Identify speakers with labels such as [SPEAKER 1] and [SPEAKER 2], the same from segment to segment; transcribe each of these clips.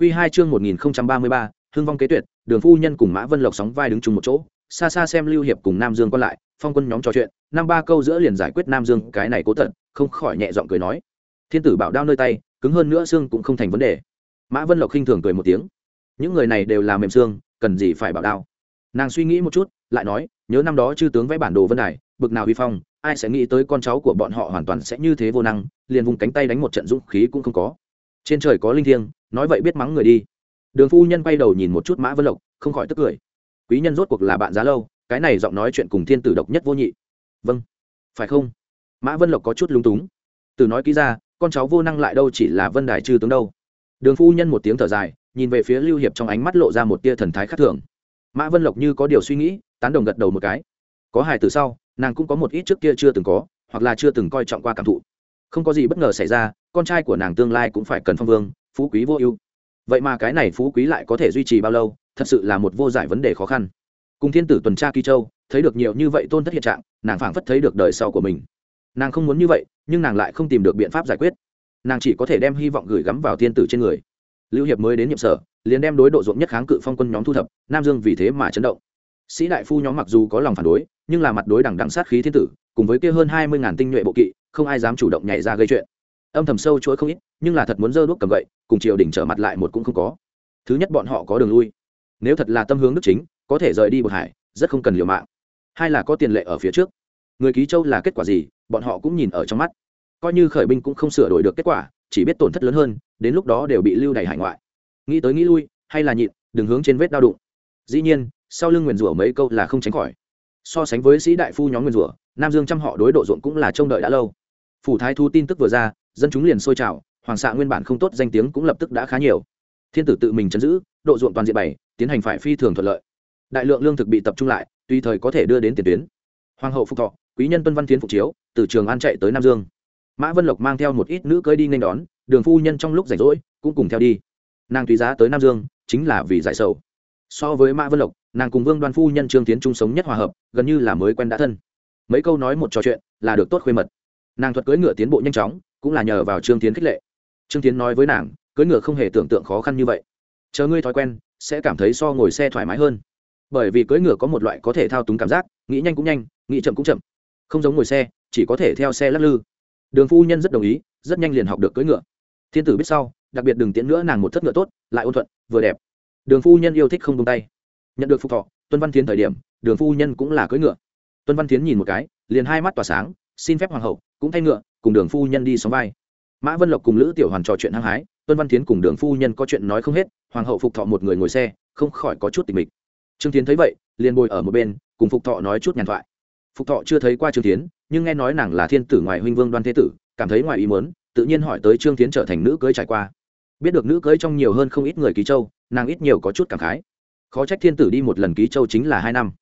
[SPEAKER 1] Quy 2 chương 1033, Hưng vong kế tuyệt, Đường phu nhân cùng Mã Vân Lộc sóng vai đứng chung một chỗ, xa xa xem Lưu Hiệp cùng Nam Dương quan lại, phong quân nhóm trò chuyện, năm ba câu giữa liền giải quyết Nam Dương, cái này cố tận, không khỏi nhẹ giọng cười nói: "Thiên tử bảo đao nơi tay, cứng hơn nữa xương cũng không thành vấn đề." Mã Vân Lộc khinh thường cười một tiếng. Những người này đều là mềm xương, cần gì phải bảo đao. Nàng suy nghĩ một chút, lại nói: "Nhớ năm đó chư tướng vẽ bản đồ vân đài, bực nào uy phong, ai sẽ nghĩ tới con cháu của bọn họ hoàn toàn sẽ như thế vô năng, liền vùng cánh tay đánh một trận dũng khí cũng không có." Trên trời có linh thiêng, nói vậy biết mắng người đi. Đường phu nhân quay đầu nhìn một chút mã vân lộc không khỏi tức cười. Quý nhân rốt cuộc là bạn giá lâu cái này giọng nói chuyện cùng thiên tử độc nhất vô nhị. Vâng. Phải không? Mã vân lộc có chút lúng túng. Từ nói ký ra con cháu vô năng lại đâu chỉ là vân đài chư tướng đâu. Đường phu nhân một tiếng thở dài nhìn về phía lưu hiệp trong ánh mắt lộ ra một tia thần thái khác thường. Mã vân lộc như có điều suy nghĩ tán đồng gật đầu một cái. Có hài từ sau nàng cũng có một ít trước kia chưa từng có hoặc là chưa từng coi trọng qua cảm thụ không có gì bất ngờ xảy ra, con trai của nàng tương lai cũng phải cần phong vương, phú quý vô ưu. Vậy mà cái này phú quý lại có thể duy trì bao lâu, thật sự là một vô giải vấn đề khó khăn. Cùng thiên tử tuần tra kỳ châu, thấy được nhiều như vậy tôn thất hiện trạng, nàng phảng phất thấy được đời sau của mình. Nàng không muốn như vậy, nhưng nàng lại không tìm được biện pháp giải quyết. Nàng chỉ có thể đem hy vọng gửi gắm vào thiên tử trên người. Lưu hiệp mới đến nhiệm sở, liền đem đối độ ruộng nhất kháng cự phong quân nhóm thu thập, nam dương vì thế mà chấn động. Sĩ đại phu nhóm mặc dù có lòng phản đối, nhưng là mặt đối đẳng đẳng sát khí thiên tử, cùng với kia hơn hai mươi ngàn tinh nhuệ bộ kỵ không ai dám chủ động nhảy ra gây chuyện. Âm thầm sâu chuỗi không ít, nhưng là thật muốn dơ đuốc cầm gậy, cùng triều đình trở mặt lại một cũng không có. Thứ nhất bọn họ có đường lui. Nếu thật là tâm hướng đức chính, có thể rời đi bậc hải, rất không cần liều mạng. Hai là có tiền lệ ở phía trước. Người ký châu là kết quả gì, bọn họ cũng nhìn ở trong mắt. Coi như khởi binh cũng không sửa đổi được kết quả, chỉ biết tổn thất lớn hơn, đến lúc đó đều bị lưu đày hải ngoại. Nghĩ tới nghĩ lui, hay là nhịn, đừng hướng trên vết đau đụng. Dĩ nhiên, sau lưng nguyền rủa mấy câu là không tránh khỏi so sánh với sĩ đại phu nhóm nguyên rủa, nam dương trăm họ đối độ ruộng cũng là trông đợi đã lâu. Phủ thái thu tin tức vừa ra, dân chúng liền sôi trào, hoàng xạ nguyên bản không tốt danh tiếng cũng lập tức đã khá nhiều. Thiên tử tự mình chấn giữ, độ ruộng toàn diện bảy, tiến hành phải phi thường thuận lợi. Đại lượng lương thực bị tập trung lại, tùy thời có thể đưa đến tiền tuyến. Hoàng hậu phúc thọ, quý nhân tuân văn tiến phục chiếu, từ trường an chạy tới nam dương. Mã vân lộc mang theo một ít nữ cơi đi nên đón, đường phu nhân trong lúc rảnh rỗi, cũng cùng theo đi. Nàng tùy giá tới nam dương, chính là vì giải sầu so với mã vân lộc, nàng cùng vương đoan phu nhân trương tiến chung sống nhất hòa hợp, gần như là mới quen đã thân. Mấy câu nói một trò chuyện là được tốt khuê mật. Nàng thuật cưỡi ngựa tiến bộ nhanh chóng, cũng là nhờ vào trương tiến khích lệ. Trương tiến nói với nàng, cưỡi ngựa không hề tưởng tượng khó khăn như vậy. Chờ ngươi thói quen, sẽ cảm thấy so ngồi xe thoải mái hơn. Bởi vì cưỡi ngựa có một loại có thể thao túng cảm giác, nghĩ nhanh cũng nhanh, nghĩ chậm cũng chậm. Không giống ngồi xe, chỉ có thể theo xe lắc lư. Đường phu nhân rất đồng ý, rất nhanh liền học được cưỡi ngựa. Thiên tử biết sau, đặc biệt đừng tiễn nữa nàng một thất ngựa tốt, lại ôn thuận, vừa đẹp đường phu nhân yêu thích không tung tay. Nhận được phục thọ, tuân văn tiến thời điểm, đường phu nhân cũng là cưỡi ngựa. Tuân văn tiến nhìn một cái, liền hai mắt tỏa sáng, xin phép hoàng hậu, cũng thay ngựa, cùng đường phu nhân đi xóm vai. Mã vân lộc cùng lữ tiểu hoàn trò chuyện hăng hái, tuân văn tiến cùng đường phu nhân có chuyện nói không hết, hoàng hậu phục thọ một người ngồi xe, không khỏi có chút tình mịch. Trương tiến thấy vậy, liền bồi ở một bên, cùng phục thọ nói chút nhàn thoại. Phục thọ chưa thấy qua trương tiến nhưng nghe nói nàng là thiên tử ngoài huynh vương đoan thế tử, cảm thấy ngoài ý muốn, tự nhiên hỏi tới trương tiến trở thành nữ cưới trải qua. Biết được nữ cưới trong nhiều hơn không ít người ký châu nàng ít nhiều có chút cảm khái. Khó trách thiên tử đi một lần ký châu chính là hai năm.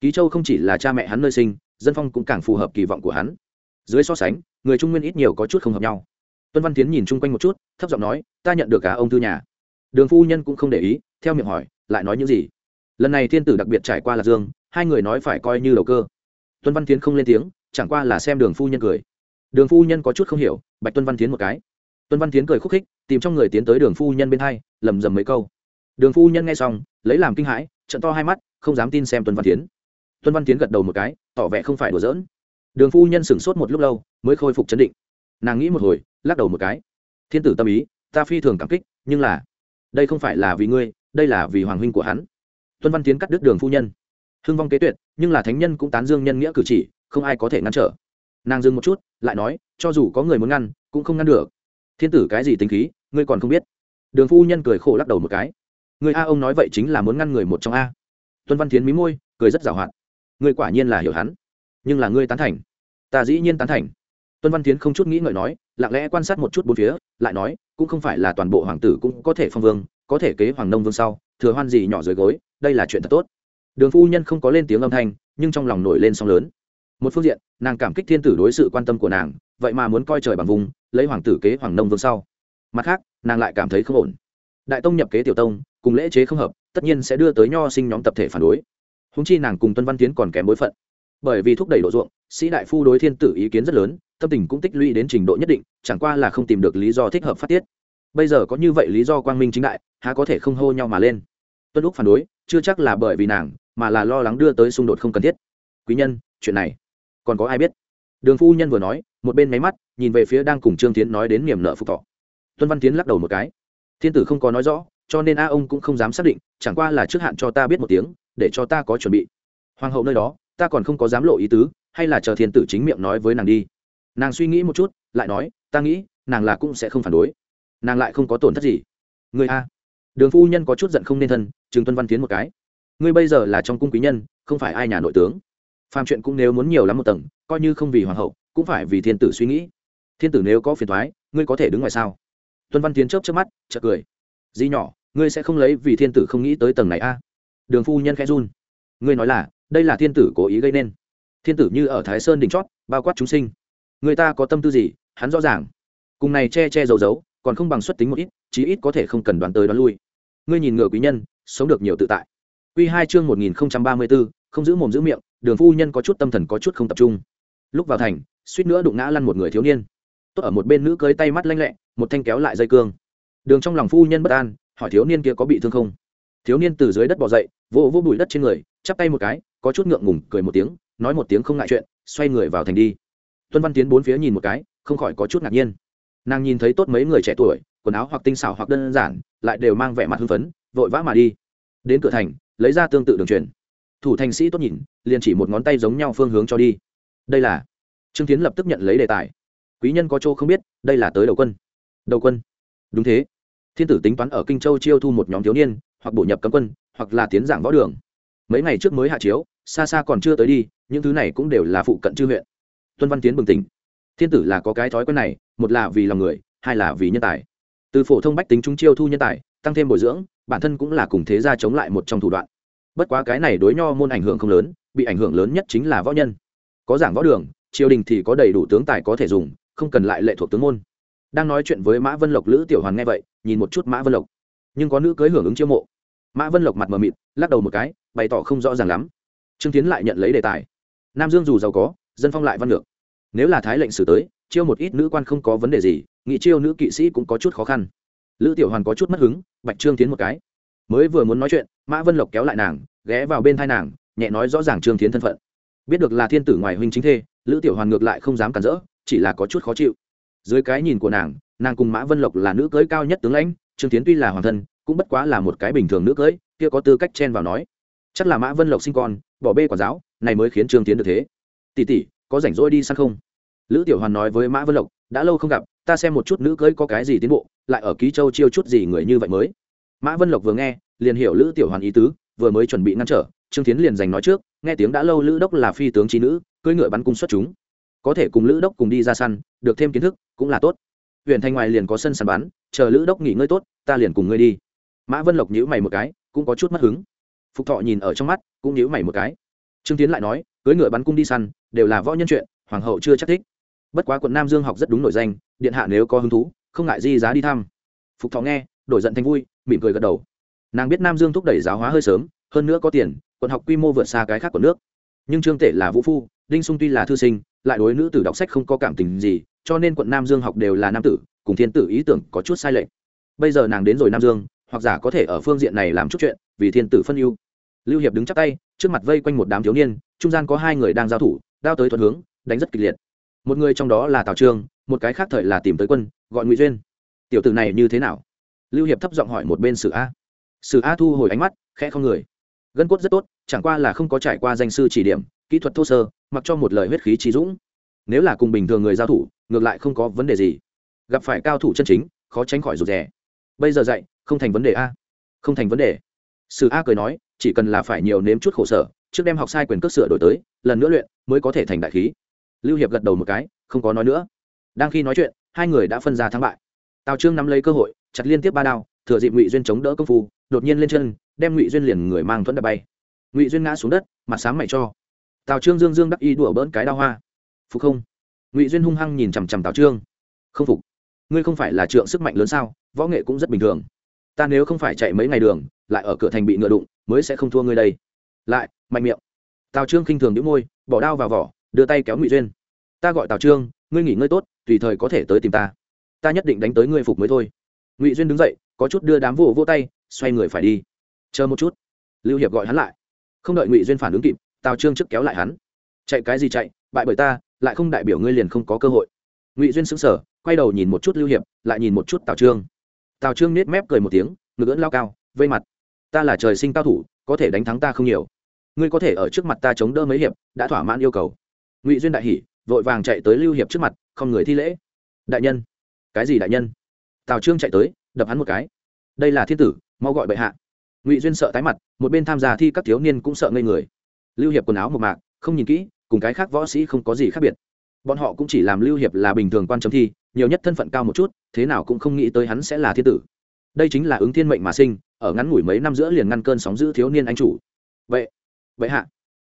[SPEAKER 1] Ký châu không chỉ là cha mẹ hắn nơi sinh, dân phong cũng càng phù hợp kỳ vọng của hắn. Dưới so sánh, người trung nguyên ít nhiều có chút không hợp nhau. Tuân văn tiến nhìn chung quanh một chút, thấp giọng nói, ta nhận được cả ông thư nhà. Đường phu nhân cũng không để ý, theo miệng hỏi, lại nói những gì? Lần này thiên tử đặc biệt trải qua lạc dương, hai người nói phải coi như đầu cơ. Tuân văn tiến không lên tiếng, chẳng qua là xem đường phu nhân cười. Đường phu nhân có chút không hiểu, bạch tuân văn tiến một cái. Tuân văn tiến cười khúc khích, tìm trong người tiến tới đường phu nhân bên hai, lầm rầm mấy câu đường phu nhân nghe xong, lấy làm kinh hãi, trận to hai mắt, không dám tin xem tuân văn tiến tuân văn tiến gật đầu một cái, tỏ vẻ không phải đùa giỡn. Đường phu nhân sửng sốt một lúc lâu, mới khôi phục chấn định. Nàng nghĩ một hồi, lắc đầu một cái. Thiên tử tâm ý, ta phi thường cảm kích, nhưng là, đây không phải là vì ngươi, đây là vì hoàng huynh của hắn. Tuân văn tiến cắt đứt đường phu nhân. Hưng vong kế tuyệt, nhưng là thánh nhân cũng tán dương nhân nghĩa cử chỉ, không ai có thể ngăn trở. Nàng dừng một chút, lại nói, cho dù có người muốn ngăn, cũng không ngăn được. Thiên tử cái gì tính khí, ngươi còn không biết. Đường phu nhân cười khổ lắc đầu một cái người a ông nói vậy chính là muốn ngăn người một trong a. Tuân văn tiến mí môi, cười rất giàu hạn ngươi quả nhiên là hiểu hắn. Nhưng là ngươi tán thành. Ta dĩ nhiên tán thành. Tuân văn tiến không chút nghĩ ngợi nói, lặng lẽ quan sát một chút bốn phía, lại nói, cũng không phải là toàn bộ hoàng tử cũng có thể phong vương, có thể kế hoàng nông vương sau, thừa hoan gì nhỏ dưới gối, đây là chuyện thật tốt. Đường phu nhân không có lên tiếng âm thanh, nhưng trong lòng nổi lên song lớn. Một phương diện, nàng cảm kích thiên tử đối sự quan tâm của nàng, vậy mà muốn coi trời bằng vùng, lấy hoàng tử kế hoàng nông vương sau. Mặt khác, nàng lại cảm thấy không ổn. Đại tông nhập kế tiểu tông cùng lễ chế không hợp, tất nhiên sẽ đưa tới nho sinh nhóm tập thể phản đối. Húng chi nàng cùng tuân văn tiến còn kém bối phận. Bởi vì thúc đẩy độ ruộng, sĩ đại phu đối thiên tử ý kiến rất lớn, tâm tình cũng tích lũy đến trình độ nhất định, chẳng qua là không tìm được lý do thích hợp phát tiết. Bây giờ có như vậy lý do quang minh chính đại, há có thể không hô nhau mà lên. Tuân lúc phản đối, chưa chắc là bởi vì nàng, mà là lo lắng đưa tới xung đột không cần thiết. Quý nhân, chuyện này, còn có ai biết? Đường phu nhân vừa nói, một bên máy mắt, nhìn về phía đang cùng trương tiến nói đến niềm nợ phục thọ. Tuân văn tiến lắc đầu một cái. Thiên tử không có nói rõ cho nên a ông cũng không dám xác định, chẳng qua là trước hạn cho ta biết một tiếng, để cho ta có chuẩn bị. Hoàng hậu nơi đó, ta còn không có dám lộ ý tứ, hay là chờ thiên tử chính miệng nói với nàng đi. Nàng suy nghĩ một chút, lại nói, ta nghĩ, nàng là cũng sẽ không phản đối. Nàng lại không có tổn thất gì. Người a. Đường phu nhân có chút giận không nên thân chừng tuân văn tiến một cái. Ngươi bây giờ là trong cung quý nhân, không phải ai nhà nội tướng. Phàm chuyện cũng nếu muốn nhiều lắm một tầng, coi như không vì hoàng hậu, cũng phải vì thiên tử suy nghĩ. Thiên tử nếu có phiền thoái ngươi có thể đứng ngoài sao? Tuân văn tiến chớp chớp mắt, chợt cười di nhỏ ngươi sẽ không lấy vì thiên tử không nghĩ tới tầng này a. Đường phu nhân khẽ run. Ngươi nói là đây là thiên tử cố ý gây nên. Thiên tử như ở thái sơn đỉnh chót bao quát chúng sinh. Người ta có tâm tư gì hắn rõ ràng. Cùng này che che giấu giấu còn không bằng xuất tính một ít chí ít có thể không cần đoán tới đoán lui. Ngươi nhìn ngựa quý nhân sống được nhiều tự tại. Quy hai chương một nghìn ba mươi 1034, không giữ mồm giữ miệng, Đường phu nhân có chút tâm thần có chút không tập trung. Lúc vào thành, suýt nữa đụng ngã lăn một người thiếu niên. Tốt ở một bên nữ cưới tay mắt lanh lẹ, một thanh kéo lại dây cương. Đường trong lòng phu nhân bất an, hỏi thiếu niên kia có bị thương không. Thiếu niên từ dưới đất bò dậy, vỗ vỗ bụi đất trên người, chắp tay một cái, có chút ngượng ngùng cười một tiếng, nói một tiếng không ngại chuyện, xoay người vào thành đi. Tuân Văn Tiến bốn phía nhìn một cái, không khỏi có chút ngạc nhiên. Nàng nhìn thấy tốt mấy người trẻ tuổi, quần áo hoặc tinh xảo hoặc đơn giản, lại đều mang vẻ mặt hưng phấn, vội vã mà đi. Đến cửa thành, lấy ra tương tự đường truyền thủ thành sĩ tốt nhìn liền chỉ một ngón tay giống nhau phương hướng cho đi đây là trương tiến lập tức nhận lấy đề tài quý nhân có chỗ không biết đây là tới đầu quân đầu quân đúng thế thiên tử tính toán ở kinh châu chiêu thu một nhóm thiếu niên, hoặc bổ nhập cấm quân, hoặc là tiến giảng võ đường. Mấy ngày trước mới hạ chiếu, xa xa còn chưa tới đi, những thứ này cũng đều là phụ cận chư huyện. Tuân văn tiến bừng tỉnh. Thiên tử là có cái thói quen này, một là vì lòng người, hai là vì nhân tài. Từ phổ thông bách tính chúng chiêu thu nhân tài, tăng thêm bồi dưỡng, bản thân cũng là cùng thế gia chống lại một trong thủ đoạn. Bất quá cái này đối nho môn ảnh hưởng không lớn, bị ảnh hưởng lớn nhất chính là võ nhân. Có giảng võ đường, triều đình thì có đầy đủ tướng tài có thể dùng, không cần lại lệ thuộc tướng môn. Đang nói chuyện với mã vân lộc lữ tiểu hoàn nghe vậy nhìn một chút mã vân lộc. Nhưng có nữ cưới hưởng ứng chiêu mộ. Mã vân lộc mặt mờ mịt, lắc đầu một cái, bày tỏ không rõ ràng lắm. Trương tiến lại nhận lấy đề tài. Nam dương dù giàu có, dân phong lại văn ngược nếu là thái lệnh xử tới, chiêu một ít nữ quan không có vấn đề gì, nghị chiêu nữ kỵ sĩ cũng có chút khó khăn. Lữ tiểu hoàn có chút mất hứng, bạch trương tiến một cái. Mới vừa muốn nói chuyện, mã vân lộc kéo lại nàng, ghé vào bên thai nàng, nhẹ nói rõ ràng trương tiến thân phận. Biết được là thiên tử ngoài huynh chính thê, lữ tiểu hoàn ngược lại không dám cản rỡ, chỉ là có chút khó chịu. Dưới cái nhìn của nàng nàng cùng mã vân lộc là nữ cưới cao nhất tướng lãnh, trương tiến tuy là hoàng thân, cũng bất quá là một cái bình thường nữ cưới, kia có tư cách chen vào nói. Chắc là mã vân lộc sinh con, bỏ bê quản giáo, này mới khiến trương tiến được thế. Tỷ tỷ, có rảnh rỗi đi săn không? Lữ tiểu hoàn nói với mã vân lộc, đã lâu không gặp, ta xem một chút nữ cưới có cái gì tiến bộ, lại ở ký châu chiêu chút gì người như vậy mới. Mã vân lộc vừa nghe, liền hiểu lữ tiểu hoàn ý tứ, vừa mới chuẩn bị ngăn trở, trương tiến liền giành nói trước, nghe tiếng đã lâu lữ đốc là phi tướng trí nữ, cưỡi ngựa bắn cung xuất chúng. Có thể cùng lữ đốc cùng đi ra săn, được thêm kiến thức, cũng là tốt huyện thanh ngoài liền có sân sàn bắn chờ lữ đốc nghỉ ngơi tốt, ta liền cùng ngươi đi. Mã vân lộc nhíu mày một cái, cũng có chút mất hứng. Phục thọ nhìn ở trong mắt, cũng nhíu mày một cái. Trương tiến lại nói, cưới ngựa bắn cung đi săn, đều là võ nhân chuyện, hoàng hậu chưa chắc thích. Bất quá quận nam dương học rất đúng nội danh, điện hạ nếu có hứng thú, không ngại di giá đi thăm. Phục thọ nghe, đổi giận thành vui, mỉm cười gật đầu. Nàng biết nam dương thúc đẩy giáo hóa hơi sớm, hơn nữa có tiền, quận học quy mô vượt xa cái khác của nước. Nhưng trương tể là vũ phu, đinh sung tuy là thư sinh, lại đối nữ tử đọc sách không có cảm tình gì cho nên quận nam dương học đều là nam tử, cùng thiên tử ý tưởng có chút sai lệch. Bây giờ nàng đến rồi nam dương, hoặc giả có thể ở phương diện này làm chút chuyện, vì thiên tử phân ưu. Lưu hiệp đứng chắc tay, trước mặt vây quanh một đám thiếu niên, trung gian có hai người đang giao thủ, đao tới thuận hướng, đánh rất kịch liệt. Một người trong đó là tào trương, một cái khác thời là tìm tới quân, gọi ngụy duyên. Tiểu tử này như thế nào? Lưu hiệp thấp giọng hỏi một bên sử a. Sử a thu hồi ánh mắt, khẽ không người. Gân cốt rất tốt, chẳng qua là không có trải qua danh sư chỉ điểm, kỹ thuật thô sơ, mặc cho một lời huyết khí trí dũng. Nếu là cùng bình thường người giao thủ ngược lại không có vấn đề gì. Gặp phải cao thủ chân chính, khó tránh khỏi rụt rè. Bây giờ dạy, không thành vấn đề a. Không thành vấn đề. Sử a cười nói, chỉ cần là phải nhiều nếm chút khổ sở, trước đem học sai quyền cước sửa đổi tới, lần nữa luyện, mới có thể thành đại khí. Lưu hiệp gật đầu một cái, không có nói nữa. Đang khi nói chuyện, hai người đã phân ra thắng bại. Tào trương nắm lấy cơ hội, chặt liên tiếp ba đao, thừa dịp ngụy duyên chống đỡ công phu, đột nhiên lên chân, đem ngụy duyên liền người mang thuẫn đập bay. Ngụy duyên ngã xuống đất, mặt sáng mày cho. Tào trương dương dương đắc y đùa bỡn cái đao hoa. Phục không ngụy duyên hung hăng nhìn chằm chằm tào trương không phục ngươi không phải là trượng sức mạnh lớn sao võ nghệ cũng rất bình thường ta nếu không phải chạy mấy ngày đường lại ở cửa thành bị ngựa đụng mới sẽ không thua ngươi đây lại mạnh miệng tào trương khinh thường những môi bỏ đao vào vỏ đưa tay kéo ngụy duyên ta gọi tào trương ngươi nghỉ ngơi tốt tùy thời có thể tới tìm ta ta nhất định đánh tới ngươi phục mới thôi ngụy duyên đứng dậy có chút đưa đám vô vô tay xoay người phải đi chờ một chút lưu hiệp gọi hắn lại không đợi ngụy duyên phản ứng kịp tào trương trước kéo lại hắn chạy cái gì chạy bại bởi ta lại không đại biểu ngươi liền không có cơ hội. Ngụy duyên sững sờ, quay đầu nhìn một chút lưu hiệp, lại nhìn một chút tào trương. Tào trương nết mép cười một tiếng, ngực ưỡn lao cao, vây mặt. Ta là trời sinh cao thủ, có thể đánh thắng ta không nhiều. Ngươi có thể ở trước mặt ta chống đỡ mấy hiệp, đã thỏa mãn yêu cầu. Ngụy duyên đại hỉ, vội vàng chạy tới lưu hiệp trước mặt, không người thi lễ. Đại nhân. Cái gì đại nhân? Tào trương chạy tới, đập hắn một cái. Đây là thiên tử, mau gọi bệ hạ. Ngụy duyên sợ tái mặt, một bên tham gia thi các thiếu niên cũng sợ ngây người. Lưu hiệp quần áo một mạc, không nhìn kỹ cùng cái khác võ sĩ không có gì khác biệt. Bọn họ cũng chỉ làm lưu hiệp là bình thường quan trọng thi, nhiều nhất thân phận cao một chút, thế nào cũng không nghĩ tới hắn sẽ là thiên tử. Đây chính là ứng thiên mệnh mà sinh, ở ngắn ngủi mấy năm giữa liền ngăn cơn sóng giữ thiếu niên anh chủ. Vậy vậy hạ.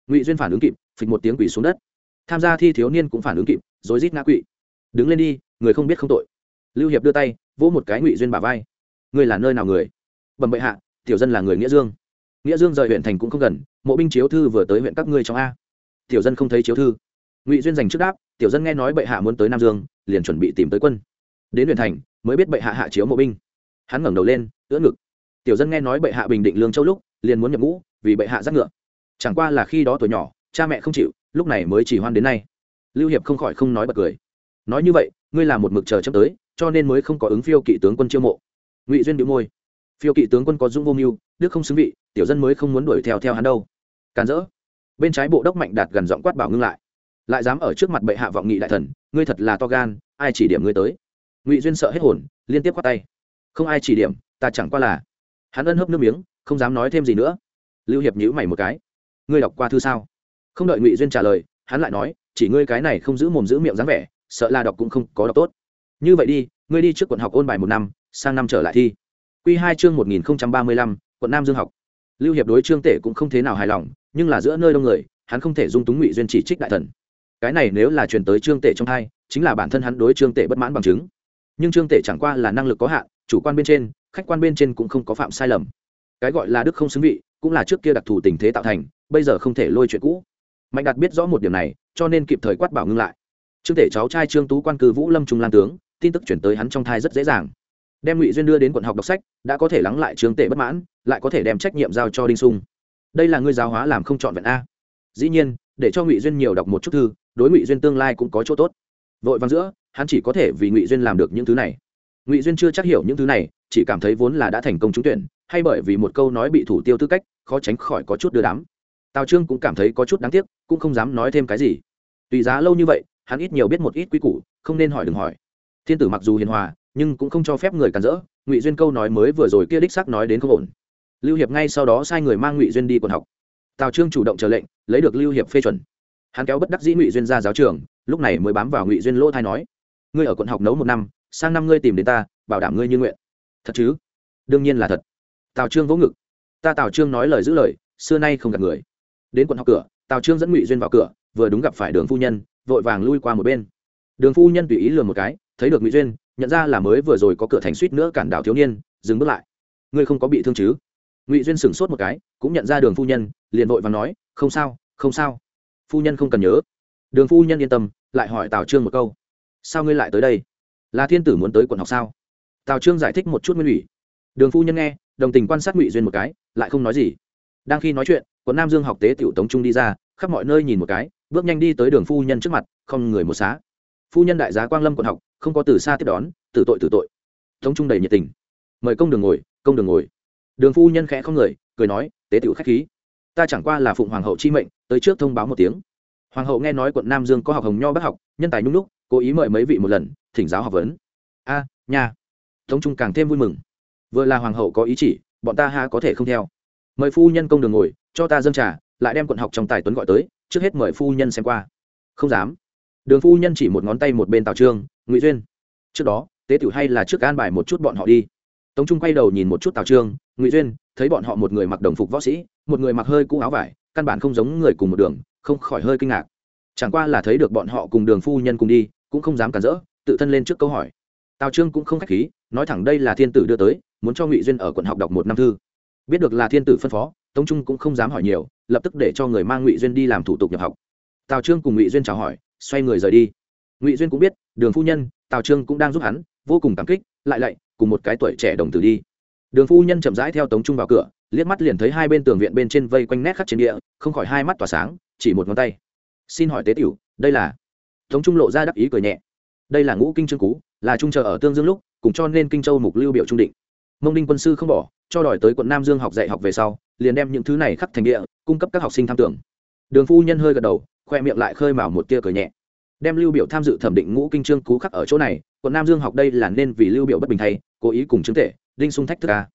[SPEAKER 1] Ngụy duyên phản ứng kịp, phịch một tiếng quỷ xuống đất. Tham gia thi thiếu niên cũng phản ứng kịp, rối rít ngã quỵ. Đứng lên đi, người không biết không tội. Lưu hiệp đưa tay, vỗ một cái ngụy duyên bà vai. Người là nơi nào người? Bẩm bệ hạ, tiểu dân là người nghĩa dương. Nghĩa dương rời huyện thành cũng không gần, mộ binh chiếu thư vừa tới huyện các ngươi trong a tiểu dân không thấy chiếu thư. Ngụy duyên dành trước đáp, tiểu dân nghe nói bệ hạ muốn tới nam dương, liền chuẩn bị tìm tới quân. Đến huyện thành, mới biết bệ hạ hạ chiếu mộ binh. Hắn ngẩng đầu lên, ưỡn ngực. Tiểu dân nghe nói bệ hạ bình định lương châu lúc, liền muốn nhập ngũ, vì bệ hạ giác ngựa. Chẳng qua là khi đó tuổi nhỏ, cha mẹ không chịu, lúc này mới chỉ hoan đến nay. Lưu hiệp không khỏi không nói bật cười. Nói như vậy, ngươi là một mực chờ chấp tới, cho nên mới không có ứng phiêu kỵ tướng quân chiêu mộ. Ngụy duyên bị môi. Phiêu kỵ tướng quân có dũng vô mưu, đức không xứng vị, tiểu dân mới không muốn đuổi theo theo hắn đâu. Càn rỡ bên trái bộ đốc mạnh đạt gần giọng quát bảo ngưng lại. Lại dám ở trước mặt bệ hạ vọng nghị đại thần, ngươi thật là to gan, ai chỉ điểm ngươi tới? Ngụy duyên sợ hết hồn, liên tiếp quát tay. Không ai chỉ điểm, ta chẳng qua là. Hắn ân hấp nước miếng, không dám nói thêm gì nữa. Lưu hiệp nhữ mày một cái. Ngươi đọc qua thư sao? Không đợi ngụy duyên trả lời, hắn lại nói, chỉ ngươi cái này không giữ mồm giữ miệng dáng vẻ, sợ là đọc cũng không có đọc tốt. Như vậy đi, ngươi đi trước quận học ôn bài một năm, sang năm trở lại thi. Q hai chương một nghìn ba mươi lăm, quận nam dương học. Lưu hiệp đối trương tể cũng không thế nào hài lòng nhưng là giữa nơi đông người, hắn không thể dung túng ngụy duyên chỉ trích đại thần. Cái này nếu là truyền tới trương tể trong hai chính là bản thân hắn đối trương tể bất mãn bằng chứng. Nhưng trương tể chẳng qua là năng lực có hạn, chủ quan bên trên, khách quan bên trên cũng không có phạm sai lầm. Cái gọi là đức không xứng vị, cũng là trước kia đặc thù tình thế tạo thành, bây giờ không thể lôi chuyện cũ. Mạnh đạt biết rõ một điểm này, cho nên kịp thời quát bảo ngưng lại. Trương tể cháu trai trương tú quan cư vũ lâm trung lan tướng, tin tức chuyển tới hắn trong thai rất dễ dàng. Đem ngụy duyên đưa đến quận học đọc sách, đã có thể lắng lại trương tể bất mãn, lại có thể đem trách nhiệm giao cho đinh sung đây là ngươi giáo hóa làm không chọn vẹn a. Dĩ nhiên, để cho ngụy duyên nhiều đọc một chút thư, đối ngụy duyên tương lai cũng có chỗ tốt. Vội vàng giữa, hắn chỉ có thể vì ngụy duyên làm được những thứ này. Ngụy duyên chưa chắc hiểu những thứ này, chỉ cảm thấy vốn là đã thành công trúng tuyển, hay bởi vì một câu nói bị thủ tiêu tư cách, khó tránh khỏi có chút đưa đám. Tào trương cũng cảm thấy có chút đáng tiếc, cũng không dám nói thêm cái gì. Tùy giá lâu như vậy, hắn ít nhiều biết một ít quy củ, không nên hỏi đừng hỏi. Thiên tử mặc dù hiền hòa, nhưng cũng không cho phép người cản rỡ, ngụy duyên câu nói mới vừa rồi kia đích xác nói đến không ổn lưu hiệp ngay sau đó sai người mang ngụy duyên đi quần học. Tào trương chủ động chờ lệnh, lấy được lưu hiệp phê chuẩn. Hắn kéo bất đắc dĩ ngụy duyên ra giáo trường, lúc này mới bám vào ngụy duyên lỗ thai nói, ngươi ở quận học nấu một năm, sang năm ngươi tìm đến ta, bảo đảm ngươi như nguyện. Thật chứ? Đương nhiên là thật. Tào trương vỗ ngực. Ta tào trương nói lời giữ lời, xưa nay không gặp người. Đến quận học cửa, tào trương dẫn ngụy duyên vào cửa, vừa đúng gặp phải đường phu nhân, vội vàng lui qua một bên. Đường phu nhân tùy ý lừa một cái, thấy được ngụy duyên, nhận ra là mới vừa rồi có cửa thành suýt nữa cản đảo thiếu niên, dừng bước lại. Ngươi không có bị thương chứ? Ngụy duyên sửng sốt một cái, cũng nhận ra đường phu nhân, liền vội và nói, không sao không sao. Phu nhân không cần nhớ. Đường phu nhân yên tâm, lại hỏi tào trương một câu. Sao ngươi lại tới đây? Là thiên tử muốn tới quận học sao? Tào trương giải thích một chút nguyên ủy. Đường phu nhân nghe, đồng tình quan sát ngụy duyên một cái, lại không nói gì. Đang khi nói chuyện, quận nam dương học tế tiểu tống trung đi ra, khắp mọi nơi nhìn một cái, bước nhanh đi tới đường phu nhân trước mặt, không người một xá. Phu nhân đại giá quang lâm quận học, không có từ xa tiếp đón, tử tội tử tội. Tống trung đầy nhiệt tình. Mời công đường ngồi, công đường ngồi đường phu nhân khẽ không người cười nói tế tiểu khách khí. Ta chẳng qua là phụng hoàng hậu chi mệnh tới trước thông báo một tiếng. Hoàng hậu nghe nói quận nam dương có học hồng nho bác học nhân tài nhung lúc cố ý mời mấy vị một lần thỉnh giáo học vấn. A à, nha. Tống trung càng thêm vui mừng. Vừa là hoàng hậu có ý chỉ bọn ta ha có thể không theo. Mời phu nhân công đường ngồi cho ta dâng trà lại đem quận học trong tài tuấn gọi tới trước hết mời phu nhân xem qua. Không dám. Đường phu nhân chỉ một ngón tay một bên tào trương ngụy duyên trước đó tế tiểu hay là trước an bài một chút bọn họ đi tống trung quay đầu nhìn một chút tào trương, ngụy duyên, thấy bọn họ một người mặc đồng phục võ sĩ, một người mặc hơi cũ áo vải, căn bản không giống người cùng một đường, không khỏi hơi kinh ngạc. Chẳng qua là thấy được bọn họ cùng đường phu nhân cùng đi, cũng không dám cản rỡ, tự thân lên trước câu hỏi. Tào trương cũng không khách khí, nói thẳng đây là thiên tử đưa tới, muốn cho ngụy duyên ở quận học đọc một năm thư. Biết được là thiên tử phân phó, tống trung cũng không dám hỏi nhiều, lập tức để cho người mang ngụy duyên đi làm thủ tục nhập học. Tào trương cùng ngụy duyên chào hỏi, xoay người rời đi. Ngụy duyên cũng biết, đường phu nhân, tào trương cũng đang giúp hắn, vô cùng cảm kích, lại lại cùng một cái tuổi trẻ đồng tử đi. Đường phu nhân chậm rãi theo tống trung vào cửa, liếc mắt liền thấy hai bên tường viện bên trên vây quanh nét khắc trên địa, không khỏi hai mắt tỏa sáng, chỉ một ngón tay. Xin hỏi tế tiểu, đây là tống trung lộ ra đắc ý cười nhẹ. Đây là ngũ kinh trương cú, là trung chờ ở tương dương lúc, cùng cho nên kinh châu mục lưu biểu trung định. Mông đinh quân sư không bỏ, cho đòi tới quận nam dương học dạy học về sau, liền đem những thứ này khắc thành địa, cung cấp các học sinh tham tưởng. Đường phu nhân hơi gật đầu, khoe miệng lại khơi mào một tia cười nhẹ. Đem lưu biểu tham dự thẩm định ngũ kinh trương cú khắc ở chỗ này quận nam dương học đây là nên vì lưu biểu bất bình thay, cố ý cùng chứng tể, đinh sung thách thức ca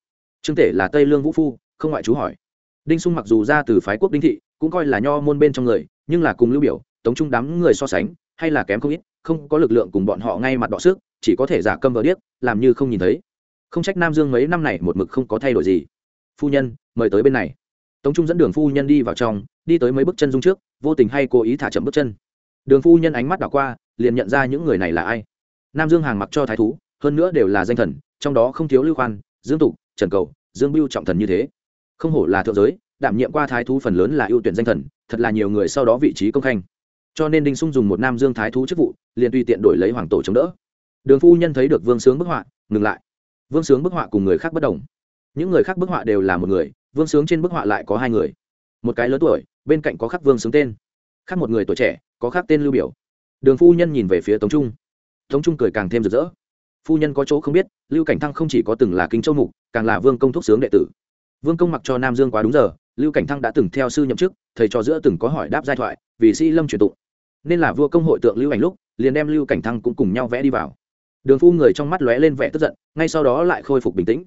[SPEAKER 1] trương tể là tây lương vũ phu, không ngoại chú hỏi. Đinh sung mặc dù ra từ phái quốc đinh thị, cũng coi là nho môn bên trong người, nhưng là cùng lưu biểu, tống trung đám người so sánh, hay là kém không ít, không có lực lượng cùng bọn họ ngay mặt đọ sức, chỉ có thể giả câm vờ điếc, làm như không nhìn thấy. Không trách nam dương mấy năm này một mực không có thay đổi gì. Phu nhân, mời tới bên này. Tống trung dẫn đường phu nhân đi vào trong, đi tới mấy bước chân dung trước, vô tình hay cố ý thả chậm bước chân. Đường phu nhân ánh mắt đảo qua, liền nhận ra những người này là ai nam dương hàng mặc cho thái thú, hơn nữa đều là danh thần, trong đó không thiếu lưu khoan, dương tục, trần cầu, dương biêu trọng thần như thế. Không hổ là thượng giới, đảm nhiệm qua thái thú phần lớn là ưu tuyển danh thần, thật là nhiều người sau đó vị trí công khanh. Cho nên đinh sung dùng một nam dương thái thú chức vụ, liền tùy tiện đổi lấy hoàng tổ chống đỡ. Đường phu nhân thấy được vương sướng bức họa, ngừng lại. Vương sướng bức họa cùng người khác bất đồng. Những người khác bức họa đều là một người, vương sướng trên bức họa lại có hai người. Một cái lớn tuổi, bên cạnh có khắc vương sướng tên. Khác một người tuổi trẻ, có khắc tên lưu biểu. Đường phu nhân nhìn về phía tống trung tống trung cười càng thêm rực rỡ. Phu nhân có chỗ không biết, lưu cảnh thăng không chỉ có từng là kinh châu mục, càng là vương công thúc sướng đệ tử. Vương công mặc cho nam dương quá đúng giờ, lưu cảnh thăng đã từng theo sư nhậm chức, thầy trò giữa từng có hỏi đáp giai thoại, vì sĩ lâm truyền tụng. Nên là vua công hội tượng lưu ảnh lúc, liền đem lưu cảnh thăng cũng cùng nhau vẽ đi vào. Đường phu người trong mắt lóe lên vẻ tức giận, ngay sau đó lại khôi phục bình tĩnh.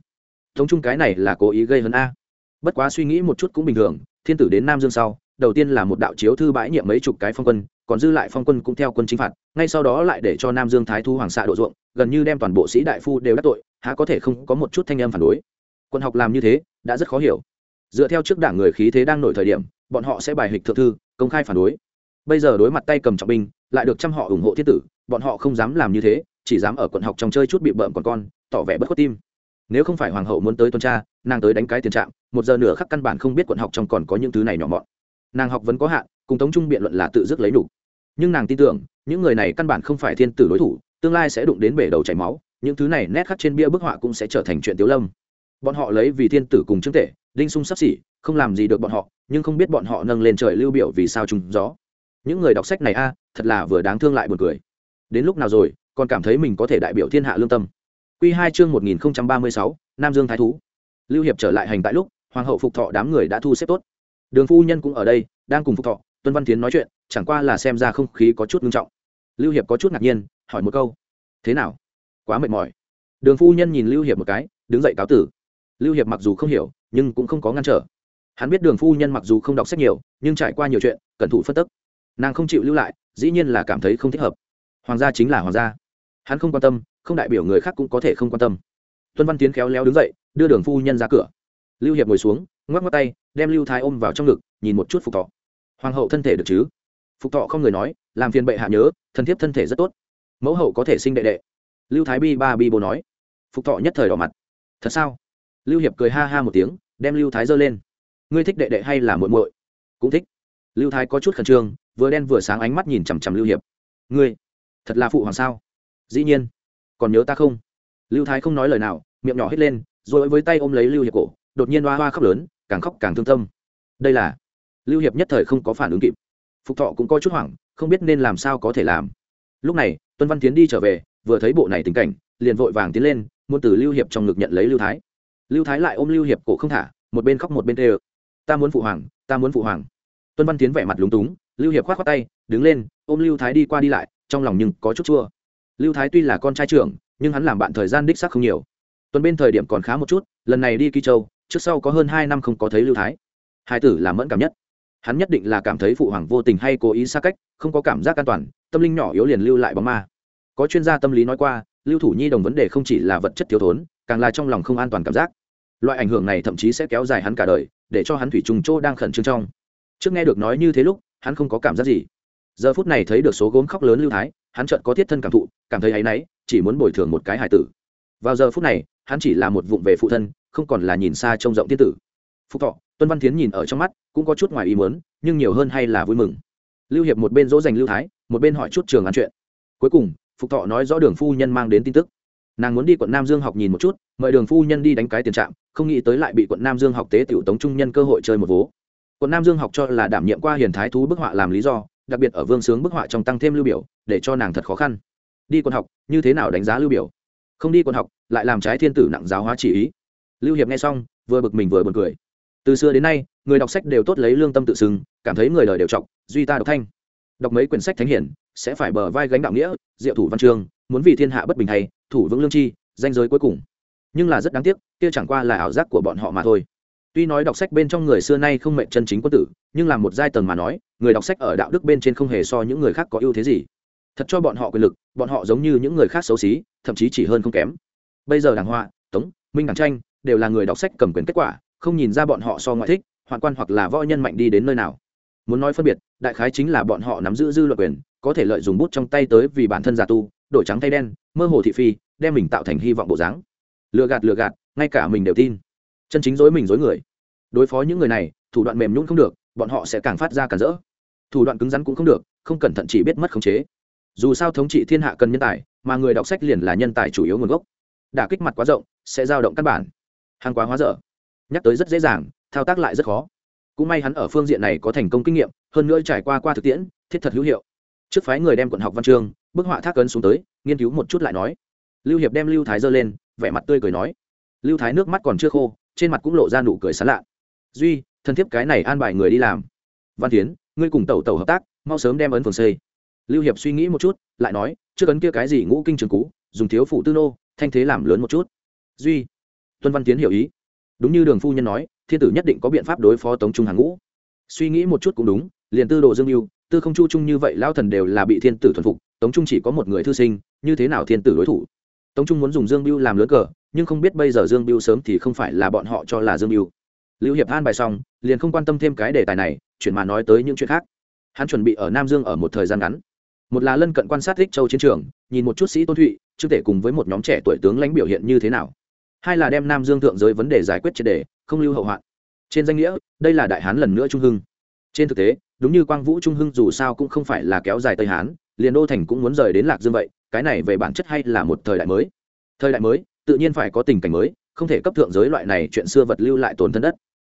[SPEAKER 1] Thống chung cái này là cố ý gây hấn a. Bất quá suy nghĩ một chút cũng bình thường, thiên tử đến nam dương sau, đầu tiên là một đạo chiếu thư bãi nhiệm mấy chục cái phong quân còn dư lại phong quân cũng theo quân chính phạt, ngay sau đó lại để cho nam dương thái thu hoàng xạ độ ruộng, gần như đem toàn bộ sĩ đại phu đều đắc tội, há có thể không có một chút thanh âm phản đối. Quân học làm như thế, đã rất khó hiểu. Dựa theo trước đảng người khí thế đang nổi thời điểm, bọn họ sẽ bài hịch thượng thư, công khai phản đối. Bây giờ đối mặt tay cầm trọng binh, lại được trăm họ ủng hộ thiết tử, bọn họ không dám làm như thế, chỉ dám ở quận học trong chơi chút bị bợm còn con, tỏ vẻ bất khuất tim. Nếu không phải hoàng hậu muốn tới tuần tra, nàng tới đánh cái tiền trạng một giờ nửa khắc căn bản không biết quận học trong còn có những thứ này nhỏ mọn. Nàng học vẫn có hạn, cùng tống trung biện luận là tự dứt lấy đủ nhưng nàng tin tưởng, những người này căn bản không phải thiên tử đối thủ, tương lai sẽ đụng đến bể đầu chảy máu, những thứ này nét khắc trên bia bức họa cũng sẽ trở thành chuyện tiếu lâm. Bọn họ lấy vì thiên tử cùng chứng tể, đinh sung sắp xỉ, không làm gì được bọn họ, nhưng không biết bọn họ nâng lên trời lưu biểu vì sao trùng gió. Những người đọc sách này a, thật là vừa đáng thương lại buồn cười. Đến lúc nào rồi, còn cảm thấy mình có thể đại biểu thiên hạ lương tâm. Quy hai chương một nghìn ba mươi sáu, nam dương thái thú. Lưu hiệp trở lại hành tại lúc, hoàng hậu phục thọ đám người đã thu xếp tốt. Đường phu nhân cũng ở đây, đang cùng phục thọ tuân văn tiến nói chuyện, chẳng qua là xem ra không khí có chút nghiêm trọng. Lưu hiệp có chút ngạc nhiên, hỏi một câu, thế nào? Quá mệt mỏi. Đường phu nhân nhìn lưu hiệp một cái, đứng dậy cáo tử. Lưu hiệp mặc dù không hiểu, nhưng cũng không có ngăn trở. Hắn biết đường phu nhân mặc dù không đọc sách nhiều, nhưng trải qua nhiều chuyện, cẩn thụ phân tức nàng không chịu lưu lại, dĩ nhiên là cảm thấy không thích hợp. Hoàng gia chính là hoàng gia. Hắn không quan tâm, không đại biểu người khác cũng có thể không quan tâm. Tuân văn tiến khéo léo đứng dậy, đưa đường phu nhân ra cửa. Lưu hiệp ngồi xuống, ngoắc ngoắc tay, đem lưu thái ôm vào trong ngực, nhìn một chút phục thọ hoàng hậu thân thể được chứ? Phục thọ không người nói, làm phiền bệ hạ nhớ, thân thiết thân thể rất tốt. Mẫu hậu có thể sinh đệ đệ. Lưu thái bi ba bi bố nói. Phục thọ nhất thời đỏ mặt. Thật sao? Lưu hiệp cười ha ha một tiếng, đem lưu thái giơ lên. Ngươi thích đệ đệ hay là muội muội? Cũng thích. Lưu thái có chút khẩn trương, vừa đen vừa sáng ánh mắt nhìn chằm chằm lưu hiệp. Ngươi, thật là phụ hoàng sao? Dĩ nhiên. Còn nhớ ta không? Lưu thái không nói lời nào, miệng nhỏ hết lên, rồi với tay ôm lấy lưu hiệp cổ, đột nhiên hoa hoa khóc lớn, càng khóc càng thương tâm. Đây là lưu hiệp nhất thời không có phản ứng kịp. Phục thọ cũng coi chút hoảng, không biết nên làm sao có thể làm. Lúc này, tuân văn tiến đi trở về, vừa thấy bộ này tình cảnh, liền vội vàng tiến lên, muốn từ lưu hiệp trong ngực nhận lấy lưu thái. Lưu thái lại ôm lưu hiệp cổ không thả, một bên khóc một bên tê ơ. Ta muốn phụ hoàng, ta muốn phụ hoàng. Tuân văn tiến vẻ mặt lúng túng, lưu hiệp k h o á t khoác tay, đứng lên, ôm lưu thái đi qua đi lại, trong lòng nhưng có chút chua. Lưu thái tuy là con trai trưởng, nhưng hắn làm bạn thời gian đích sắc không nhiều. Tuần bên thời điểm còn khá một chút, lần này đi kỳ châu, trước sau có hơn hai năm không có thấy lưu thái. Hai tử là mẫn cảm nhất hắn nhất định là cảm thấy phụ hoàng vô tình hay cố ý xa cách, không có cảm giác an toàn, tâm linh nhỏ yếu liền lưu lại bóng ma. Có chuyên gia tâm lý nói qua, lưu thủ nhi đồng vấn đề không chỉ là vật chất thiếu thốn, càng là trong lòng không an toàn cảm giác. Loại ảnh hưởng này thậm chí sẽ kéo dài hắn cả đời, để cho hắn thủy trùng chỗ đang khẩn trương trong. Trước nghe được nói như thế lúc, hắn không có cảm giác gì. Giờ phút này thấy được số gốm khóc lớn lưu thái, hắn chợt có thiết thân cảm thụ, cảm thấy áy náy, chỉ muốn bồi thường một cái hải tử. Vào giờ phút này, hắn chỉ là một vụng về phụ thân, không còn là nhìn xa trông rộng thiên tử. Phúc thọ tuân văn tiến nhìn ở trong mắt, cũng có chút ngoài ý muốn, nhưng nhiều hơn hay là vui mừng. Lưu hiệp một bên dỗ dành lưu thái, một bên hỏi chút trường ăn chuyện. Cuối cùng, phục thọ nói rõ đường phu nhân mang đến tin tức. Nàng muốn đi quận nam dương học nhìn một chút, mời đường phu nhân đi đánh cái tiền trạm, không nghĩ tới lại bị quận nam dương học tế tiểu tống trung nhân cơ hội chơi một vố. Quận nam dương học cho là đảm nhiệm qua hiền thái thú bức họa làm lý do, đặc biệt ở vương sướng bức họa trong tăng thêm lưu biểu, để cho nàng thật khó khăn. Đi quận học, như thế nào đánh giá lưu biểu? Không đi quận học, lại làm trái thiên tử nặng giáo hóa chỉ ý. Lưu hiệp nghe xong, vừa bực mình vừa buồn cười từ xưa đến nay, người đọc sách đều tốt lấy lương tâm tự xưng, cảm thấy người đời đều trọng, duy ta đọc thanh. Đọc mấy quyển sách thánh hiển, sẽ phải bờ vai gánh đạo nghĩa, diệu thủ văn chương, muốn vì thiên hạ bất bình hay, thủ vững lương chi danh giới cuối cùng. Nhưng là rất đáng tiếc, kia chẳng qua là ảo giác của bọn họ mà thôi. Tuy nói đọc sách bên trong người xưa nay không mệnh chân chính quân tử, nhưng là một giai tầng mà nói, người đọc sách ở đạo đức bên trên không hề so những người khác có ưu thế gì. Thật cho bọn họ quyền lực, bọn họ giống như những người khác xấu xí, thậm chí chỉ hơn không kém. Bây giờ đảng họa tống, minh đảng tranh, đều là người đọc sách cầm quyền kết quả không nhìn ra bọn họ so ngoại thích, hoạn quan hoặc là võ nhân mạnh đi đến nơi nào. Muốn nói phân biệt, đại khái chính là bọn họ nắm giữ dư luận quyền, có thể lợi dụng bút trong tay tới vì bản thân giả tu, đổi trắng tay đen, mơ hồ thị phi, đem mình tạo thành hy vọng bộ dáng. Lừa gạt lừa gạt, ngay cả mình đều tin. Chân chính dối mình dối người. Đối phó những người này, thủ đoạn mềm nhún không được, bọn họ sẽ càng phát ra càng rỡ. Thủ đoạn cứng rắn cũng không được, không cẩn thận chỉ biết mất khống chế. Dù sao thống trị thiên hạ cần nhân tài, mà người đọc sách liền là nhân tài chủ yếu nguồn gốc. Đả kích mặt quá rộng, sẽ dao động căn bản. Hàng quá hóa dở nhắc tới rất dễ dàng, thao tác lại rất khó. Cũng may hắn ở phương diện này có thành công kinh nghiệm, hơn nữa trải qua qua thực tiễn, thiết thật hữu hiệu. Trước phái người đem quận học văn chương, bức họa thác cấn xuống tới, nghiên cứu một chút lại nói. Lưu hiệp đem lưu thái dơ lên, vẻ mặt tươi cười nói. Lưu thái nước mắt còn chưa khô, trên mặt cũng lộ ra nụ cười sán lạ. Duy, thân thiết cái này an bài người đi làm. Văn tiến ngươi cùng tẩu tẩu hợp tác, mau sớm đem ấn phường xây. Lưu hiệp suy nghĩ một chút, lại nói, trước ấn kia cái gì ngũ kinh trường cũ, dùng thiếu phụ tư nô, thanh thế làm lớn một chút. Duy. Tuân văn tiến hiểu ý đúng như đường phu nhân nói, thiên tử nhất định có biện pháp đối phó tống trung hàng ngũ. Suy nghĩ một chút cũng đúng, liền tư đồ dương mưu tư không chu trung như vậy lao thần đều là bị thiên tử thuần phục, tống trung chỉ có một người thư sinh, như thế nào thiên tử đối thủ? Tống trung muốn dùng dương mưu làm lớn cờ, nhưng không biết bây giờ dương mưu sớm thì không phải là bọn họ cho là dương mưu lưu hiệp an bài xong, liền không quan tâm thêm cái đề tài này chuyển mà nói tới những chuyện khác. Hắn chuẩn bị ở nam dương ở một thời gian ngắn. Một là lân cận quan sát thích châu chiến trường, nhìn một chút sĩ tôn thụy, chưa thể cùng với một nhóm trẻ tuổi tướng lãnh biểu hiện như thế nào hai là đem nam dương thượng giới vấn đề giải quyết triệt đề không lưu hậu hoạn. Trên danh nghĩa, đây là đại hán lần nữa trung hưng. Trên thực tế, đúng như quang vũ trung hưng dù sao cũng không phải là kéo dài tây hán, liền đô thành cũng muốn rời đến lạc dương vậy, cái này về bản chất hay là một thời đại mới. Thời đại mới, tự nhiên phải có tình cảnh mới, không thể cấp thượng giới loại này chuyện xưa vật lưu lại tổn thân đất.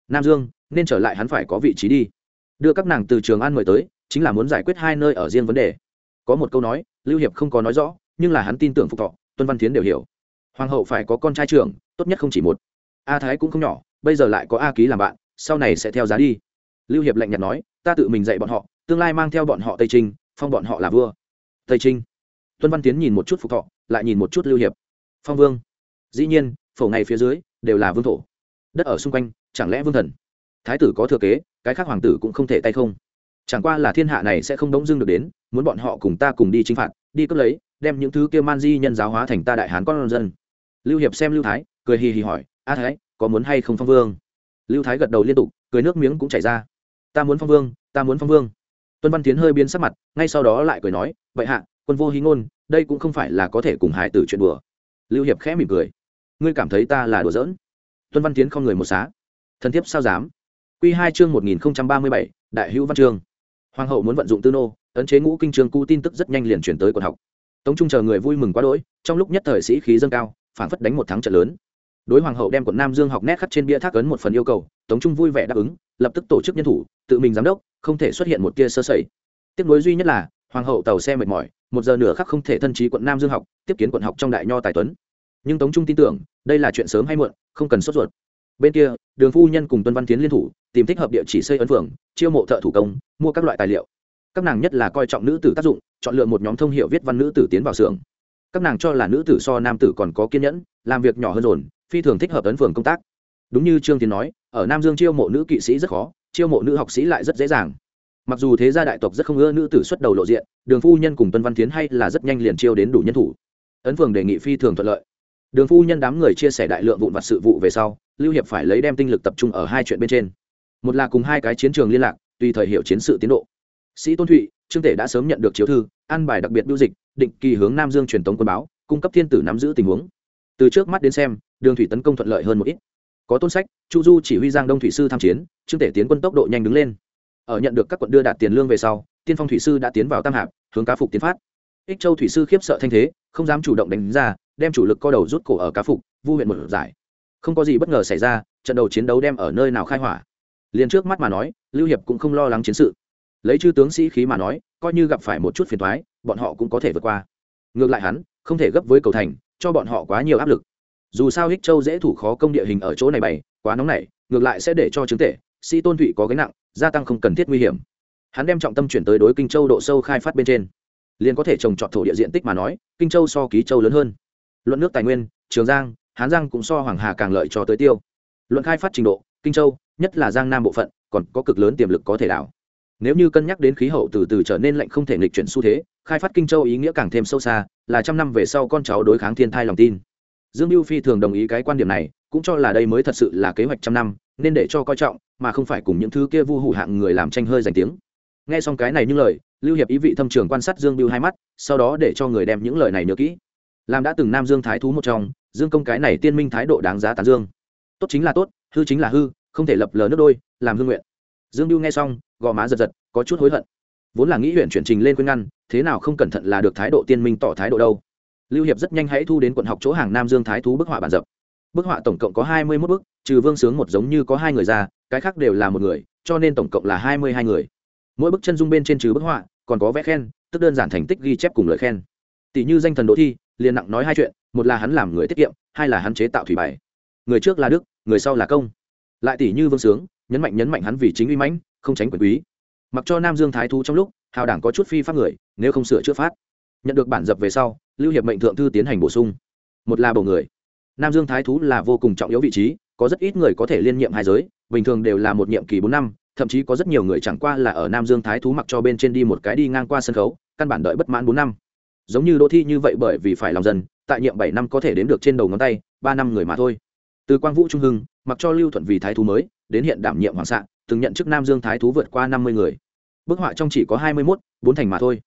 [SPEAKER 1] Nam dương, nên trở lại hắn phải có vị trí đi. Đưa các nàng từ trường an mời tới, chính là muốn giải quyết hai nơi ở riêng vấn đề. Có một câu nói, lưu hiệp không có nói rõ, nhưng là hắn tin tưởng phục thọ, tuân văn tiến đều hiểu hoàng hậu phải có con trai trưởng, tốt nhất không chỉ một. A thái cũng không nhỏ, bây giờ lại có a ký làm bạn, sau này sẽ theo giá đi. Lưu hiệp lạnh nhạt nói, ta tự mình dạy bọn họ, tương lai mang theo bọn họ tây trinh, phong bọn họ là vua. Tây trinh? Tuân văn tiến nhìn một chút phục thọ, lại nhìn một chút lưu hiệp. Phong vương. Dĩ nhiên, phổ ngày phía dưới, đều là vương thổ. Đất ở xung quanh, chẳng lẽ vương thần? Thái tử có thừa kế, cái khác hoàng tử cũng không thể tay không. Chẳng qua là thiên hạ này sẽ không đống dưng được đến, muốn bọn họ cùng ta cùng đi chinh phạt, đi cướp lấy, đem những thứ kia man di nhân giáo hóa thành ta đại hán con dân lưu hiệp xem lưu thái, cười hì hì hỏi, a thái, có muốn hay không phong vương? Lưu thái gật đầu liên tục, cười nước miếng cũng chảy ra. Ta muốn phong vương, ta muốn phong vương. Tuân văn tiến hơi biến sắc mặt, ngay sau đó lại cười nói, vậy hạ, quân vô hí ngôn, đây cũng không phải là có thể cùng hải tử chuyện đùa. Lưu hiệp khẽ mỉm cười, ngươi cảm thấy ta là đùa giỡn? Tuân văn tiến không người một xá. Thân thiếp sao dám? Quy hai chương một nghìn ba mươi bảy, đại hữu văn chương hoàng hậu muốn vận dụng tư nô, ấn chế ngũ kinh trường cu tin tức rất nhanh liền chuyển tới quận học. Tống trung chờ người vui mừng quá đỗi, trong lúc nhất thời sĩ khí dâng cao phản phất đánh một thắng trận lớn. Đối hoàng hậu đem quận nam dương học nét khắc trên bia thác ấn một phần yêu cầu, tống trung vui vẻ đáp ứng, lập tức tổ chức nhân thủ, tự mình giám đốc, không thể xuất hiện một tia sơ sẩy. Tiếc nối duy nhất là, hoàng hậu tàu xe mệt mỏi, một giờ nửa khắc không thể thân trí quận nam dương học, tiếp kiến quận học trong đại nho tài tuấn. Nhưng tống trung tin tưởng, đây là chuyện sớm hay muộn, không cần sốt ruột. Bên kia, đường phu nhân cùng tuân văn tiến liên thủ, tìm thích hợp địa chỉ xây ấn phường, chiêu mộ thợ thủ công, mua các loại tài liệu. Các nàng nhất là coi trọng nữ tử tác dụng, chọn lựa một nhóm thông hiệu viết văn nữ tử tiến vào xưởng các nàng cho là nữ tử so nam tử còn có kiên nhẫn, làm việc nhỏ hơn dồn, phi thường thích hợp ấn phường công tác. Đúng như trương tiến nói, ở nam dương chiêu mộ nữ kỵ sĩ rất khó, chiêu mộ nữ học sĩ lại rất dễ dàng. Mặc dù thế gia đại tộc rất không ưa nữ tử xuất đầu lộ diện, đường phu nhân cùng tân văn tiến hay là rất nhanh liền chiêu đến đủ nhân thủ. Ấn phường đề nghị phi thường thuận lợi. Đường phu nhân đám người chia sẻ đại lượng vụn vặt sự vụ về sau, lưu hiệp phải lấy đem tinh lực tập trung ở hai chuyện bên trên. Một là cùng hai cái chiến trường liên lạc, tùy thời hiệu chiến sự tiến độ. Sĩ tôn thụy, trương tể đã sớm nhận được chiếu thư, an bài đặc biệt biêu dịch định kỳ hướng nam dương truyền tống quân báo, cung cấp thiên tử nắm giữ tình huống. Từ trước mắt đến xem, đường thủy tấn công thuận lợi hơn một ít. Có tôn sách, chu du chỉ huy giang đông thủy sư tham chiến, trương tể tiến quân tốc độ nhanh đứng lên. Ở nhận được các quận đưa đạt tiền lương về sau, tiên phong thủy sư đã tiến vào tam hạp, hướng cá phục tiến phát. Ích châu thủy sư khiếp sợ thanh thế, không dám chủ động đánh ra, đem chủ lực co đầu rút cổ ở cá phục, vu huyện một giải. Không có gì bất ngờ xảy ra, trận đầu chiến đấu đem ở nơi nào khai hỏa. Liền trước mắt mà nói, lưu hiệp cũng không lo lắng chiến sự lấy chư tướng sĩ khí mà nói, coi như gặp phải một chút phiền thoái bọn họ cũng có thể vượt qua. Ngược lại hắn, không thể gấp với cầu thành, cho bọn họ quá nhiều áp lực. Dù sao hích châu dễ thủ khó công địa hình ở chỗ này bày, quá nóng này ngược lại sẽ để cho chứng tể sĩ tôn thụy có gánh nặng, gia tăng không cần thiết nguy hiểm. Hắn đem trọng tâm chuyển tới đối kinh châu độ sâu khai phát bên trên. Liền có thể trồng trọt thổ địa diện tích mà nói, kinh châu so ký châu lớn hơn. Luận nước tài nguyên, trường giang, hán giang cũng so hoàng hà càng lợi cho tới tiêu. Luận khai phát trình độ, kinh châu, nhất là giang nam bộ phận, còn có cực lớn tiềm lực có thể đảo nếu như cân nhắc đến khí hậu từ từ trở nên lạnh không thể nghịch chuyển xu thế, khai phát kinh châu ý nghĩa càng thêm sâu xa, là trăm năm về sau con cháu đối kháng thiên thai lòng tin. Dương mưu phi thường đồng ý cái quan điểm này, cũng cho là đây mới thật sự là kế hoạch trăm năm, nên để cho coi trọng, mà không phải cùng những thứ kia vu hủ hạng người làm tranh hơi giành tiếng. Nghe xong cái này như lời, lưu hiệp ý vị thâm trường quan sát dương biêu hai mắt, sau đó để cho người đem những lời này nhớ kỹ. Làm đã từng nam dương thái thú một trong, dương công cái này tiên minh thái độ đáng giá tán dương. Tốt chính là tốt, hư chính là hư, không thể lập lờ nước đôi, làm hương nguyện dương Lưu nghe xong, gò má giật giật, có chút hối hận. Vốn là nghĩ huyện chuyển trình lên khuyên ngăn, thế nào không cẩn thận là được thái độ tiên minh tỏ thái độ đâu. Lưu hiệp rất nhanh hãy thu đến quận học chỗ hàng nam dương thái thú bức họa bản dập. Bức họa tổng cộng có hai mươi mốt bức, trừ vương sướng một giống như có hai người ra, cái khác đều là một người, cho nên tổng cộng là hai mươi hai người. Mỗi bức chân dung bên trên trừ bức họa, còn có vẽ khen, tức đơn giản thành tích ghi chép cùng lời khen. Tỷ như danh thần đỗ thi, liền nặng nói hai chuyện, một là hắn làm người tiết kiệm, hai là hắn chế tạo thủy bài. Người trước là đức, người sau là công. Lại tỷ như vương sướng nhấn mạnh nhấn mạnh hắn vì chính uy mãnh, không tránh quyền quý. Mặc cho nam dương thái thú trong lúc, hào đảng có chút phi pháp người, nếu không sửa chữa phát. Nhận được bản dập về sau, lưu hiệp mệnh thượng thư tiến hành bổ sung. Một là bầu người. Nam dương thái thú là vô cùng trọng yếu vị trí, có rất ít người có thể liên nhiệm hai giới, bình thường đều là một nhiệm kỳ bốn năm, thậm chí có rất nhiều người chẳng qua là ở nam dương thái thú mặc cho bên trên đi một cái đi ngang qua sân khấu, căn bản đợi bất mãn bốn năm. Giống như đỗ thi như vậy bởi vì phải lòng dân, tại nhiệm bảy năm có thể đến được trên đầu ngón tay, ba năm người mà thôi. Từ quang vũ trung hưng, mặc cho lưu thuận vì thái thú mới đến hiện đảm nhiệm hoàng sạn từng nhận chức nam dương thái thú vượt qua năm mươi người. Bức họa trong chỉ có hai mươi mốt, bốn thành mà thôi.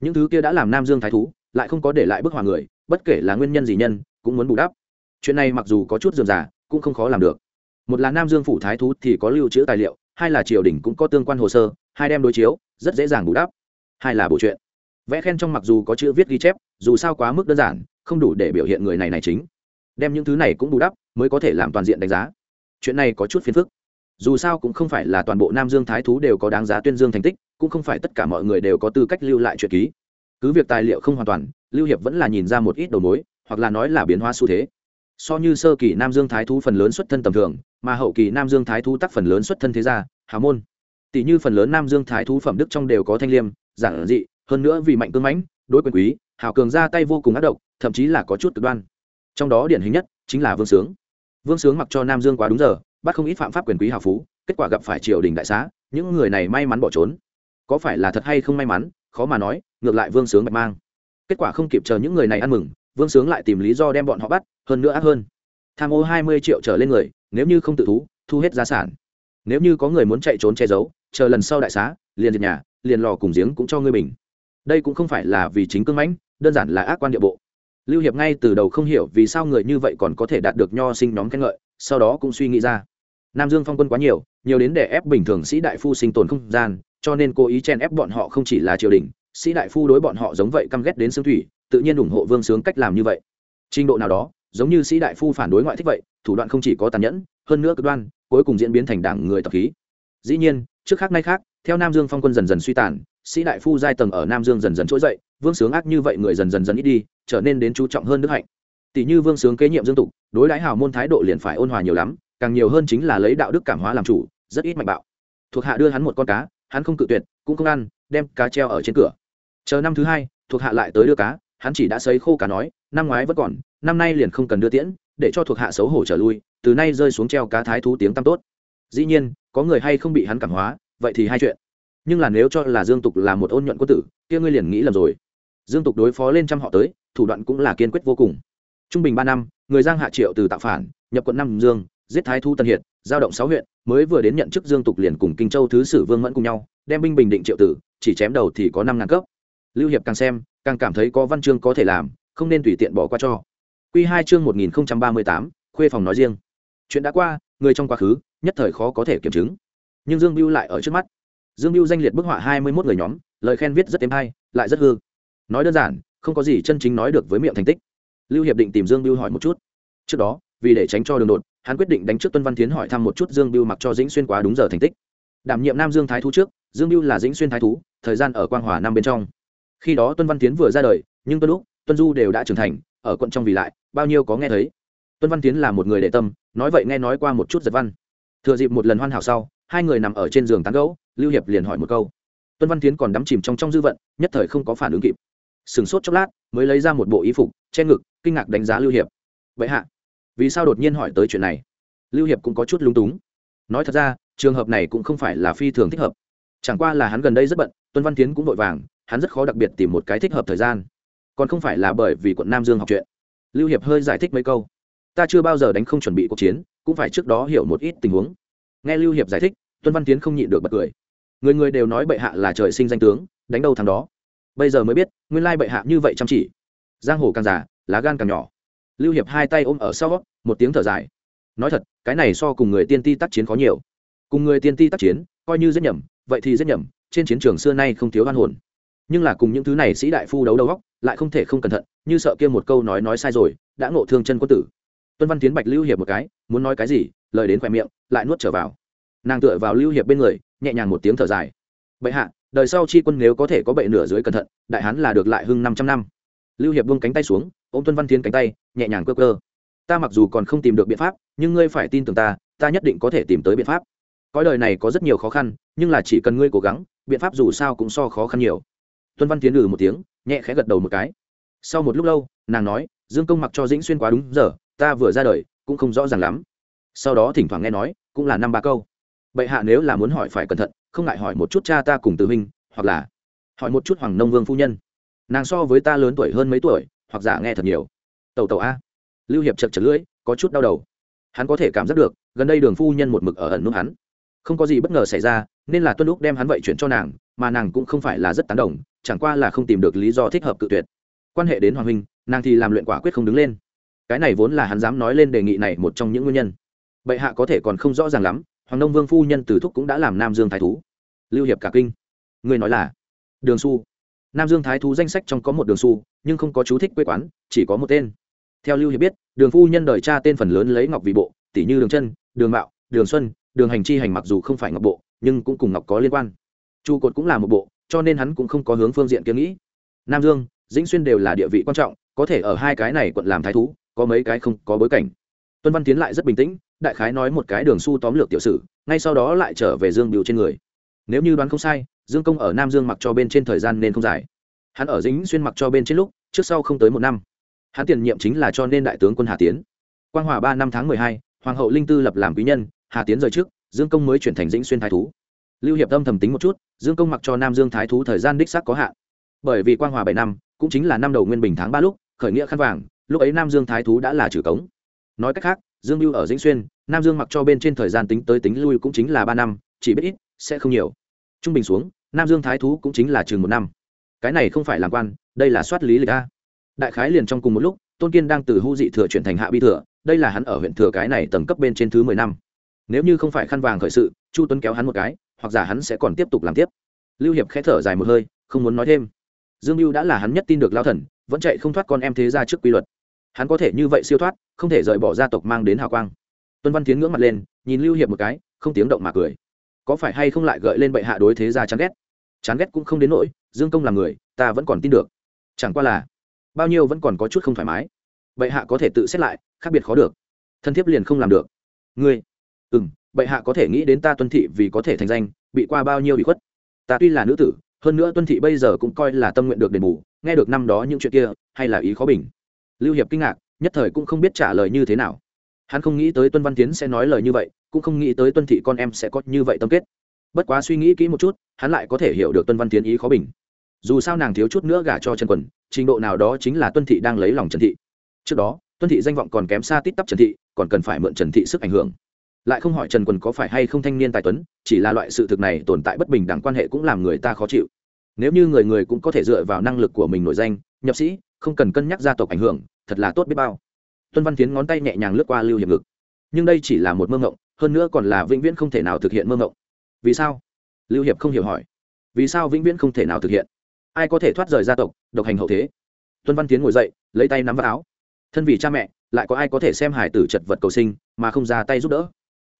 [SPEAKER 1] Những thứ kia đã làm nam dương thái thú, lại không có để lại bức họa người, bất kể là nguyên nhân gì nhân, cũng muốn bù đắp. Chuyện này mặc dù có chút dườm giả cũng không khó làm được. Một là nam dương phủ thái thú thì có lưu trữ tài liệu, hai là triều đình cũng có tương quan hồ sơ, hai đem đối chiếu, rất dễ dàng bù đắp. Hai là bộ chuyện. Vẽ khen trong mặc dù có chữ viết ghi chép, dù sao quá mức đơn giản, không đủ để biểu hiện người này này chính. Đem những thứ này cũng bù đắp, mới có thể làm toàn diện đánh giá. Chuyện này có chút phiền phức dù sao cũng không phải là toàn bộ nam dương thái thú đều có đáng giá tuyên dương thành tích, cũng không phải tất cả mọi người đều có tư cách lưu lại chuyện ký. Cứ việc tài liệu không hoàn toàn, lưu hiệp vẫn là nhìn ra một ít đầu mối, hoặc là nói là biến hóa xu thế. So như sơ kỳ nam dương thái thú phần lớn xuất thân tầm thường, mà hậu kỳ nam dương thái thú tác phần lớn xuất thân thế gia hào môn. Tỷ như phần lớn nam dương thái thú phẩm đức trong đều có thanh liêm, giản dị, hơn nữa vì mạnh cương mãnh, đối quyền quý, hào cường ra tay vô cùng ác độc, thậm chí là có chút cực đoan. Trong đó điển hình nhất chính là vương sướng. Vương sướng mặc cho nam dương quá đúng giờ bắt không ít phạm pháp quyền quý hào phú, kết quả gặp phải triều đình đại xá, những người này may mắn bỏ trốn. Có phải là thật hay không may mắn, khó mà nói, ngược lại vương sướng bạch mang. Kết quả không kịp chờ những người này ăn mừng, vương sướng lại tìm lý do đem bọn họ bắt, hơn nữa ác hơn. Tham ô hai mươi triệu trở lên người, nếu như không tự thú, thu hết gia sản. Nếu như có người muốn chạy trốn che giấu, chờ lần sau đại xá, liền diệt nhà, liền lò cùng giếng cũng cho ngươi mình đây cũng không phải là vì chính cương mãnh, đơn giản là ác quan địa bộ. Lưu hiệp ngay từ đầu không hiểu vì sao người như vậy còn có thể đạt được nho sinh nhóm khen ngợi, sau đó cũng suy nghĩ ra nam dương phong quân quá nhiều nhiều đến để ép bình thường sĩ đại phu sinh tồn không gian, cho nên cố ý chen ép bọn họ không chỉ là triều đình, sĩ đại phu đối bọn họ giống vậy căm ghét đến xương thủy, tự nhiên ủng hộ vương sướng cách làm như vậy. Trình độ nào đó, giống như sĩ đại phu phản đối ngoại thích vậy, thủ đoạn không chỉ có tàn nhẫn, hơn nữa cực đoan, cuối cùng diễn biến thành đảng người tập khí. Dĩ nhiên, trước khác nay khác, theo nam dương phong quân dần dần suy tàn, sĩ đại phu giai tầng ở nam dương dần dần trỗi dậy, vương sướng ác như vậy người dần dần dần ít đi, trở nên đến chú trọng hơn đức hạnh. Tỷ như vương sướng kế nhiệm dương tục, đối đãi hào môn thái độ liền phải ôn hòa nhiều lắm càng nhiều hơn chính là lấy đạo đức cảm hóa làm chủ, rất ít mạnh bạo. Thuộc hạ đưa hắn một con cá, hắn không cự tuyệt, cũng không ăn, đem cá treo ở trên cửa. Chờ năm thứ hai, thuộc hạ lại tới đưa cá, hắn chỉ đã xấy khô cá nói, năm ngoái vẫn còn, năm nay liền không cần đưa tiễn, để cho thuộc hạ xấu hổ trở lui, từ nay rơi xuống treo cá thái thú tiếng tăm tốt. Dĩ nhiên, có người hay không bị hắn cảm hóa, vậy thì hai chuyện. Nhưng là nếu cho là dương tục là một ôn nhuận quân tử, kia ngươi liền nghĩ lầm rồi. Dương tục đối phó lên trăm họ tới, thủ đoạn cũng là kiên quyết vô cùng. Trung bình ba năm, người giang hạ triệu từ tạo phản, nhập quận năm dương giết thái thu tân hiệt, giao động sáu huyện, mới vừa đến nhận chức dương tục liền cùng kinh châu thứ sử vương mẫn cùng nhau, đem binh bình định triệu tử, chỉ chém đầu thì có năm ngàn cấp. Lưu hiệp càng xem, càng cảm thấy có văn chương có thể làm, không nên tùy tiện bỏ qua cho. Q hai chương một nghìn ba mươi tám, khuê phòng nói riêng. Chuyện đã qua, người trong quá khứ, nhất thời khó có thể kiểm chứng. Nhưng dương biêu lại ở trước mắt. Dương biêu danh liệt bức họa hai mươi mốt người nhóm, lời khen viết rất êm hay, lại rất hư. Nói đơn giản, không có gì chân chính nói được với miệng thành tích. Lưu hiệp định tìm dương biêu hỏi một chút. Trước đó vì để tránh cho đường đột, hắn quyết định đánh trước tuân văn tiến hỏi thăm một chút dương biêu mặc cho dĩnh xuyên quá đúng giờ thành tích. Đảm nhiệm nam dương thái thú trước, dương biêu là dĩnh xuyên thái thú, thời gian ở quang hòa năm bên trong. Khi đó tuân văn tiến vừa ra đời, nhưng tuân lúc, tuân du đều đã trưởng thành, ở quận trong vì lại, bao nhiêu có nghe thấy. Tuân văn tiến là một người đệ tâm, nói vậy nghe nói qua một chút giật văn. Thừa dịp một lần hoan hảo sau, hai người nằm ở trên giường tán gẫu, lưu hiệp liền hỏi một câu. Tuân văn tiến còn đắm chìm trong trong dư vận, nhất thời không có phản ứng kịp. Sửng sốt chốc lát, mới lấy ra một bộ y phục, che ngực, kinh ngạc đánh giá lưu hiệp. Vậy hạ vì sao đột nhiên hỏi tới chuyện này? Lưu hiệp cũng có chút lúng túng. Nói thật ra, trường hợp này cũng không phải là phi thường thích hợp. Chẳng qua là hắn gần đây rất bận, tuân văn tiến cũng vội vàng, hắn rất khó đặc biệt tìm một cái thích hợp thời gian. Còn không phải là bởi vì quận nam dương học chuyện. Lưu hiệp hơi giải thích mấy câu. Ta chưa bao giờ đánh không chuẩn bị cuộc chiến, cũng phải trước đó hiểu một ít tình huống. Nghe lưu hiệp giải thích, tuân văn tiến không nhịn được bật cười. Người người đều nói bệ hạ là trời sinh danh tướng, đánh đâu thằng đó. Bây giờ mới biết, nguyên lai bệ hạ như vậy chăm chỉ. Giang hồ càng già, lá gan càng nhỏ lưu hiệp hai tay ôm ở sau, một tiếng thở dài. Nói thật, cái này so cùng người tiên ti tác chiến có nhiều. Cùng người tiên ti tác chiến, coi như rất nhầm, vậy thì rất nhầm, trên chiến trường xưa nay không thiếu oan hồn. Nhưng là cùng những thứ này sĩ đại phu đấu đầu góc lại không thể không cẩn thận, như sợ kia một câu nói nói sai rồi, đã ngộ thương chân quân tử. Tuân văn tiến bạch lưu hiệp một cái, muốn nói cái gì, lời đến khỏe miệng, lại nuốt trở vào. Nàng tựa vào lưu hiệp bên người, nhẹ nhàng một tiếng thở dài. Bệ hạ, đời sau chi quân nếu có thể có bệ nửa dưới cẩn thận, đại hán là được lại hưng năm trăm năm. Lưu hiệp buông cánh tay xuống ôm tuân văn tiến cánh tay, nhẹ nhàng cơ cơ ta mặc dù còn không tìm được biện pháp, nhưng ngươi phải tin tưởng ta ta nhất định có thể tìm tới biện pháp. Cõi đời này có rất nhiều khó khăn, nhưng là chỉ cần ngươi cố gắng, biện pháp dù sao cũng so khó khăn nhiều. Tuân văn tiến lừ một tiếng, nhẹ khẽ gật đầu một cái. Sau một lúc lâu, nàng nói, dương công mặc cho dĩnh xuyên quá đúng giờ, ta vừa ra đời, cũng không rõ ràng lắm. Sau đó thỉnh thoảng nghe nói, cũng là năm ba câu. Bệ hạ nếu là muốn hỏi phải cẩn thận, không ngại hỏi một chút cha ta cùng từ huynh, hoặc là hỏi một chút hoàng nông vương phu nhân. Nàng so với ta lớn tuổi hơn mấy tuổi hoặc giả nghe thật nhiều. Tàu tàu a. Lưu hiệp chật chật lưỡi, có chút đau đầu. Hắn có thể cảm giác được, gần đây đường phu nhân một mực ở ẩn nút hắn. Không có gì bất ngờ xảy ra, nên là tuân lúc đem hắn vậy chuyển cho nàng, mà nàng cũng không phải là rất tán đồng, chẳng qua là không tìm được lý do thích hợp cự tuyệt. Quan hệ đến hoàng huynh, nàng thì làm luyện quả quyết không đứng lên. Cái này vốn là hắn dám nói lên đề nghị này một trong những nguyên nhân. Bệ hạ có thể còn không rõ ràng lắm, hoàng nông vương phu nhân từ thúc cũng đã làm nam dương thái thú. Lưu hiệp cả kinh. Người nói là, đường su nam dương thái thú danh sách trong có một đường su nhưng không có chú thích quê quán, chỉ có một tên. Theo lưu hiệp biết, đường phu nhân đời cha tên phần lớn lấy ngọc vì bộ tỷ như đường chân, đường mạo, đường xuân, đường hành chi hành mặc dù không phải ngọc bộ, nhưng cũng cùng ngọc có liên quan. Trụ cột cũng là một bộ, cho nên hắn cũng không có hướng phương diện kiếm nghĩ. Nam dương, dĩnh xuyên đều là địa vị quan trọng, có thể ở hai cái này quận làm thái thú, có mấy cái không có bối cảnh. Tuân văn tiến lại rất bình tĩnh, đại khái nói một cái đường su tóm lược tiểu sử, ngay sau đó lại trở về dương biểu trên người. Nếu như đoán không sai, dương công ở nam dương mặc cho bên trên thời gian nên không dài. Hắn ở dĩnh xuyên mặc cho bên trên lúc trước sau không tới một năm. Hắn tiền nhiệm chính là cho nên đại tướng quân hà tiến. Quang hòa ba năm tháng mười hai, hoàng hậu linh tư lập làm quý nhân, hà tiến rời trước, dương công mới chuyển thành dĩnh xuyên thái thú. Lưu hiệp tâm thầm tính một chút, dương công mặc cho nam dương thái thú thời gian đích xác có hạn. Bởi vì quang hòa bảy năm, cũng chính là năm đầu nguyên bình tháng ba lúc, khởi nghĩa khăn vàng, lúc ấy nam dương thái thú đã là trừ cống. Nói cách khác, dương mưu ở dĩnh xuyên, nam dương mặc cho bên trên thời gian tính tới tính lui cũng chính là ba năm, chỉ biết ít, sẽ không nhiều. Trung bình xuống, nam dương thái thú cũng chính là chừng một năm cái này không phải làm quan, đây là soát lý lịch a. Đại khái liền trong cùng một lúc, tôn kiên đang từ hưu dị thừa chuyển thành hạ bi thừa, đây là hắn ở huyện thừa cái này tầng cấp bên trên thứ mười năm. Nếu như không phải khăn vàng khởi sự, chu tuấn kéo hắn một cái, hoặc giả hắn sẽ còn tiếp tục làm tiếp. Lưu hiệp khẽ thở dài một hơi, không muốn nói thêm. Dương mưu đã là hắn nhất tin được lao thần, vẫn chạy không thoát con em thế ra trước quy luật. Hắn có thể như vậy siêu thoát, không thể rời bỏ gia tộc mang đến hào quang. Tuân văn tiến ngưỡng mặt lên, nhìn lưu hiệp một cái, không tiếng động mà cười. Có phải hay không lại gợi lên bệ hạ đối thế gia chán ghét? Chán ghét cũng không đến nỗi dương công là người, ta vẫn còn tin được. Chẳng qua là, bao nhiêu vẫn còn có chút không thoải mái. Bệ hạ có thể tự xét lại, khác biệt khó được. Thân thiếp liền không làm được. Ngươi? Ừ m bệ hạ có thể nghĩ đến ta tuân thị vì có thể thành danh, bị qua bao nhiêu bị khuất. Ta tuy là nữ tử, hơn nữa tuân thị bây giờ cũng coi là tâm nguyện được đền bù, nghe được năm đó những chuyện kia, hay là ý khó bình. Lưu hiệp kinh ngạc, nhất thời cũng không biết trả lời như thế nào. Hắn không nghĩ tới tuân văn tiến sẽ nói lời như vậy, cũng không nghĩ tới tuân thị con em sẽ có như vậy tâm kết. Bất quá suy nghĩ kỹ một chút, hắn lại có thể hiểu được tuân văn tiến ý khó bình dù sao nàng thiếu chút nữa gả cho trần quần, trình độ nào đó chính là tuân thị đang lấy lòng trần thị. Trước đó, tuân thị danh vọng còn kém xa tít tắp trần thị, còn cần phải mượn trần thị sức ảnh hưởng. Lại không hỏi trần quần có phải hay không thanh niên tài tuấn, chỉ là loại sự thực này tồn tại bất bình đẳng quan hệ cũng làm người ta khó chịu. Nếu như người người cũng có thể dựa vào năng lực của mình nổi danh, nhập sĩ, không cần cân nhắc gia tộc ảnh hưởng, thật là tốt biết bao. Tuân văn tiến ngón tay nhẹ nhàng lướt qua lưu hiệp ngực. Nhưng đây chỉ là một mơ ngộng hơn nữa còn là vĩnh viễn không thể nào thực hiện mơ ngộng vì sao? Lưu hiệp không hiểu hỏi. Vì sao vĩnh viễn không thể nào thực hiện? Ai có thể thoát rời gia tộc, độc hành hậu thế. Tuân văn tiến ngồi dậy, lấy tay nắm vào áo. Thân vì cha mẹ, lại có ai có thể xem hải tử chật vật cầu sinh, mà không ra tay giúp đỡ?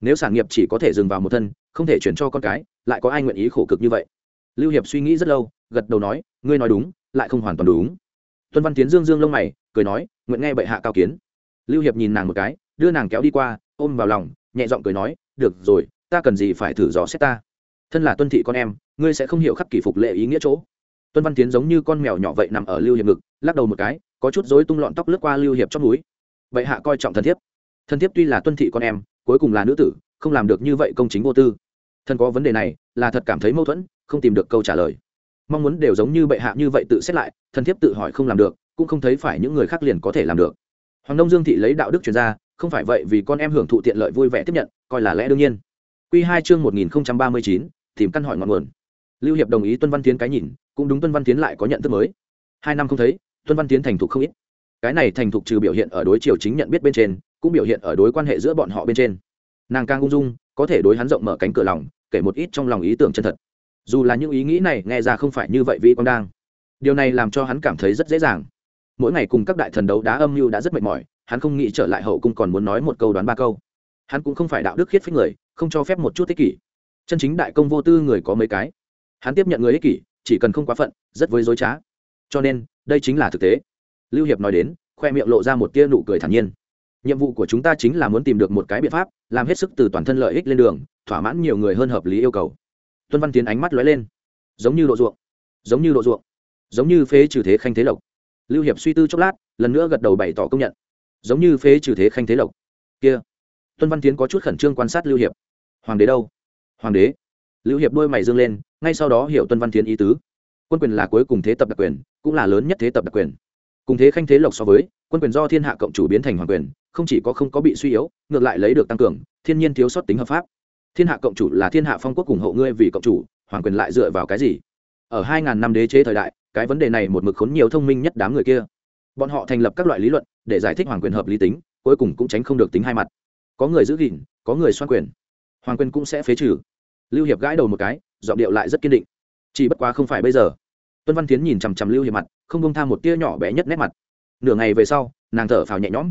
[SPEAKER 1] Nếu sản nghiệp chỉ có thể dừng vào một thân, không thể chuyển cho con cái, lại có ai nguyện ý khổ cực như vậy? Lưu hiệp suy nghĩ rất lâu, gật đầu nói, ngươi nói đúng, lại không hoàn toàn đúng. Tuân văn tiến dương dương lông mày, cười nói, nguyện nghe bệ hạ cao kiến. Lưu hiệp nhìn nàng một cái, đưa nàng kéo đi qua, ôm vào lòng, nhẹ giọng cười nói, được rồi, ta cần gì phải thử dò xét ta? Thân là tuân thị con em, ngươi sẽ không hiểu khắc kỷ phục lệ ý nghĩa chỗ tuân văn tiến giống như con mèo nhỏ vậy nằm ở lưu hiệp ngực, lắc đầu một cái, có chút dối tung lọn tóc lướt qua lưu hiệp trong núi vậy hạ coi trọng thân thiếp. Thân thiếp tuy là tuân thị con em, cuối cùng là nữ tử, không làm được như vậy công chính vô tư. Thân có vấn đề này, là thật cảm thấy mâu thuẫn, không tìm được câu trả lời. Mong muốn đều giống như bệ hạ như vậy tự xét lại thân thiếp tự hỏi không làm được, cũng không thấy phải những người khác liền có thể làm được. Hoàng đông dương thị lấy đạo đức truyền ra, không phải vậy vì con em hưởng thụ tiện lợi vui vẻ tiếp nhận, coi là lẽ đương nhiên. Q hai chương một nghìn ba mươi chín, tìm căn hỏi ngọn nguồn. Lưu hiệp đồng ý tuân văn tiến cái nhìn cũng đúng tuân văn tiến lại có nhận thức mới. Hai năm không thấy, tuân văn tiến thành thục không ít. Cái này thành thục trừ biểu hiện ở đối chiều chính nhận biết bên trên, cũng biểu hiện ở đối quan hệ giữa bọn họ bên trên. Nàng càng ung dung, có thể đối hắn rộng mở cánh cửa lòng, kể một ít trong lòng ý tưởng chân thật. Dù là những ý nghĩ này nghe ra không phải như vậy vĩ quang đang. Điều này làm cho hắn cảm thấy rất dễ dàng. Mỗi ngày cùng các đại thần đấu đá âm mưu đã rất mệt mỏi, hắn không nghĩ trở lại hậu cung còn muốn nói một câu đoán ba câu. Hắn cũng không phải đạo đức khiết phích người, không cho phép một chút ích kỷ. Chân chính đại công vô tư người có mấy cái. Hắn tiếp nhận người ích kỷ chỉ cần không quá phận, rất với dối trá. Cho nên, đây chính là thực tế. Lưu hiệp nói đến, khoe miệng lộ ra một tia nụ cười thản nhiên. Nhiệm vụ của chúng ta chính là muốn tìm được một cái biện pháp, làm hết sức từ toàn thân lợi ích lên đường, thỏa mãn nhiều người hơn hợp lý yêu cầu. Tuân văn tiến ánh mắt lóe lên. Giống như độ ruộng. Giống như độ ruộng. Giống như phế trừ thế khanh thế lộc. Lưu hiệp suy tư chốc lát, lần nữa gật đầu bày tỏ công nhận. Giống như phế trừ thế khanh thế lộc. Kia. Tuân văn tiến có chút khẩn trương quan sát lưu hiệp. Hoàng đế đâu? Hoàng đế. Lưu hiệp đôi mày dương lên ngay sau đó hiểu tuân văn thiên ý tứ. Quân quyền là cuối cùng thế tập đặc quyền, cũng là lớn nhất thế tập đặc quyền. Cùng thế khanh thế lộc so với, quân quyền do thiên hạ cộng chủ biến thành hoàng quyền, không chỉ có không có bị suy yếu, ngược lại lấy được tăng cường, thiên nhiên thiếu sót tính hợp pháp. Thiên hạ cộng chủ là thiên hạ phong quốc cùng hậu ngươi vì cộng chủ, hoàng quyền lại dựa vào cái gì? Ở hai ngàn năm đế chế thời đại, cái vấn đề này một mực khốn nhiều thông minh nhất đám người kia. Bọn họ thành lập các loại lý luận, để giải thích hoàng quyền hợp lý tính, cuối cùng cũng tránh không được tính hai mặt. Có người giữ gìn, có người xoan quyền. Hoàng quyền cũng sẽ phế trừ lưu hiệp gãi đầu một cái, giọng điệu lại rất kiên định. Chỉ bất quá không phải bây giờ. Tuân văn tiến nhìn chằm chằm lưu hiệp mặt, không bông tham một tia nhỏ bé nhất nét mặt. Nửa ngày về sau, nàng thở phào nhẹ nhõm.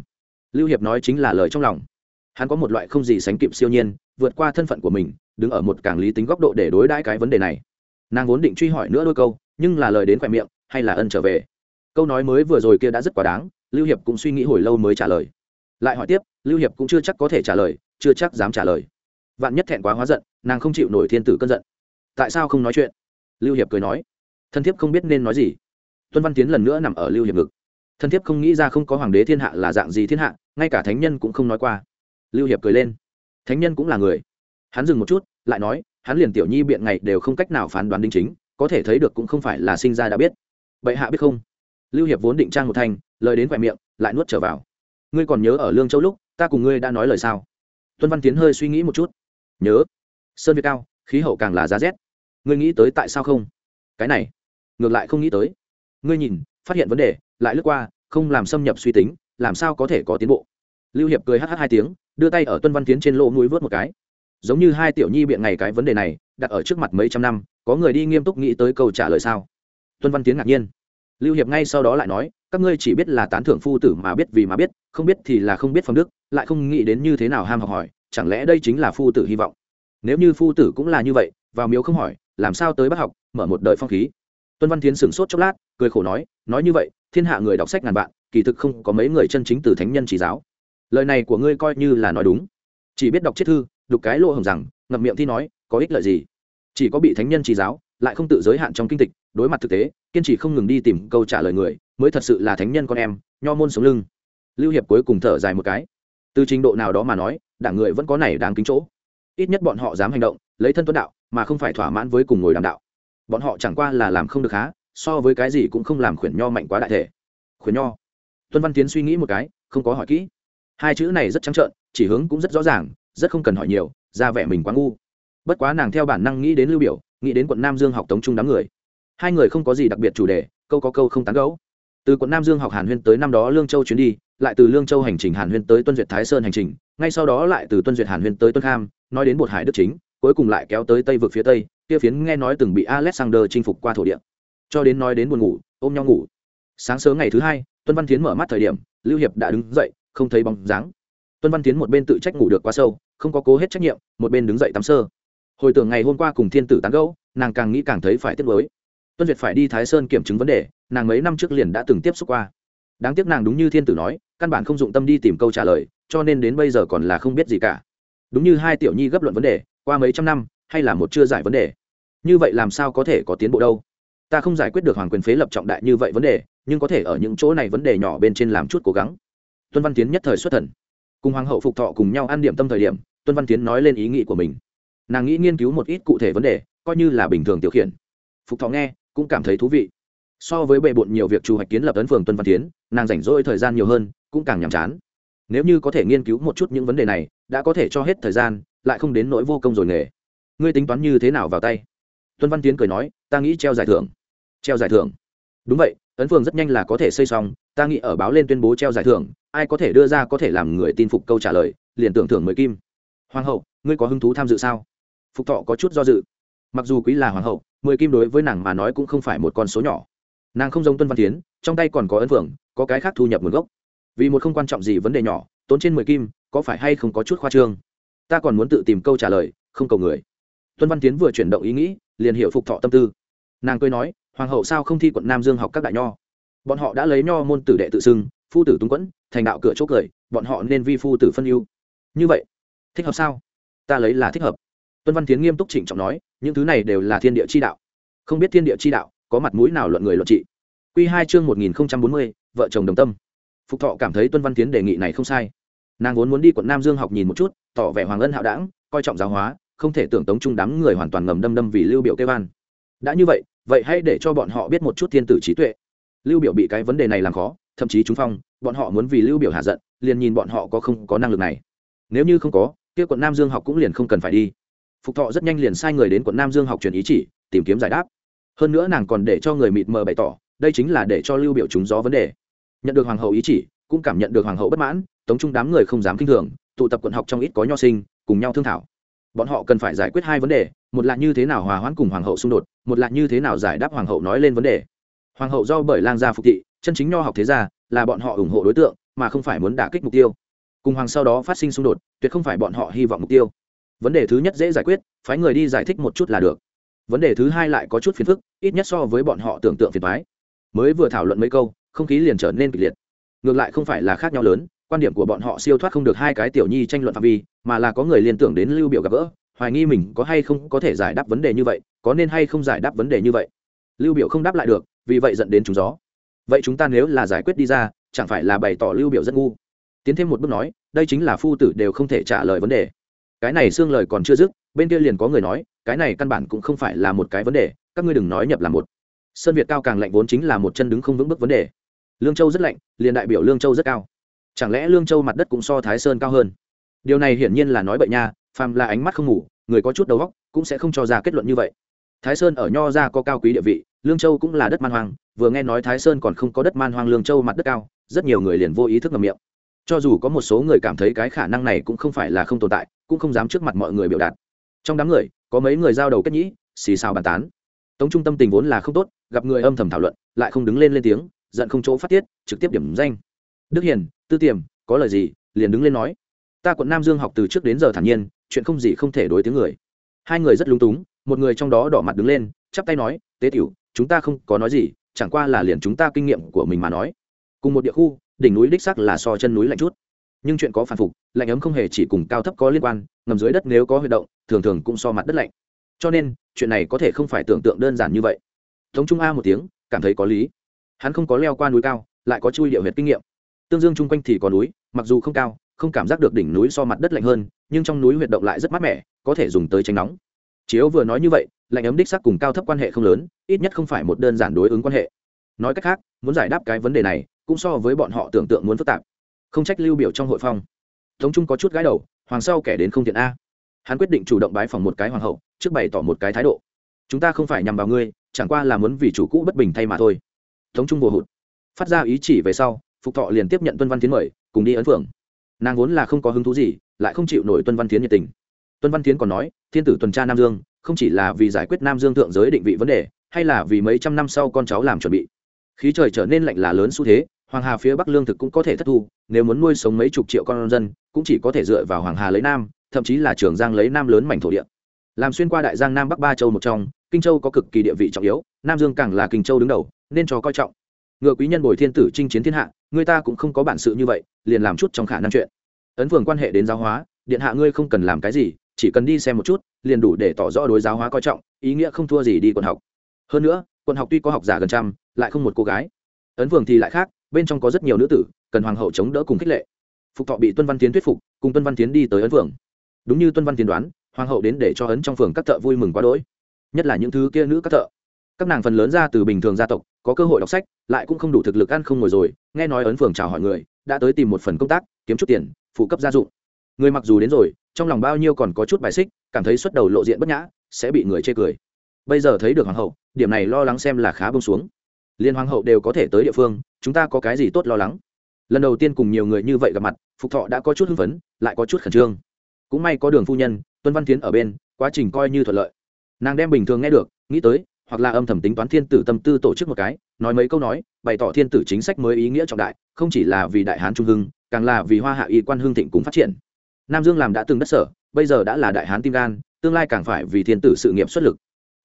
[SPEAKER 1] Lưu hiệp nói chính là lời trong lòng. Hắn có một loại không gì sánh kịp siêu nhiên, vượt qua thân phận của mình, đứng ở một càng lý tính góc độ để đối đãi cái vấn đề này. Nàng vốn định truy hỏi nữa đôi câu, nhưng là lời đến khoe miệng, hay là ân trở về. Câu nói mới vừa rồi kia đã rất quá đáng, lưu hiệp cũng suy nghĩ hồi lâu mới trả lời. Lại hỏi tiếp, lưu hiệp cũng chưa chắc có thể trả lời, chưa chắc dám trả lời vạn nhất thẹn quá hóa giận nàng không chịu nổi thiên tử cơn giận. Tại sao không nói chuyện? Lưu hiệp cười nói. Thân thiếp không biết nên nói gì. Tuân văn tiến lần nữa nằm ở lưu hiệp ngực. Thân thiếp không nghĩ ra không có hoàng đế thiên hạ là dạng gì thiên hạ ngay cả thánh nhân cũng không nói qua. Lưu hiệp cười lên. Thánh nhân cũng là người. Hắn dừng một chút lại nói hắn liền tiểu nhi biện ngày đều không cách nào phán đoán đính chính có thể thấy được cũng không phải là sinh ra đã biết. Bệ hạ biết không? Lưu hiệp vốn định trang một thành, lời đến khoe miệng lại nuốt trở vào. Ngươi còn nhớ ở lương châu lúc ta cùng ngươi đã nói lời sao? Tuân văn tiến hơi suy nghĩ một chút nhớ, sơn việt cao, khí hậu càng là giá rét. Ngươi nghĩ tới tại sao không? Cái này, ngược lại không nghĩ tới. Ngươi nhìn, phát hiện vấn đề, lại lướt qua, không làm xâm nhập suy tính, làm sao có thể có tiến bộ? Lưu hiệp cười hh hai tiếng, đưa tay ở tuân văn tiến trên lỗ mũi vớt một cái. Giống như hai tiểu nhi biện ngày cái vấn đề này, đặt ở trước mặt mấy trăm năm, có người đi nghiêm túc nghĩ tới câu trả lời sao? Tuân văn tiến ngạc nhiên. Lưu hiệp ngay sau đó lại nói, các ngươi chỉ biết là tán thưởng phu tử mà biết vì mà biết, không biết thì là không biết phong đức, lại không nghĩ đến như thế nào ham học hỏi chẳng lẽ đây chính là phu tử hy vọng? Nếu như phu tử cũng là như vậy, vào miếu không hỏi, làm sao tới bắt học, mở một đời phong khí? Tuân văn tiến sửng sốt chốc lát, cười khổ nói nói như vậy, thiên hạ người đọc sách ngàn vạn, kỳ thực không có mấy người chân chính từ thánh nhân chỉ giáo. Lời này của ngươi coi như là nói đúng. Chỉ biết đọc chết thư, đục cái lỗ hồng rằng, ngậm miệng thi nói, có ích lợi gì? Chỉ có bị thánh nhân chỉ giáo, lại không tự giới hạn trong kinh tịch, đối mặt thực tế, kiên trì không ngừng đi tìm câu trả lời người, mới thật sự là thánh nhân con em, nho môn sống lưng. Lưu hiệp cuối cùng thở dài một cái. Từ trình độ nào đó mà nói đảng người vẫn có này đáng kính chỗ. Ít nhất bọn họ dám hành động, lấy thân tuấn đạo, mà không phải thỏa mãn với cùng ngồi đàm đạo. Bọn họ chẳng qua là làm không được há so với cái gì cũng không làm khuyển nho mạnh quá đại thể. Khuyển nho. Tuân văn tiến suy nghĩ một cái, không có hỏi kỹ. Hai chữ này rất trắng trợn, chỉ hướng cũng rất rõ ràng, rất không cần hỏi nhiều, ra vẻ mình quá ngu. Bất quá nàng theo bản năng nghĩ đến lưu biểu, nghĩ đến quận nam dương học tống trung đám người. Hai người không có gì đặc biệt chủ đề, câu có câu không tán gẫu. Từ quận nam dương học hàn huyên tới năm đó lương châu chuyến đi, lại từ lương châu hành trình hàn huyên tới tuân duyệt thái sơn hành trình ngay sau đó lại từ tuân duyệt hàn huyên tới tuân kham, nói đến bột hải đức chính, cuối cùng lại kéo tới tây vực phía tây, kia phiến nghe nói từng bị alexander chinh phục qua thổ địa. Cho đến nói đến buồn ngủ, ôm nhau ngủ. Sáng sớm ngày thứ hai, tuân văn tiến mở mắt thời điểm, lưu hiệp đã đứng dậy, không thấy bóng dáng. Tuân văn tiến một bên tự trách ngủ được quá sâu, không có cố hết trách nhiệm, một bên đứng dậy tắm sơ. Hồi tưởng ngày hôm qua cùng thiên tử tán gẫu, nàng càng nghĩ càng thấy phải tiếc mới tuân Duyệt phải đi thái sơn kiểm chứng vấn đề, nàng mấy năm trước liền đã từng tiếp xúc qua. Đáng tiếc nàng đúng như thiên tử nói, căn bản không dụng tâm đi tìm câu trả lời cho nên đến bây giờ còn là không biết gì cả. Đúng như hai tiểu nhi gấp luận vấn đề, qua mấy trăm năm, hay là một chưa giải vấn đề? Như vậy làm sao có thể có tiến bộ đâu? Ta không giải quyết được hoàng quyền phế lập trọng đại như vậy vấn đề, nhưng có thể ở những chỗ này vấn đề nhỏ bên trên làm chút cố gắng. Tuân văn tiến nhất thời xuất thần. Cùng hoàng hậu phục thọ cùng nhau ăn điểm tâm thời điểm, tuân văn tiến nói lên ý nghĩ của mình. Nàng nghĩ nghiên cứu một ít cụ thể vấn đề, coi như là bình thường tiểu khiển. Phục thọ nghe, cũng cảm thấy thú vị. So với bệ bộn nhiều việc trù hoạch kiến lập ấn phường tuân văn tiến nàng rảnh rỗi thời gian nhiều hơn, cũng càng nhàm chán nếu như có thể nghiên cứu một chút những vấn đề này, đã có thể cho hết thời gian, lại không đến nỗi vô công rồi nghề. Ngươi tính toán như thế nào vào tay? Tuân văn tiến cười nói, ta nghĩ treo giải thưởng. Treo giải thưởng. Đúng vậy, ấn phường rất nhanh là có thể xây xong, ta nghĩ ở báo lên tuyên bố treo giải thưởng, ai có thể đưa ra có thể làm người tin phục câu trả lời, liền tưởng thưởng mười kim. Hoàng hậu, ngươi có hứng thú tham dự sao? Phục thọ có chút do dự. Mặc dù quý là hoàng hậu, mười kim đối với nàng mà nói cũng không phải một con số nhỏ. Nàng không giống tuân văn tiến, trong tay còn có ấn phượng, có cái khác thu nhập nguồn gốc vì một không quan trọng gì vấn đề nhỏ, tốn trên mười kim, có phải hay không có chút khoa trương? Ta còn muốn tự tìm câu trả lời, không cầu người. Tuân văn tiến vừa chuyển động ý nghĩ, liền hiểu phục thọ tâm tư. Nàng cười nói, hoàng hậu sao không thi quận nam dương học các đại nho? Bọn họ đã lấy nho môn tử đệ tự xưng, phu tử túng quẫn, thành đạo cửa chốt cười, bọn họ nên vi phu tử phân ưu. Như vậy, thích hợp sao? Ta lấy là thích hợp. Tuân văn tiến nghiêm túc chỉnh trọng nói, những thứ này đều là thiên địa chi đạo. Không biết thiên địa chi đạo có mặt mũi nào luận người luận trị. Q hai chương một nghìn bốn mươi, vợ chồng đồng tâm phục thọ cảm thấy tuân văn tiến đề nghị này không sai. Nàng vốn muốn đi quận nam dương học nhìn một chút, tỏ vẻ hoàng ân hạo đảng, coi trọng giáo hóa, không thể tưởng tống chung đám người hoàn toàn ngầm đâm đâm vì lưu biểu kêu an. Đã như vậy vậy hãy để cho bọn họ biết một chút thiên tử trí tuệ. Lưu biểu bị cái vấn đề này làm khó, thậm chí chúng phong, bọn họ muốn vì lưu biểu hạ giận, liền nhìn bọn họ có không có năng lực này. Nếu như không có, kia quận nam dương học cũng liền không cần phải đi. Phục thọ rất nhanh liền sai người đến quận nam dương học truyền ý chỉ, tìm kiếm giải đáp. Hơn nữa nàng còn để cho người mịt mờ bày tỏ, đây chính là để cho lưu biểu chúng gió vấn đề nhận được hoàng hậu ý chỉ, cũng cảm nhận được hoàng hậu bất mãn, tống trung đám người không dám kinh thường, tụ tập quận học trong ít có nho sinh, cùng nhau thương thảo. Bọn họ cần phải giải quyết hai vấn đề, một là như thế nào hòa hoãn cùng hoàng hậu xung đột, một là như thế nào giải đáp hoàng hậu nói lên vấn đề. Hoàng hậu do bởi lang gia phục thị, chân chính nho học thế gia, là bọn họ ủng hộ đối tượng, mà không phải muốn đả kích mục tiêu. Cùng hoàng sau đó phát sinh xung đột, tuyệt không phải bọn họ hy vọng mục tiêu. Vấn đề thứ nhất dễ giải quyết, phái người đi giải thích một chút là được. Vấn đề thứ hai lại có chút phiền phức, ít nhất so với bọn họ tưởng tượng phiền thoái mới vừa thảo luận mấy câu không khí liền trở nên kịch liệt. Ngược lại không phải là khác nhau lớn, quan điểm của bọn họ siêu thoát không được hai cái tiểu nhi tranh luận phạm vi, mà là có người liên tưởng đến lưu biểu gặp gỡ, hoài nghi mình có hay không có thể giải đáp vấn đề như vậy, có nên hay không giải đáp vấn đề như vậy. Lưu biểu không đáp lại được, vì vậy dẫn đến chúng gió. Vậy chúng ta nếu là giải quyết đi ra, chẳng phải là bày tỏ lưu biểu rất ngu? Tiến thêm một bước nói, đây chính là phu tử đều không thể trả lời vấn đề. Cái này xương lời còn chưa dứt, bên kia liền có người nói, cái này căn bản cũng không phải là một cái vấn đề, các ngươi đừng nói nhập là một. Sơn việt cao càng lạnh vốn chính là một chân đứng không vững bước vấn đề lương châu rất lạnh, liền đại biểu lương châu rất cao. Chẳng lẽ lương châu mặt đất cũng so thái sơn cao hơn? Điều này hiển nhiên là nói bậy nha, phàm là ánh mắt không ngủ, người có chút đầu óc cũng sẽ không cho ra kết luận như vậy. Thái sơn ở nho ra có cao quý địa vị, lương châu cũng là đất man hoang, vừa nghe nói thái sơn còn không có đất man hoang lương châu mặt đất cao, rất nhiều người liền vô ý thức ngầm miệng. Cho dù có một số người cảm thấy cái khả năng này cũng không phải là không tồn tại, cũng không dám trước mặt mọi người biểu đạt. Trong đám người, có mấy người giao đầu kết nhĩ, xì xào bàn tán. Tống trung tâm tình vốn là không tốt, gặp người âm thầm thảo luận, lại không đứng lên lên tiếng giận không chỗ phát tiết, trực tiếp điểm danh. Đức hiền, tư tiềm, có lời gì? Liền đứng lên nói. Ta quận nam dương học từ trước đến giờ thản nhiên, chuyện không gì không thể đối tiếng người. Hai người rất lung túng, một người trong đó đỏ mặt đứng lên, chắp tay nói, tế tiểu, chúng ta không có nói gì, chẳng qua là liền chúng ta kinh nghiệm của mình mà nói. Cùng một địa khu, đỉnh núi đích sắc là so chân núi lạnh chút. Nhưng chuyện có phản phục, lạnh ấm không hề chỉ cùng cao thấp có liên quan, ngầm dưới đất nếu có huy động, thường thường cũng so mặt đất lạnh. Cho nên, chuyện này có thể không phải tưởng tượng đơn giản như vậy. Tống trung a một tiếng, cảm thấy có lý hắn không có leo qua núi cao, lại có chui địa huyệt kinh nghiệm. Tương dương chung quanh thì có núi, mặc dù không cao, không cảm giác được đỉnh núi so mặt đất lạnh hơn, nhưng trong núi huyệt động lại rất mát mẻ, có thể dùng tới tránh nóng. Chiếu vừa nói như vậy, lạnh ấm đích sắc cùng cao thấp quan hệ không lớn, ít nhất không phải một đơn giản đối ứng quan hệ. Nói cách khác, muốn giải đáp cái vấn đề này, cũng so với bọn họ tưởng tượng muốn phức tạp. Không trách lưu biểu trong hội phong. Thống trung có chút gái đầu, hoàng sau kẻ đến không thiện a. Hắn quyết định chủ động bái phòng một cái hoàng hậu, trước bày tỏ một cái thái độ. Chúng ta không phải nhằm vào ngươi, chẳng qua là muốn vì chủ cũ bất bình thay mà thôi thống trung vô hụt. Phát ra ý chỉ về sau, phục thọ liền tiếp nhận tuân văn tiến mời, cùng đi ấn phượng. Nàng vốn là không có hứng thú gì, lại không chịu nổi tuân văn tiến nhiệt tình. Tuân văn tiến còn nói, thiên tử tuần tra nam dương, không chỉ là vì giải quyết nam dương thượng giới định vị vấn đề, hay là vì mấy trăm năm sau con cháu làm chuẩn bị. Khí trời trở nên lạnh là lớn xu thế, hoàng hà phía bắc lương thực cũng có thể thất thu, nếu muốn nuôi sống mấy chục triệu con dân, cũng chỉ có thể dựa vào hoàng hà lấy nam, thậm chí là trường giang lấy nam lớn mảnh thổ địa. Làm xuyên qua đại giang nam bắc ba châu một trong kinh châu có cực kỳ địa vị trọng yếu, nam dương càng là kinh châu đứng đầu, nên cho coi trọng. Ngựa quý nhân bồi thiên tử chinh chiến thiên hạ, người ta cũng không có bản sự như vậy, liền làm chút trong khả năng chuyện. Ấn phường quan hệ đến giáo hóa, điện hạ ngươi không cần làm cái gì, chỉ cần đi xem một chút, liền đủ để tỏ rõ đối giáo hóa coi trọng, ý nghĩa không thua gì đi quận học. Hơn nữa, quận học tuy có học giả gần trăm, lại không một cô gái. Ấn phường thì lại khác, bên trong có rất nhiều nữ tử, cần hoàng hậu chống đỡ cùng khích lệ. Phục thọ bị tuân văn tiến thuyết phục, cùng tuân văn tiến đi tới ấn phường đúng như tuân văn tiến đoán, hoàng hậu đến để cho ấn trong phường các thợ vui mừng quá đỗi nhất là những thứ kia nữ các thợ. Các nàng phần lớn ra từ bình thường gia tộc, có cơ hội đọc sách, lại cũng không đủ thực lực ăn không ngồi rồi, nghe nói ấn phường chào hỏi người, đã tới tìm một phần công tác, kiếm chút tiền, phụ cấp gia dụng. Người mặc dù đến rồi, trong lòng bao nhiêu còn có chút bài xích, cảm thấy xuất đầu lộ diện bất nhã, sẽ bị người chê cười. Bây giờ thấy được hoàng hậu, điểm này lo lắng xem là khá bông xuống. Liên hoàng hậu đều có thể tới địa phương, chúng ta có cái gì tốt lo lắng? Lần đầu tiên cùng nhiều người như vậy gặp mặt, phục thọ đã có chút hưng phấn, lại có chút khẩn trương. Cũng may có đường phu nhân, tuân văn tiến ở bên, quá trình coi như thuận lợi nàng đem bình thường nghe được, nghĩ tới, hoặc là âm thầm tính toán thiên tử tâm tư tổ chức một cái, nói mấy câu nói, bày tỏ thiên tử chính sách mới ý nghĩa trọng đại, không chỉ là vì đại hán trung hưng, càng là vì hoa hạ y quan hương thịnh cùng phát triển. Nam dương làm đã từng đất sở, bây giờ đã là đại hán tim gan, tương lai càng phải vì thiên tử sự nghiệp xuất lực.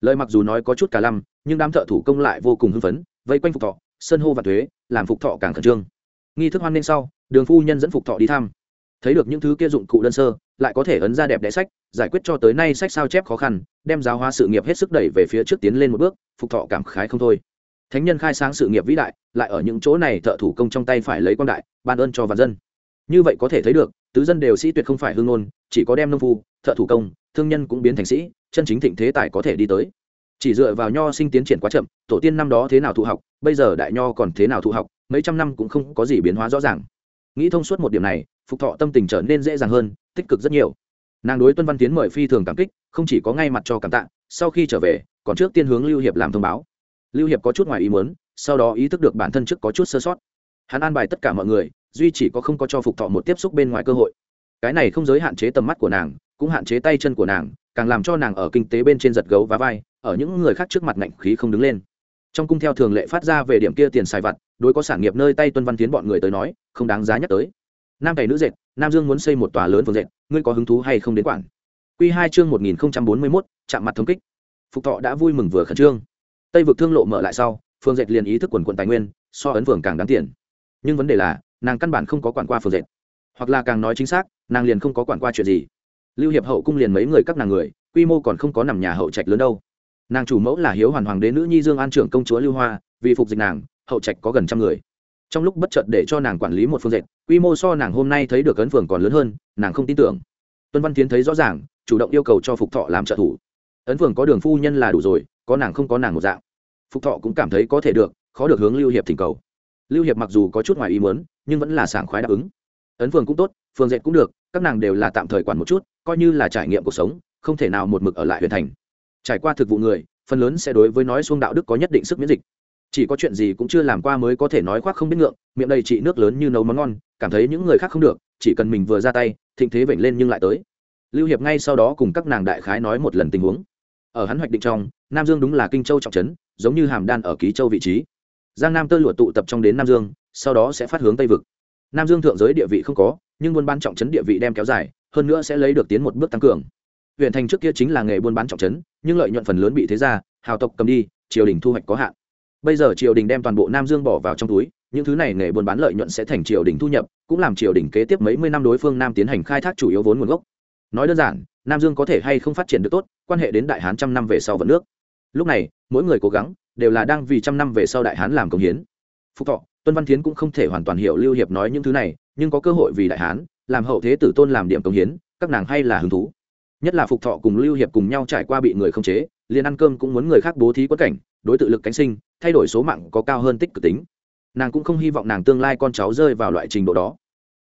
[SPEAKER 1] Lời mặc dù nói có chút cả lăm, nhưng đám thợ thủ công lại vô cùng hưng phấn, vây quanh phục thọ sân hô và thuế, làm phục thọ càng khẩn trương. Nghi thức hoan nên sau, đường phu nhân dẫn phục thọ đi thăm thấy được những thứ kia dụng cụ đơn sơ, lại có thể ấn ra đẹp đẽ sách, giải quyết cho tới nay sách sao chép khó khăn, đem giáo hóa sự nghiệp hết sức đẩy về phía trước tiến lên một bước, phục thọ cảm khái không thôi. Thánh nhân khai sáng sự nghiệp vĩ đại, lại ở những chỗ này thợ thủ công trong tay phải lấy quan đại, ban ơn cho vạn dân. Như vậy có thể thấy được, tứ dân đều sĩ tuyệt không phải hương ngôn, chỉ có đem nông phu, thợ thủ công, thương nhân cũng biến thành sĩ, chân chính thịnh thế tài có thể đi tới. Chỉ dựa vào nho sinh tiến triển quá chậm, tổ tiên năm đó thế nào thụ học, bây giờ đại nho còn thế nào thụ học, mấy trăm năm cũng không có gì biến hóa rõ ràng nghĩ thông suốt một điểm này, phục thọ tâm tình trở nên dễ dàng hơn, tích cực rất nhiều. Nàng đối tuân văn tiến mời phi thường cảm kích, không chỉ có ngay mặt cho cảm tạ, sau khi trở về, còn trước tiên hướng lưu hiệp làm thông báo. Lưu hiệp có chút ngoài ý muốn, sau đó ý thức được bản thân trước có chút sơ sót. Hắn an bài tất cả mọi người, duy chỉ có không có cho phục thọ một tiếp xúc bên ngoài cơ hội. Cái này không giới hạn chế tầm mắt của nàng, cũng hạn chế tay chân của nàng, càng làm cho nàng ở kinh tế bên trên giật gấu và vai, ở những người khác trước mặt ngạnh khí không đứng lên. Trong cung theo thường lệ phát ra về điểm kia tiền xài vặt đối có sản nghiệp nơi tay tuân văn tiến bọn người tới nói, không đáng giá nhắc tới. Nam cày nữ dệt, nam dương muốn xây một tòa lớn phường dệt, ngươi có hứng thú hay không đến quản? Q hai chương một nghìn bốn mươi mốt, chạm mặt thống kích. Phục thọ đã vui mừng vừa khẩn trương. Tây vực thương lộ mở lại sau phường dệt liền ý thức quần quận tài nguyên, so ấn phường càng đáng tiền. Nhưng vấn đề là, nàng căn bản không có quản qua phường dệt. Hoặc là càng nói chính xác, nàng liền không có quản qua chuyện gì. Lưu hiệp hậu cung liền mấy người các nàng người, quy mô còn không có nằm nhà hậu trạch lớn đâu. Nàng chủ mẫu là hiếu hoàn hoàng đế nữ nhi dương an trưởng công chúa lưu hoa, vì phục dịch nàng hậu trạch có gần trăm người. Trong lúc bất chợt để cho nàng quản lý một phương diện, quy mô so nàng hôm nay thấy được ấn phường còn lớn hơn nàng không tin tưởng. Tuân văn tiến thấy rõ ràng chủ động yêu cầu cho phục thọ làm trợ thủ. Ấn phường có đường phu nhân là đủ rồi có nàng không có nàng một dạng. Phục thọ cũng cảm thấy có thể được khó được hướng lưu hiệp thỉnh cầu. Lưu hiệp mặc dù có chút ngoài ý muốn nhưng vẫn là sảng khoái đáp ứng. Ấn phường cũng tốt phường dệt cũng được các nàng đều là tạm thời quản một chút coi như là trải nghiệm cuộc sống không thể nào một mực ở lại huyện thành. Trải qua thực vụ người phần lớn sẽ đối với nói xuông đạo đức có nhất định sức miễn dịch chỉ có chuyện gì cũng chưa làm qua mới có thể nói khoác không biết ngượng, miệng đầy chị nước lớn như nấu món ngon, cảm thấy những người khác không được, chỉ cần mình vừa ra tay, thịnh thế vểnh lên nhưng lại tới. Lưu hiệp ngay sau đó cùng các nàng đại khái nói một lần tình huống. Ở hắn hoạch định trong, nam dương đúng là kinh châu trọng trấn, giống như hàm đan ở ký châu vị trí. Giang nam tơ lụa tụ tập trong đến nam dương, sau đó sẽ phát hướng tây vực. Nam dương thượng giới địa vị không có, nhưng buôn bán trọng trấn địa vị đem kéo dài, hơn nữa sẽ lấy được tiến một bước tăng cường. Huyện thành trước kia chính là nghề buôn bán trọng trấn, nhưng lợi nhuận phần lớn bị thế gia, hào tộc cầm đi, triều đình thu hoạch có hạn bây giờ triều đình đem toàn bộ nam dương bỏ vào trong túi, những thứ này nghề buôn bán lợi nhuận sẽ thành triều đình thu nhập, cũng làm triều đình kế tiếp mấy mươi năm đối phương nam tiến hành khai thác chủ yếu vốn nguồn gốc. Nói đơn giản, nam dương có thể hay không phát triển được tốt, quan hệ đến đại hán trăm năm về sau vận nước. Lúc này, mỗi người cố gắng, đều là đang vì trăm năm về sau đại hán làm công hiến. Phúc thọ, tuân văn thiến cũng không thể hoàn toàn hiểu lưu hiệp nói những thứ này, nhưng có cơ hội vì đại hán, làm hậu thế tử tôn làm điểm công hiến, các nàng hay là hứng thú. Nhất là phục thọ cùng lưu hiệp cùng nhau trải qua bị người không chế, liền ăn cơm cũng muốn người khác bố thí quất cảnh, đối tự lực cánh sinh thay đổi số mạng có cao hơn tích cực tính. Nàng cũng không hy vọng nàng tương lai con cháu rơi vào loại trình độ đó.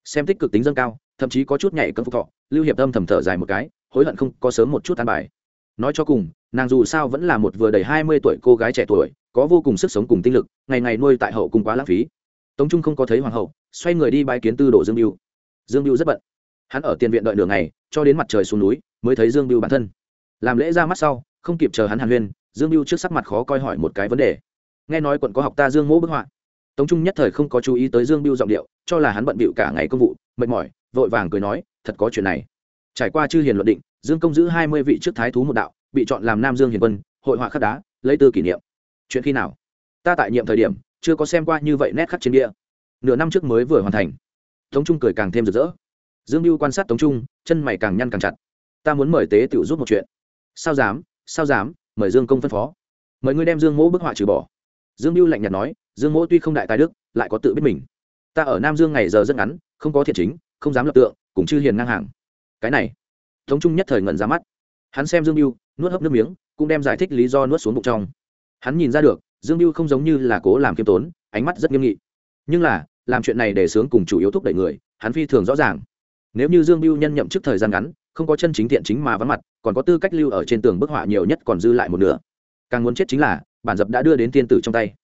[SPEAKER 1] Xem tích cực tính dâng cao, thậm chí có chút nhảy cân phục thọ, lưu hiệp âm thầm thở dài một cái, hối hận không có sớm một chút tan bài. Nói cho cùng, nàng dù sao vẫn là một vừa đầy hai mươi tuổi cô gái trẻ tuổi, có vô cùng sức sống cùng tinh lực, ngày ngày nuôi tại hậu cùng quá lãng phí. Tống trung không có thấy hoàng hậu, xoay người đi bãi kiến tư đồ dương biêu. Dương biêu rất bận. Hắn ở tiền viện đợi đường này cho đến mặt trời xuống núi, mới thấy dương biêu bản thân. Làm lễ ra mắt sau, không kịp chờ hắn hàn huyên, dương biêu trước sắc mặt khó coi hỏi một cái vấn đề nghe nói quận có học ta dương mỗ bức họa. Tống trung nhất thời không có chú ý tới dương biêu giọng điệu, cho là hắn bận bịu cả ngày công vụ, mệt mỏi, vội vàng cười nói, thật có chuyện này. Trải qua chư hiền luận định, dương công giữ hai mươi vị trước thái thú một đạo, bị chọn làm nam dương hiền quân, hội họa khắc đá, lấy tư kỷ niệm. Chuyện khi nào? Ta tại nhiệm thời điểm, chưa có xem qua như vậy nét khắc trên địa nửa năm trước mới vừa hoàn thành. Tống trung cười càng thêm rực rỡ. Dương mưu quan sát tống trung, chân mày càng nhăn càng chặt. Ta muốn mời tế tiểu giúp một chuyện. Sao dám? Sao dám? Mời dương công phân phó. Mời ngươi đem dương mỗ bức họa trừ bỏ dương mưu lạnh nhạt nói, dương mỗ tuy không đại tài đức, lại có tự biết mình. Ta ở nam dương ngày giờ rất ngắn, không có thiện chính, không dám lập tượng, cũng chư hiền ngang hàng. Cái này, tống trung nhất thời ngẩn ra mắt. Hắn xem dương mưu nuốt hấp nước miếng, cũng đem giải thích lý do nuốt xuống bụng trong. Hắn nhìn ra được, dương mưu không giống như là cố làm kiêm tốn, ánh mắt rất nghiêm nghị. Nhưng là, làm chuyện này để sướng cùng chủ yếu thúc đẩy người, hắn phi thường rõ ràng. Nếu như dương mưu nhân nhậm chức thời gian ngắn, không có chân chính thiện chính mà vắng mặt, còn có tư cách lưu ở trên tường bức họa nhiều nhất còn dư lại một nửa. Càng muốn chết chính là bản dập đã đưa đến thiên tử trong tay.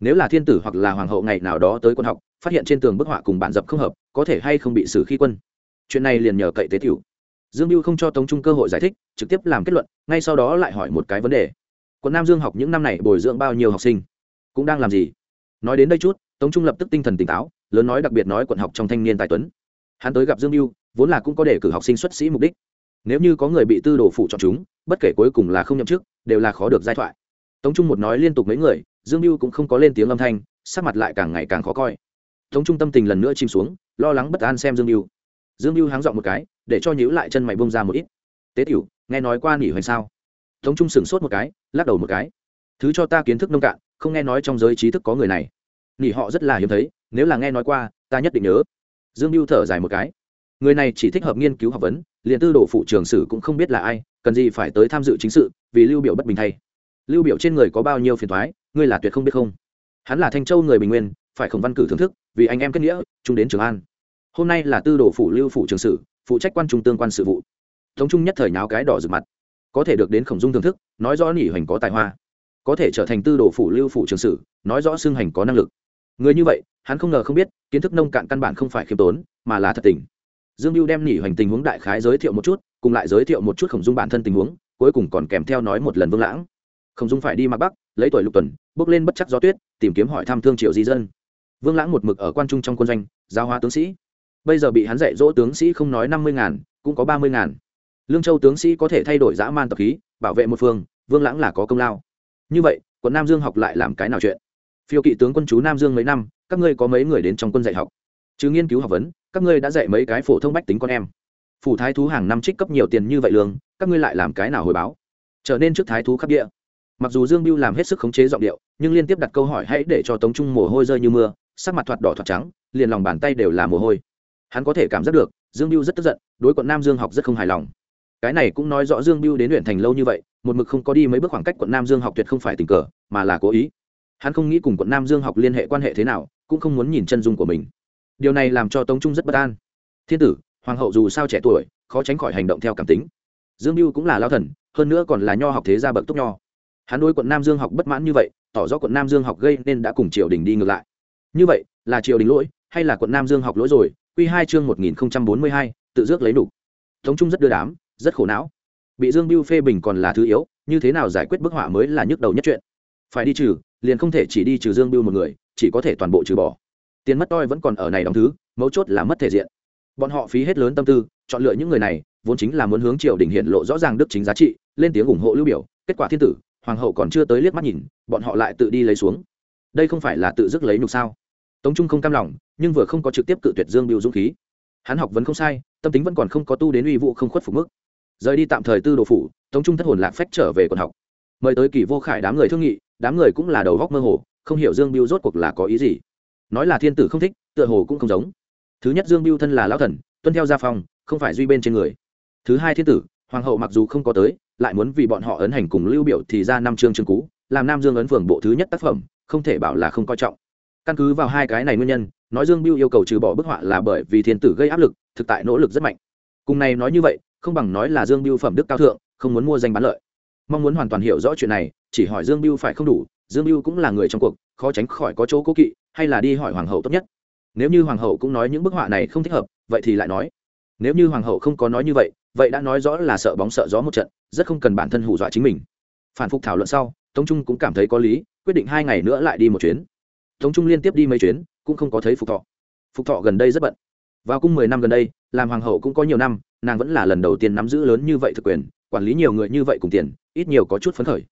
[SPEAKER 1] Nếu là thiên tử hoặc là hoàng hậu ngày nào đó tới quân học, phát hiện trên tường bức họa cùng bản dập không hợp, có thể hay không bị xử khi quân. Chuyện này liền nhờ cậy tế tiểu. Dương mưu không cho tống trung cơ hội giải thích, trực tiếp làm kết luận, ngay sau đó lại hỏi một cái vấn đề. Quận nam dương học những năm này bồi dưỡng bao nhiêu học sinh? Cũng đang làm gì? Nói đến đây chút, tống trung lập tức tinh thần tỉnh táo, lớn nói đặc biệt nói quận học trong thanh niên tài tuấn. Hắn tới gặp dương mưu vốn là cũng có để cử học sinh xuất sĩ mục đích. Nếu như có người bị tư đồ phụ chọn chúng, bất kể cuối cùng là không nhậm chức, đều là khó được giai thoại tống trung một nói liên tục mấy người, dương mưu cũng không có lên tiếng âm thanh, sắc mặt lại càng ngày càng khó coi. Tống trung tâm tình lần nữa chìm xuống, lo lắng bất an xem dương mưu dương mưu háng dọn một cái, để cho nhữ lại chân mày bông ra một ít. Tế tiểu, nghe nói qua nghỉ hoành sao? Tống trung sửng sốt một cái, lắc đầu một cái. Thứ cho ta kiến thức nông cạn, không nghe nói trong giới trí thức có người này. Nghỉ họ rất là hiếm thấy, nếu là nghe nói qua, ta nhất định nhớ. Dương mưu thở dài một cái. Người này chỉ thích hợp nghiên cứu học vấn, liền tư đồ phụ trường sử cũng không biết là ai, cần gì phải tới tham dự chính sự, vì lưu biểu bất bình thay lưu biểu trên người có bao nhiêu phiền thoái ngươi là tuyệt không biết không? Hắn là thanh châu người bình nguyên, phải khổng văn cử thưởng thức, vì anh em kết nghĩa chúng đến trường an. Hôm nay là tư đồ phủ lưu phủ trường sử, phụ trách quan trung tương quan sự vụ. Thống trung nhất thời nháo cái đỏ rực mặt. Có thể được đến khổng dung thưởng thức, nói rõ nỉ hoành có tài hoa. Có thể trở thành tư đồ phủ lưu phủ trường sử, nói rõ xương hành có năng lực. Người như vậy, hắn không ngờ không biết, kiến thức nông cạn căn bản không phải khiêm tốn, mà là thật tình. Dương mưu đem nỉ hoành tình huống đại khái giới thiệu một chút, cùng lại giới thiệu một chút khổng dung bản thân tình huống, cuối cùng còn kèm theo nói một lần vương lãng. Không dung phải đi mặc bắc, lấy tuổi lục tuần, bước lên bất chắc gió tuyết, tìm kiếm hỏi thăm thương triệu di dân. Vương lãng một mực ở quan trung trong quân doanh giao hóa tướng sĩ. Bây giờ bị hắn dạy dỗ tướng sĩ không nói năm mươi ngàn, cũng có ba mươi ngàn. Lương châu tướng sĩ có thể thay đổi dã man tập khí, bảo vệ một phương, vương lãng là có công lao. Như vậy, quận nam dương học lại làm cái nào chuyện? Phiêu kỵ tướng quân chú nam dương mấy năm, các ngươi có mấy người đến trong quân dạy học? Chứ nghiên cứu học vấn, các ngươi đã dạy mấy cái phổ thông bách tính con em. Phủ thái thú hàng năm trích cấp nhiều tiền như vậy lương, các ngươi lại làm cái nào hồi báo? Trở nên trước thái thú khắp địa mặc dù dương biêu làm hết sức khống chế giọng điệu, nhưng liên tiếp đặt câu hỏi hãy để cho tống trung mồ hôi rơi như mưa, sắc mặt thoạt đỏ thoạt trắng, liền lòng bàn tay đều là mồ hôi. Hắn có thể cảm giác được, dương biêu rất tức giận, đối quận nam dương học rất không hài lòng. Cái này cũng nói rõ dương biêu đến huyện thành lâu như vậy, một mực không có đi mấy bước khoảng cách quận nam dương học tuyệt không phải tình cờ, mà là cố ý. Hắn không nghĩ cùng quận nam dương học liên hệ quan hệ thế nào, cũng không muốn nhìn chân dung của mình. Điều này làm cho tống trung rất bất an. Thiên tử, hoàng hậu dù sao trẻ tuổi, khó tránh khỏi hành động theo cảm tính. Dương mưu cũng là lao thần, hơn nữa còn là nho học thế gia bậc túc nho hắn đối quận nam dương học bất mãn như vậy, tỏ rõ quận nam dương học gây nên đã cùng triều đình đi ngược lại. Như vậy, là triều đình lỗi hay là quận nam dương học lỗi rồi? Q hai chương một nghìn bốn mươi hai, tự dước lấy đủ. Tống trung rất đưa đám, rất khổ não. Bị dương Biêu phê bình còn là thứ yếu, như thế nào giải quyết bức họa mới là nhức đầu nhất chuyện. Phải đi trừ, liền không thể chỉ đi trừ dương Biêu một người, chỉ có thể toàn bộ trừ bỏ. Tiền mất toi vẫn còn ở này đóng thứ, mấu chốt là mất thể diện. Bọn họ phí hết lớn tâm tư, chọn lựa những người này, vốn chính là muốn hướng triều đình hiện lộ rõ ràng đức chính giá trị, lên tiếng ủng hộ lưu biểu, kết quả thiên tử hoàng hậu còn chưa tới liếc mắt nhìn, bọn họ lại tự đi lấy xuống. Đây không phải là tự dứt lấy nhục sao? Tống trung không cam lòng, nhưng vừa không có trực tiếp cự tuyệt dương biểu dũng khí. Hắn học vẫn không sai, tâm tính vẫn còn không có tu đến uy vụ không khuất phục mức. Rời đi tạm thời tư đồ phủ, tống trung thất hồn lạc phách trở về còn học. Mời tới kỳ vô khải đám người thương nghị, đám người cũng là đầu góc mơ hồ, không hiểu dương biêu rốt cuộc là có ý gì. Nói là thiên tử không thích, tựa hồ cũng không giống. Thứ nhất dương biêu thân là lão thần, tuân theo gia phong, không phải duy bên trên người. Thứ hai thiên tử, hoàng hậu mặc dù không có tới lại muốn vì bọn họ ấn hành cùng lưu biểu thì ra năm chương chương cú làm nam dương ấn phường bộ thứ nhất tác phẩm, không thể bảo là không coi trọng. Căn cứ vào hai cái này nguyên nhân, nói dương biêu yêu cầu trừ bỏ bức họa là bởi vì thiên tử gây áp lực, thực tại nỗ lực rất mạnh. Cùng này nói như vậy, không bằng nói là dương biêu phẩm đức cao thượng, không muốn mua danh bán lợi. Mong muốn hoàn toàn hiểu rõ chuyện này, chỉ hỏi dương biêu phải không đủ, dương biêu cũng là người trong cuộc, khó tránh khỏi có chỗ cố kỵ, hay là đi hỏi hoàng hậu tốt nhất. Nếu như hoàng hậu cũng nói những bức họa này không thích hợp, vậy thì lại nói. Nếu như hoàng hậu không có nói như vậy vậy đã nói rõ là sợ bóng sợ gió một trận, rất không cần bản thân hù dọa chính mình. Phản phục thảo luận sau, tống trung cũng cảm thấy có lý, quyết định hai ngày nữa lại đi một chuyến. Tống trung liên tiếp đi mấy chuyến, cũng không có thấy phục thọ. Phục thọ gần đây rất bận. Vào cung mười năm gần đây, làm hoàng hậu cũng có nhiều năm, nàng vẫn là lần đầu tiên nắm giữ lớn như vậy thực quyền, quản lý nhiều người như vậy cùng tiền, ít nhiều có chút phấn khởi.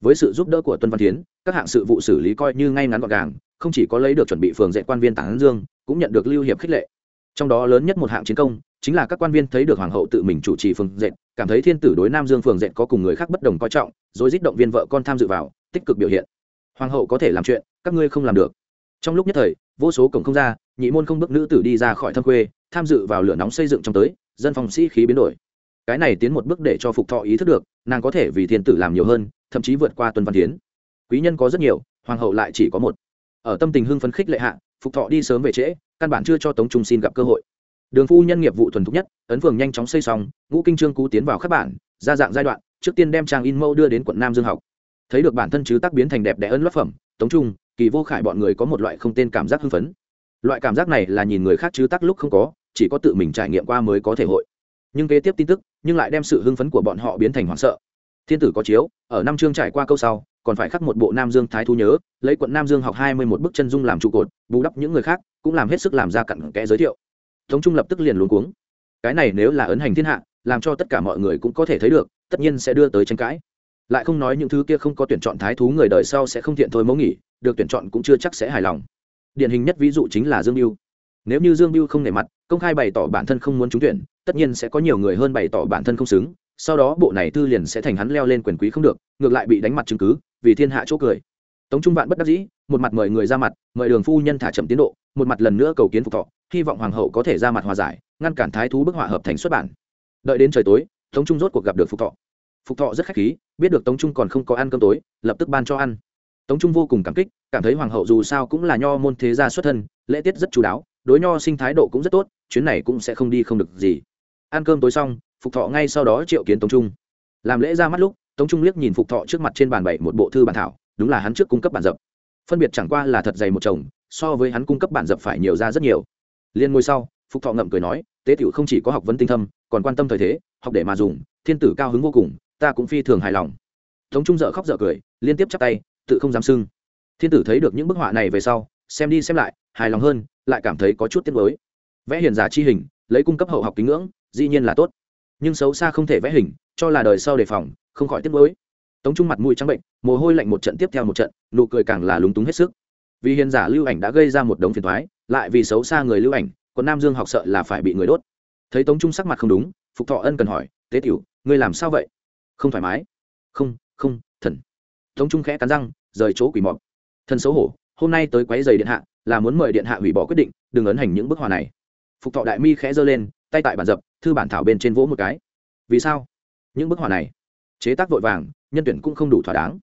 [SPEAKER 1] Với sự giúp đỡ của tuân văn tiến các hạng sự vụ xử lý coi như ngay ngắn gọn gàng, không chỉ có lấy được chuẩn bị phường dạy quan viên tảng dương, cũng nhận được lưu hiệp khích lệ. Trong đó lớn nhất một hạng chiến công chính là các quan viên thấy được hoàng hậu tự mình chủ trì phường dệt, cảm thấy thiên tử đối nam dương phường dệt có cùng người khác bất đồng coi trọng, rồi dích động viên vợ con tham dự vào, tích cực biểu hiện. Hoàng hậu có thể làm chuyện, các ngươi không làm được. Trong lúc nhất thời, vô số cổng không ra, nhị môn không bước nữ tử đi ra khỏi thâm quê, tham dự vào lửa nóng xây dựng trong tới, dân phòng sĩ khí biến đổi. Cái này tiến một bước để cho phục thọ ý thức được, nàng có thể vì thiên tử làm nhiều hơn, thậm chí vượt qua tuân văn tiến. Quý nhân có rất nhiều, hoàng hậu lại chỉ có một. Ở tâm tình hưng phấn khích lệ hạ, phục thọ đi sớm về trễ, căn bản chưa cho tống trung xin gặp cơ hội đường phu nhân nghiệp vụ thuần thục nhất, ấn phường nhanh chóng xây xong, ngũ kinh trương cú tiến vào các bản, ra dạng giai đoạn, trước tiên đem trang in mẫu đưa đến quận nam dương học. Thấy được bản thân chứ tác biến thành đẹp đẽ ấn lót phẩm, tống trung, kỳ vô khải bọn người có một loại không tên cảm giác hưng phấn. Loại cảm giác này là nhìn người khác chứ tác lúc không có, chỉ có tự mình trải nghiệm qua mới có thể hội. Nhưng kế tiếp tin tức, nhưng lại đem sự hưng phấn của bọn họ biến thành hoảng sợ. Thiên tử có chiếu, ở năm chương trải qua câu sau, còn phải khắc một bộ nam dương thái thu nhớ, lấy quận nam dương học hai mươi một bức chân dung làm trụ cột, bù đắp những người khác, cũng làm hết sức làm ra cặn kẽ giới thiệu tống trung lập tức liền luống cuống. Cái này nếu là ấn hành thiên hạ, làm cho tất cả mọi người cũng có thể thấy được, tất nhiên sẽ đưa tới tranh cãi. Lại không nói những thứ kia không có tuyển chọn thái thú người đời sau sẽ không thiện thôi mẫu nghỉ, được tuyển chọn cũng chưa chắc sẽ hài lòng. Điển hình nhất ví dụ chính là dương mưu nếu như dương mưu không nể mặt, công khai bày tỏ bản thân không muốn trúng tuyển, tất nhiên sẽ có nhiều người hơn bày tỏ bản thân không xứng, sau đó bộ này thư liền sẽ thành hắn leo lên quyền quý không được, ngược lại bị đánh mặt chứng cứ, vì thiên hạ chỗ cười. Tống trung vạn bất đắc dĩ, một mặt mời người ra mặt, mời đường phu nhân thả chậm tiến độ, một mặt lần nữa cầu kiến phục thọ hy vọng hoàng hậu có thể ra mặt hòa giải, ngăn cản thái thú bức họa hợp thành xuất bản. Đợi đến trời tối, tống trung rốt cuộc gặp được phục thọ. Phục thọ rất khách khí, biết được tống trung còn không có ăn cơm tối, lập tức ban cho ăn. Tống trung vô cùng cảm kích, cảm thấy hoàng hậu dù sao cũng là nho môn thế gia xuất thân, lễ tiết rất chú đáo, đối nho sinh thái độ cũng rất tốt, chuyến này cũng sẽ không đi không được gì. Ăn cơm tối xong, phục thọ ngay sau đó triệu kiến tống trung. Làm lễ ra mắt lúc, tống trung liếc nhìn phục thọ trước mặt trên bàn bảy một bộ thư bản thảo, đúng là hắn trước cung cấp bản dập. Phân biệt chẳng qua là thật dày một chồng, so với hắn cung cấp bản dập phải nhiều ra rất nhiều liên ngôi sau, phục thọ ngậm cười nói, tế tiểu không chỉ có học vấn tinh thâm, còn quan tâm thời thế, học để mà dùng, thiên tử cao hứng vô cùng, ta cũng phi thường hài lòng. Tống trung dợ khóc dợ cười, liên tiếp chắp tay, tự không dám sưng thiên tử thấy được những bức họa này về sau, xem đi xem lại, hài lòng hơn, lại cảm thấy có chút tiếc mới vẽ hiền giả chi hình, lấy cung cấp hậu học kính ngưỡng, dĩ nhiên là tốt. Nhưng xấu xa không thể vẽ hình, cho là đời sau đề phòng, không khỏi tiếc mới tống trung mặt mũi trắng bệnh, mồ hôi lạnh một trận tiếp theo một trận, nụ cười càng là lúng túng hết sức. Vì hiền giả lưu ảnh đã gây ra một đống phiền thoái lại vì xấu xa người lưu ảnh, còn nam dương học sợ là phải bị người đốt. Thấy tống trung sắc mặt không đúng, phục thọ ân cần hỏi, tế tiểu, ngươi làm sao vậy? Không thoải mái. Không không, thần. Tống trung khẽ cắn răng, rời chỗ quỷ mọc thần xấu hổ, hôm nay tới quấy giày điện hạ, là muốn mời điện hạ hủy bỏ quyết định, đừng ấn hành những bức họa này. Phục thọ đại mi khẽ giơ lên, tay tại bản dập, thư bản thảo bên trên vỗ một cái. Vì sao? Những bức họa này, chế tác vội vàng, nhân tuyển cũng không đủ thỏa đáng.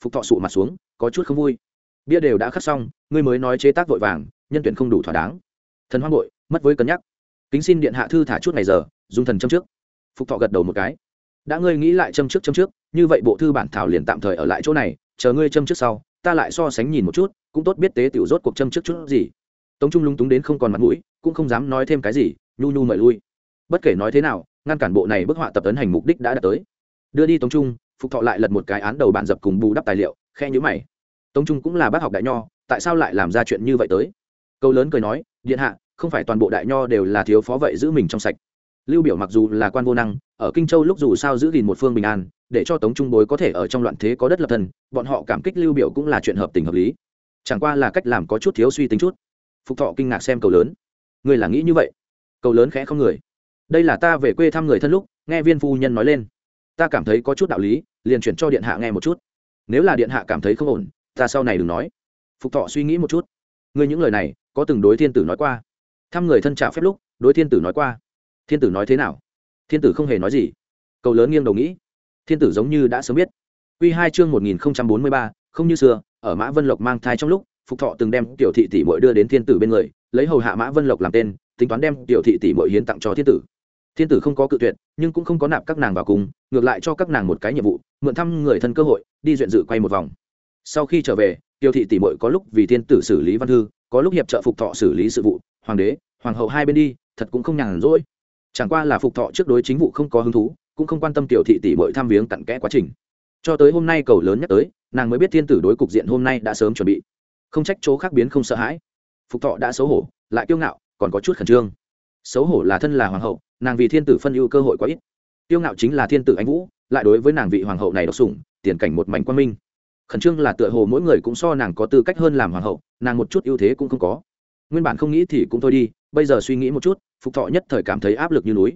[SPEAKER 1] Phục thọ sụ mặt xuống, có chút không vui. Bia đều đã khắc xong, ngươi mới nói chế tác vội vàng nhân tuyển không đủ thỏa đáng. Thần hoang bội, mất với cân nhắc. Kính xin điện hạ thư thả chút ngày giờ, dùng thần châm trước. Phục thọ gật đầu một cái. Đã ngươi nghĩ lại châm trước châm trước, như vậy bộ thư bản thảo liền tạm thời ở lại chỗ này, chờ ngươi châm trước sau, ta lại so sánh nhìn một chút, cũng tốt biết tế tiểu rốt cuộc châm trước chút gì. Tống trung lung túng đến không còn mặt mũi, cũng không dám nói thêm cái gì, nhu nhu mời lui. Bất kể nói thế nào, ngăn cản bộ này bức họa tập tấn hành mục đích đã đạt tới. Đưa đi tống trung, phục thọ lại lật một cái án đầu bản dập cùng bù đắp tài liệu, khe nhữ mày. Tống trung cũng là bác học đại nho, tại sao lại làm ra chuyện như vậy tới? Câu lớn cười nói, điện hạ, không phải toàn bộ đại nho đều là thiếu phó vậy giữ mình trong sạch. Lưu biểu mặc dù là quan vô năng, ở kinh châu lúc dù sao giữ gìn một phương bình an, để cho tống trung bối có thể ở trong loạn thế có đất lập thân, bọn họ cảm kích lưu biểu cũng là chuyện hợp tình hợp lý. Chẳng qua là cách làm có chút thiếu suy tính chút. Phục thọ kinh ngạc xem cầu lớn. Người là nghĩ như vậy? Cầu lớn khẽ không người. Đây là ta về quê thăm người thân lúc, nghe viên phu nhân nói lên. Ta cảm thấy có chút đạo lý, liền chuyển cho điện hạ nghe một chút. Nếu là điện hạ cảm thấy không ổn, ta sau này đừng nói. Phục thọ suy nghĩ một chút. Ngươi những lời này có từng đối thiên tử nói qua. Thăm người thân trả phép lúc, đối thiên tử nói qua. Thiên tử nói thế nào? Thiên tử không hề nói gì. Cầu lớn nghiêng đầu nghĩ. Thiên tử giống như đã sớm biết. Q hai chương một nghìn bốn mươi ba, không như xưa, ở mã vân lộc mang thai trong lúc, phục thọ từng đem tiểu thị tỷ mội đưa đến thiên tử bên người, lấy hầu hạ mã vân lộc làm tên, tính toán đem tiểu thị tỷ mội hiến tặng cho thiên tử. Thiên tử không có cự tuyệt, nhưng cũng không có nạp các nàng vào cùng, ngược lại cho các nàng một cái nhiệm vụ, mượn thăm người thân cơ hội, đi duyện dự quay một vòng. Sau khi trở về tiêu thị tỷ mội có lúc vì thiên tử xử lý văn thư, có lúc hiệp trợ phục thọ xử lý sự vụ. Hoàng đế, hoàng hậu hai bên đi, thật cũng không nhàn rỗi. Chẳng qua là phục thọ trước đối chính vụ không có hứng thú, cũng không quan tâm tiểu thị tỷ mội tham viếng cặn kẽ quá trình. Cho tới hôm nay cầu lớn nhắc tới, nàng mới biết thiên tử đối cục diện hôm nay đã sớm chuẩn bị. Không trách chỗ khác biến không sợ hãi. Phục thọ đã xấu hổ, lại kiêu ngạo, còn có chút khẩn trương. Xấu hổ là thân là hoàng hậu, nàng vì thiên tử phân ưu cơ hội quá ít. Kiêu ngạo chính là thiên tử anh vũ, lại đối với nàng vị hoàng hậu này độc sủng, tiền cảnh một mảnh quan minh khẩn trương là tựa hồ mỗi người cũng so nàng có tư cách hơn làm hoàng hậu, nàng một chút ưu thế cũng không có. Nguyên bản không nghĩ thì cũng thôi đi, bây giờ suy nghĩ một chút, phục thọ nhất thời cảm thấy áp lực như núi.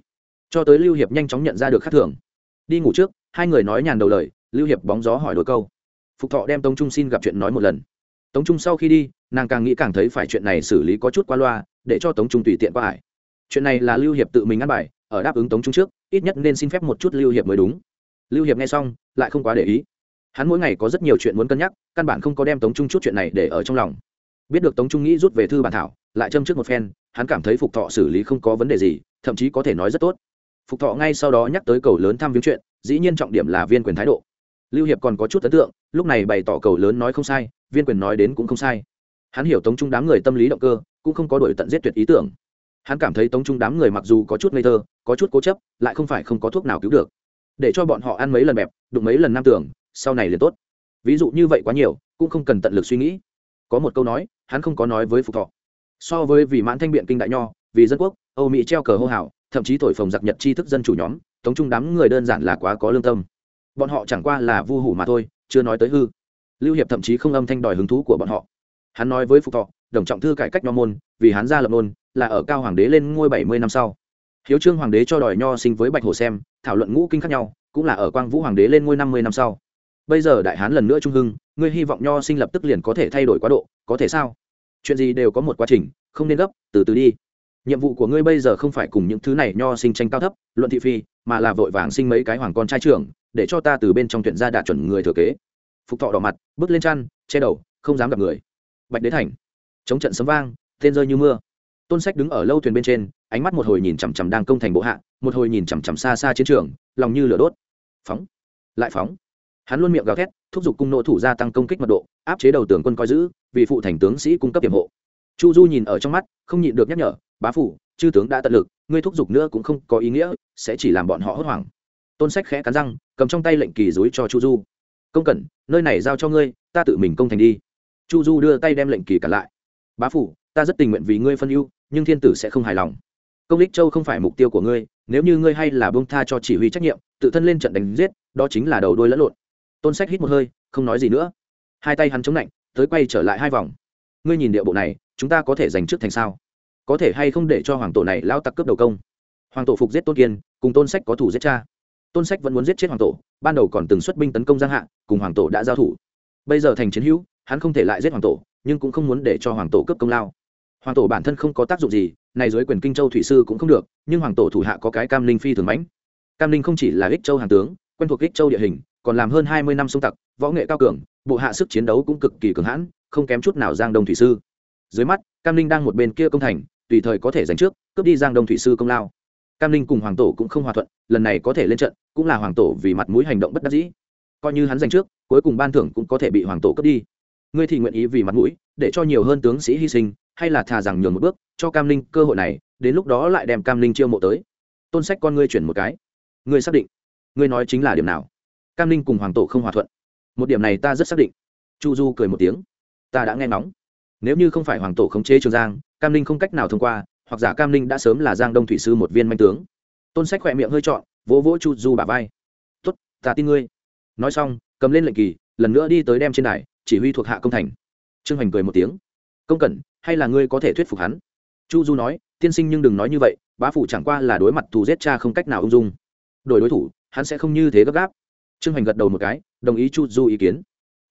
[SPEAKER 1] Cho tới lưu hiệp nhanh chóng nhận ra được khác thường. Đi ngủ trước, hai người nói nhàn đầu lời, lưu hiệp bóng gió hỏi đôi câu. Phục thọ đem tống trung xin gặp chuyện nói một lần. Tống trung sau khi đi, nàng càng nghĩ càng thấy phải chuyện này xử lý có chút qua loa, để cho tống trung tùy tiện qua hải chuyện này là lưu hiệp tự mình ăn bài, ở đáp ứng tống trung trước, ít nhất nên xin phép một chút lưu hiệp mới đúng. Lưu hiệp nghe xong, lại không quá để ý hắn mỗi ngày có rất nhiều chuyện muốn cân nhắc, căn bản không có đem tống trung chút chuyện này để ở trong lòng. Biết được tống trung nghĩ rút về thư bản thảo, lại châm trước một phen, hắn cảm thấy phục thọ xử lý không có vấn đề gì, thậm chí có thể nói rất tốt. Phục thọ ngay sau đó nhắc tới cầu lớn thăm viếng chuyện, dĩ nhiên trọng điểm là viên quyền thái độ. Lưu hiệp còn có chút ấn tượng, lúc này bày tỏ cầu lớn nói không sai, viên quyền nói đến cũng không sai. Hắn hiểu tống trung đám người tâm lý động cơ, cũng không có đổi tận giết tuyệt ý tưởng. Hắn cảm thấy tống trung đám người mặc dù có chút ngây thơ, có chút cố chấp, lại không phải không có thuốc nào cứu được. Để cho bọn họ ăn mấy lần bẹp, đụng mấy lần nam tưởng sau này liền tốt. Ví dụ như vậy quá nhiều, cũng không cần tận lực suy nghĩ. Có một câu nói, hắn không có nói với phục thọ. So với vì mãn thanh biện kinh đại nho, vì dân quốc, âu mỹ treo cờ hô hào, thậm chí thổi phồng giặc nhật tri thức dân chủ nhóm, tống trung đám người đơn giản là quá có lương tâm. Bọn họ chẳng qua là vu hủ mà thôi, chưa nói tới hư. Lưu hiệp thậm chí không âm thanh đòi hứng thú của bọn họ. Hắn nói với phục thọ, đồng trọng thư cải cách nho môn, vì hắn ra lập nôn, là ở cao hoàng đế lên ngôi bảy mươi năm sau. Hiếu trương hoàng đế cho đòi nho sinh với bạch hồ xem, thảo luận ngũ kinh khác nhau, cũng là ở quang vũ hoàng đế lên ngôi năm mươi năm sau bây giờ đại hán lần nữa trung hưng, ngươi hy vọng nho sinh lập tức liền có thể thay đổi quá độ, có thể sao? Chuyện gì đều có một quá trình, không nên gấp, từ từ đi. Nhiệm vụ của ngươi bây giờ không phải cùng những thứ này nho sinh tranh cao thấp, luận thị phi, mà là vội vàng sinh mấy cái hoàng con trai trưởng, để cho ta từ bên trong tuyển gia đạt chuẩn người thừa kế. Phục thọ đỏ mặt, bước lên chăn, che đầu, không dám gặp người. Bạch đế thành. Chống trận sấm vang, tên rơi như mưa. Tôn sách đứng ở lâu thuyền bên trên, ánh mắt một hồi nhìn chằm chằm đang công thành bộ hạ, một hồi nhìn chằm chằm xa xa chiến trường, lòng như lửa đốt. Phóng. Lại phóng hắn luôn miệng gào thét, thúc giục cung nỗ thủ gia tăng công kích mật độ, áp chế đầu tường quân coi giữ, vì phụ thành tướng sĩ cung cấp tiềm hộ. Chu du nhìn ở trong mắt, không nhịn được nhắc nhở, bá phủ, chư tướng đã tận lực, ngươi thúc giục nữa cũng không có ý nghĩa, sẽ chỉ làm bọn họ hốt hoảng. Tôn sách khẽ cắn răng, cầm trong tay lệnh kỳ dối cho chu du. Công cẩn, nơi này giao cho ngươi, ta tự mình công thành đi. Chu du đưa tay đem lệnh kỳ cả lại. Bá phủ, ta rất tình nguyện vì ngươi phân ưu, nhưng thiên tử sẽ không hài lòng. Công lích châu không phải mục tiêu của ngươi, nếu như ngươi hay là bông tha cho chỉ huy trách nhiệm, tự thân lên trận đánh giết, đó chính là đầu đôi lẫn lộn tôn sách hít một hơi, không nói gì nữa. Hai tay hắn chống lạnh, tới quay trở lại hai vòng. Ngươi nhìn địa bộ này, chúng ta có thể giành trước thành sao? Có thể hay không để cho hoàng tổ này lao tặc cướp đầu công? Hoàng tổ phục giết tôn kiên, cùng tôn sách có thủ giết cha. Tôn sách vẫn muốn giết chết hoàng tổ, ban đầu còn từng xuất binh tấn công giang hạ, cùng hoàng tổ đã giao thủ. Bây giờ thành chiến hữu, hắn không thể lại giết hoàng tổ, nhưng cũng không muốn để cho hoàng tổ cướp công lao. Hoàng tổ bản thân không có tác dụng gì, này dưới quyền kinh châu thủy sư cũng không được, nhưng hoàng tổ thủ hạ có cái cam linh phi thường mãnh. Cam linh không chỉ là ích châu hàng tướng, quen thuộc ích châu địa hình còn làm hơn hai mươi năm sông tặc, võ nghệ cao cường, bộ hạ sức chiến đấu cũng cực kỳ cường hãn, không kém chút nào giang đông thủy sư. Dưới mắt, cam linh đang một bên kia công thành, tùy thời có thể giành trước, cướp đi giang đông thủy sư công lao. Cam linh cùng hoàng tổ cũng không hòa thuận, lần này có thể lên trận, cũng là hoàng tổ vì mặt mũi hành động bất đắc dĩ. Coi như hắn giành trước, cuối cùng ban thưởng cũng có thể bị hoàng tổ cướp đi. Ngươi thì nguyện ý vì mặt mũi, để cho nhiều hơn tướng sĩ hy sinh, hay là thà rằng nhường một bước, cho cam linh cơ hội này, đến lúc đó lại đem cam linh chiêu mộ tới. Tôn sách con ngươi chuyển một cái. Ngươi xác định, ngươi nói chính là điểm nào? Cam linh cùng hoàng tổ không hòa thuận. Một điểm này ta rất xác định. Chu du cười một tiếng. Ta đã nghe nóng nếu như không phải hoàng tổ khống chế trường giang, cam linh không cách nào thông qua, hoặc giả cam linh đã sớm là giang đông thủy sư một viên manh tướng. Tôn sách khỏe miệng hơi trọn, vỗ vỗ chu du bà vai. Tuất ta tin ngươi. Nói xong, cầm lên lệnh kỳ, lần nữa đi tới đem trên đài, chỉ huy thuộc hạ công thành. Trương hoành cười một tiếng. Công cẩn, hay là ngươi có thể thuyết phục hắn? Chu du nói, tiên sinh nhưng đừng nói như vậy, bá phủ chẳng qua là đối mặt thù giết cha không cách nào ung dung. Đổi đối thủ, hắn sẽ không như thế gấp gáp trương hoành gật đầu một cái, đồng ý chu du ý kiến.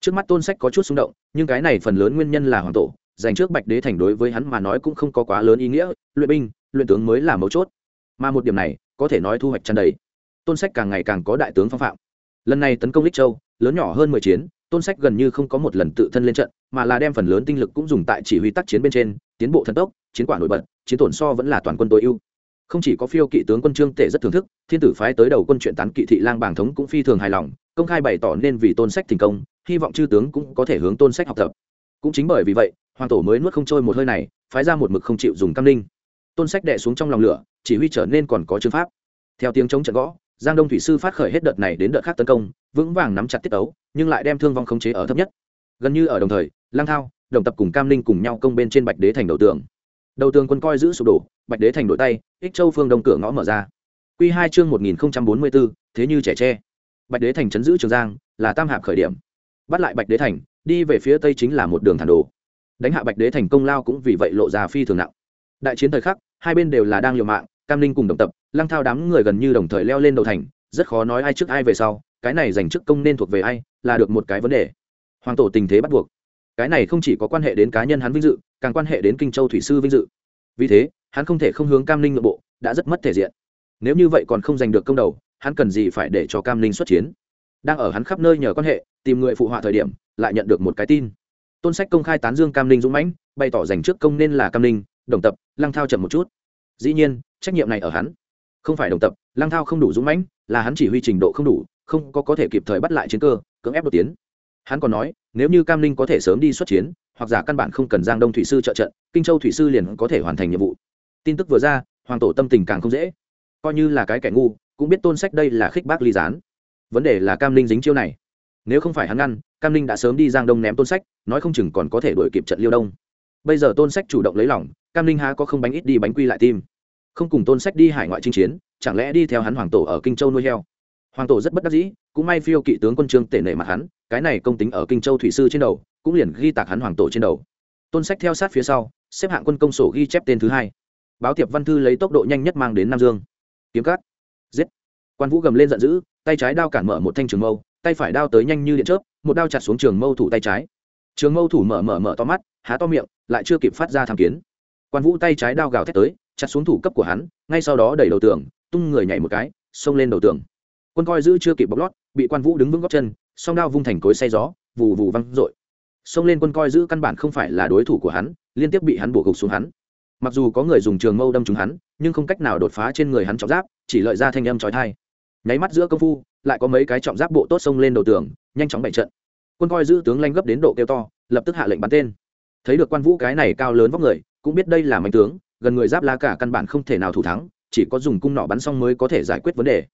[SPEAKER 1] Trước mắt tôn sách có chút xung động, nhưng cái này phần lớn nguyên nhân là hoàng tổ, dành trước bạch đế thành đối với hắn mà nói cũng không có quá lớn ý nghĩa, luyện binh, luyện tướng mới là mấu chốt. Mà một điểm này, có thể nói thu hoạch chăn đầy. Tôn sách càng ngày càng có đại tướng phong phạm. Lần này tấn công lích châu, lớn nhỏ hơn mười chiến, tôn sách gần như không có một lần tự thân lên trận, mà là đem phần lớn tinh lực cũng dùng tại chỉ huy tác chiến bên trên, tiến bộ thần tốc, chiến quả nổi bật, chiến tổn so vẫn là toàn quân tối ưu không chỉ có phiêu kỵ tướng quân trương tể rất thưởng thức, thiên tử phái tới đầu quân chuyện tán kỵ thị lang bảng thống cũng phi thường hài lòng, công khai bày tỏ nên vì tôn sách thành công, hy vọng chư tướng cũng có thể hướng tôn sách học tập. Cũng chính bởi vì vậy, hoàng tổ mới nuốt không trôi một hơi này, phái ra một mực không chịu dùng cam ninh. tôn sách đệ xuống trong lòng lửa, chỉ huy trở nên còn có chương pháp. Theo tiếng chống trận gõ, giang đông thủy sư phát khởi hết đợt này đến đợt khác tấn công, vững vàng nắm chặt tiết ấu nhưng lại đem thương vong khống chế ở thấp nhất. Gần như ở đồng thời, lang thao, đồng tập cùng cam ninh cùng nhau công bên trên bạch đế thành đầu tường. Đầu tường quân coi giữ sụp đổ bạch đế thành đổi tay, ích châu phương đông cửa ngõ mở ra. Q hai chương một nghìn bốn mươi bốn thế như trẻ tre. Bạch đế thành chấn giữ trường giang, là tam hạp khởi điểm. Bắt lại bạch đế thành, đi về phía tây chính là một đường thản đồ. Đánh hạ bạch đế thành công lao cũng vì vậy lộ ra phi thường nặng. Đại chiến thời khắc, hai bên đều là đang liều mạng, cam linh cùng đồng tập, lăng thao đám người gần như đồng thời leo lên đầu thành, rất khó nói ai trước ai về sau, cái này giành chức công nên thuộc về ai, là được một cái vấn đề. Hoàng tổ tình thế bắt buộc. Cái này không chỉ có quan hệ đến cá nhân hắn vinh dự, càng quan hệ đến kinh châu thủy sư vinh dự. Vì thế hắn không thể không hướng cam linh nội bộ, đã rất mất thể diện. Nếu như vậy còn không giành được công đầu, hắn cần gì phải để cho cam linh xuất chiến? Đang ở hắn khắp nơi nhờ quan hệ, tìm người phụ họa thời điểm, lại nhận được một cái tin. Tôn sách công khai tán dương cam linh dũng mãnh, bày tỏ dành trước công nên là cam linh đồng tập, lăng thao chậm một chút. Dĩ nhiên, trách nhiệm này ở hắn. Không phải đồng tập, lăng thao không đủ dũng mãnh, là hắn chỉ huy trình độ không đủ, không có có thể kịp thời bắt lại chiến cơ, cưỡng ép đột tiến. Hắn còn nói, nếu như cam linh có thể sớm đi xuất chiến, hoặc giả căn bản không cần giang đông thủy sư trợ trận, kinh châu thủy sư liền có thể hoàn thành nhiệm vụ tin tức vừa ra, hoàng tổ tâm tình càng không dễ. Coi như là cái kẻ ngu, cũng biết tôn sách đây là khích bác ly gián. Vấn đề là cam linh dính chiêu này. Nếu không phải hắn ngăn, cam linh đã sớm đi giang đông ném tôn sách, nói không chừng còn có thể đuổi kịp trận liêu đông. Bây giờ tôn sách chủ động lấy lòng, cam linh há có không bánh ít đi bánh quy lại tim không cùng tôn sách đi hải ngoại chinh chiến, chẳng lẽ đi theo hắn hoàng tổ ở kinh châu nuôi heo? Hoàng tổ rất bất đắc dĩ, cũng may phiêu kỵ tướng quân trương tể nể mặt hắn, cái này công tính ở kinh châu thủy sư trên đầu, cũng liền ghi tạc hắn hoàng tổ trên đầu. Tôn sách theo sát phía sau, xếp hạng quân công sổ ghi chép tên thứ hai báo tiệp văn thư lấy tốc độ nhanh nhất mang đến nam dương kiếm cắt giết quan vũ gầm lên giận dữ tay trái đao cản mở một thanh trường mâu tay phải đao tới nhanh như điện chớp một đao chặt xuống trường mâu thủ tay trái trường mâu thủ mở mở mở to mắt há to miệng lại chưa kịp phát ra tham kiến quan vũ tay trái đao gào thét tới chặt xuống thủ cấp của hắn ngay sau đó đẩy đầu tường tung người nhảy một cái xông lên đầu tường quân coi giữ chưa kịp bóc lót bị quan vũ đứng vững góc chân song đao vung thành cối say gió vù vù văng dội xông lên quân coi giữ căn bản không phải là đối thủ của hắn liên tiếp bị hắn bổ gục xuống hắn mặc dù có người dùng trường mâu đâm trúng hắn, nhưng không cách nào đột phá trên người hắn trọng giáp, chỉ lợi ra thanh âm trói thai nháy mắt giữa công phu, lại có mấy cái trọng giáp bộ tốt xông lên đầu tường, nhanh chóng bày trận. Quân coi giữ tướng lanh gấp đến độ kêu to, lập tức hạ lệnh bắn tên. Thấy được quan vũ cái này cao lớn vóc người, cũng biết đây là mạnh tướng, gần người giáp la cả căn bản không thể nào thủ thắng, chỉ có dùng cung nỏ bắn xong mới có thể giải quyết vấn đề.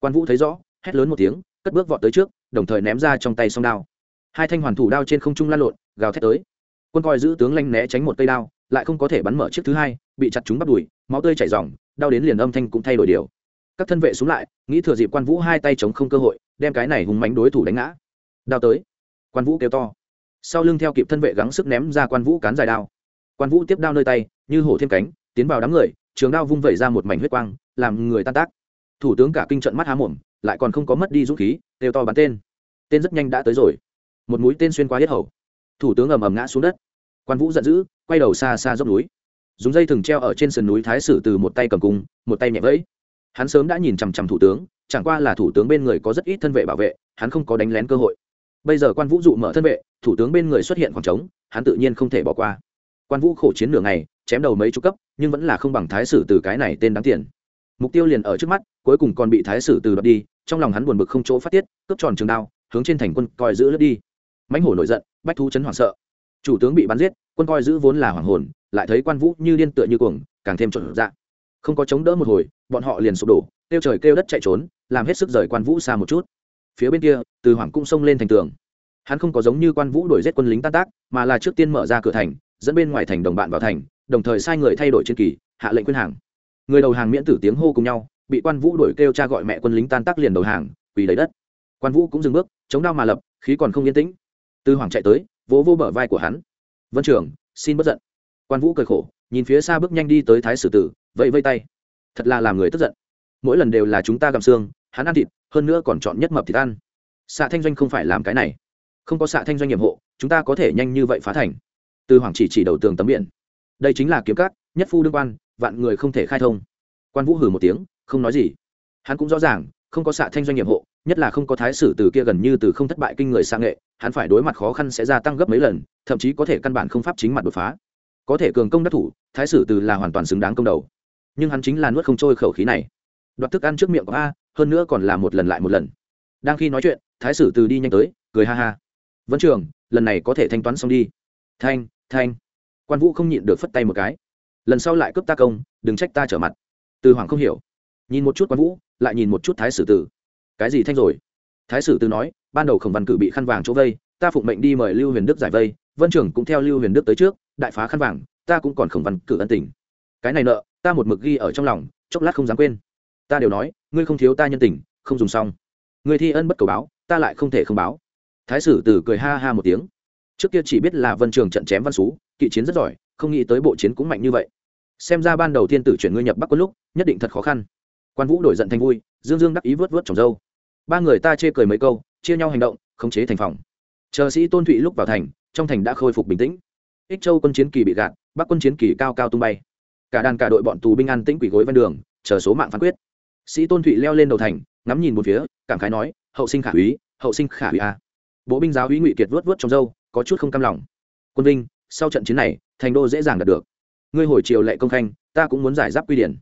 [SPEAKER 1] Quan vũ thấy rõ, hét lớn một tiếng, cất bước vọt tới trước, đồng thời ném ra trong tay song đao. Hai thanh hoàn thủ đao trên không trung lan lộn, gào thét tới. Quân coi giữ tướng lanh né tránh một cây đao lại không có thể bắn mở chiếc thứ hai, bị chặt chúng bắt đùi, máu tươi chảy ròng, đau đến liền âm thanh cũng thay đổi điều. Các thân vệ xuống lại, nghĩ thừa dịp quan vũ hai tay chống không cơ hội, đem cái này hùng mánh đối thủ đánh ngã. Đao tới. Quan vũ kêu to. Sau lưng theo kịp thân vệ gắng sức ném ra quan vũ cán dài đao. Quan vũ tiếp đao nơi tay, như hổ thêm cánh, tiến vào đám người, trường đao vung vẩy ra một mảnh huyết quang, làm người tan tác. Thủ tướng cả kinh trận mắt há mồm, lại còn không có mất đi dũng khí, kêu to bắn tên. Tên rất nhanh đã tới rồi. Một mũi tên xuyên qua hết hầu. Thủ tướng ầm ầm ngã xuống đất quan vũ giận dữ, quay đầu xa xa dốc núi. Dùng dây thừng treo ở trên sườn núi thái sử từ một tay cầm cung, một tay nhẹ vẫy. Hắn sớm đã nhìn chằm chằm thủ tướng, chẳng qua là thủ tướng bên người có rất ít thân vệ bảo vệ, hắn không có đánh lén cơ hội. Bây giờ quan vũ dụ mở thân vệ, thủ tướng bên người xuất hiện khoảng trống, hắn tự nhiên không thể bỏ qua. Quan vũ khổ chiến nửa ngày, chém đầu mấy chục cấp, nhưng vẫn là không bằng thái sử từ cái này tên đáng tiền. Mục tiêu liền ở trước mắt, cuối cùng còn bị thái sử từ đoạt đi, trong lòng hắn buồn bực không chỗ phát tiết, cướp tròn trường đao, hướng trên thành quân coi giữ lướt đi. Mãnh hổ nổi giận, bách thú chấn hoảng sợ chủ tướng bị bắn giết, quân coi giữ vốn là hoàng hồn, lại thấy quan vũ như điên tựa như cuồng, càng thêm trộn dạ. Không có chống đỡ một hồi, bọn họ liền sụp đổ, kêu trời kêu đất chạy trốn, làm hết sức rời quan vũ xa một chút. Phía bên kia, từ hoàng cung xông lên thành tường. Hắn không có giống như quan vũ đuổi giết quân lính tan tác, mà là trước tiên mở ra cửa thành, dẫn bên ngoài thành đồng bạn vào thành, đồng thời sai người thay đổi chiến kỳ, hạ lệnh khuyên hàng. Người đầu hàng miễn tử tiếng hô cùng nhau, bị quan vũ đuổi kêu cha gọi mẹ quân lính tan tác liền đầu hàng, quỳ lấy đất. Quan vũ cũng dừng bước, chống đao mà lập, khí còn không yên tĩnh tư hoàng chạy tới, vỗ vỗ bờ vai của hắn. Vân trưởng xin bất giận. Quan vũ cười khổ, nhìn phía xa bước nhanh đi tới thái sử tử, vẫy vây tay. Thật là làm người tức giận. Mỗi lần đều là chúng ta gặm xương, hắn ăn thịt, hơn nữa còn chọn nhất mập thịt ăn. Xạ thanh doanh không phải làm cái này. Không có xạ thanh doanh nhiệm hộ, chúng ta có thể nhanh như vậy phá thành. Tư hoàng chỉ chỉ đầu tường tấm biển. Đây chính là kiếm cát nhất phu đương quan, vạn người không thể khai thông. Quan vũ hử một tiếng, không nói gì. Hắn cũng rõ ràng, không có xạ thanh doanh nghiệp hộ nhất là không có thái sử từ kia gần như từ không thất bại kinh người sang nghệ, hắn phải đối mặt khó khăn sẽ gia tăng gấp mấy lần, thậm chí có thể căn bản không pháp chính mặt đột phá. Có thể cường công đắc thủ, thái sử từ là hoàn toàn xứng đáng công đầu. Nhưng hắn chính là nuốt không trôi khẩu khí này. Đoạt thức ăn trước miệng của a, hơn nữa còn là một lần lại một lần. Đang khi nói chuyện, thái sử từ đi nhanh tới, cười ha ha. Vẫn trường, lần này có thể thanh toán xong đi. Thanh thanh. Quan vũ không nhịn được phất tay một cái. Lần sau lại cướp ta công, đừng trách ta trở mặt. Từ hoàng không hiểu. Nhìn một chút quan vũ, lại nhìn một chút thái sử tử cái gì thanh rồi? Thái sử tử nói, ban đầu khổng văn cử bị khăn vàng chỗ vây, ta phụng mệnh đi mời lưu huyền đức giải vây, vân trưởng cũng theo lưu huyền đức tới trước, đại phá khăn vàng, ta cũng còn khổng văn cử ân tình. Cái này nợ, ta một mực ghi ở trong lòng, chốc lát không dám quên. Ta đều nói, ngươi không thiếu ta nhân tình, không dùng xong. Người thi ân bất cầu báo, ta lại không thể không báo. Thái sử tử cười ha ha một tiếng. Trước kia chỉ biết là vân trường trận chém văn xú, kỵ chiến rất giỏi, không nghĩ tới bộ chiến cũng mạnh như vậy. Xem ra ban đầu thiên tử chuyển ngươi nhập bắc quân lúc, nhất định thật khó khăn. Quan vũ đổi giận thành vui, dương dương đắc ý vớt vớt trồng dâu ba người ta chê cười mấy câu, chia nhau hành động, khống chế thành phòng. Chờ sĩ tôn thụy lúc vào thành, trong thành đã khôi phục bình tĩnh. Ích châu quân chiến kỳ bị gạt, bắc quân chiến kỳ cao cao tung bay. Cả đàn cả đội bọn tù binh an tĩnh quỷ gối ven đường, chờ số mạng phán quyết. Sĩ tôn thụy leo lên đầu thành, ngắm nhìn một phía, cảm khái nói, hậu sinh khả úy, hậu sinh khả úy a. Bộ binh giáo úy ngụy kiệt vớt vớt trong dâu có chút không cam lòng. Quân vinh sau trận chiến này, thành đô dễ dàng đạt được. Ngươi hồi triều lệ công khanh, ta cũng muốn giải giáp quy điển.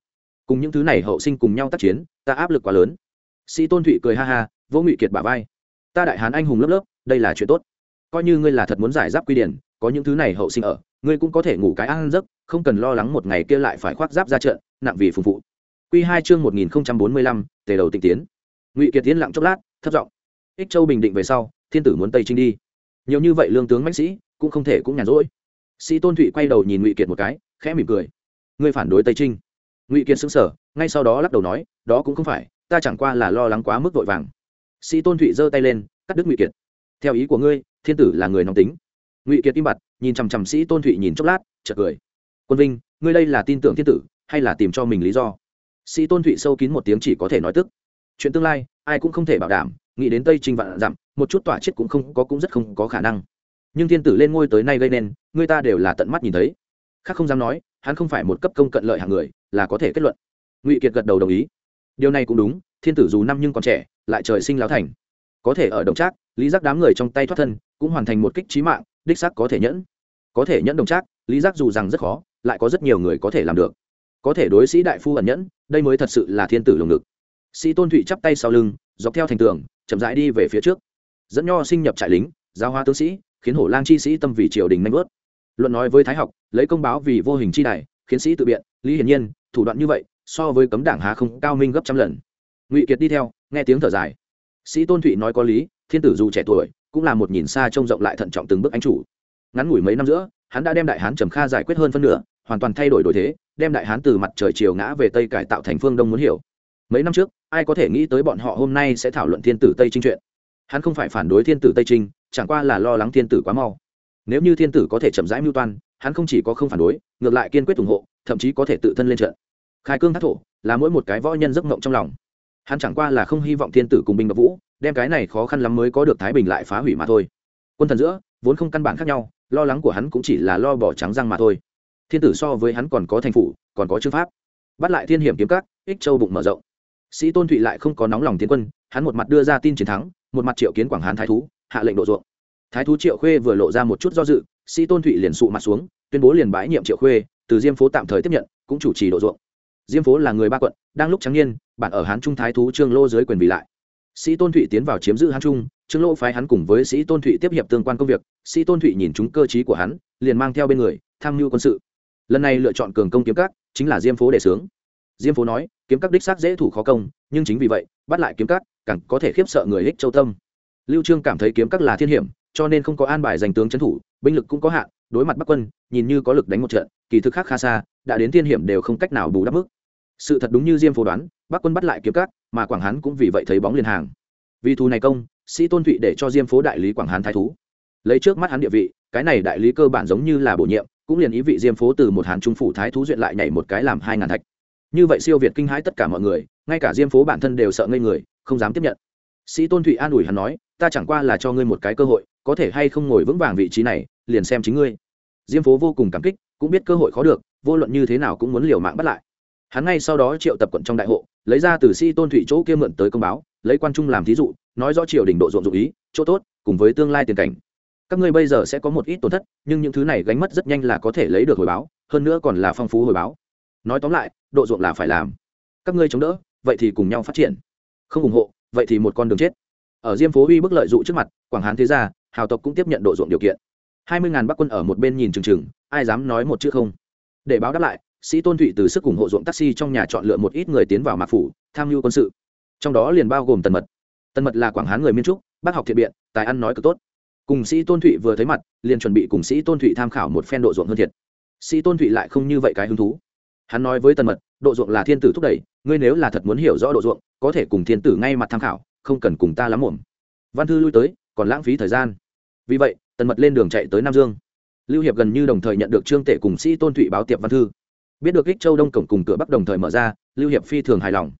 [SPEAKER 1] Cùng những thứ này hậu sinh cùng nhau tác chiến, ta áp lực quá lớn sĩ tôn thụy cười ha ha vô ngụy kiệt bả vai. Ta đại hán anh hùng lớp lớp, đây là chuyện tốt. Coi như ngươi là thật muốn giải giáp quy điển, có những thứ này hậu sinh ở, ngươi cũng có thể ngủ cái ăn giấc, không cần lo lắng một ngày kia lại phải khoác giáp ra trận, nặng vì phục vụ Quy hai chương một nghìn bốn mươi lăm, tề đầu tịnh tiến. Ngụy kiệt tiến lặng chốc lát thất giọng. Ích châu bình định về sau, thiên tử muốn tây trinh đi. Nhiều như vậy lương tướng mãnh sĩ, cũng không thể cũng nhàn rỗi. Sĩ tôn thụy quay đầu nhìn ngụy kiệt một cái, khẽ mỉm cười. Ngươi phản đối tây trinh. Ngụy kiệt xứng sở ngay sau đó lắc đầu nói, đó cũng không phải ta chẳng qua là lo lắng quá mức vội vàng. Sĩ tôn thụy giơ tay lên, cắt đứt ngụy kiệt. Theo ý của ngươi, thiên tử là người nóng tính. Ngụy kiệt im bặt, nhìn chằm chằm sĩ tôn thụy nhìn chốc lát, chợt cười. Quân vinh, ngươi đây là tin tưởng thiên tử, hay là tìm cho mình lý do? Sĩ tôn thụy sâu kín một tiếng chỉ có thể nói tức. Chuyện tương lai, ai cũng không thể bảo đảm, nghĩ đến tây trinh vạn dặm, một chút tỏa chết cũng không có cũng rất không có khả năng. Nhưng thiên tử lên ngôi tới nay gây nên, người ta đều là tận mắt nhìn thấy. Khác không dám nói, hắn không phải một cấp công cận lợi hàng người, là có thể kết luận. Ngụy kiệt gật đầu đồng ý điều này cũng đúng, thiên tử dù năm nhưng còn trẻ, lại trời sinh láo thành. Có thể ở đồng trác, lý giác đám người trong tay thoát thân, cũng hoàn thành một kích trí mạng, đích xác có thể nhẫn. Có thể nhẫn đồng trác, lý giác dù rằng rất khó, lại có rất nhiều người có thể làm được. Có thể đối sĩ đại phu ẩn nhẫn, đây mới thật sự là thiên tử lồng ngực. Sĩ tôn thụy chắp tay sau lưng, dọc theo thành tường, chậm rãi đi về phía trước. Dẫn nho sinh nhập trại lính giáo hoa tướng sĩ, khiến hổ lang chi sĩ tâm vì triều đình nanh vớt luận nói với thái học, lấy công báo vì vô hình chi này khiến sĩ tự biện, lý hiển nhiên, thủ đoạn như vậy so với cấm đảng hà không cao minh gấp trăm lần. Ngụy kiệt đi theo, nghe tiếng thở dài. Sĩ tôn thụy nói có lý, thiên tử dù trẻ tuổi, cũng là một nhìn xa trông rộng lại thận trọng từng bước anh chủ. Ngắn ngủi mấy năm giữa, hắn đã đem đại hán trầm kha giải quyết hơn phân nửa, hoàn toàn thay đổi đổi thế, đem đại hán từ mặt trời chiều ngã về tây cải tạo thành phương đông muốn hiểu. Mấy năm trước, ai có thể nghĩ tới bọn họ hôm nay sẽ thảo luận thiên tử tây trinh chuyện? Hắn không phải phản đối thiên tử tây trinh chẳng qua là lo lắng thiên tử quá mau. Nếu như thiên tử có thể chậm rãi mưu toan, hắn không chỉ có không phản đối, ngược lại kiên quyết ủng hộ, thậm chí có thể tự thân lên trận khai cương thác thổ là mỗi một cái võ nhân giấc mộng trong lòng. Hắn chẳng qua là không hy vọng thiên tử cùng binh đập vũ đem cái này khó khăn lắm mới có được thái bình lại phá hủy mà thôi. Quân thần giữa vốn không căn bản khác nhau lo lắng của hắn cũng chỉ là lo bỏ trắng răng mà thôi. Thiên tử so với hắn còn có thành phủ còn có chư pháp. Bắt lại thiên hiểm kiếm cát, ích châu bụng mở rộng. Sĩ tôn thụy lại không có nóng lòng tiến quân hắn một mặt đưa ra tin chiến thắng một mặt triệu kiến quảng hán thái thú hạ lệnh độ ruộng. Thái thú triệu khuê vừa lộ ra một chút do dự sĩ tôn thụy liền sụ mặt xuống tuyên bố liền bãi nhiệm triệu khuê từ diêm phố tạm thời tiếp nhận cũng chủ trì độ ruộng diêm phố là người ba quận, đang lúc trắng niên, bản ở hán trung thái thú trương lô dưới quyền vì lại. Sĩ tôn thụy tiến vào chiếm giữ hán trung, trương lô phái hắn cùng với sĩ tôn thụy tiếp hiệp tương quan công việc. Sĩ tôn thụy nhìn chúng cơ t của hắn, liền mang theo bên người, tham mưu quân sự. Lần này lựa chọn cường công kiếm các, chính là diêm phố để sướng. Diêm phố nói, kiếm các đích xác dễ thủ khó công, nhưng chính vì vậy, bắt lại kiếm các, càng có thể khiếp sợ người hích châu tâm. Lưu trương cảm thấy kiếm các là thiên hiểm, cho nên không có an bài giành tướng trấn thủ, binh lực cũng có hạn, đối mặt bắc quân, nhìn như có lực đánh một trận, kỳ thực khác khá xa, đã đến thiên hiểm đều không cách nào bù đắp mức sự thật đúng như diêm phố đoán, bắc quân bắt lại kiếm cát mà quảng hán cũng vì vậy thấy bóng liền hàng. Vì thù này công, sĩ tôn thụy để cho diêm phố đại lý quảng hán thái thú. Lấy trước mắt hắn địa vị, cái này đại lý cơ bản giống như là bổ nhiệm, cũng liền ý vị diêm phố từ một hán trung phủ thái thú duyện lại nhảy một cái làm hai ngàn thạch. Như vậy siêu việt kinh hãi tất cả mọi người, ngay cả diêm phố bản thân đều sợ ngây người, không dám tiếp nhận. Sĩ tôn thụy an ủi hắn nói, ta chẳng qua là cho ngươi một cái cơ hội, có thể hay không ngồi vững vàng vị trí này, liền xem chính ngươi. Diêm phố vô cùng cảm kích, cũng biết cơ hội khó được, vô luận như thế nào cũng muốn liều mạng bắt lại hắn ngay sau đó triệu tập quận trong đại hộ, lấy ra từ sĩ tôn thụy chỗ kia mượn tới công báo, lấy quan trung làm thí dụ, nói rõ triều đình độ ruộng dụng ý, chỗ tốt, cùng với tương lai tiền cảnh. Các ngươi bây giờ sẽ có một ít tổn thất, nhưng những thứ này gánh mất rất nhanh là có thể lấy được hồi báo, hơn nữa còn là phong phú hồi báo. Nói tóm lại, độ ruộng là phải làm. Các ngươi chống đỡ, vậy thì cùng nhau phát triển. Không ủng hộ, vậy thì một con đường chết. Ở diêm phố uy bức lợi dụ trước mặt, quảng hán thế gia, hào tộc cũng tiếp nhận độ ruộng điều kiện. Hai mươi ngàn bắc quân ở một bên nhìn chừng chừng, ai dám nói một chữ không? Để báo đáp lại sĩ tôn thụy từ sức ủng hộ ruộng taxi trong nhà chọn lựa một ít người tiến vào mạc phủ, tham mưu quân sự. Trong đó liền bao gồm tần mật. Tần mật là quảng hán người miên trúc, bác học thiện biện, tài ăn nói cực tốt. Cùng sĩ tôn thụy vừa thấy mặt, liền chuẩn bị cùng sĩ tôn thụy tham khảo một phen độ ruộng hơn thiệt. Sĩ tôn thụy lại không như vậy cái hứng thú. Hắn nói với tần mật, độ ruộng là thiên tử thúc đẩy, ngươi nếu là thật muốn hiểu rõ độ ruộng, có thể cùng thiên tử ngay mặt tham khảo, không cần cùng ta lắm muộn. Văn thư lui tới, còn lãng phí thời gian. Vì vậy, tần mật lên đường chạy tới nam dương. Lưu hiệp gần như đồng thời nhận được trương tể cùng sĩ tôn thụy báo tiệp văn thư biết được ích châu đông cổng cùng cửa bắc đồng thời mở ra, lưu hiệp phi thường hài lòng.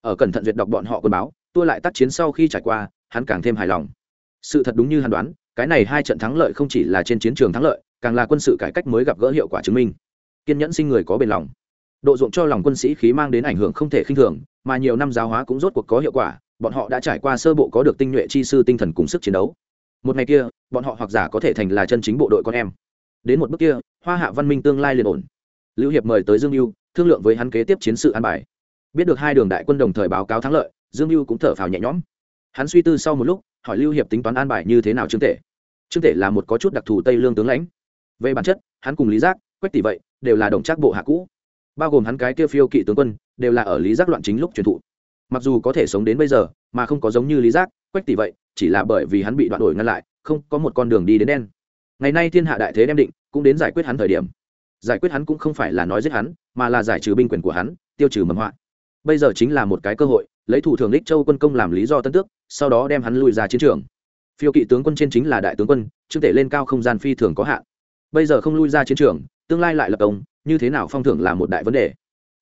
[SPEAKER 1] Ở cẩn thận duyệt đọc bọn họ quân báo, tua lại tác chiến sau khi trải qua, hắn càng thêm hài lòng. Sự thật đúng như hắn đoán, cái này hai trận thắng lợi không chỉ là trên chiến trường thắng lợi, càng là quân sự cải cách mới gặp gỡ hiệu quả chứng minh. Kiên nhẫn sinh người có bền lòng. Độ dụng cho lòng quân sĩ khí mang đến ảnh hưởng không thể khinh thường, mà nhiều năm giáo hóa cũng rốt cuộc có hiệu quả, bọn họ đã trải qua sơ bộ có được tinh nhuệ chi sư tinh thần cùng sức chiến đấu. Một ngày kia, bọn họ hoặc giả có thể thành là chân chính bộ đội con em. Đến một bước kia, hoa hạ văn minh tương lai liền ổn lưu hiệp mời tới dương mưu thương lượng với hắn kế tiếp chiến sự an bài. Biết được hai đường đại quân đồng thời báo cáo thắng lợi, dương mưu cũng thở phào nhẹ nhõm. Hắn suy tư sau một lúc, hỏi lưu hiệp tính toán an bài như thế nào trương tể. Trương tể là một có chút đặc thù tây lương tướng lãnh. Về bản chất, hắn cùng lý giác, quách tỷ vậy, đều là đồng trác bộ hạ cũ. Bao gồm hắn cái kia phiêu kỵ tướng quân, đều là ở lý giác loạn chính lúc truyền thụ. Mặc dù có thể sống đến bây giờ, mà không có giống như lý giác, quách tỷ vậy, chỉ là bởi vì hắn bị đoạn đổi ngăn lại, không có một con đường đi đến đen. Ngày nay thiên hạ đại thế đem định, cũng đến giải quyết hắn thời điểm giải quyết hắn cũng không phải là nói giết hắn, mà là giải trừ binh quyền của hắn, tiêu trừ mầm họa. Bây giờ chính là một cái cơ hội, lấy thủ thường đích châu quân công làm lý do tân tước, sau đó đem hắn lùi ra chiến trường. Phiêu kỵ tướng quân trên chính là đại tướng quân trương tể lên cao không gian phi thường có hạn. Bây giờ không lui ra chiến trường, tương lai lại lập công, như thế nào phong thưởng là một đại vấn đề.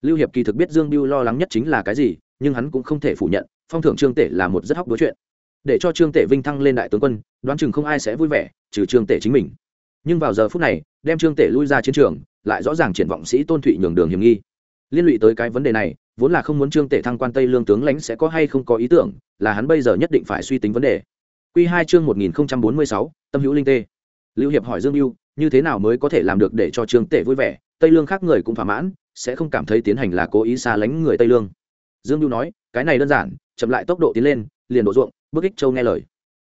[SPEAKER 1] Lưu hiệp kỳ thực biết dương biêu lo lắng nhất chính là cái gì, nhưng hắn cũng không thể phủ nhận, phong thưởng trương tể là một rất hóc đối chuyện. Để cho trương tể vinh thăng lên đại tướng quân, đoán chừng không ai sẽ vui vẻ, trừ trương tể chính mình. Nhưng vào giờ phút này, đem trương tể lui ra chiến trường lại rõ ràng triển vọng sĩ tôn thụy nhường đường hiểm nghi. Liên lụy tới cái vấn đề này, vốn là không muốn trương tể thăng quan tây lương tướng lãnh sẽ có hay không có ý tưởng, là hắn bây giờ nhất định phải suy tính vấn đề. Q hai chương một nghìn bốn mươi sáu, tâm hữu linh tê. Lưu hiệp hỏi dương mưu như thế nào mới có thể làm được để cho trương tể vui vẻ? Tây lương khác người cũng thỏa mãn, sẽ không cảm thấy tiến hành là cố ý xa lánh người tây lương. Dương mưu nói, cái này đơn giản, chậm lại tốc độ tiến lên, liền độ ruộng, bước ích châu nghe lời.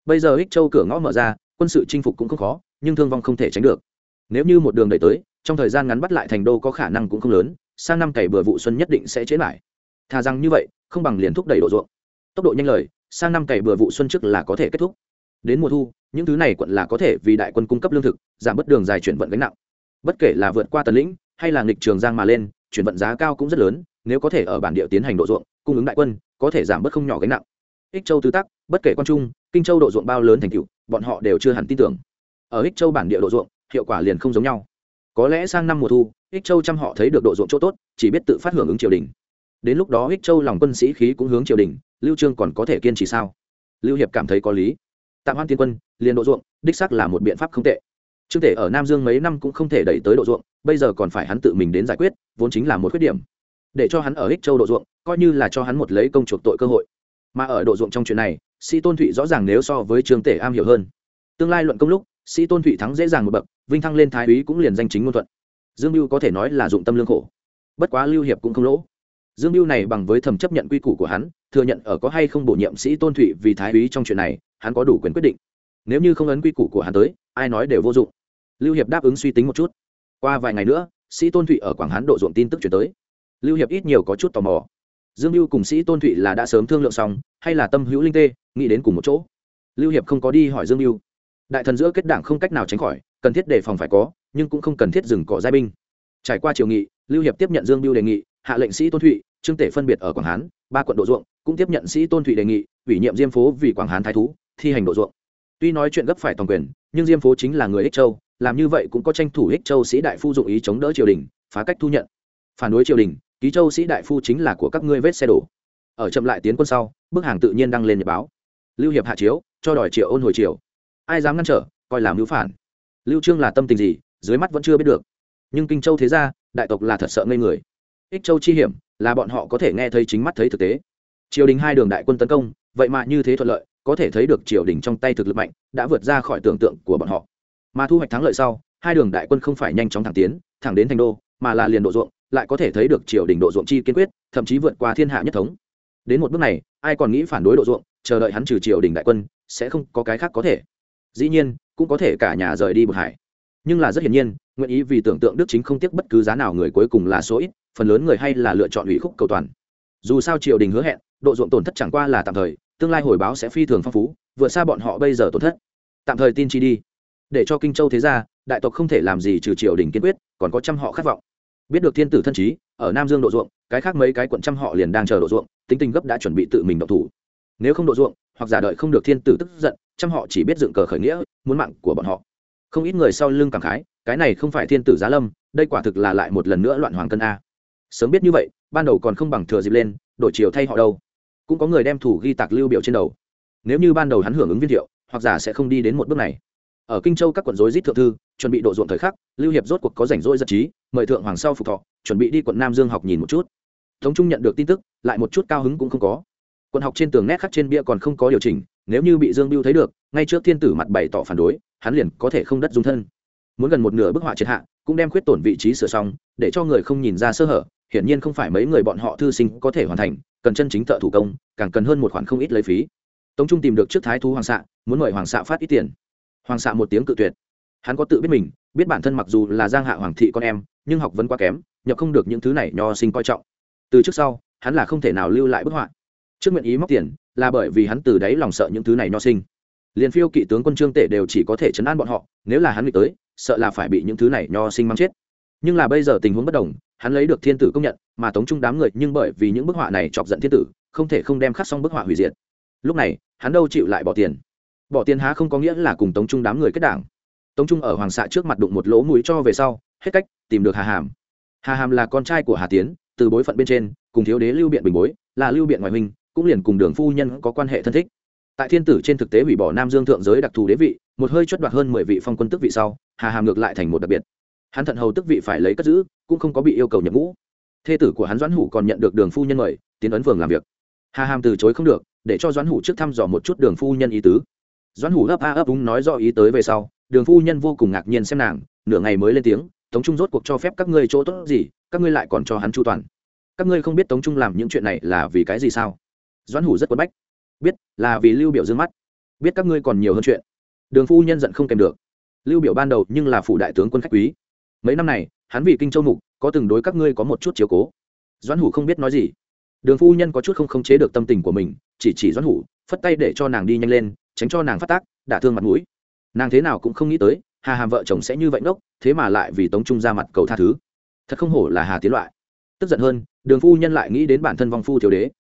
[SPEAKER 1] Bây giờ ích châu cửa ngõ mở ra, quân sự chinh phục cũng không khó, nhưng thương vong không thể tránh được. Nếu như một đường đẩy tới trong thời gian ngắn bắt lại thành đô có khả năng cũng không lớn, sang năm cày bừa vụ xuân nhất định sẽ chế lại. Thà rằng như vậy, không bằng liền thúc đẩy độ ruộng. Tốc độ nhanh lời, sang năm cày bừa vụ xuân trước là có thể kết thúc. Đến mùa thu, những thứ này quận là có thể vì đại quân cung cấp lương thực, giảm bớt đường dài chuyển vận gánh nặng. Bất kể là vượt qua tần lĩnh, hay là nghịch trường giang mà lên, chuyển vận giá cao cũng rất lớn, nếu có thể ở bản địa tiến hành độ ruộng, cung ứng đại quân, có thể giảm bớt không nhỏ gánh nặng. Ích châu tứ tắc, bất kể quan trung, kinh châu độ ruộng bao lớn thành cựu bọn họ đều chưa hẳn tin tưởng. Ở ích châu bản địa độ ruộng, hiệu quả liền không giống nhau có lẽ sang năm mùa thu ích châu chăm họ thấy được độ ruộng chỗ tốt, chỉ biết tự phát hưởng ứng triều đình. Đến lúc đó ích châu lòng quân sĩ khí cũng hướng triều đình, lưu trương còn có thể kiên trì sao? Lưu hiệp cảm thấy có lý. Tạm hoan tiên quân, liền độ ruộng, đích xác là một biện pháp không tệ. Trương tể ở nam dương mấy năm cũng không thể đẩy tới độ ruộng, bây giờ còn phải hắn tự mình đến giải quyết, vốn chính là một khuyết điểm. Để cho hắn ở ích châu độ ruộng, coi như là cho hắn một lấy công chuộc tội cơ hội. Mà ở độ ruộng trong chuyện này sĩ tôn thụy rõ ràng nếu so với trương tể am hiểu hơn. Tương lai luận công lúc sĩ tôn thụy thắng dễ dàng một bậc, vinh thăng lên thái úy cũng liền danh chính ngôn thuận. Dương mưu có thể nói là dụng tâm lương khổ. Bất quá lưu hiệp cũng không lỗ. Dương mưu này bằng với thầm chấp nhận quy củ của hắn, thừa nhận ở có hay không bổ nhiệm sĩ tôn thụy vì thái úy trong chuyện này, hắn có đủ quyền quyết định. Nếu như không ấn quy củ của hắn tới, ai nói đều vô dụng. Lưu hiệp đáp ứng suy tính một chút. Qua vài ngày nữa, sĩ tôn thụy ở quảng hán độ ruộng tin tức chuyển tới. Lưu hiệp ít nhiều có chút tò mò. Dương mưu cùng sĩ tôn thụy là đã sớm thương lượng xong, hay là tâm hữu linh tê, nghĩ đến cùng một chỗ. Lưu hiệp không có đi hỏi dương mưu đại thần giữa kết đảng không cách nào tránh khỏi, cần thiết đề phòng phải có, nhưng cũng không cần thiết dừng cỏ giai binh. Trải qua triều nghị, lưu hiệp tiếp nhận dương Biêu đề nghị, hạ lệnh sĩ tôn thụy, trương tể phân biệt ở quảng hán, ba quận độ ruộng, cũng tiếp nhận sĩ tôn thụy đề nghị, ủy nhiệm diêm phố vì quảng hán thái thú, thi hành độ ruộng. Tuy nói chuyện gấp phải toàn quyền, nhưng diêm phố chính là người ích châu, làm như vậy cũng có tranh thủ ích châu sĩ đại phu dụng ý chống đỡ triều đình, phá cách thu nhận. Phản đối triều đình, ký châu sĩ đại phu chính là của các ngươi vết xe đổ. Ở chậm lại tiến quân sau, bức hàng tự nhiên đăng lên nhật báo. Lưu hiệp hạ chiếu, cho đòi triệu ôn hồi triều ai dám ngăn trở, coi làm hữu phản. Lưu trương là tâm tình gì, dưới mắt vẫn chưa biết được. Nhưng kinh châu thế ra đại tộc là thật sợ ngây người. Ích châu chi hiểm, là bọn họ có thể nghe thấy chính mắt thấy thực tế. Triều đình hai đường đại quân tấn công, vậy mà như thế thuận lợi, có thể thấy được triều đình trong tay thực lực mạnh, đã vượt ra khỏi tưởng tượng của bọn họ. Mà thu hoạch thắng lợi sau, hai đường đại quân không phải nhanh chóng thẳng tiến, thẳng đến thành đô, mà là liền độ ruộng, lại có thể thấy được triều đình độ ruộng chi kiên quyết, thậm chí vượt qua thiên hạ nhất thống. Đến một bước này, ai còn nghĩ phản đối độ ruộng, chờ đợi hắn trừ triều đình đại quân, sẽ không có cái khác có thể dĩ nhiên, cũng có thể cả nhà rời đi bậc hải. Nhưng là rất hiển nhiên, nguyện ý vì tưởng tượng đức chính không tiếc bất cứ giá nào người cuối cùng là số ít, phần lớn người hay là lựa chọn ủy khúc cầu toàn. Dù sao triều đình hứa hẹn, độ ruộng tổn thất chẳng qua là tạm thời, tương lai hồi báo sẽ phi thường phong phú vượt xa bọn họ bây giờ tổn thất. Tạm thời tin chi đi. Để cho kinh châu thế ra đại tộc không thể làm gì trừ triều đình kiên quyết, còn có trăm họ khát vọng. Biết được thiên tử thân trí, ở nam dương độ ruộng, cái khác mấy cái quận trăm họ liền đang chờ độ ruộng, tính tình gấp đã chuẩn bị tự mình động thủ. Nếu không độ ruộng hoặc giả đợi không được thiên tử tức giận trăm họ chỉ biết dựng cờ khởi nghĩa, muốn mạng của bọn họ. Không ít người sau lưng cảm khái, cái này không phải thiên tử giá lâm, đây quả thực là lại một lần nữa loạn hoàng cân a. Sớm biết như vậy, ban đầu còn không bằng thừa dịp lên, đổi chiều thay họ đâu. Cũng có người đem thủ ghi tạc lưu biểu trên đầu. Nếu như ban đầu hắn hưởng ứng viên thiệu, hoặc giả sẽ không đi đến một bước này. Ở kinh châu các quận rối rít thượng thư, chuẩn bị độ ruộng thời khắc, lưu hiệp rốt cuộc có rảnh rỗi giật trí, mời thượng hoàng sau phục thọ, chuẩn bị đi quận nam dương học nhìn một chút. Thống trung nhận được tin tức, lại một chút cao hứng cũng không có quận học trên tường nét khắc trên bia còn không có điều chỉnh, nếu như bị dương biêu thấy được, ngay trước thiên tử mặt bày tỏ phản đối, hắn liền có thể không đất dung thân. Muốn gần một nửa bức họa triệt hạ, cũng đem khuyết tổn vị trí sửa xong, để cho người không nhìn ra sơ hở, hiển nhiên không phải mấy người bọn họ thư sinh có thể hoàn thành, cần chân chính thợ thủ công, càng cần hơn một khoản không ít lấy phí. Tống trung tìm được trước thái thú hoàng xạ muốn mời hoàng xạ phát ít tiền. Hoàng xạ một tiếng cự tuyệt. Hắn có tự biết mình, biết bản thân mặc dù là giang hạ hoàng thị con em, nhưng học vẫn quá kém, nhập không được những thứ này nho sinh coi trọng. Từ trước sau, hắn là không thể nào lưu lại bức họa trước nguyện ý móc tiền, là bởi vì hắn từ đáy lòng sợ những thứ này nho sinh. Liền phiêu kỵ tướng quân trương tể đều chỉ có thể chấn an bọn họ, nếu là hắn nghĩ tới, sợ là phải bị những thứ này nho sinh mang chết. Nhưng là bây giờ tình huống bất đồng, hắn lấy được thiên tử công nhận, mà tống trung đám người nhưng bởi vì những bức họa này chọc giận thiên tử, không thể không đem khắc xong bức họa hủy diệt. Lúc này, hắn đâu chịu lại bỏ tiền? Bỏ tiền há không có nghĩa là cùng tống trung đám người kết đảng. Tống trung ở hoàng xạ trước mặt đụng một lỗ mũi cho về sau, hết cách, tìm được hà hàm. Hà hàm là con trai của hà tiến, từ bối phận bên trên, cùng thiếu đế lưu biện bình bối, là lưu biện ngoại huynh cũng liền cùng đường phu nhân có quan hệ thân thích. Tại thiên tử trên thực tế hủy bỏ nam dương thượng giới đặc thù đế vị, một hơi chót đoạt hơn mười vị phong quân tức vị sau, hà hàm ngược lại thành một đặc biệt. Hắn thận hầu tức vị phải lấy cất giữ, cũng không có bị yêu cầu nhập ngũ. Thê tử của hắn doãn hủ còn nhận được đường phu nhân mời, tiến ấn phường làm việc. Hà hàm từ chối không được, để cho doãn hủ trước thăm dò một chút đường phu nhân ý tứ. Doãn hủ ấp a ấp úng nói do ý tới về sau, đường phu nhân vô cùng ngạc nhiên xem nàng, nửa ngày mới lên tiếng, tống trung rốt cuộc cho phép các ngươi chỗ tốt gì, các ngươi lại còn cho hắn chu toàn. Các ngươi không biết tống trung làm những chuyện này là vì cái gì sao? Doãn hủ rất quấn bách. Biết là vì lưu biểu dương mắt. Biết các ngươi còn nhiều hơn chuyện. Đường phu nhân giận không kèm được. Lưu biểu ban đầu nhưng là phủ đại tướng quân khách quý. Mấy năm này, hắn vì kinh châu mục, có từng đối các ngươi có một chút chiếu cố. Doãn hủ không biết nói gì. Đường phu nhân có chút không khống chế được tâm tình của mình, chỉ chỉ doãn hủ, phất tay để cho nàng đi nhanh lên, tránh cho nàng phát tác, đả thương mặt mũi. Nàng thế nào cũng không nghĩ tới, hà hàm vợ chồng sẽ như vậy ngốc, thế mà lại vì tống trung ra mặt cầu tha thứ. Thật không hổ là hà tiến loại. Tức giận hơn, đường phu nhân lại nghĩ đến bản thân vong phu thiếu đế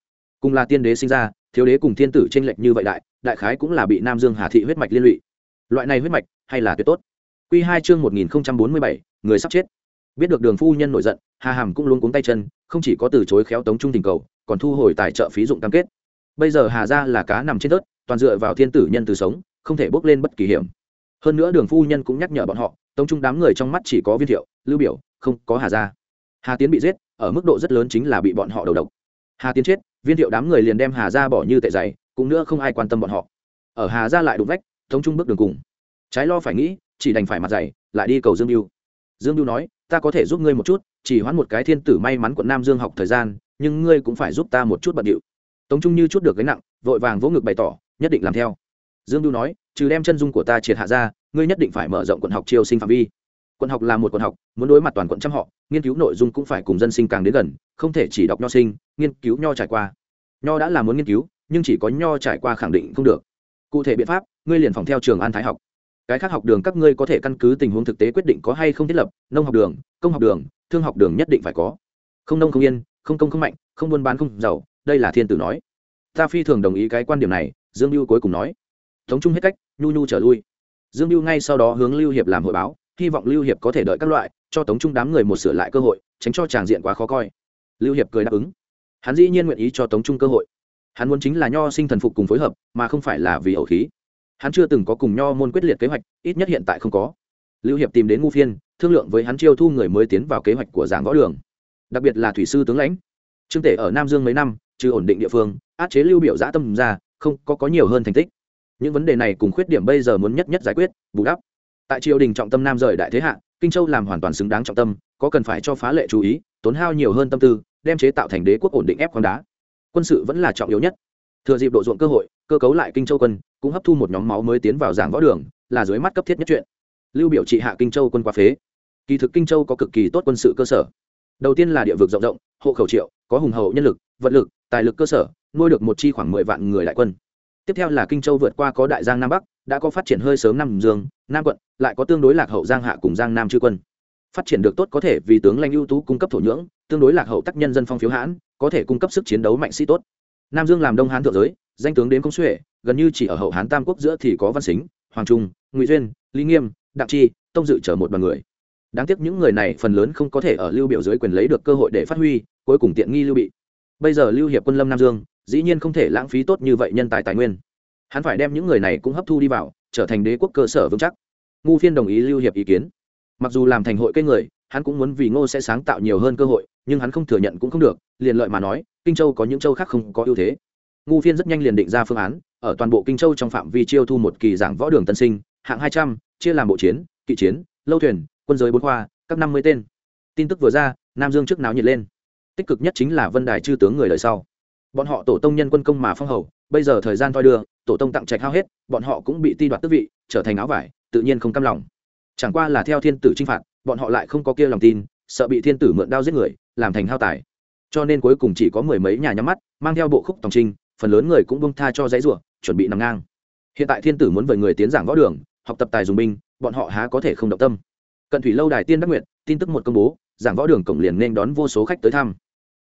[SPEAKER 1] cùng là tiên đế sinh ra, thiếu đế cùng thiên tử tranh lệch như vậy đại đại khái cũng là bị nam dương hà thị huyết mạch liên lụy. Loại này huyết mạch, hay là tuyệt tốt. Q hai chương một nghìn bốn mươi bảy, người sắp chết. Biết được đường phu nhân nổi giận, hà hàm cũng luôn cuống tay chân, không chỉ có từ chối khéo tống trung tình cầu, còn thu hồi tài trợ phí dụng cam kết. Bây giờ hà ra là cá nằm trên tớt toàn dựa vào thiên tử nhân từ sống, không thể bốc lên bất kỳ hiểm. Hơn nữa đường phu nhân cũng nhắc nhở bọn họ, tống trung đám người trong mắt chỉ có viên thiệu, lưu biểu, không có hà gia. Hà tiến bị giết, ở mức độ rất lớn chính là bị bọn họ đầu độc. Hà tiến chết viên thiệu đám người liền đem hà gia bỏ như tệ giày cũng nữa không ai quan tâm bọn họ. Ở hà gia lại đụng vách tống trung bước đường cùng. Trái lo phải nghĩ, chỉ đành phải mặt dày, lại đi cầu dương mưu dương mưu nói, ta có thể giúp ngươi một chút, chỉ hoãn một cái thiên tử may mắn quận nam dương học thời gian, nhưng ngươi cũng phải giúp ta một chút bận điệu. Tống trung như chút được gánh nặng, vội vàng vỗ ngực bày tỏ, nhất định làm theo. Dương mưu nói, trừ đem chân dung của ta triệt hạ ra, ngươi nhất định phải mở rộng quận học triều sinh phạm vi quận học là một quận học, muốn đối mặt toàn quận trăm họ, nghiên cứu nội dung cũng phải cùng dân sinh càng đến gần, không thể chỉ đọc nho sinh, nghiên cứu nho trải qua. Nho đã là muốn nghiên cứu, nhưng chỉ có nho trải qua khẳng định không được. Cụ thể biện pháp, ngươi liền phòng theo trường an thái học. Cái khác học đường các ngươi có thể căn cứ tình huống thực tế quyết định có hay không thiết lập, nông học đường, công học đường, thương học đường nhất định phải có. Không nông không yên, không công không mạnh, không buôn bán không giàu, đây là thiên tử nói. Ta phi thường đồng ý cái quan điểm này, dương lưu cuối cùng nói. Thống chung hết cách, nhu nhu trở lui. Dương lưu ngay sau đó hướng lưu hiệp làm hội báo hy vọng lưu hiệp có thể đợi các loại, cho tống trung đám người một sửa lại cơ hội, tránh cho tràng diện quá khó coi. Lưu hiệp cười đáp ứng. Hắn dĩ nhiên nguyện ý cho tống trung cơ hội. Hắn muốn chính là nho sinh thần phục cùng phối hợp, mà không phải là vì ẩu khí. Hắn chưa từng có cùng nho môn quyết liệt kế hoạch, ít nhất hiện tại không có. Lưu hiệp tìm đến ngu phiên, thương lượng với hắn chiêu thu người mới tiến vào kế hoạch của giảng võ đường. Đặc biệt là thủy sư tướng lãnh. Trương tể ở nam dương mấy năm, trừ ổn định địa phương, át chế lưu biểu giã tâm ra, không có có nhiều hơn thành tích. Những vấn đề này cùng khuyết điểm bây giờ muốn nhất nhất giải quyết, bù đắp tại triều đình trọng tâm nam rời đại thế hạ, kinh châu làm hoàn toàn xứng đáng trọng tâm, có cần phải cho phá lệ chú ý, tốn hao nhiều hơn tâm tư, đem chế tạo thành đế quốc ổn định ép khoáng đá. Quân sự vẫn là trọng yếu nhất. Thừa dịp độ ruộng cơ hội, cơ cấu lại kinh châu quân, cũng hấp thu một nhóm máu mới tiến vào giảng võ đường, là dưới mắt cấp thiết nhất chuyện. Lưu biểu trị hạ kinh châu quân qua phế. Kỳ thực kinh châu có cực kỳ tốt quân sự cơ sở. Đầu tiên là địa vực rộng rộng, hộ khẩu triệu, có hùng hậu nhân lực, vật lực, tài lực cơ sở, nuôi được một chi khoảng mười vạn người đại quân. Tiếp theo là kinh châu vượt qua có đại giang nam bắc đã có phát triển hơi sớm nam dương, nam quận, lại có tương đối lạc hậu giang hạ cùng giang nam chư quân. Phát triển được tốt có thể vì tướng lãnh ưu tú cung cấp thổ nhưỡng, tương đối lạc hậu tác nhân dân phong phiếu hãn, có thể cung cấp sức chiến đấu mạnh sĩ tốt. Nam dương làm đông hán thượng giới, danh tướng đến công xuệ, gần như chỉ ở hậu hán tam quốc giữa thì có văn xính, hoàng trung, ngụy duyên, lý nghiêm, đặng chi, tông dự chở một bằng người. Đáng tiếc những người này phần lớn không có thể ở lưu biểu dưới quyền lấy được cơ hội để phát huy, cuối cùng tiện nghi lưu bị. Bây giờ lưu hiệp quân lâm nam dương, dĩ nhiên không thể lãng phí tốt như vậy nhân tài tài nguyên hắn phải đem những người này cũng hấp thu đi vào, trở thành đế quốc cơ sở vững chắc. Ngu phiên đồng ý lưu hiệp ý kiến. Mặc dù làm thành hội cây người, hắn cũng muốn vì ngô sẽ sáng tạo nhiều hơn cơ hội, nhưng hắn không thừa nhận cũng không được, liền lợi mà nói, kinh châu có những châu khác không có ưu thế. Ngu phiên rất nhanh liền định ra phương án, ở toàn bộ kinh châu trong phạm vi chiêu thu một kỳ giảng võ đường tân sinh, hạng hai trăm, chia làm bộ chiến, kỵ chiến, lâu thuyền, quân giới bốn khoa, các năm mươi tên. Tin tức vừa ra, nam dương trước nào nhiệt lên. Tích cực nhất chính là vân đài chư tướng người đời sau. Bọn họ tổ tông nhân quân công mà phong hầu, bây giờ thời gian thoi đưa tổ tông tặng trạch hao hết, bọn họ cũng bị ti đoạt tước vị, trở thành áo vải, tự nhiên không cam lòng. Chẳng qua là theo thiên tử chinh phạt, bọn họ lại không có kia lòng tin, sợ bị thiên tử mượn đao giết người, làm thành hao tài. Cho nên cuối cùng chỉ có mười mấy nhà nhắm mắt, mang theo bộ khúc tòng trinh, phần lớn người cũng bông tha cho giấy rủa, chuẩn bị nằm ngang. Hiện tại thiên tử muốn vời người tiến giảng võ đường, học tập tài dùng binh, bọn họ há có thể không động tâm. Cận thủy lâu đài tiên đắc nguyện tin tức một công bố, giảng võ đường cổng liền nên đón vô số khách tới thăm.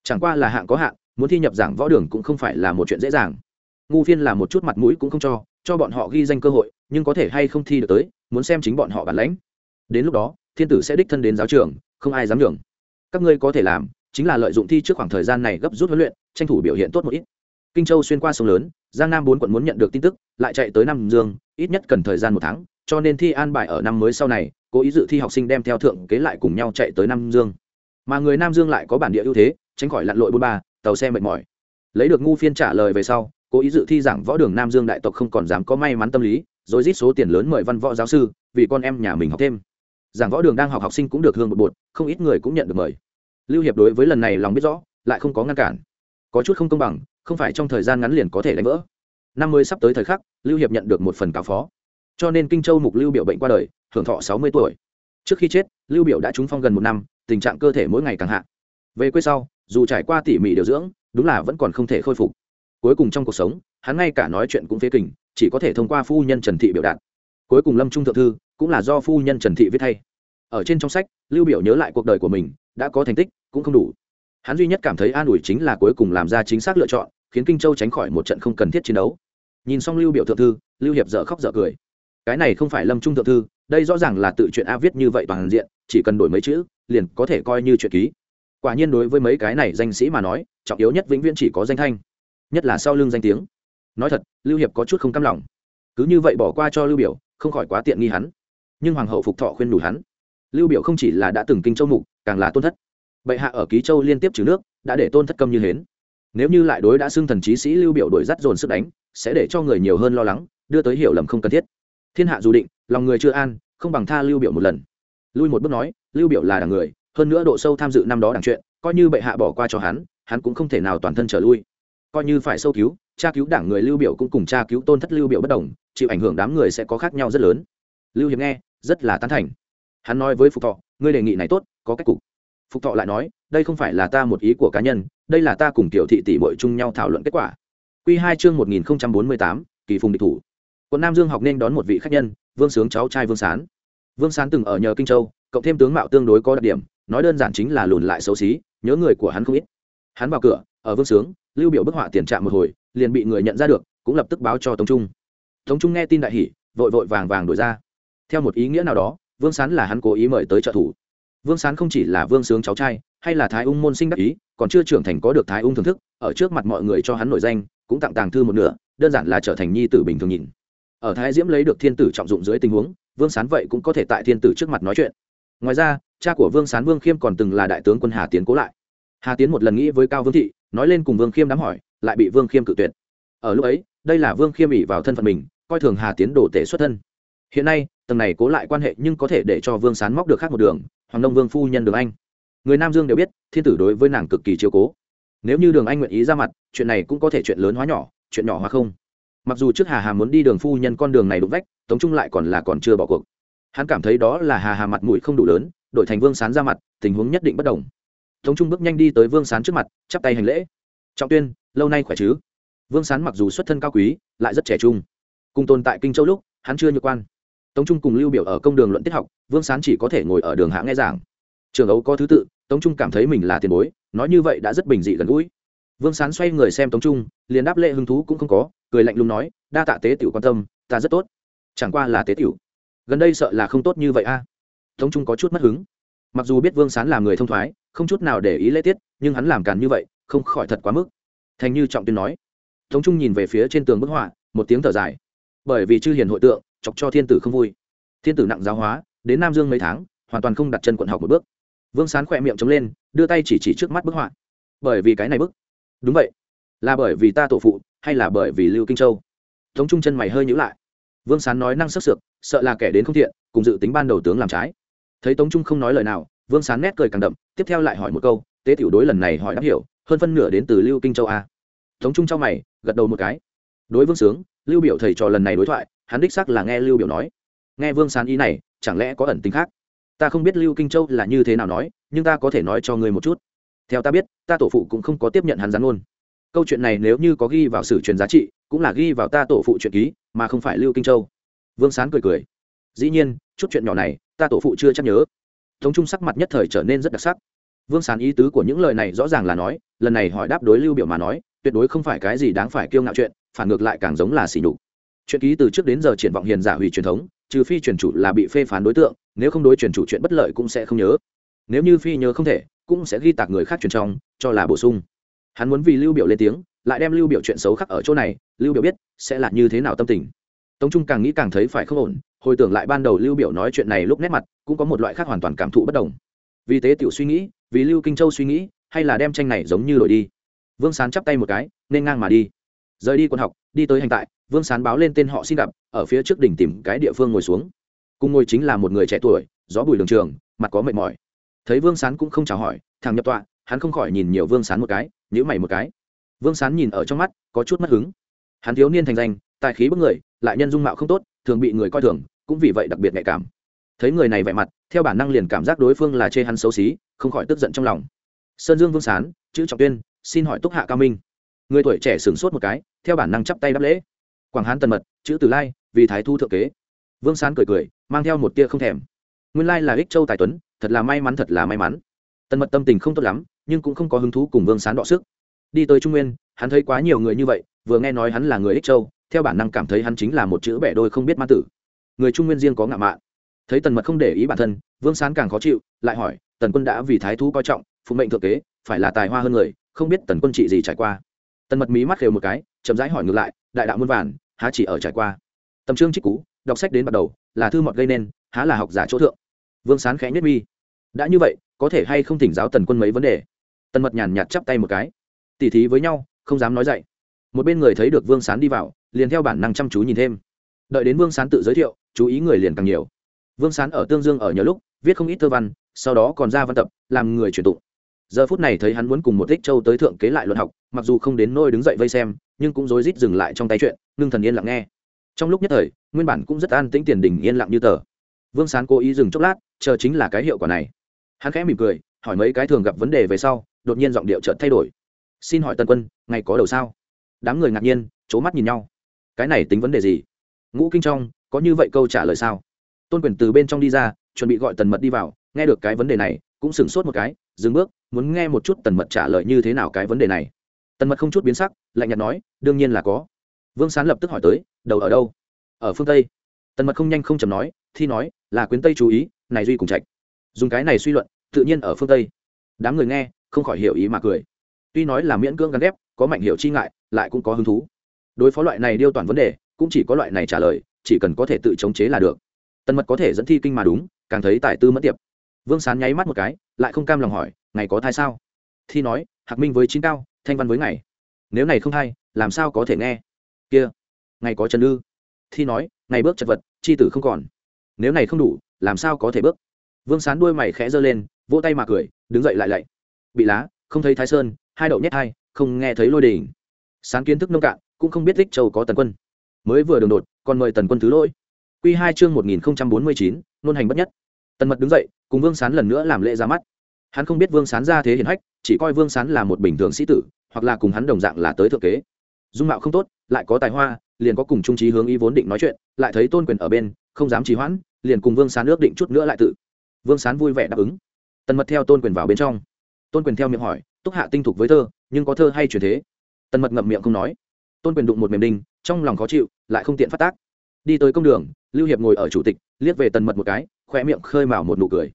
[SPEAKER 1] Chẳng qua là hạng có hạn, muốn thi nhập giảng võ đường cũng không phải là một chuyện dễ dàng ngu phiên là một chút mặt mũi cũng không cho cho bọn họ ghi danh cơ hội, nhưng có thể hay không thi được tới, muốn xem chính bọn họ bản lãnh. Đến lúc đó, thiên tử sẽ đích thân đến giáo trường, không ai dám nhường. Các ngươi có thể làm, chính là lợi dụng thi trước khoảng thời gian này gấp rút huấn luyện, tranh thủ biểu hiện tốt một ít. Kinh châu xuyên qua sông lớn, giang nam bốn quận muốn nhận được tin tức, lại chạy tới nam dương, ít nhất cần thời gian một tháng, cho nên thi an bài ở năm mới sau này, cố ý dự thi học sinh đem theo thượng kế lại cùng nhau chạy tới nam dương. Mà người nam dương lại có bản địa ưu thế, tránh khỏi lặn lội bôn ba, tàu xe mệt mỏi. Lấy được ngu phiên trả lời về sau cố ý dự thi giảng võ đường nam dương đại tộc không còn dám có may mắn tâm lý, rồi rít số tiền lớn mời văn võ giáo sư, vì con em nhà mình học thêm. Giảng võ đường đang học học sinh cũng được hương một bột, không ít người cũng nhận được mời. Lưu hiệp đối với lần này lòng biết rõ, lại không có ngăn cản. Có chút không công bằng, không phải trong thời gian ngắn liền có thể đánh vỡ. Năm mươi sắp tới thời khắc, lưu hiệp nhận được một phần cáo phó. Cho nên kinh châu mục lưu biểu bệnh qua đời, hưởng thọ sáu mươi tuổi. Trước khi chết, lưu biểu đã trúng phong gần một năm, tình trạng cơ thể mỗi ngày càng hạ. Về quê sau, dù trải qua tỉ mỉ điều dưỡng, đúng là vẫn còn không thể khôi phục cuối cùng trong cuộc sống, hắn ngay cả nói chuyện cũng phế kình chỉ có thể thông qua phu nhân trần thị biểu đạt. Cuối cùng lâm trung thượng thư cũng là do phu nhân trần thị viết thay. Ở trên trong sách, lưu biểu nhớ lại cuộc đời của mình, đã có thành tích, cũng không đủ. Hắn duy nhất cảm thấy an ủi chính là cuối cùng làm ra chính xác lựa chọn, khiến kinh châu tránh khỏi một trận không cần thiết chiến đấu. Nhìn xong lưu biểu thượng thư, lưu hiệp dở khóc dở cười. Cái này không phải lâm trung thượng thư, đây rõ ràng là tự chuyện a viết như vậy toàn diện, chỉ cần đổi mấy chữ, liền có thể coi như chuyện ký. Quả nhiên đối với mấy cái này danh sĩ mà nói, trọng yếu nhất vĩnh viễn chỉ có danh thanh nhất là sau lưng danh tiếng. Nói thật, lưu hiệp có chút không cam lòng. Cứ như vậy bỏ qua cho lưu biểu, không khỏi quá tiện nghi hắn. Nhưng hoàng hậu phục thọ khuyên đủ hắn. Lưu biểu không chỉ là đã từng kinh châu mục, càng là tôn thất. Bệ hạ ở ký châu liên tiếp trừ nước, đã để tôn thất câm như hến. Nếu như lại đối đã xưng thần trí sĩ lưu biểu đổi dắt dồn sức đánh, sẽ để cho người nhiều hơn lo lắng, đưa tới hiểu lầm không cần thiết. Thiên hạ dù định, lòng người chưa an, không bằng tha lưu biểu một lần. Lui một bước nói, lưu biểu là đảng người, hơn nữa độ sâu tham dự năm đó đảng chuyện, coi như bệ hạ bỏ qua cho hắn hắn cũng không thể nào toàn thân trở lui coi như phải sâu cứu, tra cứu đảng người lưu biểu cũng cùng tra cứu tôn thất lưu biểu bất đồng, chịu ảnh hưởng đám người sẽ có khác nhau rất lớn. Lưu hiệp nghe, rất là tán thành. Hắn nói với phục thọ, ngươi đề nghị này tốt, có cách cục. Phục thọ lại nói, đây không phải là ta một ý của cá nhân, đây là ta cùng tiểu thị tỷ bội chung nhau thảo luận kết quả. Q hai chương một nghìn bốn mươi tám, kỳ phùng địch thủ. Quận nam dương học nên đón một vị khách nhân, vương sướng cháu trai vương sán. Vương sán từng ở nhờ kinh châu, cộng thêm tướng mạo tương đối có đặc điểm, nói đơn giản chính là lùn lại xấu xí, nhớ người của hắn không ít. Hắn vào cửa, ở vương sướng lưu biểu bức họa tiền trạm một hồi, liền bị người nhận ra được, cũng lập tức báo cho tống trung. Tống trung nghe tin đại hỉ, vội vội vàng vàng đổi ra. Theo một ý nghĩa nào đó, vương sán là hắn cố ý mời tới trợ thủ. Vương sán không chỉ là vương sướng cháu trai, hay là thái ung môn sinh đắc ý, còn chưa trưởng thành có được thái ung thưởng thức, ở trước mặt mọi người cho hắn nổi danh, cũng tặng tàng thư một nửa, đơn giản là trở thành nhi tử bình thường nhìn. Ở thái diễm lấy được thiên tử trọng dụng dưới tình huống, vương sán vậy cũng có thể tại thiên tử trước mặt nói chuyện. Ngoài ra, cha của vương sán vương khiêm còn từng là đại tướng quân hà tiến cố lại. Hà tiến một lần nghĩ với cao vương thị nói lên cùng vương khiêm đám hỏi, lại bị vương khiêm cự tuyệt. Ở lúc ấy, đây là vương khiêm ỉ vào thân phận mình, coi thường hà tiến đổ tể xuất thân. Hiện nay, tầng này cố lại quan hệ nhưng có thể để cho vương sán móc được khác một đường, hoàng đông vương phu nhân đường anh. Người nam dương đều biết, thiên tử đối với nàng cực kỳ chiếu cố. Nếu như đường anh nguyện ý ra mặt, chuyện này cũng có thể chuyện lớn hóa nhỏ, chuyện nhỏ hóa không. Mặc dù trước hà hà muốn đi đường phu nhân con đường này đụng vách, tống trung lại còn là còn chưa bỏ cuộc. Hắn cảm thấy đó là hà hà mặt mũi không đủ lớn, đổi thành vương sán ra mặt, tình huống nhất định bất đồng tống trung bước nhanh đi tới vương sán trước mặt, chắp tay hành lễ. Trọng tuyên, lâu nay khỏe chứ? Vương sán mặc dù xuất thân cao quý, lại rất trẻ trung. Cùng tồn tại kinh châu lúc, hắn chưa nhược quan. Tống trung cùng lưu biểu ở công đường luận tiết học, vương sán chỉ có thể ngồi ở đường hạ nghe giảng. Trường ấu có thứ tự, tống trung cảm thấy mình là tiền bối, nói như vậy đã rất bình dị gần gũi. Vương sán xoay người xem tống trung, liền đáp lệ hứng thú cũng không có, cười lạnh lùng nói, đa tạ tế tiểu quan tâm, ta rất tốt. Chẳng qua là tế tiểu. Gần đây sợ là không tốt như vậy a. Tống trung có chút mất hứng mặc dù biết vương sán là người thông thoái, không chút nào để ý lễ tiết, nhưng hắn làm càn như vậy, không khỏi thật quá mức. Thành như trọng tuyên nói. Tống trung nhìn về phía trên tường bức họa, một tiếng thở dài. Bởi vì chư hiền hội tượng, chọc cho thiên tử không vui. Thiên tử nặng giáo hóa, đến nam dương mấy tháng, hoàn toàn không đặt chân quận học một bước. Vương sán khỏe miệng chống lên, đưa tay chỉ chỉ trước mắt bức họa. Bởi vì cái này bức. Đúng vậy. Là bởi vì ta tổ phụ, hay là bởi vì lưu kinh châu? Tống trung chân mày hơi nhữ lại. Vương sán nói năng sức sược, sợ là kẻ đến không thiện, cùng dự tính ban đầu tướng làm trái thấy tống trung không nói lời nào, vương sán nét cười càng đậm, tiếp theo lại hỏi một câu, tế tiểu đối lần này hỏi đáp hiểu, hơn phân nửa đến từ lưu kinh châu a? Tống trung trong mày, gật đầu một cái. Đối vương sướng, lưu biểu thầy trò lần này đối thoại, hắn đích xác là nghe lưu biểu nói. Nghe vương sán ý này, chẳng lẽ có ẩn tính khác? Ta không biết lưu kinh châu là như thế nào nói, nhưng ta có thể nói cho ngươi một chút. Theo ta biết, ta tổ phụ cũng không có tiếp nhận hắn gián ngôn. Câu chuyện này nếu như có ghi vào sử truyền giá trị, cũng là ghi vào ta tổ phụ chuyện ký, mà không phải lưu kinh châu. Vương sán cười cười dĩ nhiên, chút chuyện nhỏ này, ta tổ phụ chưa chắc nhớ. Thống trung sắc mặt nhất thời trở nên rất đặc sắc. Vương sán ý tứ của những lời này rõ ràng là nói, lần này hỏi đáp đối lưu biểu mà nói, tuyệt đối không phải cái gì đáng phải kiêu ngạo chuyện, phản ngược lại càng giống là xỉ nhục. Chuyện ký từ trước đến giờ triển vọng hiền giả hủy truyền thống, trừ phi truyền chủ là bị phê phán đối tượng, nếu không đối truyền chủ chuyện bất lợi cũng sẽ không nhớ. Nếu như phi nhớ không thể, cũng sẽ ghi tạc người khác truyền trong, cho là bổ sung. Hắn muốn vì lưu biểu lên tiếng, lại đem lưu biểu chuyện xấu khắc ở chỗ này, lưu biểu biết sẽ là như thế nào tâm tình. Tống trung càng nghĩ càng thấy phải không ổn hồi tưởng lại ban đầu lưu biểu nói chuyện này lúc nét mặt, cũng có một loại khác hoàn toàn cảm thụ bất đồng. Vì Tế tiểu suy nghĩ, vì lưu kinh châu suy nghĩ, hay là đem tranh này giống như đổi đi? Vương sán chắp tay một cái, nên ngang mà đi. Rời đi quân học, đi tới hành tại, vương sán báo lên tên họ xin gặp, ở phía trước đỉnh tìm cái địa phương ngồi xuống. Cùng ngồi chính là một người trẻ tuổi, gió bùi đường trường, mặt có mệt mỏi. Thấy vương sán cũng không chào hỏi, thằng nhập tọa, hắn không khỏi nhìn nhiều vương sán một cái nhữ mày một cái. Vương sán nhìn ở trong mắt, có chút mất hứng. Hắn thiếu niên thành danh, tài khí bức người, lại nhân dung mạo không tốt, thường bị người coi thường cũng vì vậy đặc biệt nhạy cảm. Thấy người này vẻ mặt, theo bản năng liền cảm giác đối phương là chê hắn xấu xí, không khỏi tức giận trong lòng. Sơn dương vương sán, chữ trọng tuyên, xin hỏi túc hạ cao minh. Người tuổi trẻ sửng sốt một cái, theo bản năng chắp tay đáp lễ. Quảng hán tần mật, chữ từ lai, vì thái thu thượng kế. Vương sán cười cười, mang theo một tia không thèm. Nguyên lai là ích châu tài tuấn, thật là may mắn, thật là may mắn. Tần mật tâm tình không tốt lắm, nhưng cũng không có hứng thú cùng vương sán đọ sức. Đi tới trung nguyên, hắn thấy quá nhiều người như vậy, vừa nghe nói hắn là người ích châu, theo bản năng cảm thấy hắn chính là một chữ bẻ đôi không biết ma tử người trung nguyên riêng có ngạo mạn. Thấy tần mật không để ý bản thân, vương sán càng khó chịu, lại hỏi, tần quân đã vì thái thú coi trọng, phụ mệnh thượng kế, phải là tài hoa hơn người, không biết tần quân trị gì trải qua? Tần mật mí mắt khều một cái, chậm rãi hỏi ngược lại, đại đạo muôn vàn, há chỉ ở trải qua? Tầm trương trích cú, đọc sách đến bắt đầu, là thư mọt gây nên, há là học giả chỗ thượng. Vương sán khẽ nhất mi, đã như vậy, có thể hay không thỉnh giáo tần quân mấy vấn đề? Tần mật nhàn nhạt chắp tay một cái, tỉ thí với nhau, không dám nói dậy một bên người thấy được vương sán đi vào, liền theo bản năng chăm chú nhìn thêm đợi đến vương sán tự giới thiệu, chú ý người liền càng nhiều. Vương sán ở tương dương ở nhiều lúc, viết không ít thơ văn, sau đó còn ra văn tập, làm người truyền tụng. Giờ phút này thấy hắn muốn cùng một thích châu tới thượng kế lại luận học, mặc dù không đến nôi đứng dậy vây xem, nhưng cũng rối rít dừng lại trong tay chuyện, ngưng thần yên lặng nghe. Trong lúc nhất thời, nguyên bản cũng rất an tĩnh tiền đình yên lặng như tờ. Vương sán cố ý dừng chốc lát, chờ chính là cái hiệu quả này. Hắn khẽ mỉm cười, hỏi mấy cái thường gặp vấn đề về sau, đột nhiên giọng điệu chợt thay đổi. Xin hỏi tân quân ngày có đầu sao? Đám người ngạc nhiên c h ố mắt nhìn nhau. Cái này tính vấn đề gì? Ngũ kinh trong, có như vậy câu trả lời sao? Tôn quyền từ bên trong đi ra, chuẩn bị gọi tần mật đi vào, nghe được cái vấn đề này, cũng sửng sốt một cái, dừng bước, muốn nghe một chút tần mật trả lời như thế nào cái vấn đề này. Tần mật không chút biến sắc, lạnh nhạt nói, đương nhiên là có. Vương sán lập tức hỏi tới, đầu ở đâu? Ở phương tây. Tần mật không nhanh không chầm nói, thi nói, là quyến tây chú ý, này duy cùng trạch. Dùng cái này suy luận, tự nhiên ở phương tây. Đám người nghe, không khỏi hiểu ý mà cười. Tuy nói là miễn cưỡng gắn ghép, có mạnh hiểu chi ngại, lại cũng có hứng thú. Đối phó loại này điêu toàn vấn đề cũng chỉ có loại này trả lời, chỉ cần có thể tự chống chế là được. Tần mật có thể dẫn thi kinh mà đúng, càng thấy tài tư mất tiệp. Vương sán nháy mắt một cái, lại không cam lòng hỏi, ngày có thai sao? Thi nói, hạc minh với chín cao, thanh văn với ngày. Nếu này không thai, làm sao có thể nghe? Kia, ngày có trần ư. Thi nói, ngày bước chật vật, chi tử không còn. Nếu này không đủ, làm sao có thể bước? Vương sán đuôi mày khẽ giơ lên, vỗ tay mà cười, đứng dậy lại lạy. Bị lá, không thấy thái sơn, hai đậu nhét hai, không nghe thấy lôi đình. sáng kiến thức nông cạn, cũng không biết thích châu có tần quân mới vừa đường đột, còn mời tần quân thứ lỗi. Q hai chương một nghìn bốn mươi chín, nôn hành bất nhất. Tần mật đứng dậy, cùng vương sán lần nữa làm lễ ra mắt. Hắn không biết vương sán ra thế hiển hách, chỉ coi vương sán là một bình thường sĩ tử, hoặc là cùng hắn đồng dạng là tới thượng kế. Dung mạo không tốt, lại có tài hoa, liền có cùng trung trí hướng ý vốn định nói chuyện, lại thấy tôn quyền ở bên, không dám trì hoãn, liền cùng vương sán ước định chút nữa lại tự. Vương sán vui vẻ đáp ứng. Tần mật theo tôn quyền vào bên trong. Tôn quyền theo miệng hỏi, túc hạ tinh thục với thơ, nhưng có thơ hay truyền thế? Tần mật ngậm miệng không nói tôn quyền đụng một mềm đinh, trong lòng khó chịu, lại không tiện phát tác. Đi tới công đường, lưu hiệp ngồi ở chủ tịch, liếc về tần mật một cái khoe miệng khơi mào một nụ cười.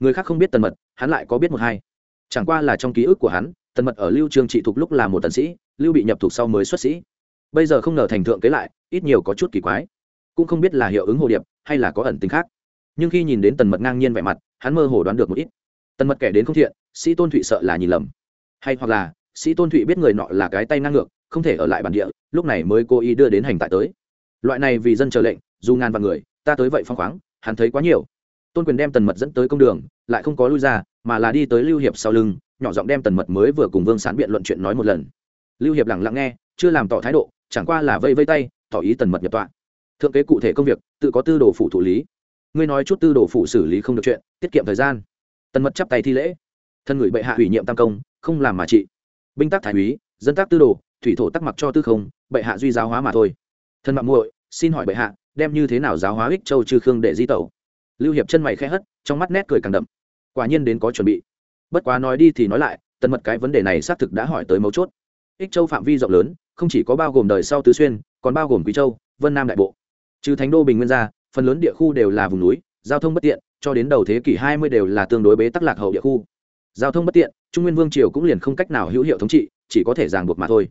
[SPEAKER 1] Người khác không biết tần mật, hắn lại có biết một hai. Chẳng qua là trong ký ức của hắn, tần mật ở lưu trường trị thuộc lúc là một tần sĩ, lưu bị nhập thuộc sau mới xuất sĩ. Bây giờ không ngờ thành thượng kế lại, ít nhiều có chút kỳ quái. Cũng không biết là hiệu ứng hồ điệp, hay là có ẩn tính khác. Nhưng khi nhìn đến tần mật ngang nhiên vẻ mặt, hắn mơ hồ đoán được một ít. Tần mật kẻ đến không thiện, sĩ tôn thụy sợ là nhìn lầm. Hay hoặc là, sĩ tôn thụy biết người nọ là cái tay ngang ngược không thể ở lại bản địa, lúc này mới cố ý đưa đến hành tại tới. Loại này vì dân chờ lệnh, dù ngàn vạn người, ta tới vậy phong khoáng, hắn thấy quá nhiều. Tôn quyền đem tần mật dẫn tới công đường, lại không có lui ra, mà là đi tới lưu hiệp sau lưng, nhỏ giọng đem tần mật mới vừa cùng vương sán biện luận chuyện nói một lần. Lưu hiệp lặng lặng nghe, chưa làm tỏ thái độ, chẳng qua là vây vây tay, tỏ ý tần mật nhập tọa. Thượng kế cụ thể công việc, tự có tư đồ phủ thủ lý. Ngươi nói chút tư đồ phủ xử lý không được chuyện, tiết kiệm thời gian. Tần mật chắp tay thi lễ. Thân người bệ hạ ủy nhiệm tam công, không làm mà trị. Binh tác thái úy, dân tác tư đồ thủy thổ tắc mặc cho tư không, bệ hạ duy giáo hóa mà thôi. Thân mạng muội, xin hỏi bệ hạ, đem như thế nào giáo hóa ích châu trừ khương để di tẩu? Lưu hiệp chân mày khẽ hất, trong mắt nét cười càng đậm. Quả nhiên đến có chuẩn bị. Bất quá nói đi thì nói lại, tần mật cái vấn đề này xác thực đã hỏi tới mấu chốt. Ích châu phạm vi rộng lớn, không chỉ có bao gồm đời sau tứ xuyên, còn bao gồm quý châu, vân nam đại bộ. Trừ thánh đô bình nguyên ra, phần lớn địa khu đều là vùng núi, giao thông bất tiện, cho đến đầu thế kỷ hai mươi đều là tương đối bế tắc lạc hậu địa khu. Giao thông bất tiện, trung nguyên vương triều cũng liền không cách nào hữu hiệu thống trị, chỉ có thể ràng buộc mà thôi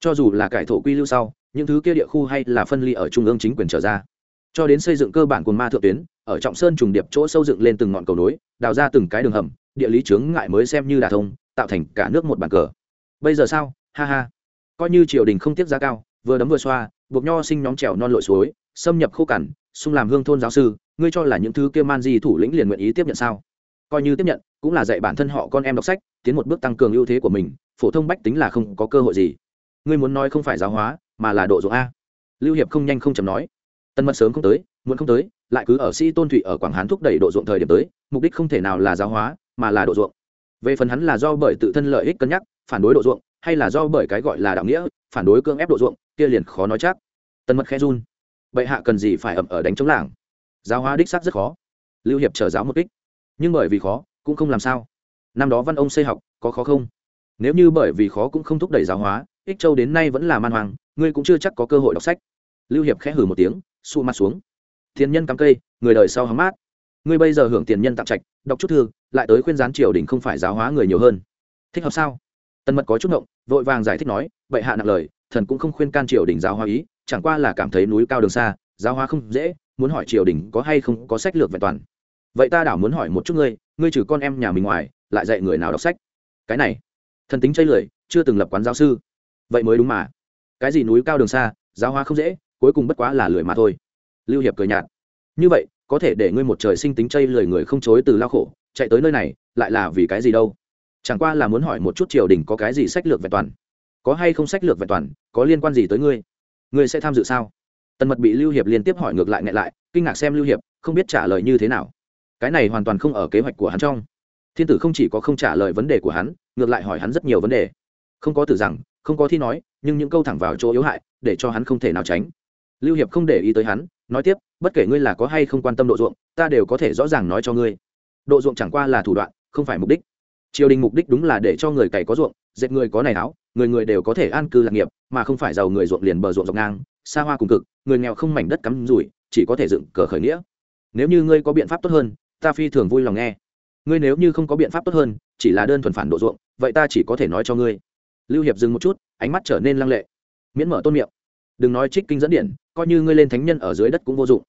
[SPEAKER 1] cho dù là cải thổ quy lưu sau, những thứ kia địa khu hay là phân ly ở trung ương chính quyền trở ra. Cho đến xây dựng cơ bản quần ma thượng tuyến, ở trọng sơn trùng điệp chỗ sâu dựng lên từng ngọn cầu nối, đào ra từng cái đường hầm, địa lý chướng ngại mới xem như đà thông, tạo thành cả nước một bàn cờ. Bây giờ sao? Ha ha. Coi như triều đình không tiếp giá cao, vừa đấm vừa xoa, buộc nho sinh nhóm trèo non lội suối, xâm nhập khô cằn, xung làm hương thôn giáo sư, ngươi cho là những thứ kia man di thủ lĩnh liền nguyện ý tiếp nhận sao? Coi như tiếp nhận, cũng là dạy bản thân họ con em đọc sách, tiến một bước tăng cường ưu thế của mình, phổ thông bách tính là không có cơ hội gì ngươi muốn nói không phải giáo hóa, mà là độ dụng a. Lưu hiệp không nhanh không chầm nói. Tân mật sớm không tới, muốn không tới, lại cứ ở sĩ tôn thụy ở quảng hán thúc đẩy độ ruộng thời điểm tới, mục đích không thể nào là giáo hóa, mà là độ ruộng về phần hắn là do bởi tự thân lợi ích cân nhắc, phản đối độ ruộng hay là do bởi cái gọi là đạo nghĩa, phản đối cương ép độ ruộng kia liền khó nói chắc. Tân mật khẽ run. Bệ hạ cần gì phải ẩm ở đánh chống làng? Giáo hóa đích xác rất khó. Lưu hiệp trở giáo một kích. Nhưng bởi vì khó, cũng không làm sao. Năm đó văn ông xây học, có khó không? Nếu như bởi vì khó cũng không thúc đẩy giáo hóa ích châu đến nay vẫn là man hoàng ngươi cũng chưa chắc có cơ hội đọc sách. Lưu hiệp khẽ hử một tiếng xù mặt xuống. Thiên nhân cắm cây, người đời sau hóng mát. Ngươi bây giờ hưởng tiền nhân tặng trạch, đọc chút thư, lại tới khuyên gián triều đình không phải giáo hóa người nhiều hơn. Thích hợp sao? Tân mật có chút ngộng, vội vàng giải thích nói, vậy hạ nặng lời, thần cũng không khuyên can triều đình giáo hóa ý, chẳng qua là cảm thấy núi cao đường xa, giáo hóa không dễ, muốn hỏi triều đình có hay không có sách lược vẹn toàn. Vậy ta đảo muốn hỏi một chút ngươi ngươi trừ con em nhà mình ngoài, lại dạy người nào đọc sách? Cái này, thần tính chơi lười, chưa từng lập quán giáo sư vậy mới đúng mà. Cái gì núi cao đường xa, giáo hóa không dễ, cuối cùng bất quá là lười mà thôi. Lưu hiệp cười nhạt. Như vậy, có thể để ngươi một trời sinh tính chay lười người không chối từ lao khổ, chạy tới nơi này, lại là vì cái gì đâu? Chẳng qua là muốn hỏi một chút triều đình có cái gì sách lược vẹn toàn. Có hay không sách lược vẹn toàn, có liên quan gì tới ngươi? Ngươi sẽ tham dự sao? Tần mật bị lưu hiệp liên tiếp hỏi ngược lại ngại lại, kinh ngạc xem lưu hiệp, không biết trả lời như thế nào. Cái này hoàn toàn không ở kế hoạch của hắn trong. Thiên tử không chỉ có không trả lời vấn đề của hắn, ngược lại hỏi hắn rất nhiều vấn đề. Không có tử rằng không có thi nói, nhưng những câu thẳng vào chỗ yếu hại, để cho hắn không thể nào tránh. Lưu hiệp không để ý tới hắn, nói tiếp, bất kể ngươi là có hay không quan tâm độ ruộng, ta đều có thể rõ ràng nói cho ngươi. Độ ruộng chẳng qua là thủ đoạn, không phải mục đích. Triều đình mục đích đúng là để cho người cày có ruộng, dệt người có này áo, người người đều có thể an cư lạc nghiệp, mà không phải giàu người ruộng liền bờ ruộng dọc ngang, xa hoa cùng cực, người nghèo không mảnh đất cắm rủi, chỉ có thể dựng cờ khởi nghĩa. Nếu như ngươi có biện pháp tốt hơn, ta phi thường vui lòng nghe. Ngươi nếu như không có biện pháp tốt hơn, chỉ là đơn thuần phản độ ruộng, vậy ta chỉ có thể nói cho ngươi lưu hiệp dừng một chút, ánh mắt trở nên lăng lệ. Miễn mở tôn miệng. Đừng nói trích kinh dẫn điện, coi như ngươi lên thánh nhân ở dưới đất cũng vô dụng.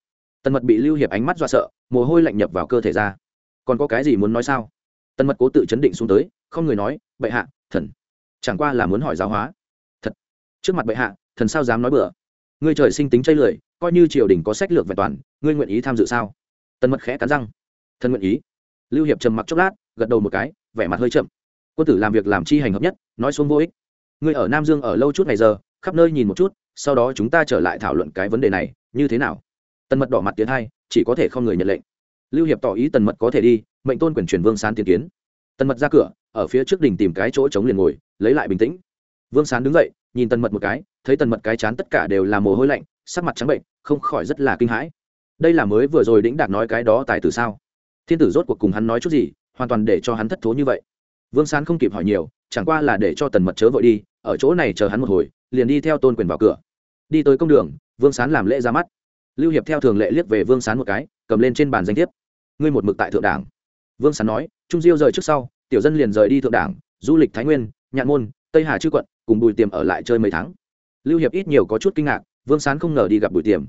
[SPEAKER 1] Tần mật bị lưu hiệp ánh mắt dọa sợ, mồ hôi lạnh nhập vào cơ thể ra. Còn có cái gì muốn nói sao? Tần mật cố tự chấn định xuống tới, không người nói, bệ hạ, thần. Chẳng qua là muốn hỏi giáo hóa. Thật. Trước mặt bệ hạ, thần sao dám nói bừa? Ngươi trời sinh tính chây lười, coi như triều đình có sách lược vẹn toàn, ngươi nguyện ý tham dự sao? Tần mật khẽ cắn răng. Thần nguyện ý. Lưu hiệp trầm mặc chốc lát, gật đầu một cái, vẻ mặt hơi chậm quân tử làm việc làm chi hành hợp nhất, nói xuống vô ích. Ngươi ở nam dương ở lâu chút ngày giờ, khắp nơi nhìn một chút, sau đó chúng ta trở lại thảo luận cái vấn đề này, như thế nào? Tần mật đỏ mặt tiến hai, chỉ có thể không người nhận lệnh. Lưu hiệp tỏ ý tần mật có thể đi, mệnh tôn quyền truyền vương sán tiến kiến. Tần mật ra cửa, ở phía trước đình tìm cái chỗ chống liền ngồi, lấy lại bình tĩnh. Vương sán đứng dậy, nhìn tần mật một cái, thấy tần mật cái chán tất cả đều là mồ hôi lạnh, sắc mặt trắng bệnh, không khỏi rất là kinh hãi. Đây là mới vừa rồi đĩnh đạt nói cái đó tài tử sao? Thiên tử rốt cuộc cùng hắn nói chút gì, hoàn toàn để cho hắn thất thố như vậy vương sán không kịp hỏi nhiều, chẳng qua là để cho tần mật chớ vội đi, ở chỗ này chờ hắn một hồi, liền đi theo tôn quyền vào cửa. Đi tới công đường, vương sán làm lễ ra mắt. Lưu hiệp theo thường lệ liếc về vương sán một cái, cầm lên trên bàn danh thiếp. Ngươi một mực tại thượng đảng. Vương sán nói, trung diêu rời trước sau, tiểu dân liền rời đi thượng đảng, du lịch thái nguyên, nhạn môn, tây hà chư quận, cùng bùi tiềm ở lại chơi mấy tháng. Lưu hiệp ít nhiều có chút kinh ngạc, vương sán không ngờ đi gặp bùi tiềm.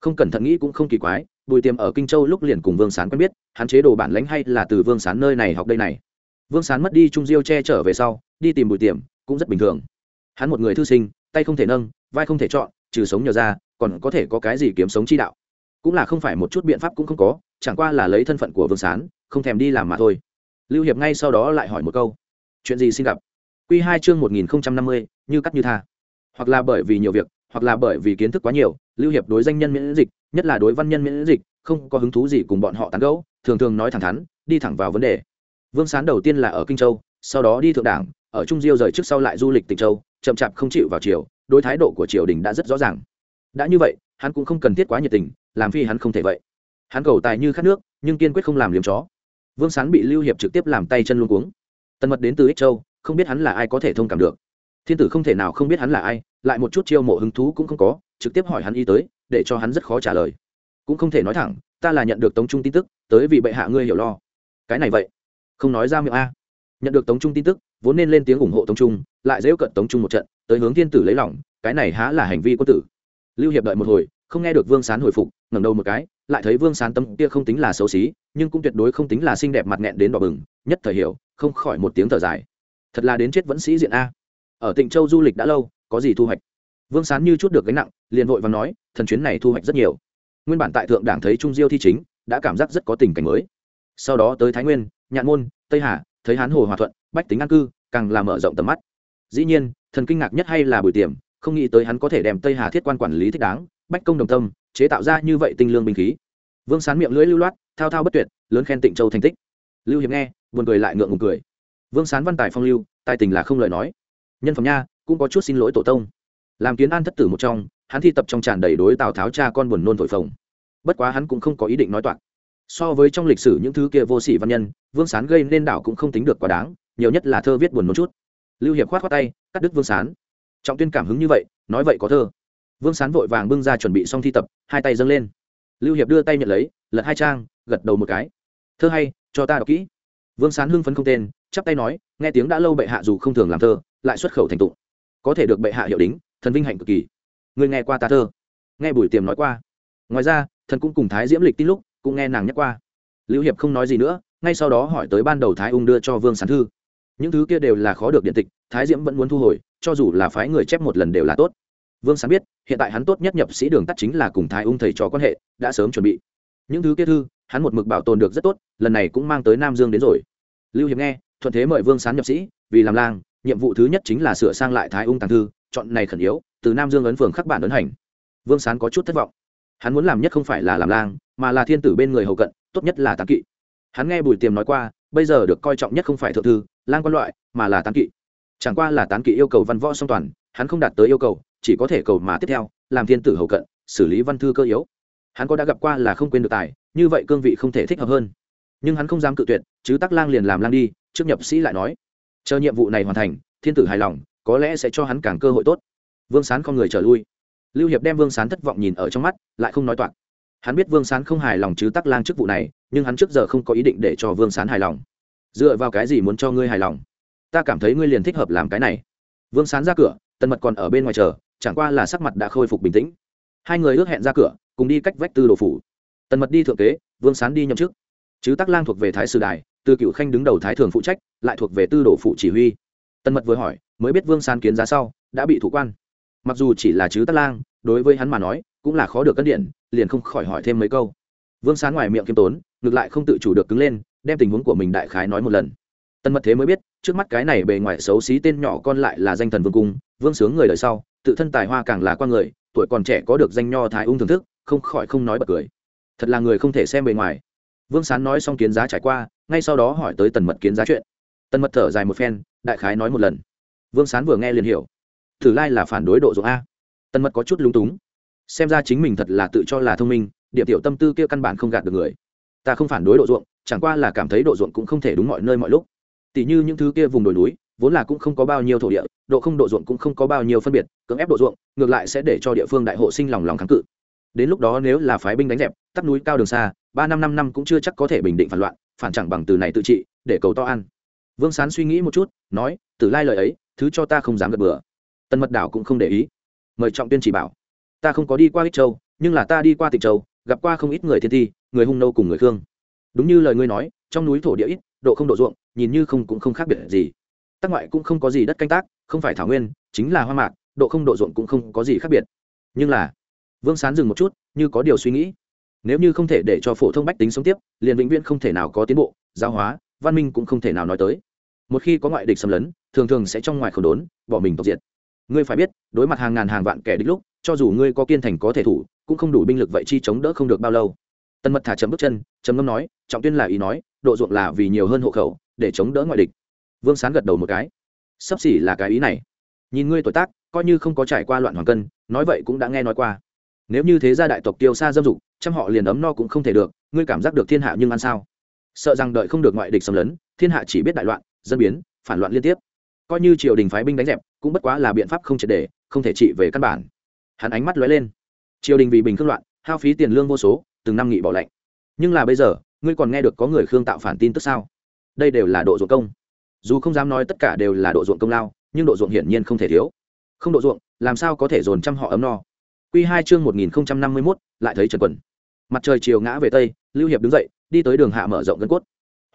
[SPEAKER 1] Không cẩn thận nghĩ cũng không kỳ quái, bùi tiềm ở kinh châu lúc liền cùng vương sán quen biết, hắn chế đồ bản lãnh hay là từ vương sán nơi này học đây này vương sán mất đi trung diêu che trở về sau, đi tìm bùi tiềm cũng rất bình thường. Hắn một người thư sinh, tay không thể nâng, vai không thể chọn, trừ sống nhờ ra, còn có thể có cái gì kiếm sống chi đạo? Cũng là không phải một chút biện pháp cũng không có, chẳng qua là lấy thân phận của vương sán, không thèm đi làm mà thôi. Lưu hiệp ngay sau đó lại hỏi một câu, chuyện gì xin gặp? Q hai chương một nghìn năm mươi, như cắt như tha. Hoặc là bởi vì nhiều việc, hoặc là bởi vì kiến thức quá nhiều, lưu hiệp đối danh nhân miễn dịch, nhất là đối văn nhân miễn dịch, không có hứng thú gì cùng bọn họ tán gẫu, thường thường nói thẳng thắn, đi thẳng vào vấn đề vương sán đầu tiên là ở kinh châu, sau đó đi thượng đảng, ở trung diêu rời trước sau lại du lịch tịnh châu, chậm chạp không chịu vào triều, đối thái độ của triều đình đã rất rõ ràng. Đã như vậy, hắn cũng không cần thiết quá nhiệt tình, làm phi hắn không thể vậy. Hắn cầu tài như khát nước, nhưng kiên quyết không làm liếm chó. Vương sán bị lưu hiệp trực tiếp làm tay chân luôn cuống. Tần mật đến từ ích châu, không biết hắn là ai có thể thông cảm được. Thiên tử không thể nào không biết hắn là ai, lại một chút chiêu mộ hứng thú cũng không có, trực tiếp hỏi hắn y tới, để cho hắn rất khó trả lời. Cũng không thể nói thẳng, ta là nhận được tống trung tin tức, tới vì bệ hạ ngươi hiểu lo. Cái này vậy không nói ra miệng a. Nhận được tống trung tin tức, vốn nên lên tiếng ủng hộ tống trung, lại dễu cận tống trung một trận, tới hướng thiên tử lấy lòng, cái này há là hành vi quân tử. Lưu hiệp đợi một hồi, không nghe được vương sán hồi phục, ngẩng đầu một cái, lại thấy vương sán tâm kia không tính là xấu xí, nhưng cũng tuyệt đối không tính là xinh đẹp mặt nghẹn đến đỏ bừng, nhất thời hiểu, không khỏi một tiếng thở dài. Thật là đến chết vẫn sĩ diện a. Ở tịnh châu du lịch đã lâu, có gì thu hoạch? Vương sán như chút được gánh nặng, liền vội và nói, thần chuyến này thu hoạch rất nhiều. Nguyên bản tại thượng đảng thấy trung diêu thi chính, đã cảm giác rất có tình cảnh mới. Sau đó tới thái nguyên nhạn môn, tây hà, thấy hán hồ hòa thuận, bách tính an cư, càng làm mở rộng tầm mắt. Dĩ nhiên, thần kinh ngạc nhất hay là bùi tiềm, không nghĩ tới hắn có thể đem tây hà thiết quan quản lý thích đáng, bách công đồng tâm, chế tạo ra như vậy tinh lương binh khí. Vương sán miệng lưỡi lưu loát, thao thao bất tuyệt, lớn khen tịnh châu thành tích. Lưu hiệp nghe, buồn cười lại ngượng ngùng cười. Vương sán văn tài phong lưu, tài tình là không lời nói. Nhân phẩm nha, cũng có chút xin lỗi tổ tông. Làm kiến an thất tử một trong, hắn thi tập trong tràn đầy đối tào tháo cha con buồn nôn thổi phồng. Bất quá hắn cũng không có ý định nói toạc so với trong lịch sử những thứ kia vô sĩ văn nhân, vương sán gây nên đảo cũng không tính được quá đáng, nhiều nhất là thơ viết buồn một chút. Lưu hiệp khoát khoát tay, cắt đứt vương sán. Trọng tuyên cảm hứng như vậy, nói vậy có thơ. Vương sán vội vàng bưng ra chuẩn bị xong thi tập, hai tay dâng lên. Lưu hiệp đưa tay nhận lấy, lật hai trang, gật đầu một cái. Thơ hay, cho ta đọc kỹ. Vương sán hưng phấn không tên, chắp tay nói, nghe tiếng đã lâu bệ hạ dù không thường làm thơ, lại xuất khẩu thành tụng. Có thể được bệ hạ hiệu đính, thần vinh hạnh cực kỳ. Người nghe qua ta thơ. Nghe bùi tiềm nói qua. Ngoài ra, thần cũng cùng thái diễm lịch tin lúc cũng nghe nàng nhắc qua. Lưu hiệp không nói gì nữa, ngay sau đó hỏi tới ban đầu thái ung đưa cho vương sán thư. Những thứ kia đều là khó được điện tịch, thái diễm vẫn muốn thu hồi, cho dù là phái người chép một lần đều là tốt. Vương sán biết, hiện tại hắn tốt nhất nhập sĩ đường tắt chính là cùng thái ung thầy trò quan hệ, đã sớm chuẩn bị. Những thứ kia thư, hắn một mực bảo tồn được rất tốt, lần này cũng mang tới nam dương đến rồi. Lưu hiệp nghe, thuận thế mời vương sán nhập sĩ, vì làm lang nhiệm vụ thứ nhất chính là sửa sang lại thái ung tàng thư, chọn này khẩn yếu, từ nam dương ấn phường khắc bản ấn hành. Vương sán có chút thất vọng. Hắn muốn làm nhất không phải là làm lang mà là thiên tử bên người hầu cận, tốt nhất là tán kỵ. Hắn nghe bùi tiềm nói qua, bây giờ được coi trọng nhất không phải thượng thư, lang quan loại, mà là tán kỵ. Chẳng qua là tán kỵ yêu cầu văn võ song toàn, hắn không đạt tới yêu cầu, chỉ có thể cầu mà tiếp theo, làm thiên tử hầu cận, xử lý văn thư cơ yếu. Hắn có đã gặp qua là không quên được tài, như vậy cương vị không thể thích hợp hơn. Nhưng hắn không dám cự tuyệt, chứ tắc lang liền làm lang đi, trước nhập sĩ lại nói. Chờ nhiệm vụ này hoàn thành, thiên tử hài lòng, có lẽ sẽ cho hắn càng cơ hội tốt. Vương sán không người trở lui. Lưu hiệp đem vương sán thất vọng nhìn ở trong mắt, lại không nói toạc hắn biết vương sán không hài lòng chứ tắc lang chức vụ này, nhưng hắn trước giờ không có ý định để cho vương sán hài lòng. Dựa vào cái gì muốn cho ngươi hài lòng? Ta cảm thấy ngươi liền thích hợp làm cái này. Vương sán ra cửa, tần mật còn ở bên ngoài chờ, chẳng qua là sắc mặt đã khôi phục bình tĩnh. Hai người ước hẹn ra cửa, cùng đi cách vách tư đồ phủ. Tần mật đi thượng kế, vương sán đi nhậm chức. Chứ tắc lang thuộc về thái sử đài từ cựu khanh đứng đầu thái thường phụ trách, lại thuộc về tư đồ phụ chỉ huy. Tần mật vừa hỏi, mới biết vương sán kiến giá sau, đã bị thủ quan. Mặc dù chỉ là chứ tắc lang, đối với hắn mà nói cũng là khó được cân điện, liền không khỏi hỏi thêm mấy câu. Vương sán ngoài miệng kiêm tốn, ngược lại không tự chủ được cứng lên, đem tình huống của mình đại khái nói một lần. Tân mật thế mới biết, trước mắt cái này bề ngoài xấu xí tên nhỏ con lại là danh thần vương cung, vương sướng người đời sau, tự thân tài hoa càng là con người, tuổi còn trẻ có được danh nho thái ung thưởng thức, không khỏi không nói bật cười. Thật là người không thể xem bề ngoài. Vương sán nói xong kiến giá trải qua, ngay sau đó hỏi tới tần mật kiến giá chuyện. Tần mật thở dài một phen, đại khái nói một lần. Vương sán vừa nghe liền hiểu. Thử lai là phản đối độ ruộng a. Tần mật có chút lúng túng xem ra chính mình thật là tự cho là thông minh, điểm tiểu tâm tư kia căn bản không gạt được người. Ta không phản đối độ ruộng, chẳng qua là cảm thấy độ ruộng cũng không thể đúng mọi nơi mọi lúc. Tỷ như những thứ kia vùng đồi núi, vốn là cũng không có bao nhiêu thổ địa, độ không độ ruộng cũng không có bao nhiêu phân biệt, cưỡng ép độ ruộng, ngược lại sẽ để cho địa phương đại hộ sinh lòng lòng kháng cự. Đến lúc đó nếu là phái binh đánh dẹp, tắt núi cao đường xa, ba năm năm năm cũng chưa chắc có thể bình định phản loạn, phản chẳng bằng từ này tự trị, để cầu to ăn. Vương sán suy nghĩ một chút, nói từ lai lời ấy, thứ cho ta không dám gật bừa. Tân mật đảo cũng không để ý. Mời trọng tuyên chỉ bảo ta không có đi qua ích châu, nhưng là ta đi qua tịnh châu, gặp qua không ít người thiên thi, người hung nô cùng người khương. Đúng như lời ngươi nói, trong núi thổ địa ít, độ không độ ruộng, nhìn như không cũng không khác biệt gì. Tác ngoại cũng không có gì đất canh tác, không phải thảo nguyên, chính là hoa mạc, độ không độ ruộng cũng không có gì khác biệt. Nhưng là, vương sán dừng một chút, như có điều suy nghĩ. Nếu như không thể để cho phổ thông bách tính sống tiếp, liền vĩnh viễn không thể nào có tiến bộ, giáo hóa, văn minh cũng không thể nào nói tới. Một khi có ngoại địch xâm lấn, thường thường sẽ trong ngoài khẩu đốn, bỏ mình tộc diệt. Ngươi phải biết, đối mặt hàng ngàn hàng vạn kẻ địch lúc cho dù ngươi có kiên thành có thể thủ, cũng không đủ binh lực vậy chi chống đỡ không được bao lâu. Tân mật thả chấm bước chân chấm ngâm nói, trọng tuyên là ý nói, độ ruộng là vì nhiều hơn hộ khẩu, để chống đỡ ngoại địch. Vương sán gật đầu một cái. Sắp xỉ là cái ý này. Nhìn ngươi tuổi tác, coi như không có trải qua loạn hoàng cân, nói vậy cũng đã nghe nói qua. Nếu như thế gia đại tộc tiêu xa dâm dục, trăm họ liền ấm no cũng không thể được, ngươi cảm giác được thiên hạ nhưng ăn sao? Sợ rằng đợi không được ngoại địch xâm lấn, thiên hạ chỉ biết đại loạn, dân biến, phản loạn liên tiếp. Coi như triều đình phái binh đánh dẹp, cũng bất quá là biện pháp không triệt đề không thể trị về căn bản hắn ánh mắt lóe lên. Triều đình vì bình khương loạn, hao phí tiền lương vô số, từng năm nghị bỏ lệnh. Nhưng là bây giờ, ngươi còn nghe được có người khương tạo phản tin tức sao? Đây đều là độ ruộng công. Dù không dám nói tất cả đều là độ ruộng công lao, nhưng độ ruộng hiển nhiên không thể thiếu. Không độ ruộng, làm sao có thể dồn trăm họ ấm no? Q hai chương một nghìn năm mươi mốt, lại thấy trần quần. Mặt trời chiều ngã về tây, lưu hiệp đứng dậy, đi tới đường hạ mở rộng gân cốt.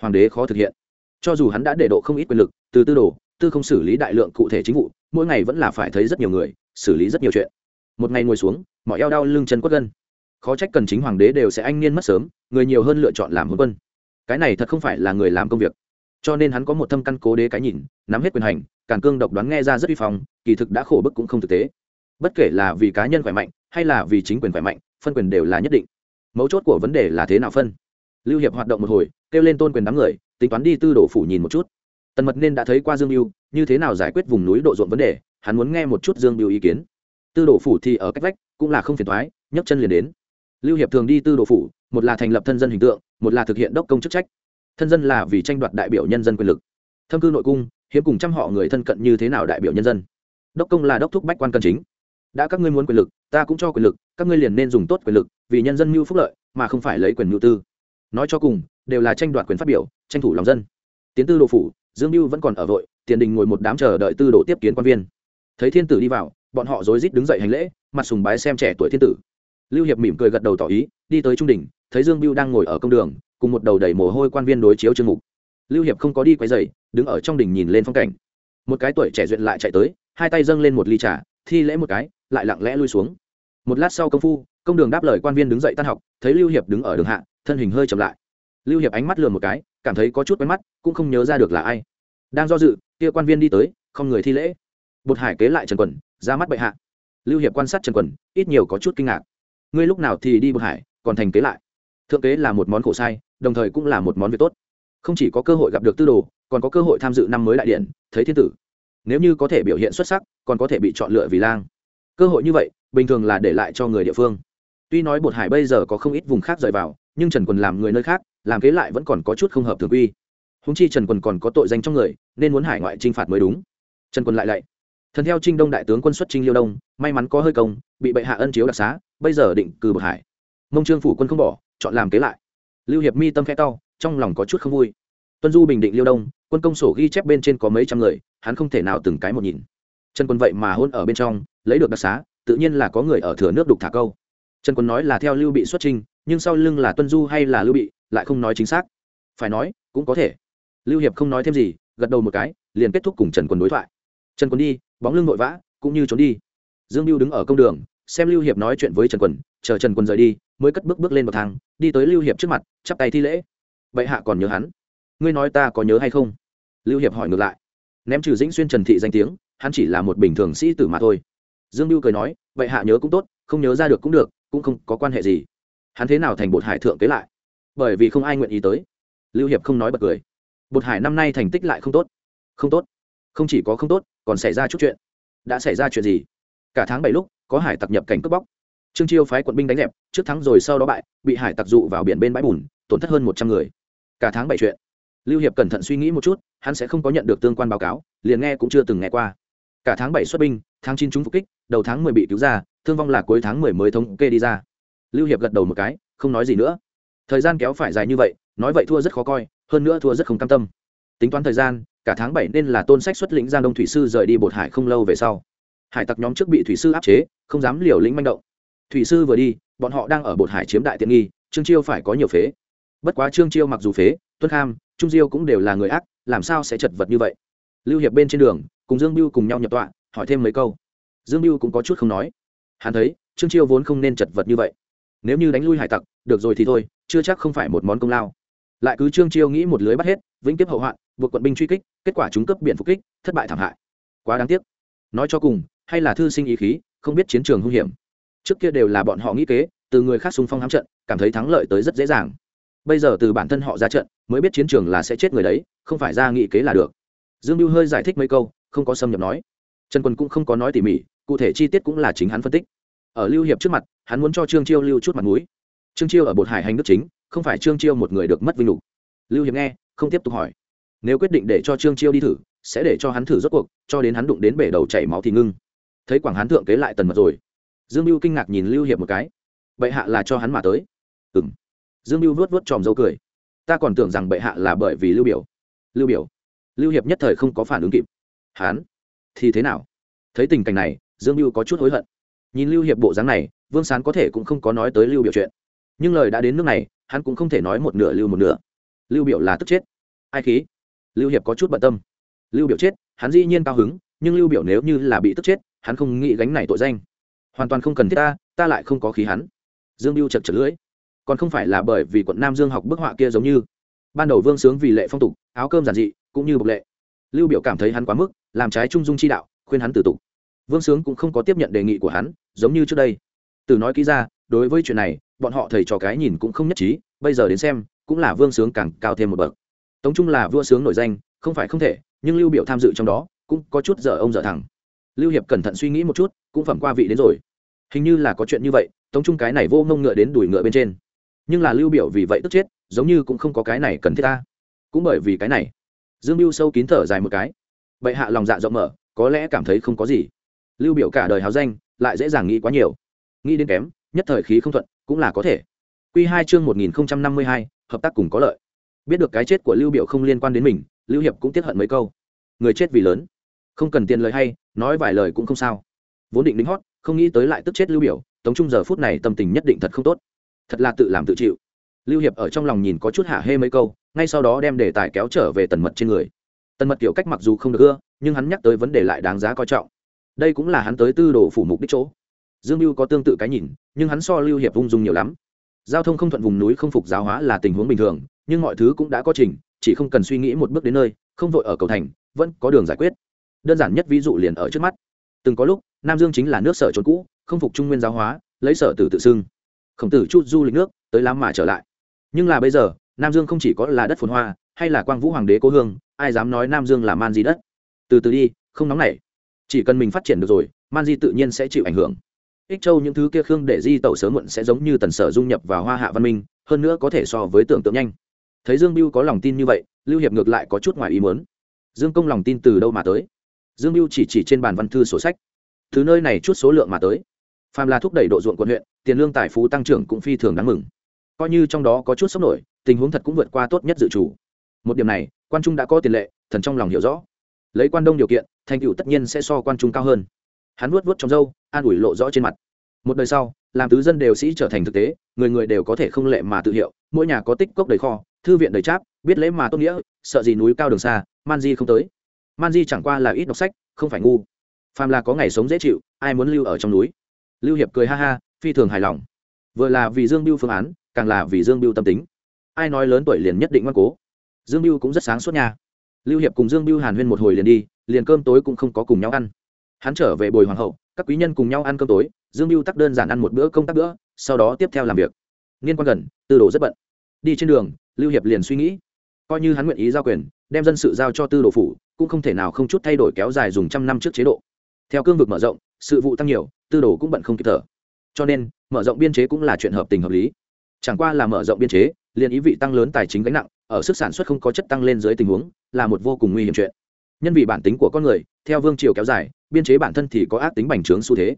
[SPEAKER 1] Hoàng đế khó thực hiện. Cho dù hắn đã để độ không ít quyền lực, từ tư đồ, tư không xử lý đại lượng cụ thể chính vụ, mỗi ngày vẫn là phải thấy rất nhiều người, xử lý rất nhiều chuyện một ngày ngồi xuống mọi eo đau lưng chân quất gân. Khó trách cần chính hoàng đế đều sẽ anh niên mất sớm, người nhiều hơn lựa chọn làm hôn quân. Cái này thật không phải là người làm công việc. Cho nên hắn có một thâm căn cố đế cái nhìn, nắm hết quyền hành, càn cương độc đoán nghe ra rất uy phong, kỳ thực đã khổ bức cũng không thực tế. Bất kể là vì cá nhân khỏe mạnh, hay là vì chính quyền khỏe mạnh, phân quyền đều là nhất định. Mấu chốt của vấn đề là thế nào phân? Lưu hiệp hoạt động một hồi, kêu lên tôn quyền đám người, tính toán đi tư đổ phủ nhìn một chút. Tần mật nên đã thấy qua dương mưu như thế nào giải quyết vùng núi độ ruộng vấn đề, hắn muốn nghe một chút dương mưu ý kiến tư đồ phủ thì ở cách vách, cũng là không phiền thoái nhấc chân liền đến. Lưu hiệp thường đi tư đồ phủ, một là thành lập thân dân hình tượng, một là thực hiện đốc công chức trách. Thân dân là vì tranh đoạt đại biểu nhân dân quyền lực. Thâm cư nội cung, hiếm cùng trăm họ người thân cận như thế nào đại biểu nhân dân? Đốc công là đốc thúc bách quan cân chính. Đã các ngươi muốn quyền lực, ta cũng cho quyền lực, các ngươi liền nên dùng tốt quyền lực, vì nhân dân mưu phúc lợi, mà không phải lấy quyền mưu tư. Nói cho cùng, đều là tranh đoạt quyền phát biểu, tranh thủ lòng dân. Tiến tư đồ phủ, dương mưu vẫn còn ở vội, tiền đình ngồi một đám chờ đợi tư đồ tiếp kiến quan viên. Thấy thiên tử đi vào bọn họ rối rít đứng dậy hành lễ, mặt sùng bái xem trẻ tuổi thiên tử. Lưu hiệp mỉm cười gật đầu tỏ ý, đi tới trung đình thấy dương biêu đang ngồi ở công đường, cùng một đầu đầy mồ hôi quan viên đối chiếu chương mục. Lưu hiệp không có đi quay dày đứng ở trong đình nhìn lên phong cảnh. Một cái tuổi trẻ duyện lại chạy tới, hai tay dâng lên một ly trà, thi lễ một cái, lại lặng lẽ lui xuống. Một lát sau công phu, công đường đáp lời quan viên đứng dậy tan học, thấy lưu hiệp đứng ở đường hạ, thân hình hơi chậm lại. Lưu hiệp ánh mắt lườm một cái, cảm thấy có chút quen mắt, cũng không nhớ ra được là ai. Đang do dự, kia quan viên đi tới, không người thi lễ. Bột hải kế lại trần quần ra mắt bệ hạ. Lưu hiệp quan sát trần quần, ít nhiều có chút kinh ngạc. Ngươi lúc nào thì đi bậc hải, còn thành kế lại. Thượng kế là một món khổ sai, đồng thời cũng là một món việc tốt. Không chỉ có cơ hội gặp được tư đồ, còn có cơ hội tham dự năm mới đại điện, thấy thiên tử. Nếu như có thể biểu hiện xuất sắc, còn có thể bị chọn lựa vì lang. Cơ hội như vậy, bình thường là để lại cho người địa phương. Tuy nói bột hải bây giờ có không ít vùng khác rời vào, nhưng trần quần làm người nơi khác, làm kế lại vẫn còn có chút không hợp thường quy. Húng chi trần quần còn có tội danh trong người, nên muốn hải ngoại t r i n h phạt mới đúng. Trần quần lại lạy thần theo trinh đông đại tướng quân xuất trinh liêu đông, may mắn có hơi công, bị bệ hạ ân chiếu đặc xá, bây giờ định cử bậc hải. Mông trương phủ quân không bỏ, chọn làm kế lại. Lưu hiệp mi tâm khẽ tao trong lòng có chút không vui. Tuân du bình định liêu đông, quân công sổ ghi chép bên trên có mấy trăm người, hắn không thể nào từng cái một nhìn. Trần quân vậy mà hôn ở bên trong, lấy được đặc xá, tự nhiên là có người ở thừa nước đục thả câu. Trần quân nói là theo lưu bị xuất trinh nhưng sau lưng là tuân du hay là lưu bị, lại không nói chính xác. Phải nói, cũng có thể. Lưu hiệp không nói thêm gì, gật đầu một cái, liền kết thúc cùng trần quân đối thoại trần quân đi, bóng lưng vội vã, cũng như trốn đi. Dương lưu đứng ở công đường, xem lưu hiệp nói chuyện với trần quần chờ trần quần rời đi, mới cất bước bước lên bậc thang, đi tới lưu hiệp trước mặt, chắp tay thi lễ. Bệ hạ còn nhớ hắn. Ngươi nói ta có nhớ hay không? Lưu hiệp hỏi ngược lại. Ném trừ dĩnh xuyên trần thị danh tiếng, hắn chỉ là một bình thường sĩ tử mà thôi. Dương lưu cười nói, bệ hạ nhớ cũng tốt, không nhớ ra được cũng được, cũng không có quan hệ gì. Hắn thế nào thành bột hải thượng kế lại? Bởi vì không ai nguyện ý tới. Lưu hiệp không nói bật cười. Bột hải năm nay thành tích lại không tốt. Không tốt không chỉ có không tốt, còn xảy ra chút chuyện. Đã xảy ra chuyện gì? Cả tháng bảy lúc, có hải tặc nhập cảnh cướp bóc. Trương chiêu phái quận binh đánh dẹp, trước thắng rồi sau đó bại, bị hải tặc dụ vào biển bên bãi bùn, tổn thất hơn một trăm người. Cả tháng bảy chuyện. Lưu hiệp cẩn thận suy nghĩ một chút, hắn sẽ không có nhận được tương quan báo cáo, liền nghe cũng chưa từng nghe qua. Cả tháng bảy xuất binh, tháng chín chúng phục kích, đầu tháng mười bị cứu ra, thương vong là cuối tháng mười mới thống kê đi ra. Lưu hiệp gật đầu một cái, không nói gì nữa. Thời gian kéo phải dài như vậy, nói vậy thua rất khó coi, hơn nữa thua rất không cam tâm. Tính toán thời gian cả tháng bảy nên là tôn sách xuất lĩnh giang đông thủy sư rời đi bột hải không lâu về sau. Hải tặc nhóm trước bị thủy sư áp chế, không dám liều lĩnh manh động. Thủy sư vừa đi, bọn họ đang ở bột hải chiếm đại tiện nghi, trương chiêu phải có nhiều phế. Bất quá trương chiêu mặc dù phế, tuân kham, trung diêu cũng đều là người ác, làm sao sẽ chật vật như vậy? Lưu hiệp bên trên đường, cùng dương biêu cùng nhau nhập tọa, hỏi thêm mấy câu. Dương biêu cũng có chút không nói. Hắn thấy, trương chiêu vốn không nên chật vật như vậy. Nếu như đánh lui hải tặc, được rồi thì thôi, chưa chắc không phải một món công lao. Lại cứ trương chiêu nghĩ một lưới bắt hết, vĩnh tiếp hậu hoạn buộc quận binh truy kích, kết quả chúng cấp biển phục kích, thất bại thảm hại. Quá đáng tiếc. Nói cho cùng, hay là thư sinh ý khí, không biết chiến trường hung hiểm. Trước kia đều là bọn họ nghĩ kế, từ người khác xung phong hám trận, cảm thấy thắng lợi tới rất dễ dàng. Bây giờ từ bản thân họ ra trận, mới biết chiến trường là sẽ chết người đấy, không phải ra nghị kế là được. Dương mưu hơi giải thích mấy câu, không có xâm nhập nói. Trần quân cũng không có nói tỉ mỉ, cụ thể chi tiết cũng là chính hắn phân tích. Ở lưu hiệp trước mặt, hắn muốn cho trương chiêu lưu chút mặt mũi. trương chiêu ở bột hải hành nước chính, không phải trương chiêu một người được mất vinh lục. Lưu hiệp nghe, không tiếp tục hỏi nếu quyết định để cho trương chiêu đi thử, sẽ để cho hắn thử rốt cuộc, cho đến hắn đụng đến bể đầu chảy máu thì ngưng. Thấy quảng hán thượng kế lại tần mật rồi. Dương mưu kinh ngạc nhìn lưu hiệp một cái. Bệ hạ là cho hắn mà tới. Ừ m dương mưu vuốt vuốt tròm dâu cười. Ta còn tưởng rằng bệ hạ là bởi vì lưu biểu. Lưu biểu. Lưu hiệp nhất thời không có phản ứng kịp. Hán thì thế nào? Thấy tình cảnh này, dương mưu có chút hối hận. Nhìn lưu hiệp bộ dáng này, vương sán có thể cũng không có nói tới lưu biểu chuyện. Nhưng lời đã đến nước này, hắn cũng không thể nói một nửa lưu một nửa. Lưu biểu là tức chết. Ai khí? Lưu hiệp có chút bận tâm. Lưu biểu chết, hắn dĩ nhiên cao hứng, nhưng lưu biểu nếu như là bị tức chết, hắn không nghĩ gánh này tội danh. Hoàn toàn không cần thiết ta ta lại không có khí hắn. Dương lưu chật chật lưỡi. Còn không phải là bởi vì quận nam dương học bức họa kia giống như. Ban đầu vương sướng vì lệ phong tục, áo cơm giản dị, cũng như bộc lệ. Lưu biểu cảm thấy hắn quá mức, làm trái trung dung chi đạo, khuyên hắn tử tục. Vương sướng cũng không có tiếp nhận đề nghị của hắn, giống như trước đây. Từ nói kỹ ra, đối với chuyện này, bọn họ thầy trò cái nhìn cũng không nhất trí, bây giờ đến xem, cũng là vương sướng càng cao thêm một bậc tống trung là vua sướng nổi danh, không phải không thể, nhưng lưu biểu tham dự trong đó, cũng có chút dở ông dở thẳng lưu hiệp cẩn thận suy nghĩ một chút, cũng phẩm qua vị đến rồi. Hình như là có chuyện như vậy, tống trung cái này vô mông ngựa đến đuổi ngựa bên trên. Nhưng là lưu biểu vì vậy tức chết, giống như cũng không có cái này cần thiết ta. Cũng bởi vì cái này, dương lưu sâu kín thở dài một cái. Bệ hạ lòng dạ rộng mở, có lẽ cảm thấy không có gì. Lưu biểu cả đời háo danh, lại dễ dàng nghĩ quá nhiều. Nghĩ đến kém, nhất thời khí không thuận, cũng là có thể. Quy hai chương một nghìn năm mươi hai, hợp tác cùng có lợi biết được cái chết của lưu biểu không liên quan đến mình, lưu hiệp cũng tiếc hận mấy câu. Người chết vì lớn. Không cần tiền lời hay, nói vài lời cũng không sao. Vốn định đính hót, không nghĩ tới lại tức chết lưu biểu, tống trung giờ phút này tâm tình nhất định thật không tốt. Thật là tự làm tự chịu. Lưu hiệp ở trong lòng nhìn có chút hạ hê mấy câu, ngay sau đó đem đề tài kéo trở về tần mật trên người. Tần mật kiểu cách mặc dù không được ưa, nhưng hắn nhắc tới vấn đề lại đáng giá coi trọng. Đây cũng là hắn tới tư đồ phủ mục đích chỗ. Dương lưu có tương tự cái nhìn, nhưng hắn so lưu hiệp ung dung nhiều lắm. Giao thông không thuận vùng núi không phục giáo hóa là tình huống bình thường nhưng mọi thứ cũng đã có trình, chỉ không cần suy nghĩ một bước đến nơi, không vội ở cầu thành, vẫn có đường giải quyết. Đơn giản nhất ví dụ liền ở trước mắt. Từng có lúc, nam dương chính là nước sở trốn cũ, không phục trung nguyên giáo hóa, lấy sở tử tự xưng. Khổng tử chút du lịch nước, tới lắm mà trở lại. Nhưng là bây giờ, nam dương không chỉ có là đất phồn hoa, hay là quang vũ hoàng đế cố hương, ai dám nói nam dương là man di đất? Từ từ đi, không nóng nảy. Chỉ cần mình phát triển được rồi, man di tự nhiên sẽ chịu ảnh hưởng. Ích châu những thứ kia khương để di tẩu sớm muộn sẽ giống như tần sở dung nhập vào hoa hạ văn minh, hơn nữa có thể so với tưởng tượng nhanh thấy dương biêu có lòng tin như vậy, lưu hiệp ngược lại có chút ngoài ý muốn. Dương công lòng tin từ đâu mà tới? Dương biêu chỉ chỉ trên bàn văn thư sổ sách. Thứ nơi này chút số lượng mà tới. Phàm là thúc đẩy độ ruộng quận huyện, tiền lương tài phú tăng trưởng cũng phi thường đáng mừng. Coi như trong đó có chút sốc nổi, tình huống thật cũng vượt qua tốt nhất dự chủ. Một điểm này, quan trung đã có tiền lệ, thần trong lòng hiểu rõ. Lấy quan đông điều kiện, thành tựu tất nhiên sẽ so quan trung cao hơn. Hắn vuốt vuốt trong râu, an ủi lộ rõ trên mặt. Một đời sau, làm tứ dân đều sĩ trở thành thực tế, người người đều có thể không lệ mà tự hiệu, mỗi nhà có tích cốc đầy kho thư viện đầy cháp biết lễ mà tốt nghĩa, sợ gì núi cao đường xa, man di không tới. Man di chẳng qua là ít đọc sách, không phải ngu. Phàm là có ngày sống dễ chịu, ai muốn lưu ở trong núi? Lưu hiệp cười ha ha, phi thường hài lòng. Vừa là vì dương biêu phương án, càng là vì dương biêu tâm tính. Ai nói lớn tuổi liền nhất định ngoan cố. Dương biêu cũng rất sáng suốt nha. Lưu hiệp cùng dương biêu hàn huyên một hồi liền đi, liền cơm tối cũng không có cùng nhau ăn. Hắn trở về bồi hoàng hậu, các quý nhân cùng nhau ăn cơm tối, dương biêu tắc đơn giản ăn một bữa công tác bữa, sau đó tiếp theo làm việc. Niên quan gần, tư đồ rất bận. Đi trên đường lưu hiệp liền suy nghĩ, coi như hắn nguyện ý giao quyền, đem dân sự giao cho tư đồ phủ, cũng không thể nào không chút thay đổi kéo dài dùng trăm năm trước chế độ. Theo cương vực mở rộng, sự vụ tăng nhiều, tư đồ cũng bận không kịp thở. Cho nên, mở rộng biên chế cũng là chuyện hợp tình hợp lý. Chẳng qua là mở rộng biên chế, liền ý vị tăng lớn tài chính gánh nặng, ở sức sản xuất không có chất tăng lên dưới tình huống, là một vô cùng nguy hiểm chuyện. Nhân vì bản tính của con người, theo vương triều kéo dài, biên chế bản thân thì có ác tính bành trướng xu thế.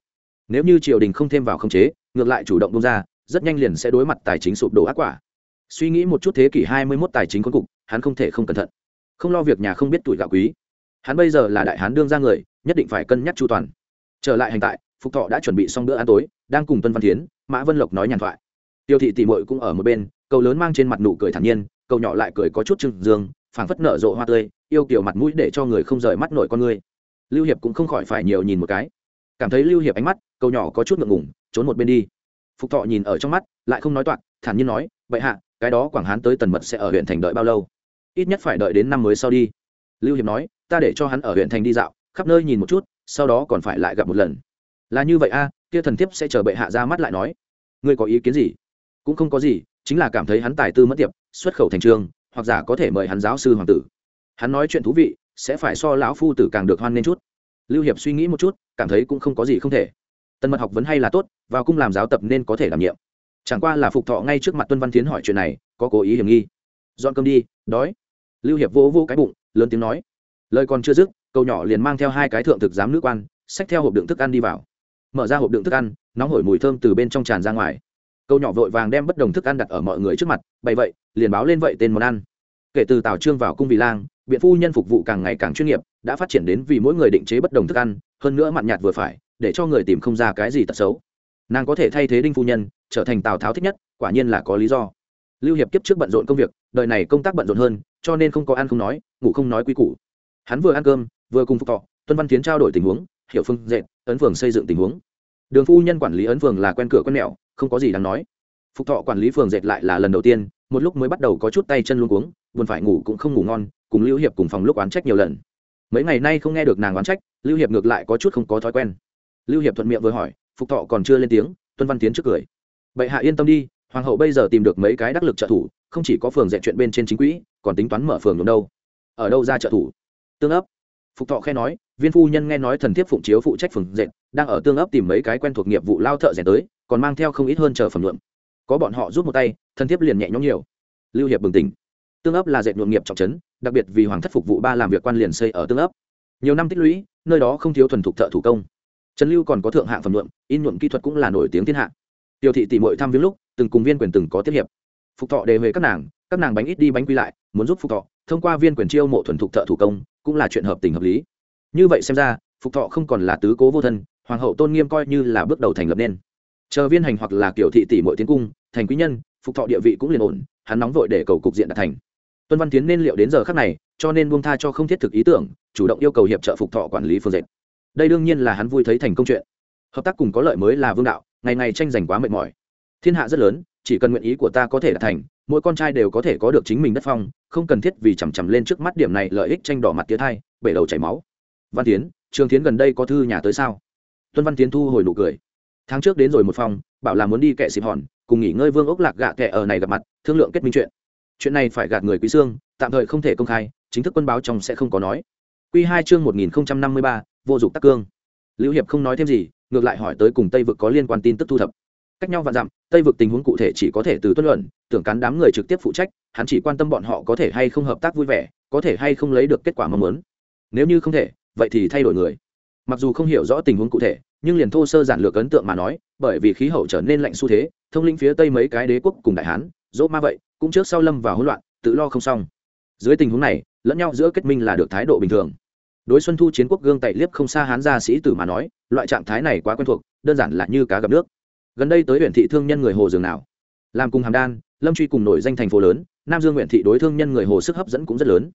[SPEAKER 1] Nếu như triều đình không thêm vào khống chế, ngược lại chủ động bung ra, rất nhanh liền sẽ đối mặt tài chính sụp đổ ác quả suy nghĩ một chút thế kỷ hai mươi 21 tài chính cuối cục, hắn không thể không cẩn thận. Không lo việc nhà không biết tuổi gạo quý. Hắn bây giờ là đại hán đương ra người, nhất định phải cân nhắc chu toàn. Trở lại hành tại, phục thọ đã chuẩn bị xong bữa ăn tối, đang cùng tuân văn tiến mã vân lộc nói nhàn thoại. Tiêu thị tỷ mội cũng ở một bên, cầu lớn mang trên mặt nụ cười thản nhiên, cầu nhỏ lại cười có chút trừng dương, phảng phất nở rộ hoa tươi, yêu kiểu mặt mũi để cho người không rời mắt nổi con người. Lưu hiệp cũng không khỏi phải nhiều nhìn một cái. Cảm thấy lưu hiệp ánh mắt, cầu nhỏ có chút ngượng ngủng trốn một bên đi. Phục thọ nhìn ở trong mắt, lại không nói toạc, thản nhiên nói vậy hạ cái đó quảng hán tới tần mật sẽ ở huyện thành đợi bao lâu? Ít nhất phải đợi đến năm mới sau đi. Lưu hiệp nói, ta để cho hắn ở huyện thành đi dạo, khắp nơi nhìn một chút, sau đó còn phải lại gặp một lần. Là như vậy a, kia thần thiếp sẽ chờ bệ hạ ra mắt lại nói. Ngươi có ý kiến gì? Cũng không có gì, chính là cảm thấy hắn tài tư mất tiệp, xuất khẩu thành trường, hoặc giả có thể mời hắn giáo sư hoàng tử. Hắn nói chuyện thú vị, sẽ phải so lão phu tử càng được hoan nên chút. Lưu hiệp suy nghĩ một chút, cảm thấy cũng không có gì không thể. Tần mật học vấn hay là tốt, vào cung làm giáo tập nên có thể đảm nhiệm chẳng qua là phục thọ ngay trước mặt tuân văn tiến hỏi chuyện này, có cố ý hiểm nghi. Dọn cơm đi, đói. Lưu hiệp vô vô cái bụng, lớn tiếng nói. Lời còn chưa dứt câu nhỏ liền mang theo hai cái thượng thực giám nữ quan, xách theo hộp đựng thức ăn đi vào. Mở ra hộp đựng thức ăn, nóng hổi mùi thơm từ bên trong tràn ra ngoài. Câu nhỏ vội vàng đem bất đồng thức ăn đặt ở mọi người trước mặt, bày vậy, liền báo lên vậy tên món ăn. Kể từ tào trương vào cung vị lang, biện phu nhân phục vụ càng ngày càng chuyên nghiệp, đã phát triển đến vì mỗi người định chế bất đồng thức ăn, hơn nữa mặn nhạt vừa phải, để cho người tìm không ra cái gì tật xấu. Nàng có thể thay thế đinh phu nhân trở thành tào tháo thích nhất, quả nhiên là có lý do. Lưu hiệp kiếp trước bận rộn công việc, đời này công tác bận rộn hơn, cho nên không có ăn không nói, ngủ không nói quy củ. Hắn vừa ăn cơm, vừa cùng phục thọ, tuân văn tiến trao đổi tình huống hiệu phương dệt, ấn phường xây dựng tình huống. Đường phu nhân quản lý ấn phường là quen cửa quen mẹo, không có gì đáng nói. Phục thọ quản lý phường dệt lại là lần đầu tiên, một lúc mới bắt đầu có chút tay chân luôn cuống, buồn phải ngủ cũng không ngủ ngon, cùng lưu hiệp cùng phòng lúc oán trách nhiều lần. Mấy ngày nay không nghe được nàng oán trách, lưu hiệp ngược lại có chút không có thói quen. Lưu hiệp thuận miệng vừa hỏi, phục thọ còn chưa lên tiếng, tuân văn tiến trước cười bệ hạ yên tâm đi, hoàng hậu bây giờ tìm được mấy cái đắc lực trợ thủ, không chỉ có phường dạy chuyện bên trên chính quỹ, còn tính toán mở phường đúng đâu. Ở đâu ra trợ thủ? Tương ấp. Phục thọ khe nói, viên phu nhân nghe nói thần thiếp phụng chiếu phụ trách phường dệt đang ở tương ấp tìm mấy cái quen thuộc nghiệp vụ lao thợ rèn tới, còn mang theo không ít hơn chờ phẩm luận. Có bọn họ giúp một tay, thần thiếp liền nhẹ nhõm nhiều. Lưu hiệp bừng tỉnh. Tương ấp là dệt nhuộm nghiệp trọng trấn, đặc biệt vì hoàng thất phục vụ ba làm việc quan liền xây ở tương ấp. Nhiều năm tích lũy, nơi đó không thiếu thuần thục thợ thủ công. Trần lưu còn có thượng hạng phẩm nhuộm in nhuộm kỹ thuật cũng là nổi tiếng thiên hạ. Tiểu thị tỷ mội thăm viếng lúc, từng cùng viên quyền từng có tiếp hiệp. Phục thọ đề về các nàng các nàng bánh ít đi bánh quy lại, muốn giúp phục thọ, thông qua viên quyền chiêu mộ thuần thục thợ thủ công, cũng là chuyện hợp tình hợp lý. Như vậy xem ra, phục thọ không còn là tứ cố vô thân, hoàng hậu tôn nghiêm coi như là bước đầu thành lập nên. Chờ viên hành hoặc là kiểu thị tỷ mội tiến cung, thành quý nhân, phục thọ địa vị cũng liền ổn, hắn nóng vội để cầu cục diện đạt thành. Tuân văn tiến nên liệu đến giờ khác này, cho nên buông tha cho không thiết thực ý tưởng, chủ động yêu cầu hiệp trợ phục thọ quản lý phương diện. đây đương nhiên là hắn vui thấy thành công chuyện. Hợp tác cùng có lợi mới là vương đạo ngày ngày tranh giành quá mệt mỏi. Thiên hạ rất lớn, chỉ cần nguyện ý của ta có thể đạt thành, mỗi con trai đều có thể có được chính mình đất phong, không cần thiết vì chằm chằm lên trước mắt điểm này lợi ích tranh đỏ mặt tía thai, bể đầu chảy máu. Văn tiến, trường tiến gần đây có thư nhà tới sao? Tuân văn tiến thu hồi nụ cười. Tháng trước đến rồi một phòng, bảo là muốn đi kệ xịp hòn, cùng nghỉ ngơi vương ốc lạc gạ kệ ở này gặp mặt, thương lượng kết minh chuyện. Chuyện này phải gạt người quý xương, tạm thời không thể công khai, chính thức quân báo trong sẽ không có nói. Quy hai chương một nghìn năm mươi ba, vô dụng tắc cương. Lưu hiệp không nói thêm gì ngược lại hỏi tới cùng tây vực có liên quan tin tức thu thập. Cách nhau vạn dặm, tây vực tình huống cụ thể chỉ có thể từ tuân luận, tưởng cán đám người trực tiếp phụ trách, hắn chỉ quan tâm bọn họ có thể hay không hợp tác vui vẻ, có thể hay không lấy được kết quả mong muốn. Nếu như không thể, vậy thì thay đổi người. Mặc dù không hiểu rõ tình huống cụ thể, nhưng liền thô sơ giản lược ấn tượng mà nói, bởi vì khí hậu trở nên lạnh xu thế, thông linh phía tây mấy cái đế quốc cùng đại hán, dỗ ma vậy, cũng trước sau lâm vào hỗn loạn, tự lo không xong. Dưới tình huống này, lẫn nhau giữa kết minh là được thái độ bình thường đối xuân thu chiến quốc gương tẩy liếp không xa hán gia sĩ tử mà nói, loại trạng thái này quá quen thuộc, đơn giản là như cá gặp nước. Gần đây tới huyện thị thương nhân người hồ dường nào? Làm cùng hàm đan, lâm truy cùng nổi danh thành phố lớn, nam dương huyện thị đối thương nhân người hồ sức hấp dẫn cũng rất lớn.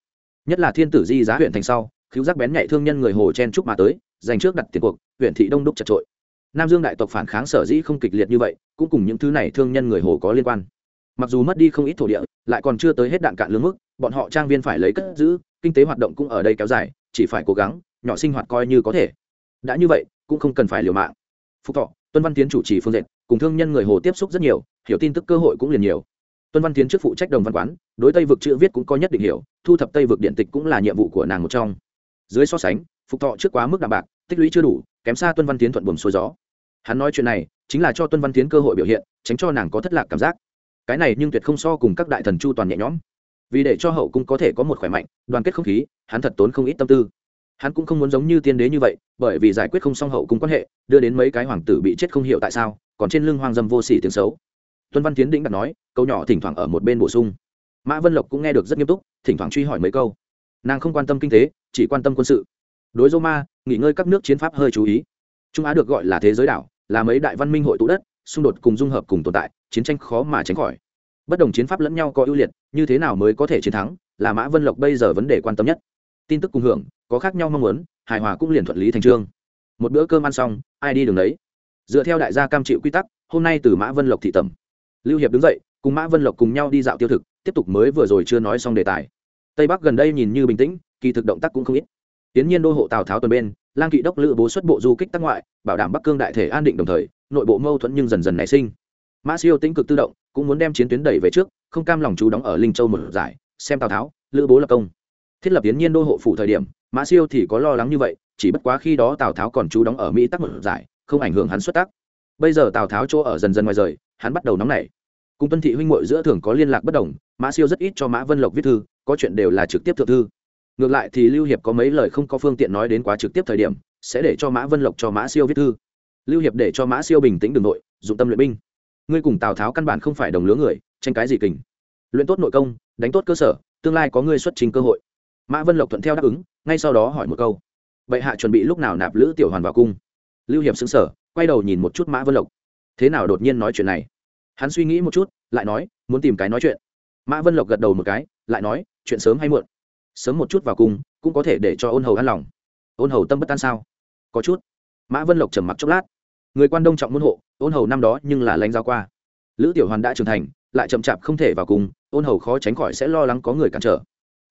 [SPEAKER 1] Nhất là thiên tử di giá huyện thành sau cứu giác bén nhạy thương nhân người hồ chen trúc mà tới dành trước đặt tiền cuộc, huyện thị đông đúc chật trội. Nam dương đại tộc phản kháng sở dĩ không kịch liệt như vậy, cũng cùng những thứ này thương nhân người hồ có liên quan. Mặc dù mất đi không ít thổ địa, lại còn chưa tới hết đạn cạn lương mức, bọn họ trang viên phải lấy cất giữ, kinh tế hoạt động cũng ở đây kéo dài chỉ phải cố gắng, nhỏ sinh hoạt coi như có thể. Đã như vậy, cũng không cần phải liều mạng. Phúc thọ, tuân văn tiến chủ trì phương diện cùng thương nhân người hồ tiếp xúc rất nhiều, hiểu tin tức cơ hội cũng liền nhiều. Tuân văn tiến trước phụ trách đồng văn quán, đối tây vực chữ viết cũng có nhất định hiểu, thu thập tây vực điện tịch cũng là nhiệm vụ của nàng một trong. Dưới so sánh, phục thọ trước quá mức đạm bạc, tích lũy chưa đủ, kém xa tuân văn tiến thuận buồm xuôi gió. Hắn nói chuyện này, chính là cho tuân văn tiến cơ hội biểu hiện, tránh cho nàng có thất lạc cảm giác. Cái này nhưng tuyệt không so cùng các đại thần chu toàn nhẹ nhõm vì để cho hậu cung có thể có một khỏe mạnh, đoàn kết không khí, hắn thật tốn không ít tâm tư. Hắn cũng không muốn giống như tiên đế như vậy, bởi vì giải quyết không xong hậu cung quan hệ, đưa đến mấy cái hoàng tử bị chết không hiểu tại sao, còn trên lưng hoang dâm vô sỉ tiếng xấu. Tuân văn tiến đĩnh đặt nói, câu nhỏ thỉnh thoảng ở một bên bổ sung. Mã vân lộc cũng nghe được rất nghiêm túc, thỉnh thoảng truy hỏi mấy câu. Nàng không quan tâm kinh tế, chỉ quan tâm quân sự. Đối dô ma, nghỉ ngơi các nước chiến pháp hơi chú ý. Trung á được gọi là thế giới đảo, là mấy đại văn minh hội tụ đất, xung đột cùng dung hợp cùng tồn tại, chiến tranh khó mà tránh khỏi bất đồng chiến pháp lẫn nhau có ưu liệt, như thế nào mới có thể chiến thắng, là mã vân lộc bây giờ vấn đề quan tâm nhất. Tin tức cùng hưởng, có khác nhau mong muốn, hài hòa cũng liền thuận lý thành trương. Một bữa cơm ăn xong, ai đi đường đấy dựa theo đại gia cam chịu quy tắc, hôm nay từ mã vân lộc thị tẩm. Lưu hiệp đứng dậy, cùng mã vân lộc cùng nhau đi dạo tiêu thực, tiếp tục mới vừa rồi chưa nói xong đề tài. Tây bắc gần đây nhìn như bình tĩnh, kỳ thực động tác cũng không ít. Tiến nhiên đô hộ tào tháo tuần bên, lang kỵ đốc lữ bố xuất bộ du kích tác ngoại, bảo đảm bắc cương đại thể an định đồng thời, nội bộ mâu thuẫn nhưng dần dần nảy sinh mã siêu tĩnh cực tự động, cũng muốn đem chiến tuyến đẩy về trước, không cam lòng chú đóng ở linh châu một giải, xem tào tháo, lữ bố lập công. Thiết lập tiến nhiên đô hộ phủ thời điểm, mã siêu thì có lo lắng như vậy, chỉ bất quá khi đó tào tháo còn chú đóng ở mỹ tắc một giải, không ảnh hưởng hắn xuất tác. Bây giờ tào tháo chỗ ở dần dần ngoài rời, hắn bắt đầu nóng nảy. Cùng tuân thị huynh muội giữa thường có liên lạc bất đồng, mã siêu rất ít cho mã vân lộc viết thư, có chuyện đều là trực tiếp thượng thư. Ngược lại thì lưu hiệp có mấy lời không có phương tiện nói đến quá trực tiếp thời điểm, sẽ để cho mã vân lộc cho mã siêu viết thư. Lưu hiệp để cho mã siêu bình tĩnh đường nội, dụng tâm luyện binh ngươi cùng tào tháo căn bản không phải đồng lứa người tranh cái gì kình luyện tốt nội công đánh tốt cơ sở tương lai có ngươi xuất trình cơ hội mã vân lộc thuận theo đáp ứng ngay sau đó hỏi một câu vậy hạ chuẩn bị lúc nào nạp lữ tiểu hoàn vào cung lưu hiệp xứng sở quay đầu nhìn một chút mã vân lộc thế nào đột nhiên nói chuyện này hắn suy nghĩ một chút lại nói muốn tìm cái nói chuyện mã vân lộc gật đầu một cái lại nói chuyện sớm hay muộn sớm một chút vào cung cũng có thể để cho ôn hầu an lòng ôn hầu tâm bất tan sao có chút mã vân lộc trầm mặc chốc lát người quan đông trọng môn hộ, ôn hầu năm đó nhưng là lãnh giao qua. Lữ tiểu hoàn đã trưởng thành, lại chậm chạp không thể vào cùng, ôn hầu khó tránh khỏi sẽ lo lắng có người cản trở.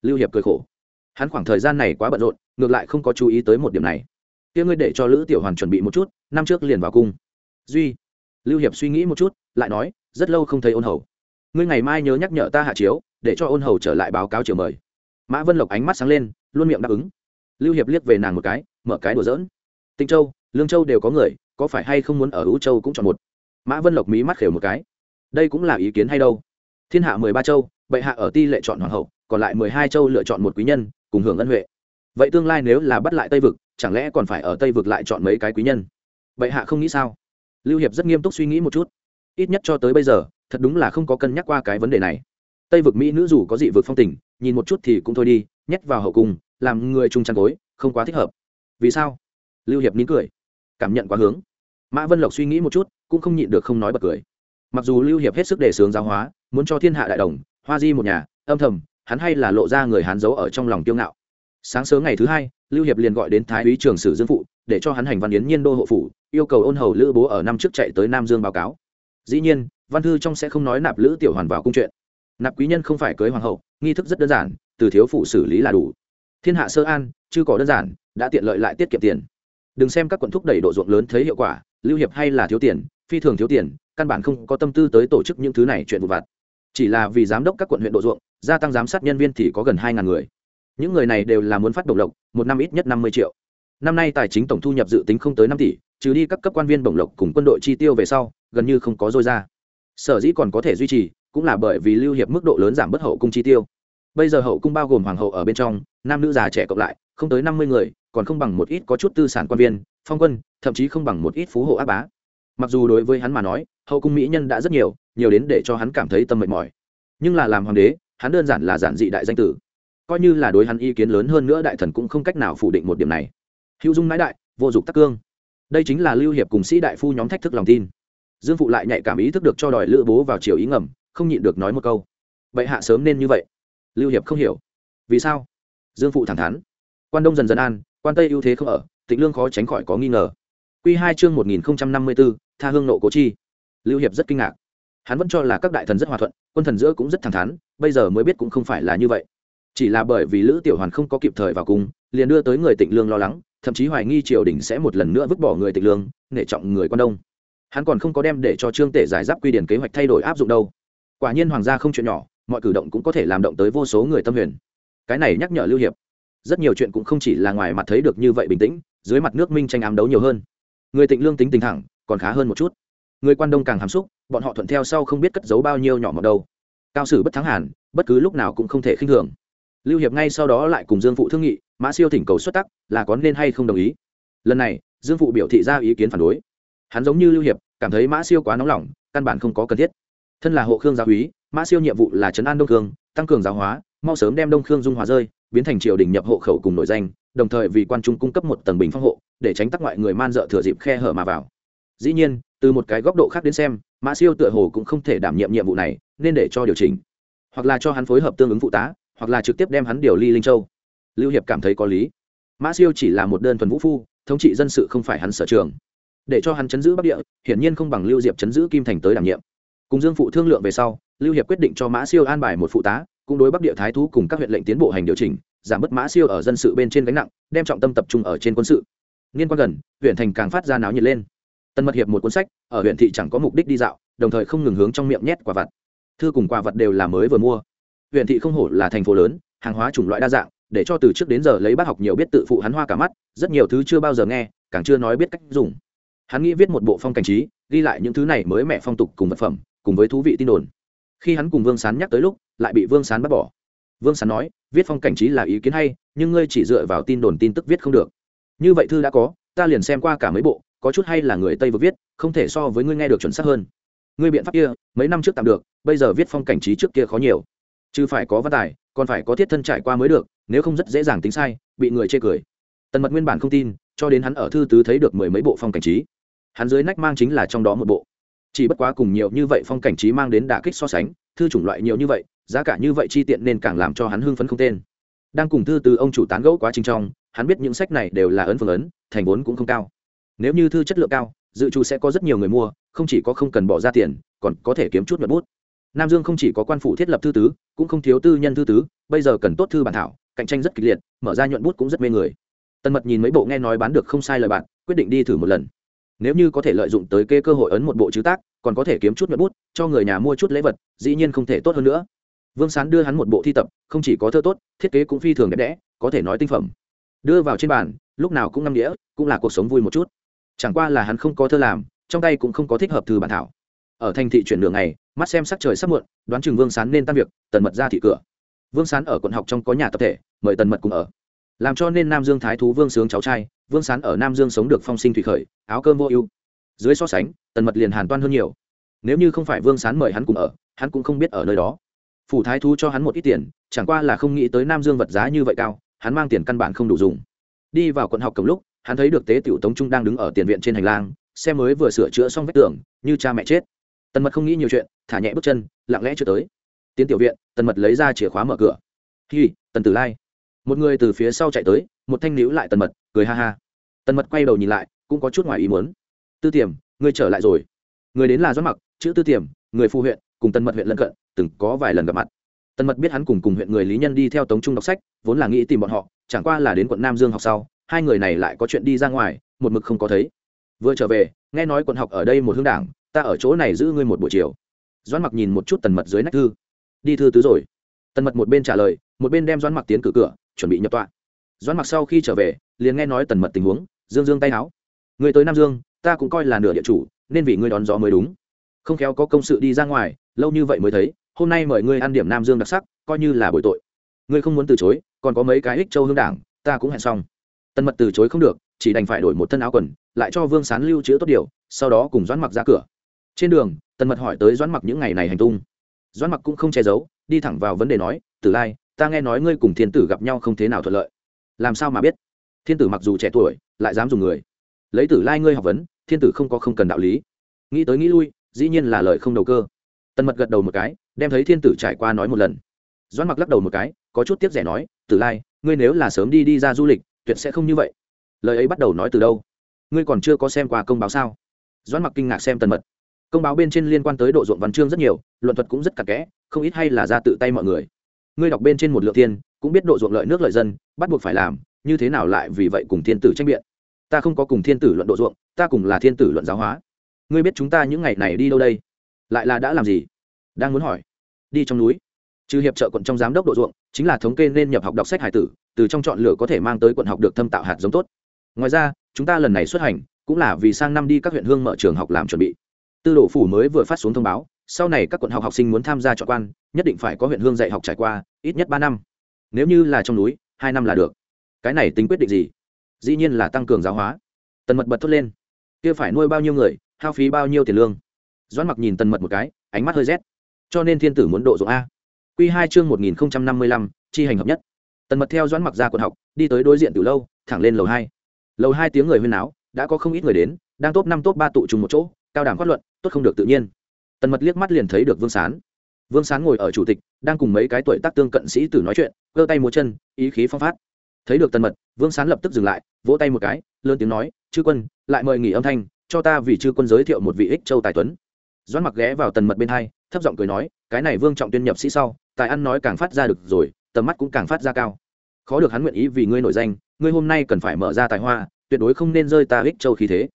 [SPEAKER 1] Lưu hiệp cười khổ. Hắn khoảng thời gian này quá bận rộn, ngược lại không có chú ý tới một điểm này. Kia ngươi để cho lữ tiểu hoàn chuẩn bị một chút, năm trước liền vào cung duy. Lưu hiệp suy nghĩ một chút, lại nói, rất lâu không thấy ôn hầu. Ngươi ngày mai nhớ nhắc nhở ta hạ chiếu, để cho ôn hầu trở lại báo cáo chiều mời. Mã vân lộc ánh mắt sáng lên, luôn miệng đáp ứng. Lưu hiệp liếc về nàng một cái, mở cái đùa giỡn. Tinh châu, lương châu đều có người, có phải hay không muốn ở ưu châu cũng chọn một? Mã vân lộc mí mắt khều một cái. Đây cũng là ý kiến hay đâu. Thiên hạ mười ba châu, bệ hạ ở ti lệ chọn hoàng hậu, còn lại mười hai châu lựa chọn một quý nhân, cùng hưởng ân huệ. Vậy tương lai nếu là bắt lại tây vực, chẳng lẽ còn phải ở tây vực lại chọn mấy cái quý nhân? Bệ hạ không nghĩ sao? Lưu hiệp rất nghiêm túc suy nghĩ một chút. Ít nhất cho tới bây giờ, thật đúng là không có cân nhắc qua cái vấn đề này. Tây vực mỹ nữ dù có dị vực phong tình, nhìn một chút thì cũng thôi đi, nhét vào hậu cung, làm người chung chăn gối, không quá thích hợp. Vì sao? Lưu hiệp nín cười. Cảm nhận quá hướng. Mã vân lộc suy nghĩ một chút, cũng không nhịn được không nói bật cười. Mặc dù lưu hiệp hết sức đề sướng giáo hóa, muốn cho thiên hạ đại đồng, hoa di một nhà, âm thầm, hắn hay là lộ ra người hán giấu ở trong lòng kiêu ngạo. Sáng sớm ngày thứ hai, lưu hiệp liền gọi đến thái úy trường sử dương phụ, để cho hắn hành văn yến nhiên đô hộ phủ, yêu cầu ôn hầu lữ bố ở năm trước chạy tới nam dương báo cáo. Dĩ nhiên, văn thư trong sẽ không nói nạp lữ tiểu hoàn vào cung chuyện. Nạp quý nhân không phải cưới hoàng hậu, nghi thức rất đơn giản, từ thiếu phụ xử lý là đủ. Thiên hạ sơ an chưa có đơn giản, đã tiện lợi lại tiết kiệm tiền đừng xem các quận thúc đẩy độ ruộng lớn thấy hiệu quả, lưu hiệp hay là thiếu tiền, phi thường thiếu tiền, căn bản không có tâm tư tới tổ chức những thứ này chuyện vụ vặt. Chỉ là vì giám đốc các quận huyện độ ruộng, gia tăng giám sát nhân viên thì có gần hai ngàn người. Những người này đều là muốn phát đồng lộc, một năm ít nhất năm mươi triệu. Năm nay tài chính tổng thu nhập dự tính không tới năm tỷ, trừ đi các cấp quan viên bổng lộc cùng quân đội chi tiêu về sau, gần như không có dôi ra. Sở dĩ còn có thể duy trì, cũng là bởi vì lưu hiệp mức độ lớn giảm bất hậu cung chi tiêu bây giờ hậu cung bao gồm hoàng hậu ở bên trong, nam nữ già trẻ cộng lại, không tới năm mươi người, còn không bằng một ít có chút tư sản quan viên, phong quân, thậm chí không bằng một ít phú hộ áp bá. Mặc dù đối với hắn mà nói, hậu cung mỹ nhân đã rất nhiều nhiều đến để cho hắn cảm thấy tâm mệt mỏi. Nhưng là làm hoàng đế, hắn đơn giản là giản dị đại danh tử. Coi như là đối hắn ý kiến lớn hơn nữa đại thần cũng không cách nào phủ định một điểm này. Hữu dung mãi đại, vô dụng tắc cương. Đây chính là lưu hiệp cùng sĩ đại phu nhóm thách thức lòng tin. Dương phụ lại nhạy cảm ý thức được cho đòi lữ bố vào chiều ý ngầm, không nhịn được nói một câu. Vậy hạ sớm nên như vậy lưu hiệp không hiểu. Vì sao? Dương phụ thẳng thắn. Quan đông dần dần an, quan tây ưu thế không ở, tịnh lương khó tránh khỏi có nghi ngờ. Q hai chương một nghìn năm mươi bốn tha hương nộ cố chi. Lưu hiệp rất kinh ngạc. Hắn vẫn cho là các đại thần rất hòa thuận, quân thần giữa cũng rất thẳng thắn, bây giờ mới biết cũng không phải là như vậy. Chỉ là bởi vì lữ tiểu hoàn không có kịp thời vào cung, liền đưa tới người tịnh lương lo lắng, thậm chí hoài nghi triều đình sẽ một lần nữa vứt bỏ người tịnh lương, nể trọng người quan đông. Hắn còn không có đem để cho trương tể giải giáp quy điển kế hoạch thay đổi áp dụng đâu. Quả nhiên hoàng gia không chuyện nhỏ mọi cử động cũng có thể làm động tới vô số người tâm huyền. Cái này nhắc nhở lưu hiệp. Rất nhiều chuyện cũng không chỉ là ngoài mặt thấy được như vậy bình tĩnh, dưới mặt nước minh tranh ám đấu nhiều hơn. Người tịnh lương tính tình thẳng, còn khá hơn một chút. Người quan đông càng hàm xúc, bọn họ thuận theo sau không biết cất giấu bao nhiêu nhỏ mọt đâu cao sử bất thắng hàn, bất cứ lúc nào cũng không thể khinh thường. Lưu hiệp ngay sau đó lại cùng dương phụ thương nghị, mã siêu thỉnh cầu xuất tắc, là có nên hay không đồng ý. Lần này, dương phụ biểu thị ra ý kiến phản đối. Hắn giống như lưu hiệp, cảm thấy mã siêu quá nóng lòng, căn bản không có cần thiết. Thân là hộ khương gia úy mã siêu nhiệm vụ là chấn an đông khương, tăng cường giáo hóa, mau sớm đem đông khương dung hòa rơi, biến thành triều đình nhập hộ khẩu cùng nội danh, đồng thời vì quan trung cung cấp một tầng bình phong hộ, để tránh tắc ngoại người man dợ thừa dịp khe hở mà vào. Dĩ nhiên, từ một cái góc độ khác đến xem, mã siêu tựa hồ cũng không thể đảm nhiệm nhiệm vụ này, nên để cho điều chỉnh. Hoặc là cho hắn phối hợp tương ứng phụ tá, hoặc là trực tiếp đem hắn điều ly linh châu. Lưu hiệp cảm thấy có lý. Mã siêu chỉ là một đơn thuần vũ phu, thống trị dân sự không phải hắn sở trường. Để cho hắn chấn giữ bắc địa, hiển nhiên không bằng lưu diệp chấn giữ kim thành tới đảm nhiệm cùng dương phụ thương lượng về sau, lưu hiệp quyết định cho mã siêu an bài một phụ tá, cũng đối bắc địa thái thú cùng các huyện lệnh tiến bộ hành điều chỉnh, giảm bớt mã siêu ở dân sự bên trên gánh nặng, đem trọng tâm tập trung ở trên quân sự. Liên quan gần, huyện thành càng phát ra náo nhiệt lên. Tân mật hiệp một cuốn sách, ở huyện thị chẳng có mục đích đi dạo, đồng thời không ngừng hướng trong miệng nhét quả vặt. Thư cùng quả vật đều là mới vừa mua. Huyện thị không hổ là thành phố lớn, hàng hóa chủng loại đa dạng, để cho từ trước đến giờ lấy bác học nhiều biết tự phụ hắn hoa cả mắt, rất nhiều thứ chưa bao giờ nghe, càng chưa nói biết cách dùng. Hắn nghĩ viết một bộ phong cảnh trí, ghi lại những thứ này mới mẹ phong tục cùng vật phẩm cùng với thú vị tin đồn. Khi hắn cùng vương sán nhắc tới lúc, lại bị vương sán bắt bỏ. Vương sán nói, viết phong cảnh trí là ý kiến hay, nhưng ngươi chỉ dựa vào tin đồn tin tức viết không được. Như vậy thư đã có, ta liền xem qua cả mấy bộ, có chút hay là người tây vừa viết, không thể so với ngươi nghe được chuẩn xác hơn. Ngươi biện pháp kia, mấy năm trước tạm được, bây giờ viết phong cảnh trí trước kia khó nhiều. Chứ phải có văn tài, còn phải có thiết thân trải qua mới được, nếu không rất dễ dàng tính sai, bị người chê cười. Tần mật nguyên bản không tin, cho đến hắn ở thư tứ thấy được mười mấy bộ phong cảnh trí. Hắn dưới nách mang chính là trong đó một bộ chỉ bất quá cùng nhiều như vậy phong cảnh trí mang đến đả kích so sánh, thư chủng loại nhiều như vậy, giá cả như vậy chi tiện nên càng làm cho hắn hưng phấn không tên. Đang cùng thư từ ông chủ tán gẫu quá trình trong, hắn biết những sách này đều là ấn phương ấn, thành vốn cũng không cao. Nếu như thư chất lượng cao, dự trù sẽ có rất nhiều người mua, không chỉ có không cần bỏ ra tiền, còn có thể kiếm chút nhuận bút. Nam dương không chỉ có quan phủ thiết lập thư tứ, cũng không thiếu tư nhân thư tứ, bây giờ cần tốt thư bản thảo, cạnh tranh rất kịch liệt, mở ra nhuận bút cũng rất mê người. Tần mật nhìn mấy bộ nghe nói bán được không sai lời bạn, quyết định đi thử một lần nếu như có thể lợi dụng tới kê cơ hội ấn một bộ chữ tác, còn có thể kiếm chút nhuận bút, cho người nhà mua chút lễ vật, dĩ nhiên không thể tốt hơn nữa. Vương sán đưa hắn một bộ thi tập, không chỉ có thơ tốt, thiết kế cũng phi thường đẹp đẽ, có thể nói tinh phẩm. Đưa vào trên bàn, lúc nào cũng năm đĩa cũng là cuộc sống vui một chút. Chẳng qua là hắn không có thơ làm, trong tay cũng không có thích hợp thư bản thảo. Ở thành thị chuyển đường này mắt xem sắc trời sắp muộn, đoán chừng vương sán nên tan việc, tần mật ra thị cửa. Vương sán ở quận học trong có nhà tập thể, mời tần mật cùng ở. Làm cho nên nam dương thái thú vương sướng cháu trai vương sán ở nam dương sống được phong sinh thủy khởi, áo cơm vô ưu. Dưới so sánh, tần mật liền hàn toan hơn nhiều. Nếu như không phải vương sán mời hắn cùng ở, hắn cũng không biết ở nơi đó. Phủ thái thú cho hắn một ít tiền, chẳng qua là không nghĩ tới nam dương vật giá như vậy cao, hắn mang tiền căn bản không đủ dùng. Đi vào quận học cầm lúc, hắn thấy được tế tiểu tống trung đang đứng ở tiền viện trên hành lang, xe mới vừa sửa chữa xong vách tường, như cha mẹ chết. Tần mật không nghĩ nhiều chuyện, thả nhẹ bước chân, lặng lẽ chưa tới. Tiến tiểu viện, tần mật lấy ra chìa khóa mở cửa. Hi, tần tử lai. Một người từ phía sau chạy tới, một thanh níu lại tần mật cười ha ha. Tần mật quay đầu nhìn lại, cũng có chút ngoài ý muốn. Tư tiềm người trở lại rồi. Người đến là doãn mặc, chữ tư tiềm, người phu huyện, cùng tần mật huyện lân cận, từng có vài lần gặp mặt. Tần mật biết hắn cùng cùng huyện người lý nhân đi theo tống trung đọc sách, vốn là nghĩ tìm bọn họ, chẳng qua là đến quận nam dương học sau, hai người này lại có chuyện đi ra ngoài, một mực không có thấy. Vừa trở về, nghe nói quận học ở đây một hương đảng, ta ở chỗ này giữ ngươi một buổi chiều. Doãn mặc nhìn một chút tần mật dưới nách thư. Đi thư tứ rồi. Tần mật một bên trả lời, một bên đem doãn mặc tiến cử cửa, chuẩn bị nhập tọa doãn mặc sau khi trở về, liền nghe nói tần mật tình huống, dương dương tay áo người tới nam dương, ta cũng coi là nửa địa chủ, nên vì ngươi đón gió mới đúng. Không khéo có công sự đi ra ngoài, lâu như vậy mới thấy, hôm nay mời ngươi ăn điểm nam dương đặc sắc, coi như là bội tội. Ngươi không muốn từ chối, còn có mấy cái ích châu hương đảng, ta cũng hẹn xong. Tần mật từ chối không được, chỉ đành phải đổi một thân áo quần, lại cho vương sán lưu trữ tốt điều, sau đó cùng doãn mặc ra cửa. Trên đường, tần mật hỏi tới doãn mặc những ngày này hành tung. Doãn mặc cũng không che giấu, đi thẳng vào vấn đề nói, tử lai, ta nghe nói ngươi cùng thiên tử gặp nhau không thế nào thuận lợi làm sao mà biết? Thiên tử mặc dù trẻ tuổi, lại dám dùng người. Lấy tử lai ngươi học vấn, thiên tử không có không cần đạo lý. Nghĩ tới nghĩ lui, dĩ nhiên là lời không đầu cơ. Tần mật gật đầu một cái, đem thấy thiên tử trải qua nói một lần. Doãn mặc lắc đầu một cái, có chút tiếc rẻ nói, tử lai, ngươi nếu là sớm đi đi ra du lịch, tuyệt sẽ không như vậy. Lời ấy bắt đầu nói từ đâu? Ngươi còn chưa có xem qua công báo sao? Doãn mặc kinh ngạc xem tần mật. Công báo bên trên liên quan tới độ ruộng văn chương rất nhiều, luận thuật cũng rất cặp kẽ, không ít hay là ra tự tay mọi người. Ngươi đọc bên trên một lượng thiên cũng biết độ ruộng lợi nước lợi dân, bắt buộc phải làm, như thế nào lại vì vậy cùng thiên tử tranh biện? Ta không có cùng thiên tử luận độ ruộng, ta cùng là thiên tử luận giáo hóa. Ngươi biết chúng ta những ngày này đi đâu đây? Lại là đã làm gì? Đang muốn hỏi. Đi trong núi. Trừ hiệp trợ quận trong giám đốc độ ruộng, chính là thống kê nên nhập học đọc sách hải tử, từ trong chọn lựa có thể mang tới quận học được thâm tạo hạt giống tốt. Ngoài ra, chúng ta lần này xuất hành, cũng là vì sang năm đi các huyện hương mở trường học làm chuẩn bị. Tư đồ phủ mới vừa phát xuống thông báo, sau này các quận học học sinh muốn tham gia chọn quan, nhất định phải có huyện hương dạy học trải qua, ít nhất ba năm nếu như là trong núi hai năm là được. Cái này tính quyết định gì? Dĩ nhiên là tăng cường giáo hóa. Tần mật bật thốt lên. Kia phải nuôi bao nhiêu người hao phí bao nhiêu tiền lương? Doãn mặc nhìn tần mật một cái ánh mắt hơi rét. Cho nên thiên tử muốn độ dụng a. Q hai chương một nghìn năm mươi lăm chi hành hợp nhất. Tần mật theo doãn mặc ra quận học đi tới đối diện từ lâu thẳng lên lầu hai. Lầu hai tiếng người huyên náo, đã có không ít người đến đang top năm top ba tụ trùng một chỗ cao đẳng phát luận tốt không được tự nhiên. Tần mật liếc mắt liền thấy được vương sán vương sán ngồi ở chủ tịch, đang cùng mấy cái tuổi tác tương cận sĩ tử nói chuyện cơ tay múa chân, ý khí phong phát. Thấy được tần mật, vương sán lập tức dừng lại, vỗ tay một cái, lớn tiếng nói, chư quân, lại mời nghỉ âm thanh, cho ta vì chư quân giới thiệu một vị ích châu tài tuấn. Doãn mặc ghé vào tần mật bên hai, thấp giọng cười nói, cái này vương trọng tuyên nhập sĩ sau, tài ăn nói càng phát ra được rồi, tầm mắt cũng càng phát ra cao. Khó được hắn nguyện ý vì ngươi nổi danh, ngươi hôm nay cần phải mở ra tài hoa, tuyệt đối không nên rơi ta ích châu khí thế.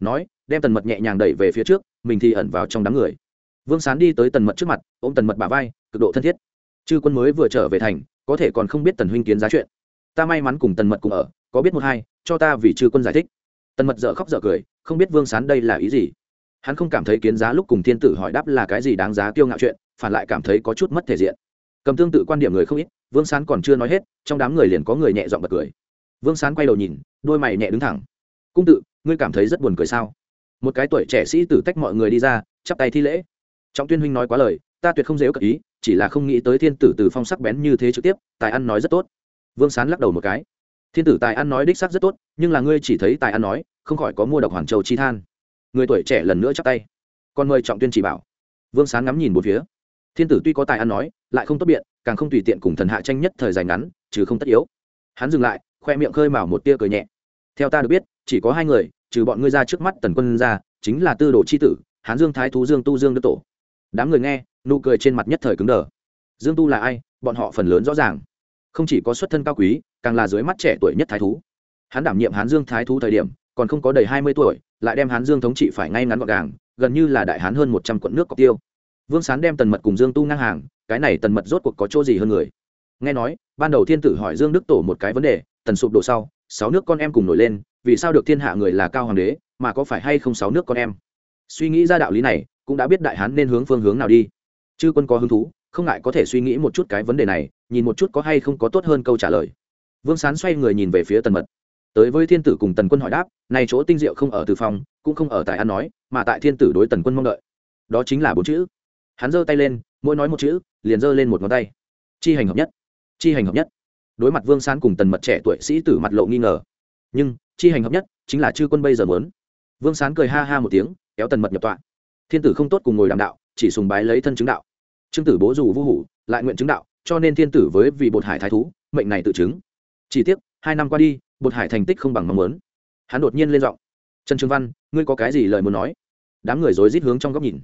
[SPEAKER 1] Nói, đem tần mật nhẹ nhàng đẩy về phía trước, mình thì ẩn vào trong đám người vương sán đi tới tần mật trước mặt, ôm tần mật bà vai, cực độ thân thiết. Chư quân mới vừa trở về thành, có thể còn không biết tần huynh kiến giá chuyện. Ta may mắn cùng tần mật cùng ở, có biết một hai, cho ta vì chư quân giải thích. Tần mật dợ khóc dợ cười, không biết vương sán đây là ý gì. Hắn không cảm thấy kiến giá lúc cùng thiên tử hỏi đáp là cái gì đáng giá kiêu ngạo chuyện, phản lại cảm thấy có chút mất thể diện. Cầm tương tự quan điểm người không ít, vương sán còn chưa nói hết, trong đám người liền có người nhẹ dọn bật cười. Vương sán quay đầu nhìn, đôi mày nhẹ đứng thẳng. Cung tự, ngươi cảm thấy rất buồn cười sao? Một cái tuổi trẻ sĩ tử tách mọi người đi ra, chắp tay thi lễ trọng tuyên huynh nói quá lời, ta tuyệt không dễ cật ý, chỉ là không nghĩ tới thiên tử từ phong sắc bén như thế trực tiếp, tài ăn nói rất tốt. Vương sán lắc đầu một cái. Thiên tử tài ăn nói đích sắc rất tốt, nhưng là ngươi chỉ thấy tài ăn nói, không khỏi có mua độc hoàn châu chi than. Người tuổi trẻ lần nữa chắc tay. Còn mời trọng tuyên chỉ bảo. Vương sán ngắm nhìn một phía. Thiên tử tuy có tài ăn nói, lại không tốt biện, càng không tùy tiện cùng thần hạ tranh nhất thời dài ngắn chứ không tất yếu. Hắn dừng lại, khoe miệng khơi mào một tia cười nhẹ. Theo ta được biết, chỉ có hai người, trừ bọn ngươi ra trước mắt tần quân ra, chính là tư đồ c h i tử, hán dương thái thú dương tu dương đức tổ đám người nghe, nụ cười trên mặt nhất thời cứng đờ. Dương tu là ai? Bọn họ phần lớn rõ ràng. Không chỉ có xuất thân cao quý, càng là dưới mắt trẻ tuổi nhất thái thú. Hắn đảm nhiệm hán dương thái thú thời điểm, còn không có đầy hai mươi tuổi, lại đem hán dương thống trị phải ngay ngắn gọn gàng, gần như là đại hán hơn một trăm quận nước cọc tiêu. Vương sán đem tần mật cùng dương tu ngang hàng, cái này tần mật rốt cuộc có chỗ gì hơn người? Nghe nói, ban đầu thiên tử hỏi dương đức tổ một cái vấn đề, tần sụp đổ sau, sáu nước con em cùng nổi lên, vì sao được thiên hạ người là cao hoàng đế, mà có phải hay không sáu nước con em? Suy nghĩ ra đạo lý này cũng đã biết đại hán nên hướng phương hướng nào đi. Chư quân có hứng thú, không ngại có thể suy nghĩ một chút cái vấn đề này, nhìn một chút có hay không có tốt hơn câu trả lời. Vương sán xoay người nhìn về phía tần mật. Tới với thiên tử cùng tần quân hỏi đáp, này chỗ tinh diệu không ở từ phòng, cũng không ở tại ăn nói, mà tại thiên tử đối tần quân mong đợi. Đó chính là bốn chữ. Hắn giơ tay lên, mỗi nói một chữ, liền giơ lên một ngón tay. Chi hành hợp nhất. Chi hành hợp nhất. Đối mặt vương sán cùng tần mật trẻ tuổi sĩ tử mặt lộ nghi ngờ. Nhưng, chi hành hợp nhất chính là chư quân bây giờ muốn. Vương sán cười ha ha một tiếng, kéo tần mật nhập tọa thiên tử không tốt cùng ngồi đàm đạo, chỉ sùng bái lấy thân chứng đạo. Trương tử bố dù vô hủ, lại nguyện chứng đạo, cho nên thiên tử với vì bột hải thái thú, mệnh này tự chứng. Chỉ tiếc, hai năm qua đi, bột hải thành tích không bằng mong muốn. Hắn đột nhiên lên giọng. Trần trương văn, ngươi có cái gì lời muốn nói? Đám người rối rít hướng trong góc nhìn.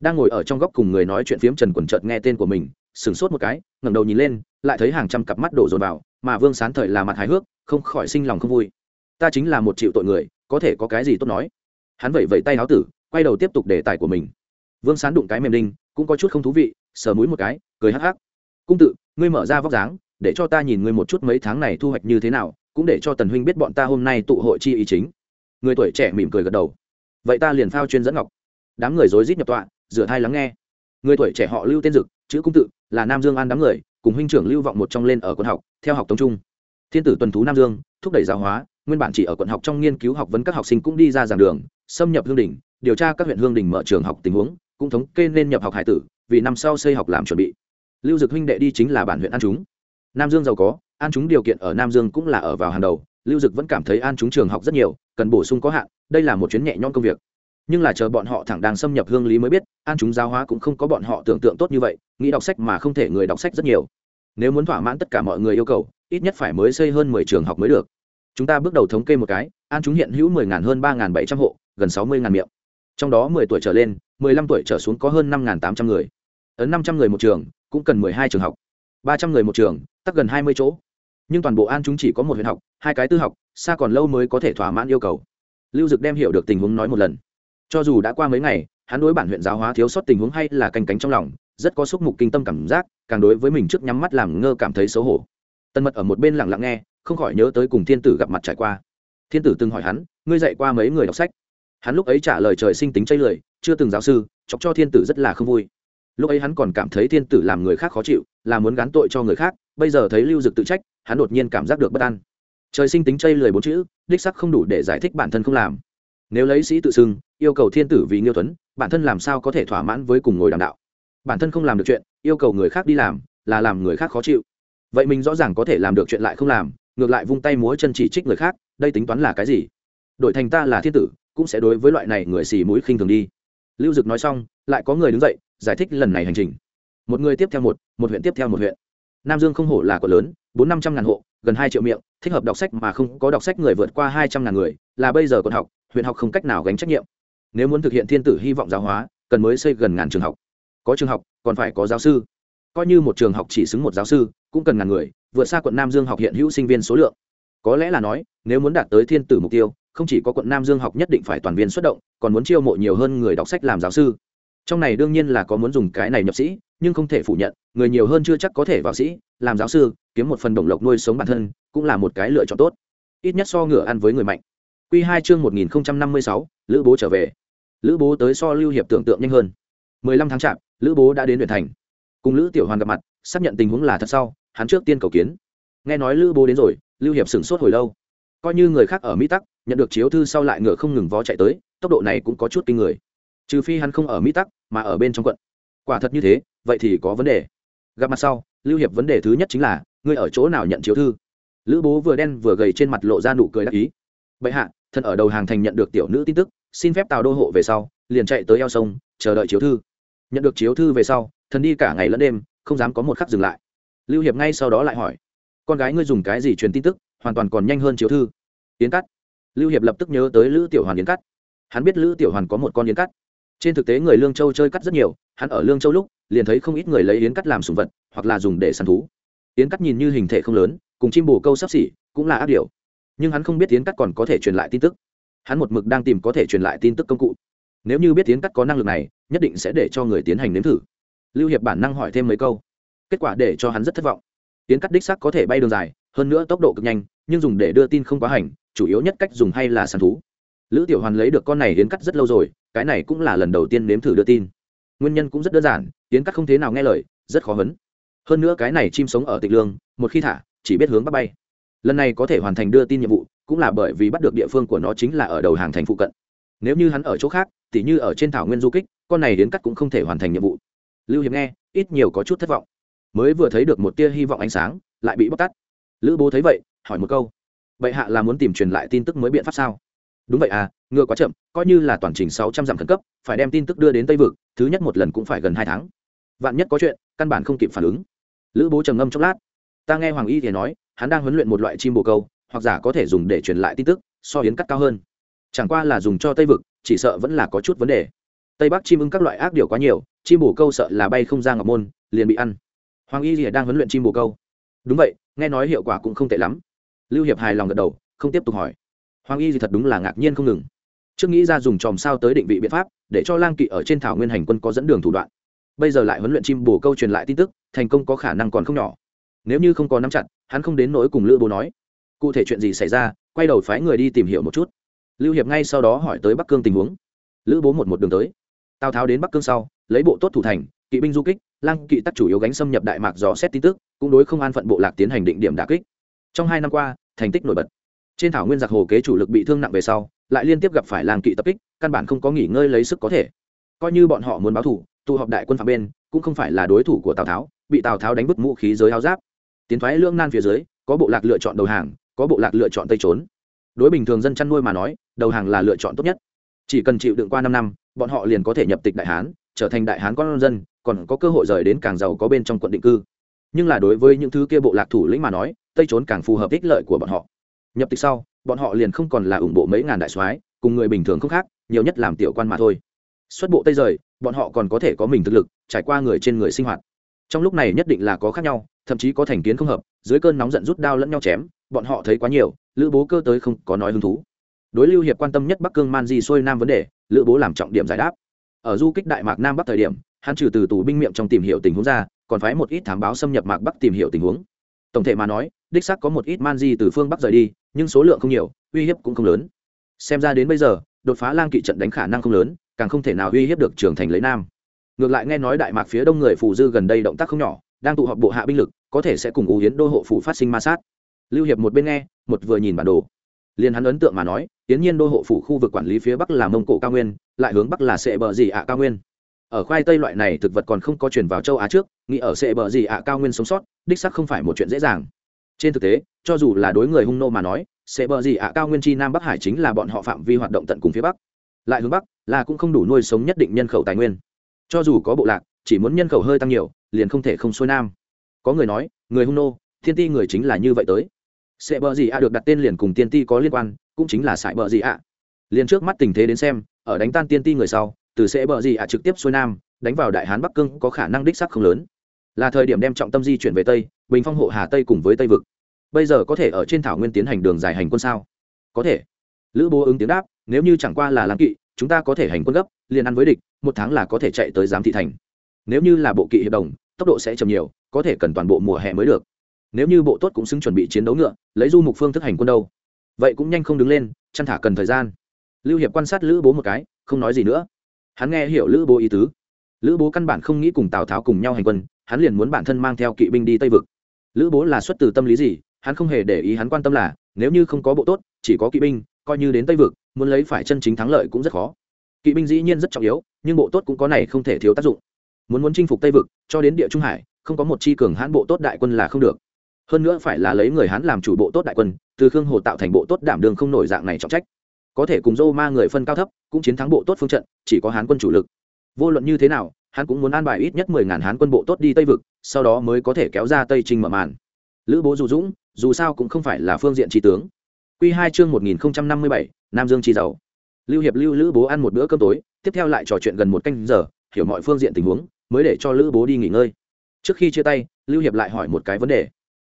[SPEAKER 1] Đang ngồi ở trong góc cùng người nói chuyện phiếm trần quần chợt nghe tên của mình, sửng sốt một cái, ngẩng đầu nhìn lên, lại thấy hàng trăm cặp mắt đổ dồn vào, mà vương sán thời là mặt hài hước, không khỏi sinh lòng không vui. Ta chính là một triệu tội người, có thể có cái gì tốt nói? Hắn vẩy vẩy tay áo tử quay đầu tiếp tục đề tài của mình. Vương sán đụng cái mềm đinh, cũng có chút không thú vị, sờ mũi một cái, cười hắc hắc. Cung tự, ngươi mở ra vóc dáng, để cho ta nhìn ngươi một chút mấy tháng này thu hoạch như thế nào, cũng để cho tần huynh biết bọn ta hôm nay tụ hội chi ý chính. Người tuổi trẻ mỉm cười gật đầu. Vậy ta liền phao chuyên dẫn ngọc. Đám người rối rít nhập tọa, rửa thai lắng nghe. Người tuổi trẻ họ lưu tên dực, chữ cung tự, là nam dương an đám người, cùng huynh trưởng lưu vọng một trong lên ở quận học, theo học tông trung. Thiên tử tuần thú nam dương, thúc đẩy giáo hóa, nguyên bản chỉ ở quận học trong nghiên cứu học vấn các học sinh cũng đi ra giảng đường, xâm nhập hương đình điều tra các huyện hương đình mở trường học tình huống, cũng thống kê nên nhập học hải tử, vì năm sau xây học làm chuẩn bị. Lưu dực huynh đệ đi chính là bản huyện an chúng. Nam dương giàu có, an chúng điều kiện ở nam dương cũng là ở vào hàng đầu, lưu dực vẫn cảm thấy an chúng trường học rất nhiều, cần bổ sung có hạn, đây là một chuyến nhẹ nhõm công việc. Nhưng là chờ bọn họ thẳng đang xâm nhập hương lý mới biết, an chúng giáo hóa cũng không có bọn họ tưởng tượng tốt như vậy, nghĩ đọc sách mà không thể người đọc sách rất nhiều. Nếu muốn thỏa mãn tất cả mọi người yêu cầu, ít nhất phải mới xây hơn mười trường học mới được. Chúng ta bước đầu thống kê một cái, an chúng hiện hữu mười ngàn hơn ba ngàn bảy trăm hộ, gần sáu mươi ngàn miệng trong đó mười tuổi trở lên, mười lăm tuổi trở xuống có hơn năm ngàn tám trăm người. Ấn năm trăm người một trường, cũng cần mười hai trường học. Ba trăm người một trường, tắc gần hai mươi chỗ. Nhưng toàn bộ an chúng chỉ có một huyện học, hai cái tư học, xa còn lâu mới có thể thỏa mãn yêu cầu. Lưu dực đem hiểu được tình huống nói một lần. Cho dù đã qua mấy ngày, hắn đối bản huyện giáo hóa thiếu sót tình huống hay là canh cánh trong lòng, rất có xúc mục kinh tâm cảm giác, càng đối với mình trước nhắm mắt làm ngơ cảm thấy xấu hổ. Tần mật ở một bên lặng lặng nghe, không khỏi nhớ tới cùng thiên tử gặp mặt trải qua. Thiên tử từng hỏi hắn, ngươi dạy qua mấy người đọc sách? Hắn lúc ấy trả lời trời sinh tính chây lười, chưa từng giáo sư, chọc cho thiên tử rất là không vui. Lúc ấy hắn còn cảm thấy thiên tử làm người khác khó chịu, là muốn gán tội cho người khác, bây giờ thấy lưu dực tự trách, hắn đột nhiên cảm giác được bất an. Trời sinh tính chây lười bốn chữ, đích sắc không đủ để giải thích bản thân không làm. Nếu lấy sĩ tự xưng, yêu cầu thiên tử vì nghiêu tuấn, bản thân làm sao có thể thỏa mãn với cùng ngồi đàm đạo? Bản thân không làm được chuyện, yêu cầu người khác đi làm, là làm người khác khó chịu. Vậy mình rõ ràng có thể làm được chuyện lại không làm, ngược lại vung tay múa chân chỉ trích người khác, đây tính toán là cái gì? Đổi thành ta là thiên tử cũng sẽ đối với loại này người xì mũi khinh thường đi. Lưu dực nói xong, lại có người đứng dậy, giải thích lần này hành trình. Một người tiếp theo một một huyện tiếp theo một huyện. Nam dương không hổ là quận lớn, bốn năm trăm ngàn hộ, gần hai triệu miệng, thích hợp đọc sách mà không có đọc sách người vượt qua hai trăm ngàn người, là bây giờ còn học, huyện học không cách nào gánh trách nhiệm. Nếu muốn thực hiện thiên tử hy vọng giáo hóa, cần mới xây gần ngàn trường học. Có trường học, còn phải có giáo sư. Coi như một trường học chỉ xứng một giáo sư, cũng cần ngàn người, vượt xa quận nam dương học hiện hữu sinh viên số lượng có lẽ là nói, nếu muốn đạt tới thiên tử mục tiêu, không chỉ có quận nam dương học nhất định phải toàn viên xuất động, còn muốn chiêu mộ nhiều hơn người đọc sách làm giáo sư. Trong này đương nhiên là có muốn dùng cái này nhập sĩ, nhưng không thể phủ nhận, người nhiều hơn chưa chắc có thể vào sĩ, làm giáo sư, kiếm một phần đồng lộc nuôi sống bản thân, cũng là một cái lựa chọn tốt. Ít nhất so ngựa ăn với người mạnh. Q hai chương một nghìn năm mươi sáu, lữ bố trở về. Lữ bố tới so lưu hiệp tưởng tượng nhanh hơn. mười lăm tháng chạp, lữ bố đã đến huyện thành. Cùng lữ tiểu hoàn gặp mặt, xác nhận tình huống là thật sau, hắn trước tiên cầu kiến. Nghe nói lữ bố đến rồi lưu hiệp sửng sốt hồi lâu. Coi như người khác ở mỹ tắc, nhận được chiếu thư sau lại ngựa không ngừng vó chạy tới, tốc độ này cũng có chút kinh người. Trừ phi hắn không ở mỹ tắc, mà ở bên trong quận. Quả thật như thế, vậy thì có vấn đề. Gặp mặt sau, lưu hiệp vấn đề thứ nhất chính là, ngươi ở chỗ nào nhận chiếu thư? Lữ bố vừa đen vừa gầy trên mặt lộ ra nụ cười đắc ý. Bệ hạ thần ở đầu hàng thành nhận được tiểu nữ tin tức, xin phép tào đô hộ về sau, liền chạy tới eo sông, chờ đợi chiếu thư. Nhận được chiếu thư về sau, thần đi cả ngày lẫn đêm, không dám có một khắc dừng lại. Lưu hiệp ngay sau đó lại hỏi con gái ngươi dùng cái gì truyền tin tức, hoàn toàn còn nhanh hơn chiếu thư. Yến cắt lưu hiệp lập tức nhớ tới lữ tiểu hoàn yến cắt hắn biết lữ tiểu hoàn có một con yến cắt trên thực tế người lương châu chơi cắt rất nhiều, hắn ở lương châu lúc, liền thấy không ít người lấy yến cắt làm sùng vật, hoặc là dùng để săn thú. Yến cắt nhìn như hình thể không lớn, cùng chim bồ câu sắp xỉ, cũng là ác điều nhưng hắn không biết yến cắt còn có thể truyền lại tin tức. Hắn một mực đang tìm có thể truyền lại tin tức công cụ. Nếu như biết yến cắt có năng lực này, nhất định sẽ để cho người tiến hành nếm thử. Lưu hiệp bản năng hỏi thêm mấy câu. Kết quả để cho hắn rất thất vọng. Tiến cắt đích sắc có thể bay đường dài, hơn nữa tốc độ cực nhanh, nhưng dùng để đưa tin không quá hành, chủ yếu nhất cách dùng hay là săn thú. Lữ tiểu hoàn lấy được con này tiến cắt rất lâu rồi, cái này cũng là lần đầu tiên nếm thử đưa tin. Nguyên nhân cũng rất đơn giản, tiến cắt không thế nào nghe lời, rất khó hấn hơn nữa cái này chim sống ở tịch lương, một khi thả, chỉ biết hướng bắc bay. Lần này có thể hoàn thành đưa tin nhiệm vụ, cũng là bởi vì bắt được địa phương của nó chính là ở đầu hàng thành phụ cận. Nếu như hắn ở chỗ khác, tỉ như ở trên thảo nguyên du kích, con này đến cắt cũng không thể hoàn thành nhiệm vụ. Lưu hiệp nghe, ít nhiều có chút thất vọng mới vừa thấy được một tia hy vọng ánh sáng, lại bị bóc tắt lữ bố thấy vậy, hỏi một câu vậy hạ là muốn tìm truyền lại tin tức mới biện pháp sao? Đúng vậy à ngựa quá chậm, coi như là toàn trình sáu trăm dặm khẩn cấp, phải đem tin tức đưa đến tây vực, thứ nhất một lần cũng phải gần hai tháng. Vạn nhất có chuyện, căn bản không kịp phản ứng. Lữ bố trầm ngâm chốc lát. Ta nghe hoàng y thì nói, hắn đang huấn luyện một loại chim bồ câu, hoặc giả có thể dùng để truyền lại tin tức, so hiến cắt cao hơn. Chẳng qua là dùng cho tây vực, chỉ sợ vẫn là có chút vấn đề. Tây bắc chim ưng các loại ác điều quá nhiều, chim bồ câu sợ là bay không ra ngọc môn, liền bị ăn hoàng y rìa đang huấn luyện chim bồ câu. Đúng vậy, nghe nói hiệu quả cũng không tệ lắm. Lưu hiệp hài lòng gật đầu, không tiếp tục hỏi. Hoàng y thì thật đúng là ngạc nhiên không ngừng. Trước nghĩ ra dùng chòm sao tới định vị biện pháp, để cho lang kỵ ở trên thảo nguyên hành quân có dẫn đường thủ đoạn. Bây giờ lại huấn luyện chim bồ câu truyền lại tin tức, thành công có khả năng còn không nhỏ. Nếu như không có nắm chặt, hắn không đến nỗi cùng lữ bố nói. Cụ thể chuyện gì xảy ra, quay đầu phái người đi tìm hiểu một chút. Lưu hiệp ngay sau đó hỏi tới bắc cương tình huống. Lữ bố một một đường tới. Tào tháo đến bắc cương sau, lấy bộ tốt thủ thành, kỵ binh du kích lăng kỵ tắc chủ yếu gánh xâm nhập đại mạc dò xét tin tức, cũng đối không an phận bộ lạc tiến hành định điểm đà kích. Trong hai năm qua, thành tích nổi bật. Trên thảo nguyên giặc hồ kế chủ lực bị thương nặng về sau, lại liên tiếp gặp phải Lang kỵ tập kích, căn bản không có nghỉ ngơi lấy sức có thể. Coi như bọn họ muốn báo thủ, tụ họp đại quân phạm bên, cũng không phải là đối thủ của tào tháo, bị tào tháo đánh bứt vũ khí giới áo giáp. Tiến thoái lưỡng nan phía dưới, có bộ lạc lựa chọn đầu hàng, có bộ lạc lựa chọn tây trốn. Đối bình thường dân chăn nuôi mà nói, đầu hàng là lựa chọn tốt nhất. Chỉ cần chịu đựng qua năm năm, bọn họ liền có thể nhập tịch đại hán, trở thành đại hán con dân còn có cơ hội rời đến càng giàu có bên trong quận định cư. Nhưng là đối với những thứ kia bộ lạc thủ lĩnh mà nói, tây trốn càng phù hợp ích lợi của bọn họ. Nhập tịch sau, bọn họ liền không còn là ủng bộ mấy ngàn đại soái, cùng người bình thường không khác, nhiều nhất làm tiểu quan mà thôi. Xuất bộ tây rời, bọn họ còn có thể có mình thực lực, trải qua người trên người sinh hoạt. Trong lúc này nhất định là có khác nhau, thậm chí có thành kiến không hợp, dưới cơn nóng giận rút đao lẫn nhau chém, bọn họ thấy quá nhiều, lữ bố cơ tới không có nói hứng thú. Đối lưu hiệp quan tâm nhất bắc cương man di xuôi nam vấn đề, lữ bố làm trọng điểm giải đáp. Ở du kích đại mạc nam bắc thời điểm hắn trừ từ tù binh miệng trong tìm hiểu tình huống ra, còn phái một ít thám báo xâm nhập mạc bắc tìm hiểu tình huống. Tổng thể mà nói, đích sắc có một ít man di từ phương bắc rời đi, nhưng số lượng không nhiều, uy hiếp cũng không lớn. Xem ra đến bây giờ, đột phá lang kỵ trận đánh khả năng không lớn, càng không thể nào uy hiếp được trưởng thành lấy nam. Ngược lại nghe nói đại mạc phía đông người phù dư gần đây động tác không nhỏ, đang tụ họp bộ hạ binh lực, có thể sẽ cùng ưu hiến đô hộ phủ phát sinh ma sát. Lưu hiệp một bên nghe, một vừa nhìn bản đồ. Liền hắn ấn tượng mà nói tiến nhiên đô hộ phủ khu vực quản lý phía bắc là mông cổ cao nguyên, lại hướng bắc là sệ bờ gì ạ cao nguyên ở khoai tây loại này thực vật còn không có chuyển vào châu á trước, nghĩ ở sệ bờ gì ạ, cao nguyên sống sót, đích sắc không phải một chuyện dễ dàng. Trên thực tế, cho dù là đối người hung nô mà nói sệ bờ gì ạ, cao nguyên chi nam bắc hải chính là bọn họ phạm vi hoạt động tận cùng phía bắc. Lại hướng bắc, là cũng không đủ nuôi sống nhất định nhân khẩu tài nguyên. Cho dù có bộ lạc, chỉ muốn nhân khẩu hơi tăng nhiều, liền không thể không xuôi nam. Có người nói, người hung nô, thiên ti người chính là như vậy tới. Sệ bờ gì ạ được đặt tên liền cùng tiên ti có liên quan, cũng chính là sải bờ gì ạ. Liền trước mắt tình thế đến xem, ở đánh tan tiên ti người sau từ sẽ bờ gì ạ trực tiếp xuôi nam, đánh vào đại hán bắc cương có khả năng đích sắc không lớn. Là thời điểm đem trọng tâm di chuyển về tây, bình phong hộ hà tây cùng với tây vực. Bây giờ có thể ở trên thảo nguyên tiến hành đường dài hành quân sao? Có thể. Lữ bố ứng tiếng đáp, nếu như chẳng qua là lãng kỵ, chúng ta có thể hành quân gấp, liền ăn với địch, một tháng là có thể chạy tới giám thị thành. Nếu như là bộ kỵ hiệp đồng, tốc độ sẽ chậm nhiều, có thể cần toàn bộ mùa hè mới được. Nếu như bộ tốt cũng xứng chuẩn bị chiến đấu ngựa, lấy du mục phương thức hành quân đâu. Vậy cũng nhanh không đứng lên, chăn thả cần thời gian. Lưu hiệp quan sát lữ bố một cái, không nói gì nữa hắn nghe hiểu lữ bố ý tứ. Lữ bố căn bản không nghĩ cùng tào tháo cùng nhau hành quân, hắn liền muốn bản thân mang theo kỵ binh đi tây vực. Lữ bố là xuất từ tâm lý gì, hắn không hề để ý hắn quan tâm là, nếu như không có bộ tốt, chỉ có kỵ binh, coi như đến tây vực, muốn lấy phải chân chính thắng lợi cũng rất khó. Kỵ binh dĩ nhiên rất trọng yếu, nhưng bộ tốt cũng có này không thể thiếu tác dụng. Muốn muốn chinh phục tây vực, cho đến địa trung hải, không có một chi cường hãn bộ tốt đại quân là không được. Hơn nữa phải là lấy người hán làm chủ bộ tốt đại quân, từ khương hồ tạo thành bộ tốt đảm đường không nổi dạng này trọng trách có thể cùng dô ma người phân cao thấp, cũng chiến thắng bộ tốt phương trận, chỉ có hán quân chủ lực. Vô luận như thế nào, hắn cũng muốn an bài ít nhất mười ngàn hán quân bộ tốt đi tây vực, sau đó mới có thể kéo ra tây trinh mở màn. Lữ bố dù dũng, dù sao cũng không phải là phương diện trí tướng. Q hai chương một nghìn năm mươi bảy, nam dương chi giàu. Lưu hiệp lưu lữ bố ăn một bữa cơm tối, tiếp theo lại trò chuyện gần một canh giờ, hiểu mọi phương diện tình huống, mới để cho lữ bố đi nghỉ ngơi. Trước khi chia tay, lưu hiệp lại hỏi một cái vấn đề.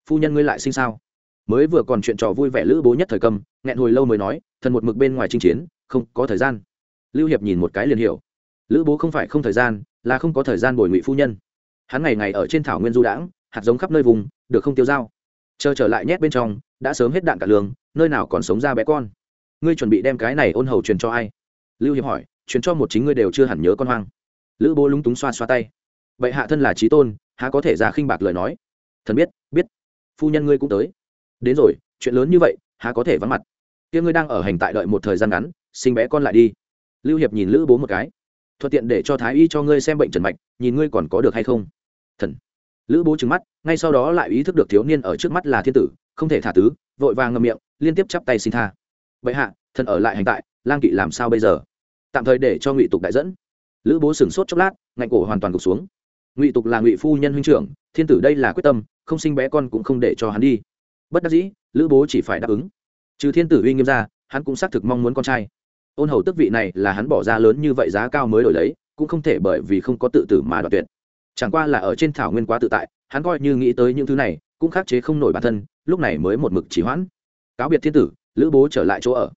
[SPEAKER 1] Phu nhân ngươi lại sinh sao? Mới vừa còn chuyện trò vui vẻ lữ bố nhất thời cầm, nghẹn hồi lâu mới nói, thần một mực bên ngoài chinh chiến, không có thời gian. Lưu hiệp nhìn một cái liền hiểu. Lữ bố không phải không thời gian, là không có thời gian bồi ngụy phu nhân. Hắn ngày ngày ở trên thảo nguyên du đãng, hạt giống khắp nơi vùng, được không tiêu dao. Chờ trở lại nhét bên trong, đã sớm hết đạn cả lương nơi nào còn sống ra bé con. Ngươi chuẩn bị đem cái này ôn hầu truyền cho ai? Lưu hiệp hỏi. Truyền cho một chính ngươi đều chưa hẳn nhớ con hoang. Lữ bố lúng túng xoa xoa tay. Vậy hạ thân là trí tôn, há có thể ra khinh bạc lời nói? Thần biết biết. Phu nhân ngươi cũng tới đến rồi, chuyện lớn như vậy, há có thể vắng mặt. Kia ngươi đang ở hành tại đợi một thời gian ngắn, sinh bé con lại đi. Lưu hiệp nhìn lữ bố một cái. Thuận tiện để cho thái y cho ngươi xem bệnh trần mạch, nhìn ngươi còn có được hay không. Thần. Lữ bố trừng mắt, ngay sau đó lại ý thức được thiếu niên ở trước mắt là thiên tử, không thể thả tứ vội vàng ngậm miệng, liên tiếp chắp tay xin tha. Vậy hạ, thần ở lại hành tại, lang kỵ làm sao bây giờ? Tạm thời để cho ngụy tục đại dẫn. Lữ bố sửng sốt chốc lát, ngạnh cổ hoàn toàn gục xuống. Ngụy tục là ngụy phu nhân huynh trưởng, thiên tử đây là quyết tâm, không sinh bé con cũng không để cho hắn đi bất đắc dĩ, lữ bố chỉ phải đáp ứng. Trừ thiên tử uy nghiêm ra, hắn cũng xác thực mong muốn con trai. Ôn hầu tức vị này là hắn bỏ ra lớn như vậy giá cao mới đổi lấy, cũng không thể bởi vì không có tự tử mà đoạt tuyệt. Chẳng qua là ở trên thảo nguyên quá tự tại, hắn coi như nghĩ tới những thứ này, cũng khắc chế không nổi bản thân, lúc này mới một mực chỉ hoãn. Cáo biệt thiên tử, lữ bố trở lại chỗ ở.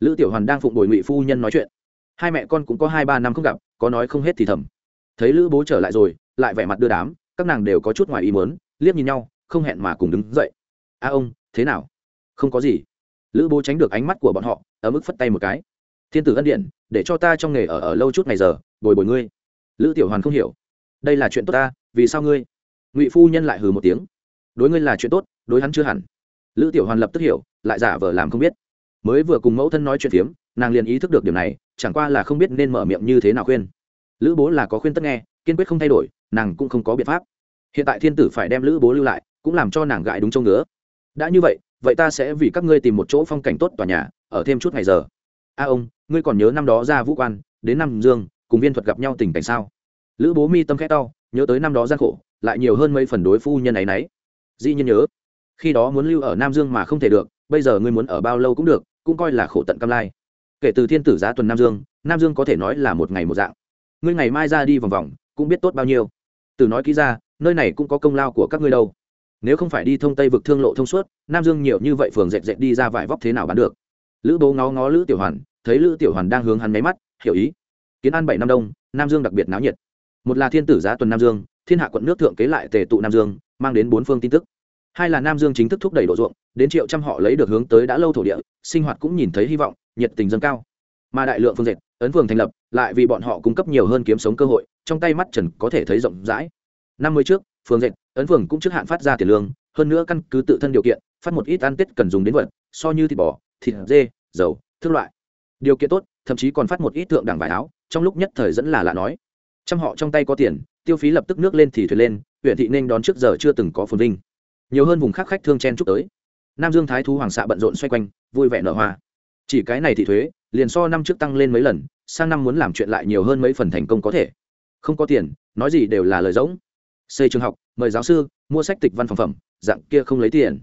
[SPEAKER 1] Lữ tiểu hoàn đang phụng bồi ngụy phu nhân nói chuyện. Hai mẹ con cũng có hai ba năm không gặp, có nói không hết thì thầm. Thấy lữ bố trở lại rồi, lại vẻ mặt đưa đám, các nàng đều có chút ngoài ý mớn liếc nhìn nhau, không hẹn mà cùng đứng dậy a ông, thế nào? Không có gì. Lữ bố tránh được ánh mắt của bọn họ ở mức phất tay một cái. Thiên tử ân điện, để cho ta trong nghề ở ở lâu chút ngày giờ, bồi bồi ngươi. Lữ tiểu hoàn không hiểu. Đây là chuyện tốt ta, vì sao ngươi? Ngụy phu nhân lại hừ một tiếng. Đối ngươi là chuyện tốt, đối hắn chưa hẳn. Lữ tiểu hoàn lập tức hiểu, lại giả vờ làm không biết. Mới vừa cùng mẫu thân nói chuyện phiếm, nàng liền ý thức được điểm này, chẳng qua là không biết nên mở miệng như thế nào khuyên. Lữ bố là có khuyên tất nghe, kiên quyết không thay đổi, nàng cũng không có biện pháp. Hiện tại thiên tử phải đem lữ bố lưu lại, cũng làm cho nàng gại đúng trông ngứa đã như vậy vậy ta sẽ vì các ngươi tìm một chỗ phong cảnh tốt tòa nhà, ở thêm chút ngày giờ. A ông, ngươi còn nhớ năm đó ra vũ quan, đến năm dương, cùng viên thuật gặp nhau tình cảnh sao? Lữ bố mi tâm khẽ to, nhớ tới năm đó gian khổ, lại nhiều hơn mấy phần đối phu nhân ấy nấy. Dĩ nhiên nhớ, khi đó muốn lưu ở nam dương mà không thể được, bây giờ ngươi muốn ở bao lâu cũng được, cũng coi là khổ tận cam lai. Kể từ thiên tử giá tuần nam dương nam dương có thể nói là một ngày một dạng. Ngươi ngày mai ra đi vòng vòng, cũng biết tốt bao nhiêu. Từ nói kỹ ra, nơi này cũng có công lao của các ngươi đâu nếu không phải đi thông tây vực thương lộ thông suốt, nam dương nhiều như vậy phường dệt dệt đi ra vải vóc thế nào bán được? Lữ bố ngó ngó lữ tiểu hoàn, thấy lữ tiểu hoàn đang hướng hắn máy mắt, hiểu ý. Kiến an bảy năm đông, nam dương đặc biệt náo nhiệt. Một là thiên tử giá tuần nam dương, thiên hạ quận nước thượng kế lại tề tụ nam dương, mang đến bốn phương tin tức. Hai là nam dương chính thức thúc đẩy độ ruộng, đến triệu trăm họ lấy được hướng tới đã lâu thổ địa, sinh hoạt cũng nhìn thấy hy vọng, nhiệt tình dâng cao. Mà đại lượng phương dệt, ấn phường thành lập, lại vì bọn họ cung cấp nhiều hơn kiếm sống cơ hội, trong tay mắt trần có thể thấy rộng rãi. Năm mươi trước, phương dệt ấn phường cũng trước hạn phát ra tiền lương, hơn nữa căn cứ tự thân điều kiện, phát một ít ăn tết cần dùng đến vật, so như thịt bò, thịt dê, dầu, thương loại. Điều kiện tốt, thậm chí còn phát một ít thượng đẳng vải áo, trong lúc nhất thời dẫn là lạ nói. Trăm họ trong tay có tiền, tiêu phí lập tức nước lên thì thuyền lên, huyện thị nên đón trước giờ chưa từng có phồn vinh. Nhiều hơn vùng khác khách thương chen chúc tới. Nam dương thái thú hoàng xạ bận rộn xoay quanh, vui vẻ nở hoa. Chỉ cái này thì thuế, liền so năm trước tăng lên mấy lần, sang năm muốn làm chuyện lại nhiều hơn mấy phần thành công có thể. Không có tiền, nói gì đều là lời rỗng xây trường học, mời giáo sư, mua sách tịch văn phòng phẩm, dạng kia không lấy tiền.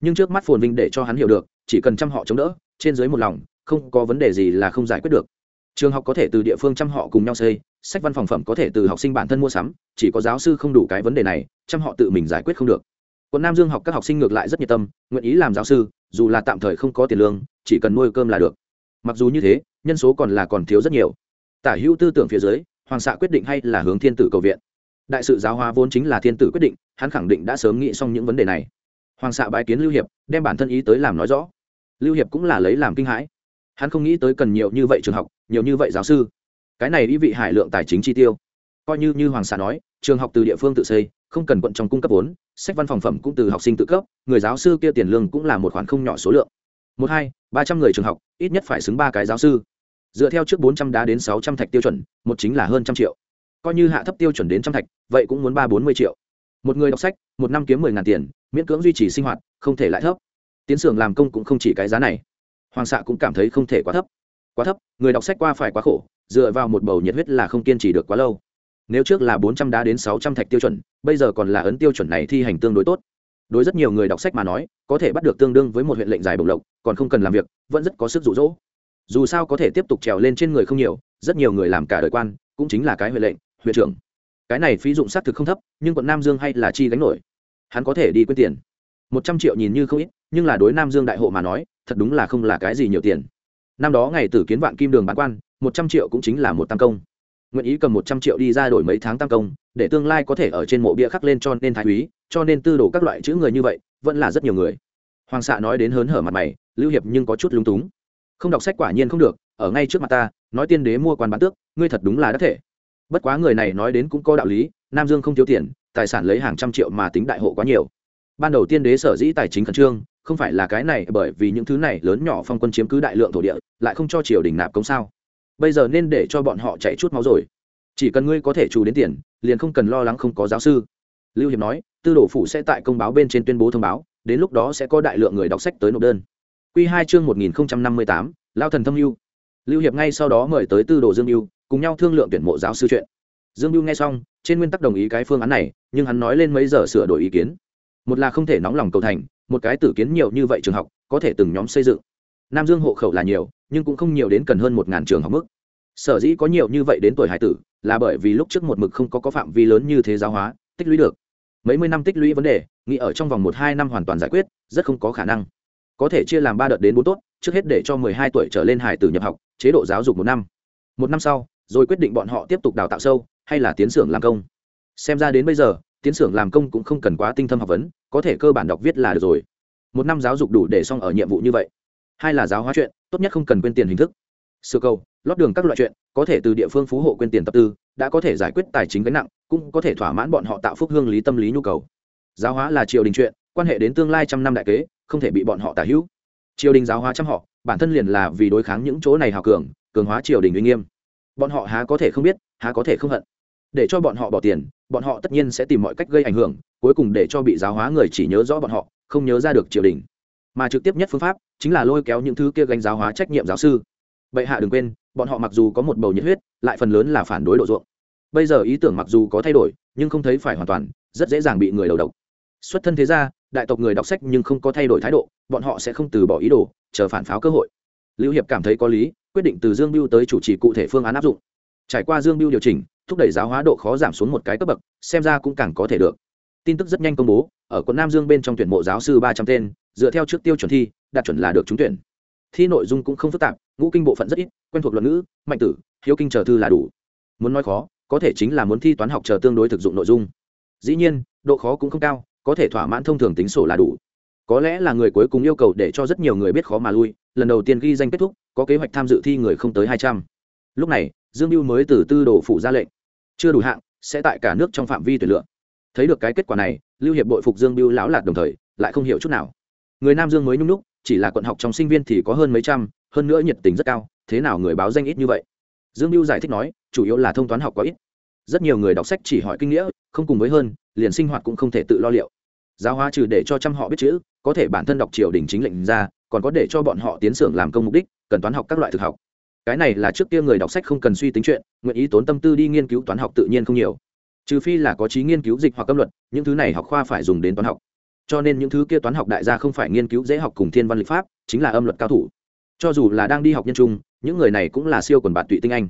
[SPEAKER 1] Nhưng trước mắt phồn vinh để cho hắn hiểu được, chỉ cần chăm họ chống đỡ, trên dưới một lòng, không có vấn đề gì là không giải quyết được. Trường học có thể từ địa phương chăm họ cùng nhau xây, sách văn phòng phẩm có thể từ học sinh bản thân mua sắm, chỉ có giáo sư không đủ cái vấn đề này, chăm họ tự mình giải quyết không được. Quận nam dương học các học sinh ngược lại rất nhiệt tâm, nguyện ý làm giáo sư, dù là tạm thời không có tiền lương, chỉ cần nuôi cơm là được. Mặc dù như thế, nhân số còn là còn thiếu rất nhiều. Tả hữu tư tưởng phía dưới, hoàng xạ quyết định hay là hướng thiên tử cầu viện đại sự giáo hóa vốn chính là thiên tử quyết định, hắn khẳng định đã sớm nghĩ xong những vấn đề này. Hoàng xạ bái kiến lưu hiệp, đem bản thân ý tới làm nói rõ. Lưu hiệp cũng là lấy làm kinh hãi. Hắn không nghĩ tới cần nhiều như vậy trường học, nhiều như vậy giáo sư. Cái này ý vị hải lượng tài chính chi tiêu. Coi như như hoàng xạ nói, trường học từ địa phương tự xây, không cần quận trong cung cấp vốn, sách văn phòng phẩm cũng từ học sinh tự cấp, người giáo sư kia tiền lương cũng là một khoản không nhỏ số lượng. Một hai, ba trăm người trường học, ít nhất phải xứng ba cái giáo sư. Dựa theo trước bốn trăm đá đến sáu trăm thạch tiêu chuẩn, một chính là hơn trăm triệu coi như hạ thấp tiêu chuẩn đến trăm thạch, vậy cũng muốn ba bốn mươi triệu. Một người đọc sách, một năm kiếm mười ngàn tiền, miễn cưỡng duy trì sinh hoạt, không thể lại thấp. Tiến xưởng làm công cũng không chỉ cái giá này. Hoàng xạ cũng cảm thấy không thể quá thấp. Quá thấp, người đọc sách qua phải quá khổ, dựa vào một bầu nhiệt huyết là không kiên trì được quá lâu. Nếu trước là bốn trăm đá đến sáu trăm thạch tiêu chuẩn, bây giờ còn là ấn tiêu chuẩn này thi hành tương đối tốt. Đối rất nhiều người đọc sách mà nói, có thể bắt được tương đương với một huyện lệnh dài bồng lộc, còn không cần làm việc, vẫn rất có sức rụ rỗ dù sao có thể tiếp tục trèo lên trên người không nhiều, rất nhiều người làm cả đời quan, cũng chính là cái huệ lệnh huyện trưởng. Cái này phí dụng xác thực không thấp, nhưng quận nam dương hay là chi gánh nổi. Hắn có thể đi quyên tiền. Một trăm triệu nhìn như không ít, nhưng là đối nam dương đại hộ mà nói, thật đúng là không là cái gì nhiều tiền. Năm đó ngày tử kiến vạn kim đường bán quan, một trăm triệu cũng chính là một tam công. Nguyện ý cầm một trăm triệu đi ra đổi mấy tháng tam công, để tương lai có thể ở trên mộ bia khắc lên cho nên thái úy, cho nên tư đồ các loại chữ người như vậy, vẫn là rất nhiều người. Hoàng xạ nói đến hớn hở mặt mày, lưu hiệp nhưng có chút lung túng. Không đọc sách quả nhiên không được, ở ngay trước mặt ta, nói tiên đế mua quan bán tước, ngươi thật đúng là đắc thể bất quá người này nói đến cũng có đạo lý, nam dương không thiếu tiền, tài sản lấy hàng trăm triệu mà tính đại hộ quá nhiều. Ban đầu tiên đế sở dĩ tài chính khẩn trương, không phải là cái này, bởi vì những thứ này lớn nhỏ phong quân chiếm cứ đại lượng thổ địa, lại không cho triều đình nạp công sao. Bây giờ nên để cho bọn họ chạy chút máu rồi. Chỉ cần ngươi có thể trù đến tiền, liền không cần lo lắng không có giáo sư. Lưu hiệp nói, tư đồ phủ sẽ tại công báo bên trên tuyên bố thông báo, đến lúc đó sẽ có đại lượng người đọc sách tới nộp đơn. Q hai chương một nghìn năm mươi tám, lao thần thâm lưu lưu hiệp ngay sau đó mời tới tư đồ dương lưu cùng nhau thương lượng tuyển mộ giáo sư chuyện. Dương lưu nghe xong, trên nguyên tắc đồng ý cái phương án này, nhưng hắn nói lên mấy giờ sửa đổi ý kiến. Một là không thể nóng lòng cầu thành, một cái tử kiến nhiều như vậy trường học, có thể từng nhóm xây dựng. Nam dương hộ khẩu là nhiều, nhưng cũng không nhiều đến cần hơn một ngàn trường học mức. Sở dĩ có nhiều như vậy đến tuổi hải tử, là bởi vì lúc trước một mực không có có phạm vi lớn như thế giáo hóa, tích lũy được. Mấy mươi năm tích lũy vấn đề, nghĩ ở trong vòng một hai năm hoàn toàn giải quyết, rất không có khả năng. Có thể chia làm ba đợt đến bốn tốt, trước hết để cho mười hai tuổi trở lên hải tử nhập học, chế độ giáo dục một năm. Một năm sau rồi quyết định bọn họ tiếp tục đào tạo sâu hay là tiến xưởng làm công. Xem ra đến bây giờ, tiến xưởng làm công cũng không cần quá tinh thâm học vấn, có thể cơ bản đọc viết là được rồi. Một năm giáo dục đủ để xong ở nhiệm vụ như vậy. Hai là giáo hóa chuyện, tốt nhất không cần quên tiền hình thức. Sơ câu, lót đường các loại chuyện, có thể từ địa phương phú hộ quên tiền tập tư, đã có thể giải quyết tài chính gánh nặng, cũng có thể thỏa mãn bọn họ tạo phúc hương lý tâm lý nhu cầu. Giáo hóa là triều đình chuyện, quan hệ đến tương lai trăm năm đại kế, không thể bị bọn họ tả hữu. Triều đình giáo hóa trăm họ, bản thân liền là vì đối kháng những chỗ này hào cường cường hóa triều đình uy nghiêm bọn họ há có thể không biết, há có thể không hận. Để cho bọn họ bỏ tiền, bọn họ tất nhiên sẽ tìm mọi cách gây ảnh hưởng, cuối cùng để cho bị giáo hóa người chỉ nhớ rõ bọn họ, không nhớ ra được triều đình. Mà trực tiếp nhất phương pháp chính là lôi kéo những thứ kia gánh giáo hóa trách nhiệm giáo sư. Bệ hạ đừng quên, bọn họ mặc dù có một bầu nhiệt huyết, lại phần lớn là phản đối độ ruộng. Bây giờ ý tưởng mặc dù có thay đổi, nhưng không thấy phải hoàn toàn, rất dễ dàng bị người đầu độc. Xuất thân thế ra đại tộc người đọc sách nhưng không có thay đổi thái độ, bọn họ sẽ không từ bỏ ý đồ, chờ phản pháo cơ hội. Lưu hiệp cảm thấy có lý quyết định từ dương biêu tới chủ trì cụ thể phương án áp dụng. Trải qua dương biêu điều chỉnh, thúc đẩy giáo hóa độ khó giảm xuống một cái cấp bậc, xem ra cũng càng có thể được. Tin tức rất nhanh công bố, ở quận nam dương bên trong tuyển mộ giáo sư ba trăm tên, dựa theo trước tiêu chuẩn thi, đạt chuẩn là được trúng tuyển. Thi nội dung cũng không phức tạp, ngũ kinh bộ phận rất ít, quen thuộc luận ngữ, mạnh tử, hiếu kinh chờ thư là đủ. Muốn nói khó, có thể chính là muốn thi toán học chờ tương đối thực dụng nội dung. Dĩ nhiên, độ khó cũng không cao, có thể thỏa mãn thông thường tính sổ là đủ. Có lẽ là người cuối cùng yêu cầu để cho rất nhiều người biết khó mà lui, lần đầu tiên ghi danh kết thúc có kế hoạch tham dự thi người không tới hai trăm. Lúc này, dương mưu mới từ tư đồ phủ ra lệnh. Chưa đủ hạng, sẽ tại cả nước trong phạm vi tuyển lựa. Thấy được cái kết quả này, lưu hiệp bội phục dương mưu lão lạt đồng thời, lại không hiểu chút nào. Người nam dương mới nhung đúc chỉ là quận học trong sinh viên thì có hơn mấy trăm, hơn nữa nhiệt tình rất cao, thế nào người báo danh ít như vậy? Dương mưu giải thích nói, chủ yếu là thông toán học có ít. Rất nhiều người đọc sách chỉ hỏi kinh nghĩa, không cùng với hơn, liền sinh hoạt cũng không thể tự lo liệu. Giáo hóa trừ để cho trăm họ biết chữ, có thể bản thân đọc triều đình chính lệnh ra còn có để cho bọn họ tiến xưởng làm công mục đích, cần toán học các loại thực học. Cái này là trước kia người đọc sách không cần suy tính chuyện, nguyện ý tốn tâm tư đi nghiên cứu toán học tự nhiên không nhiều. Trừ phi là có trí nghiên cứu dịch hoặc âm luật, những thứ này học khoa phải dùng đến toán học. Cho nên những thứ kia toán học đại gia không phải nghiên cứu dễ học cùng thiên văn lịch pháp, chính là âm luật cao thủ. Cho dù là đang đi học nhân trung, những người này cũng là siêu quần bạn tụy tinh anh.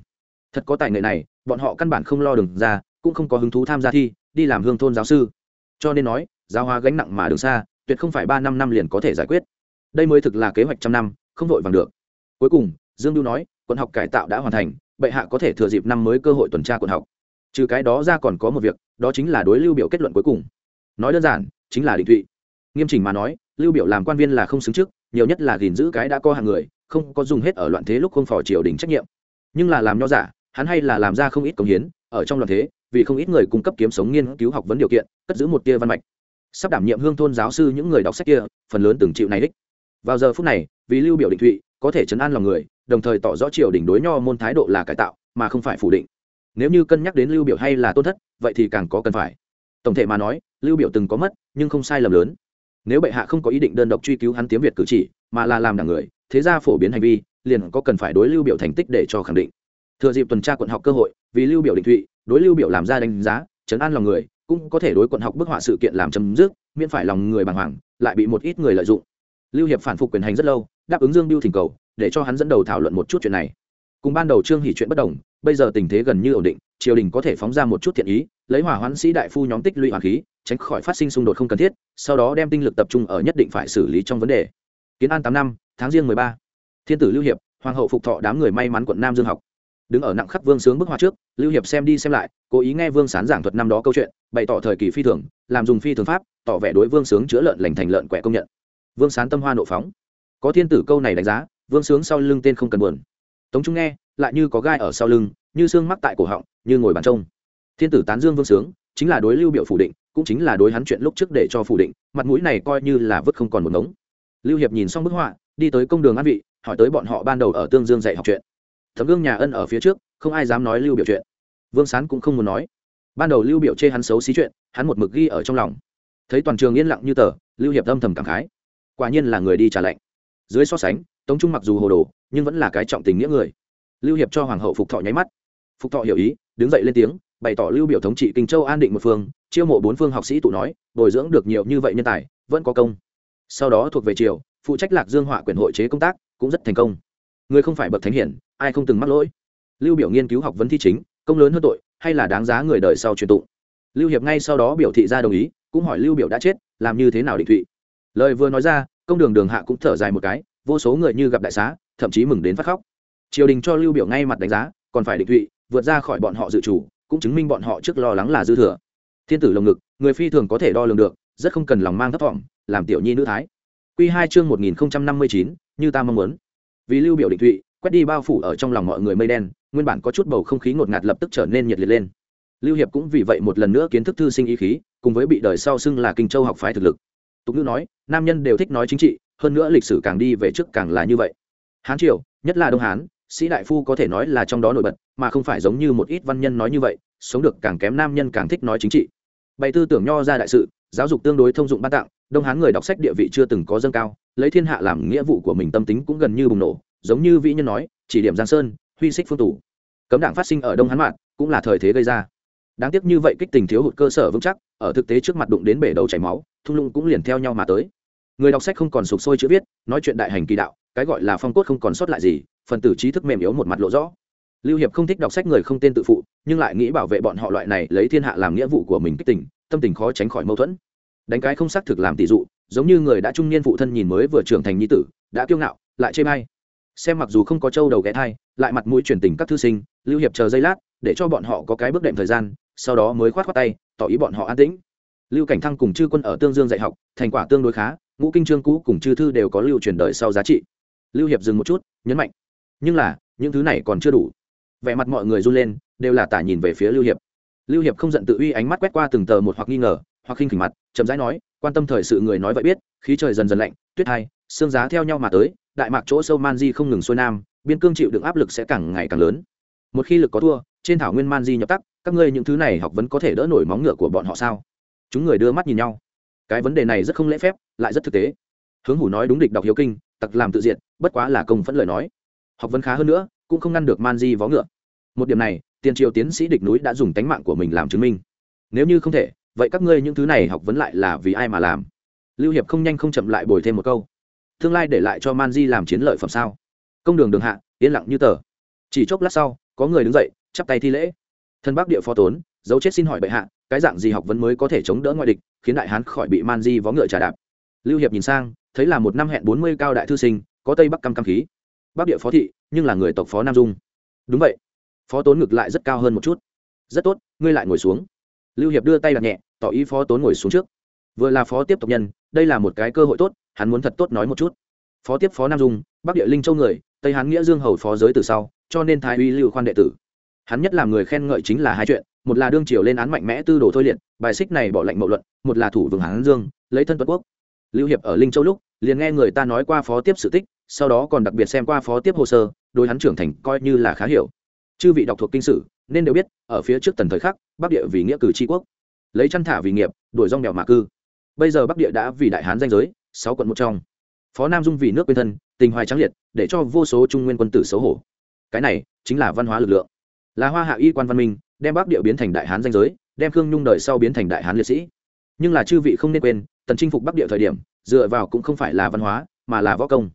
[SPEAKER 1] Thật có tài nghệ này, bọn họ căn bản không lo đường ra, cũng không có hứng thú tham gia thi, đi làm hương thôn giáo sư. Cho nên nói, giáo hóa gánh nặng mà đường xa, tuyệt không phải ba năm năm liền có thể giải quyết đây mới thực là kế hoạch trăm năm, không vội vàng được. Cuối cùng, dương lưu nói, quận học cải tạo đã hoàn thành, bệ hạ có thể thừa dịp năm mới cơ hội tuần tra quận học. Trừ cái đó ra còn có một việc, đó chính là đối lưu biểu kết luận cuối cùng. Nói đơn giản, chính là định thụy. Nghiêm chỉnh mà nói, lưu biểu làm quan viên là không xứng trước, nhiều nhất là gìn giữ cái đã có hàng người, không có dùng hết ở loạn thế lúc không phò triều đình trách nhiệm. Nhưng là làm nho giả, hắn hay là làm ra không ít công hiến, ở trong loạn thế, vì không ít người cung cấp kiếm sống nghiên cứu học vấn điều kiện, cất giữ một tia văn mạch. Sắp đảm nhiệm hương thôn giáo sư những người đọc sách kia, phần lớn từng chịu này đích vào giờ phút này, vì lưu biểu định thụy, có thể chấn an lòng người, đồng thời tỏ rõ triều đình đối nho môn thái độ là cải tạo, mà không phải phủ định. Nếu như cân nhắc đến lưu biểu hay là tôn thất, vậy thì càng có cần phải. Tổng thể mà nói, lưu biểu từng có mất, nhưng không sai lầm lớn. Nếu bệ hạ không có ý định đơn độc truy cứu hắn tiếng việt cử chỉ, mà là làm đảng người, thế ra phổ biến hành vi, liền có cần phải đối lưu biểu thành tích để cho khẳng định. Thừa dịp tuần tra quận học cơ hội, vì lưu biểu định thụy, đối lưu biểu làm ra đánh giá chấn an lòng người, cũng có thể đối quận học bức họa sự kiện làm chấm dứt, miễn phải lòng người bàng hoàng, lại bị một ít người lợi dụng lưu hiệp phản phục quyền hành rất lâu, đáp ứng dương biêu thỉnh cầu, để cho hắn dẫn đầu thảo luận một chút chuyện này. Cùng ban đầu trương hỷ chuyện bất đồng, bây giờ tình thế gần như ổn định, triều đình có thể phóng ra một chút thiện ý, lấy hỏa hoãn sĩ đại phu nhóm tích lũy hoàng khí, tránh khỏi phát sinh xung đột không cần thiết, sau đó đem tinh lực tập trung ở nhất định phải xử lý trong vấn đề. Kiến an tám năm, tháng riêng mười ba. Thiên tử lưu hiệp, hoàng hậu phục thọ đám người may mắn quận nam dương học. Đứng ở nặng khắc vương sướng bức họa trước, lưu hiệp xem đi xem lại, cố ý nghe vương sán giảng thuật năm đó câu chuyện, bày tỏ thời kỳ phi thường, làm dùng phi thường pháp, tỏ vẻ đối vương sướng chữa lợn lành thành lợn quẻ công nhận vương sán tâm hoa nộ phóng. Có thiên tử câu này đánh giá, vương sướng sau lưng tên không cần buồn. Tống trung nghe, lại như có gai ở sau lưng, như xương mắc tại cổ họng, như ngồi bàn trông. Thiên tử tán dương vương sướng, chính là đối lưu biểu phủ định, cũng chính là đối hắn chuyện lúc trước để cho phủ định, mặt mũi này coi như là vứt không còn một ngống. Lưu hiệp nhìn xong bức họa, đi tới công đường an vị, hỏi tới bọn họ ban đầu ở tương dương dạy học chuyện. Thấm gương nhà ân ở phía trước, không ai dám nói lưu biểu chuyện. Vương sán cũng không muốn nói. Ban đầu lưu biểu chê hắn xấu xí chuyện, hắn một mực ghi ở trong lòng. Thấy toàn trường yên lặng như tờ, lưu hiệp âm thầm cảm khái quả nhiên là người đi trả lệnh dưới so sánh, tống trung mặc dù hồ đồ, nhưng vẫn là cái trọng tình nghĩa người. Lưu hiệp cho hoàng hậu phục thọ nháy mắt. Phục thọ hiểu ý, đứng dậy lên tiếng, bày tỏ lưu biểu thống trị kinh châu an định một phương, chiêu mộ bốn phương học sĩ tụ nói, bồi dưỡng được nhiều như vậy nhân tài, vẫn có công. Sau đó thuộc về triều, phụ trách lạc dương họa quyển hội chế công tác, cũng rất thành công. Người không phải bậc thánh hiển, ai không từng mắc lỗi. Lưu biểu nghiên cứu học vấn thi chính, công lớn hơn tội, hay là đáng giá người đời sau truyền tụng. Lưu hiệp ngay sau đó biểu thị ra đồng ý, cũng hỏi lưu biểu đã chết, làm như thế nào định thụy lời vừa nói ra, công đường đường hạ cũng thở dài một cái, vô số người như gặp đại xá, thậm chí mừng đến phát khóc. Triều đình cho lưu biểu ngay mặt đánh giá, còn phải định thụy, vượt ra khỏi bọn họ dự chủ, cũng chứng minh bọn họ trước lo lắng là dư thừa. Thiên tử lồng ngực, người phi thường có thể đo lường được, rất không cần lòng mang thấp thỏm làm tiểu nhi nữ thái. Quy hai chương một nghìn năm mươi chín, như ta mong muốn. Vì lưu biểu định thụy, quét đi bao phủ ở trong lòng mọi người mây đen, nguyên bản có chút bầu không khí ngột ngạt lập tức trở nên nhiệt liệt lên. Lưu hiệp cũng vì vậy một lần nữa kiến thức thư sinh ý khí, cùng với bị đời sau xưng là kinh châu học phái thực lực tục ngữ nói, nam nhân đều thích nói chính trị, hơn nữa lịch sử càng đi về trước càng là như vậy. Hán triều, nhất là đông hán, sĩ đại phu có thể nói là trong đó nổi bật, mà không phải giống như một ít văn nhân nói như vậy, sống được càng kém nam nhân càng thích nói chính trị. Bày tư tưởng nho ra đại sự, giáo dục tương đối thông dụng ban tặng, đông hán người đọc sách địa vị chưa từng có dâng cao, lấy thiên hạ làm nghĩa vụ của mình tâm tính cũng gần như bùng nổ, giống như vĩ nhân nói, chỉ điểm giang sơn, huy xích phương tủ cấm đảng phát sinh ở đông hán mạn cũng là thời thế gây ra đáng tiếc như vậy kích tình thiếu hụt cơ sở vững chắc, ở thực tế trước mặt đụng đến bể đầu chảy máu, thung lũng cũng liền theo nhau mà tới. Người đọc sách không còn sụp sôi chữ viết, nói chuyện đại hành kỳ đạo, cái gọi là phong cốt không còn sót lại gì, phần tử trí thức mềm yếu một mặt lộ rõ. Lưu hiệp không thích đọc sách người không tên tự phụ, nhưng lại nghĩ bảo vệ bọn họ loại này lấy thiên hạ làm nghĩa vụ của mình kích tình, tâm tình khó tránh khỏi mâu thuẫn. Đánh cái không xác thực làm tỷ dụ, giống như người đã trung niên phụ thân nhìn mới vừa trưởng thành nhi tử, đã kiêu ngạo, lại chê may xem mặc dù không có trâu đầu ghé thai, lại mặt mũi truyền tình các thư sinh, lưu hiệp chờ giây lát, để cho bọn họ có cái bước đệm thời gian sau đó mới khoát khoát tay, tỏ ý bọn họ an tĩnh. Lưu cảnh thăng cùng chư quân ở tương dương dạy học, thành quả tương đối khá, ngũ kinh trương cũ cùng chư thư đều có lưu truyền đời sau giá trị. Lưu hiệp dừng một chút, nhấn mạnh. Nhưng là, những thứ này còn chưa đủ. Vẻ mặt mọi người run lên, đều là tả nhìn về phía lưu hiệp. Lưu hiệp không giận tự uy ánh mắt quét qua từng tờ một hoặc nghi ngờ, hoặc khinh khỉnh mặt, chậm rãi nói, quan tâm thời sự người nói vậy biết, khí trời dần dần lạnh, tuyết hai xương giá theo nhau mà tới, đại mạc chỗ sâu man di không ngừng xuôi nam, biên cương chịu đựng áp lực sẽ càng ngày càng lớn. Một khi lực có thua, trên thảo nguyên man di nhập tắc các ngươi những thứ này học vấn có thể đỡ nổi móng ngựa của bọn họ sao? Chúng người đưa mắt nhìn nhau. Cái vấn đề này rất không lễ phép, lại rất thực tế. Hướng hủ nói đúng địch đọc hiếu kinh, tặc làm tự diện bất quá là công phẫn lời nói. Học vấn khá hơn nữa, cũng không ngăn được man di vó ngựa. Một điểm này, tiền triều tiến sĩ địch núi đã dùng tánh mạng của mình làm chứng minh. Nếu như không thể, vậy các ngươi những thứ này học vấn lại là vì ai mà làm? Lưu hiệp không nhanh không chậm lại bồi thêm một câu. Tương lai để lại cho man di làm chiến lợi phẩm sao? Công đường đường hạ, yên lặng như tờ. Chỉ chốc lát sau, có người đứng dậy, chắp tay thi lễ thân bắc địa phó tốn, dấu chết xin hỏi bệ hạ, cái dạng gì học vấn mới có thể chống đỡ ngoại địch, khiến đại hán khỏi bị man di vó ngựa trà đạp? Lưu hiệp nhìn sang, thấy là một năm hẹn bốn mươi cao đại thư sinh, có tây bắc căm căm khí. Bắc địa phó thị, nhưng là người tộc phó nam dung. Đúng vậy. Phó tốn ngược lại rất cao hơn một chút. Rất tốt, ngươi lại ngồi xuống. Lưu hiệp đưa tay đặt nhẹ, tỏ ý phó tốn ngồi xuống trước. Vừa là phó tiếp tộc nhân, đây là một cái cơ hội tốt, hắn muốn thật tốt nói một chút. Phó tiếp phó nam dung, bắc địa linh châu người, tây hán nghĩa dương hầu phó giới từ sau, cho nên thái uy lưu khoan đệ tử hắn nhất làm người khen ngợi chính là hai chuyện, một là đương triều lên án mạnh mẽ tư đồ thôi liệt, bài xích này bỏ lệnh mậu luận, một là thủ vương hán dương, lấy thân tuấn quốc. Lưu hiệp ở linh châu lúc, liền nghe người ta nói qua phó tiếp sự tích, sau đó còn đặc biệt xem qua phó tiếp hồ sơ, đối hắn trưởng thành coi như là khá hiểu. Chư vị đọc thuộc kinh sử, nên đều biết, ở phía trước tần thời khắc, bắc địa vì nghĩa cử tri quốc. Lấy chăn thả vì nghiệp, đuổi rong đèo mạ cư. Bây giờ bắc địa đã vì đại hán danh giới, sáu quận một trong. Phó nam dung vì nước quên thân, tình hoài trắng liệt, để cho vô số trung nguyên quân tử xấu hổ. Cái này chính là văn hóa lực lượng là hoa hạ y quan văn minh, đem bắc địa biến thành đại hán danh giới, đem khương nhung đời sau biến thành đại hán liệt sĩ. Nhưng là chư vị không nên quên, tần chinh phục bắc địa thời điểm, dựa vào cũng không phải là văn hóa, mà là võ công.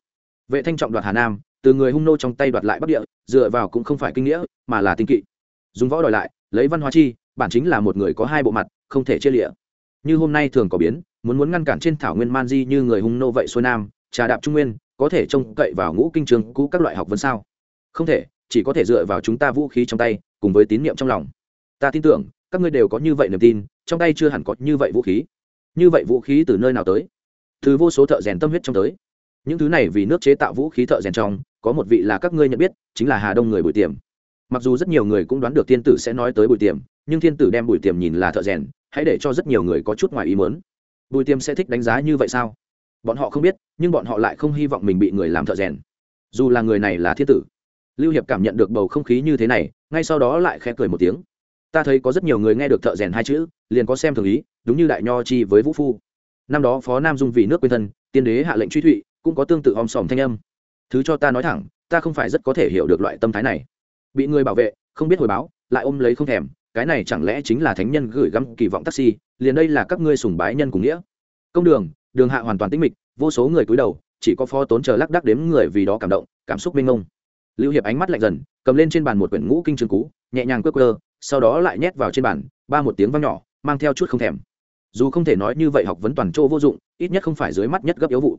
[SPEAKER 1] Vệ thanh trọng đoạt hà nam, từ người hung nô trong tay đoạt lại bắc địa, dựa vào cũng không phải kinh nghĩa, mà là tinh kỵ. Dùng võ đòi lại, lấy văn hóa chi, bản chính là một người có hai bộ mặt, không thể chia lịa. Như hôm nay thường có biến, muốn muốn ngăn cản trên thảo nguyên man di như người hung nô vậy xuôi nam, trà đạp trung nguyên, có thể trông cậy vào ngũ kinh trường cũ các loại học vấn sao? Không thể chỉ có thể dựa vào chúng ta vũ khí trong tay, cùng với tín niệm trong lòng. Ta tin tưởng, các ngươi đều có như vậy niềm tin, trong tay chưa hẳn có như vậy vũ khí. Như vậy vũ khí từ nơi nào tới? Từ vô số thợ rèn tâm huyết trong tới. Những thứ này vì nước chế tạo vũ khí thợ rèn trong, có một vị là các ngươi nhận biết, chính là hà đông người bùi tiềm. Mặc dù rất nhiều người cũng đoán được thiên tử sẽ nói tới bùi tiềm, nhưng thiên tử đem bùi tiềm nhìn là thợ rèn, hãy để cho rất nhiều người có chút ngoài ý muốn. Bùi tiềm sẽ thích đánh giá như vậy sao? Bọn họ không biết, nhưng bọn họ lại không hy vọng mình bị người làm thợ rèn. Dù là người này là thiên tử lưu hiệp cảm nhận được bầu không khí như thế này, ngay sau đó lại khẽ cười một tiếng. Ta thấy có rất nhiều người nghe được thợ rèn hai chữ, liền có xem thường ý, đúng như đại nho chi với vũ phu. Năm đó phó nam dung vì nước quên thân, tiên đế hạ lệnh truy thụy, cũng có tương tự om sòm thanh âm. Thứ cho ta nói thẳng, ta không phải rất có thể hiểu được loại tâm thái này. Bị người bảo vệ, không biết hồi báo, lại ôm lấy không thèm, cái này chẳng lẽ chính là thánh nhân gửi gắm kỳ vọng taxi, liền đây là các ngươi sùng bái nhân cùng nghĩa. Công đường đường hạ hoàn toàn tĩnh mịch, vô số người cúi đầu, chỉ có phó tốn chờ lắc đắc đếm người vì đó cảm động, cảm xúc mênh mông lưu hiệp ánh mắt lạnh dần, cầm lên trên bàn một quyển ngũ kinh trường cú, nhẹ nhàng quơ quơ, sau đó lại nhét vào trên bàn, ba một tiếng vang nhỏ, mang theo chút không thèm. Dù không thể nói như vậy học vấn toàn chỗ vô dụng, ít nhất không phải dưới mắt nhất gấp yếu vụ.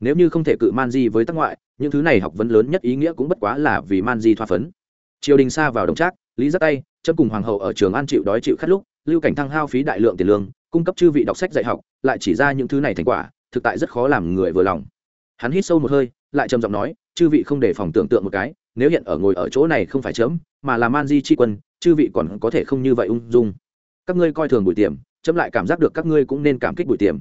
[SPEAKER 1] Nếu như không thể cự man di với tác ngoại, những thứ này học vấn lớn nhất ý nghĩa cũng bất quá là vì man di thoa phấn. Triều đình xa vào đồng trác, lý giáp tay, chấm cùng hoàng hậu ở trường an chịu đói chịu khát lúc, lưu cảnh thăng hao phí đại lượng tiền lương, cung cấp chư vị đọc sách dạy học, lại chỉ ra những thứ này thành quả, thực tại rất khó làm người vừa lòng. Hắn hít sâu một hơi lại trầm giọng nói, chư vị không để phòng tưởng tượng một cái, nếu hiện ở ngồi ở chỗ này không phải chấm mà là man di chi quân, chư vị còn có thể không như vậy ung dung. Các ngươi coi thường bùi tiềm, chấm lại cảm giác được các ngươi cũng nên cảm kích bùi tiềm.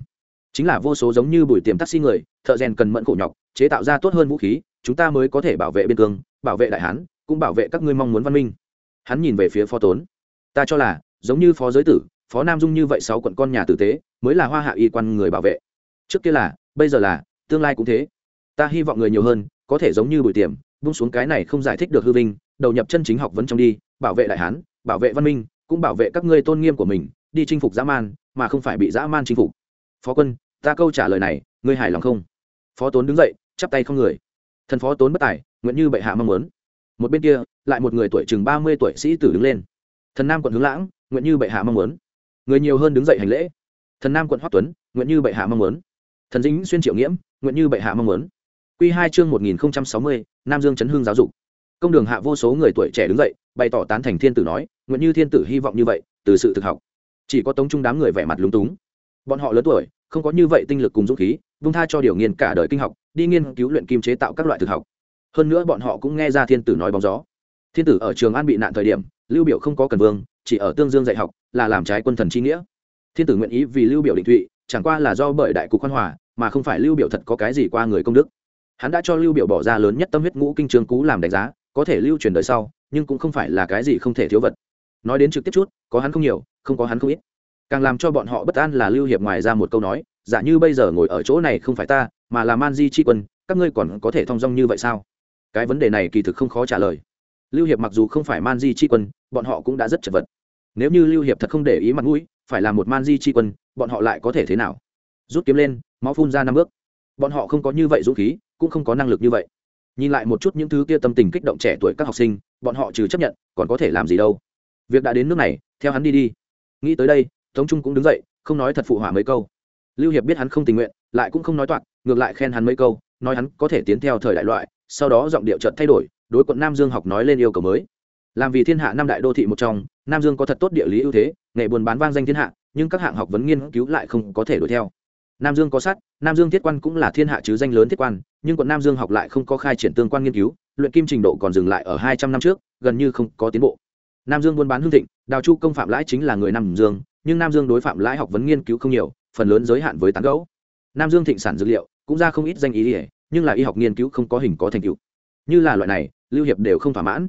[SPEAKER 1] Chính là vô số giống như bùi tiềm taxi người, thợ rèn cần mẫn khổ nhọc, chế tạo ra tốt hơn vũ khí, chúng ta mới có thể bảo vệ biên cương, bảo vệ đại hán, cũng bảo vệ các ngươi mong muốn văn minh. Hắn nhìn về phía phó tốn. Ta cho là, giống như phó giới tử, phó nam dung như vậy sáu quận con nhà tử tế, mới là hoa hạ y quan người bảo vệ. Trước kia là, bây giờ là, tương lai cũng thế ta hy vọng người nhiều hơn, có thể giống như bùi tiềm bung xuống cái này không giải thích được hư vinh, đầu nhập chân chính học vấn trong đi, bảo vệ đại hán, bảo vệ văn minh, cũng bảo vệ các ngươi tôn nghiêm của mình, đi chinh phục dã man, mà không phải bị dã man chinh phục. Phó quân, ta câu trả lời này, ngươi hài lòng không? Phó tốn đứng dậy, chắp tay không người. Thần phó tốn bất tài, nguyện như bệ hạ mong muốn. Một bên kia, lại một người tuổi chừng ba mươi tuổi sĩ tử đứng lên. Thần nam quận hướng lãng, nguyện như bệ hạ mong muốn. Người nhiều hơn đứng dậy hành lễ. Thần nam quận hoắc tuấn, nguyện như bệ hạ mong muốn. Thần dính xuyên triệu nghiễm, nguyện như bệ hạ mong muốn q hai chương một nghìn sáu mươi, nam dương chấn hương giáo dục. Công đường hạ vô số người tuổi trẻ đứng dậy, bày tỏ tán thành thiên tử nói, nguyện như thiên tử hy vọng như vậy, từ sự thực học. Chỉ có tống trung đám người vẻ mặt lúng túng. Bọn họ lớn tuổi, không có như vậy tinh lực cùng dũng khí, vung tha cho điều nghiên cả đời kinh học, đi nghiên cứu luyện kim chế tạo các loại thực học. Hơn nữa bọn họ cũng nghe ra thiên tử nói bóng gió. Thiên tử ở trường an bị nạn thời điểm, lưu biểu không có cần vương, chỉ ở tương dương dạy học, là làm trái quân thần chi nghĩa. Thiên tử nguyện ý vì lưu biểu định thụy, chẳng qua là do bởi đại cục khoan hòa, mà không phải lưu biểu thật có cái gì qua người công đức hắn đã cho lưu biểu bỏ ra lớn nhất tâm huyết ngũ kinh trường cú làm đánh giá, có thể lưu truyền đời sau, nhưng cũng không phải là cái gì không thể thiếu vật. Nói đến trực tiếp chút, có hắn không nhiều, không có hắn không ít. Càng làm cho bọn họ bất an là lưu hiệp ngoài ra một câu nói giả như bây giờ ngồi ở chỗ này không phải ta, mà là man di chi quân, các ngươi còn có thể thong dong như vậy sao? Cái vấn đề này kỳ thực không khó trả lời. Lưu hiệp mặc dù không phải man di chi quân, bọn họ cũng đã rất chật vật. Nếu như lưu hiệp thật không để ý mặt mũi, phải là một man di chi quân, bọn họ lại có thể thế nào? Rút kiếm lên, máu phun ra năm bước. Bọn họ không có như vậy dũng khí cũng không có năng lực như vậy. Nhìn lại một chút những thứ kia tâm tình kích động trẻ tuổi các học sinh, bọn họ trừ chấp nhận, còn có thể làm gì đâu. Việc đã đến nước này, theo hắn đi đi. Nghĩ tới đây, tống trung cũng đứng dậy, không nói thật phụ hỏa mấy câu. Lưu hiệp biết hắn không tình nguyện, lại cũng không nói toạc, ngược lại khen hắn mấy câu, nói hắn có thể tiến theo thời đại loại, sau đó giọng điệu trận thay đổi, đối quận nam dương học nói lên yêu cầu mới. Làm vì thiên hạ năm đại đô thị một trong, nam dương có thật tốt địa lý ưu thế nghệ buôn bán vang danh thiên hạ, nhưng các hạng học vấn nghiên cứu lại không có thể đuổi theo nam dương có sát nam dương thiết quan cũng là thiên hạ chứ danh lớn thiết quan, nhưng quận nam dương học lại không có khai triển tương quan nghiên cứu, luyện kim trình độ còn dừng lại ở hai trăm năm trước, gần như không có tiến bộ. Nam dương buôn bán hương thịnh, đào chu công phạm lãi chính là người nam dương, nhưng nam dương đối phạm lãi học vấn nghiên cứu không nhiều, phần lớn giới hạn với tán gấu nam dương thịnh sản dược liệu, cũng ra không ít danh ý ỉa nhưng là y học nghiên cứu không có hình có thành tựu. Như là loại này, lưu hiệp đều không thỏa mãn.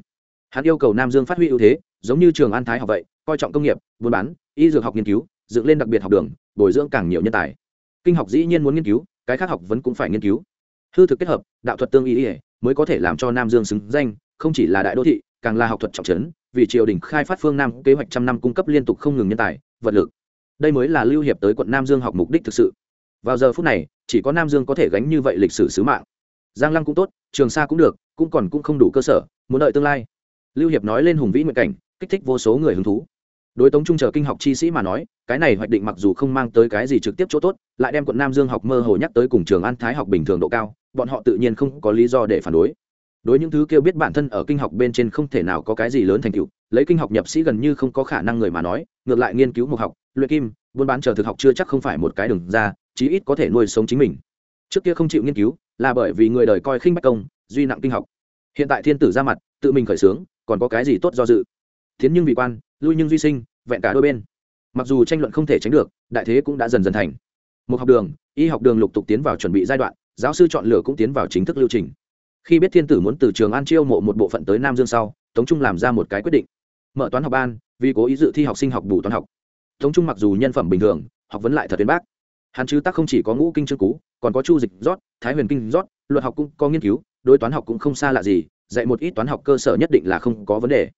[SPEAKER 1] Hắn yêu cầu nam dương phát huy ưu thế, giống như trường an thái học vậy, coi trọng công nghiệp, buôn bán, y dược học nghiên cứu, dựng lên đặc biệt học đường, bồi dưỡng càng nhiều nhân tài kinh học dĩ nhiên muốn nghiên cứu, cái khác học vẫn cũng phải nghiên cứu. Hư thực kết hợp, đạo thuật tương y ỉa mới có thể làm cho nam dương xứng danh, không chỉ là đại đô thị, càng là học thuật trọng trấn, vì triều đình khai phát phương nam kế hoạch trăm năm cung cấp liên tục không ngừng nhân tài, vật lực. Đây mới là lưu hiệp tới quận nam dương học mục đích thực sự. Vào giờ phút này, chỉ có nam dương có thể gánh như vậy lịch sử sứ mạng. Giang lăng cũng tốt, trường sa cũng được, cũng còn cũng không đủ cơ sở, muốn đợi tương lai. Lưu hiệp nói lên hùng vĩ nguyện cảnh, kích thích vô số người hứng thú. Đối tống trung chờ kinh học chi sĩ mà nói cái này hoạch định mặc dù không mang tới cái gì trực tiếp chỗ tốt, lại đem quận nam dương học mơ hồ nhắc tới cùng trường an thái học bình thường độ cao, bọn họ tự nhiên không có lý do để phản đối. Đối những thứ kêu biết bản thân ở kinh học bên trên không thể nào có cái gì lớn thành tựu, lấy kinh học nhập sĩ gần như không có khả năng người mà nói, ngược lại nghiên cứu một học, luyện kim, buôn bán chờ thực học chưa chắc không phải một cái đường ra, chí ít có thể nuôi sống chính mình. Trước kia không chịu nghiên cứu, là bởi vì người đời coi khinh bách công, duy nặng kinh học. Hiện tại thiên tử ra mặt, tự mình khởi xướng, còn có cái gì tốt do dự? Thiến nhưng vị quan, lui nhưng duy sinh, vẹn cả đôi bên mặc dù tranh luận không thể tránh được, đại thế cũng đã dần dần thành. Một học đường, y học đường lục tục tiến vào chuẩn bị giai đoạn, giáo sư chọn lựa cũng tiến vào chính thức lưu trình. Khi biết thiên tử muốn từ trường an chiêu mộ một bộ phận tới nam dương sau, tống trung làm ra một cái quyết định. Mở toán học ban, vì cố ý dự thi học sinh học bù toán học. Tống trung mặc dù nhân phẩm bình thường, học vấn lại thật tuyến bác. Hắn chứ tác không chỉ có ngũ kinh chương cú còn có chu dịch rót, thái huyền kinh rót, luật học cũng có nghiên cứu, đối toán học cũng không xa lạ gì, dạy một ít toán học cơ sở nhất định là không có vấn đề.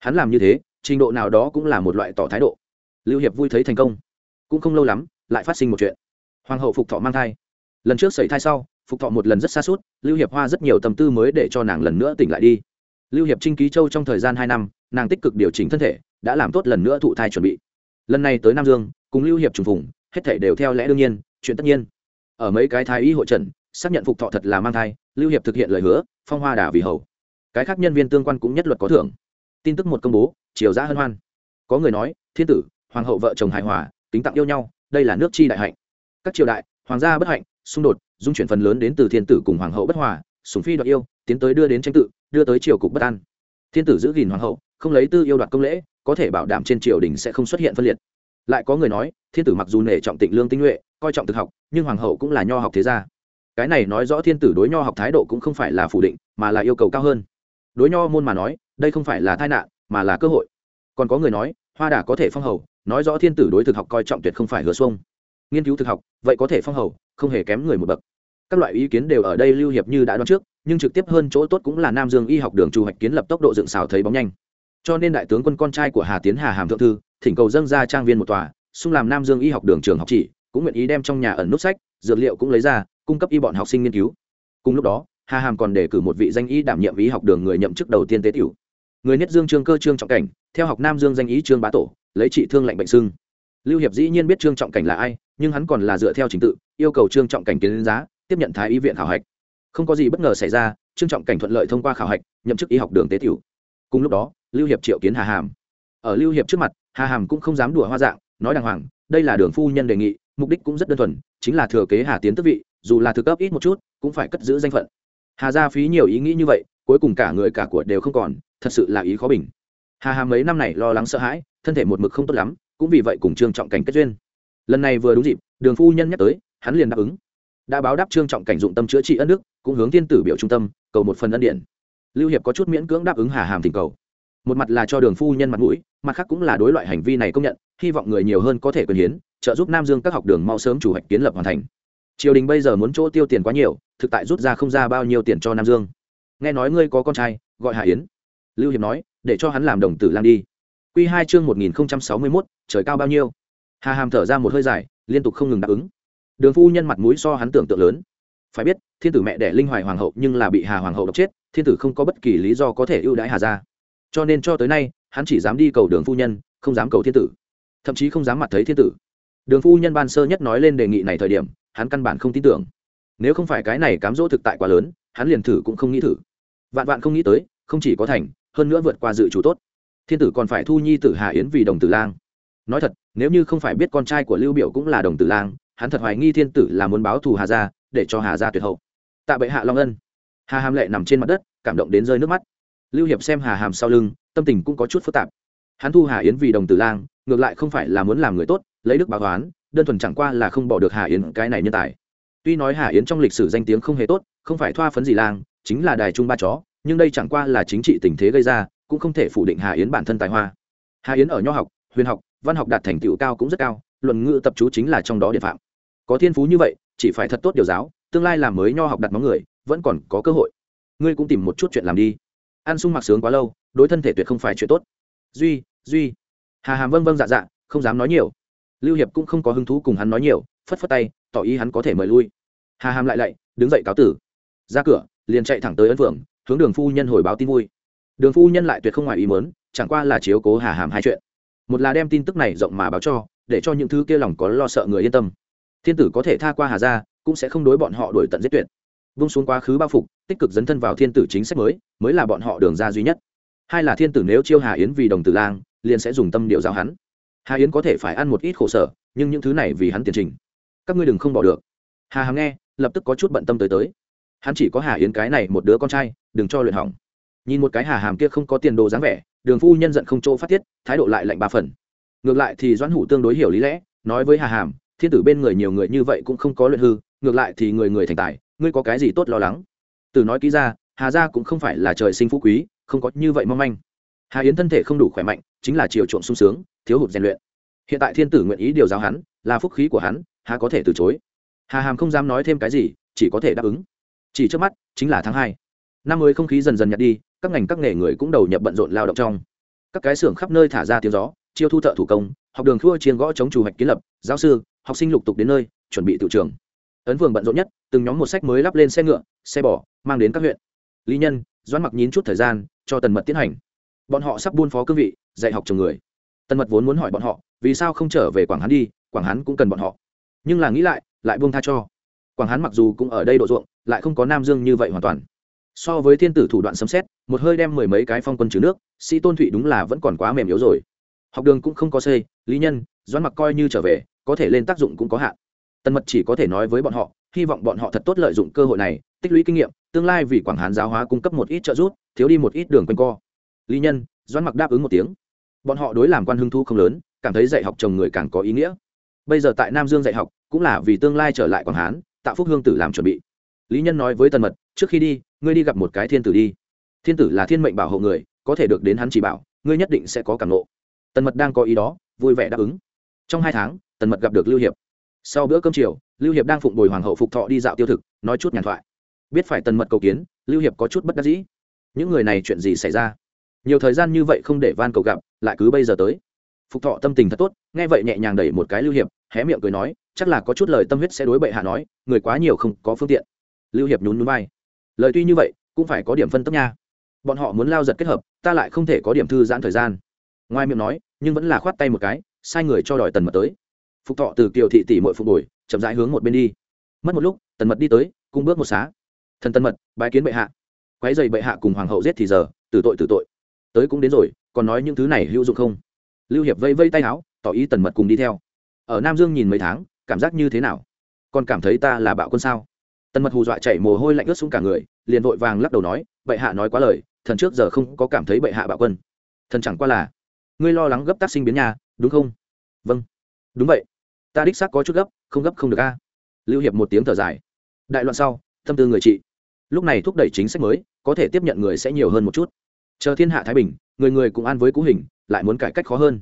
[SPEAKER 1] Hắn làm như thế, trình độ nào đó cũng là một loại tỏ thái độ lưu hiệp vui thấy thành công. Cũng không lâu lắm, lại phát sinh một chuyện. Hoàng hậu phục thọ mang thai. Lần trước xảy thai sau, phục thọ một lần rất xa suốt, lưu hiệp hoa rất nhiều tâm tư mới để cho nàng lần nữa tỉnh lại đi. Lưu hiệp trinh ký châu trong thời gian hai năm, nàng tích cực điều chỉnh thân thể, đã làm tốt lần nữa thụ thai chuẩn bị. Lần này tới nam dương, cùng lưu hiệp trùng phùng, hết thể đều theo lẽ đương nhiên, chuyện tất nhiên. Ở mấy cái thái y hội trần xác nhận phục thọ thật là mang thai, lưu hiệp thực hiện lời hứa, phong hoa đà vì hầu. Cái khác nhân viên tương quan cũng nhất luật có thưởng. Tin tức một công bố, chiều giã hân hoan. Có người nói, thiên tử hoàng hậu vợ chồng hài hòa tính tặng yêu nhau, đây là nước chi đại hạnh. Các triều đại, hoàng gia bất hạnh, xung đột, dung chuyển phần lớn đến từ thiên tử cùng hoàng hậu bất hòa sùng phi đoạt yêu, tiến tới đưa đến tranh tự, đưa tới triều cục bất an. Thiên tử giữ gìn hoàng hậu, không lấy tư yêu đoạt công lễ, có thể bảo đảm trên triều đình sẽ không xuất hiện phân liệt. Lại có người nói, thiên tử mặc dù nể trọng tịnh lương tinh nhuệ, coi trọng thực học, nhưng hoàng hậu cũng là nho học thế gia. Cái này nói rõ thiên tử đối nho học thái độ cũng không phải là phủ định, mà là yêu cầu cao hơn. Đối nho môn mà nói, đây không phải là tai nạn, mà là cơ hội. Còn có người nói, hoa đà có thể phong hầu nói rõ thiên tử đối thực học coi trọng tuyệt không phải hứa xuông. Nghiên cứu thực học, vậy có thể phong hầu, không hề kém người một bậc. Các loại ý kiến đều ở đây lưu hiệp như đã đoán trước, nhưng trực tiếp hơn chỗ tốt cũng là nam dương y học đường chu hoạch kiến lập tốc độ dựng xào thấy bóng nhanh. Cho nên đại tướng quân con trai của hà tiến hà hàm thượng thư, thỉnh cầu dâng ra trang viên một tòa, xung làm nam dương y học đường trường học chỉ, cũng nguyện ý đem trong nhà ẩn nút sách, dược liệu cũng lấy ra, cung cấp y bọn học sinh nghiên cứu. Cùng lúc đó, hà hàm còn đề cử một vị danh y đảm nhiệm y học đường người nhậm chức đầu tiên tế tiểu. Người nhất dương trương cơ trương trọng cảnh, theo học nam dương danh ý trương bá tổ lấy trị thương lệnh bệnh sưng lưu hiệp dĩ nhiên biết trương trọng cảnh là ai, nhưng hắn còn là dựa theo trình tự, yêu cầu trương trọng cảnh kiến giá, tiếp nhận thái y viện khảo hạch. Không có gì bất ngờ xảy ra, trương trọng cảnh thuận lợi thông qua khảo hạch, nhậm chức y học đường tế tiểu. Cùng lúc đó, lưu hiệp triệu kiến hà hàm. Ở lưu hiệp trước mặt, hà hàm cũng không dám đùa hoa dạng, nói đàng hoàng, đây là đường phu nhân đề nghị, mục đích cũng rất đơn thuần, chính là thừa kế hà tiến tức vị, dù là thực cấp ít một chút, cũng phải cất giữ danh phận. Hà gia phí nhiều ý nghĩ như vậy, cuối cùng cả người cả của đều không còn, thật sự là ý khó bình. Hà hàm mấy năm này lo lắng sợ hãi thân thể một mực không tốt lắm, cũng vì vậy cùng trương trọng cảnh kết duyên. Lần này vừa đúng dịp, đường phu nhân nhắc tới, hắn liền đáp ứng. Đã báo đáp trương trọng cảnh dụng tâm chữa trị ân đức, cũng hướng thiên tử biểu trung tâm, cầu một phần ân điện. Lưu hiệp có chút miễn cưỡng đáp ứng hà hàm thỉnh cầu. Một mặt là cho đường phu nhân mặt mũi, mặt khác cũng là đối loại hành vi này công nhận, hy vọng người nhiều hơn có thể quyền hiến, trợ giúp nam dương các học đường mau sớm chủ hoạch kiến lập hoàn thành. Triều đình bây giờ muốn chỗ tiêu tiền quá nhiều, thực tại rút ra không ra bao nhiêu tiền cho nam dương. Nghe nói ngươi có con trai, gọi hà yến. Lưu hiệp nói, để cho hắn làm đồng tử lang đi. Quy hai chương một nghìn sáu mươi mốt trời cao bao nhiêu? Hà hàm thở ra một hơi dài liên tục không ngừng đáp ứng. Đường phu nhân mặt mũi so hắn tưởng tượng lớn. Phải biết thiên tử mẹ đẻ linh hoài hoàng hậu nhưng là bị hà hoàng hậu độc chết thiên tử không có bất kỳ lý do có thể ưu đãi hà gia, cho nên cho tới nay hắn chỉ dám đi cầu đường phu nhân không dám cầu thiên tử. Thậm chí không dám mặt thấy thiên tử. Đường phu nhân ban sơ nhất nói lên đề nghị này thời điểm hắn căn bản không tin tưởng. Nếu không phải cái này cám dỗ thực tại quá lớn hắn liền thử cũng không nghĩ thử. Vạn vạn không nghĩ tới không chỉ có thành hơn nữa vượt qua dự chủ tốt thiên tử còn phải thu nhi tử hà yến vì đồng tử lang. Nói thật, nếu như không phải biết con trai của lưu biểu cũng là đồng tử lang, hắn thật hoài nghi thiên tử là muốn báo thù hà gia, để cho hà gia tuyệt hậu. Tạ bệ hạ long ân. Hà hàm lệ nằm trên mặt đất, cảm động đến rơi nước mắt. Lưu hiệp xem hà hàm sau lưng, tâm tình cũng có chút phức tạp. Hắn thu hà yến vì đồng tử lang, ngược lại không phải là muốn làm người tốt, lấy đức báo toán đơn thuần chẳng qua là không bỏ được hà yến cái này nhân tài. Tuy nói hà yến trong lịch sử danh tiếng không hề tốt, không phải thoa phấn gì lang, chính là đài trung ba chó, nhưng đây chẳng qua là chính trị tình thế gây ra cũng không thể phủ định hà yến bản thân tài hoa. Hà yến ở nho học, huyền học, văn học đạt thành tựu cao cũng rất cao, luận ngữ tập chú chính là trong đó địa phạm. Có thiên phú như vậy, chỉ phải thật tốt điều giáo, tương lai làm mới nho học đặt móng người, vẫn còn có cơ hội. Ngươi cũng tìm một chút chuyện làm đi. Ăn sung mặc sướng quá lâu, đối thân thể tuyệt không phải chuyện tốt. Duy duy. Hà hàm vâng vâng dạ dạ không dám nói nhiều. Lưu hiệp cũng không có hứng thú cùng hắn nói nhiều, phất phất tay, tỏ ý hắn có thể mời lui. Hà hàm lại lạy, đứng dậy cáo tử. Ra cửa, liền chạy thẳng tới ấn phượng, hướng đường phu nhân hồi báo tin vui đường phu nhân lại tuyệt không ngoài ý mớn chẳng qua là chiếu cố hà hàm hai chuyện. Một là đem tin tức này rộng mà báo cho, để cho những thứ kia lòng có lo sợ người yên tâm. Thiên tử có thể tha qua hà gia, cũng sẽ không đối bọn họ đổi tận giết tuyệt. Vung xuống quá khứ bao phục, tích cực dấn thân vào thiên tử chính sách mới mới là bọn họ đường ra duy nhất. Hai là thiên tử nếu chiêu hà yến vì đồng tử lang, liền sẽ dùng tâm điệu giáo hắn. Hà yến có thể phải ăn một ít khổ sở, nhưng những thứ này vì hắn tiền trình. Các ngươi đừng không bỏ được. Hà hàm nghe, lập tức có chút bận tâm tới tới. Hắn chỉ có hà yến cái này một đứa con trai, đừng cho luyện hỏng nhìn một cái hà hàm kia không có tiền đồ dáng vẻ, đường phu nhân giận không chỗ phát tiết, thái độ lại lạnh ba phần. Ngược lại thì doãn hủ tương đối hiểu lý lẽ, nói với hà hàm, thiên tử bên người nhiều người như vậy cũng không có luyện hư, ngược lại thì người người thành tài, ngươi có cái gì tốt lo lắng? Từ nói kỹ ra, hà gia cũng không phải là trời sinh phú quý, không có như vậy mong manh. Hà yến thân thể không đủ khỏe mạnh, chính là chiều trộm sung sướng, thiếu hụt rèn luyện. Hiện tại thiên tử nguyện ý điều giáo hắn, là phúc khí của hắn hà có thể từ chối. Hà hàm không dám nói thêm cái gì, chỉ có thể đáp ứng. Chỉ trước mắt, chính là tháng hai. Năm mới không khí dần dần nhạt đi các ngành các nghề người cũng đầu nhập bận rộn lao động trong. Các cái xưởng khắp nơi thả ra tiếng gió, chiêu thu thợ thủ công, học đường thua chiên gõ chống chủ hoạch kiến lập, giáo sư, học sinh lục tục đến nơi, chuẩn bị tự trường. Ấn vương bận rộn nhất, từng nhóm một sách mới lắp lên xe ngựa, xe bò, mang đến các huyện. Lý nhân, doãn mặc nhín chút thời gian, cho tần mật tiến hành. Bọn họ sắp buôn phó cương vị, dạy học chồng người. Tần mật vốn muốn hỏi bọn họ, vì sao không trở về quảng hán đi, quảng hán cũng cần bọn họ. Nhưng là nghĩ lại lại buông tha cho. Quảng hán mặc dù cũng ở đây độ ruộng, lại không có nam dương như vậy hoàn toàn so với thiên tử thủ đoạn sấm xét một hơi đem mười mấy cái phong quân trừ nước, sĩ tôn thụy đúng là vẫn còn quá mềm yếu rồi. Học đường cũng không có xây lý nhân, doãn mặc coi như trở về, có thể lên tác dụng cũng có hạn. Tần mật chỉ có thể nói với bọn họ, hy vọng bọn họ thật tốt lợi dụng cơ hội này, tích lũy kinh nghiệm, tương lai vì quảng hán giáo hóa cung cấp một ít trợ giúp, thiếu đi một ít đường quanh co. Lý nhân, doãn mặc đáp ứng một tiếng. Bọn họ đối làm quan hưng thu không lớn, cảm thấy dạy học chồng người càng có ý nghĩa. Bây giờ tại nam dương dạy học, cũng là vì tương lai trở lại quảng hán, tạo phúc hương tử làm chuẩn bị. Lý nhân nói với tần mật trước khi đi, ngươi đi gặp một cái thiên tử đi. Thiên tử là thiên mệnh bảo hộ người, có thể được đến hắn chỉ bảo, ngươi nhất định sẽ có cảm lộ tần mật đang có ý đó, vui vẻ đáp ứng. Trong hai tháng, tần mật gặp được lưu hiệp. Sau bữa cơm chiều, lưu hiệp đang phụng bồi hoàng hậu phục thọ đi dạo tiêu thực, nói chút nhàn thoại. Biết phải tần mật cầu kiến, lưu hiệp có chút bất đắc dĩ. Những người này chuyện gì xảy ra? Nhiều thời gian như vậy không để van cầu gặp, lại cứ bây giờ tới. Phục thọ tâm tình thật tốt, nghe vậy nhẹ nhàng đẩy một cái lưu hiệp, hé miệng cười nói, chắc là có chút lời tâm huyết sẽ đối bệ hạ nói, người quá nhiều không có phương tiện. Lưu hiệp nhún núi bay lời tuy như vậy, cũng phải có điểm phân tốc nha. Bọn họ muốn lao giật kết hợp, ta lại không thể có điểm thư giãn thời gian. Ngoài miệng nói, nhưng vẫn là khoát tay một cái, sai người cho đòi tần mật tới. Phục thọ từ kiều thị tỷ mội phục bồi chậm rãi hướng một bên đi. Mất một lúc, tần mật đi tới cung bước một xá. Thần tần mật, bái kiến bệ hạ. Quái dày bệ hạ cùng hoàng hậu giết thì giờ, tử tội tử tội. Tới cũng đến rồi, còn nói những thứ này hữu dụng không? Lưu hiệp vây vây tay áo, tỏ ý tần mật cùng đi theo. Ở nam dương nhìn mấy tháng, cảm giác như thế nào? Còn cảm thấy ta là bạo quân sao? Tần mật hù dọa chảy mồ hôi lạnh ướt xuống cả người, liền vội vàng lắc đầu nói, bệ hạ nói quá lời, thần trước giờ không có cảm thấy bệ hạ bạo quân. Thần chẳng qua là, ngươi lo lắng gấp tác sinh biến nhà, đúng không? Vâng. Đúng vậy. Ta đích xác có chút gấp, không gấp không được a. Lưu hiệp một tiếng thở dài. Đại loạn sau, tâm tư người trị. Lúc này thúc đẩy chính sách mới, có thể tiếp nhận người sẽ nhiều hơn một chút. Chờ thiên hạ thái bình, người người cũng ăn với cũ hình, lại muốn cải cách khó hơn.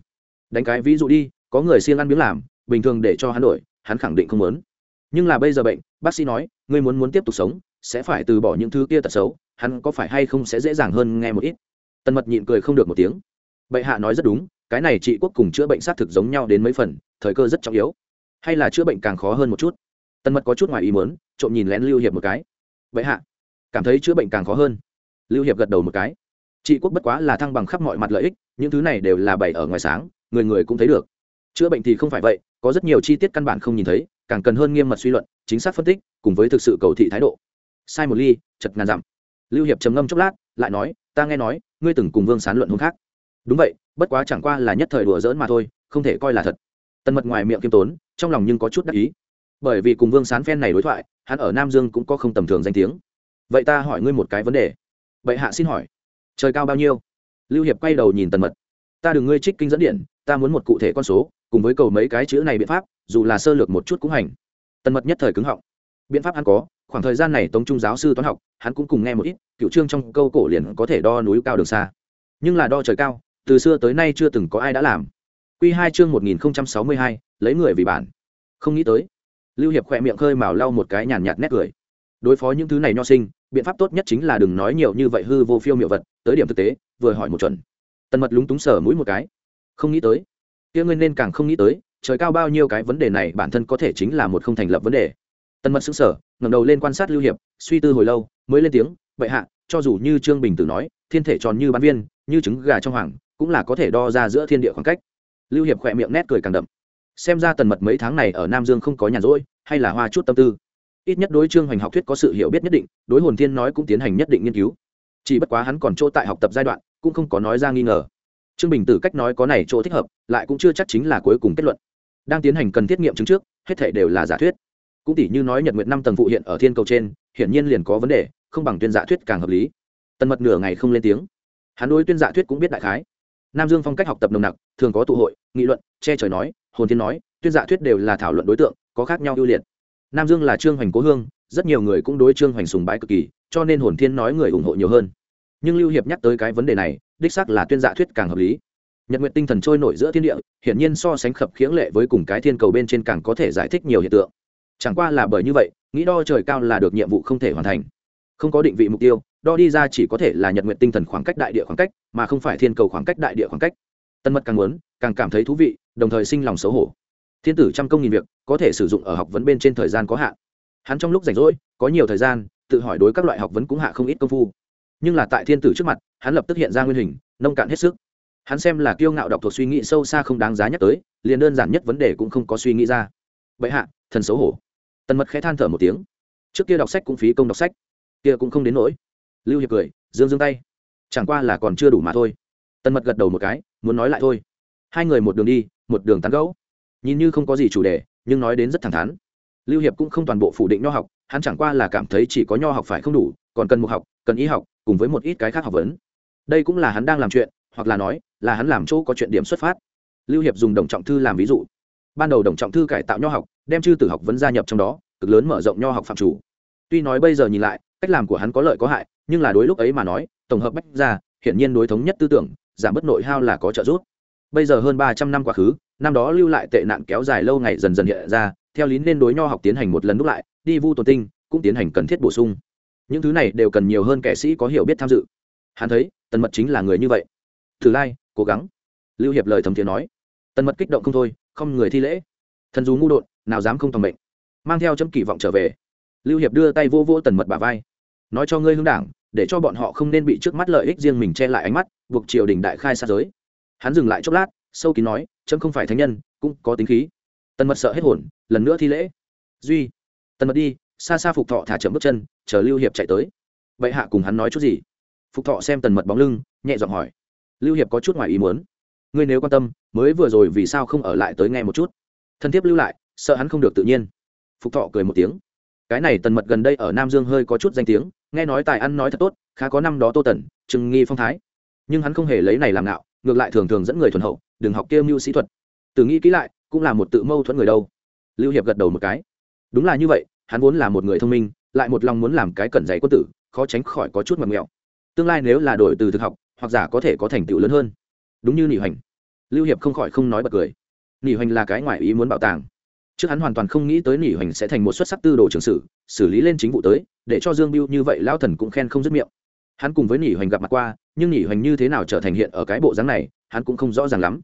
[SPEAKER 1] Đánh cái ví dụ đi, có người siêng ăn miếng làm, bình thường để cho hắn đổi, hắn khẳng định không muốn nhưng là bây giờ bệnh, bác sĩ nói, ngươi muốn muốn tiếp tục sống, sẽ phải từ bỏ những thứ kia tật xấu, hắn có phải hay không sẽ dễ dàng hơn nghe một ít? Tần mật nhịn cười không được một tiếng. Bệ hạ nói rất đúng, cái này trị quốc cùng chữa bệnh xác thực giống nhau đến mấy phần, thời cơ rất trọng yếu. Hay là chữa bệnh càng khó hơn một chút? Tần mật có chút ngoài ý muốn, trộm nhìn lén lưu hiệp một cái. Bệ hạ, cảm thấy chữa bệnh càng khó hơn. Lưu hiệp gật đầu một cái. Trị quốc bất quá là thăng bằng khắp mọi mặt lợi ích, những thứ này đều là bày ở ngoài sáng, người người cũng thấy được. Chữa bệnh thì không phải vậy, có rất nhiều chi tiết căn bản không nhìn thấy càng cần hơn nghiêm mật suy luận, chính xác phân tích, cùng với thực sự cầu thị thái độ. Sai một ly chật ngàn dặm. Lưu hiệp trầm ngâm chốc lát, lại nói, ta nghe nói, ngươi từng cùng vương sán luận hôm khác. Đúng vậy, bất quá chẳng qua là nhất thời đùa giỡn mà thôi, không thể coi là thật. Tần mật ngoài miệng kiêm tốn, trong lòng nhưng có chút đắc ý. Bởi vì cùng vương sán phen này đối thoại, hắn ở nam dương cũng có không tầm thường danh tiếng. Vậy ta hỏi ngươi một cái vấn đề. Vậy hạ xin hỏi. Trời cao bao nhiêu? Lưu hiệp quay đầu nhìn tần mật. Ta đừng ngươi trích kinh dẫn điện, ta muốn một cụ thể con số cùng với cầu mấy cái chữ này biện pháp, dù là sơ lược một chút cũng hành. Tần mật nhất thời cứng họng. Biện pháp hắn có, khoảng thời gian này tống trung giáo sư toán học, hắn cũng cùng nghe một ít, cựu trương trong câu cổ liền có thể đo núi cao đường xa. Nhưng là đo trời cao, từ xưa tới nay chưa từng có ai đã làm. Q hai chương một nghìn sáu mươi hai, lấy người vì bản. Không nghĩ tới, lưu hiệp khỏe miệng khơi mào lau một cái nhàn nhạt nét cười. Đối phó những thứ này nho sinh, biện pháp tốt nhất chính là đừng nói nhiều như vậy hư vô phiêu miệu vật, tới điểm thực tế, vừa hỏi một chuẩn. Tần mật lúng túng sở mũi một cái. Không nghĩ tới kia ngươi nên càng không nghĩ tới, trời cao bao nhiêu cái vấn đề này bản thân có thể chính là một không thành lập vấn đề. Tần mật xứng sở ngẩng đầu lên quan sát lưu hiệp, suy tư hồi lâu, mới lên tiếng vậy hạ, cho dù như trương bình tử nói, thiên thể tròn như bán viên, như trứng gà trong hoàng, cũng là có thể đo ra giữa thiên địa khoảng cách. Lưu hiệp khỏe miệng nét cười càng đậm. Xem ra tần mật mấy tháng này ở nam dương không có nhàn rỗi, hay là hoa chút tâm tư. Ít nhất đối trương hoành học thuyết có sự hiểu biết nhất định, đối hồn thiên nói cũng tiến hành nhất định nghiên cứu. Chỉ bất quá hắn còn chỗ tại học tập giai đoạn, cũng không có nói ra nghi ngờ trương bình tử cách nói có này chỗ thích hợp, lại cũng chưa chắc chính là cuối cùng kết luận. Đang tiến hành cần thiết nghiệm chứng trước, hết thể đều là giả thuyết. Cũng tỷ như nói nhật nguyện năm tầng phụ hiện ở thiên cầu trên, hiển nhiên liền có vấn đề, không bằng tuyên giả thuyết càng hợp lý. Tần mật nửa ngày không lên tiếng. Hắn đối tuyên giả thuyết cũng biết đại khái. Nam dương phong cách học tập nồng nặc, thường có tụ hội, nghị luận, che trời nói, hồn thiên nói, tuyên giả thuyết đều là thảo luận đối tượng, có khác nhau ưu liệt. Nam dương là trương hoành cố hương, rất nhiều người cũng đối trương hoành sùng bái cực kỳ, cho nên hồn thiên nói người ủng hộ nhiều hơn nhưng lưu hiệp nhắc tới cái vấn đề này, đích xác là tuyên dạ thuyết càng hợp lý. Nhật nguyện tinh thần trôi nổi giữa thiên địa, hiển nhiên so sánh khập khiễng lệ với cùng cái thiên cầu bên trên càng có thể giải thích nhiều hiện tượng. Chẳng qua là bởi như vậy, nghĩ đo trời cao là được nhiệm vụ không thể hoàn thành. Không có định vị mục tiêu, đo đi ra chỉ có thể là nhật nguyện tinh thần khoảng cách đại địa khoảng cách, mà không phải thiên cầu khoảng cách đại địa khoảng cách. Tân mật càng muốn, càng cảm thấy thú vị, đồng thời sinh lòng xấu hổ. Thiên tử trăm công nghìn việc, có thể sử dụng ở học vấn bên trên thời gian có hạn. Hắn trong lúc rảnh rỗi, có nhiều thời gian, tự hỏi đối các loại học vấn cũng hạ không ít công phu nhưng là tại thiên tử trước mặt, hắn lập tức hiện ra nguyên hình, nông cạn hết sức. Hắn xem là kiêu ngạo đọc thuộc suy nghĩ sâu xa không đáng giá nhắc tới, liền đơn giản nhất vấn đề cũng không có suy nghĩ ra. Vậy hạ, thần xấu hổ. Tần mật khẽ than thở một tiếng. Trước kia đọc sách cũng phí công đọc sách, kia cũng không đến nỗi. Lưu hiệp cười, dương dương tay. Chẳng qua là còn chưa đủ mà thôi. Tần mật gật đầu một cái, muốn nói lại thôi. Hai người một đường đi, một đường tán gẫu. Nhìn như không có gì chủ đề, nhưng nói đến rất thẳng thắn. Lưu hiệp cũng không toàn bộ phủ định nho học hắn chẳng qua là cảm thấy chỉ có nho học phải không đủ, còn cần một học, cần y học, cùng với một ít cái khác học vấn. Đây cũng là hắn đang làm chuyện, hoặc là nói, là hắn làm chỗ có chuyện điểm xuất phát. Lưu hiệp dùng đồng trọng thư làm ví dụ. Ban đầu đồng trọng thư cải tạo nho học, đem chư tử học vấn gia nhập trong đó, cực lớn mở rộng nho học phạm chủ. Tuy nói bây giờ nhìn lại, cách làm của hắn có lợi có hại, nhưng là đối lúc ấy mà nói, tổng hợp bách ra hiển nhiên đối thống nhất tư tưởng, giảm bớt nội hao là có trợ giúp. Bây giờ hơn ba trăm năm quá khứ, năm đó lưu lại tệ nạn kéo dài lâu ngày dần dần hiện ra, theo lý nên đối nho học tiến hành một lần đúc lại đi vu tồn tinh, cũng tiến hành cần thiết bổ sung. Những thứ này đều cần nhiều hơn kẻ sĩ có hiểu biết tham dự. Hắn thấy, tần mật chính là người như vậy. Thử lai, cố gắng. Lưu hiệp lời thầm thiền nói. Tần mật kích động không thôi, không người thi lễ. Thần dù ngu đột, nào dám không tầm mệnh. Mang theo chấm kỳ vọng trở về. Lưu hiệp đưa tay vô vô tần mật bà vai. Nói cho ngươi hương đảng, để cho bọn họ không nên bị trước mắt lợi ích riêng mình che lại ánh mắt, buộc triều đình đại khai xa giới. Hắn dừng lại chốc lát, sâu kín nói, chấm không phải thánh nhân, cũng có tính khí. Tần mật sợ hết hồn, lần nữa thi lễ. Duy tần mật đi, xa xa phục thọ thả chậm bước chân, chờ lưu hiệp chạy tới. Vậy hạ cùng hắn nói chút gì? Phục thọ xem tần mật bóng lưng, nhẹ giọng hỏi. Lưu hiệp có chút ngoài ý muốn. Ngươi nếu quan tâm, mới vừa rồi vì sao không ở lại tới nghe một chút? Thân thiết lưu lại, sợ hắn không được tự nhiên. Phục thọ cười một tiếng. Cái này tần mật gần đây ở nam dương hơi có chút danh tiếng, nghe nói tài ăn nói thật tốt, khá có năm đó tô tần, trừng nghi phong thái. Nhưng hắn không hề lấy này làm ngạo, ngược lại thường thường dẫn người thuần hậu, đừng học kêu mưu sĩ thuật. Từ nghĩ kỹ lại, cũng là một tự mâu thuẫn người đâu. Lưu hiệp gật đầu một cái đúng là như vậy, hắn vốn là một người thông minh, lại một lòng muốn làm cái cẩn dạy quân tử, khó tránh khỏi có chút mật mẹo. Tương lai nếu là đổi từ thực học, hoặc giả có thể có thành tựu lớn hơn. Đúng như nỉ hoành. Lưu hiệp không khỏi không nói bật cười. Nỉ hoành là cái ngoại ý muốn bảo tàng. Trước hắn hoàn toàn không nghĩ tới nỉ hoành sẽ thành một xuất sắc tư đồ trường sử, xử lý lên chính vụ tới, để cho dương biêu như vậy lao thần cũng khen không dứt miệng. Hắn cùng với nỉ hoành gặp mặt qua, nhưng nỉ hoành như thế nào trở thành hiện ở cái bộ dáng này, hắn cũng không rõ ràng lắm.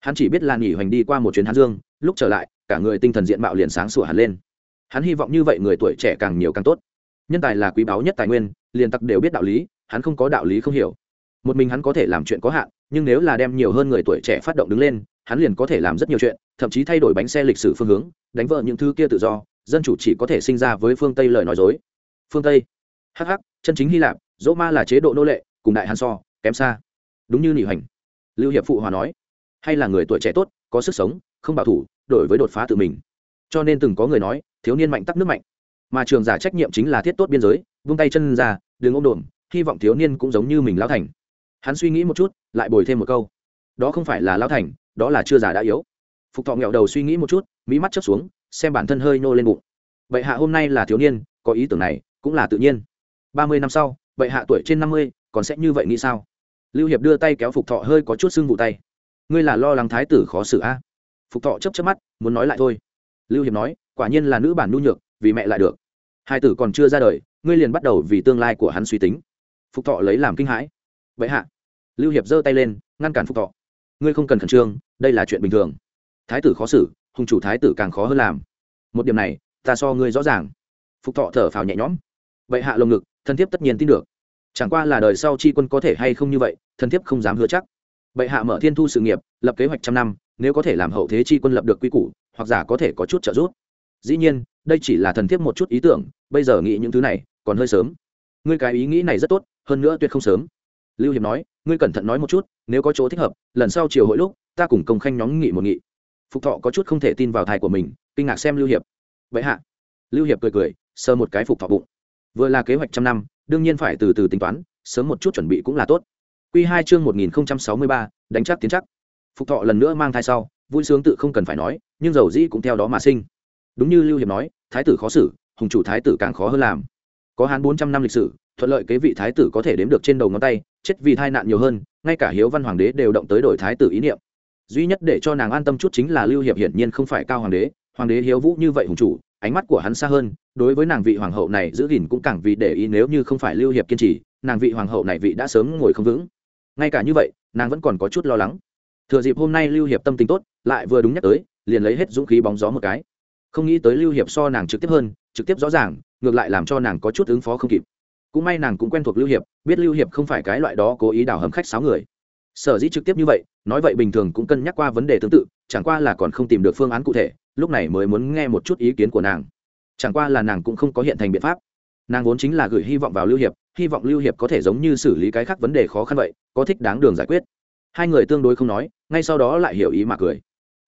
[SPEAKER 1] Hắn chỉ biết là nỉ hoành đi qua một chuyến hắn dương, lúc trở lại, cả người tinh thần diện mạo liền sáng sủa hẳn lên hắn hy vọng như vậy người tuổi trẻ càng nhiều càng tốt. Nhân tài là quý báu nhất tài nguyên, liền tặc đều biết đạo lý, hắn không có đạo lý không hiểu. Một mình hắn có thể làm chuyện có hạn, nhưng nếu là đem nhiều hơn người tuổi trẻ phát động đứng lên, hắn liền có thể làm rất nhiều chuyện, thậm chí thay đổi bánh xe lịch sử phương hướng, đánh vỡ những thứ kia tự do, dân chủ chỉ có thể sinh ra với phương tây lời nói dối. Phương tây. Hh chân chính hy lạp, dỗ ma là chế độ nô lệ, cùng đại hàn so, kém xa. Đúng như nỉ hoành. Lưu hiệp phụ hòa nói. Hay là người tuổi trẻ tốt, có sức sống, không bảo thủ, đổi với đột phá tự mình cho nên từng có người nói, thiếu niên mạnh tắc nước mạnh. Mà trường giả trách nhiệm chính là thiết tốt biên giới, vung tay chân ra đường ôm đồm, hy vọng thiếu niên cũng giống như mình lão thành. Hắn suy nghĩ một chút, lại bồi thêm một câu. Đó không phải là lão thành, đó là chưa già đã yếu. Phục thọ nghẹo đầu suy nghĩ một chút, mỹ mắt chớp xuống, xem bản thân hơi nô lên bụng. Vậy hạ hôm nay là thiếu niên, có ý tưởng này, cũng là tự nhiên. Ba mươi năm sau vậy hạ tuổi trên năm mươi, còn sẽ như vậy nghĩ sao? Lưu hiệp đưa tay kéo phục thọ hơi có chút sưng vụ tay. Ngươi là lo lắng thái tử khó xử a? Phục thọ chấp chấp mắt, muốn nói lại thôi lưu hiệp nói, quả nhiên là nữ bản nhu nhược, vì mẹ lại được. Hai tử còn chưa ra đời, ngươi liền bắt đầu vì tương lai của hắn suy tính. Phục thọ lấy làm kinh hãi. Vậy hạ. Lưu hiệp giơ tay lên, ngăn cản phục thọ. Ngươi không cần khẩn trương, đây là chuyện bình thường. Thái tử khó xử hùng chủ thái tử càng khó hơn làm. Một điểm này, ta so ngươi rõ ràng. Phục thọ thở phào nhẹ nhõm. Vậy hạ lồng ngực, thân thiếp tất nhiên tin được. Chẳng qua là đời sau chi quân có thể hay không như vậy, thân thiếp không dám hứa chắc bệ hạ mở thiên thu sự nghiệp, lập kế hoạch trăm năm, nếu có thể làm hậu thế chi quân lập được quy củ, hoặc giả có thể có chút trợ giúp. Dĩ nhiên, đây chỉ là thần thiếp một chút ý tưởng, bây giờ nghĩ những thứ này, còn hơi sớm. Ngươi cái ý nghĩ này rất tốt, hơn nữa tuyệt không sớm. Lưu hiệp nói, ngươi cẩn thận nói một chút, nếu có chỗ thích hợp, lần sau chiều hội lúc, ta cùng công khanh nhóm nghị một nghị. Phục thọ có chút không thể tin vào thai của mình, kinh ngạc xem lưu hiệp. Vậy hạ. Lưu hiệp cười cười, sờ một cái phục thọ bụng. Vừa là kế hoạch trăm năm, đương nhiên phải từ từ tính toán, sớm một chút chuẩn bị cũng là tốt. Quy hai chương một nghìn sáu mươi ba, đánh chắc tiến chắc. Phục thọ lần nữa mang thai sau, vui sướng tự không cần phải nói, nhưng dầu dĩ cũng theo đó mà sinh. Đúng như lưu hiệp nói, thái tử khó xử, hùng chủ thái tử càng khó hơn làm. Có hán bốn trăm năm lịch sử, thuận lợi kế vị thái tử có thể đếm được trên đầu ngón tay, chết vì tai nạn nhiều hơn, ngay cả hiếu văn hoàng đế đều động tới đổi thái tử ý niệm. Duy nhất để cho nàng an tâm chút chính là lưu hiệp hiển nhiên không phải cao hoàng đế hoàng đế hiếu vũ như vậy hùng chủ, ánh mắt của hắn xa hơn, đối với nàng vị hoàng hậu này giữ gìn cũng càng vì để ý nếu như không phải lưu hiệp kiên trì, nàng vị hoàng hậu này vị đã sớm ngồi không vững ngay cả như vậy, nàng vẫn còn có chút lo lắng. Thừa dịp hôm nay lưu hiệp tâm tình tốt, lại vừa đúng nhắc tới, liền lấy hết dũng khí bóng gió một cái. Không nghĩ tới lưu hiệp so nàng trực tiếp hơn, trực tiếp rõ ràng, ngược lại làm cho nàng có chút ứng phó không kịp. Cũng may nàng cũng quen thuộc lưu hiệp, biết lưu hiệp không phải cái loại đó cố ý đào hầm khách sáu người. Sở dĩ trực tiếp như vậy, nói vậy bình thường cũng cân nhắc qua vấn đề tương tự, chẳng qua là còn không tìm được phương án cụ thể, lúc này mới muốn nghe một chút ý kiến của nàng. Chẳng qua là nàng cũng không có hiện thành biện pháp. Nàng vốn chính là gửi hy vọng vào lưu hiệp hy vọng lưu hiệp có thể giống như xử lý cái khác vấn đề khó khăn vậy, có thích đáng đường giải quyết. Hai người tương đối không nói, ngay sau đó lại hiểu ý mà cười.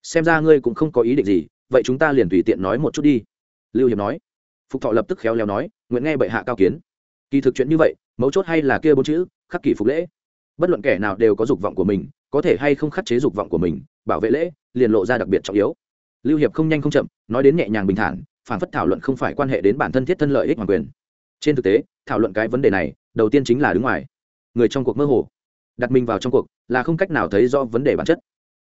[SPEAKER 1] Xem ra ngươi cũng không có ý định gì, vậy chúng ta liền tùy tiện nói một chút đi. Lưu hiệp nói. Phục thọ lập tức khéo léo nói, nguyện nghe bệ hạ cao kiến. Kỳ thực chuyện như vậy, mấu chốt hay là kia bốn chữ, khắc kỷ phục lễ. Bất luận kẻ nào đều có dục vọng của mình, có thể hay không khắc chế dục vọng của mình, bảo vệ lễ, liền lộ ra đặc biệt trọng yếu. Lưu hiệp không nhanh không chậm, nói đến nhẹ nhàng bình thản, phản phất thảo luận không phải quan hệ đến bản thân thiết thân lợi ích hoàng quyền trên thực tế, thảo luận cái vấn đề này, đầu tiên chính là đứng ngoài. Người trong cuộc mơ hồ. Đặt mình vào trong cuộc, là không cách nào thấy rõ vấn đề bản chất.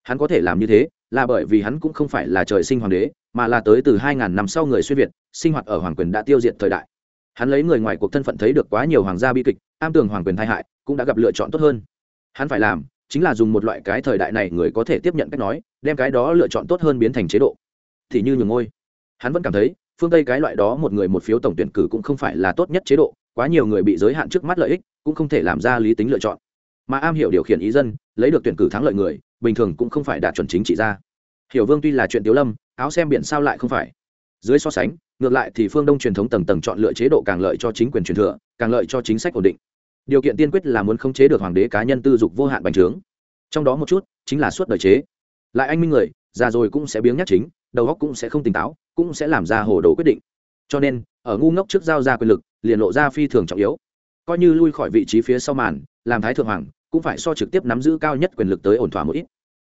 [SPEAKER 1] Hắn có thể làm như thế, là bởi vì hắn cũng không phải là trời sinh hoàng đế, mà là tới từ hai ngàn năm sau người xuyên việt, sinh hoạt ở hoàng quyền đã tiêu diệt thời đại. Hắn lấy người ngoài cuộc thân phận thấy được quá nhiều hoàng gia bi kịch, am tường hoàng quyền tai hại, cũng đã gặp lựa chọn tốt hơn. Hắn phải làm, chính là dùng một loại cái thời đại này người có thể tiếp nhận cách nói, đem cái đó lựa chọn tốt hơn biến thành chế độ. Thì như nhường ngôi. Hắn vẫn cảm thấy phương tây cái loại đó một người một phiếu tổng tuyển cử cũng không phải là tốt nhất chế độ, quá nhiều người bị giới hạn trước mắt lợi ích, cũng không thể làm ra lý tính lựa chọn. Mà am hiểu điều khiển ý dân, lấy được tuyển cử thắng lợi người, bình thường cũng không phải đạt chuẩn chính trị ra. Hiểu vương tuy là chuyện tiếu lâm, áo xem biển sao lại không phải. Dưới so sánh, ngược lại thì phương đông truyền thống tầng tầng chọn lựa chế độ càng lợi cho chính quyền truyền thừa, càng lợi cho chính sách ổn định. Điều kiện tiên quyết là muốn khống chế được hoàng đế cá nhân tư dục vô hạn bành trướng. Trong đó một chút, chính là suốt đời chế. Lại anh minh người, già rồi cũng sẽ biếng nhắc chính, đầu óc cũng sẽ không tỉnh táo cũng sẽ làm ra hồ đồ quyết định. Cho nên, ở ngu ngốc trước giao ra quyền lực, liền lộ ra phi thường trọng yếu. Coi như lui khỏi vị trí phía sau màn, làm thái thượng hoàng, cũng phải so trực tiếp nắm giữ cao nhất quyền lực tới ổn thỏa một ít.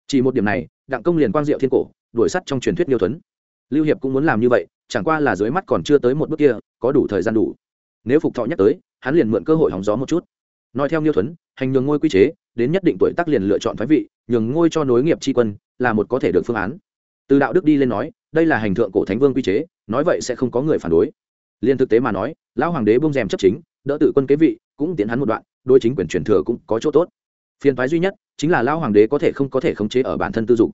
[SPEAKER 1] Chỉ một điểm này, đặng công liền quang diệu thiên cổ, đuổi sắt trong truyền thuyết liêu thuấn. Lưu hiệp cũng muốn làm như vậy, chẳng qua là dưới mắt còn chưa tới một bước kia, có đủ thời gian đủ. Nếu phục thọ nhắc tới, hắn liền mượn cơ hội hóng gió một chút. Nói theo nghiêu thuấn, hành nhường ngôi quy chế, đến nhất định tuổi tác liền lựa chọn phái vị, nhường ngôi cho nối nghiệp tri quân, là một có thể được phương án. Từ đạo đức đi lên nói đây là hành thượng cổ thánh vương quy chế, nói vậy sẽ không có người phản đối. Liên thực tế mà nói, lão hoàng đế bông rèm chấp chính, đỡ tự quân kế vị, cũng tiến hắn một đoạn đôi chính quyền truyền thừa cũng có chỗ tốt. Phiền thoái duy nhất, chính là lão hoàng đế có thể không có thể khống chế ở bản thân tư dục.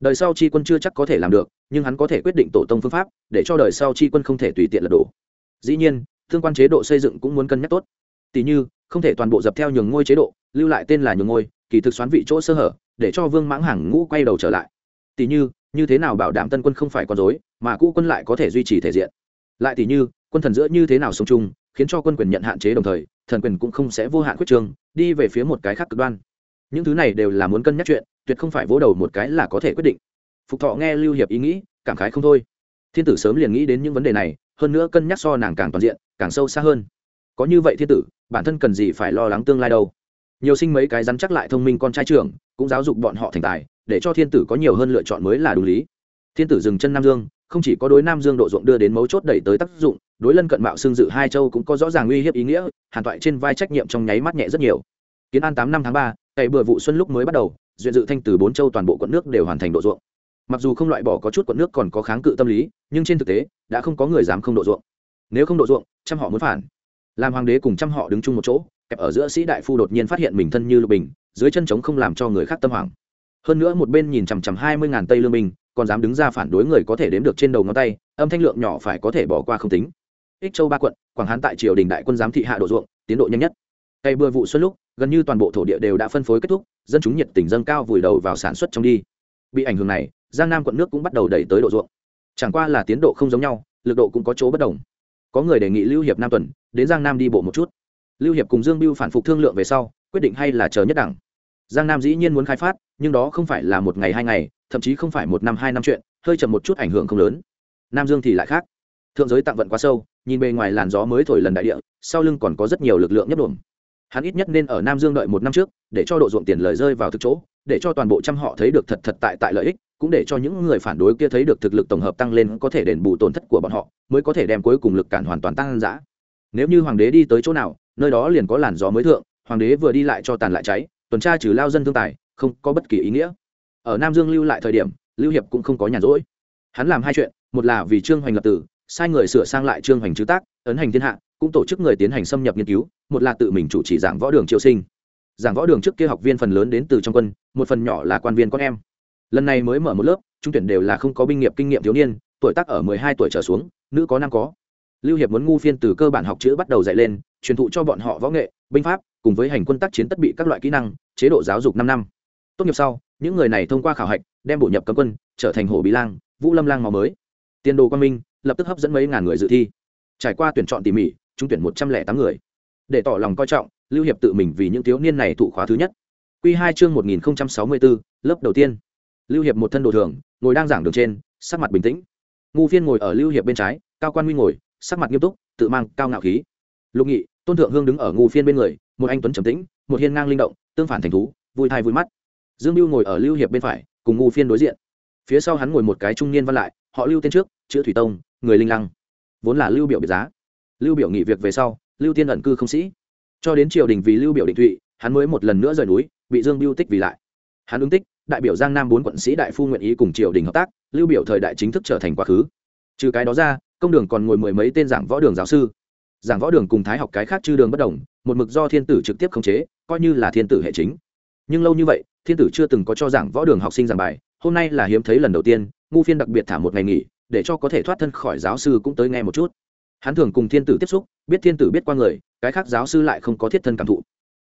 [SPEAKER 1] Đời sau tri quân chưa chắc có thể làm được, nhưng hắn có thể quyết định tổ tông phương pháp, để cho đời sau tri quân không thể tùy tiện lật đổ. Dĩ nhiên, thương quan chế độ xây dựng cũng muốn cân nhắc tốt. Tỉ như, không thể toàn bộ dập theo nhường ngôi chế độ, lưu lại tên là nhường ngôi, kỳ thực xoán vị chỗ sơ hở, để cho vương mãng hàng ngũ quay đầu trở lại. Tỉ như như thế nào bảo đảm tân quân không phải con dối mà cũ quân lại có thể duy trì thể diện? Lại thì như, quân thần giữa như thế nào sống chung, khiến cho quân quyền nhận hạn chế đồng thời, thần quyền cũng không sẽ vô hạn quyết trường, đi về phía một cái khác cực đoan. Những thứ này đều là muốn cân nhắc chuyện, tuyệt không phải vỗ đầu một cái là có thể quyết định. Phục thọ nghe lưu hiệp ý nghĩ, cảm khái không thôi. Thiên tử sớm liền nghĩ đến những vấn đề này, hơn nữa cân nhắc so nàng càng toàn diện, càng sâu xa hơn. Có như vậy thiên tử, bản thân cần gì phải lo lắng tương lai đâu? Nhiều sinh mấy cái rắn chắc lại thông minh con trai trưởng, cũng giáo dục bọn họ thành tài để cho thiên tử có nhiều hơn lựa chọn mới là đúng lý. Thiên tử dừng chân nam dương, không chỉ có đối nam dương độ ruộng đưa đến mấu chốt đẩy tới tác dụng, đối lân cận mạo xương dự hai châu cũng có rõ ràng uy hiếp ý nghĩa, hàn toại trên vai trách nhiệm trong nháy mắt nhẹ rất nhiều. Kiến an tám năm tháng ba cày bừa vụ xuân lúc mới bắt đầu, duyện dự thanh từ bốn châu toàn bộ quận nước đều hoàn thành độ ruộng. Mặc dù không loại bỏ có chút quận nước còn có kháng cự tâm lý, nhưng trên thực tế, đã không có người dám không độ ruộng. Nếu không độ ruộng, trăm họ muốn phản. Làm hoàng đế cùng trăm họ đứng chung một chỗ, kẹp ở giữa sĩ đại phu đột nhiên phát hiện mình thân như lục bình, dưới chân trống không làm cho người khác tâm hoảng hơn nữa một bên nhìn chằm chằm hai mươi ngàn tây lương minh còn dám đứng ra phản đối người có thể đếm được trên đầu ngón tay, âm thanh lượng nhỏ phải có thể bỏ qua không tính. Ích châu ba quận, quảng hán tại triều đình đại quân giám thị hạ độ ruộng, tiến độ nhanh nhất. Cây bừa vụ xuân lúc, gần như toàn bộ thổ địa đều đã phân phối kết thúc, dân chúng nhiệt tình dâng cao vùi đầu vào sản xuất trong đi. Bị ảnh hưởng này, giang nam quận nước cũng bắt đầu đẩy tới độ ruộng. Chẳng qua là tiến độ không giống nhau, lực độ cũng có chỗ bất đồng. Có người đề nghị lưu hiệp nam tuần, đến giang nam đi bộ một chút. Lưu hiệp cùng dương biêu phản phục thương lượng về sau, quyết định hay là chờ nhất đẳng giang nam dĩ nhiên muốn khai phát, nhưng đó không phải là một ngày hai ngày, thậm chí không phải một năm hai năm chuyện, hơi chậm một chút ảnh hưởng không lớn. Nam dương thì lại khác. Thượng giới tặng vận quá sâu, nhìn bề ngoài làn gió mới thổi lần đại địa, sau lưng còn có rất nhiều lực lượng nhất đồn hắn ít nhất nên ở nam dương đợi một năm trước, để cho độ ruộng tiền lời rơi vào thực chỗ, để cho toàn bộ trăm họ thấy được thật thật tại tại lợi ích, cũng để cho những người phản đối kia thấy được thực lực tổng hợp tăng lên có thể đền bù tổn thất của bọn họ, mới có thể đem cuối cùng lực cản hoàn toàn tăng giã nếu như hoàng đế đi tới chỗ nào, nơi đó liền có làn gió mới thượng, hoàng đế vừa đi lại cho tàn lại cháy tuần tra trừ lao dân thương tài, không có bất kỳ ý nghĩa. Ở nam dương lưu lại thời điểm, lưu hiệp cũng không có nhàn rỗi. Hắn làm hai chuyện, một là vì trương hoành lập tử, sai người sửa sang lại trương hoành chữ tác, ấn hành thiên hạ, cũng tổ chức người tiến hành xâm nhập nghiên cứu, một là tự mình chủ trì giảng võ đường triệu sinh. Giảng võ đường trước kia học viên phần lớn đến từ trong quân, một phần nhỏ là quan viên con em. Lần này mới mở một lớp, trung tuyển đều là không có binh nghiệp kinh nghiệm thiếu niên, tuổi tác ở mười hai tuổi trở xuống, nữ có nam có. Lưu hiệp muốn ngu phiên từ cơ bản học chữ bắt đầu dạy lên, truyền thụ cho bọn họ võ nghệ, binh pháp, cùng với hành quân tác chiến tất bị các loại kỹ năng chế độ giáo dục năm năm. Tốt nghiệp sau, những người này thông qua khảo hạch, đem bổ nhập cấm quân, trở thành hổ bí lang, vũ lâm lang màu mới. Tiền đồ quan minh, lập tức hấp dẫn mấy ngàn người dự thi. Trải qua tuyển chọn tỉ mỉ trúng tuyển một trăm lẻ tám người. Để tỏ lòng coi trọng, lưu hiệp tự mình vì những thiếu niên này thụ khóa thứ nhất. Q hai chương một nghìn sáu mươi bốn lớp đầu tiên. Lưu hiệp một thân đồ thường, ngồi đang giảng đường trên, sắc mặt bình tĩnh. Ngu phiên ngồi ở lưu hiệp bên trái, cao quan nguy ngồi, sắc mặt nghiêm túc, tự mang cao ngạo khí. Lục nghị, tôn thượng hương đứng ở ngu phiên bên người, một anh tuấn trầm tĩnh một hiên ngang linh động, tương phản thành thú, vui thai vui mắt. Dương mưu ngồi ở lưu hiệp bên phải, cùng ngu phiên đối diện. Phía sau hắn ngồi một cái trung niên văn lại, họ lưu tên trước, chữ thủy tông, người linh lăng. Vốn là lưu biểu biệt giá. Lưu biểu nghỉ việc về sau, lưu tiên ẩn cư không sĩ. Cho đến triều đình vì lưu biểu định thụy hắn mới một lần nữa rời núi, bị dương biêu tích vì lại. Hắn ứng tích, đại biểu giang nam bốn quận sĩ đại phu nguyện ý cùng triều đình hợp tác, lưu biểu thời đại chính thức trở thành quá khứ. Trừ cái đó ra, công đường còn ngồi mười mấy tên giảng võ đường giáo sư giảng võ đường cùng thái học cái khác chư đường bất đồng, một mực do thiên tử trực tiếp khống chế, coi như là thiên tử hệ chính. Nhưng lâu như vậy, thiên tử chưa từng có cho giảng võ đường học sinh giảng bài, hôm nay là hiếm thấy lần đầu tiên, ngu phiên đặc biệt thả một ngày nghỉ, để cho có thể thoát thân khỏi giáo sư cũng tới nghe một chút. Hắn thường cùng thiên tử tiếp xúc, biết thiên tử biết qua người, cái khác giáo sư lại không có thiết thân cảm thụ.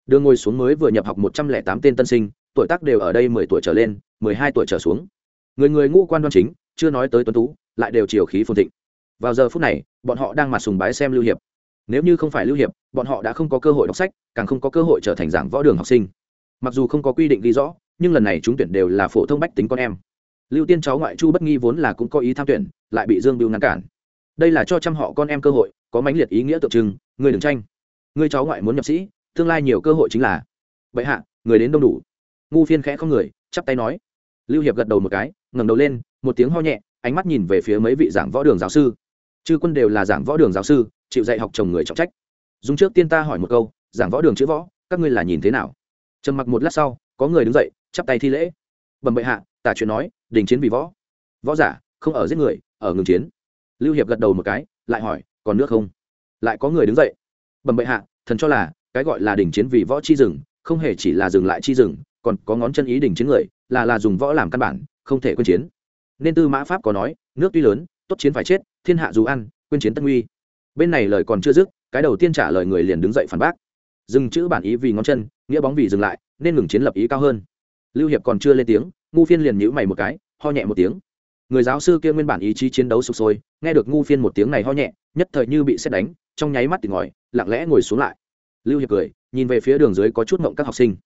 [SPEAKER 1] Đường ngồi xuống mới vừa nhập học một trăm lẻ tám tên tân sinh, tuổi tác đều ở đây mười tuổi trở lên, mười hai tuổi trở xuống. Người người ngũ quan đoan chính, chưa nói tới tuấn tú, lại đều chiều khí phồn thịnh. Vào giờ phút này, bọn họ đang mặt sùng bái xem lưu hiệp nếu như không phải lưu hiệp, bọn họ đã không có cơ hội đọc sách, càng không có cơ hội trở thành giảng võ đường học sinh. Mặc dù không có quy định ghi rõ, nhưng lần này chúng tuyển đều là phổ thông bách tính con em. Lưu tiên cháu ngoại chu bất nghi vốn là cũng có ý tham tuyển, lại bị dương biêu ngăn cản. Đây là cho trăm họ con em cơ hội, có mãnh liệt ý nghĩa tượng trưng, người đừng tranh. Người cháu ngoại muốn nhập sĩ, tương lai nhiều cơ hội chính là vậy hạ, người đến đông đủ. Ngu phiên khẽ không người, chắp tay nói. Lưu hiệp gật đầu một cái, ngẩng đầu lên, một tiếng ho nhẹ, ánh mắt nhìn về phía mấy vị giảng võ đường giáo sư. Chư quân đều là giảng võ đường giáo sư chịu dạy học chồng người trọng trách. Dùng trước tiên ta hỏi một câu, giảng võ đường chữ võ, các ngươi là nhìn thế nào? Trầm mặc một lát sau, có người đứng dậy, chắp tay thi lễ. Bẩm bệ hạ, tả chuyện nói, đình chiến vì võ. Võ giả, không ở giết người, ở ngừng chiến. Lưu hiệp gật đầu một cái, lại hỏi, còn nước không? Lại có người đứng dậy. Bẩm bệ hạ, thần cho là, cái gọi là đình chiến vì võ chi rừng, không hề chỉ là dừng lại chi rừng, còn có ngón chân ý đình chiến người, là là dùng võ làm căn bản, không thể quên chiến. Nên tư mã pháp có nói, nước tuy lớn, tốt chiến phải chết, thiên hạ dù ăn, quên chiến tân uy bên này lời còn chưa dứt, cái đầu tiên trả lời người liền đứng dậy phản bác. Dừng chữ bản ý vì ngón chân, nghĩa bóng vì dừng lại, nên ngừng chiến lập ý cao hơn. Lưu hiệp còn chưa lên tiếng, ngu phiên liền nhữ mày một cái, ho nhẹ một tiếng. Người giáo sư kia nguyên bản ý chí chiến đấu sụp sôi, nghe được ngu phiên một tiếng này ho nhẹ, nhất thời như bị xét đánh, trong nháy mắt thì ngòi lặng lẽ ngồi xuống lại. Lưu hiệp cười, nhìn về phía đường dưới có chút mộng các học sinh.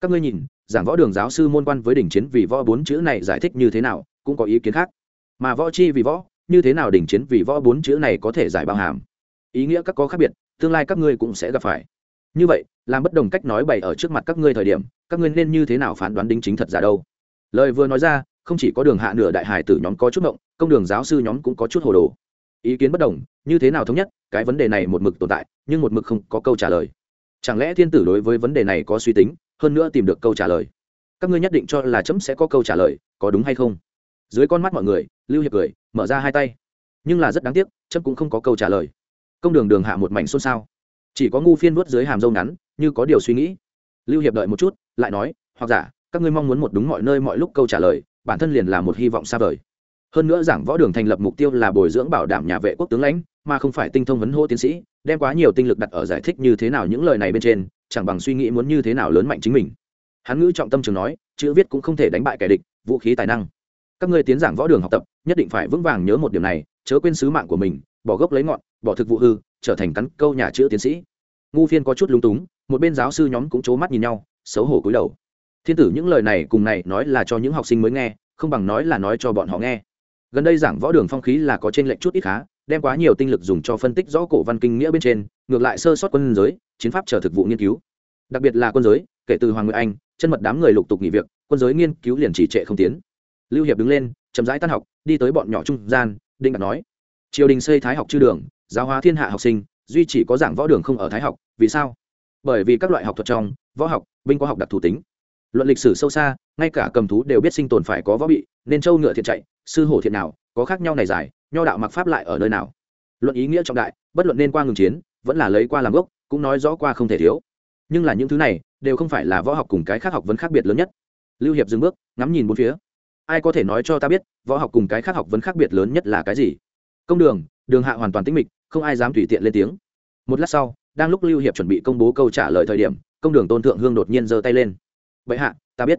[SPEAKER 1] Các ngươi nhìn, giảng võ đường giáo sư môn quan với đỉnh chiến vì võ bốn chữ này giải thích như thế nào, cũng có ý kiến khác. Mà võ chi vì võ, như thế nào đỉnh chiến vì võ bốn chữ này có thể giải bao hàm? Ý nghĩa các có khác biệt, tương lai các ngươi cũng sẽ gặp phải. Như vậy, làm bất đồng cách nói bày ở trước mặt các ngươi thời điểm, các ngươi nên như thế nào phán đoán đính chính thật giả đâu? Lời vừa nói ra, không chỉ có đường hạ nửa đại hải tử nhóm có chút động công đường giáo sư nhóm cũng có chút hồ đồ. Ý kiến bất đồng, như thế nào thống nhất, cái vấn đề này một mực tồn tại, nhưng một mực không có câu trả lời. Chẳng lẽ thiên tử đối với vấn đề này có suy tính, hơn nữa tìm được câu trả lời? Các ngươi nhất định cho là chấm sẽ có câu trả lời, có đúng hay không? Dưới con mắt mọi người, lưu hiệp cười, mở ra hai tay. Nhưng là rất đáng tiếc, chấm cũng không có câu trả lời công đường đường hạ một mảnh xôn xao. Chỉ có ngu phiên vuốt dưới hàm dâu ngắn, như có điều suy nghĩ. Lưu hiệp đợi một chút, lại nói, hoặc giả, các ngươi mong muốn một đúng mọi nơi mọi lúc câu trả lời, bản thân liền là một hy vọng xa vời. Hơn nữa giảng võ đường thành lập mục tiêu là bồi dưỡng bảo đảm nhà vệ quốc tướng lãnh, mà không phải tinh thông vấn hô tiến sĩ, đem quá nhiều tinh lực đặt ở giải thích như thế nào những lời này bên trên, chẳng bằng suy nghĩ muốn như thế nào lớn mạnh chính mình. Hắn ngữ trọng tâm trường nói, chữ viết cũng không thể đánh bại kẻ địch, vũ khí tài năng. Các ngươi tiến giảng võ đường học tập, nhất định phải vững vàng nhớ một điểm này, chớ quên sứ mạng của mình bỏ gốc lấy ngọn, bỏ thực vụ hư, trở thành cắn câu nhà chữ tiến sĩ. Ngu phiên có chút lung túng, một bên giáo sư nhóm cũng c mắt nhìn nhau, xấu hổ cúi đầu. Thiên tử những lời này cùng này nói là cho những học sinh mới nghe, không bằng nói là nói cho bọn họ nghe. Gần đây giảng võ đường phong khí là có trên lệnh chút ít khá, đem quá nhiều tinh lực dùng cho phân tích rõ cổ văn kinh nghĩa bên trên, ngược lại sơ sót quân giới, chiến pháp chờ thực vụ nghiên cứu. Đặc biệt là quân giới, kể từ hoàng nguyệt anh, chân mật đám người lục tục nghỉ việc, quân giới nghiên cứu liền chỉ trệ không tiến. Lưu hiệp đứng lên, chậm rãi tan học, đi tới bọn nhỏ trung gian đinh đạt nói triều đình xây thái học chư đường, giáo hóa thiên hạ học sinh, duy chỉ có giảng võ đường không ở thái học. Vì sao? Bởi vì các loại học thuật trong, võ học, binh có học đặc thù tính. Luận lịch sử sâu xa, ngay cả cầm thú đều biết sinh tồn phải có võ bị, nên châu ngựa thiện chạy, sư hổ thiện nào, có khác nhau này dài nho đạo mặc pháp lại ở nơi nào? Luận ý nghĩa trọng đại, bất luận nên qua ngừng chiến, vẫn là lấy qua làm gốc, cũng nói rõ qua không thể thiếu. Nhưng là những thứ này, đều không phải là võ học cùng cái khác học vấn khác biệt lớn nhất. Lưu hiệp dừng bước, ngắm nhìn bốn phía. Ai có thể nói cho ta biết, võ học cùng cái khác học vấn khác biệt lớn nhất là cái gì? Công đường đường hạ hoàn toàn tĩnh mịch, không ai dám tùy tiện lên tiếng. Một lát sau, đang lúc lưu hiệp chuẩn bị công bố câu trả lời thời điểm, công đường tôn thượng hương đột nhiên giơ tay lên. Bệ hạ, ta biết.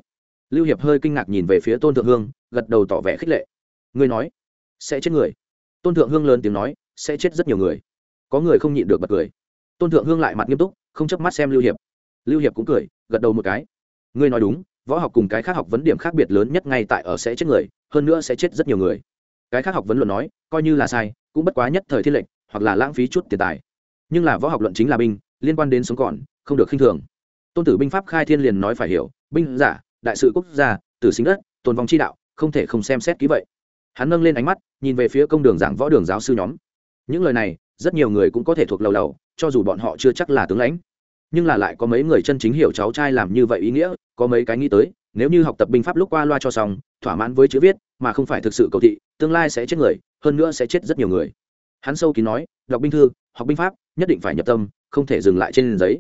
[SPEAKER 1] Lưu hiệp hơi kinh ngạc nhìn về phía tôn thượng hương, gật đầu tỏ vẻ khích lệ. Ngươi nói, sẽ chết người. Tôn thượng hương lớn tiếng nói, sẽ chết rất nhiều người. Có người không nhịn được bật cười. Tôn thượng hương lại mặt nghiêm túc, không chớp mắt xem lưu hiệp. Lưu hiệp cũng cười, gật đầu một cái. Ngươi nói đúng, võ học cùng cái khác học vấn điểm khác biệt lớn nhất ngay tại ở sẽ chết người, hơn nữa sẽ chết rất nhiều người cái khác học vấn luận nói, coi như là sai, cũng bất quá nhất thời thiên lệnh, hoặc là lãng phí chút tiền tài. Nhưng là võ học luận chính là binh, liên quan đến sống còn, không được khinh thường. Tôn tử binh pháp khai thiên liền nói phải hiểu, binh, giả, đại sự quốc gia, tử sinh đất, tồn vong chi đạo, không thể không xem xét kỹ vậy. Hắn nâng lên ánh mắt, nhìn về phía công đường giảng võ đường giáo sư nhóm. Những lời này, rất nhiều người cũng có thể thuộc lầu lầu, cho dù bọn họ chưa chắc là tướng lãnh. Nhưng là lại có mấy người chân chính hiểu cháu trai làm như vậy ý nghĩa, có mấy cái nghĩ tới, nếu như học tập binh pháp lúc qua loa cho xong, thỏa mãn với chữ viết, mà không phải thực sự cầu thị tương lai sẽ chết người hơn nữa sẽ chết rất nhiều người hắn sâu kín nói đọc binh thư học binh pháp nhất định phải nhập tâm không thể dừng lại trên giấy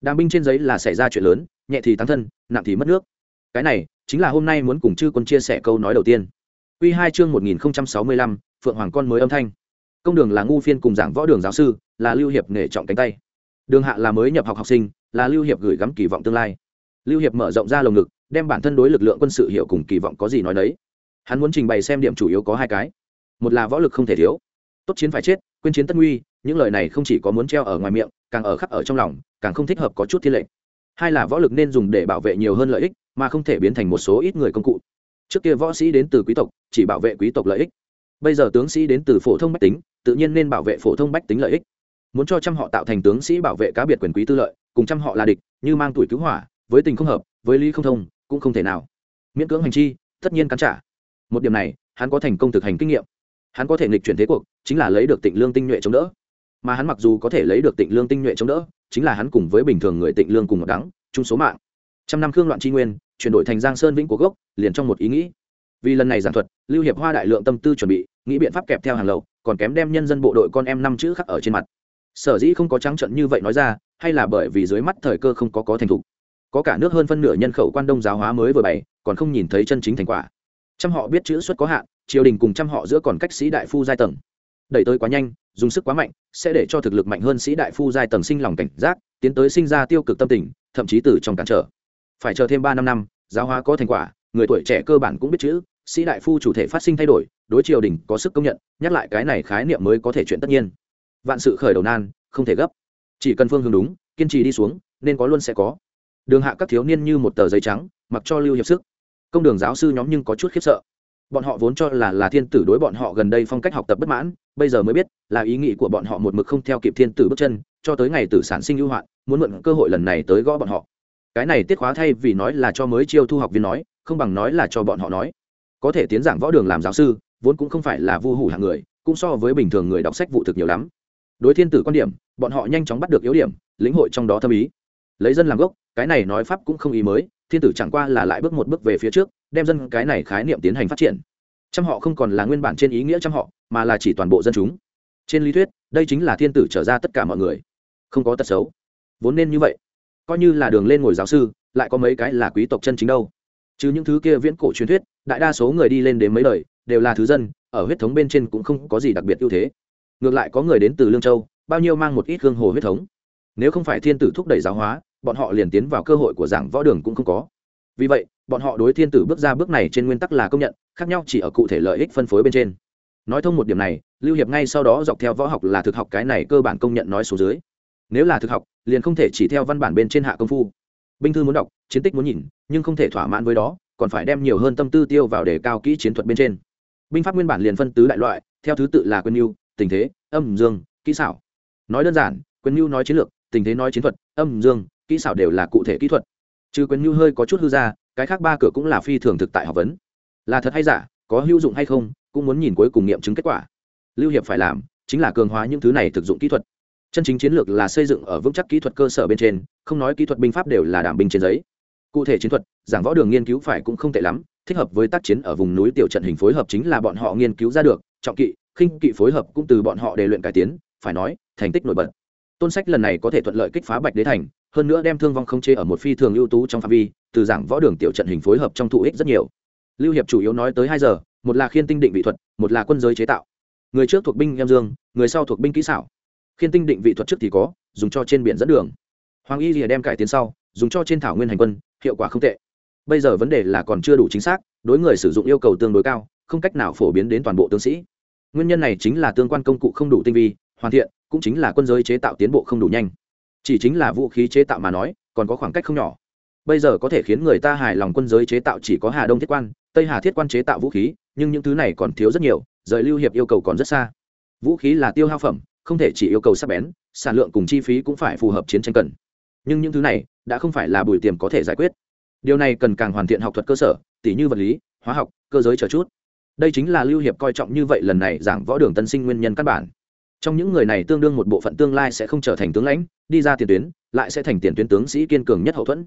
[SPEAKER 1] đàm binh trên giấy là xảy ra chuyện lớn nhẹ thì tăng thân nặng thì mất nước cái này chính là hôm nay muốn cùng chư quân chia sẻ câu nói đầu tiên Quy hai chương một nghìn sáu mươi lăm Phượng Hoàng con mới âm thanh. Công đường là ngu phiên cùng giảng võ đường giáo sư, là Lưu Hiệp nghề trọng cánh tay. Đường hạ là mới nhập học học sinh, là Lưu Hiệp gửi gắm kỳ vọng tương lai. Lưu Hiệp mở rộng ra lồng ngực, đem bản thân đối lực lượng quân sự hiểu cùng kỳ vọng có gì nói đấy. Hắn muốn trình bày xem điểm chủ yếu có hai cái. Một là võ lực không thể thiếu. Tốt chiến phải chết, quên chiến tất nguy, những lời này không chỉ có muốn treo ở ngoài miệng, càng ở khắp ở trong lòng, càng không thích hợp có chút thiên lệnh. Hai là võ lực nên dùng để bảo vệ nhiều hơn lợi ích, mà không thể biến thành một số ít người công cụ trước kia võ sĩ đến từ quý tộc chỉ bảo vệ quý tộc lợi ích bây giờ tướng sĩ đến từ phổ thông bách tính tự nhiên nên bảo vệ phổ thông bách tính lợi ích muốn cho trăm họ tạo thành tướng sĩ bảo vệ cá biệt quyền quý tư lợi cùng trăm họ là địch như mang tuổi cứu hỏa với tình không hợp với lý không thông cũng không thể nào miễn cưỡng hành chi tất nhiên cắn trả một điểm này hắn có thành công thực hành kinh nghiệm. Hắn có thể nghịch chuyển thế cuộc chính là lấy được tịnh lương tinh nhuệ chống đỡ. Mà hắn mặc dù có thể lấy được tịnh lương tinh nhuệ chống đỡ chính là hắn cùng với bình thường người tịnh lương cùng một đắng chung số mạng. Trăm năm khương loạn tri nguyên chuyển đổi thành giang sơn vĩnh của gốc liền trong một ý nghĩ. Vì lần này giảng thuật lưu hiệp hoa đại lượng tâm tư chuẩn bị nghĩ biện pháp kẹp theo hàng lầu, còn kém đem nhân dân bộ đội con em năm chữ khắc ở trên mặt. Sở dĩ không có trắng trận như vậy nói ra hay là bởi vì dưới mắt thời cơ không có có thành thục. Có cả nước hơn phân nửa nhân khẩu quan đông giáo hóa mới vừa bày còn không nhìn thấy chân chính thành quả trăm họ biết chữ xuất có hạn, triều đình cùng trăm họ giữa còn cách sĩ đại phu giai tầng. Đẩy tới quá nhanh, dùng sức quá mạnh, sẽ để cho thực lực mạnh hơn sĩ đại phu giai tầng sinh lòng cảnh giác, tiến tới sinh ra tiêu cực tâm tình, thậm chí từ trong cản trở. Phải chờ thêm ba năm năm, giáo hóa có thành quả, người tuổi trẻ cơ bản cũng biết chữ, sĩ đại phu chủ thể phát sinh thay đổi, đối triều đình có sức công nhận, nhắc lại cái này khái niệm mới có thể chuyện tất nhiên. Vạn sự khởi đầu nan, không thể gấp. Chỉ cần phương hướng đúng, kiên trì đi xuống, nên có luôn sẽ có. Đường hạ các thiếu niên như một tờ giấy trắng, mặc cho lưu hiệp sức công đường giáo sư nhóm nhưng có chút khiếp sợ. Bọn họ vốn cho là là thiên tử đối bọn họ gần đây phong cách học tập bất mãn, bây giờ mới biết là ý nghĩ của bọn họ một mực không theo kịp thiên tử bước chân, cho tới ngày tử sản sinh ưu hoạn, muốn mượn cơ hội lần này tới gõ bọn họ. Cái này tiết khóa thay vì nói là cho mới chiêu thu học viên nói, không bằng nói là cho bọn họ nói. Có thể tiến giảng võ đường làm giáo sư, vốn cũng không phải là vu hủ hạng người, cũng so với bình thường người đọc sách vụ thực nhiều lắm. Đối thiên tử quan điểm, bọn họ nhanh chóng bắt được yếu điểm, lĩnh hội trong đó thâm ý. Lấy dân làm gốc, cái này nói pháp cũng không ý mới thiên tử chẳng qua là lại bước một bước về phía trước, đem dân cái này khái niệm tiến hành phát triển. Trăm họ không còn là nguyên bản trên ý nghĩa trăm họ, mà là chỉ toàn bộ dân chúng. Trên lý thuyết, đây chính là thiên tử trở ra tất cả mọi người. Không có tật xấu. Vốn nên như vậy. Coi như là đường lên ngồi giáo sư, lại có mấy cái là quý tộc chân chính đâu. Chứ những thứ kia viễn cổ truyền thuyết, đại đa số người đi lên đến mấy đời, đều là thứ dân, ở huyết thống bên trên cũng không có gì đặc biệt ưu thế. Ngược lại có người đến từ lương châu, bao nhiêu mang một ít hương hồ huyết thống. Nếu không phải thiên tử thúc đẩy giáo hóa bọn họ liền tiến vào cơ hội của giảng võ đường cũng không có. Vì vậy, bọn họ đối thiên tử bước ra bước này trên nguyên tắc là công nhận, khác nhau chỉ ở cụ thể lợi ích phân phối bên trên. Nói thông một điểm này, lưu hiệp ngay sau đó dọc theo võ học là thực học cái này cơ bản công nhận nói số dưới. Nếu là thực học, liền không thể chỉ theo văn bản bên trên hạ công phu. Binh thư muốn đọc, chiến tích muốn nhìn, nhưng không thể thỏa mãn với đó, còn phải đem nhiều hơn tâm tư tiêu vào để cao kỹ chiến thuật bên trên. Binh pháp nguyên bản liền phân tứ đại loại, theo thứ tự là quân mưu tình thế, âm dương, kỹ xảo. Nói đơn giản, quân mưu nói chiến lược, tình thế nói chiến thuật, âm dương kỹ xảo đều là cụ thể kỹ thuật. Trừ quyền như hơi có chút hư ra, cái khác ba cửa cũng là phi thường thực tại học vấn. Là thật hay giả, có hữu dụng hay không, cũng muốn nhìn cuối cùng nghiệm chứng kết quả. Lưu hiệp phải làm, chính là cường hóa những thứ này thực dụng kỹ thuật. Chân chính chiến lược là xây dựng ở vững chắc kỹ thuật cơ sở bên trên, không nói kỹ thuật binh pháp đều là đảm binh trên giấy. Cụ thể chiến thuật, giảng võ đường nghiên cứu phải cũng không tệ lắm, thích hợp với tác chiến ở vùng núi tiểu trận hình phối hợp chính là bọn họ nghiên cứu ra được, trọng kỵ, khinh kỵ phối hợp cũng từ bọn họ để luyện cải tiến, phải nói, thành tích nổi bật. Tôn sách lần này có thể thuận lợi kích phá bạch đế thành hơn nữa đem thương vong không chế ở một phi thường ưu tú trong phạm vi, từ giảng võ đường tiểu trận hình phối hợp trong thụ ích rất nhiều. Lưu hiệp chủ yếu nói tới hai giờ, một là khiên tinh định vị thuật, một là quân giới chế tạo. Người trước thuộc binh em dương, người sau thuộc binh kỹ xảo. Khiên tinh định vị thuật trước thì có, dùng cho trên biển dẫn đường. Hoàng y rìa đem cải tiến sau, dùng cho trên thảo nguyên hành quân, hiệu quả không tệ. Bây giờ vấn đề là còn chưa đủ chính xác, đối người sử dụng yêu cầu tương đối cao, không cách nào phổ biến đến toàn bộ tướng sĩ. Nguyên nhân này chính là tương quan công cụ không đủ tinh vi, hoàn thiện, cũng chính là quân giới chế tạo tiến bộ không đủ nhanh chỉ chính là vũ khí chế tạo mà nói, còn có khoảng cách không nhỏ. Bây giờ có thể khiến người ta hài lòng quân giới chế tạo chỉ có hà đông thiết quan, tây hà thiết quan chế tạo vũ khí, nhưng những thứ này còn thiếu rất nhiều, rời lưu hiệp yêu cầu còn rất xa. Vũ khí là tiêu hao phẩm, không thể chỉ yêu cầu sắc bén, sản lượng cùng chi phí cũng phải phù hợp chiến tranh cần. Nhưng những thứ này, đã không phải là bùi tiềm có thể giải quyết. Điều này cần càng hoàn thiện học thuật cơ sở, tỉ như vật lý, hóa học, cơ giới chờ chút. Đây chính là lưu hiệp coi trọng như vậy lần này giảng võ đường tân sinh nguyên nhân căn bản trong những người này tương đương một bộ phận tương lai sẽ không trở thành tướng lãnh, đi ra tiền tuyến, lại sẽ thành tiền tuyến tướng sĩ kiên cường nhất hậu thuẫn.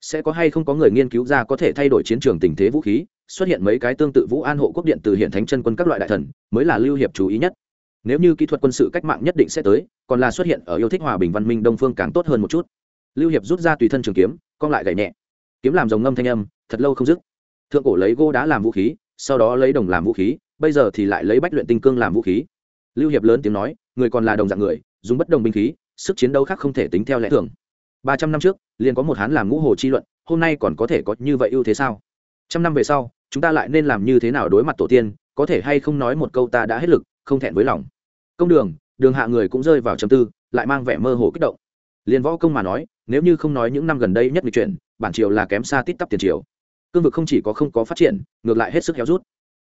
[SPEAKER 1] Sẽ có hay không có người nghiên cứu ra có thể thay đổi chiến trường tình thế vũ khí, xuất hiện mấy cái tương tự vũ an hộ quốc điện từ hiện thánh chân quân các loại đại thần, mới là lưu hiệp chú ý nhất. Nếu như kỹ thuật quân sự cách mạng nhất định sẽ tới, còn là xuất hiện ở yêu thích hòa bình văn minh đông phương càng tốt hơn một chút. Lưu hiệp rút ra tùy thân trường kiếm, cong lại gậy nhẹ. Kiếm làm dòng ngâm thanh âm, thật lâu không dứt. Thượng cổ lấy gô đá làm vũ khí, sau đó lấy đồng làm vũ khí, bây giờ thì lại lấy bách luyện tinh cương làm vũ khí lưu hiệp lớn tiếng nói, người còn là đồng dạng người, dùng bất đồng binh khí, sức chiến đấu khác không thể tính theo lẽ thường. Ba trăm năm trước, liền có một hán làm ngũ hồ chi luận, hôm nay còn có thể có như vậy ưu thế sao? Trăm năm về sau, chúng ta lại nên làm như thế nào đối mặt tổ tiên, có thể hay không nói một câu ta đã hết lực, không thẹn với lòng. Công đường đường hạ người cũng rơi vào chầm tư, lại mang vẻ mơ hồ kích động. Liền võ công mà nói, nếu như không nói những năm gần đây nhất lịch chuyển, bản triều là kém xa tít tắp tiền triều. Cương vực không chỉ có không có phát triển, ngược lại hết sức héo rút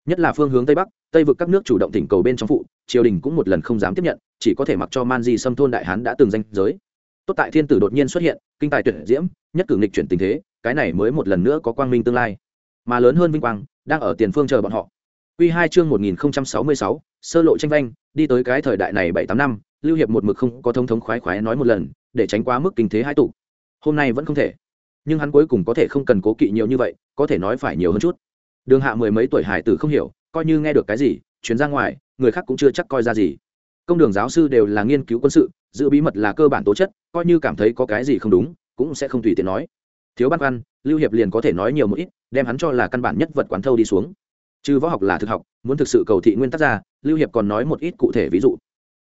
[SPEAKER 1] nhất là phương hướng tây bắc tây vực các nước chủ động thỉnh cầu bên trong phụ triều đình cũng một lần không dám tiếp nhận chỉ có thể mặc cho man di xâm thôn đại hán đã từng danh giới tốt tại thiên tử đột nhiên xuất hiện kinh tài tuyển diễm nhất cử nghịch chuyển tình thế cái này mới một lần nữa có quang minh tương lai mà lớn hơn vinh quang đang ở tiền phương chờ bọn họ Quy 2 chương 1066, sơ lộ tranh vanh, đi tới cái thời đại này 7 8 năm, Lưu Hiệp một mực không có thông thống khoái khoái nói một lần, để tránh quá mức kinh thế hai tụ. Hôm nay vẫn không thể. Nhưng hắn cuối cùng có thể không cần cố kỵ nhiều như vậy, có thể nói phải nhiều hơn chút. Đường Hạ mười mấy tuổi hải tử không hiểu, coi như nghe được cái gì, chuyến ra ngoài, người khác cũng chưa chắc coi ra gì. Công đường giáo sư đều là nghiên cứu quân sự, giữ bí mật là cơ bản tố chất, coi như cảm thấy có cái gì không đúng, cũng sẽ không tùy tiện nói. Thiếu băn khoăn, Lưu Hiệp liền có thể nói nhiều một ít, đem hắn cho là căn bản nhất vật quán thâu đi xuống trừ võ học là thực học muốn thực sự cầu thị nguyên tắc ra lưu hiệp còn nói một ít cụ thể ví dụ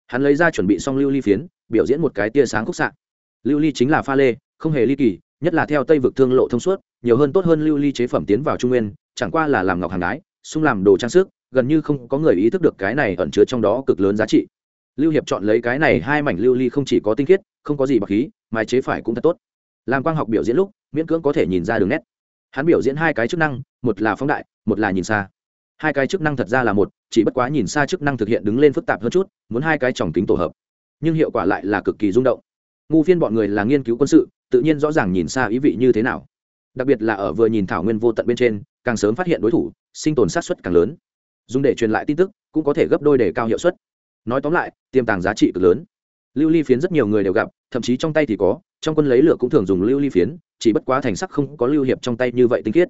[SPEAKER 1] hắn lấy ra chuẩn bị xong lưu ly phiến biểu diễn một cái tia sáng khúc xạ lưu ly chính là pha lê không hề ly kỳ nhất là theo tây vực thương lộ thông suốt, nhiều hơn tốt hơn lưu ly chế phẩm tiến vào trung nguyên, chẳng qua là làm ngọc hàng đái xung làm đồ trang sức, gần như không có người ý thức được cái này ẩn chứa trong đó cực lớn giá trị. Lưu hiệp chọn lấy cái này hai mảnh lưu ly không chỉ có tinh khiết, không có gì bạc khí, mà chế phải cũng thật tốt. Làm quang học biểu diễn lúc, miễn cưỡng có thể nhìn ra đường nét. Hắn biểu diễn hai cái chức năng, một là phóng đại, một là nhìn xa. Hai cái chức năng thật ra là một, chỉ bất quá nhìn xa chức năng thực hiện đứng lên phức tạp hơn chút, muốn hai cái tròng kính tổ hợp. Nhưng hiệu quả lại là cực kỳ rung động. Ngu phiên bọn người là nghiên cứu quân sự tự nhiên rõ ràng nhìn xa ý vị như thế nào. Đặc biệt là ở vừa nhìn thảo nguyên vô tận bên trên, càng sớm phát hiện đối thủ, sinh tồn sát xuất càng lớn. Dùng để truyền lại tin tức, cũng có thể gấp đôi để cao hiệu suất. Nói tóm lại, tiềm tàng giá trị cực lớn. Lưu ly phiến rất nhiều người đều gặp, thậm chí trong tay thì có, trong quân lấy lửa cũng thường dùng lưu ly phiến, chỉ bất quá thành sắc không có lưu hiệp trong tay như vậy tinh khiết.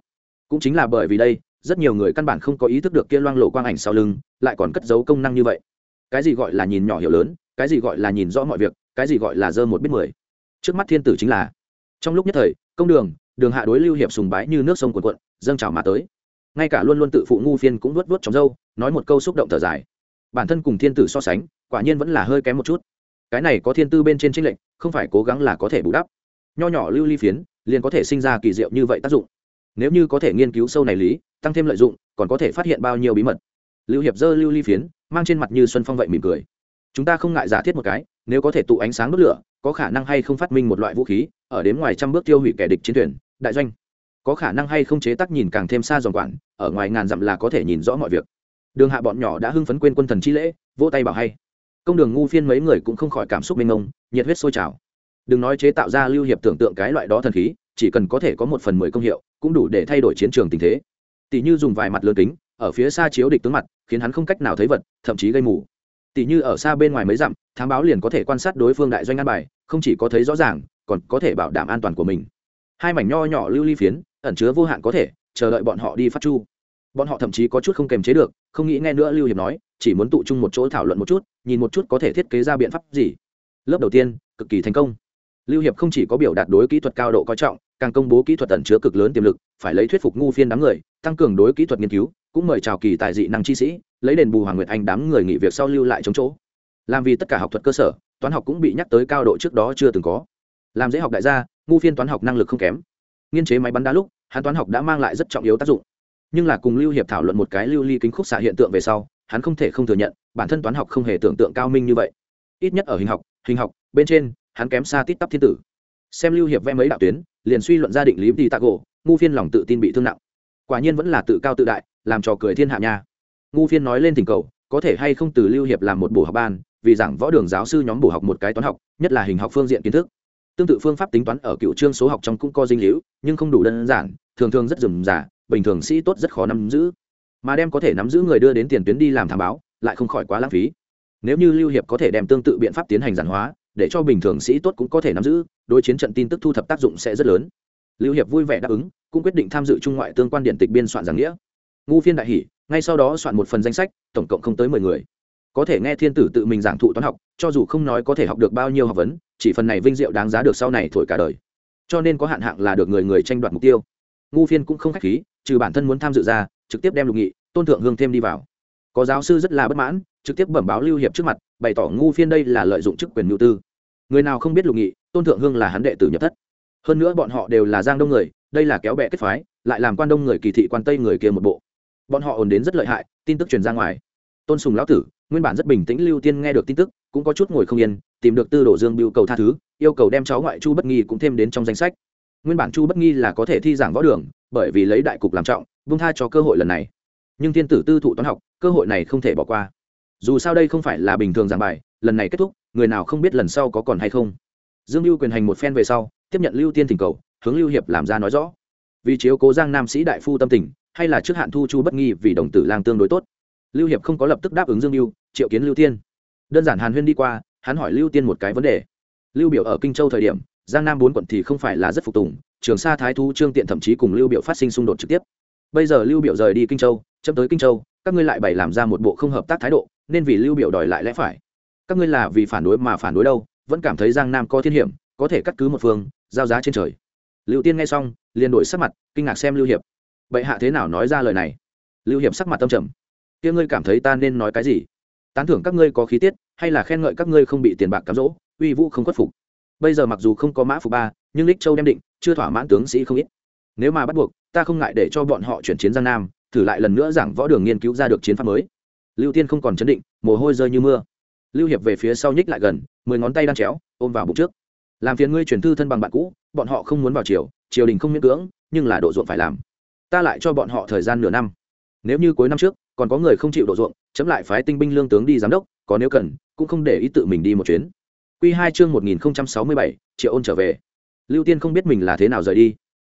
[SPEAKER 1] Cũng chính là bởi vì đây, rất nhiều người căn bản không có ý thức được kia loang lộ quang ảnh sau lưng, lại còn cất giấu công năng như vậy. Cái gì gọi là nhìn nhỏ hiểu lớn, cái gì gọi là nhìn rõ mọi việc, cái gì gọi là dơ một biết mười trước mắt thiên tử chính là, trong lúc nhất thời, công đường đường hạ đối lưu hiệp sùng bái như nước sông cuồn cuộn, dâng trào mà tới. Ngay cả luôn luôn tự phụ ngu phiên cũng vớt vớt trong dâu nói một câu xúc động thở dài. Bản thân cùng thiên tử so sánh, quả nhiên vẫn là hơi kém một chút. Cái này có thiên tư bên trên trinh lệnh không phải cố gắng là có thể bù đắp. Nho nhỏ lưu ly phiến, liền có thể sinh ra kỳ diệu như vậy tác dụng. Nếu như có thể nghiên cứu sâu này lý, tăng thêm lợi dụng, còn có thể phát hiện bao nhiêu bí mật. Lưu hiệp dơ lưu ly phiến, mang trên mặt như xuân phong vậy mỉm cười. Chúng ta không ngại giả thiết một cái nếu có thể tụ ánh sáng đốt lửa, có khả năng hay không phát minh một loại vũ khí, ở đến ngoài trăm bước tiêu hủy kẻ địch chiến thuyền, đại doanh. Có khả năng hay không chế tác nhìn càng thêm xa dòng quản, ở ngoài ngàn dặm là có thể nhìn rõ mọi việc. Đường hạ bọn nhỏ đã hưng phấn quên quân thần chi lễ, vỗ tay bảo hay. Công đường ngu phiên mấy người cũng không khỏi cảm xúc mênh mông, nhiệt huyết sôi trào. Đừng nói chế tạo ra lưu hiệp tưởng tượng cái loại đó thần khí, chỉ cần có thể có một phần mười công hiệu, cũng đủ để thay đổi chiến trường tình thế. Tỷ như dùng vài mặt lớn kính, ở phía xa chiếu địch tướng mặt, khiến hắn không cách nào thấy vật, thậm chí gây mù tỷ như ở xa bên ngoài mấy dặm, thám báo liền có thể quan sát đối phương đại doanh an bài, không chỉ có thấy rõ ràng, còn có thể bảo đảm an toàn của mình. Hai mảnh nho nhỏ lưu ly phiến, ẩn chứa vô hạn có thể, chờ đợi bọn họ đi phát chu. Bọn họ thậm chí có chút không kềm chế được, không nghĩ nghe nữa lưu hiệp nói, chỉ muốn tụ chung một chỗ thảo luận một chút, nhìn một chút có thể thiết kế ra biện pháp gì. Lớp đầu tiên, cực kỳ thành công. Lưu hiệp không chỉ có biểu đạt đối kỹ thuật cao độ coi trọng, càng công bố kỹ thuật tẩn chứa cực lớn tiềm lực, phải lấy thuyết phục ngu phiên đám người, tăng cường đối kỹ thuật nghiên cứu cũng mời chào kỳ tài dị năng chi sĩ, lấy đền bù hoàng nguyệt anh đám người nghỉ việc sau lưu lại chống chỗ. Làm vì tất cả học thuật cơ sở, toán học cũng bị nhắc tới cao độ trước đó chưa từng có. Làm dễ học đại gia, ngu phiên toán học năng lực không kém. Nghiên chế máy bắn đá lúc, hắn toán học đã mang lại rất trọng yếu tác dụng. Nhưng là cùng lưu hiệp thảo luận một cái lưu ly kính khúc xạ hiện tượng về sau, hắn không thể không thừa nhận, bản thân toán học không hề tưởng tượng cao minh như vậy. Ít nhất ở hình học hình học, bên trên, hắn kém xa tít tắp thiên tử. Xem lưu hiệp vẽ mấy đạo tuyến, liền suy luận gia định lý đi tạc gỗ, ngu phiên lòng tự tin bị thương nặng. Quả nhiên vẫn là tự cao tự đại làm trò cười thiên hạ nha. Ngu phiên nói lên tình cầu, có thể hay không từ lưu hiệp làm một buổi học ban, vì giảng võ đường giáo sư nhóm bổ học một cái toán học, nhất là hình học phương diện kiến thức. Tương tự phương pháp tính toán ở cựu chương số học trong cũng có dinh hữu, nhưng không đủ đơn giản, thường thường rất dườm giả bình thường sĩ tốt rất khó nắm giữ. Mà đem có thể nắm giữ người đưa đến tiền tuyến đi làm thám báo, lại không khỏi quá lãng phí. Nếu như lưu hiệp có thể đem tương tự biện pháp tiến hành giản hóa, để cho bình thường sĩ tốt cũng có thể nắm giữ, đối chiến trận tin tức thu thập tác dụng sẽ rất lớn. Lưu hiệp vui vẻ đáp ứng, cũng quyết định tham dự trung ngoại tương quan điện tịch biên soạn giảng nghĩa ngu phiên đại hỷ, ngay sau đó soạn một phần danh sách, tổng cộng không tới mười người. Có thể nghe thiên tử tự mình giảng thụ toán học, cho dù không nói có thể học được bao nhiêu học vấn, chỉ phần này vinh diệu đáng giá được sau này thổi cả đời. Cho nên có hạn hạng là được người người tranh đoạt mục tiêu. Ngu phiên cũng không khách khí, trừ bản thân muốn tham dự ra, trực tiếp đem lục nghị, tôn thượng hương thêm đi vào. Có giáo sư rất là bất mãn, trực tiếp bẩm báo lưu hiệp trước mặt, bày tỏ ngu phiên đây là lợi dụng chức quyền nhu tư. Người nào không biết lục nghị, tôn thượng hương là hắn đệ tử nhập thất. Hơn nữa bọn họ đều là giang đông người, đây là kéo bè kết phái, lại làm quan đông người kỳ thị quan tây người kia một bộ bọn họ ồn đến rất lợi hại, tin tức truyền ra ngoài. Tôn sùng lão tử, nguyên bản rất bình tĩnh lưu tiên nghe được tin tức, cũng có chút ngồi không yên, tìm được tư đồ dương biêu cầu tha thứ, yêu cầu đem cháu ngoại chu bất nghi cũng thêm đến trong danh sách. Nguyên bản chu bất nghi là có thể thi giảng võ đường, bởi vì lấy đại cục làm trọng, vung tha cho cơ hội lần này. Nhưng thiên tử tư thụ toán học, cơ hội này không thể bỏ qua. Dù sao đây không phải là bình thường giảng bài, lần này kết thúc, người nào không biết lần sau có còn hay không. Dương lưu quyền hành một phen về sau, tiếp nhận lưu tiên thỉnh cầu, hướng lưu hiệp làm ra nói rõ. Vì chiếu cố giang nam sĩ đại phu tâm tình hay là trước hạn thu chu bất nghi vì đồng tử lang tương đối tốt? Lưu hiệp không có lập tức đáp ứng dương mưu triệu kiến lưu tiên. Đơn giản hàn huyên đi qua, hắn hỏi lưu tiên một cái vấn đề. Lưu biểu ở kinh châu thời điểm, giang nam bốn quận thì không phải là rất phục tùng, trường sa thái thu trương tiện thậm chí cùng lưu biểu phát sinh xung đột trực tiếp. Bây giờ lưu biểu rời đi kinh châu, chấm tới kinh châu, các ngươi lại bày làm ra một bộ không hợp tác thái độ, nên vì lưu biểu đòi lại lẽ phải. Các ngươi là vì phản đối mà phản đối đâu, vẫn cảm thấy giang nam có thiên hiểm, có thể cắt cứ một phương, giao giá trên trời. Lưu tiên nghe xong, liền đổi sắc mặt, kinh ngạc xem lưu hiệp vậy hạ thế nào nói ra lời này? Lưu hiệp sắc mặt tâm trầm. Kia ngươi cảm thấy ta nên nói cái gì? Tán thưởng các ngươi có khí tiết, hay là khen ngợi các ngươi không bị tiền bạc cám dỗ, uy vũ không khuất phục? Bây giờ mặc dù không có mã phục ba, nhưng lích châu đem định, chưa thỏa mãn tướng sĩ không ít. Nếu mà bắt buộc, ta không ngại để cho bọn họ chuyển chiến giang nam, thử lại lần nữa giảng võ đường nghiên cứu ra được chiến pháp mới. Lưu tiên không còn chấn định, mồ hôi rơi như mưa. Lưu hiệp về phía sau nhích lại gần, mười ngón tay đang chéo, ôm vào bụng trước. Làm phiền ngươi chuyển thư thân bằng bạn cũ, bọn họ không muốn vào triều triều đình không miễn cưỡng, nhưng là độ ruộng phải làm ta lại cho bọn họ thời gian nửa năm. Nếu như cuối năm trước, còn có người không chịu độ ruộng, chấm lại phái tinh binh lương tướng đi giám đốc, có nếu cần, cũng không để ý tự mình đi một chuyến. Q hai chương một nghìn sáu mươi bảy, triệu ôn trở về. Lưu tiên không biết mình là thế nào rời đi.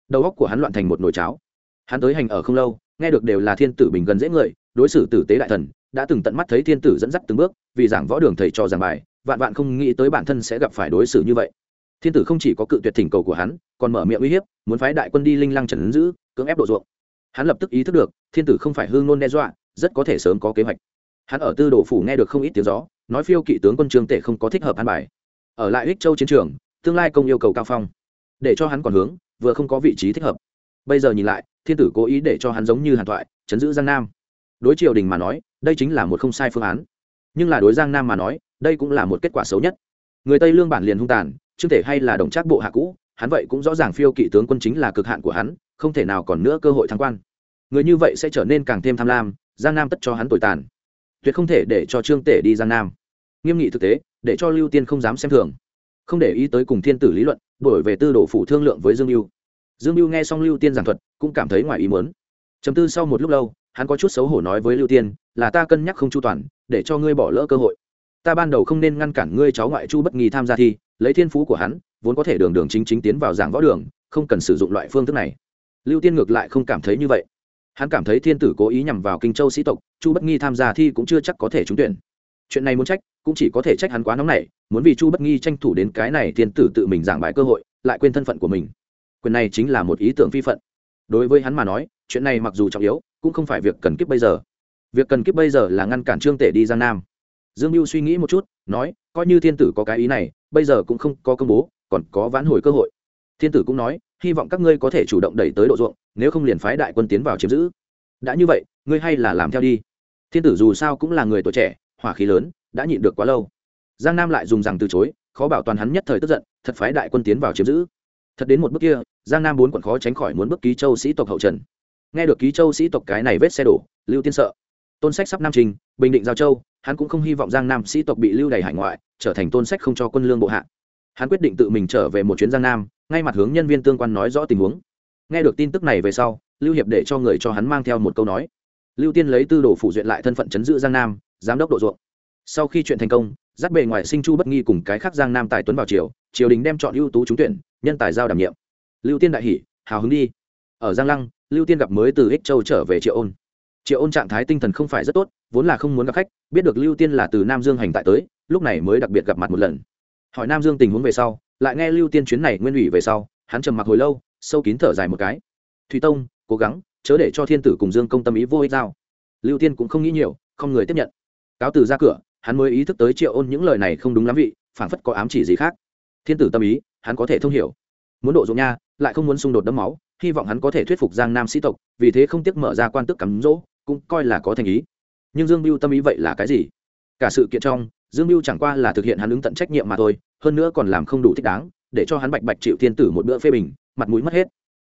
[SPEAKER 1] Đầu óc của hắn loạn thành một nồi cháo. Hắn tới hành ở không lâu, nghe được đều là thiên tử bình gần dễ người, đối xử tử tế đại thần, đã từng tận mắt thấy thiên tử dẫn dắt từng bước, vì giảng võ đường thầy cho giảng bài, vạn vạn không nghĩ tới bản thân sẽ gặp phải đối xử như vậy. Thiên tử không chỉ có cự tuyệt thỉnh cầu của hắn, còn mở miệng uy hiếp, muốn phái đại quân đi linh lăng trần ứng giữ cưỡng ép độ ruộng. Hắn lập tức ý thức được, thiên tử không phải hương nôn đe dọa, rất có thể sớm có kế hoạch. Hắn ở tư đồ phủ nghe được không ít tiếng gió, nói phiêu kỵ tướng quân trương tể không có thích hợp an bài. Ở lại ích châu chiến trường, tương lai công yêu cầu cao phong. Để cho hắn còn hướng, vừa không có vị trí thích hợp. Bây giờ nhìn lại, thiên tử cố ý để cho hắn giống như hàn thoại, chấn giữ giang nam. Đối triều đình mà nói, đây chính là một không sai phương án. Nhưng là đối giang nam mà nói, đây cũng là một kết quả xấu nhất. Người tây lương bản liền hung tàn, trương thể hay là đồng trác bộ hạ cũ, hắn vậy cũng rõ ràng phiêu kỵ tướng quân chính là cực hạn của hắn không thể nào còn nữa cơ hội thăng quan. Người như vậy sẽ trở nên càng thêm tham lam, giang nam tất cho hắn tồi tàn. Tuyệt không thể để cho trương tể đi giang nam. Nghiêm nghị thực tế, để cho lưu tiên không dám xem thường. Không để ý tới cùng thiên tử lý luận, đổi về tư đồ phủ thương lượng với dương lưu dương lưu nghe xong lưu tiên giảng thuật, cũng cảm thấy ngoài ý muốn. Chấm tư sau một lúc lâu, hắn có chút xấu hổ nói với lưu tiên, là ta cân nhắc không chu toàn, để cho ngươi bỏ lỡ cơ hội. Ta ban đầu không nên ngăn cản ngươi cháu ngoại chu bất nghi tham gia thi, lấy thiên phú của hắn, vốn có thể đường đường chính chính tiến vào giảng võ đường, không cần sử dụng loại phương thức này lưu tiên ngược lại không cảm thấy như vậy. Hắn cảm thấy thiên tử cố ý nhằm vào kinh châu sĩ tộc, chu bất nghi tham gia thi cũng chưa chắc có thể trúng tuyển. Chuyện này muốn trách, cũng chỉ có thể trách hắn quá nóng nảy, muốn vì chu bất nghi tranh thủ đến cái này thiên tử tự mình giảng bài cơ hội, lại quên thân phận của mình. Quyền này chính là một ý tưởng phi phận. Đối với hắn mà nói, chuyện này mặc dù trọng yếu, cũng không phải việc cần kiếp bây giờ. Việc cần kiếp bây giờ là ngăn cản trương tể đi giang nam. Dương mưu suy nghĩ một chút, nói, coi như thiên tử có cái ý này, bây giờ cũng không có công bố, còn có vãn hồi cơ hội thiên tử cũng nói, hy vọng các ngươi có thể chủ động đẩy tới độ ruộng, nếu không liền phái đại quân tiến vào chiếm giữ. Đã như vậy, ngươi hay là làm theo đi. Thiên tử dù sao cũng là người tuổi trẻ, hỏa khí lớn, đã nhịn được quá lâu. Giang nam lại dùng rằng từ chối, khó bảo toàn hắn nhất thời tức giận, thật phái đại quân tiến vào chiếm giữ. Thật đến một bước kia, giang nam bốn quận khó tránh khỏi muốn bước ký châu sĩ tộc hậu trần. Nghe được ký châu sĩ tộc cái này vết xe đổ, lưu tiên sợ. Tôn sách sắp nam trình, bình định giao châu, hắn cũng không hy vọng giang nam sĩ tộc bị lưu đày hải ngoại, trở thành tôn sách không cho quân lương bộ hạ. Hắn quyết định tự mình trở về một chuyến giang nam ngay mặt hướng nhân viên tương quan nói rõ tình huống. Nghe được tin tức này về sau, lưu hiệp để cho người cho hắn mang theo một câu nói. Lưu tiên lấy tư đồ phụ duyện lại thân phận chấn giữ giang nam, giám đốc độ ruộng. Sau khi chuyện thành công dắt bề ngoài sinh chu bất nghi cùng cái khác giang nam tài tuấn vào triều triều đình đem chọn ưu tú trúng tuyển, nhân tài giao đảm nhiệm. Lưu tiên đại hỷ hào hứng đi. Ở giang lăng, lưu tiên gặp mới từ ích châu trở về triệu ôn. Triệu ôn trạng thái tinh thần không phải rất tốt, vốn là không muốn gặp khách, biết được lưu tiên là từ nam dương hành tại tới, lúc này mới đặc biệt gặp mặt một lần. Hỏi nam dương tình huống về sau lại nghe lưu tiên chuyến này nguyên ủy về sau, hắn trầm mặc hồi lâu, sâu kín thở dài một cái. Thùy tông, cố gắng, chớ để cho thiên tử cùng dương công tâm ý vô ích giao. Lưu tiên cũng không nghĩ nhiều, không người tiếp nhận. Cáo từ ra cửa, hắn mới ý thức tới triệu ôn những lời này không đúng lắm vị, phảng phất có ám chỉ gì khác. Thiên tử tâm ý, hắn có thể thông hiểu. Muốn độ dụng nha, lại không muốn xung đột đẫm máu, hy vọng hắn có thể thuyết phục giang nam sĩ tộc, vì thế không tiếc mở ra quan tức cắm rỗ, cũng coi là có thành ý. Nhưng dương mưu tâm ý vậy là cái gì? Cả sự kiện trong, dương mưu chẳng qua là thực hiện hắn ứng tận trách nhiệm mà thôi hơn nữa còn làm không đủ thích đáng, để cho hắn bạch bạch chịu thiên tử một bữa phê bình, mặt mũi mất hết.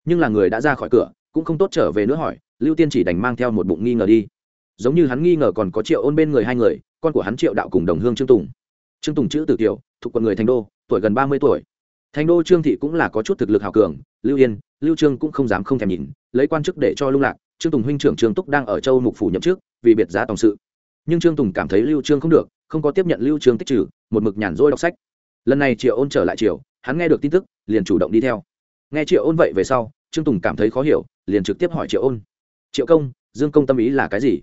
[SPEAKER 1] Nhưng là người đã ra khỏi cửa, cũng không tốt trở về nữa hỏi, lưu tiên chỉ đành mang theo một bụng nghi ngờ đi. Giống như hắn nghi ngờ còn có triệu ôn bên người hai người, con của hắn triệu đạo cùng đồng hương trương tùng. Trương tùng chữ tử kiều, thuộc quận người thành đô, tuổi gần ba mươi tuổi. Thành đô trương thị cũng là có chút thực lực hào cường, lưu yên, lưu trương cũng không dám không thèm nhìn, lấy quan chức để cho lung lạc, trương tùng huynh trưởng trương túc đang ở châu mục phủ nhậm chức, vì biệt giá tổng sự. Nhưng trương tùng cảm thấy lưu trương không được, không có tiếp nhận lưu trương tích trừ, một mực nhàn rỗi đọc sách lần này triệu ôn trở lại triều, hắn nghe được tin tức, liền chủ động đi theo. Nghe triệu ôn vậy về sau, trương tùng cảm thấy khó hiểu, liền trực tiếp hỏi triệu ôn. Triệu công, dương công tâm ý là cái gì?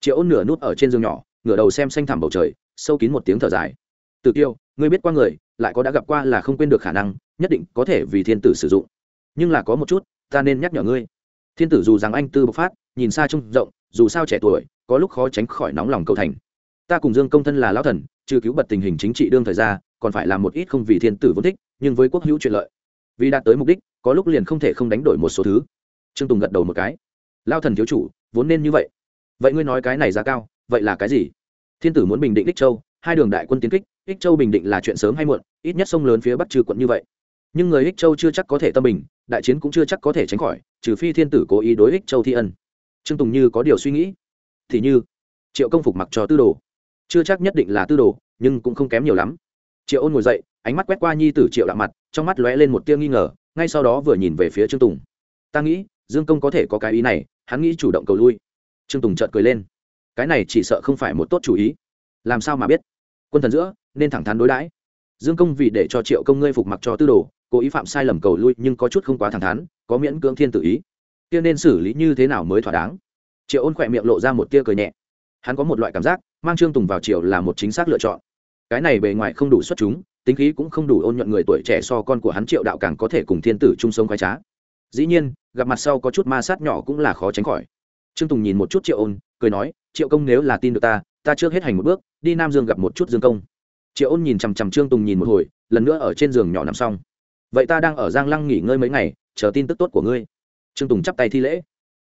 [SPEAKER 1] Triệu ôn nửa nút ở trên giường nhỏ, ngửa đầu xem xanh thẳm bầu trời, sâu kín một tiếng thở dài. Từ tiêu ngươi biết qua người, lại có đã gặp qua là không quên được khả năng, nhất định có thể vì thiên tử sử dụng. Nhưng là có một chút, ta nên nhắc nhở ngươi. Thiên tử dù rằng anh tư bộc phát, nhìn xa trông rộng, dù sao trẻ tuổi, có lúc khó tránh khỏi nóng lòng cầu thành. Ta cùng dương công thân là lão thần, trừ cứu bật tình hình chính trị đương thời ra còn phải làm một ít không vì thiên tử vốn thích, nhưng với quốc hữu chuyện lợi. Vì đạt tới mục đích, có lúc liền không thể không đánh đổi một số thứ. Trương tùng gật đầu một cái. Lao thần thiếu chủ, vốn nên như vậy. Vậy ngươi nói cái này giá cao, vậy là cái gì? Thiên tử muốn bình định, ích châu, hai đường đại quân tiến kích, ích châu, bình định là chuyện sớm hay muộn, ít nhất sông lớn phía bắc trừ quận như vậy. Nhưng người ích châu chưa chắc có thể tâm bình, đại chiến cũng chưa chắc có thể tránh khỏi, trừ phi thiên tử cố ý đối ích châu thi ân. Trương tùng như có điều suy nghĩ. Thì như, triệu công phục mặc cho tư đồ. Chưa chắc nhất định là tư đồ, nhưng cũng không kém nhiều lắm triệu ôn ngồi dậy, ánh mắt quét qua nhi tử triệu đạo mặt, trong mắt lóe lên một tia nghi ngờ, ngay sau đó vừa nhìn về phía trương tùng. Ta nghĩ, dương công có thể có cái ý này, hắn nghĩ chủ động cầu lui. Trương tùng trợn cười lên. Cái này chỉ sợ không phải một tốt chủ ý. Làm sao mà biết? Quân thần giữa, nên thẳng thắn đối đãi. Dương công vì để cho triệu công ngươi phục mặc cho tư đồ, cố ý phạm sai lầm cầu lui nhưng có chút không quá thẳng thắn, có miễn cưỡng thiên tự ý. Tiên nên xử lý như thế nào mới thỏa đáng? Triệu ôn khỏe miệng lộ ra một tia cười nhẹ. Hắn có một loại cảm giác, mang trương tùng vào triều là một chính xác lựa chọn cái này bề ngoài không đủ xuất chúng, tính khí cũng không đủ ôn nhuận người tuổi trẻ so con của hắn triệu đạo càng có thể cùng thiên tử chung sống khoái trá. Dĩ nhiên, gặp mặt sau có chút ma sát nhỏ cũng là khó tránh khỏi. Trương tùng nhìn một chút triệu ôn, cười nói, triệu công nếu là tin được ta ta trước hết hành một bước, đi nam dương gặp một chút dương công. Triệu ôn nhìn chằm chằm trương tùng nhìn một hồi, lần nữa ở trên giường nhỏ nằm xong. Vậy ta đang ở giang lăng nghỉ ngơi mấy ngày, chờ tin tức tốt của ngươi. Trương tùng chắp tay thi lễ.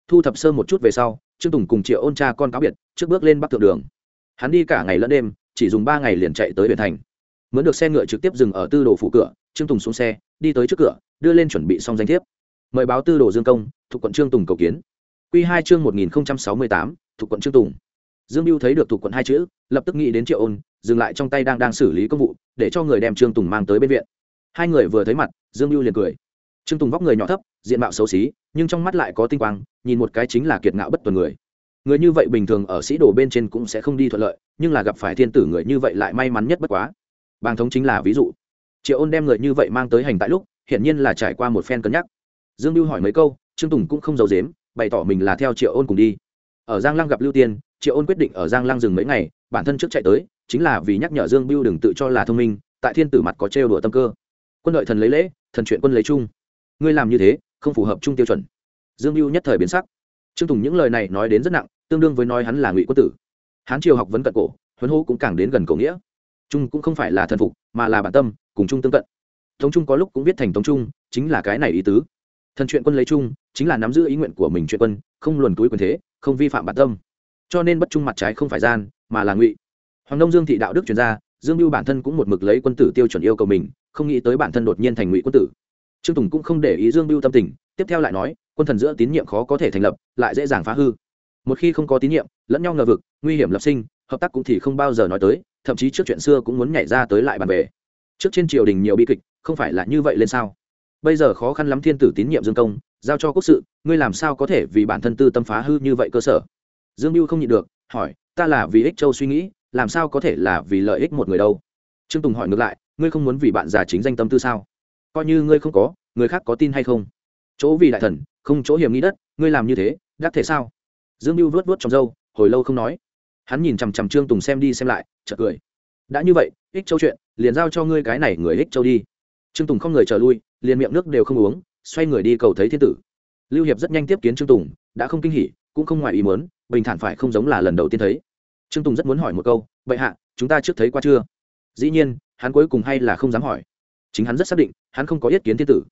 [SPEAKER 1] Thu thập sơ một chút về sau, trương tùng cùng triệu ôn cha con cáo biệt, trước bước lên bắc thượng đường. Hắn đi cả ngày lẫn đêm chỉ dùng ba ngày liền chạy tới huyện thành. Mướn được xe ngựa trực tiếp dừng ở tư đồ phủ cửa, trương tùng xuống xe, đi tới trước cửa, đưa lên chuẩn bị xong danh thiếp. Mời báo tư đồ dương công, thuộc quận trương tùng cầu kiến. Q hai chương một nghìn sáu mươi tám, thuộc quận trương tùng. Dương mưu thấy được thuộc quận hai chữ, lập tức nghĩ đến triệu ôn, dừng lại trong tay đang đang xử lý công vụ, để cho người đem trương tùng mang tới bên viện. Hai người vừa thấy mặt, dương mưu liền cười. Trương tùng vóc người nhỏ thấp, diện mạo xấu xí, nhưng trong mắt lại có tinh quang, nhìn một cái chính là kiệt ngạo bất tuần người người như vậy bình thường ở sĩ đồ bên trên cũng sẽ không đi thuận lợi, nhưng là gặp phải thiên tử người như vậy lại may mắn nhất bất quá. Bàng thống chính là ví dụ. Triệu ôn đem người như vậy mang tới hành tại lúc, hiển nhiên là trải qua một phen cân nhắc. Dương lưu hỏi mấy câu, trương tùng cũng không giấu dếm bày tỏ mình là theo triệu ôn cùng đi. Ở giang lăng gặp lưu tiên, triệu ôn quyết định ở giang lăng dừng mấy ngày, bản thân trước chạy tới, chính là vì nhắc nhở dương Biêu đừng tự cho là thông minh, tại thiên tử mặt có trêu đùa tâm cơ. Quân đội thần lấy lễ, thần chuyện quân lấy chung. Ngươi làm như thế, không phù hợp chung tiêu chuẩn. Dương Biêu nhất thời biến sắc trương tùng những lời này nói đến rất nặng, tương đương với nói hắn là ngụy quân tử. Hán triều học vấn cận cổ, huấn hô cũng càng đến gần cổ nghĩa. Trung cũng không phải là thần phục, mà là bản tâm, cùng chung tương cận. Tống trung có lúc cũng viết thành tống trung, chính là cái này ý tứ. Thần chuyện quân lấy chung chính là nắm giữ ý nguyện của mình chuyện quân, không luồn túi quyền thế, không vi phạm bản tâm. Cho nên bất trung mặt trái không phải gian, mà là ngụy. Hoàng đông dương thị đạo đức chuyên gia, dương mưu bản thân cũng một mực lấy quân tử tiêu chuẩn yêu cầu mình, không nghĩ tới bản thân đột nhiên thành ngụy quân tử trương tùng cũng không để ý dương mưu tâm tình, tiếp theo lại nói, quân thần giữa tín nhiệm khó có thể thành lập, lại dễ dàng phá hư. Một khi không có tín nhiệm, lẫn nhau ngờ vực, nguy hiểm lập sinh, hợp tác cũng thì không bao giờ nói tới, thậm chí trước chuyện xưa cũng muốn nhảy ra tới lại bàn về. Trước trên triều đình nhiều bi kịch, không phải là như vậy lên sao? Bây giờ khó khăn lắm thiên tử tín nhiệm dương công, giao cho quốc sự, ngươi làm sao có thể vì bản thân tư tâm phá hư như vậy cơ sở? Dương mưu không nhịn được, hỏi, ta là vì ích châu suy nghĩ, làm sao có thể là vì lợi ích một người đâu? Trương tùng hỏi ngược lại, ngươi không muốn vì bạn già chính danh tâm tư sao? Coi như ngươi không có, người khác có tin hay không? Chỗ vì đại thần, không chỗ hiểm nghi đất, ngươi làm như thế, đắc thể sao? Dương mưu vớt vớt trong râu, hồi lâu không nói. Hắn nhìn chằm chằm trương tùng xem đi xem lại, chợt cười. Đã như vậy, ích châu chuyện, liền giao cho ngươi cái này người ích châu đi. Trương tùng không người trở lui, liền miệng nước đều không uống, xoay người đi cầu thấy thiên tử. Lưu hiệp rất nhanh tiếp kiến trương tùng, đã không kinh hỉ, cũng không ngoài ý muốn, bình thản phải không giống là lần đầu tiên thấy. Trương tùng rất muốn hỏi một câu vậy hạ, chúng ta trước thấy qua chưa? Dĩ nhiên, hắn cuối cùng hay là không dám hỏi chính hắn rất xác định, hắn không có ý kiến thiên tử.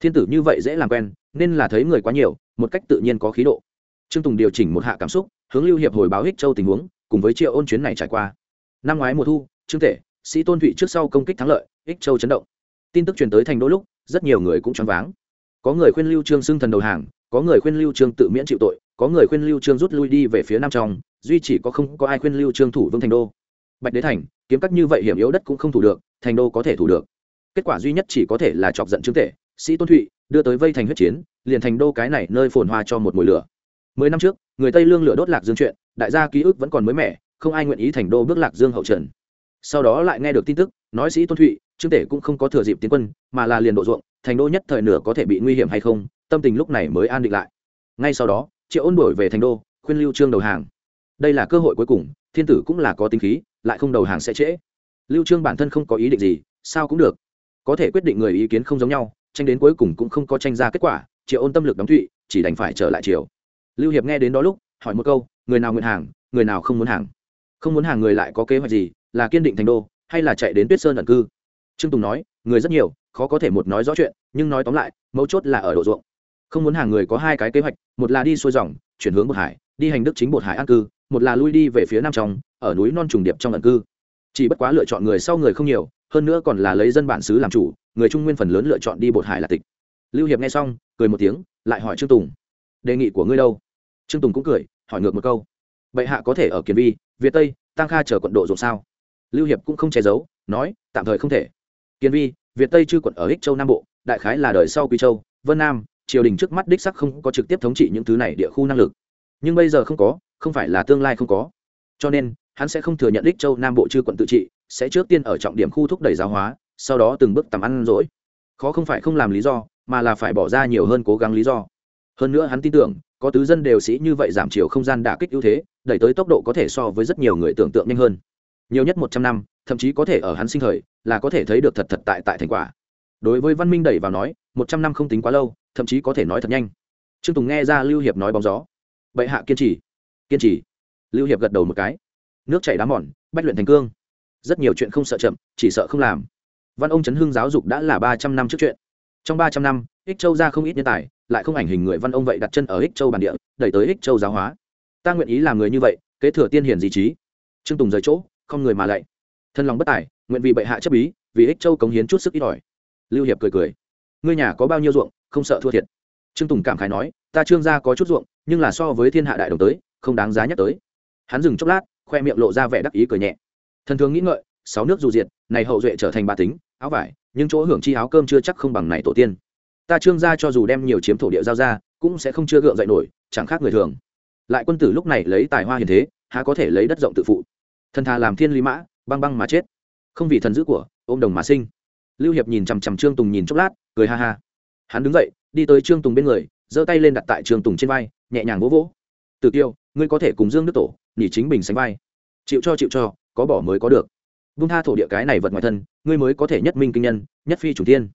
[SPEAKER 1] Thiên tử như vậy dễ làm quen, nên là thấy người quá nhiều, một cách tự nhiên có khí độ. Trương tùng điều chỉnh một hạ cảm xúc, hướng lưu hiệp hồi báo ích châu tình huống, cùng với triệu ôn chuyến này trải qua. Năm ngoái mùa thu, trương tể, sĩ tôn thụy trước sau công kích thắng lợi ích châu chấn động. Tin tức truyền tới thành đôi lúc, rất nhiều người cũng choáng váng. Có người khuyên lưu trương xưng thần đầu hàng, có người khuyên lưu trương tự miễn chịu tội, có người khuyên lưu trương rút lui đi về phía nam trong, duy chỉ có không có ai khuyên lưu trương thủ vương thành đô. Bạch đế thành, kiếm cắt như vậy hiểm yếu đất cũng không thủ được, thành đô có thể thủ được kết quả duy nhất chỉ có thể là chọc giận trương tể, sĩ tôn thụy, đưa tới vây thành huyết chiến, liền thành đô cái này nơi phồn hoa cho một mùi lửa. Mười năm trước, người tây lương lửa đốt lạc dương chuyện, đại gia ký ức vẫn còn mới mẻ, không ai nguyện ý thành đô bước lạc dương hậu trần. Sau đó lại nghe được tin tức, nói sĩ tôn thụy, trương tể cũng không có thừa dịp tiến quân, mà là liền độ ruộng, thành đô nhất thời nửa có thể bị nguy hiểm hay không, tâm tình lúc này mới an định lại. Ngay sau đó, triệu ôn đổi về thành đô, khuyên lưu trương đầu hàng. Đây là cơ hội cuối cùng, thiên tử cũng là có tính khí, lại không đầu hàng sẽ trễ. Lưu trương bản thân không có ý định gì, sao cũng được có thể quyết định người ý kiến không giống nhau, tranh đến cuối cùng cũng không có tranh ra kết quả, triệu ôn tâm lực đóng thụy, chỉ đành phải trở lại triều. Lưu hiệp nghe đến đó lúc, hỏi một câu, người nào nguyện hàng, người nào không muốn hàng? Không muốn hàng người lại có kế hoạch gì, là kiên định thành đô, hay là chạy đến tuyết sơn ẩn cư? Trương tùng nói, người rất nhiều, khó có thể một nói rõ chuyện, nhưng nói tóm lại, mấu chốt là ở độ ruộng. Không muốn hàng người có hai cái kế hoạch, một là đi xuôi dòng, chuyển hướng bột hải, đi hành đức chính bột hải an cư, một là lui đi về phía nam trong, ở núi non trùng điệp trong ẩn cư chỉ bất quá lựa chọn người sau người không nhiều, hơn nữa còn là lấy dân bản xứ làm chủ, người trung nguyên phần lớn lựa chọn đi bột hải là tịch. Lưu hiệp nghe xong, cười một tiếng, lại hỏi trương tùng, đề nghị của ngươi đâu? Trương tùng cũng cười, hỏi ngược một câu, bệ hạ có thể ở kiền vi, việt tây tăng kha chờ quận độ ruộng sao? Lưu hiệp cũng không che giấu, nói, tạm thời không thể. Kiến vi, việt tây chưa quận ở ích châu nam bộ, đại khái là đời sau quy châu, vân nam, triều đình trước mắt đích sắc không có trực tiếp thống trị những thứ này địa khu năng lực. Nhưng bây giờ không có, không phải là tương lai không có. Cho nên hắn sẽ không thừa nhận ích châu nam bộ chư quận tự trị, sẽ trước tiên ở trọng điểm khu thúc đẩy giáo hóa, sau đó từng bước tầm ăn rỗi. Khó không phải không làm lý do, mà là phải bỏ ra nhiều hơn cố gắng lý do. Hơn nữa hắn tin tưởng, có tứ dân đều sĩ như vậy giảm chiều không gian đả kích ưu thế, đẩy tới tốc độ có thể so với rất nhiều người tưởng tượng nhanh hơn. Nhiều nhất một trăm năm, thậm chí có thể ở hắn sinh thời, là có thể thấy được thật thật tại tại thành quả. Đối với văn minh đẩy vào nói, một trăm năm không tính quá lâu, thậm chí có thể nói thật nhanh. Trương tùng nghe ra lưu hiệp nói bóng gió. Bệ hạ kiên trì kiên trì. Lưu hiệp gật đầu một cái nước chảy đá mòn, bách luyện thành cương. Rất nhiều chuyện không sợ chậm, chỉ sợ không làm. Văn ông chấn hưng giáo dục đã là ba trăm năm trước chuyện. Trong ba trăm năm, ích châu ra không ít nhân tài, lại không ảnh hình người văn ông vậy đặt chân ở ích châu bản địa, đẩy tới ích châu giáo hóa. Ta nguyện ý làm người như vậy, kế thừa tiên hiển di trí. Trương tùng rời chỗ, không người mà lạy. Thân lòng bất tài, nguyện vì bệ hạ chấp ý, vì ích châu cống hiến chút sức ít ỏi. Lưu hiệp cười cười. Ngươi nhà có bao nhiêu ruộng, không sợ thua thiệt. Trương tùng cảm khái nói, ta trương gia có chút ruộng, nhưng là so với thiên hạ đại đồng tới, không đáng giá nhắc tới. Hắn dừng chốc lát khoe miệng lộ ra vẻ đắc ý cười nhẹ. Thần thường nghĩ ngợi, sáu nước dù diệt, này hậu duệ trở thành ba tính, áo vải, nhưng chỗ hưởng chi áo cơm chưa chắc không bằng này tổ tiên. Ta trương gia cho dù đem nhiều chiếm thổ địa giao ra, cũng sẽ không chưa gượng dậy nổi, chẳng khác người thường. Lại quân tử lúc này lấy tài hoa hiền thế, há có thể lấy đất rộng tự phụ. Thần thà làm thiên lý mã, băng băng mà chết. Không vì thần dữ của, ôm đồng mà sinh. Lưu hiệp nhìn chằm chằm trương tùng nhìn chốc lát, cười ha ha. Hắn đứng dậy, đi tới trương tùng bên người, giơ tay lên đặt tại trương tùng trên vai, nhẹ nhàng vỗ vỗ. Từ tiêu ngươi có thể cùng dương đức tổ nhỉ chính bình sánh vai. Chịu cho chịu cho, có bỏ mới có được. Vung tha thổ địa cái này vật ngoài thân, ngươi mới có thể nhất minh kinh nhân, nhất phi chủ tiên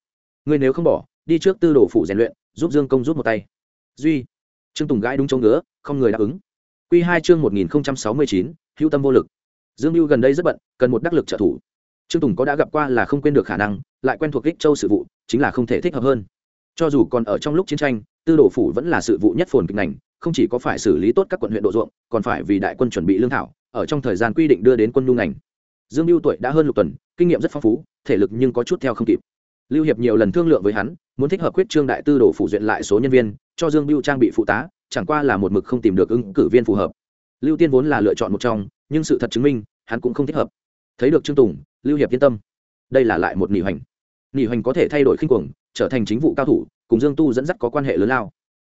[SPEAKER 1] ngươi nếu không bỏ, đi trước tư đồ phủ rèn luyện, giúp dương công rút một tay. Duy. Trương tùng gãi đúng chỗ ngứa, không người đáp ứng. Q hai chương một nghìn sáu mươi chín, hữu tâm vô lực. Dương mưu gần đây rất bận, cần một đắc lực trợ thủ. Trương tùng có đã gặp qua là không quên được khả năng, lại quen thuộc ích châu sự vụ, chính là không thể thích hợp hơn. Cho dù còn ở trong lúc chiến tranh, tư đồ phủ vẫn là sự vụ nhất phồn kịch ngành không chỉ có phải xử lý tốt các quận huyện độ ruộng, còn phải vì đại quân chuẩn bị lương thảo, ở trong thời gian quy định đưa đến quân nhu ngành. Dương mưu tuổi đã hơn lục tuần, kinh nghiệm rất phong phú, thể lực nhưng có chút theo không kịp. Lưu hiệp nhiều lần thương lượng với hắn, muốn thích hợp quyết trương đại tư đồ phủ duyện lại số nhân viên, cho dương mưu trang bị phụ tá, chẳng qua là một mực không tìm được ứng cử viên phù hợp. Lưu tiên vốn là lựa chọn một trong, nhưng sự thật chứng minh, hắn cũng không thích hợp. Thấy được trương tùng, lưu hiệp yên tâm. Đây là lại một nỉ hoành. Nỉ hoành có thể thay đổi khinh cuồng, trở thành chính vụ cao thủ, cùng dương tu dẫn dắt có quan hệ lớn lao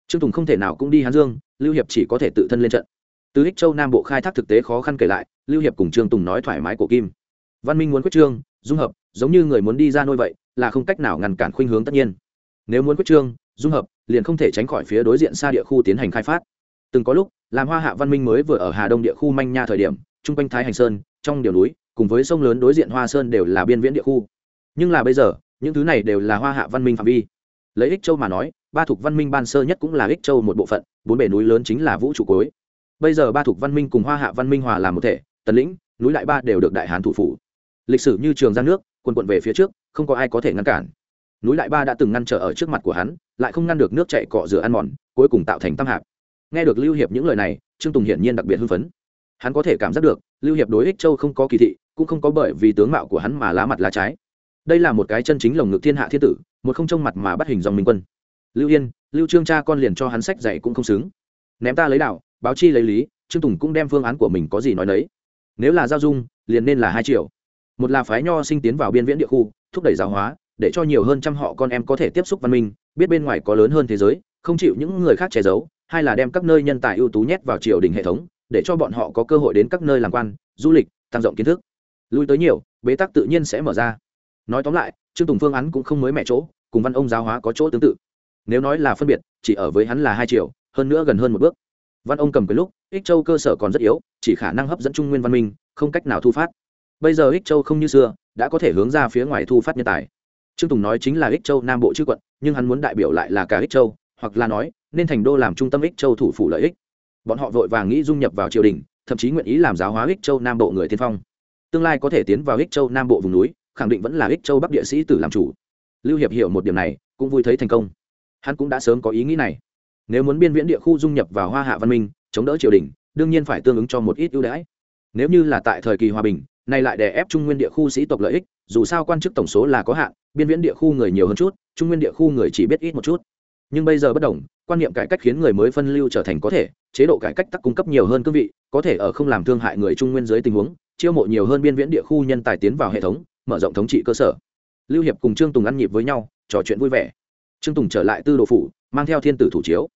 [SPEAKER 1] trương tùng không thể nào cũng đi hán dương, lưu hiệp chỉ có thể tự thân lên trận. Từ ích châu nam bộ khai thác thực tế khó khăn kể lại, lưu hiệp cùng trương tùng nói thoải mái của kim. Văn minh muốn quyết trương, dung hợp, giống như người muốn đi ra nôi vậy, là không cách nào ngăn cản khuynh hướng tất nhiên. Nếu muốn quyết trương, dung hợp, liền không thể tránh khỏi phía đối diện xa địa khu tiến hành khai phát. Từng có lúc, làm hoa hạ văn minh mới vừa ở hà đông địa khu manh nha thời điểm chung quanh thái hành sơn, trong điều núi, cùng với sông lớn đối diện hoa sơn đều là biên viễn địa khu. Nhưng là bây giờ, những thứ này đều là hoa hạ văn minh phạm vi lấy ích châu mà nói, ba thuộc văn minh ban sơ nhất cũng là ích châu một bộ phận, bốn bể núi lớn chính là vũ trụ cối bây giờ ba thuộc văn minh cùng hoa hạ văn minh hòa làm một thể, tần lĩnh, núi đại ba đều được đại hán thủ phủ. Lịch sử như trường giang nước, quần quận về phía trước, không có ai có thể ngăn cản. Núi đại ba đã từng ngăn trở ở trước mặt của hắn, lại không ngăn được nước chạy cọ rửa ăn mòn, cuối cùng tạo thành tam hạp. Nghe được lưu hiệp những lời này, trương tùng hiển nhiên đặc biệt hưng phấn. Hắn có thể cảm giác được, lưu hiệp đối ích châu không có kỳ thị, cũng không có bởi vì tướng mạo của hắn mà lá mặt lá trái đây là một cái chân chính lồng ngực thiên hạ thiên tử, một không trông mặt mà bắt hình dòng minh quân. Lưu yên, lưu trương cha con liền cho hắn sách dạy cũng không xứng. Ném ta lấy đạo báo chi lấy lý, trương tùng cũng đem phương án của mình có gì nói nấy. Nếu là giao dung, liền nên là hai triệu. Một là phái nho sinh tiến vào biên viễn địa khu, thúc đẩy giáo hóa, để cho nhiều hơn trăm họ con em có thể tiếp xúc văn minh, biết bên ngoài có lớn hơn thế giới, không chịu những người khác che giấu. Hai là đem các nơi nhân tài ưu tú nhét vào triều đình hệ thống, để cho bọn họ có cơ hội đến các nơi làm quan, du lịch, tăng rộng kiến thức. Lui tới nhiều, bế tắc tự nhiên sẽ mở ra nói tóm lại, trương tùng phương án cũng không mới mẹ chỗ, cùng văn ông giáo hóa có chỗ tương tự. Nếu nói là phân biệt, chỉ ở với hắn là hai triệu, hơn nữa gần hơn một bước. Văn ông cầm cái lúc, ích châu cơ sở còn rất yếu, chỉ khả năng hấp dẫn trung nguyên văn minh, không cách nào thu phát. Bây giờ ích châu không như xưa, đã có thể hướng ra phía ngoài thu phát nhân tài. Trương tùng nói chính là ích châu nam bộ chư quận, nhưng hắn muốn đại biểu lại là cả ích châu, hoặc là nói, nên thành đô làm trung tâm ích châu thủ phủ lợi ích. Bọn họ vội vàng nghĩ dung nhập vào triều đình, thậm chí nguyện ý làm giáo hóa ích châu nam bộ người tiên phong. Tương lai có thể tiến vào ích châu nam bộ vùng núi khẳng định vẫn là ích châu bắc địa sĩ tử làm chủ. Lưu hiệp hiểu một điểm này, cũng vui thấy thành công. Hắn cũng đã sớm có ý nghĩ này. Nếu muốn biên viễn địa khu dung nhập vào hoa hạ văn minh, chống đỡ triều đình, đương nhiên phải tương ứng cho một ít ưu đãi. Nếu như là tại thời kỳ hòa bình, nay lại đè ép trung nguyên địa khu sĩ tộc lợi ích, dù sao quan chức tổng số là có hạn, biên viễn địa khu người nhiều hơn chút, trung nguyên địa khu người chỉ biết ít một chút. Nhưng bây giờ bất đồng, quan niệm cải cách khiến người mới phân lưu trở thành có thể, chế độ cải cách tắc cung cấp nhiều hơn cương vị, có thể ở không làm thương hại người trung nguyên dưới tình huống, chiêu mộ nhiều hơn biên viễn địa khu nhân tài tiến vào hệ thống mở rộng thống trị cơ sở. Lưu hiệp cùng trương tùng ăn nhịp với nhau, trò chuyện vui vẻ. Trương tùng trở lại tư đồ phủ, mang theo thiên tử thủ chiếu.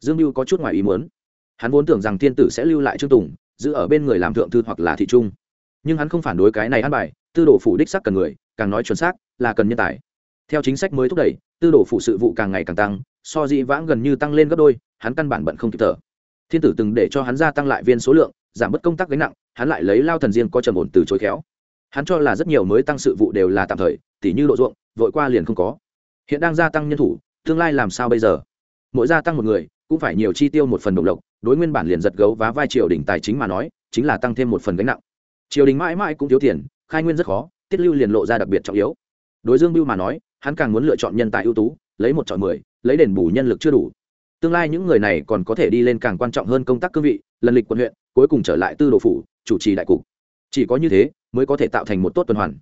[SPEAKER 1] Dương lưu có chút ngoài ý muốn. Hắn vốn tưởng rằng thiên tử sẽ lưu lại trương tùng, giữ ở bên người làm thượng thư hoặc là thị trung. Nhưng hắn không phản đối cái này ăn bài, tư đồ phủ đích sắc cần người, càng nói chuẩn xác là cần nhân tài. Theo chính sách mới thúc đẩy, tư đồ phủ sự vụ càng ngày càng tăng, so dị vãng gần như tăng lên gấp đôi, hắn căn bản bận không kịp thở. Thiên tử từng để cho hắn gia tăng lại viên số lượng, giảm bớt công tác gánh nặng, hắn lại lấy lao thần riêng có trầm ổn từ chối khéo hắn cho là rất nhiều mới tăng sự vụ đều là tạm thời, tỉ như độ ruộng, vội qua liền không có. Hiện đang gia tăng nhân thủ, tương lai làm sao bây giờ? Mỗi gia tăng một người, cũng phải nhiều chi tiêu một phần đồng lộc, đối nguyên bản liền giật gấu và vai triều đình tài chính mà nói, chính là tăng thêm một phần gánh nặng. Triều đình mãi mãi cũng thiếu tiền, khai nguyên rất khó, tiết lưu liền lộ ra đặc biệt trọng yếu. Đối dương biêu mà nói, hắn càng muốn lựa chọn nhân tài ưu tú, lấy một chọn mười, lấy đền bù nhân lực chưa đủ. Tương lai những người này còn có thể đi lên càng quan trọng hơn công tác cương vị, lần lịch quận huyện, cuối cùng trở lại tư đồ phủ, chủ trì đại cục. Chỉ có như thế mới có thể tạo thành một tốt tuần hoàn.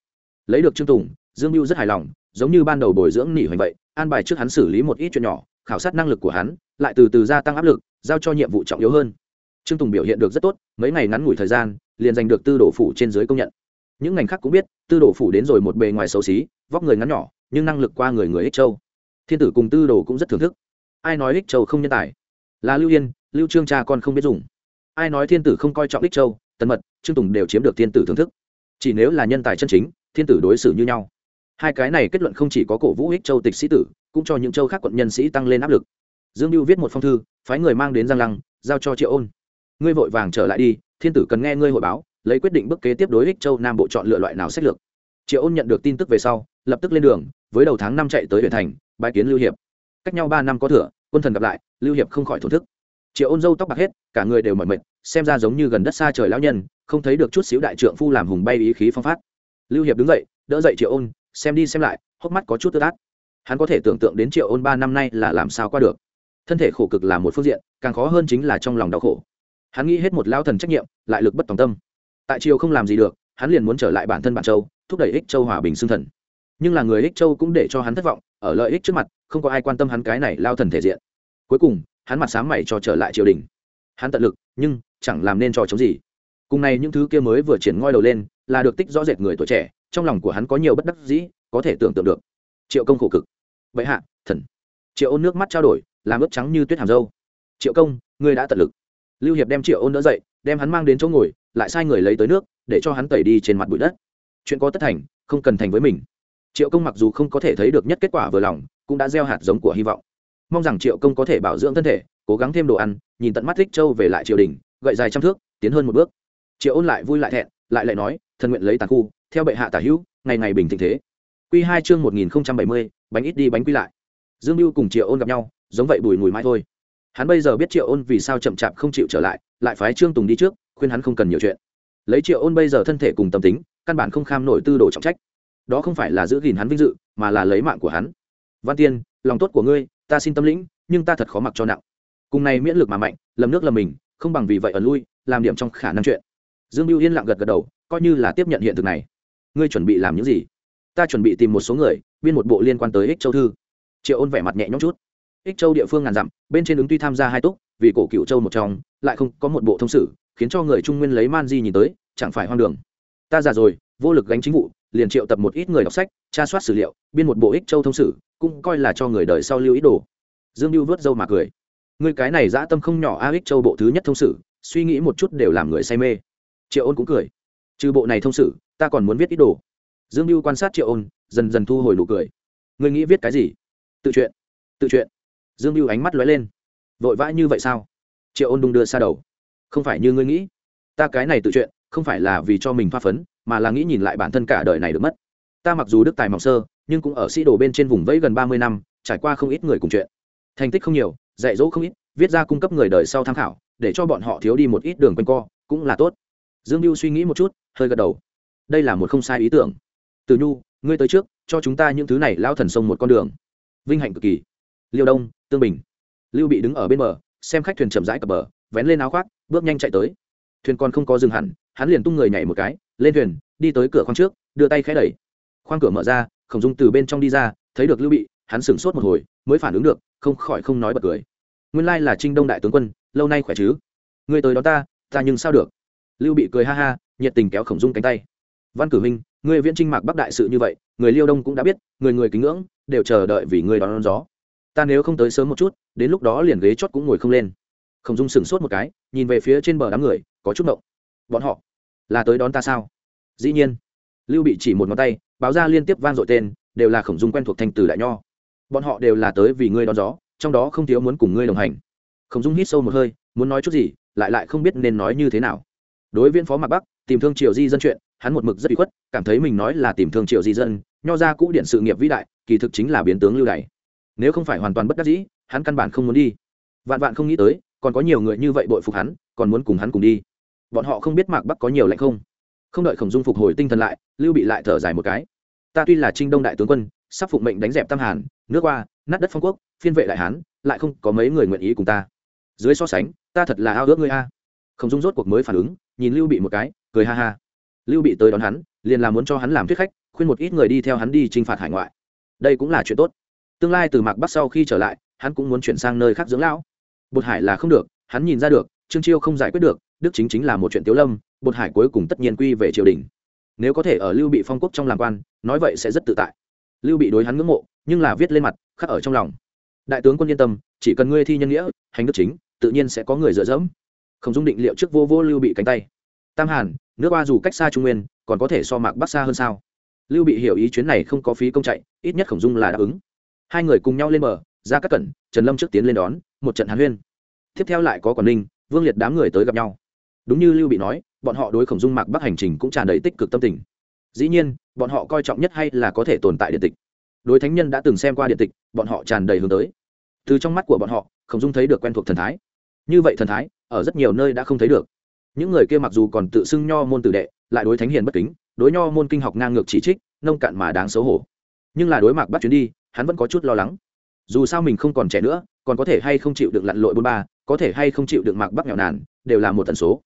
[SPEAKER 1] Lấy được trương tùng, dương mưu rất hài lòng, giống như ban đầu bồi dưỡng nỉ hoành vậy, an bài trước hắn xử lý một ít chuyện nhỏ, khảo sát năng lực của hắn, lại từ từ gia tăng áp lực, giao cho nhiệm vụ trọng yếu hơn. Trương tùng biểu hiện được rất tốt, mấy ngày ngắn ngủi thời gian, liền giành được tư đổ phủ trên dưới công nhận. Những ngành khác cũng biết, tư đổ phủ đến rồi một bề ngoài xấu xí, vóc người ngắn nhỏ, nhưng năng lực qua người người ích châu. Thiên tử cùng tư đồ cũng rất thưởng thức. Ai nói ích châu không nhân tài? Là lưu yên, lưu trương cha con không biết dùng. Ai nói thiên tử không coi trọng ích châu, tần mật, trương tùng đều chiếm được thiên tử thưởng thức chỉ nếu là nhân tài chân chính, thiên tử đối xử như nhau. Hai cái này kết luận không chỉ có cổ vũ ích châu tịch sĩ tử, cũng cho những châu khác quận nhân sĩ tăng lên áp lực. Dương lưu viết một phong thư, phái người mang đến giang lăng, giao cho triệu ôn. Ngươi vội vàng trở lại đi, thiên tử cần nghe ngươi hội báo, lấy quyết định bước kế tiếp đối ích châu nam bộ chọn lựa loại nào sách lược. Triệu ôn nhận được tin tức về sau, lập tức lên đường, với đầu tháng năm chạy tới huyện thành bãi kiến lưu hiệp. Cách nhau ba năm có thừa, quân thần gặp lại, lưu hiệp không khỏi thổ thức. Triệu ôn dâu tóc bạc hết, cả người đều mỏi mệt, xem ra giống như gần đất xa trời lão nhân không thấy được chút xíu đại trượng phu làm hùng bay ý khí phong phát. Lưu hiệp đứng dậy, đỡ dậy triệu ôn, xem đi xem lại, hốc mắt có chút tức át hắn có thể tưởng tượng đến triệu ôn ba năm nay là làm sao qua được. Thân thể khổ cực là một phương diện, càng khó hơn chính là trong lòng đau khổ. Hắn nghĩ hết một lao thần trách nhiệm, lại lực bất tòng tâm. Tại triều không làm gì được, hắn liền muốn trở lại bản thân bản châu, thúc đẩy ích châu hòa bình xương thần. Nhưng là người ích châu cũng để cho hắn thất vọng, ở lợi ích trước mặt, không có ai quan tâm hắn cái này lao thần thể diện. Cuối cùng, hắn mặt sáng mày cho trở lại triều đình. Hắn tận lực, nhưng chẳng làm nên trò chống gì cùng này những thứ kia mới vừa triển ngoi đầu lên, là được tích rõ rệt người tuổi trẻ, trong lòng của hắn có nhiều bất đắc dĩ, có thể tưởng tượng được. Triệu công khổ cực. Vậy hạ, thần. Triệu ôn nước mắt trao đổi, làm ướp trắng như tuyết hàm dâu triệu công, ngươi đã tận lực. Lưu hiệp đem triệu ôn đỡ dậy, đem hắn mang đến chỗ ngồi, lại sai người lấy tới nước, để cho hắn tẩy đi trên mặt bụi đất. Chuyện có tất thành, không cần thành với mình. Triệu công mặc dù không có thể thấy được nhất kết quả vừa lòng, cũng đã gieo hạt giống của hy vọng. Mong rằng triệu công có thể bảo dưỡng thân thể, cố gắng thêm đồ ăn, nhìn tận mắt thích châu về lại triều đình, gậy dài trăm thước, tiến hơn một bước triệu ôn lại vui lại thẹn, lại lại nói, thần nguyện lấy tàn khu, theo bệ hạ tả hữu, ngày ngày bình thịnh thế. Q hai chương một nghìn bảy mươi, bánh ít đi bánh quy lại. Dương mưu cùng triệu ôn gặp nhau, giống vậy bùi mùi mãi thôi. Hắn bây giờ biết triệu ôn vì sao chậm chạp không chịu trở lại lại phái trương tùng đi trước, khuyên hắn không cần nhiều chuyện. Lấy triệu ôn bây giờ thân thể cùng tâm tính, căn bản không kham nổi tư đồ trọng trách. Đó không phải là giữ gìn hắn vinh dự, mà là lấy mạng của hắn. Văn tiên, lòng tốt của ngươi, ta xin tâm lĩnh, nhưng ta thật khó mặc cho nặng. Cùng này miễn lực mà mạnh, lầm nước lầm mình, không bằng vì vậy ở lui, làm điểm trong khả năng chuyện dương mưu yên lặng gật gật đầu, coi như là tiếp nhận hiện thực này. Ngươi chuẩn bị làm những gì? Ta chuẩn bị tìm một số người, biên một bộ liên quan tới ích châu thư. Triệu ôn vẻ mặt nhẹ nhõm chút. Ích châu địa phương ngàn dặm, bên trên ứng tuy tham gia hai túc, vì cổ cựu châu một trong, lại không có một bộ thông sử, khiến cho người trung nguyên lấy man di nhìn tới, chẳng phải hoang đường. Ta già rồi, vô lực gánh chính vụ, liền triệu tập một ít người đọc sách, tra soát sử liệu, biên một bộ ích châu thông sử, cũng coi là cho người đời sau lưu ý đồ. Dương lưu vớt dâu mà cười. Người cái này dã tâm không nhỏ a, ích châu bộ thứ nhất thông sử, suy nghĩ một chút đều làm người say mê triệu ôn cũng cười. Trừ bộ này thông sử, ta còn muốn viết ít đồ. Dương mưu quan sát triệu ôn, dần dần thu hồi nụ cười. Người nghĩ viết cái gì? Tự chuyện tự chuyện dương mưu ánh mắt lóe lên. Vội vã như vậy sao? Triệu ôn đung đưa xa đầu. Không phải như ngươi nghĩ. Ta cái này tự chuyện không phải là vì cho mình pha phấn, mà là nghĩ nhìn lại bản thân cả đời này được mất. Ta mặc dù đức tài mỏng sơ, nhưng cũng ở sĩ đồ bên trên vùng vẫy gần ba mươi năm, trải qua không ít người cùng chuyện. Thành tích không nhiều, dạy dỗ không ít, viết ra cung cấp người đời sau tham khảo, để cho bọn họ thiếu đi một ít đường quanh co, cũng là tốt dương mưu suy nghĩ một chút, hơi gật đầu. Đây là một không sai ý tưởng. Từ nhu, ngươi tới trước, cho chúng ta những thứ này lao thần sông một con đường. Vinh hạnh cực kỳ. Liêu đông, tương bình. Lưu bị đứng ở bên bờ, xem khách thuyền chậm rãi cập bờ, vén lên áo khoác, bước nhanh chạy tới. Thuyền còn không có dừng hẳn, hắn liền tung người nhảy một cái, lên thuyền, đi tới cửa khoang trước, đưa tay khẽ đẩy. Khoang cửa mở ra, khổng dung từ bên trong đi ra, thấy được lưu bị, hắn sửng sốt một hồi, mới phản ứng được, không khỏi không nói bật cười. Nguyên lai là trinh đông đại tướng quân, lâu nay khỏe chứ? Ngươi tới đó ta ta nhưng sao được? Lưu bị cười ha ha nhiệt tình kéo khổng dung cánh tay. Văn cử minh người viễn trinh mạc bắc đại sự như vậy người liêu đông cũng đã biết người người kính ngưỡng đều chờ đợi vì người đón, đón gió. Ta nếu không tới sớm một chút đến lúc đó liền ghế chót cũng ngồi không lên. Khổng dung sửng sốt một cái nhìn về phía trên bờ đám người có chút động bọn họ là tới đón ta sao? Dĩ nhiên. Lưu bị chỉ một ngón tay báo ra liên tiếp vang dội tên đều là khổng dung quen thuộc thanh từ đại nho. Bọn họ đều là tới vì ngươi đón gió trong đó không thiếu muốn cùng ngươi đồng hành. Khổng dung hít sâu một hơi muốn nói chút gì lại lại không biết nên nói như thế nào đối viên phó mạc bắc, tìm thương triều di dân chuyện, hắn một mực rất bị khuất, cảm thấy mình nói là tìm thương triều di dân, nho ra cũ điện sự nghiệp vĩ đại, kỳ thực chính là biến tướng lưu đày. Nếu không phải hoàn toàn bất đắc dĩ, hắn căn bản không muốn đi. Vạn vạn không nghĩ tới, còn có nhiều người như vậy bội phục hắn, còn muốn cùng hắn cùng đi. Bọn họ không biết mạc bắc có nhiều lạnh không? Không đợi khổng dung phục hồi tinh thần lại, lưu bị lại thở dài một cái. Ta tuy là trinh đông đại tướng quân, sắp phụng mệnh đánh dẹp tam hàn, nước qua, nát đất phong quốc, phiên vệ đại hán, lại không có mấy người nguyện ý cùng ta. Dưới so sánh, ta thật là ao ước ngươi a không dung rốt cuộc mới phản ứng, nhìn lưu bị một cái, cười ha ha. Lưu bị tới đón hắn, liền là muốn cho hắn làm thuyết khách, khuyên một ít người đi theo hắn đi t r i n h phạt hải ngoại. Đây cũng là chuyện tốt. Tương lai từ mạc bắc sau khi trở lại, hắn cũng muốn chuyển sang nơi khác dưỡng lão. Bột hải là không được, hắn nhìn ra được, trương chiêu không giải quyết được, đức chính chính là một chuyện tiếu lâm, bột hải cuối cùng tất nhiên quy về triều đình. Nếu có thể ở lưu bị phong quốc trong làm quan, nói vậy sẽ rất tự tại. Lưu bị đối hắn ngưỡng mộ, nhưng là viết lên mặt, khắc ở trong lòng. Đại tướng quân yên tâm, chỉ cần ngươi thi nhân nghĩa, hành đức chính, tự nhiên sẽ có người dựa dẫm không dung định liệu trước vô vô lưu bị cánh tay. Tam hàn, nước qua dù cách xa trung nguyên, còn có thể so mạc bắc xa hơn sao? Lưu bị hiểu ý chuyến này không có phí công chạy, ít nhất khổng dung là đáp ứng. Hai người cùng nhau lên bờ, ra các cẩn trần lâm trước tiến lên đón, một trận hàn huyên. Tiếp theo lại có quảng ninh, vương liệt đám người tới gặp nhau. Đúng như lưu bị nói, bọn họ đối khổng dung mạc bắc hành trình cũng tràn đầy tích cực tâm tình. Dĩ nhiên, bọn họ coi trọng nhất hay là có thể tồn tại điện tịch. Đối thánh nhân đã từng xem qua điện tịch, bọn họ tràn đầy hướng tới. Từ trong mắt của bọn họ khổng dung thấy được quen thuộc thần thái. Như vậy thần thái ở rất nhiều nơi đã không thấy được. Những người kia mặc dù còn tự xưng nho môn tử đệ, lại đối thánh hiền bất kính, đối nho môn kinh học ngang ngược chỉ trích, nông cạn mà đáng xấu hổ. Nhưng là đối mặt bắt chuyến đi, hắn vẫn có chút lo lắng. Dù sao mình không còn trẻ nữa, còn có thể hay không chịu được lặn lội bôn ba, có thể hay không chịu được mạc bắc nghèo nàn, đều là một tần số.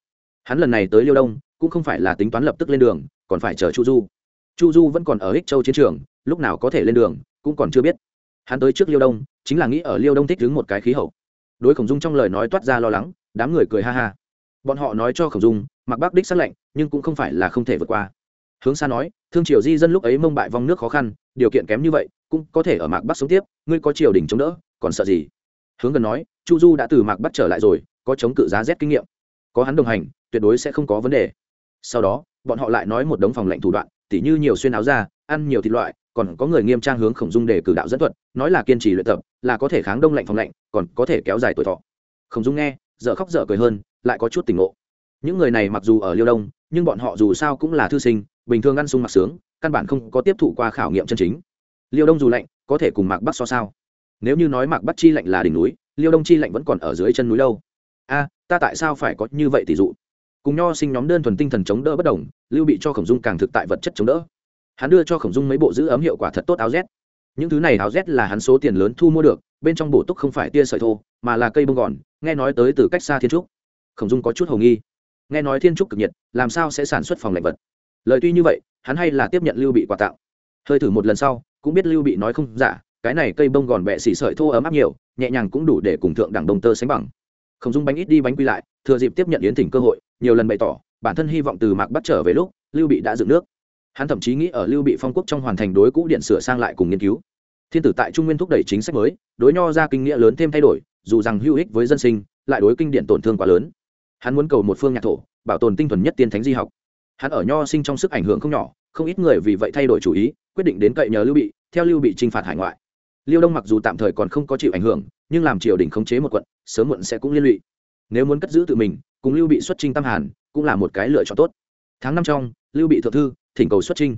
[SPEAKER 1] Hắn lần này tới liêu đông, cũng không phải là tính toán lập tức lên đường, còn phải chờ chu du. Chu du vẫn còn ở ích châu chiến trường, lúc nào có thể lên đường, cũng còn chưa biết. Hắn tới trước liêu đông, chính là nghĩ ở liêu đông thích đứng một cái khí hậu đối khổng dung trong lời nói toát ra lo lắng, đám người cười ha ha. Bọn họ nói cho khổng dung, mặc bác đích xác lệnh, nhưng cũng không phải là không thể vượt qua. Hướng xa nói, thương triều di dân lúc ấy mông bại vong nước khó khăn, điều kiện kém như vậy, cũng có thể ở mạc bắc sống tiếp, ngươi có triều đình chống đỡ, còn sợ gì? Hướng gần nói, chu du đã từ mạc bắc trở lại rồi, có chống cự giá rét kinh nghiệm. Có hắn đồng hành, tuyệt đối sẽ không có vấn đề. Sau đó, bọn họ lại nói một đống phòng lệnh thủ đoạn, tỉ như nhiều xuyên áo ra ăn nhiều thịt loại còn có người nghiêm trang hướng khổng dung để cử đạo dẫn thuật, nói là kiên trì luyện tập, là có thể kháng đông lạnh phòng lạnh, còn có thể kéo dài tuổi thọ. Khổng dung nghe, dở khóc dở cười hơn, lại có chút tỉnh ngộ. Những người này mặc dù ở liêu đông, nhưng bọn họ dù sao cũng là thư sinh, bình thường ăn sung mặc sướng, căn bản không có tiếp thụ qua khảo nghiệm chân chính. Liêu đông dù lạnh, có thể cùng mạc bắc so sao? Nếu như nói mạc bắc chi lạnh là đỉnh núi, liêu đông chi lạnh vẫn còn ở dưới chân núi đâu. A, ta tại sao phải có như vậy tỷ dụ? Cùng nho sinh nhóm đơn thuần tinh thần chống đỡ bất đồng, lưu bị cho khổng dung càng thực tại vật chất chống đỡ hắn đưa cho khổng dung mấy bộ giữ ấm hiệu quả thật tốt áo z. Những thứ này áo z là hắn số tiền lớn thu mua được, bên trong bổ túc không phải tia sợi thô, mà là cây bông gòn, nghe nói tới từ cách xa thiên trúc. Khổng dung có chút hầu nghi. Nghe nói thiên trúc cực nhiệt, làm sao sẽ sản xuất phòng lạnh vật? Lời tuy như vậy, hắn hay là tiếp nhận lưu bị quà tặng. Hơi thử một lần sau, cũng biết lưu bị nói không giả, cái này cây bông gòn bẹ xỉ sợi thô ấm áp nhiều, nhẹ nhàng cũng đủ để cùng thượng đẳng đồng tơ sánh bằng. Khổng dung bánh ít đi bánh quy lại, thừa dịp tiếp nhận yến thỉnh cơ hội, nhiều lần bày tỏ, bản thân hy vọng từ mạc bắt trở về lúc, lưu bị đã dựng nước hắn thậm chí nghĩ ở lưu bị phong quốc trong hoàn thành đối cũ điện sửa sang lại cùng nghiên cứu. Thiên tử tại trung nguyên thúc đẩy chính sách mới, đối nho ra kinh nghĩa lớn thêm thay đổi, dù rằng hữu ích với dân sinh, lại đối kinh điện tổn thương quá lớn. Hắn muốn cầu một phương nhạc thổ, bảo tồn tinh thuần nhất tiên thánh di học. Hắn ở nho sinh trong sức ảnh hưởng không nhỏ, không ít người vì vậy thay đổi chủ ý, quyết định đến cậy nhờ lưu bị, theo lưu bị t r i n h phạt hải ngoại. Liêu đông mặc dù tạm thời còn không có chịu ảnh hưởng, nhưng làm triều đình khống chế một quận, sớm muộn sẽ cũng liên lụy. Nếu muốn cất giữ tự mình, cùng lưu bị xuất trinh tam hàn, cũng là một cái lựa chọn tốt. Tháng năm trong lưu bị thượng thư, thỉnh cầu xuất trinh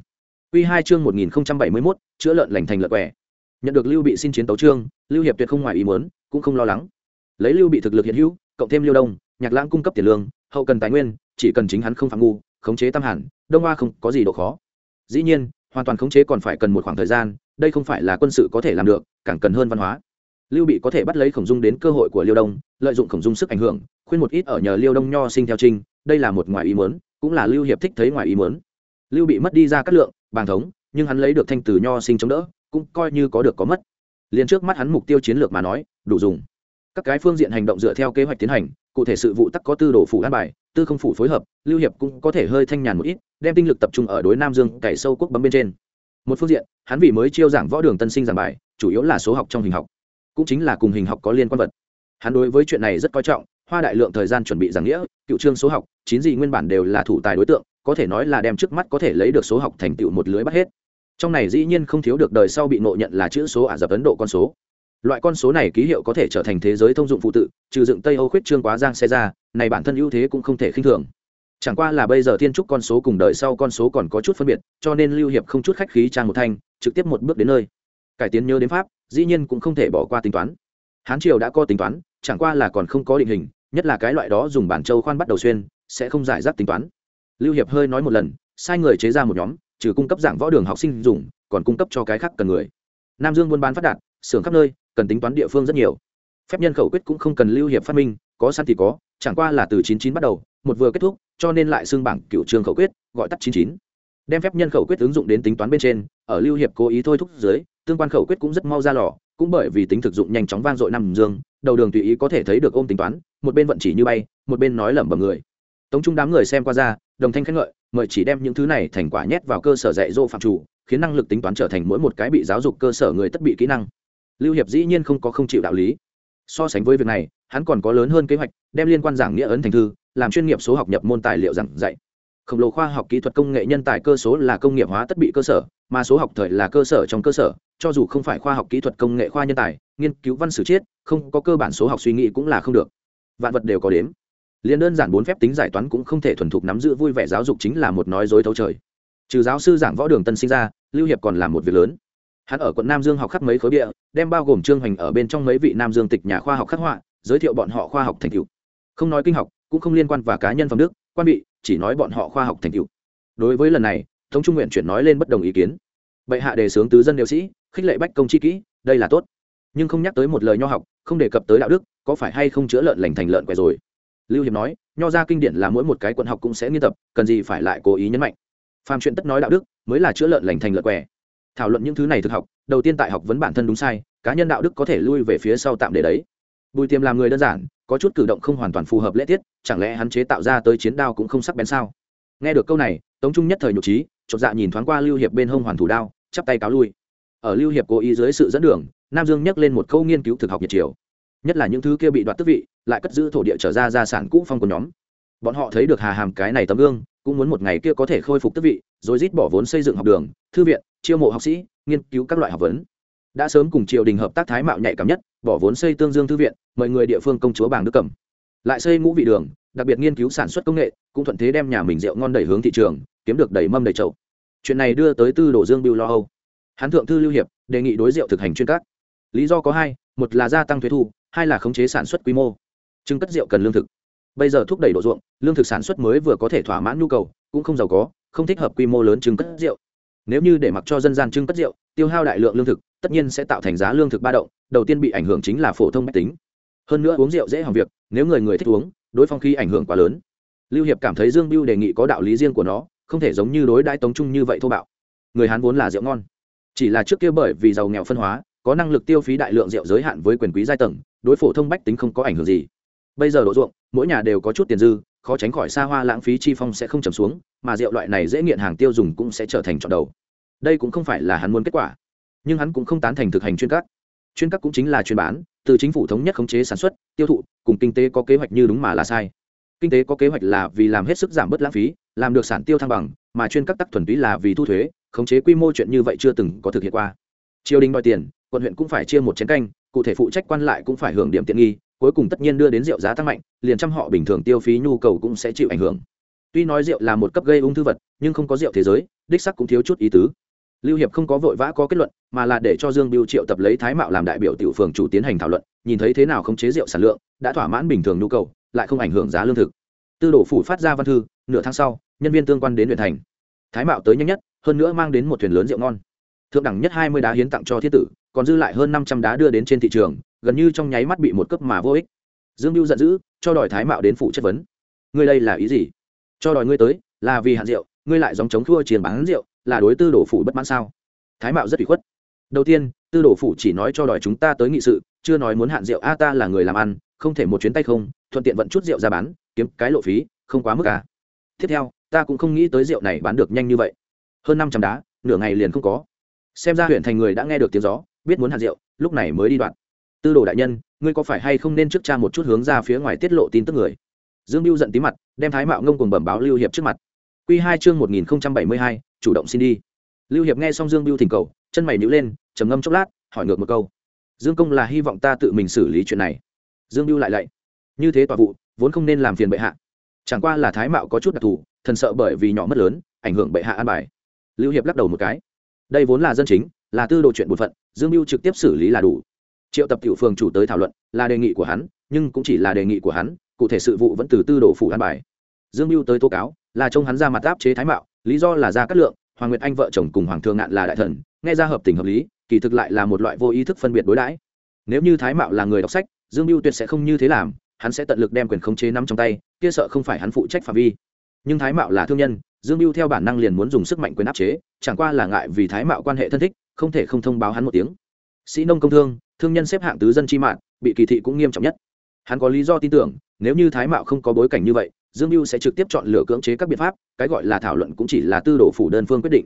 [SPEAKER 1] Quy hai chương một nghìn bảy mươi mốt, chữa lợn lành thành lợn quẻ nhận được lưu bị xin chiến tấu trương lưu hiệp tuyệt không ngoài ý muốn, cũng không lo lắng. Lấy lưu bị thực lực hiện hữu, cộng thêm liêu đông, nhạc lãng cung cấp tiền lương, hậu cần tài nguyên, chỉ cần chính hắn không phạm ngu, khống chế tam hàn, đông hoa không có gì độ khó. Dĩ nhiên, hoàn toàn khống chế còn phải cần một khoảng thời gian, đây không phải là quân sự có thể làm được, càng cần hơn văn hóa. Lưu bị có thể bắt lấy khổng dung đến cơ hội của liêu đông, lợi dụng khổng dung sức ảnh hưởng, khuyên một ít ở nhờ liêu đông nho sinh theo trình đây là một ngoài ý muốn, cũng là lưu hiệp thích thấy ngoài ý muốn. lưu bị mất đi ra cát lượng bàng thống nhưng hắn lấy được thanh tử nho sinh chống đỡ cũng coi như có được có mất. Liên trước mắt hắn mục tiêu chiến lược mà nói đủ dùng. Các cái phương diện hành động dựa theo kế hoạch tiến hành cụ thể sự vụ tắc có tư đồ phủ an bài tư không phủ phối hợp lưu hiệp cũng có thể hơi thanh nhàn một ít đem tinh lực tập trung ở đối nam dương cày sâu quốc bấm bên trên. Một phương diện hắn vì mới chiêu giảng võ đường tân sinh giảng bài chủ yếu là số học trong hình học cũng chính là cùng hình học có liên quan vật. Hắn đối với chuyện này rất coi trọng hoa đại lượng thời gian chuẩn bị giảng nghĩa, cựu trương số học, chín gì nguyên bản đều là thủ tài đối tượng, có thể nói là đem trước mắt có thể lấy được số học thành tựu một lưới bắt hết. Trong này dĩ nhiên không thiếu được đời sau bị nộ nhận là chữ số ả rập ấn độ con số. Loại con số này ký hiệu có thể trở thành thế giới thông dụng phụ tự, trừ dựng tây âu khuyết trương quá giang xe ra, này bản thân ưu thế cũng không thể khinh thường. Chẳng qua là bây giờ thiên trúc con số cùng đời sau con số còn có chút phân biệt, cho nên lưu hiệp không chút khách khí trang một thanh, trực tiếp một bước đến nơi. Cải tiến nhớ đến pháp, dĩ nhiên cũng không thể bỏ qua tính toán. Hán triều đã có tính toán, chẳng qua là còn không có định hình nhất là cái loại đó dùng bản châu khoan bắt đầu xuyên, sẽ không giải rác tính toán. Lưu hiệp hơi nói một lần, sai người chế ra một nhóm, trừ cung cấp giảng võ đường học sinh dùng, còn cung cấp cho cái khác cần người. Nam dương buôn bán phát đạt, xưởng khắp nơi, cần tính toán địa phương rất nhiều. Phép nhân khẩu quyết cũng không cần lưu hiệp phát minh, có sẵn thì có, chẳng qua là từ chín chín bắt đầu, một vừa kết thúc, cho nên lại xương bảng cựu trường khẩu quyết, gọi tắt chín chín. Đem phép nhân khẩu quyết ứng dụng đến tính toán bên trên, ở lưu hiệp cố ý thôi thúc dưới, tương quan khẩu quyết cũng rất mau ra lò cũng bởi vì tính thực dụng nhanh chóng vang dội nam dương, đầu đường tùy ý có thể thấy được ôm tính toán, một bên vận chỉ như bay, một bên nói lẩm bẩm người. Tống trung đám người xem qua ra, đồng thanh khen ngợi, mời chỉ đem những thứ này thành quả nhét vào cơ sở dạy dỗ phạm chủ, khiến năng lực tính toán trở thành mỗi một cái bị giáo dục cơ sở người tất bị kỹ năng. Lưu hiệp dĩ nhiên không có không chịu đạo lý. So sánh với việc này, hắn còn có lớn hơn kế hoạch, đem liên quan giảng nghĩa ấn thành thư, làm chuyên nghiệp số học nhập môn tài liệu giảng dạy. Khổng lồ khoa học kỹ thuật công nghệ nhân tài cơ số là công nghiệp hóa tất bị cơ sở mà số học thời là cơ sở trong cơ sở, cho dù không phải khoa học kỹ thuật công nghệ khoa nhân tài, nghiên cứu văn sử chiết không có cơ bản số học suy nghĩ cũng là không được. Vạn vật đều có đếm. Liền đơn giản bốn phép tính giải toán cũng không thể thuần thục nắm giữ vui vẻ giáo dục chính là một nói dối thấu trời. Trừ giáo sư giảng võ đường tân sinh ra, lưu hiệp còn làm một việc lớn. Hắn ở quận nam dương học khắc mấy khối địa, đem bao gồm trương hoành ở bên trong mấy vị nam dương tịch nhà khoa học khắc họa, giới thiệu bọn họ khoa học thành tựu. Không nói kinh học, cũng không liên quan và cá nhân phẩm đức, quan bị chỉ nói bọn họ khoa học thành tựu. Đối với lần này thống trung nguyện chuyển nói lên bất đồng ý kiến. Bệ hạ đề xướng tứ dân đều sĩ, khích lệ bách công chi kỹ, đây là tốt. Nhưng không nhắc tới một lời nho học, không đề cập tới đạo đức, có phải hay không chữa lợn lành thành lợn quẻ rồi? Lưu hiệp nói, nho ra kinh điển là mỗi một cái quận học cũng sẽ nghiên tập, cần gì phải lại cố ý nhấn mạnh. Phàm chuyện tất nói đạo đức, mới là chữa lợn lành thành lợn quẻ. Thảo luận những thứ này thực học, đầu tiên tại học vấn bản thân đúng sai, cá nhân đạo đức có thể lui về phía sau tạm để đấy. Bùi tiềm làm người đơn giản, có chút cử động không hoàn toàn phù hợp lễ tiết, chẳng lẽ hắn chế tạo ra tới chiến đao cũng không sắc bén sao? Nghe được câu này tống trung nhất thời nhục trí, chột dạ nhìn thoáng qua lưu hiệp bên hông hoàn thủ đao, chắp tay cáo lui. Ở lưu hiệp cố ý dưới sự dẫn đường, nam dương nhắc lên một câu nghiên cứu thực học nhiệt chiều. Nhất là những thứ kia bị đoạt tước vị, lại cất giữ thổ địa trở ra gia sản cũ phong của nhóm. Bọn họ thấy được hà hàm cái này tấm gương, cũng muốn một ngày kia có thể khôi phục tước vị, rồi rít bỏ vốn xây dựng học đường, thư viện, chiêu mộ học sĩ, nghiên cứu các loại học vấn. Đã sớm cùng triều đình hợp tác thái mạo nhạy cảm nhất, bỏ vốn xây tương dương thư viện, mời người địa phương công chúa bảng đức cẩm lại xây ngũ vị đường đặc biệt nghiên cứu sản xuất công nghệ, cũng thuận thế đem nhà mình rượu ngon đẩy hướng thị trường, kiếm được đầy mâm đầy chậu. Chuyện này đưa tới tư đồ dương bill lo âu. Hán thượng thư lưu hiệp đề nghị đối rượu thực hành chuyên các. Lý do có hai, một là gia tăng thuế thu, hai là khống chế sản xuất quy mô. Trưng cất rượu cần lương thực. Bây giờ thúc đẩy độ ruộng, lương thực sản xuất mới vừa có thể thỏa mãn nhu cầu, cũng không giàu có, không thích hợp quy mô lớn trưng cất rượu. Nếu như để mặc cho dân gian trưng cất rượu, tiêu hao đại lượng lương thực, tất nhiên sẽ tạo thành giá lương thực ba động, đầu tiên bị ảnh hưởng chính là phổ thông mách tính. Hơn nữa uống rượu dễ hỏng việc, nếu người người thích uống đối phong khí ảnh hưởng quá lớn. Lưu hiệp cảm thấy dương biêu đề nghị có đạo lý riêng của nó, không thể giống như đối đãi tống trung như vậy thô bạo. Người hán vốn là rượu ngon. Chỉ là trước kia bởi vì giàu nghèo phân hóa, có năng lực tiêu phí đại lượng rượu giới hạn với quyền quý giai tầng, đối phổ thông bách tính không có ảnh hưởng gì. Bây giờ độ ruộng, mỗi nhà đều có chút tiền dư, khó tránh khỏi xa hoa lãng phí chi phong sẽ không trầm xuống, mà rượu loại này dễ nghiện hàng tiêu dùng cũng sẽ trở thành chọn đầu. Đây cũng không phải là hắn muốn kết quả, nhưng hắn cũng không tán thành thực hành chuyên cắt chuyên các cũng chính là chuyên bán, từ chính phủ thống nhất khống chế sản xuất, tiêu thụ, cùng kinh tế có kế hoạch như đúng mà là sai. Kinh tế có kế hoạch là vì làm hết sức giảm bớt lãng phí, làm được sản tiêu thăng bằng, mà chuyên các tắc thuần túy là vì thu thuế, khống chế quy mô chuyện như vậy chưa từng có thực hiện qua. Triều đình đòi tiền, quận huyện cũng phải chia một chén canh, cụ thể phụ trách quan lại cũng phải hưởng điểm tiện nghi, cuối cùng tất nhiên đưa đến rượu giá tăng mạnh, liền trăm họ bình thường tiêu phí nhu cầu cũng sẽ chịu ảnh hưởng. Tuy nói rượu là một cấp gây ung thư vật, nhưng không có rượu thế giới, đích sắc cũng thiếu chút ý tứ lưu hiệp không có vội vã có kết luận, mà là để cho dương biêu triệu tập lấy thái mạo làm đại biểu tiểu phường chủ tiến hành thảo luận, nhìn thấy thế nào không chế rượu sản lượng, đã thỏa mãn bình thường nhu cầu, lại không ảnh hưởng giá lương thực. Tư đổ phủ phát ra văn thư, nửa tháng sau, nhân viên tương quan đến huyện thành. Thái mạo tới nhanh nhất, hơn nữa mang đến một thuyền lớn rượu ngon. Thượng đẳng nhất hai mươi đá hiến tặng cho thiết tử, còn dư lại hơn năm trăm đá đưa đến trên thị trường, gần như trong nháy mắt bị một cấp mà vô ích. Dương Biêu giận dữ, cho đòi thái mạo đến phủ chất vấn. Ngươi đây là ý gì? Cho đòi ngươi tới, là vì hạn rượu, ngươi lại dòng chống thua chiến bán rượu là đối tư đổ phủ bất mãn sao? Thái mạo rất bị khuất. Đầu tiên, tư đổ phủ chỉ nói cho đòi chúng ta tới nghị sự, chưa nói muốn hạn rượu, a, ta là người làm ăn, không thể một chuyến tay không, thuận tiện vận chút rượu ra bán, kiếm cái lộ phí, không quá mức à. tiếp theo, ta cũng không nghĩ tới rượu này bán được nhanh như vậy. Hơn năm trăm đá, nửa ngày liền không có. Xem ra huyện thành người đã nghe được tiếng gió, biết muốn hạt rượu, lúc này mới đi đoạn. Tư đồ đại nhân, ngươi có phải hay không nên trước cha một chút hướng ra phía ngoài tiết lộ tin tức người? Dương mưu giận tí mặt, đem thái mạo ngông cùng bẩm báo lưu hiệp trước mặt. Q hai chương một nghìn bảy mươi hai chủ động xin đi. Lưu hiệp nghe xong dương biêu thỉnh cầu, chân mày nhữ lên, trầm ngâm chốc lát, hỏi ngược một câu. Dương công là hy vọng ta tự mình xử lý chuyện này. Dương biêu lại lạy. Như thế tòa vụ, vốn không nên làm phiền bệ hạ. Chẳng qua là thái mạo có chút đặc thù, thần sợ bởi vì nhỏ mất lớn, ảnh hưởng bệ hạ an bài. Lưu hiệp lắc đầu một cái. Đây vốn là dân chính, là tư đồ chuyện bột phận, dương mưu trực tiếp xử lý là đủ. Triệu tập tiểu phường chủ tới thảo luận, là đề nghị của hắn, nhưng cũng chỉ là đề nghị của hắn, cụ thể sự vụ vẫn từ tư đồ phủ an bài. Dương mưu tới tố cáo, là trông hắn ra mặt áp chế thái mạo lý do là ra cát lượng, hoàng nguyệt anh vợ chồng cùng hoàng thương ngạn là đại thần, nghe ra hợp tình hợp lý, kỳ thực lại là một loại vô ý thức phân biệt đối đãi. Nếu như thái mạo là người đọc sách, dương mưu tuyệt sẽ không như thế làm, hắn sẽ tận lực đem quyền khống chế nắm trong tay, kia sợ không phải hắn phụ trách phạm vi. Nhưng thái mạo là thương nhân, dương mưu theo bản năng liền muốn dùng sức mạnh quyền áp chế, chẳng qua là ngại vì thái mạo quan hệ thân thích, không thể không thông báo hắn một tiếng. Sĩ nông công thương thương nhân xếp hạng tứ dân chi mạng, bị kỳ thị cũng nghiêm trọng nhất. Hắn có lý do tin tưởng, nếu như thái mạo không có bối cảnh như vậy dương mưu sẽ trực tiếp chọn lựa cưỡng chế các biện pháp, cái gọi là thảo luận cũng chỉ là tư đồ phủ đơn phương quyết định.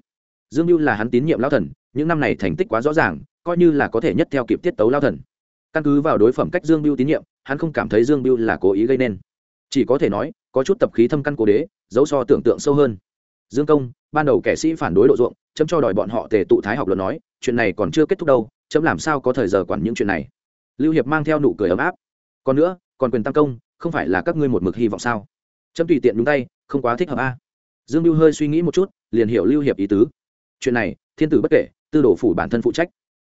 [SPEAKER 1] Dương mưu là hắn tín nhiệm lao thần, những năm này thành tích quá rõ ràng, coi như là có thể nhất theo kịp tiết tấu lao thần. Căn cứ vào đối phẩm cách dương mưu tín nhiệm, hắn không cảm thấy dương mưu là cố ý gây nên. Chỉ có thể nói, có chút tập khí thâm căn cố đế dấu so tưởng tượng sâu hơn. Dương công, ban đầu kẻ sĩ phản đối độ ruộng, chấm cho đòi bọn họ tề tụ thái học luận nói, chuyện này còn chưa kết thúc đâu, chấm làm sao có thời giờ quản những chuyện này. Lưu hiệp mang theo nụ cười ấm áp. Còn nữa, còn quyền tăng công, không phải là các ngươi một mực hy vọng sao? Chấm tùy tiện đúng tay, không quá thích hợp a. Dương mưu hơi suy nghĩ một chút, liền hiểu lưu hiệp ý tứ. Chuyện này, thiên tử bất kể, tư đồ phủ bản thân phụ trách.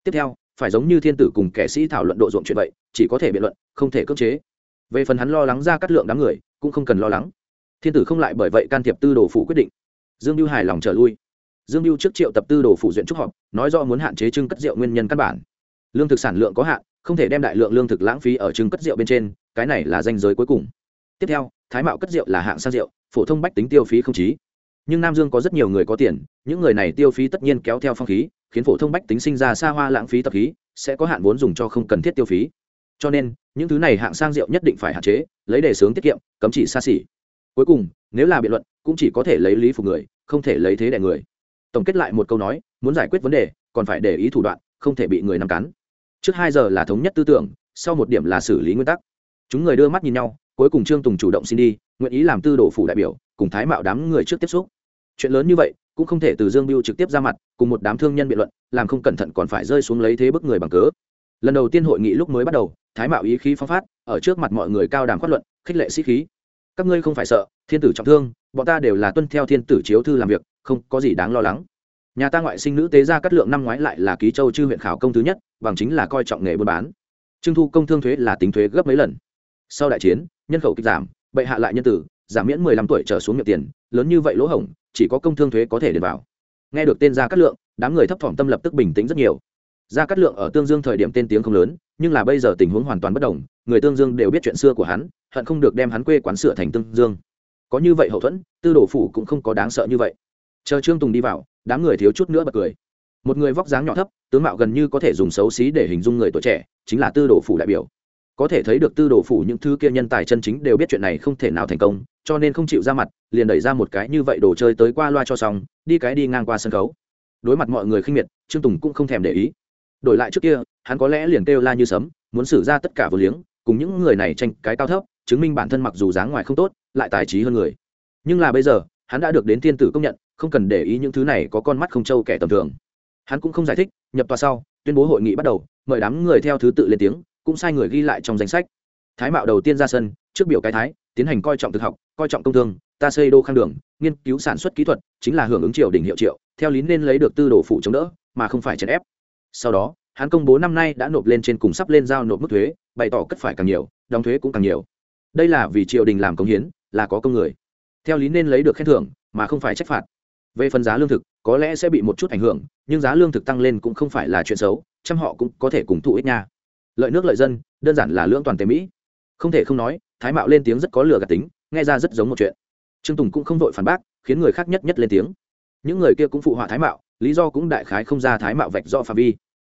[SPEAKER 1] Tiếp theo, phải giống như thiên tử cùng kẻ sĩ thảo luận độ ruộng chuyện vậy, chỉ có thể biện luận, không thể cưỡng chế. Về phần hắn lo lắng ra cắt lượng đám người, cũng không cần lo lắng. Thiên tử không lại bởi vậy can thiệp tư đồ phủ quyết định. Dương mưu hài lòng trở lui. Dương mưu trước triệu tập tư đồ phủ duyện trúc họp, nói do muốn hạn chế trưng cất rượu nguyên nhân căn bản. Lương thực sản lượng có hạn, không thể đem đại lượng lương thực lãng phí ở trưng cất rượu bên trên, cái này là danh giới cuối cùng. Tiếp theo thái mạo cất rượu là hạng sang rượu, phổ thông bách tính tiêu phí không chí. Nhưng nam dương có rất nhiều người có tiền, những người này tiêu phí tất nhiên kéo theo phong khí, khiến phổ thông bách tính sinh ra xa hoa lãng phí tập khí, sẽ có hạn vốn dùng cho không cần thiết tiêu phí. Cho nên, những thứ này hạng sang rượu nhất định phải hạn chế, lấy đề sướng tiết kiệm, cấm chỉ xa xỉ. Cuối cùng, nếu là biện luận, cũng chỉ có thể lấy lý phục người, không thể lấy thế đẻ người. Tổng kết lại một câu nói, muốn giải quyết vấn đề, còn phải để ý thủ đoạn, không thể bị người nắm cắn. Trước hai giờ là thống nhất tư tưởng, sau một điểm là xử lý nguyên tắc. Chúng người đưa mắt nhìn nhau cuối cùng trương tùng chủ động xin đi, nguyện ý làm tư đồ phủ đại biểu, cùng thái mạo đám người trước tiếp xúc. Chuyện lớn như vậy, cũng không thể từ dương biêu trực tiếp ra mặt, cùng một đám thương nhân biện luận, làm không cẩn thận còn phải rơi xuống lấy thế bức người bằng cớ. Lần đầu tiên hội nghị lúc mới bắt đầu, thái mạo ý khí phong phát, ở trước mặt mọi người cao đàm phát luận, khích lệ sĩ khí. Các ngươi không phải sợ, thiên tử trọng thương, bọn ta đều là tuân theo thiên tử chiếu thư làm việc, không có gì đáng lo lắng. Nhà ta ngoại sinh nữ tế gia cát lượng năm ngoái lại là ký châu chư huyện khảo công thứ nhất, bằng chính là coi trọng nghề buôn bán. Trưng thu công thương thuế là tính thuế gấp mấy lần sau đại chiến, nhân khẩu kịch giảm, bệ hạ lại nhân tử, giảm miễn mười lăm tuổi trở xuống miệng tiền, lớn như vậy lỗ hổng, chỉ có công thương thuế có thể đền vào. Nghe được tên gia cát lượng, đám người thấp thỏm tâm lập tức bình tĩnh rất nhiều. Gia cát lượng ở tương dương thời điểm tên tiếng không lớn, nhưng là bây giờ tình huống hoàn toàn bất đồng, người tương dương đều biết chuyện xưa của hắn, hận không được đem hắn quê quán sửa thành tương dương. Có như vậy hậu thuẫn, tư đồ phủ cũng không có đáng sợ như vậy. Chờ trương tùng đi vào, đám người thiếu chút nữa bật cười. Một người vóc dáng nhỏ thấp, tướng mạo gần như có thể dùng xấu xí để hình dung người tuổi trẻ, chính là tư đồ phủ đại biểu có thể thấy được tư đồ phủ những thứ kia nhân tài chân chính đều biết chuyện này không thể nào thành công, cho nên không chịu ra mặt, liền đẩy ra một cái như vậy đồ chơi tới qua loa cho xong, đi cái đi ngang qua sân khấu. Đối mặt mọi người khinh miệt, trương tùng cũng không thèm để ý. Đổi lại trước kia, hắn có lẽ liền kêu la như sấm, muốn xử ra tất cả vừa liếng, cùng những người này tranh cái cao thấp, chứng minh bản thân mặc dù dáng ngoài không tốt, lại tài trí hơn người. Nhưng là bây giờ, hắn đã được đến thiên tử công nhận, không cần để ý những thứ này có con mắt không trâu kẻ tầm thường. Hắn cũng không giải thích, nhập tòa sau, tuyên bố hội nghị bắt đầu, mời đám người theo thứ tự lên tiếng cũng sai người ghi lại trong danh sách. Thái mạo đầu tiên ra sân, trước biểu cái thái, tiến hành coi trọng thực học, coi trọng công thương, ta xây đô khang đường, nghiên cứu sản xuất kỹ thuật, chính là hưởng ứng triều đình hiệu triệu, theo lý nên lấy được tư đồ phụ chống đỡ, mà không phải chèn ép. Sau đó, hắn công bố năm nay đã nộp lên trên cùng sắp lên giao nộp mức thuế, bày tỏ cất phải càng nhiều, đóng thuế cũng càng nhiều. Đây là vì triều đình làm công hiến, là có công người. Theo lý nên lấy được khen thưởng, mà không phải trách phạt. Về phần giá lương thực, có lẽ sẽ bị một chút ảnh hưởng, nhưng giá lương thực tăng lên cũng không phải là chuyện xấu chăm họ cũng có thể cùng thụ ích nha lợi nước lợi dân, đơn giản là lưỡng toàn tế mỹ. Không thể không nói, thái mạo lên tiếng rất có lừa gạt tính, nghe ra rất giống một chuyện. Trương tùng cũng không vội phản bác, khiến người khác nhất nhất lên tiếng. Những người kia cũng phụ họa thái mạo, lý do cũng đại khái không ra thái mạo vạch do phạm vi.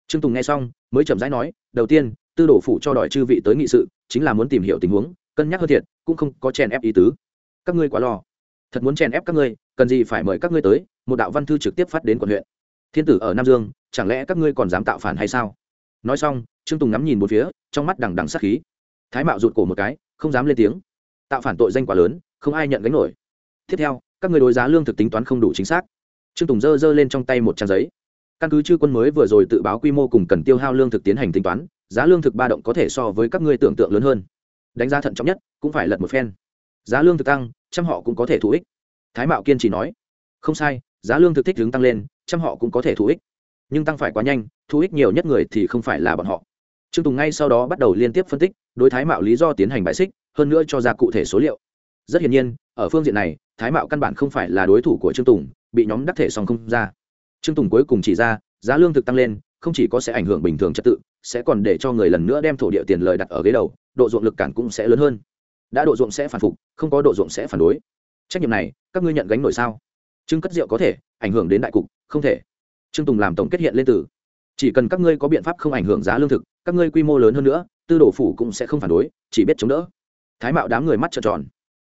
[SPEAKER 1] Trương tùng nghe xong, mới chậm rãi nói, đầu tiên, tư đổ phủ cho đòi chư vị tới nghị sự, chính là muốn tìm hiểu tình huống, cân nhắc hơn thiệt, cũng không có chèn ép ý tứ. Các ngươi quá lo. Thật muốn chèn ép các ngươi, cần gì phải mời các ngươi tới, một đạo văn thư trực tiếp phát đến quận huyện. Thiên tử ở nam dương, chẳng lẽ các ngươi còn dám tạo phản hay sao? Nói xong, trương tùng ngắm nhìn một phía, trong mắt đằng đằng sắc khí. Thái mạo rụt cổ một cái, không dám lên tiếng. Tạo phản tội danh quá lớn, không ai nhận gánh nổi. Tiếp theo, các người đối giá lương thực tính toán không đủ chính xác. Trương tùng giơ giơ lên trong tay một trang giấy. Căn cứ chư quân mới vừa rồi tự báo quy mô cùng cần tiêu hao lương thực tiến hành tính toán, giá lương thực ba động có thể so với các ngươi tưởng tượng lớn hơn. Đánh giá thận trọng nhất, cũng phải lật một phen. Giá lương thực tăng, trăm họ cũng có thể thụ ích. Thái mạo kiên chỉ nói. Không sai, giá lương thực thích hướng tăng lên, trăm họ cũng có thể thụ ích nhưng tăng phải quá nhanh, thu ích nhiều nhất người thì không phải là bọn họ. Trương tùng ngay sau đó bắt đầu liên tiếp phân tích, đối thái mạo lý do tiến hành bãi xích, hơn nữa cho ra cụ thể số liệu. Rất hiển nhiên, ở phương diện này, thái mạo căn bản không phải là đối thủ của trương tùng, bị nhóm đắc thể song không ra. Trương tùng cuối cùng chỉ ra, giá lương thực tăng lên, không chỉ có sẽ ảnh hưởng bình thường trật tự, sẽ còn để cho người lần nữa đem thổ địa tiền lời đặt ở ghế đầu, độ ruộng lực cản cũng sẽ lớn hơn. Đã độ ruộng sẽ phản phục, không có độ ruộng sẽ phản đối. Trách nhiệm này, các ngươi nhận gánh nổi sao? Trưng cất rượu có thể, ảnh hưởng đến đại cục, không thể trương tùng làm tổng kết hiện lên từ. Chỉ cần các ngươi có biện pháp không ảnh hưởng giá lương thực, các ngươi quy mô lớn hơn nữa, tư đồ phủ cũng sẽ không phản đối, chỉ biết chống đỡ. Thái mạo đám người mắt trợn tròn.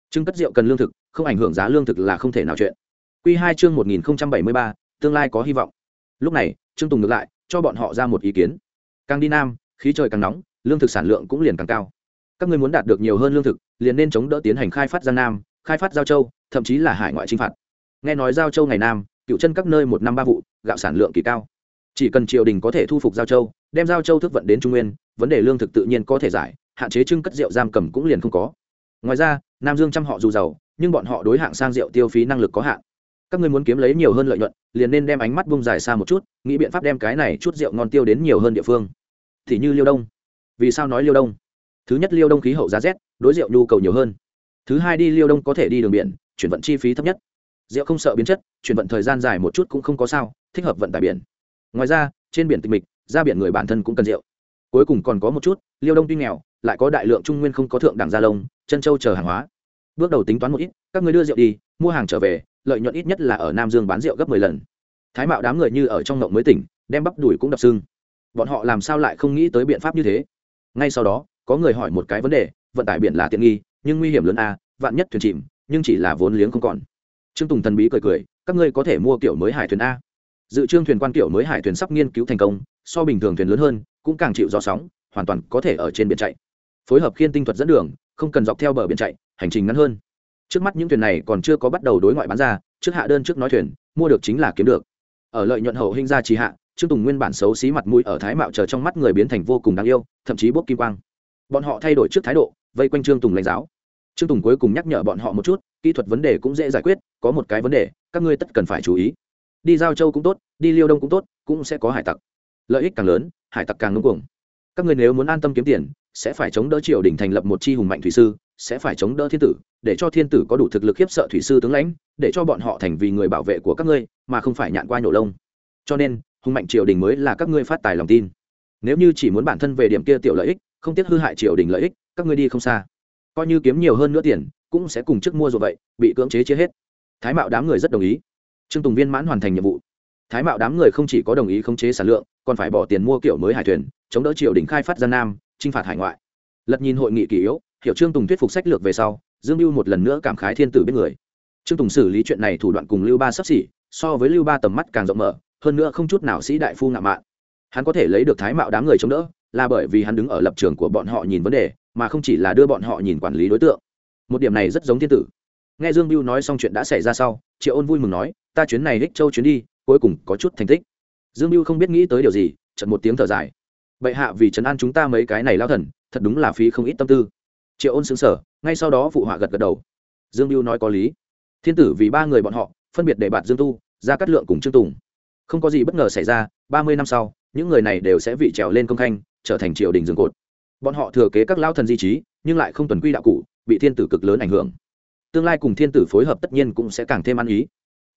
[SPEAKER 1] Trưng cất rượu cần lương thực, không ảnh hưởng giá lương thực là không thể nào chuyện. Q hai chương một nghìn bảy mươi ba, tương lai có hy vọng. Lúc này, trương tùng ngược lại, cho bọn họ ra một ý kiến. Càng đi nam, khí trời càng nóng, lương thực sản lượng cũng liền càng cao. Các ngươi muốn đạt được nhiều hơn lương thực, liền nên chống đỡ tiến hành khai phát Giang nam, khai phát giao châu, thậm chí là hải ngoại chinh phạt. Nghe nói giao châu ngày nam, cựu chân các nơi một năm ba vụ gạo sản lượng kỳ cao. Chỉ cần triều đình có thể thu phục giao châu, đem giao châu thức vận đến trung nguyên, vấn đề lương thực tự nhiên có thể giải, hạn chế trưng cất rượu giam cầm cũng liền không có. Ngoài ra, nam dương chăm họ dù giàu, nhưng bọn họ đối hạng sang rượu tiêu phí năng lực có hạn. Các ngươi muốn kiếm lấy nhiều hơn lợi nhuận, liền nên đem ánh mắt bung dài xa một chút, nghĩ biện pháp đem cái này chút rượu ngon tiêu đến nhiều hơn địa phương. Thì như liêu đông. Vì sao nói liêu đông? Thứ nhất, liêu đông khí hậu giá rét, đối rượu nhu cầu nhiều hơn. Thứ hai, đi liêu đông có thể đi đường biển, chuyển vận chi phí thấp nhất rượu không sợ biến chất chuyển vận thời gian dài một chút cũng không có sao thích hợp vận tải biển. Ngoài ra trên biển tịch mịch ra biển người bản thân cũng cần rượu. Cuối cùng còn có một chút liêu đông tuy nghèo lại có đại lượng trung nguyên không có thượng đẳng gia lông chân châu chờ hàng hóa. Bước đầu tính toán một ít các người đưa rượu đi mua hàng trở về lợi nhuận ít nhất là ở nam dương bán rượu gấp mười lần. Thái mạo đám người như ở trong ngộng mới tỉnh đem bắp đùi cũng đập sưng. Bọn họ làm sao lại không nghĩ tới biện pháp như thế? Ngay sau đó có người hỏi một cái vấn đề vận tải biển là tiện nghi nhưng nguy hiểm lớn a à, vạn nhất thuyền chìm nhưng chỉ là vốn liếng không còn trương tùng thần bí cười cười, các ngươi có thể mua kiểu mới hải thuyền a. Dự trương thuyền quan kiểu mới hải thuyền sắp nghiên cứu thành công, so bình thường thuyền lớn hơn, cũng càng chịu gió sóng, hoàn toàn có thể ở trên biển chạy. Phối hợp khiên tinh thuật dẫn đường, không cần dọc theo bờ biển chạy, hành trình ngắn hơn. Trước mắt những thuyền này còn chưa có bắt đầu đối ngoại bán ra, trước hạ đơn trước nói thuyền, mua được chính là kiếm được. Ở lợi nhuận hậu hình ra trì hạ, trương tùng nguyên bản xấu xí mặt mũi ở thái mạo chờ trong mắt người biến thành vô cùng đáng yêu, thậm chí bốc kim quang. Bọn họ thay đổi trước thái độ, vây quanh trương tùng lãnh giáo trương tùng cuối cùng nhắc nhở bọn họ một chút, kỹ thuật vấn đề cũng dễ giải quyết, có một cái vấn đề, các ngươi tất cần phải chú ý. Đi giao châu cũng tốt, đi liêu đông cũng tốt, cũng sẽ có hải tặc. Lợi ích càng lớn, hải tặc càng ngưng cuồng. Các ngươi nếu muốn an tâm kiếm tiền, sẽ phải chống đỡ triều đình thành lập một chi hùng mạnh thủy sư, sẽ phải chống đỡ thiên tử, để cho thiên tử có đủ thực lực khiếp sợ thủy sư tướng lãnh, để cho bọn họ thành vì người bảo vệ của các ngươi, mà không phải nhạn qua nhổ lông. Cho nên, hùng mạnh triều đình mới là các ngươi phát tài lòng tin. Nếu như chỉ muốn bản thân về điểm kia tiểu lợi ích, không tiếc hư hại triều đình lợi ích, các ngươi đi không xa coi như kiếm nhiều hơn nữa tiền, cũng sẽ cùng chức mua rồi vậy, bị cưỡng chế chia hết. Thái mạo đám người rất đồng ý. Trương tùng viên mãn hoàn thành nhiệm vụ. Thái mạo đám người không chỉ có đồng ý khống chế sản lượng, còn phải bỏ tiền mua kiểu mới hải thuyền, chống đỡ triều đình khai phát gian nam, chinh phạt hải ngoại. Lật nhìn hội nghị kỷ yếu, hiểu trương tùng thuyết phục sách lược về sau, dương mưu một lần nữa cảm khái thiên tử biết người. Trương tùng xử lý chuyện này thủ đoạn cùng lưu ba sắp xỉ, so với lưu ba tầm mắt càng rộng mở, hơn nữa không chút nào sĩ đại phu ngạo mạn. Hắn có thể lấy được thái mạo đám người chống đỡ, là bởi vì hắn đứng ở lập trường của bọn họ nhìn vấn đề mà không chỉ là đưa bọn họ nhìn quản lý đối tượng. Một điểm này rất giống thiên tử. Nghe dương Biêu nói xong chuyện đã xảy ra sau, triệu ôn vui mừng nói, ta chuyến này hích châu chuyến đi, cuối cùng có chút thành tích. Dương Biêu không biết nghĩ tới điều gì chật một tiếng thở dài. Bệ hạ vì trấn an chúng ta mấy cái này lao thần, thật đúng là phí không ít tâm tư. Triệu ôn xứng sở ngay sau đó phụ họa gật gật đầu. Dương Biêu nói có lý. Thiên tử vì ba người bọn họ, phân biệt để bạt dương tu ra cắt lượng cùng trương tùng. Không có gì bất ngờ xảy ra, ba mươi năm sau, những người này đều sẽ vị trèo lên công khanh, trở thành triều đình dương cột bọn họ thừa kế các lao thần di trí, nhưng lại không tuần quy đạo cụ, bị thiên tử cực lớn ảnh hưởng. Tương lai cùng thiên tử phối hợp tất nhiên cũng sẽ càng thêm ăn ý.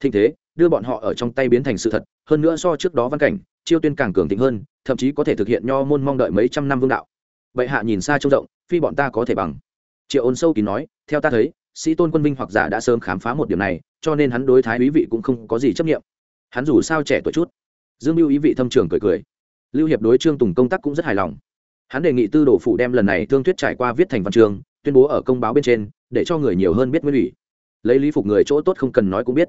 [SPEAKER 1] Thịnh thế, đưa bọn họ ở trong tay biến thành sự thật, hơn nữa so trước đó văn cảnh, chiêu tuyên càng cường thịnh hơn, thậm chí có thể thực hiện nho môn mong đợi mấy trăm năm vương đạo. Vậy hạ nhìn xa trông rộng, phi bọn ta có thể bằng. Triệu ôn sâu kín nói, theo ta thấy, sĩ tôn quân vinh hoặc giả đã sớm khám phá một điểm này, cho nên hắn đối thái úy vị cũng không có gì chấp nghiệm hắn dù sao trẻ tuổi chút. Dương mưu ý vị thâm trường cười cười. Lưu hiệp đối trương tùng công tác cũng rất hài lòng hắn đề nghị tư đồ phủ đem lần này thương thuyết trải qua viết thành văn trường tuyên bố ở công báo bên trên, để cho người nhiều hơn biết nguyên ủy. Lấy lý phục người chỗ tốt không cần nói cũng biết.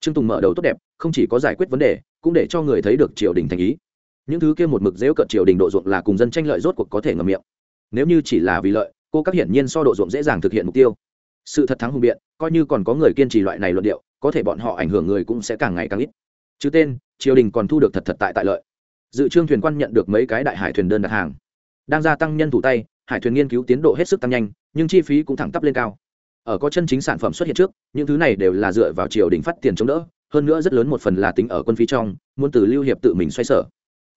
[SPEAKER 1] Trương tùng mở đầu tốt đẹp, không chỉ có giải quyết vấn đề, cũng để cho người thấy được triều đình thành ý. Những thứ kia một mực dễu cận triều đình độ ruộng là cùng dân tranh lợi rốt cuộc có thể ngầm miệng. Nếu như chỉ là vì lợi, cô các hiển nhiên so độ ruộng dễ dàng thực hiện mục tiêu. Sự thật thắng hùng biện, coi như còn có người kiên trì loại này luận điệu, có thể bọn họ ảnh hưởng người cũng sẽ càng ngày càng ít. Chứ tên, triều đình còn thu được thật thật tại tại lợi. Dự trương thuyền quan nhận được mấy cái đại hải thuyền đơn đặt hàng đang gia tăng nhân thủ tay, hải thuyền nghiên cứu tiến độ hết sức tăng nhanh, nhưng chi phí cũng thẳng tắp lên cao. Ở có chân chính sản phẩm xuất hiện trước, những thứ này đều là dựa vào triều đình phát tiền chống đỡ, hơn nữa rất lớn một phần là tính ở quân phí trong, muốn từ lưu hiệp tự mình xoay sở.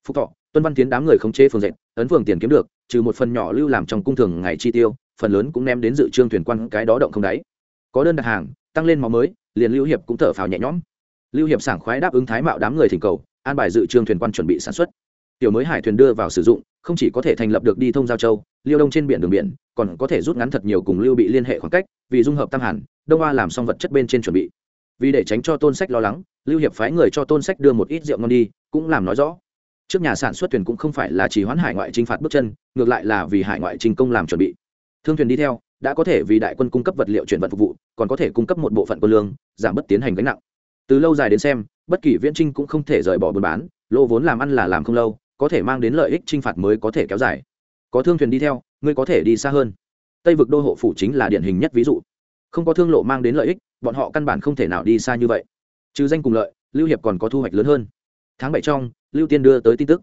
[SPEAKER 1] Phúc thọ, tuân văn tiến đám người không chế phường dệt, ấn phường tiền kiếm được, trừ một phần nhỏ lưu làm trong cung thường ngày chi tiêu, phần lớn cũng ném đến dự trương thuyền quan cái đó động không đáy. Có đơn đặt hàng, tăng lên máu mới, liền lưu hiệp cũng thở phào nhẹ nhõm. Lưu hiệp sảng khoái đáp ứng thái mạo đám người thỉnh cầu, an bài dự trương thuyền quan chuẩn bị sản xuất. Tiểu mới hải thuyền đưa vào sử dụng không chỉ có thể thành lập được đi thông giao châu, liêu đông trên biển đường biển, còn có thể rút ngắn thật nhiều cùng lưu bị liên hệ khoảng cách, vì dung hợp tam hàn. đông hoa làm xong vật chất bên trên chuẩn bị. Vì để tránh cho tôn sách lo lắng, lưu hiệp phái người cho tôn sách đưa một ít rượu ngon đi, cũng làm nói rõ. Trước nhà sản xuất thuyền cũng không phải là chỉ hoãn hải ngoại chinh phạt bước chân, ngược lại là vì hải ngoại trình công làm chuẩn bị. Thương thuyền đi theo, đã có thể vì đại quân cung cấp vật liệu chuyển vận phục vụ, còn có thể cung cấp một bộ phận quân lương, giảm bớt tiến hành gánh nặng. Từ lâu dài đến xem, bất kỳ viễn trinh cũng không thể rời bỏ buôn bán lô vốn làm ăn là làm không lâu có thể mang đến lợi ích trinh phạt mới có thể kéo dài. Có thương thuyền đi theo, ngươi có thể đi xa hơn. Tây vực đô hộ phủ chính là điển hình nhất ví dụ. Không có thương lộ mang đến lợi ích, bọn họ căn bản không thể nào đi xa như vậy. Trừ danh cùng lợi, lưu hiệp còn có thu hoạch lớn hơn. Tháng bảy trong, lưu tiên đưa tới tin tức.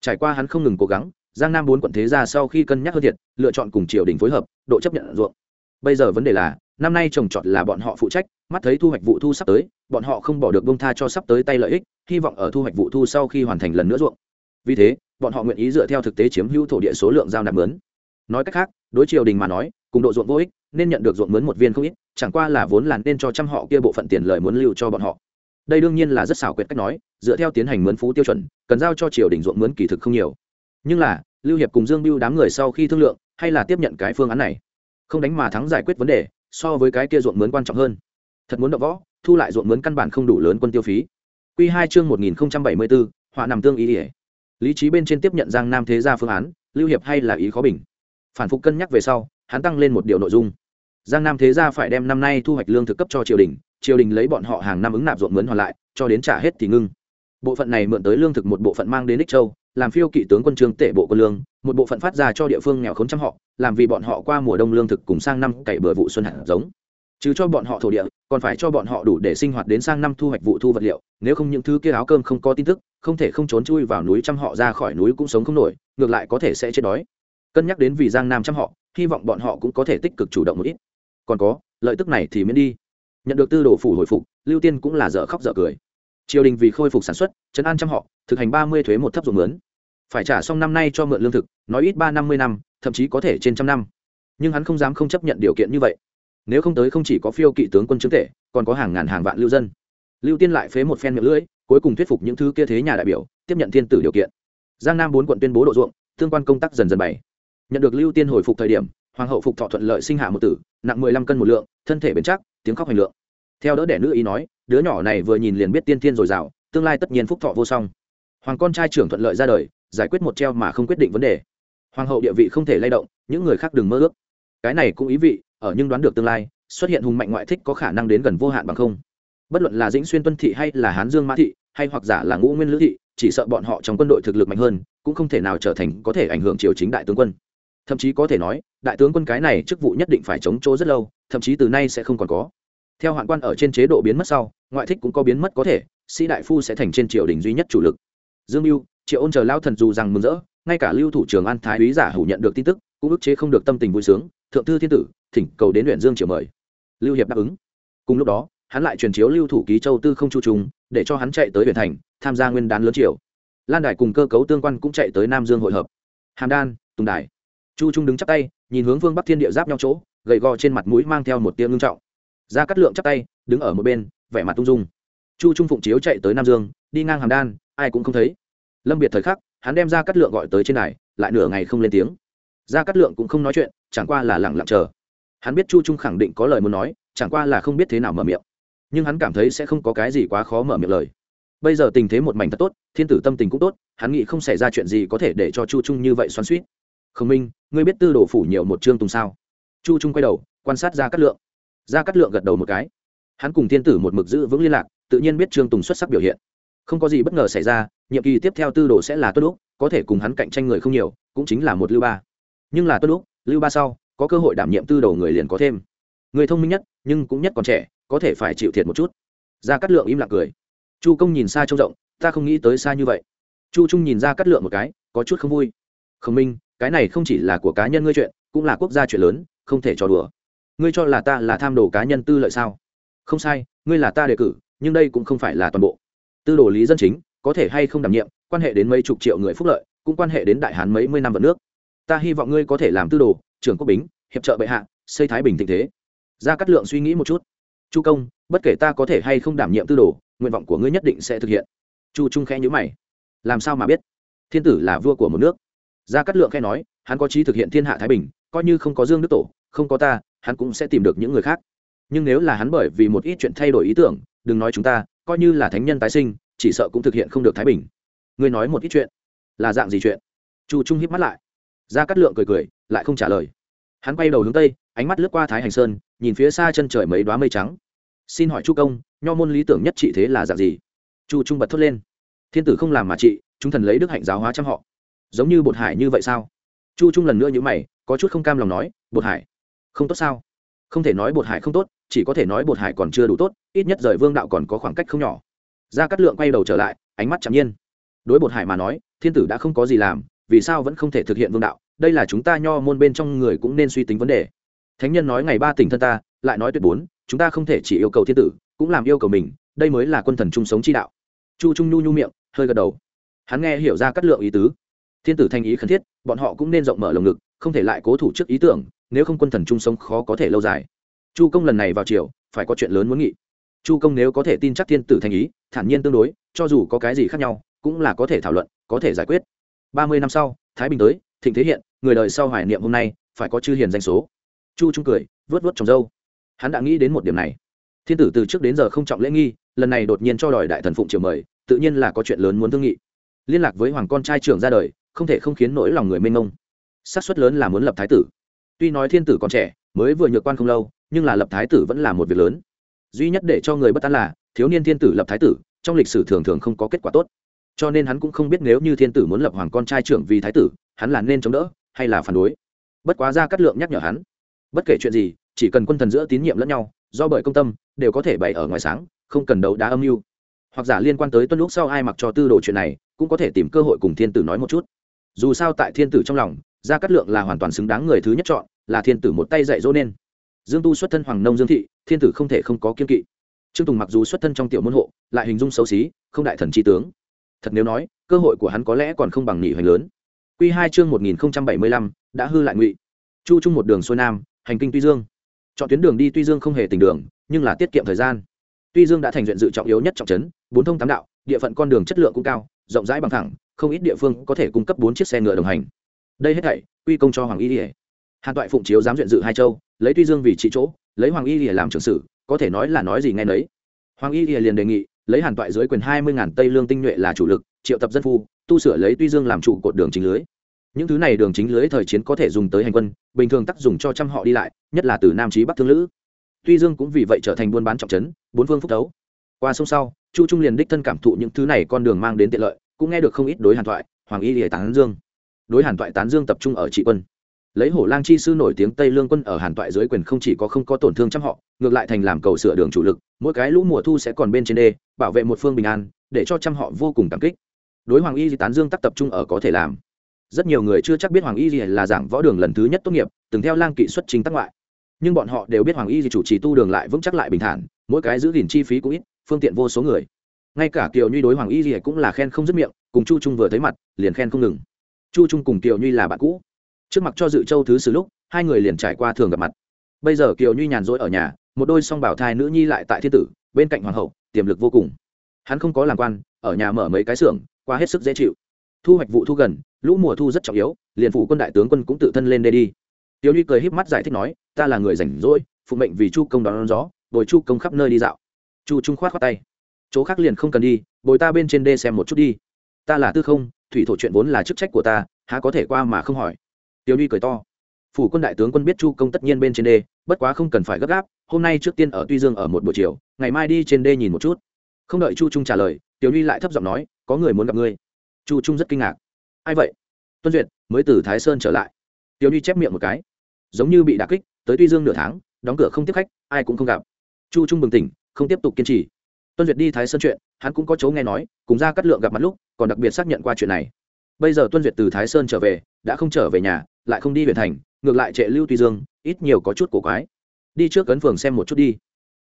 [SPEAKER 1] Trải qua hắn không ngừng cố gắng, giang nam bốn quận thế ra sau khi cân nhắc hơn thiệt, lựa chọn cùng triều đình phối hợp, độ chấp nhận ruộng. Bây giờ vấn đề là, năm nay trồng trọt là bọn họ phụ trách, mắt thấy thu hoạch vụ thu sắp tới, bọn họ không bỏ được bông tha cho sắp tới tay lợi ích, hy vọng ở thu hoạch vụ thu sau khi hoàn thành lần nữa ruộng vì thế, bọn họ nguyện ý dựa theo thực tế chiếm hữu thổ địa số lượng giao nạp mướn. Nói cách khác, đối triều đình mà nói, cùng độ ruộng vô ích, nên nhận được ruộng mướn một viên không ít, chẳng qua là vốn là nên cho trăm họ kia bộ phận tiền lời muốn lưu cho bọn họ. Đây đương nhiên là rất xảo quyệt cách nói, dựa theo tiến hành mướn phú tiêu chuẩn, cần giao cho triều đình ruộng mướn kỳ thực không nhiều. Nhưng là, lưu hiệp cùng dương biêu đám người sau khi thương lượng, hay là tiếp nhận cái phương án này? Không đánh mà thắng giải quyết vấn đề, so với cái kia ruộng mướn quan trọng hơn. Thật muốn đậu võ, thu lại ruộng mướn căn bản không đủ lớn quân tiêu phí. Q hai chương một nghìn bảy mươi bốn, họa nằm tương ý ỉa lý trí bên trên tiếp nhận giang nam thế gia phương án, lưu hiệp hay là ý khó bình. Phản phục cân nhắc về sau, hắn tăng lên một điều nội dung. Giang nam thế gia phải đem năm nay thu hoạch lương thực cấp cho triều đình triều đình lấy bọn họ hàng năm ứng nạp ruộng mướn hoàn lại, cho đến trả hết thì ngưng. Bộ phận này mượn tới lương thực một bộ phận mang đến ích châu, làm phiêu kỵ tướng quân trương tể bộ quân lương, một bộ phận phát ra cho địa phương nghèo khốn trăm họ, làm vì bọn họ qua mùa đông lương thực cùng sang năm cày bừa vụ xuân hạt giống chứ cho bọn họ thổ địa, còn phải cho bọn họ đủ để sinh hoạt đến sang năm thu hoạch vụ thu vật liệu, nếu không những thứ kia áo cơm không có tin tức, không thể không trốn chui vào núi trăm họ ra khỏi núi cũng sống không nổi, ngược lại có thể sẽ chết đói. Cân nhắc đến vì giang nam trăm họ, hy vọng bọn họ cũng có thể tích cực chủ động một ít. Còn có, lợi tức này thì miễn đi. Nhận được tư đồ phủ hồi phục, lưu tiên cũng là dở khóc dở cười. Triều đình vì khôi phục sản xuất chấn an trăm họ, thực hành ba mươi thuế một thấp ruộng mướn phải trả xong năm nay cho mượn lương thực, nói ít ba năm mươi năm, thậm chí có thể trên trăm năm. Nhưng hắn không dám không chấp nhận điều kiện như vậy nếu không tới không chỉ có phiêu kỵ tướng quân chứng tể, còn có hàng ngàn hàng vạn lưu dân. Lưu tiên lại phế một phen miệng lưỡi, cuối cùng thuyết phục những thứ kia thế nhà đại biểu, tiếp nhận thiên tử điều kiện. Giang nam bốn quận tuyên bố độ ruộng, tương quan công tác dần dần bày. Nhận được lưu tiên hồi phục thời điểm, hoàng hậu phục thọ thuận lợi sinh hạ một tử, nặng mười lăm cân một lượng, thân thể bền chắc, tiếng khóc hành lượng. Theo đỡ đẻ nữ ý nói, đứa nhỏ này vừa nhìn liền biết tiên thiên dồi dào, tương lai tất nhiên phúc thọ vô song. Hoàng con trai trưởng thuận lợi ra đời, giải quyết một treo mà không quyết định vấn đề. Hoàng hậu địa vị không thể lay động, những người khác đừng mơ ước cái này cũng ý vị, ở nhưng đoán được tương lai, xuất hiện hùng mạnh ngoại thích có khả năng đến gần vô hạn bằng không. Bất luận là dĩnh xuyên tuân thị hay là hán dương mã thị, hay hoặc giả là ngũ nguyên lữ thị, chỉ sợ bọn họ trong quân đội thực lực mạnh hơn, cũng không thể nào trở thành có thể ảnh hưởng triều chính đại tướng quân. Thậm chí có thể nói, đại tướng quân cái này chức vụ nhất định phải chống chỗ rất lâu, thậm chí từ nay sẽ không còn có. Theo hoạn quan ở trên chế độ biến mất sau, ngoại thích cũng có biến mất có thể, sĩ đại phu sẽ thành trên triều đình duy nhất chủ lực. Dương mưu, triệu ôn chờ lao thần dù rằng mừng rỡ, ngay cả lưu thủ trường an thái úy giả hủ nhận được tin tức, cũng ức chế không được tâm tình vui sướng thượng thư thiên tử, thỉnh cầu đến huyện dương triều mời. Lưu hiệp đáp ứng. Cùng lúc đó, hắn lại truyền chiếu lưu thủ ký châu tư không chu trung, để cho hắn chạy tới huyện thành, tham gia nguyên đán lớn triều. Lan đài cùng cơ cấu tương quan cũng chạy tới nam dương hội hợp. Hàm đan, tùng đài. Chu trung đứng chắp tay, nhìn hướng vương bắc thiên địa giáp nhau chỗ, gầy gò trên mặt mũi mang theo một tia ngưng trọng. Ra cắt lượng chắp tay, đứng ở một bên, vẻ mặt tung dung. Chu trung phụng chiếu chạy tới nam dương, đi ngang hàm đan, ai cũng không thấy. Lâm biệt thời khắc, hắn đem ra cắt lượng gọi tới trên đài, lại nửa ngày không lên tiếng gia cát lượng cũng không nói chuyện, chẳng qua là lẳng lặng chờ. Hắn biết chu trung khẳng định có lời muốn nói, chẳng qua là không biết thế nào mở miệng. Nhưng hắn cảm thấy sẽ không có cái gì quá khó mở miệng lời. Bây giờ tình thế một mảnh thật tốt, thiên tử tâm tình cũng tốt, hắn nghĩ không xảy ra chuyện gì có thể để cho chu trung như vậy xoắn suýt khổng minh, ngươi biết tư đồ phủ nhiều một chương tùng sao? Chu trung quay đầu, quan sát ra cát lượng. Ra cát lượng gật đầu một cái. Hắn cùng thiên tử một mực giữ vững liên lạc, tự nhiên biết trương tùng xuất sắc biểu hiện. Không có gì bất ngờ xảy ra, nhiệm kỳ tiếp theo tư đồ sẽ là tốt lúc, có thể cùng hắn cạnh tranh người không nhiều, cũng chính là một lưu ba nhưng là tuân lúc, lưu ba sau, có cơ hội đảm nhiệm tư đồ người liền có thêm. Người thông minh nhất, nhưng cũng nhất còn trẻ, có thể phải chịu thiệt một chút. Ra cắt lượng im lặng cười. Chu công nhìn xa trông rộng, ta không nghĩ tới xa như vậy. Chu trung nhìn ra cắt lượng một cái, có chút không vui. Khổng minh, cái này không chỉ là của cá nhân ngươi chuyện, cũng là quốc gia chuyện lớn, không thể cho đùa. Ngươi cho là ta là tham đồ cá nhân tư lợi sao? Không sai, ngươi là ta đề cử, nhưng đây cũng không phải là toàn bộ. Tư đồ lý dân chính, có thể hay không đảm nhiệm, quan hệ đến mấy chục triệu người phúc lợi, cũng quan hệ đến đại hán mấy mươi năm vận nước ta hy vọng ngươi có thể làm tư đồ, trưởng quốc bính, hiệp trợ bệ hạ, xây thái bình tình thế. Ra Cát lượng suy nghĩ một chút. Chu công, bất kể ta có thể hay không đảm nhiệm tư đồ, nguyện vọng của ngươi nhất định sẽ thực hiện. Chu trung khẽ nhữ mày. Làm sao mà biết? Thiên tử là vua của một nước. Gia cát lượng khẽ nói, hắn có trí thực hiện thiên hạ thái bình, coi như không có dương đức tổ, không có ta, hắn cũng sẽ tìm được những người khác. Nhưng nếu là hắn bởi vì một ít chuyện thay đổi ý tưởng, đừng nói chúng ta, coi như là thánh nhân tái sinh, chỉ sợ cũng thực hiện không được thái bình. Ngươi nói một ít chuyện. Là dạng gì chuyện? Chu trung hiếp mắt lại gia cát lượng cười cười, lại không trả lời. Hắn quay đầu hướng tây, ánh mắt lướt qua thái hành sơn, nhìn phía xa chân trời mấy đoá mây trắng. Xin hỏi chu công, nho môn lý tưởng nhất trị thế là dạng gì? Chu trung bật thốt lên. Thiên tử không làm mà trị, chúng thần lấy đức hạnh giáo hóa trăm họ. Giống như bột hải như vậy sao? Chu trung lần nữa như mày, có chút không cam lòng nói, bột hải, không tốt sao? Không thể nói bột hải không tốt, chỉ có thể nói bột hải còn chưa đủ tốt, ít nhất rời vương đạo còn có khoảng cách không nhỏ. Gia cát lượng quay đầu trở lại, ánh mắt chạm nhiên. Đối bột hải mà nói, thiên tử đã không có gì làm vì sao vẫn không thể thực hiện vương đạo, đây là chúng ta nho môn bên trong người cũng nên suy tính vấn đề. Thánh nhân nói ngày ba tỉnh thân ta, lại nói tuyệt bốn, chúng ta không thể chỉ yêu cầu thiên tử, cũng làm yêu cầu mình, đây mới là quân thần chung sống chi đạo. Chu trung nhu nhu miệng, hơi gật đầu. Hắn nghe hiểu ra cắt lượng ý tứ. Thiên tử thanh ý khẩn thiết, bọn họ cũng nên rộng mở lồng ngực, không thể lại cố thủ trước ý tưởng, nếu không quân thần chung sống khó có thể lâu dài. Chu công lần này vào chiều phải có chuyện lớn muốn nghị. Chu công nếu có thể tin chắc thiên tử thanh ý, thản nhiên tương đối, cho dù có cái gì khác nhau, cũng là có thể thảo luận, có thể giải quyết ba mươi năm sau, thái bình tới, thịnh thế hiện, người đời sau hoài niệm hôm nay, phải có chư hiền danh số. Chu trung cười vớt vớt trong dâu. Hắn đã nghĩ đến một điểm này. Thiên tử từ trước đến giờ không trọng lễ nghi, lần này đột nhiên cho đòi đại thần phụng triều mời, tự nhiên là có chuyện lớn muốn thương nghị. Liên lạc với hoàng con trai trưởng ra đời, không thể không khiến nỗi lòng người mênh mông. Xác suất lớn là muốn lập thái tử. Tuy nói thiên tử còn trẻ, mới vừa nhược quan không lâu, nhưng là lập thái tử vẫn là một việc lớn. Duy nhất để cho người bất an là, thiếu niên thiên tử lập thái tử, trong lịch sử thường thường không có kết quả tốt cho nên hắn cũng không biết nếu như thiên tử muốn lập hoàng con trai trưởng vì thái tử, hắn là nên chống đỡ hay là phản đối. Bất quá ra cắt lượng nhắc nhở hắn, bất kể chuyện gì, chỉ cần quân thần giữa tín nhiệm lẫn nhau, do bởi công tâm, đều có thể bày ở ngoài sáng, không cần đấu đá âm mưu. Hoặc giả liên quan tới tuân lúc sau ai mặc cho tư đồ chuyện này, cũng có thể tìm cơ hội cùng thiên tử nói một chút. Dù sao tại thiên tử trong lòng, gia cát lượng là hoàn toàn xứng đáng người thứ nhất chọn, là thiên tử một tay dạy dỗ nên. Dương tu xuất thân hoàng nông dương thị, thiên tử không thể không có kiên kỵ. Trương tùng mặc dù xuất thân trong tiểu môn hộ, lại hình dung xấu xí, không đại thần tri tướng thật nếu nói, cơ hội của hắn có lẽ còn không bằng nghỉ hoành lớn. Q hai chương một nghìn bảy mươi lăm, đã hư lại ngụy. Chu trung một đường xuôi nam, hành kinh tuy dương. Chọn tuyến đường đi tuy dương không hề tình đường, nhưng là tiết kiệm thời gian. Tuy dương đã thành huyện dự trọng yếu nhất trọng trấn, bốn thông tám đạo, địa phận con đường chất lượng cũng cao, rộng rãi bằng thẳng không ít địa phương có thể cung cấp bốn chiếc xe ngựa đồng hành. Đây hết thảy, quy công cho hoàng y lìa. Hàn toại phụng chiếu giám duyện dự hai châu, lấy tuy dương vì trị chỗ, lấy hoàng y lìa làm trưởng sử, có thể nói là nói gì ngay nấy. Hoàng y lìa liền đề nghị lấy hàn toại dưới quyền hai mươi ngàn tây lương tinh nhuệ là chủ lực, triệu tập dân phu, tu sửa lấy tuy dương làm trụ cột đường chính lưới. Những thứ này đường chính lưới thời chiến có thể dùng tới hành quân, bình thường tắc dùng cho trăm họ đi lại, nhất là từ nam Trí bắc thương lữ. Tuy dương cũng vì vậy trở thành buôn bán trọng trấn, bốn phương phúc đấu. Qua sông sau, chu trung liền đích thân cảm thụ những thứ này con đường mang đến tiện lợi, cũng nghe được không ít đối hàn thoại hoàng y lìa tán dương. Đối hàn thoại tán dương tập trung ở trị quân. Lấy hổ lang chi sư nổi tiếng tây lương quân ở hàn toại dưới quyền không chỉ có không có tổn thương trăm họ, ngược lại thành làm cầu sửa đường chủ lực, mỗi cái lũ mùa thu sẽ còn bên trên đê bảo vệ một phương bình an, để cho trăm họ vô cùng cảm kích. Đối hoàng y di tán dương tắc tập trung ở có thể làm. Rất nhiều người chưa chắc biết hoàng y di là giảng võ đường lần thứ nhất tốt nghiệp, từng theo lang kỵ xuất trình tác ngoại. Nhưng bọn họ đều biết hoàng y di chủ trì tu đường lại vững chắc lại bình thản, mỗi cái giữ gìn chi phí cũng ít, phương tiện vô số người. Ngay cả kiều nhuy đối hoàng y di cũng là khen không dứt miệng, cùng chu trung vừa thấy mặt, liền khen không ngừng. Chu trung cùng kiều nhuy là bạn cũ. Trước mặt cho dự châu thứ sử lúc, hai người liền trải qua thường gặp mặt. Bây giờ kiều nhuy nhàn rỗi ở nhà, một đôi song bảo thai nữ nhi lại tại thiên tử, bên cạnh hoàng hậu tiềm lực vô cùng. Hắn không có làm quan, ở nhà mở mấy cái xưởng, qua hết sức dễ chịu. Thu hoạch vụ thu gần, lũ mùa thu rất trọng yếu, liền phủ quân đại tướng quân cũng tự thân lên đây đi. Tiểu ly cười híp mắt giải thích nói, ta là người rảnh rỗi, phụ mệnh vì chu công đón gió, bồi chu công khắp nơi đi dạo. Chu trung khoát khoát tay. Chỗ khác liền không cần đi, bồi ta bên trên đê xem một chút đi. Ta là tư không, thủy thổ chuyện vốn là chức trách của ta, há có thể qua mà không hỏi. Tiểu ly cười to phủ quân đại tướng quân biết chu công tất nhiên bên trên đê, bất quá không cần phải gấp gáp, hôm nay trước tiên ở tuy dương ở một buổi chiều, ngày mai đi trên đê nhìn một chút. Không đợi chu trung trả lời, tiểu ly lại thấp giọng nói, có người muốn gặp ngươi. Chu trung rất kinh ngạc. Ai vậy? Tuân duyệt, mới từ thái sơn trở lại. Tiểu ly chép miệng một cái. Giống như bị đà kích, tới tuy dương nửa tháng, đóng cửa không tiếp khách, ai cũng không gặp. Chu trung bừng tỉnh, không tiếp tục kiên trì. Tuân duyệt đi thái sơn chuyện, hắn cũng có chỗ nghe nói, cùng ra cắt lượng gặp mặt lúc, còn đặc biệt xác nhận qua chuyện này. Bây giờ tuân duyệt từ thái sơn trở về, đã không trở về nhà, lại không đi huyện thành ngược lại trệ lưu tuy dương, ít nhiều có chút cổ quái. Đi trước ấn phường xem một chút đi.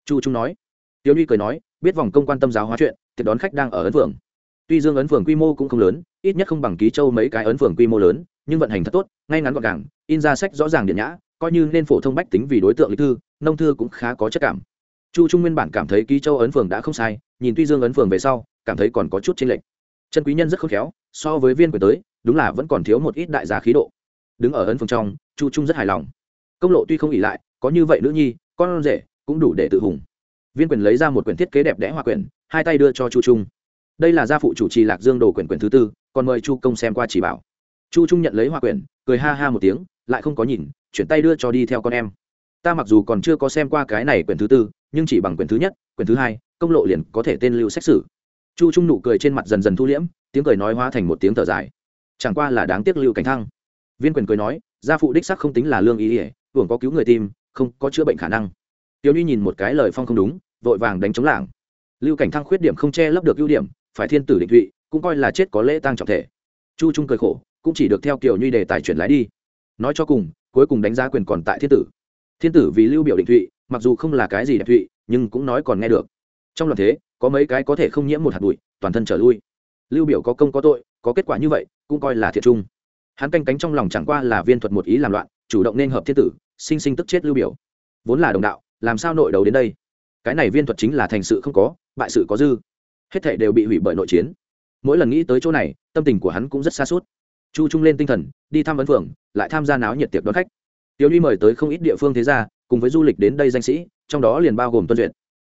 [SPEAKER 1] Chu trung nói. Tiêu nhuy cười nói, biết vòng công quan tâm giáo hóa chuyện, tiệc đón khách đang ở ấn phường. Tuy dương ấn phường quy mô cũng không lớn, ít nhất không bằng ký châu mấy cái ấn phường quy mô lớn, nhưng vận hành thật tốt, ngay ngắn gọn gàng, in ra sách rõ ràng điện nhã, coi như nên phổ thông bách tính vì đối tượng lý thư, nông thư cũng khá có chất cảm. Chu trung nguyên bản cảm thấy ký châu ấn phường đã không sai, nhìn tuy dương ấn phường về sau, cảm thấy còn có chút chênh lệch. Chân quý nhân rất khôn khéo, so với viên quyền tới, đúng là vẫn còn thiếu một ít đại giá khí độ. Đứng ở ấn phường trong chu trung rất hài lòng. Công lộ tuy không ỉ lại, có như vậy nữ nhi, con rể cũng đủ để tự hùng. Viên quyền lấy ra một quyển thiết kế đẹp đẽ hòa quyển, hai tay đưa cho chu trung. Đây là gia phụ chủ trì lạc dương đồ quyển quyển thứ tư, còn mời chu công xem qua chỉ bảo. Chu trung nhận lấy hòa quyển, cười ha ha một tiếng, lại không có nhìn, chuyển tay đưa cho đi theo con em. Ta mặc dù còn chưa có xem qua cái này quyển thứ tư, nhưng chỉ bằng quyển thứ nhất, quyển thứ hai, công lộ liền có thể tên lưu xét xử chu trung nụ cười trên mặt dần dần thu liễm, tiếng cười nói hóa thành một tiếng thở dài. Chẳng qua là đáng tiếc lưu cảnh thăng. Viên quyền cười nói gia phụ đích sắc không tính là lương ý ỉa, hưởng có cứu người tim, không có chữa bệnh khả năng. Tiêu nhi nhìn một cái lời phong không đúng, vội vàng đánh chống lảng. Lưu cảnh thăng khuyết điểm không che lấp được ưu điểm, phải thiên tử định thụy, cũng coi là chết có lễ tăng trọng thể. Chu trung cười khổ, cũng chỉ được theo kiểu nhuy đề tài chuyển lái đi. Nói cho cùng, cuối cùng đánh giá quyền còn tại thiên tử. Thiên tử vì lưu biểu định thụy, mặc dù không là cái gì đẹp thụy, nhưng cũng nói còn nghe được. Trong loạt thế, có mấy cái có thể không nhiễm một hạt bụi, toàn thân trở lui. Lưu biểu có công có tội, có kết quả như vậy, cũng coi là thiệt trung hắn canh cánh trong lòng chẳng qua là viên thuật một ý làm loạn, chủ động nên hợp thiên tử, sinh sinh tức chết lưu biểu. Vốn là đồng đạo, làm sao nội đấu đến đây? Cái này viên thuật chính là thành sự không có, bại sự có dư. Hết thảy đều bị hủy bởi nội chiến. Mỗi lần nghĩ tới chỗ này, tâm tình của hắn cũng rất xa suốt. Chu trung lên tinh thần, đi thăm vấn phường, lại tham gia náo nhiệt tiệc đón khách. Tiểu ly mời tới không ít địa phương thế gia, cùng với du lịch đến đây danh sĩ, trong đó liền bao gồm tuân duyệt.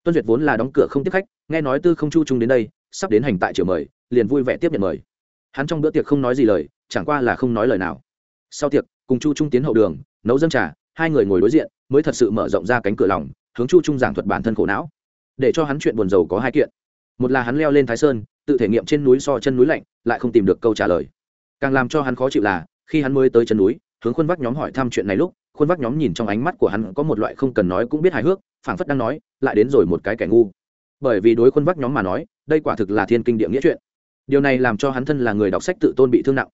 [SPEAKER 1] Tuân duyệt vốn là đóng cửa không tiếp khách, nghe nói tư không chu trung đến đây, sắp đến hành tại triều mời, liền vui vẻ tiếp nhận mời hắn trong bữa tiệc không nói gì lời, chẳng qua là không nói lời nào. Sau tiệc, cùng chu trung tiến hậu đường, nấu dân trà, hai người ngồi đối diện, mới thật sự mở rộng ra cánh cửa lòng, hướng chu trung giảng thuật bản thân khổ não. Để cho hắn chuyện buồn rầu có hai kiện. Một là hắn leo lên thái sơn, tự thể nghiệm trên núi so chân núi lạnh, lại không tìm được câu trả lời. Càng làm cho hắn khó chịu là, khi hắn mới tới chân núi, hướng khuôn vác nhóm hỏi thăm chuyện này lúc, khuôn vác nhóm nhìn trong ánh mắt của hắn có một loại không cần nói cũng biết hài hước, phảng phất đang nói, lại đến rồi một cái kẻ ngu. Bởi vì đối khuôn vác nhóm mà nói, đây quả thực là thiên kinh địa nghĩa chuyện điều này làm cho hắn thân là người đọc sách tự tôn bị thương nặng.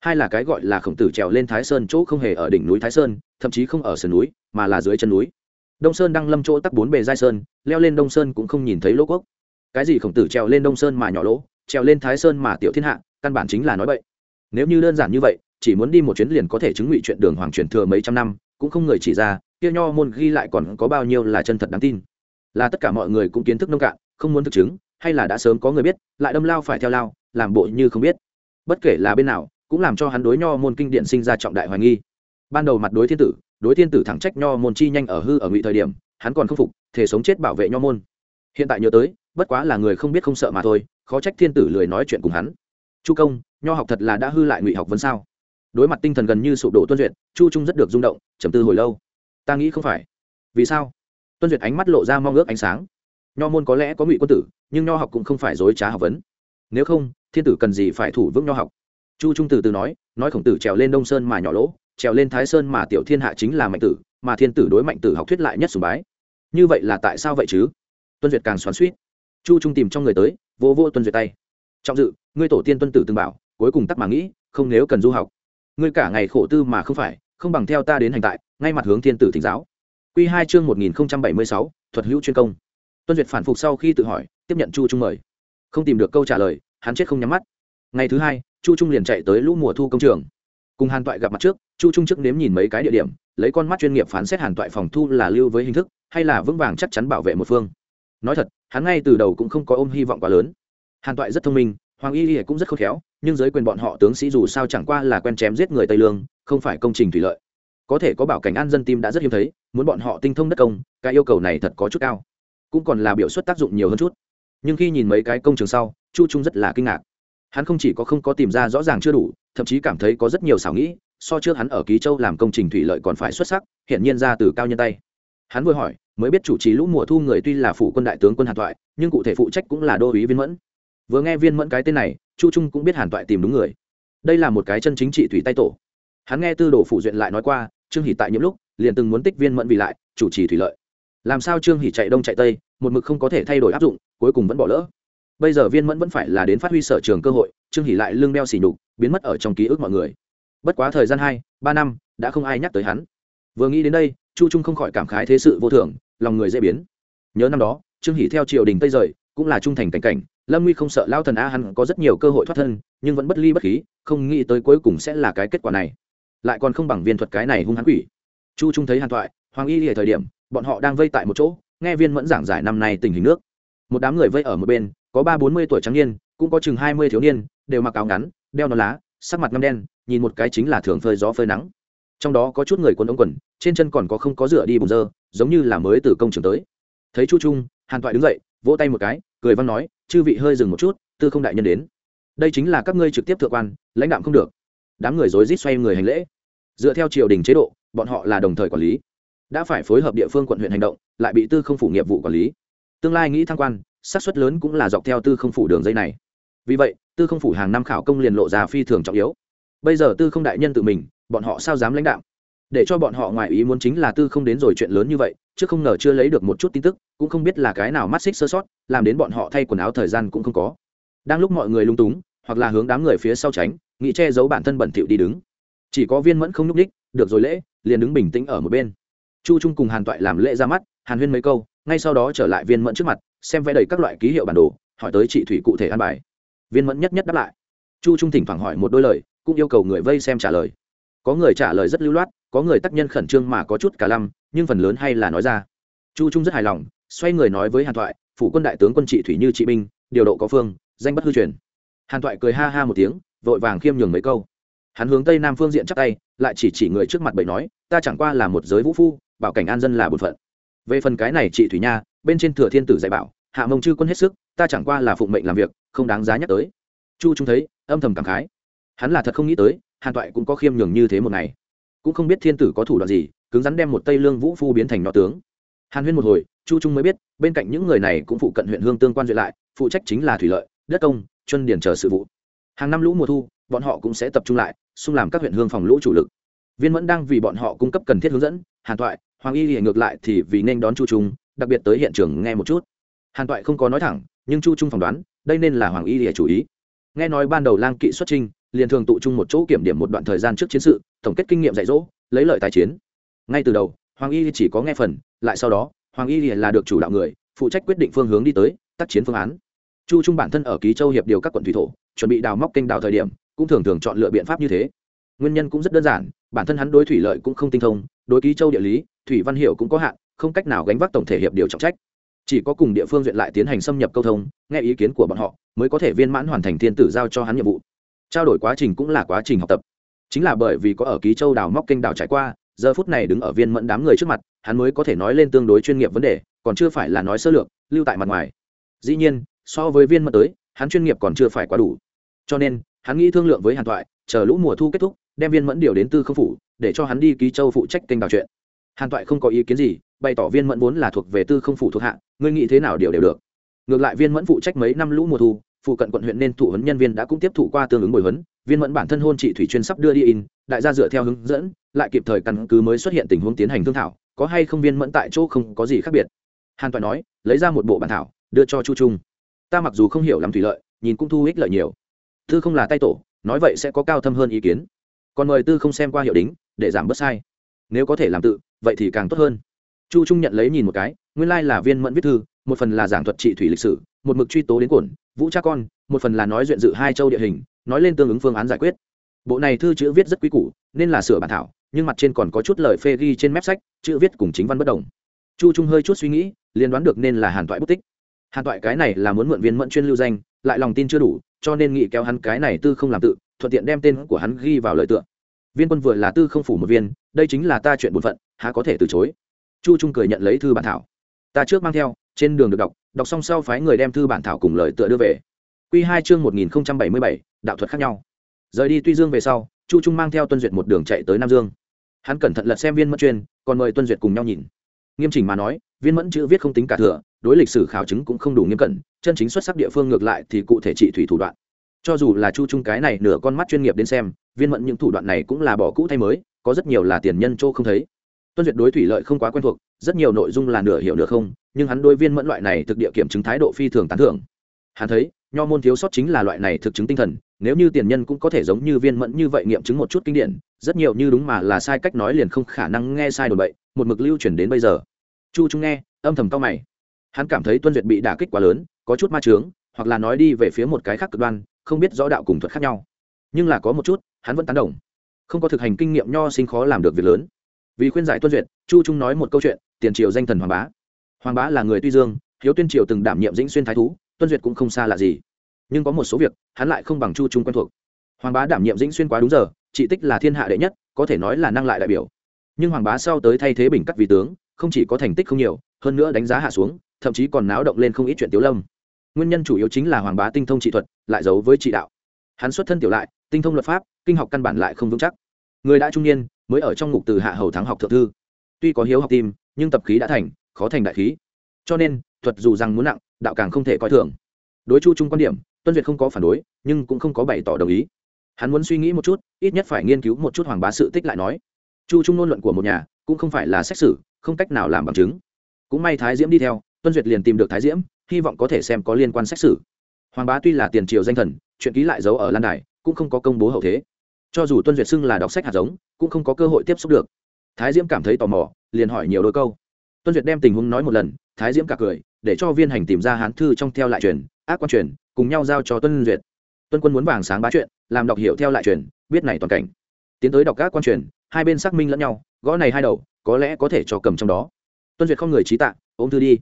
[SPEAKER 1] Hai là cái gọi là khổng tử trèo lên thái sơn chỗ không hề ở đỉnh núi thái sơn, thậm chí không ở sườn núi, mà là dưới chân núi. Đông sơn đang lâm chỗ tắc bốn bề giai sơn, leo lên đông sơn cũng không nhìn thấy lỗ quốc. Cái gì khổng tử trèo lên đông sơn mà nhỏ lỗ, trèo lên thái sơn mà tiểu thiên hạ, căn bản chính là nói vậy nếu như đơn giản như vậy, chỉ muốn đi một chuyến liền có thể chứng ngụy chuyện đường hoàng truyền thừa mấy trăm năm, cũng không người chỉ ra, kia nho môn ghi lại còn có bao nhiêu là chân thật đáng tin. Là tất cả mọi người cũng kiến thức nông cạn, không muốn thực chứng, hay là đã sớm có người biết, lại đâm lao phải theo lao làm bộ như không biết. Bất kể là bên nào, cũng làm cho hắn đối nho môn kinh điển sinh ra trọng đại hoài nghi. Ban đầu mặt đối thiên tử, đối thiên tử thẳng trách nho môn chi nhanh ở hư ở ngụy thời điểm, hắn còn không phục thể sống chết bảo vệ nho môn. Hiện tại nhớ tới, bất quá là người không biết không sợ mà thôi, khó trách thiên tử lười nói chuyện cùng hắn. Chu công, nho học thật là đã hư lại ngụy học vấn sao? Đối mặt tinh thần gần như sụp đổ tuân duyệt, chu trung rất được rung động, trầm tư hồi lâu. Ta nghĩ không phải. Vì sao? Tuân duyệt ánh mắt lộ ra mong ước ánh sáng. Nho môn có lẽ có ngụy quân tử, nhưng nho học cũng không phải dối trá học vấn. Nếu không thiên tử cần gì phải thủ vững nho học? Chu trung từ từ nói nói khổng tử trèo lên đông sơn mà nhỏ lỗ, trèo lên thái sơn mà tiểu thiên hạ chính là mạnh tử, mà thiên tử đối mạnh tử học thuyết lại nhất sùng bái. Như vậy là tại sao vậy chứ? Tuân duyệt càng xoắn suýt chu trung tìm trong người tới, vô vô tuân duyệt tay. Trọng dự, ngươi tổ tiên tuân tử từng bảo, cuối cùng tắc mà nghĩ, không nếu cần du học. Ngươi cả ngày khổ tư mà không phải, không bằng theo ta đến hành tại, ngay mặt hướng thiên tử thỉnh giáo. Q hai chương một nghìn bảy mươi sáu, thuật hữu chuyên công. Tuân duyệt phản phục sau khi tự hỏi, tiếp nhận chu trung mời. Không tìm được câu trả lời hắn chết không nhắm mắt. Ngày thứ hai, chu trung liền chạy tới lũ mùa thu công trường. Cùng hàn toại gặp mặt trước, chu trung trước nếm nhìn mấy cái địa điểm, lấy con mắt chuyên nghiệp phán xét hàn toại phòng thu là lưu với hình thức, hay là vững vàng chắc chắn bảo vệ một phương. Nói thật, hắn ngay từ đầu cũng không có ôm hy vọng quá lớn. Hàn toại rất thông minh, hoàng y y cũng rất khôn khéo, nhưng giới quyền bọn họ tướng sĩ dù sao chẳng qua là quen chém giết người tây lương, không phải công trình thủy lợi. Có thể có bảo cảnh an dân tim đã rất hiếm thấy, muốn bọn họ tinh thông đất công, cái yêu cầu này thật có chút cao. Cũng còn là biểu xuất tác dụng nhiều hơn chút. Nhưng khi nhìn mấy cái công trường sau chu trung rất là kinh ngạc. Hắn không chỉ có không có tìm ra rõ ràng chưa đủ, thậm chí cảm thấy có rất nhiều xảo nghĩ, so trước hắn ở ký châu làm công trình thủy lợi còn phải xuất sắc hiện nhiên ra từ cao nhân tay. Hắn vừa hỏi, mới biết chủ trì lũ mùa thu người tuy là phủ quân đại tướng quân hàn toại nhưng cụ thể phụ trách cũng là đô úy viên mẫn. Vừa nghe viên mẫn cái tên này, chu trung cũng biết hàn toại tìm đúng người. Đây là một cái chân chính trị thủy tay tổ. Hắn nghe tư đồ phụ duyện lại nói qua, trương hỷ tại những lúc, liền từng muốn tích viên mẫn vì lại, chủ trì thủy lợi. Làm sao trương hỷ chạy đông chạy tây, một mực không có thể thay đổi áp dụng, cuối cùng vẫn bỏ lỡ bây giờ viên mẫn vẫn phải là đến phát huy sở trường cơ hội, trương hỷ lại lương đeo xỉ nhục, biến mất ở trong ký ức mọi người. Bất quá thời gian hai, ba năm, đã không ai nhắc tới hắn. Vừa nghĩ đến đây, chu trung không khỏi cảm khái thế sự vô thường, lòng người dễ biến. Nhớ năm đó, trương hỷ theo triều đình tây rời, cũng là trung thành cảnh cảnh, lâm nguy không sợ lao thần a hắn có rất nhiều cơ hội thoát thân, nhưng vẫn bất ly bất khí, không nghĩ tới cuối cùng sẽ là cái kết quả này. Lại còn không bằng viên thuật cái này hung hãn quỷ. Chu trung thấy hàn thoại, hoàng y ở thời điểm, bọn họ đang vây tại một chỗ, nghe viên mẫn giảng giải năm nay tình hình nước. Một đám người vây ở một bên có ba bốn mươi tuổi trắng niên, cũng có chừng hai mươi thiếu niên, đều mặc áo ngắn, đeo nón lá, sắc mặt ngâm đen, nhìn một cái chính là thường phơi gió phơi nắng. Trong đó có chút người quần ống quần, trên chân còn có không có rửa đi bùn dơ, giống như là mới từ công trường tới. Thấy chu trung, hàn toại đứng dậy, vỗ tay một cái, cười văn nói, chư vị hơi dừng một chút, tư không đại nhân đến. Đây chính là các ngươi trực tiếp thượng quan, lãnh đạo không được. Đám người rối rít xoay người hành lễ. Dựa theo triều đình chế độ, bọn họ là đồng thời quản lý. Đã phải phối hợp địa phương quận huyện hành động, lại bị tư không phủ nghiệp vụ quản lý. Tương lai nghĩ thăng quan xác suất lớn cũng là dọc theo tư không phủ đường dây này. Vì vậy, tư không phủ hàng năm khảo công liền lộ ra phi thường trọng yếu. Bây giờ tư không đại nhân tự mình, bọn họ sao dám lãnh đạo để cho bọn họ ngoài ý muốn chính là tư không đến rồi chuyện lớn như vậy, chứ không ngờ chưa lấy được một chút tin tức, cũng không biết là cái nào mắt xích sơ sót, làm đến bọn họ thay quần áo thời gian cũng không có. Đang lúc mọi người lung túng, hoặc là hướng đám người phía sau tránh, nghĩ che giấu bản thân bẩn thỉu đi đứng. Chỉ có viên mẫn không nhúc ních được rồi lễ, liền đứng bình tĩnh ở một bên. Chu trung cùng hàn toại làm lễ ra mắt, hàn huyên mấy câu, ngay sau đó trở lại viên mẫn trước mặt xem vẽ đầy các loại ký hiệu bản đồ, hỏi tới chị thủy cụ thể an bài. Viên mẫn nhất nhất đáp lại. Chu trung thỉnh thoảng hỏi một đôi lời, cũng yêu cầu người vây xem trả lời. Có người trả lời rất lưu loát, có người tác nhân khẩn trương mà có chút cả lăm, nhưng phần lớn hay là nói ra. Chu trung rất hài lòng, xoay người nói với hàn thoại, phủ quân đại tướng quân trị thủy như trị binh, điều độ có phương, danh bất hư truyền. Hàn thoại cười ha ha một tiếng, vội vàng khiêm nhường mấy câu. Hắn hướng tây nam phương diện chắc tay, lại chỉ chỉ người trước mặt bậy nói, ta chẳng qua là một giới vũ phu, bảo cảnh an dân là bột phận. Về phần cái này chị thủy nha bên trên thừa thiên tử dạy bảo, hạ mông chư quân hết sức, ta chẳng qua là phụng mệnh làm việc, không đáng giá nhắc tới. Chu trung thấy, âm thầm cảm khái. Hắn là thật không nghĩ tới, hàn toại cũng có khiêm nhường như thế một ngày. Cũng không biết thiên tử có thủ đoạn gì, cứng rắn đem một tây lương vũ phu biến thành nọ tướng. Hàn huyên một hồi, chu trung mới biết, bên cạnh những người này cũng phụ cận huyện hương tương quan duyệt lại, phụ trách chính là thủy lợi, đất công, chuân điển chờ sự vụ. Hàng năm lũ mùa thu, bọn họ cũng sẽ tập trung lại, xung làm các huyện hương phòng lũ chủ lực. Viên mẫn đang vì bọn họ cung cấp cần thiết hướng dẫn, hàn toại, hoàng y thì ngược lại thì vì nên đón chu trung đặc biệt tới hiện trường nghe một chút. Hàn toại không có nói thẳng, nhưng chu trung phỏng đoán, đây nên là hoàng y để chủ ý. Nghe nói ban đầu lang kỵ xuất trinh liền thường tụ trung một chỗ kiểm điểm một đoạn thời gian trước chiến sự, tổng kết kinh nghiệm dạy dỗ, lấy lợi tài chiến. Ngay từ đầu, hoàng y chỉ có nghe phần, lại sau đó, hoàng y là được chủ đạo người, phụ trách quyết định phương hướng đi tới, tác chiến phương án. Chu trung bản thân ở ký châu hiệp điều các quận thủy thổ, chuẩn bị đào móc kênh đào thời điểm, cũng thường thường chọn lựa biện pháp như thế. Nguyên nhân cũng rất đơn giản, bản thân hắn đối thủy lợi cũng không tinh thông, đối ký châu địa lý, thủy văn hiệu cũng có hạn không cách nào gánh vác tổng thể hiệp điều trọng trách. Chỉ có cùng địa phương duyện lại tiến hành xâm nhập câu thông, nghe ý kiến của bọn họ, mới có thể viên mãn hoàn thành thiên tử giao cho hắn nhiệm vụ. Trao đổi quá trình cũng là quá trình học tập. Chính là bởi vì có ở ký châu đào móc kênh đào trải qua, giờ phút này đứng ở viên mẫn đám người trước mặt, hắn mới có thể nói lên tương đối chuyên nghiệp vấn đề, còn chưa phải là nói sơ lược, lưu tại mặt ngoài. Dĩ nhiên, so với viên mẫn tới, hắn chuyên nghiệp còn chưa phải quá đủ. Cho nên, hắn nghĩ thương lượng với hàn thoại, chờ lũ mùa thu kết thúc, đem viên mẫn điều đến tư không phủ, để cho hắn đi ký châu phụ trách kênh đào chuyện hàn toại không có ý kiến gì, bày tỏ viên mẫn vốn là thuộc về tư không phủ thuộc hạ, ngươi nghĩ thế nào điều đều được. Ngược lại viên mẫn phụ trách mấy năm lũ mùa thu, phụ cận quận huyện nên thủ huấn nhân viên đã cũng tiếp thụ qua tương ứng bồi huấn, viên mẫn bản thân hôn trị thủy chuyên sắp đưa đi in, đại gia dựa theo hướng dẫn, lại kịp thời căn cứ mới xuất hiện tình huống tiến hành thương thảo, có hay không viên mẫn tại chỗ không có gì khác biệt. Hàn toại nói, lấy ra một bộ bản thảo, đưa cho chu trung. Ta mặc dù không hiểu làm thủy lợi, nhìn cũng thu ích lợi nhiều. Tư không là tay tổ, nói vậy sẽ có cao thâm hơn ý kiến. Còn mời tư không xem qua hiệu đính, để giảm bớt sai. Nếu có thể làm tự vậy thì càng tốt hơn. Chu trung nhận lấy nhìn một cái, nguyên lai là viên mẫn viết thư, một phần là giảng thuật trị thủy lịch sử, một mực truy tố đến cổn vũ cha con, một phần là nói duyện dự hai châu địa hình, nói lên tương ứng phương án giải quyết. Bộ này thư chữ viết rất quý củ, nên là sửa bản thảo, nhưng mặt trên còn có chút lời phê ghi trên mép sách, chữ viết cùng chính văn bất đồng. Chu trung hơi chút suy nghĩ, liền đoán được nên là hàn toại bút tích. Hàn toại cái này là muốn mượn viên mẫn chuyên lưu danh, lại lòng tin chưa đủ, cho nên nghị kéo hắn cái này tư không làm tự, thuận tiện đem tên của hắn ghi vào lời tựa. Viên quân vừa là tư không phủ một viên, đây chính là ta chuyện bổn phận há có thể từ chối. Chu trung cười nhận lấy thư bản thảo. Ta trước mang theo, trên đường được đọc đọc xong sau phái người đem thư bản thảo cùng lời tựa đưa về. Q hai chương một nghìn bảy mươi bảy, đạo thuật khác nhau. Rời đi tuy dương về sau, chu trung mang theo tuân duyệt một đường chạy tới nam dương. Hắn cẩn thận lật xem viên mẫn chuyên, còn mời tuân duyệt cùng nhau nhìn. Nghiêm chỉnh mà nói, viên mẫn chữ viết không tính cả thừa, đối lịch sử khảo chứng cũng không đủ nghiêm cẩn, chân chính xuất sắc địa phương ngược lại thì cụ thể trị thủy thủ đoạn. Cho dù là chu trung cái này nửa con mắt chuyên nghiệp đến xem, viên mẫn những thủ đoạn này cũng là bỏ cũ thay mới, có rất nhiều là tiền nhân châu không thấy tuân duyệt đối thủy lợi không quá quen thuộc, rất nhiều nội dung là nửa hiểu nửa không, nhưng hắn đối viên mẫn loại này thực địa kiểm chứng thái độ phi thường tán thưởng. Hắn thấy, nho môn thiếu sót chính là loại này thực chứng tinh thần, nếu như tiền nhân cũng có thể giống như viên mẫn như vậy nghiệm chứng một chút kinh điển, rất nhiều như đúng mà là sai cách nói liền không khả năng nghe sai đồn bậy, một mực lưu truyền đến bây giờ. Chu trung nghe, âm thầm cao mày. Hắn cảm thấy tuân duyệt bị đả kích quá lớn, có chút ma trướng hoặc là nói đi về phía một cái khác cực đoan, không biết rõ đạo cùng thuật khác nhau. Nhưng là có một chút, hắn vẫn tán đồng. Không có thực hành kinh nghiệm nho sinh khó làm được việc lớn vì khuyên giải tuân duyệt, chu trung nói một câu chuyện, tiền triều danh thần hoàng bá. Hoàng bá là người tuy dương, hiếu tuyên triều từng đảm nhiệm dĩnh xuyên thái thú, tuân duyệt cũng không xa lạ gì. Nhưng có một số việc, hắn lại không bằng chu trung quen thuộc. Hoàng bá đảm nhiệm dĩnh xuyên quá đúng giờ trị tích là thiên hạ đệ nhất, có thể nói là năng lại đại biểu. Nhưng hoàng bá sau tới thay thế bình cắt vì tướng, không chỉ có thành tích không nhiều, hơn nữa đánh giá hạ xuống, thậm chí còn náo động lên không ít chuyện tiếu lâm. Nguyên nhân chủ yếu chính là hoàng bá tinh thông trị thuật, lại giấu với trị đạo. Hắn xuất thân tiểu lại, tinh thông luật pháp, kinh học căn bản lại không vững chắc. Người đã trung niên mới ở trong ngục từ hạ hầu thắng học thượng thư. Tuy có hiếu học tim, nhưng tập khí đã thành, khó thành đại khí. Cho nên, thuật dù rằng muốn nặng, đạo càng không thể coi thường. Đối chu trung quan điểm, tuân duyệt không có phản đối, nhưng cũng không có bày tỏ đồng ý. Hắn muốn suy nghĩ một chút, ít nhất phải nghiên cứu một chút hoàng bá sự tích lại nói. Chu trung ngôn luận của một nhà, cũng không phải là xét xử, không cách nào làm bằng chứng. Cũng may thái diễm đi theo, tuân duyệt liền tìm được thái diễm, hy vọng có thể xem có liên quan xét xử. Hoàng bá tuy là tiền triều danh thần, chuyện ký lại giấu ở lan đài, cũng không có công bố hậu thế cho dù tuân duyệt xưng là đọc sách hạt giống, cũng không có cơ hội tiếp xúc được. Thái diễm cảm thấy tò mò, liền hỏi nhiều đôi câu. Tuân duyệt đem tình huống nói một lần, thái diễm cả cười, để cho viên hành tìm ra hán thư trong theo lại truyền, ác quan truyền, cùng nhau giao cho tuân duyệt. Tuân quân muốn vàng sáng bá chuyện, làm đọc hiểu theo lại truyền, biết này toàn cảnh. Tiến tới đọc các quan truyền, hai bên xác minh lẫn nhau, gõ này hai đầu, có lẽ có thể cho cầm trong đó. Tuân duyệt không người trí tạ ôm thư đi.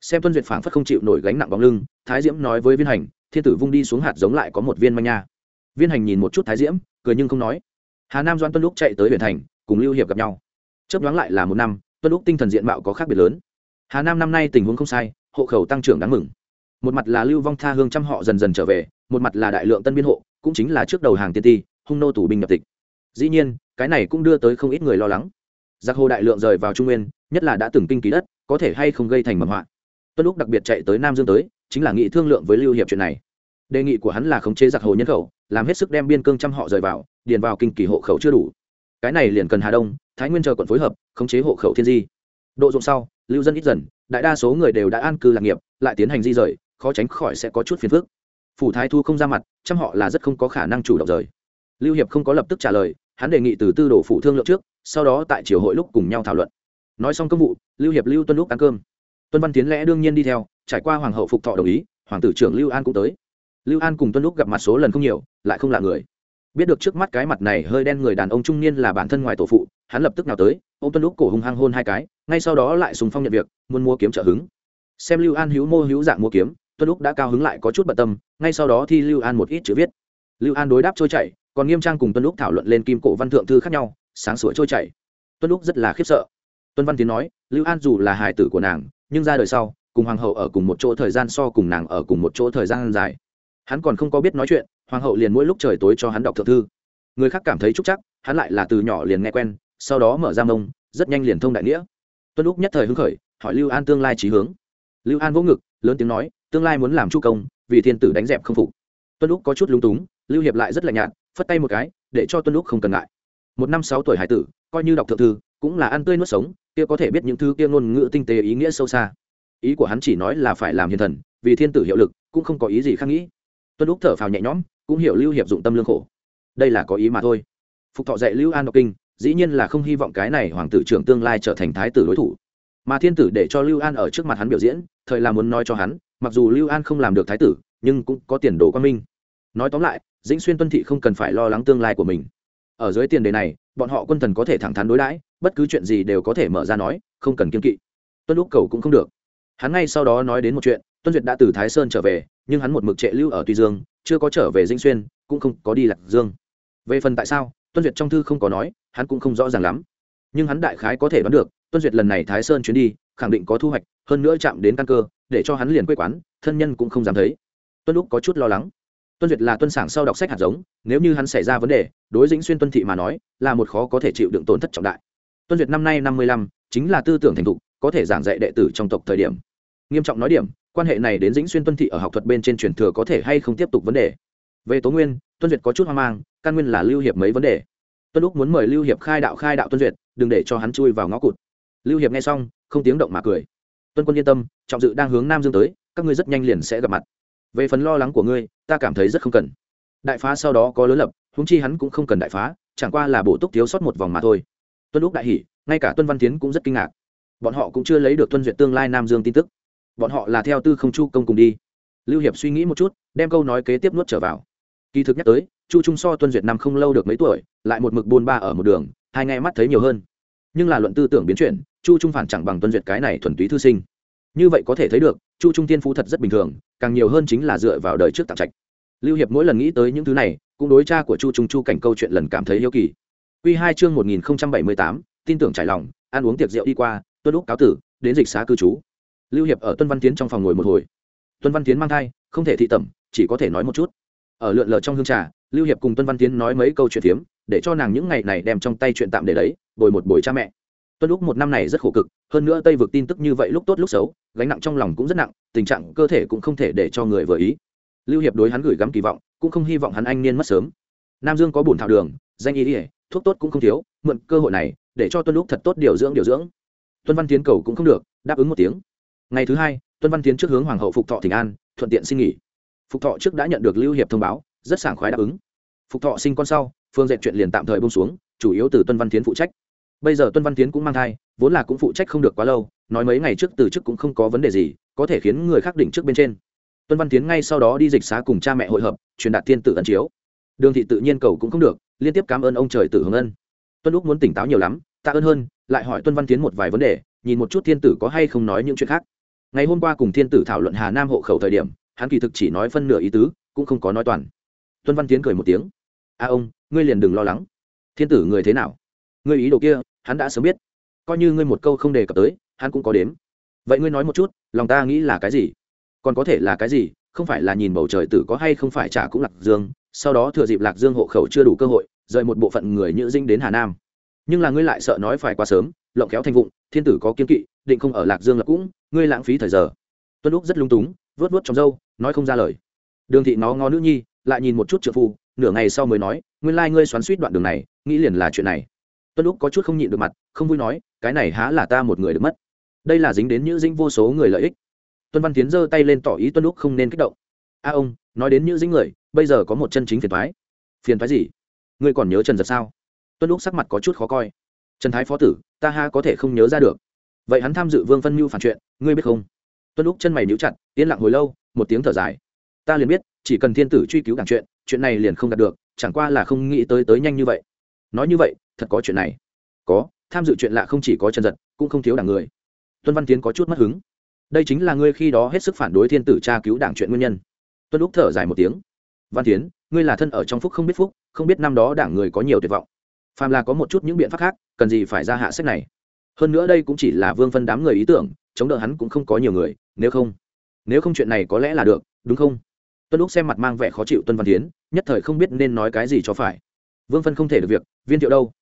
[SPEAKER 1] Xem tuân duyệt phảng phất không chịu nổi gánh nặng bóng lưng, thái diễm nói với viên hành, thiên tử vung đi xuống hạt giống lại có một viên manh nha. Viên hành nhìn một chút thái diễm cười nhưng không nói. Hà nam doan tuân lúc chạy tới huyện thành, cùng lưu hiệp gặp nhau. Chớp nhoáng lại là một năm, tuân lúc tinh thần diện mạo có khác biệt lớn. Hà nam năm nay tình huống không sai, hộ khẩu tăng trưởng đáng mừng. Một mặt là lưu vong tha hương trăm họ dần dần trở về, một mặt là đại lượng tân biên hộ, cũng chính là trước đầu hàng tiên ti, hung nô tù binh nhập tịch. Dĩ nhiên, cái này cũng đưa tới không ít người lo lắng. Giặc hồ đại lượng rời vào trung nguyên, nhất là đã từng kinh ký đất, có thể hay không gây thành mầm họa. Tuân lúc đặc biệt chạy tới nam dương tới, chính là nghị thương lượng với lưu hiệp chuyện này. Đề nghị của hắn là khống chế giặc hồ nhân khẩu làm hết sức đem biên cương trăm họ rời vào, điền vào kinh kỳ hộ khẩu chưa đủ. Cái này liền cần hà đông, thái nguyên chờ quận phối hợp, khống chế hộ khẩu thiên di. Độ dụng sau, lưu dân ít dần, đại đa số người đều đã an cư lạc nghiệp, lại tiến hành di rời, khó tránh khỏi sẽ có chút phiền phức. Phủ thái thu không ra mặt, trăm họ là rất không có khả năng chủ động rời. Lưu hiệp không có lập tức trả lời, hắn đề nghị từ tư đồ phủ thương lượng trước, sau đó tại triều hội lúc cùng nhau thảo luận. Nói xong công vụ, lưu hiệp lưu tuân lúc ăn cơm. Tuân văn tiến lẽ đương nhiên đi theo, trải qua hoàng hậu phục thọ đồng ý, hoàng tử trưởng lưu an cũng tới lưu an cùng tuân lúc gặp mặt số lần không nhiều, lại không lạ người. Biết được trước mắt cái mặt này hơi đen người đàn ông trung niên là bản thân ngoài tổ phụ, hắn lập tức nào tới ô tuân lúc cổ hung hăng hôn hai cái, ngay sau đó lại sùng phong nhận việc, muốn mua kiếm trợ hứng. Xem lưu an hữu mô hữu dạng mua kiếm, tuân lúc đã cao hứng lại có chút bận tâm, ngay sau đó thi lưu an một ít chữ viết. Lưu an đối đáp trôi chảy, còn nghiêm trang cùng tuân lúc thảo luận lên kim cổ văn thượng thư khác nhau, sáng sủa trôi chảy. Tuân lúc rất là khiếp sợ. Tuân văn tiến nói, lưu an dù là hài tử của nàng, nhưng ra đời sau, cùng hoàng hậu ở cùng một chỗ thời gian so cùng nàng ở cùng một chỗ thời gian dài hắn còn không có biết nói chuyện, hoàng hậu liền mỗi lúc trời tối cho hắn đọc thượng thư. Người khác cảm thấy trúc chắc, hắn lại là từ nhỏ liền nghe quen, sau đó mở ra mông, rất nhanh liền thông đại nghĩa. Tuân lúc nhất thời hứng khởi, hỏi lưu an tương lai trí hướng. Lưu an vỗ ngực, lớn tiếng nói, tương lai muốn làm chu công, vì thiên tử đánh dẹp không phục. Tuân lúc có chút lúng túng, lưu hiệp lại rất lạnh nhạt, phất tay một cái, để cho tuân lúc không cần ngại. Một năm sáu tuổi hải tử, coi như đọc thượng thư, cũng là ăn tươi nuốt sống, kia có thể biết những thứ kia ngôn ngữ tinh tế ý nghĩa sâu xa. Ý của hắn chỉ nói là phải làm hiền thần, vì thiên tử hiệu lực, cũng không có ý gì khác nghĩ tuân lúc thở phào nhẹ nhõm, cũng hiểu lưu hiệp dụng tâm lương khổ. Đây là có ý mà thôi. Phục thọ dạy lưu an đọc kinh, dĩ nhiên là không hy vọng cái này hoàng tử trưởng tương lai trở thành thái tử đối thủ. Mà thiên tử để cho lưu an ở trước mặt hắn biểu diễn, thời là muốn nói cho hắn, mặc dù lưu an không làm được thái tử, nhưng cũng có tiền đồ quan minh. Nói tóm lại, dĩnh xuyên tuân thị không cần phải lo lắng tương lai của mình. Ở dưới tiền đề này, bọn họ quân thần có thể thẳng thắn đối đãi, bất cứ chuyện gì đều có thể mở ra nói, không cần kiên kỵ. Tuân lúc cầu cũng không được. Hắn ngay sau đó nói đến một chuyện tuân duyệt đã từ thái sơn trở về, nhưng hắn một mực trệ lưu ở tuy dương, chưa có trở về Dinh xuyên, cũng không có đi lạc dương. Về phần tại sao, tuân duyệt trong thư không có nói, hắn cũng không rõ ràng lắm. Nhưng hắn đại khái có thể đoán được, tuân duyệt lần này thái sơn chuyến đi, khẳng định có thu hoạch, hơn nữa chạm đến căn cơ, để cho hắn liền quê quán, thân nhân cũng không dám thấy. Tuân lúc có chút lo lắng. Tuân duyệt là tuân sảng sau đọc sách hạt giống, nếu như hắn xảy ra vấn đề, đối dĩnh xuyên tuân thị mà nói, là một khó có thể chịu đựng tổn thất trọng đại. Tuân duyệt năm nay năm mươi lăm, chính là tư tưởng thành thục, có thể giảng dạy đệ tử trong tộc thời điểm. Nghiêm trọng nói điểm quan hệ này đến dĩnh xuyên tuân thị ở học thuật bên trên truyền thừa có thể hay không tiếp tục vấn đề? Về tố nguyên, tuân duyệt có chút hoang mang, căn nguyên là lưu hiệp mấy vấn đề. Tuân lúc muốn mời lưu hiệp khai đạo khai đạo tuân duyệt, đừng để cho hắn chui vào ngõ cụt. Lưu hiệp nghe xong, không tiếng động mà cười. Tuân quân yên tâm, trọng dự đang hướng nam dương tới, các ngươi rất nhanh liền sẽ gặp mặt. Về phần lo lắng của ngươi, ta cảm thấy rất không cần. Đại phá sau đó có lớn lập húng chi hắn cũng không cần đại phá, chẳng qua là bổ túc thiếu sót một vòng mà thôi. Tuân lúc đại hỷ ngay cả tuân văn tiến cũng rất kinh ngạc. Bọn họ cũng chưa lấy được tuân duyệt tương lai nam dương tin tức bọn họ là theo tư không chu công cùng đi. Lưu hiệp suy nghĩ một chút, đem câu nói kế tiếp nuốt trở vào. Kỳ thực nhắc tới, chu trung so tuân duyệt năm không lâu được mấy tuổi, lại một mực buôn ba ở một đường, hai nghe mắt thấy nhiều hơn. Nhưng là luận tư tưởng biến chuyển, chu trung phản chẳng bằng tuân duyệt cái này thuần túy thư sinh. Như vậy có thể thấy được, chu trung tiên phú thật rất bình thường, càng nhiều hơn chính là dựa vào đời trước tặng trạch. Lưu hiệp mỗi lần nghĩ tới những thứ này, cũng đối cha của chu trung chu cảnh câu chuyện lần cảm thấy yêu kỳ. Q hai chương một nghìn bảy mươi tám, tin tưởng trải lòng, ăn uống tiệc rượu đi qua, tuân lúc cáo tử, đến dịch xá cư trú lưu hiệp ở tuân văn tiến trong phòng ngồi một hồi. Tuân văn tiến mang thai, không thể thị tẩm, chỉ có thể nói một chút. Ở lượn lờ trong hương trà, lưu hiệp cùng tuân văn tiến nói mấy câu chuyện phiếm để cho nàng những ngày này đem trong tay chuyện tạm để đấy, bồi một buổi cha mẹ. Tuân lúc một năm này rất khổ cực, hơn nữa tây vực tin tức như vậy lúc tốt lúc xấu, gánh nặng trong lòng cũng rất nặng, tình trạng cơ thể cũng không thể để cho người vừa ý. Lưu hiệp đối hắn gửi gắm kỳ vọng, cũng không hy vọng hắn anh niên mất sớm. Nam dương có bùn thảo đường, danh y ỉa thuốc tốt cũng không thiếu, mượn cơ hội này, để cho tuân lúc thật tốt điều dưỡng điều dưỡng. Tuân văn tiến cầu cũng không được, đáp ứng một tiếng ngày thứ hai, tuân văn tiến trước hướng hoàng hậu phục thọ thỉnh an, thuận tiện xin nghỉ. Phục thọ trước đã nhận được lưu hiệp thông báo, rất sảng khoái đáp ứng. Phục thọ sinh con sau, phương dệt chuyện liền tạm thời bông xuống, chủ yếu từ tuân văn tiến phụ trách. Bây giờ tuân văn tiến cũng mang thai, vốn là cũng phụ trách không được quá lâu, nói mấy ngày trước từ chức cũng không có vấn đề gì, có thể khiến người khác định trước bên trên. Tuân văn tiến ngay sau đó đi dịch xá cùng cha mẹ hội hợp, truyền đạt thiên tử ân chiếu. Đường thị tự nhiên cầu cũng không được, liên tiếp cảm ơn ông trời tử hướng ân. Tuân lúc muốn tỉnh táo nhiều lắm, tạ ơn hơn, lại hỏi tuân văn tiến một vài vấn đề, nhìn một chút thiên tử có hay không nói những chuyện khác ngày hôm qua cùng thiên tử thảo luận hà nam hộ khẩu thời điểm, hắn kỳ thực chỉ nói phân nửa ý tứ, cũng không có nói toàn. Tuân văn tiến cười một tiếng. A ông, ngươi liền đừng lo lắng. Thiên tử người thế nào? Ngươi ý đồ kia, hắn đã sớm biết. Coi như ngươi một câu không đề cập tới, hắn cũng có đếm. Vậy ngươi nói một chút, lòng ta nghĩ là cái gì? Còn có thể là cái gì? Không phải là nhìn bầu trời tử có hay không phải trả cũng lạc dương, sau đó thừa dịp lạc dương hộ khẩu chưa đủ cơ hội, rời một bộ phận người nhữ dinh đến hà nam. Nhưng là ngươi lại sợ nói phải quá sớm, lộng kéo thành vụng, thiên tử có kiên kỵ định không ở lạc dương lập cũng, ngươi lãng phí thời giờ. Tuân lúc rất lung túng vớt vớt trong râu, nói không ra lời. Đường thị nó ngó nữ nhi, lại nhìn một chút trợ phu, nửa ngày sau mới nói, nguyên lai ngươi xoắn suýt đoạn đường này, nghĩ liền là chuyện này. Tuân lúc có chút không nhịn được mặt, không vui nói, cái này há là ta một người được mất. Đây là dính đến những dinh vô số người lợi ích. Tuân văn tiến giơ tay lên tỏ ý tuân lúc không nên kích động. A ông, nói đến những dính người, bây giờ có một chân chính phiền thoái phiền thoái gì? Ngươi còn nhớ trần giật sao? Tuân lúc sắc mặt có chút khó coi. Trần thái phó tử, ta ha có thể không nhớ ra được vậy hắn tham dự vương phân mưu phản chuyện, ngươi biết không? Tuân lúc chân mày níu chặt, yên lặng hồi lâu, một tiếng thở dài. Ta liền biết, chỉ cần thiên tử truy cứu đảng chuyện chuyện này liền không đạt được, chẳng qua là không nghĩ tới tới nhanh như vậy. Nói như vậy, thật có chuyện này. Có, tham dự chuyện lạ không chỉ có trần giật, cũng không thiếu đảng người. Tuân văn tiến có chút mất hứng. Đây chính là ngươi khi đó hết sức phản đối thiên tử tra cứu đảng chuyện nguyên nhân. Tuân lúc thở dài một tiếng. Văn tiến, ngươi là thân ở trong phúc không biết phúc, không biết năm đó đảng người có nhiều tuyệt vọng. Phàm là có một chút những biện pháp khác, cần gì phải ra hạ sách này? Hơn nữa đây cũng chỉ là vương phân đám người ý tưởng, chống đỡ hắn cũng không có nhiều người, nếu không nếu không chuyện này có lẽ là được, đúng không? Tuân lúc xem mặt mang vẻ khó chịu tuân văn tiến nhất thời không biết nên nói cái gì cho phải. Vương phân không thể được việc, viên thiệu đâu?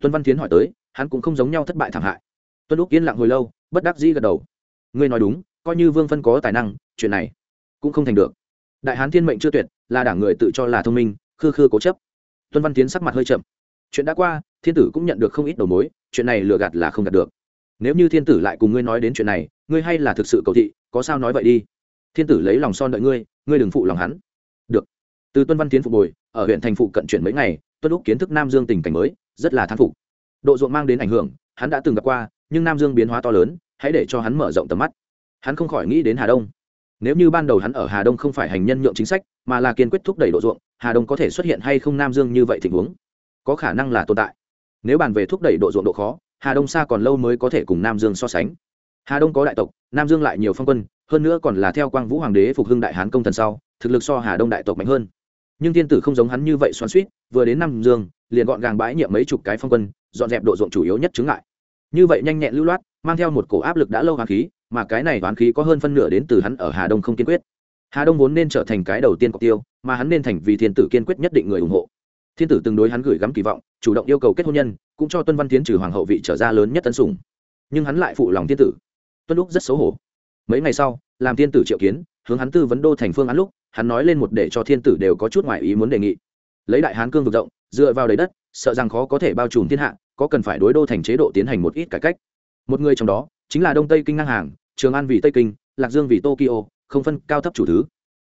[SPEAKER 1] Tuân văn tiến hỏi tới, hắn cũng không giống nhau thất bại thảm hại. Tuân lúc yên lặng hồi lâu, bất đắc dĩ gật đầu. Ngươi nói đúng, coi như vương phân có tài năng, chuyện này cũng không thành được. Đại hán thiên mệnh chưa tuyệt, là đảng người tự cho là thông minh, khư khư cố chấp. Tuân văn tiến sắc mặt hơi chậm. Chuyện đã qua thiên tử cũng nhận được không ít đầu mối, chuyện này lừa gạt là không gạt được. Nếu như thiên tử lại cùng ngươi nói đến chuyện này, ngươi hay là thực sự cầu thị, có sao nói vậy đi. Thiên tử lấy lòng son đợi ngươi ngươi đừng phụ lòng hắn. Được. Từ tuân văn tiến phục bồi, ở huyện thành phụ cận chuyển mấy ngày, tuân lúc kiến thức nam dương tình cảnh mới, rất là thán phục. Độ ruộng mang đến ảnh hưởng, hắn đã từng gặp qua, nhưng nam dương biến hóa to lớn, hãy để cho hắn mở rộng tầm mắt. Hắn không khỏi nghĩ đến hà đông. Nếu như ban đầu hắn ở hà đông không phải hành nhân nhượng chính sách, mà là kiên quyết thúc đẩy độ ruộng, hà đông có thể xuất hiện hay không nam dương như vậy tình huống? Có khả năng là tồn tại nếu bàn về thúc đẩy độ ruộng độ khó, hà đông xa còn lâu mới có thể cùng nam dương so sánh. Hà đông có đại tộc, nam dương lại nhiều phong quân, hơn nữa còn là theo quang vũ hoàng đế phục hưng đại hán công thần sau, thực lực so hà đông đại tộc mạnh hơn. Nhưng thiên tử không giống hắn như vậy xoắn suýt vừa đến nam dương, liền gọn gàng bãi nhiệm mấy chục cái phong quân, dọn dẹp độ ruộng chủ yếu nhất chứng ngại. Như vậy nhanh nhẹn lưu loát, mang theo một cổ áp lực đã lâu hoàng khí, mà cái này toán khí có hơn phân nửa đến từ hắn ở hà đông không kiên quyết. Hà đông vốn nên trở thành cái đầu tiên cọc tiêu, mà hắn nên thành vì thiên tử kiên quyết nhất định người ủng hộ thiên tử từng đối hắn gửi gắm kỳ vọng, chủ động yêu cầu kết hôn nhân, cũng cho tuân văn tiến trừ hoàng hậu vị trở ra lớn nhất tân sủng. Nhưng hắn lại phụ lòng thiên tử. Tuân lúc rất xấu hổ. Mấy ngày sau, làm thiên tử triệu kiến, hướng hắn tư vấn đô thành phương án lúc, hắn nói lên một để cho thiên tử đều có chút ngoại ý muốn đề nghị. Lấy đại hán cương vực rộng, dựa vào đầy đất, sợ rằng khó có thể bao trùm thiên hạ, có cần phải đối đô thành chế độ tiến hành một ít cải cách. Một người trong đó, chính là đông tây kinh ngang hàng, trường an vì tây kinh, lạc dương vì tokyo, không phân cao thấp chủ thứ.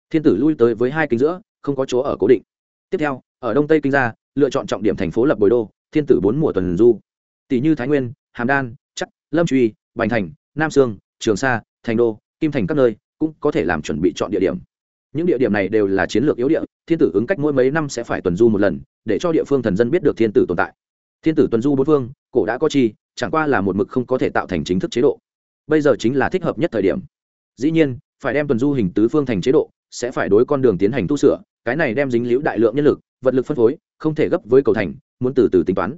[SPEAKER 1] Thiên tử lui tới với hai kinh giữa, không có chỗ ở cố định tiếp theo ở đông tây kinh gia, lựa chọn trọng điểm thành phố lập bồi đô thiên tử bốn mùa tuần du tỷ như thái nguyên hàm đan chắc lâm truy bành thành nam sương trường sa thành đô kim thành các nơi cũng có thể làm chuẩn bị chọn địa điểm. Những địa điểm này đều là chiến lược yếu địa thiên tử ứng cách mỗi mấy năm sẽ phải tuần du một lần để cho địa phương thần dân biết được thiên tử tồn tại. Thiên tử tuần du bốn phương cổ đã có chi chẳng qua là một mực không có thể tạo thành chính thức chế độ. Bây giờ chính là thích hợp nhất thời điểm. Dĩ nhiên phải đem tuần du hình tứ phương thành chế độ sẽ phải đối con đường tiến hành tu sửa cái này đem dính liễu đại lượng nhân lực, vật lực phân phối, không thể gấp với cầu thành, muốn từ từ tính toán.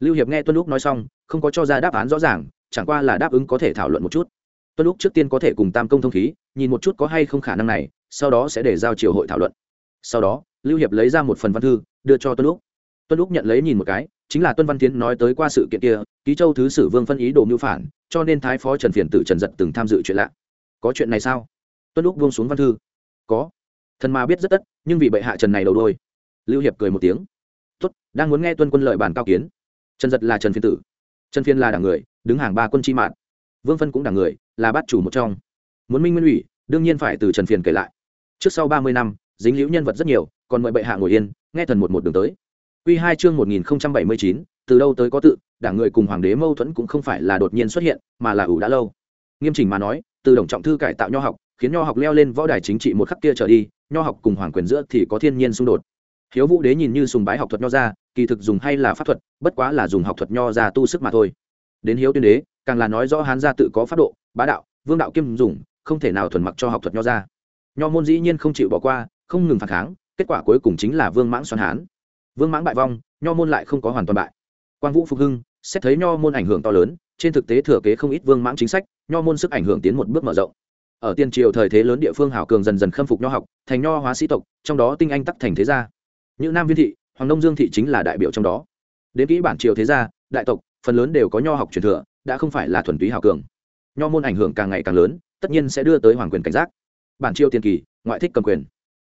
[SPEAKER 1] Lưu hiệp nghe tuân lúc nói xong, không có cho ra đáp án rõ ràng, chẳng qua là đáp ứng có thể thảo luận một chút. Tuân lúc trước tiên có thể cùng tam công thông khí, nhìn một chút có hay không khả năng này, sau đó sẽ để giao triều hội thảo luận. Sau đó, lưu hiệp lấy ra một phần văn thư, đưa cho tuân lúc tuân lúc nhận lấy nhìn một cái, chính là tuân văn tiến nói tới qua sự kiện kia, ký châu thứ sử vương phân ý đồ mưu phản, cho nên thái phó trần phiền tử trần giật từng tham dự chuyện lạ. Có chuyện này sao? Tuân lúc buông xuống văn thư. Có thần ma biết rất tất, nhưng vì bệ hạ trần này đầu đôi. Lưu hiệp cười một tiếng. Tuất đang muốn nghe tuân quân lợi bản cao kiến. Trần giật là trần phiên tử. Trần phiên là đảng người, đứng hàng ba quân chi mạng. Vương phân cũng đảng người, là bát chủ một trong. Muốn minh nguyên ủy, đương nhiên phải từ trần phiền kể lại. Trước sau ba mươi năm, dính liễu nhân vật rất nhiều, còn mời bệ hạ ngồi yên, nghe thần một một đường tới. Quy hai chương một nghìn bảy mươi chín, từ đâu tới có tự, đảng người cùng hoàng đế mâu thuẫn cũng không phải là đột nhiên xuất hiện, mà là ủ đã lâu. Nghiêm chỉnh mà nói, từ đồng trọng thư cải tạo nho học khiến nho học leo lên võ đài chính trị một khắc kia trở đi, nho học cùng hoàng quyền giữa thì có thiên nhiên xung đột. Hiếu vũ đế nhìn như sùng bái học thuật nho ra, kỳ thực dùng hay là pháp thuật, bất quá là dùng học thuật nho ra tu sức mà thôi. Đến hiếu tuyên đế, càng là nói rõ hán gia tự có pháp độ, bá đạo, vương đạo kiêm dùng, không thể nào thuần mặc cho học thuật nho ra. Nho môn dĩ nhiên không chịu bỏ qua, không ngừng phản kháng, kết quả cuối cùng chính là vương mãng xoắn hán. Vương mãng bại vong, nho môn lại không có hoàn toàn bại. Quang vũ phục hưng, xét thấy nho môn ảnh hưởng to lớn, trên thực tế thừa kế không ít vương mãng chính sách, nho môn sức ảnh hưởng tiến một bước mở rộng ở tiên triều thời thế lớn địa phương hảo cường dần dần khâm phục nho học, thành nho hóa sĩ tộc, trong đó tinh anh tắc thành thế gia. Những nam viên thị, hoàng đông dương thị chính là đại biểu trong đó. Đến kỹ bản triều thế gia, đại tộc, phần lớn đều có nho học truyền thừa, đã không phải là thuần túy hảo cường. Nho môn ảnh hưởng càng ngày càng lớn, tất nhiên sẽ đưa tới hoàng quyền cảnh giác. Bản triều tiền kỳ, ngoại thích cầm quyền.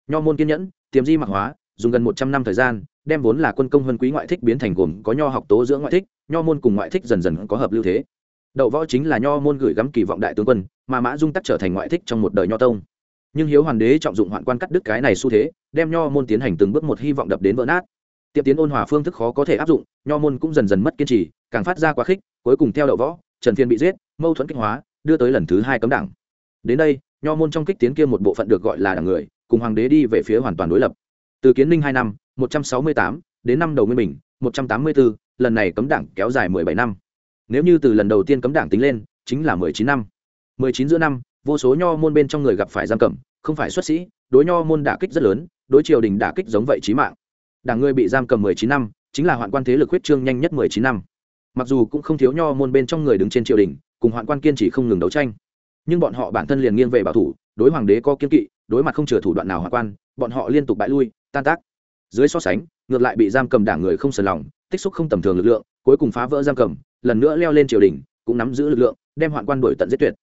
[SPEAKER 1] Nho môn kiên nhẫn, tiềm di mạc hóa, dùng gần một trăm năm thời gian, đem vốn là quân công hơn quý ngoại thích biến thành gồm có nho học tố giữa ngoại thích, nho môn cùng ngoại thích dần dần có hợp lưu thế. Đậu võ chính là nho môn gửi gắm kỳ vọng đại tướng quân mà mã dung tắc trở thành ngoại thích trong một đời nho tông. Nhưng hiếu hoàng đế trọng dụng hoạn quan cắt đứt cái này xu thế, đem nho môn tiến hành từng bước một hy vọng đập đến vỡ nát. Tiệm tiến ôn hòa phương thức khó có thể áp dụng, nho môn cũng dần dần mất kiên trì, càng phát ra quá khích, cuối cùng theo đậu võ, trần phiên bị giết, mâu thuẫn kích hóa, đưa tới lần thứ hai cấm đảng. Đến đây, nho môn trong kích tiến kia một bộ phận được gọi là đảng người, cùng hoàng đế đi về phía hoàn toàn đối lập. Từ kiến ninh hai năm, một trăm sáu mươi tám đến năm đầu nguyên bình, một trăm tám mươi bốn lần này cấm đảng kéo dài mười bảy năm. Nếu như từ lần đầu tiên cấm đảng tính lên, chính là mười chín năm mười chín giữa năm, vô số nho môn bên trong người gặp phải giam cầm, không phải xuất sĩ, đối nho môn đả kích rất lớn, đối triều đình đả kích giống vậy trí mạng. Đảng ngươi bị giam cầm mười chín năm, chính là hoạn quan thế lực huyết trương nhanh nhất mười chín năm. Mặc dù cũng không thiếu nho môn bên trong người đứng trên triều đình, cùng hoạn quan kiên trì không ngừng đấu tranh. Nhưng bọn họ bản thân liền nghiêng về bảo thủ, đối hoàng đế có kiên kỵ, đối mặt không chừa thủ đoạn nào hoạn quan, bọn họ liên tục bại lui, tan tác. Dưới so sánh, ngược lại bị giam cầm đảng người không sờn lòng, tích xúc không tầm thường lực lượng, cuối cùng phá vỡ giam cầm, lần nữa leo lên triều đình, cũng nắm giữ lực lượng, đem hoạn quan đổi tận giết tuyệt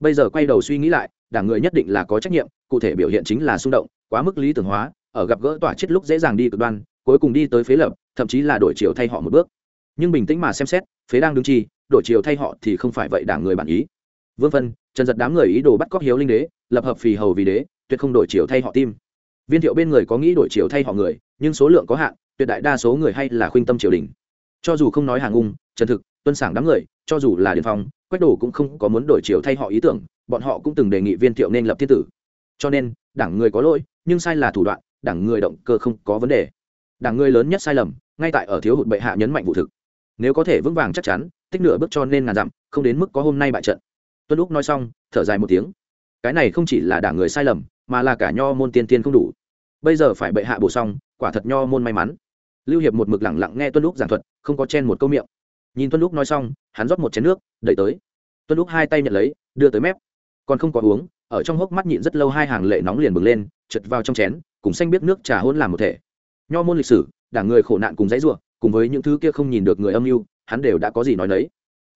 [SPEAKER 1] bây giờ quay đầu suy nghĩ lại, đảng người nhất định là có trách nhiệm, cụ thể biểu hiện chính là xung động, quá mức lý tưởng hóa, ở gặp gỡ tỏa chết lúc dễ dàng đi cực đoan, cuối cùng đi tới phế lập, thậm chí là đổi chiều thay họ một bước. Nhưng bình tĩnh mà xem xét, phế đang đứng chi, đổi chiều thay họ thì không phải vậy đảng người bản ý. Vương phân trần giật đám người ý đồ bắt cóc hiếu linh đế, lập hợp phì hầu vì đế, tuyệt không đổi chiều thay họ tim. Viên thiệu bên người có nghĩ đổi chiều thay họ người, nhưng số lượng có hạn, tuyệt đại đa số người hay là khuynh tâm triều đình. Cho dù không nói hàng ung, trần thực, tuân sảng đám người, cho dù là điền phong quách đồ cũng không có muốn đổi chiều thay họ ý tưởng, bọn họ cũng từng đề nghị viên thiệu nên lập thiên tử. Cho nên, đảng người có lỗi, nhưng sai là thủ đoạn, đảng người động cơ không có vấn đề. Đảng người lớn nhất sai lầm, ngay tại ở thiếu hụt bệ hạ nhấn mạnh vụ thực. Nếu có thể vững vàng chắc chắn, tích nửa bước cho nên ngàn dặm, không đến mức có hôm nay bại trận. Tuân lúc nói xong, thở dài một tiếng. Cái này không chỉ là đảng người sai lầm, mà là cả nho môn tiên tiên không đủ. Bây giờ phải bệ hạ bổ xong, quả thật nho môn may mắn. Lưu hiệp một mực lẳng lặng nghe tuân lúc giảng thuật, không có chen một câu miệng. Nhìn tuân lúc nói xong hắn rót một chén nước, đẩy tới. Tuân lúc hai tay nhận lấy, đưa tới mép. Còn không có uống, ở trong hốc mắt nhịn rất lâu hai hàng lệ nóng liền bừng lên chật vào trong chén, cùng xanh biết nước trà hôn làm một thể. Nho môn lịch sử đảng người khổ nạn cùng dãy ruộng cùng với những thứ kia không nhìn được người âm mưu, hắn đều đã có gì nói đấy.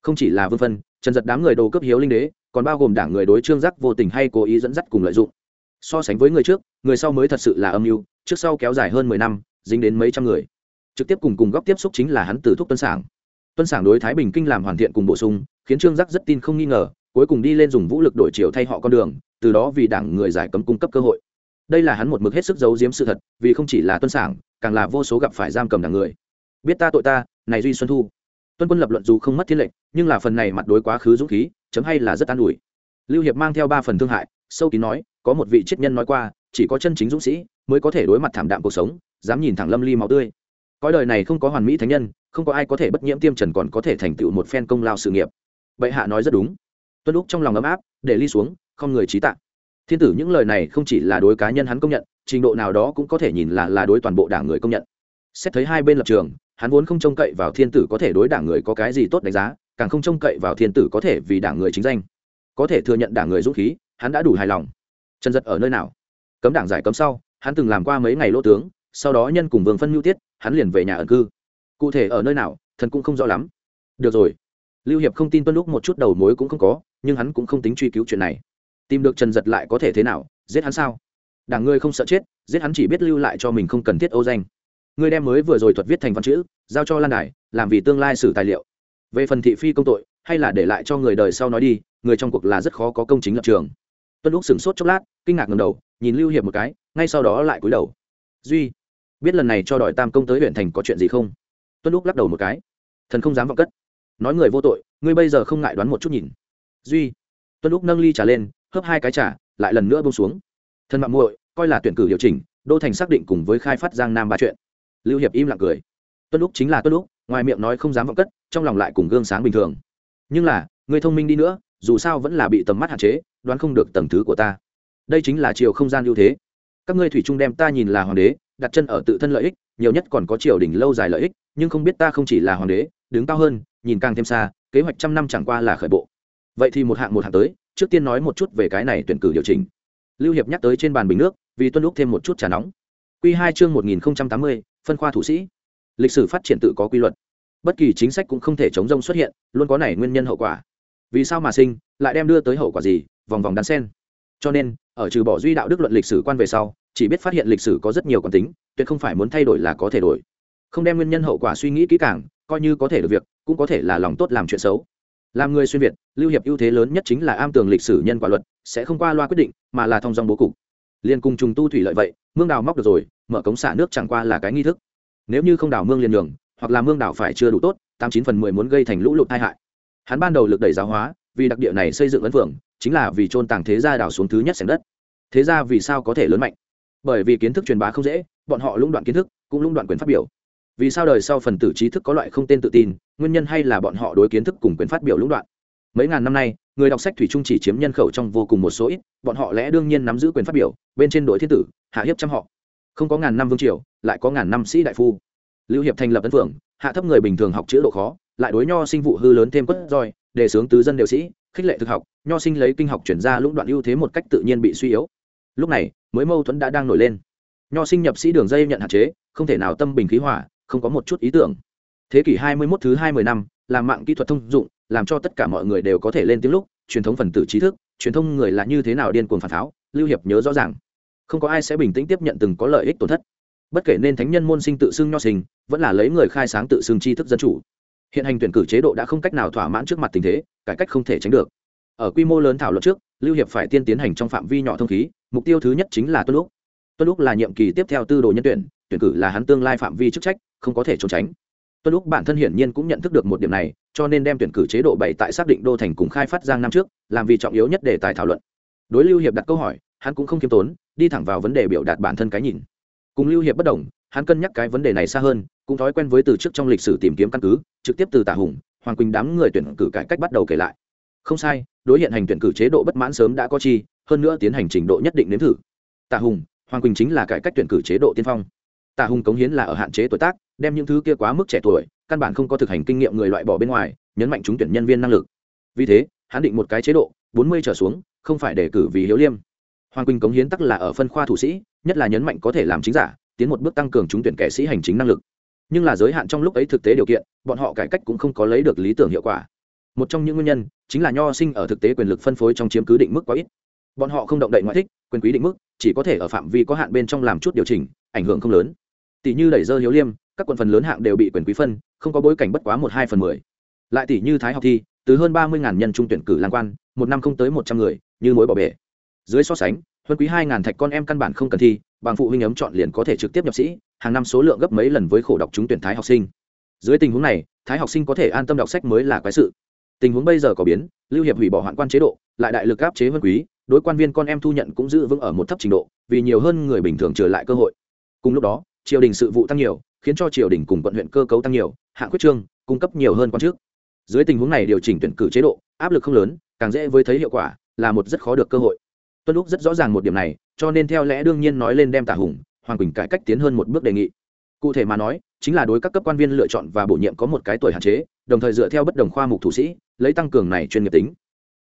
[SPEAKER 1] không chỉ là vương phân trần giật đám người đồ cấp hiếu linh đế, còn bao gồm đảng người đối trương giác vô tình hay cố ý dẫn dắt cùng lợi dụng. So sánh với người trước, người sau mới thật sự là âm mưu, trước sau kéo dài hơn mười năm, dính đến mấy trăm người. Trực tiếp cùng cùng góc tiếp xúc chính là hắn từ thúc tuân sản tuân sảng đối thái bình kinh làm hoàn thiện cùng bổ sung, khiến trương giác rất tin không nghi ngờ, cuối cùng đi lên dùng vũ lực đổi chiều thay họ con đường, từ đó vì đảng người giải cấm cung cấp cơ hội. Đây là hắn một mực hết sức giấu giếm sự thật, vì không chỉ là tuân sảng, càng là vô số gặp phải giam cầm đảng người. Biết ta tội ta, này duy xuân thu. Tuân quân lập luận dù không mất thiên lệnh, nhưng là phần này mặt đối quá khứ dũng khí, chấm hay là rất an ủi. Lưu hiệp mang theo ba phần thương hại, sâu kín nói, có một vị triết nhân nói qua, chỉ có chân chính dũng sĩ mới có thể đối mặt thảm đạm cuộc sống, dám nhìn thẳng lâm ly máu tươi cõi đời này không có hoàn mỹ thánh nhân, không có ai có thể bất nhiễm tiêm trần còn có thể thành tựu một phen công lao sự nghiệp. Bệ hạ nói rất đúng. Tuân lúc trong lòng ấm áp, để ly xuống, không người trí tạng thiên tử những lời này không chỉ là đối cá nhân hắn công nhận, trình độ nào đó cũng có thể nhìn là là đối toàn bộ đảng người công nhận. Xét thấy hai bên lập trường, hắn vốn không trông cậy vào thiên tử có thể đối đảng người có cái gì tốt đánh giá, càng không trông cậy vào thiên tử có thể vì đảng người chính danh. Có thể thừa nhận đảng người dũng khí, hắn đã đủ hài lòng. Trần giật ở nơi nào? Cấm đảng giải cấm sau, hắn từng làm qua mấy ngày lỗ tướng sau đó nhân cùng vương phân mưu tiết, hắn liền về nhà ẩn cư. Cụ thể ở nơi nào, thần cũng không rõ lắm. Được rồi. Lưu hiệp không tin tuân lúc một chút đầu mối cũng không có, nhưng hắn cũng không tính truy cứu chuyện này. Tìm được trần giật lại có thể thế nào, giết hắn sao? Đảng ngươi không sợ chết, giết hắn chỉ biết lưu lại cho mình không cần thiết âu danh. Ngươi đem mới vừa rồi thuật viết thành văn chữ, giao cho lan đài, làm vì tương lai xử tài liệu. Về phần thị phi công tội, hay là để lại cho người đời sau nói đi, người trong cuộc là rất khó có công chính lập trường. Tuân lúc sửng sốt chốc lát, kinh ngạc ngầm đầu, nhìn lưu hiệp một cái, ngay sau đó lại cúi đầu. Duy biết lần này cho đòi tam công tới huyện thành có chuyện gì không? Tuân lúc lắc đầu một cái. Thần không dám vọng cất. Nói người vô tội, ngươi bây giờ không ngại đoán một chút nhìn. Duy. Tuân lúc nâng ly trả lên, hớp hai cái trả lại lần nữa bông xuống. Thần mạng muội, coi là tuyển cử điều chỉnh, đô thành xác định cùng với khai phát giang nam ba chuyện. Lưu hiệp im lặng cười. Tuân lúc chính là tuân lúc ngoài miệng nói không dám vọng cất, trong lòng lại cùng gương sáng bình thường. Nhưng là người thông minh đi nữa, dù sao vẫn là bị tầm mắt hạn chế, đoán không được tầng thứ của ta. Đây chính là chiều không gian ưu thế. Các ngươi thủy trung đem ta nhìn là hoàng đế đặt chân ở tự thân lợi ích, nhiều nhất còn có triều đình lâu dài lợi ích, nhưng không biết ta không chỉ là hoàng đế, đứng cao hơn, nhìn càng thêm xa, kế hoạch trăm năm chẳng qua là khởi bộ. Vậy thì một hạng một hạng tới, trước tiên nói một chút về cái này tuyển cử điều chỉnh. Lưu hiệp nhắc tới trên bàn bình nước, vì tuân lúc thêm một chút trà nóng. Q hai chương một nghìn tám mươi, phân khoa thủ sĩ. Lịch sử phát triển tự có quy luật. Bất kỳ chính sách cũng không thể chống rông xuất hiện, luôn có này nguyên nhân hậu quả. Vì sao mà sinh, lại đem đưa tới hậu quả gì, vòng vòng đan sen. Cho nên, ở trừ bỏ duy đạo đức luận lịch sử quan về sau chỉ biết phát hiện lịch sử có rất nhiều quán tính, tuyệt không phải muốn thay đổi là có thể đổi. Không đem nguyên nhân hậu quả suy nghĩ kỹ càng, coi như có thể được việc, cũng có thể là lòng tốt làm chuyện xấu. Làm người xuyên việt, lưu hiệp ưu thế lớn nhất chính là am tường lịch sử nhân quả luật, sẽ không qua loa quyết định, mà là thông dòng bố cục. Liên cùng trùng tu thủy lợi vậy, mương đào móc được rồi, mở cống xả nước chẳng qua là cái nghi thức. Nếu như không đào mương liền đường hoặc là mương đào phải chưa đủ tốt, tám chín phần mười muốn gây thành lũ lụt tai hại. Hắn ban đầu lực đẩy giáo hóa, vì đặc địa này xây dựng ấn phượng, chính là vì trôn tàng thế gia đào xuống thứ nhất sảnh đất. Thế gia vì sao có thể lớn mạnh? Bởi vì kiến thức truyền bá không dễ, bọn họ lũng đoạn kiến thức, cũng lũng đoạn quyền phát biểu. Vì sao đời sau phần tử trí thức có loại không tên tự tin, nguyên nhân hay là bọn họ đối kiến thức cùng quyền phát biểu lũng đoạn? Mấy ngàn năm nay, người đọc sách thủy chung chỉ chiếm nhân khẩu trong vô cùng một số ít, bọn họ lẽ đương nhiên nắm giữ quyền phát biểu, bên trên đội thiên tử, hạ hiếp trăm họ. Không có ngàn năm vương triều, lại có ngàn năm sĩ đại phu. Lưu hiệp thành lập ấn phượng, hạ thấp người bình thường học chữ độ khó, lại đối nho sinh vụ hư lớn thêm quất roi, đề xướng tứ dân đều sĩ, khích lệ thực học, nho sinh lấy kinh học chuyển ra lũng đoạn ưu thế một cách tự nhiên bị suy yếu lúc này, mới mâu thuẫn đã đang nổi lên. Nho sinh nhập sĩ đường dây nhận hạn chế, không thể nào tâm bình khí hòa, không có một chút ý tưởng. Thế kỷ 21 thứ 20 năm, làm mạng kỹ thuật thông dụng, làm cho tất cả mọi người đều có thể lên tiếng lúc, truyền thống phần tử trí thức, truyền thông người là như thế nào điên cuồng phản tháo lưu hiệp nhớ rõ ràng. Không có ai sẽ bình tĩnh tiếp nhận từng có lợi ích tổn thất. Bất kể nên thánh nhân môn sinh tự xưng nho sinh, vẫn là lấy người khai sáng tự xưng tri thức dân chủ. Hiện hành tuyển cử chế độ đã không cách nào thỏa mãn trước mặt tình thế, cải cách không thể tránh được ở quy mô lớn thảo luận trước, lưu hiệp phải tiên tiến hành trong phạm vi nhỏ thông khí, mục tiêu thứ nhất chính là tuân lúc tuân lúc là nhiệm kỳ tiếp theo tư đồ nhân tuyển tuyển cử là hắn tương lai phạm vi chức trách, không có thể trốn tránh. Tuân lúc bản thân hiển nhiên cũng nhận thức được một điểm này, cho nên đem tuyển cử chế độ bảy tại xác định đô thành cùng khai phát giang năm trước, làm vì trọng yếu nhất để tài thảo luận. Đối lưu hiệp đặt câu hỏi, hắn cũng không khiêm tốn, đi thẳng vào vấn đề biểu đạt bản thân cái nhìn. Cùng lưu hiệp bất đồng, hắn cân nhắc cái vấn đề này xa hơn, cũng thói quen với từ trước trong lịch sử tìm kiếm căn cứ, trực tiếp từ tả hùng, hoàng quỳnh đám người tuyển cử cải cách bắt đầu kể lại. Không sai đối hiện hành tuyển cử chế độ bất mãn sớm đã có chi, hơn nữa tiến hành trình độ nhất định nếm thử. Tạ hùng, hoàng quỳnh chính là cải cách tuyển cử chế độ tiên phong. Tạ hùng cống hiến là ở hạn chế tuổi tác, đem những thứ kia quá mức trẻ tuổi, căn bản không có thực hành kinh nghiệm người loại bỏ bên ngoài, nhấn mạnh chúng tuyển nhân viên năng lực. Vì thế, hắn định một cái chế độ, bốn mươi trở xuống, không phải đề cử vì hiếu liêm. Hoàng quỳnh cống hiến tắc là ở phân khoa thủ sĩ, nhất là nhấn mạnh có thể làm chính giả, tiến một bước tăng cường chúng tuyển kẻ sĩ hành chính năng lực. Nhưng là giới hạn trong lúc ấy thực tế điều kiện, bọn họ cải cách cũng không có lấy được lý tưởng hiệu quả một trong những nguyên nhân chính là nho sinh ở thực tế quyền lực phân phối trong chiếm cứ định mức quá ít. Bọn họ không động đậy ngoại thích, quyền quý định mức, chỉ có thể ở phạm vi có hạn bên trong làm chút điều chỉnh, ảnh hưởng không lớn. Tỷ như đẩy dơ hiếu liêm, các quận phần lớn hạng đều bị quyền quý phân, không có bối cảnh bất quá một hai phần mười. Lại tỷ như thái học thi, từ hơn ba mươi nhân trung tuyển cử lang quan, một năm không tới một trăm người, như mối bỏ bể. Dưới so sánh, huân quý hai ngàn thạch con em căn bản không cần thi, bằng phụ huynh ấm chọn liền có thể trực tiếp nhập sĩ, hàng năm số lượng gấp mấy lần với khổ đọc chúng tuyển thái học sinh. Dưới tình huống này, thái học sinh có thể an tâm đọc sách mới là quái sự tình huống bây giờ có biến, lưu hiệp hủy bỏ hoạn quan chế độ, lại đại lực áp chế vân quý, đối quan viên con em thu nhận cũng giữ vững ở một thấp trình độ, vì nhiều hơn người bình thường trở lại cơ hội. Cùng lúc đó, triều đình sự vụ tăng nhiều, khiến cho triều đình cùng quận huyện cơ cấu tăng nhiều hạng quyết trương, cung cấp nhiều hơn quan trước dưới tình huống này điều chỉnh tuyển cử chế độ, áp lực không lớn, càng dễ với thấy hiệu quả, là một rất khó được cơ hội. Tuân lúc rất rõ ràng một điểm này, cho nên theo lẽ đương nhiên nói lên đem tả hùng, hoàng quỳnh cải cách tiến hơn một bước đề nghị. Cụ thể mà nói, chính là đối các cấp quan viên lựa chọn và bổ nhiệm có một cái tuổi hạn chế, đồng thời dựa theo bất đồng khoa mục thủ sĩ lấy tăng cường này chuyên nghiệp tính.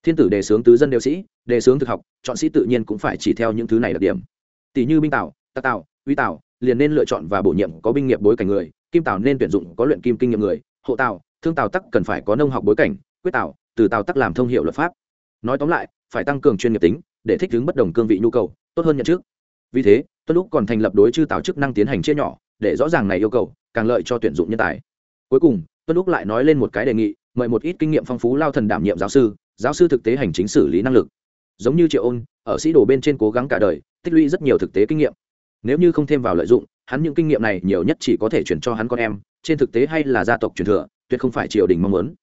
[SPEAKER 1] Thiên tử đề xướng tứ dân đều sĩ, đề xướng thực học, chọn sĩ tự nhiên cũng phải chỉ theo những thứ này đặc điểm. Tỷ như binh tạo tạc tạo uy tạo liền nên lựa chọn và bổ nhiệm có binh nghiệp bối cảnh người, kim tạo nên tuyển dụng có luyện kim kinh nghiệm người, hộ tạo thương tạo tắc cần phải có nông học bối cảnh, quyết tạo từ tạo tắc làm thông hiệu luật pháp. Nói tóm lại, phải tăng cường chuyên nghiệp tính, để thích ứng bất đồng cương vị nhu cầu, tốt hơn nhận trước vì thế, tuân lúc còn thành lập đối chư tạo chức năng tiến hành chia nhỏ, để rõ ràng này yêu cầu, càng lợi cho tuyển dụng nhân tài. Cuối cùng, tuân lúc lại nói lên một cái đề nghị mời một ít kinh nghiệm phong phú lao thần đảm nhiệm giáo sư giáo sư thực tế hành chính xử lý năng lực. Giống như triệu ôn, ở sĩ đồ bên trên cố gắng cả đời, tích lũy rất nhiều thực tế kinh nghiệm. Nếu như không thêm vào lợi dụng, hắn những kinh nghiệm này nhiều nhất chỉ có thể chuyển cho hắn con em, trên thực tế hay là gia tộc truyền thừa, tuyệt không phải triều đình mong muốn.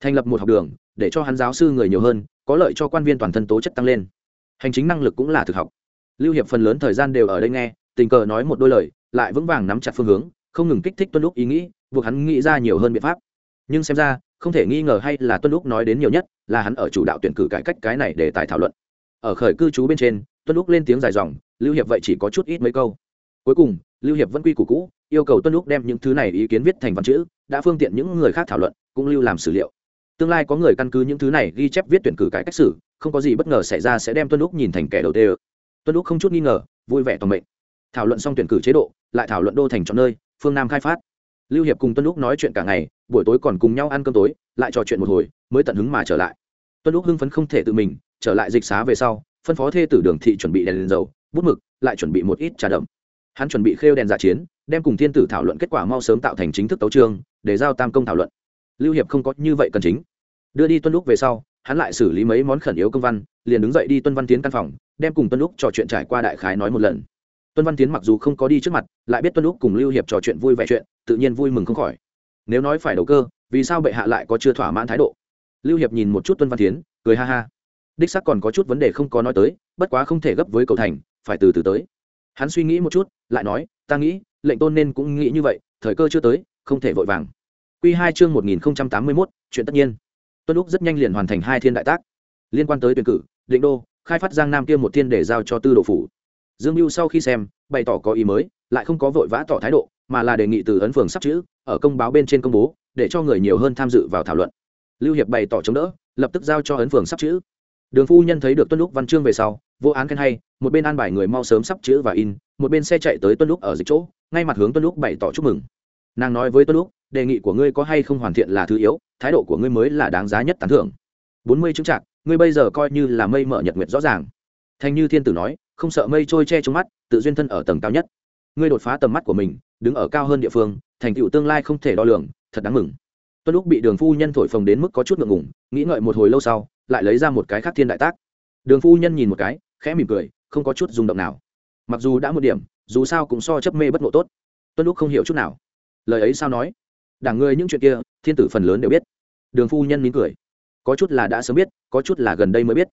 [SPEAKER 1] Thành lập một học đường, để cho hắn giáo sư người nhiều hơn, có lợi cho quan viên toàn thân tố chất tăng lên. Hành chính năng lực cũng là thực học. Lưu hiệp phần lớn thời gian đều ở đây nghe, tình cờ nói một đôi lời, lại vững vàng nắm chặt phương hướng, không ngừng kích thích tuân lúc ý nghĩ, buộc hắn nghĩ ra nhiều hơn biện pháp. Nhưng xem ra không thể nghi ngờ hay là tuân lúc nói đến nhiều nhất là hắn ở chủ đạo tuyển cử cải cách cái này để tài thảo luận. Ở khởi cư trú bên trên, tuân lúc lên tiếng dài dòng, lưu hiệp vậy chỉ có chút ít mấy câu. Cuối cùng, lưu hiệp vẫn quy củ cũ, yêu cầu tuân lúc đem những thứ này ý kiến viết thành văn chữ, đã phương tiện những người khác thảo luận, cũng lưu làm sử liệu. Tương lai có người căn cứ những thứ này ghi chép viết tuyển cử cải cách sử không có gì bất ngờ xảy ra sẽ đem tuân lúc nhìn thành kẻ đầu tê tuân lúc không chút nghi ngờ, vui vẻ toàn mệnh. Thảo luận xong tuyển cử chế độ, lại thảo luận đô thành chọn nơi, phương nam khai phát. Lưu hiệp cùng tuân lúc nói chuyện cả ngày buổi tối còn cùng nhau ăn cơm tối lại trò chuyện một hồi mới tận hứng mà trở lại. Tuân lúc hưng phấn không thể tự mình trở lại dịch xá về sau phân phó thê tử đường thị chuẩn bị đèn, đèn dầu bút mực lại chuẩn bị một ít trà đậm. Hắn chuẩn bị khêu đèn giả chiến đem cùng thiên tử thảo luận kết quả mau sớm tạo thành chính thức tấu trương để giao tam công thảo luận. Lưu hiệp không có như vậy cần chính. Đưa đi tuân lúc về sau hắn lại xử lý mấy món khẩn yếu công văn liền đứng dậy đi tuân văn tiến căn phòng đem cùng tuân lúc trò chuyện trải qua đại khái nói một lần. Tuân văn tiến mặc dù không có đi trước mặt lại biết tuân lúc cùng lưu hiệp trò chuyện vui vẻ chuyện tự nhiên vui mừng không khỏi nếu nói phải đầu cơ, vì sao bệ hạ lại có chưa thỏa mãn thái độ? Lưu hiệp nhìn một chút tuân văn tiến cười ha ha. Đích sắc còn có chút vấn đề không có nói tới, bất quá không thể gấp với cầu thành, phải từ từ tới. Hắn suy nghĩ một chút, lại nói, ta nghĩ, lệnh tôn nên cũng nghĩ như vậy, thời cơ chưa tới, không thể vội vàng. Q hai chương một nghìn tám mươi mốt, chuyện tất nhiên. Tuân lúc rất nhanh liền hoàn thành hai thiên đại tác. Liên quan tới tuyển cử, định đô, khai phát giang nam kia một thiên để giao cho tư đồ phủ. Dương mưu sau khi xem, bày tỏ có ý mới, lại không có vội vã tỏ thái độ mà là đề nghị từ ấn phường sắp chữ, ở công báo bên trên công bố, để cho người nhiều hơn tham dự vào thảo luận. Lưu hiệp bày tỏ chống đỡ, lập tức giao cho ấn phường sắp chữ. Đường phu nhân thấy được tuân lúc văn chương về sau, vô án khen hay, một bên an bài người mau sớm sắp chữ và in, một bên xe chạy tới tuân lúc ở dịch chỗ, ngay mặt hướng tuân lúc bày tỏ chúc mừng. Nàng nói với tuân lúc đề nghị của ngươi có hay không hoàn thiện là thứ yếu, thái độ của ngươi mới là đáng giá nhất tán thưởng. Bốn mươi chứng trạc ngươi bây giờ coi như là mây mở nhật nguyệt rõ ràng. Thanh như thiên tử nói, không sợ mây trôi che trong mắt, tự duyên thân ở tầng cao nhất. Ngươi đột phá tầm mắt của mình đứng ở cao hơn địa phương, thành tựu tương lai không thể đo lường, thật đáng mừng. Tuân lúc bị đường phu nhân thổi phồng đến mức có chút ngượng ngủng nghĩ ngợi một hồi lâu sau, lại lấy ra một cái khác thiên đại tác. Đường phu nhân nhìn một cái, khẽ mỉm cười, không có chút rung động nào. Mặc dù đã một điểm, dù sao cũng so chấp mê bất ngộ tốt. Tuân lúc không hiểu chút nào. Lời ấy sao nói? Đảng ngươi những chuyện kia, thiên tử phần lớn đều biết. Đường phu nhân mỉm cười. Có chút là đã sớm biết, có chút là gần đây mới biết.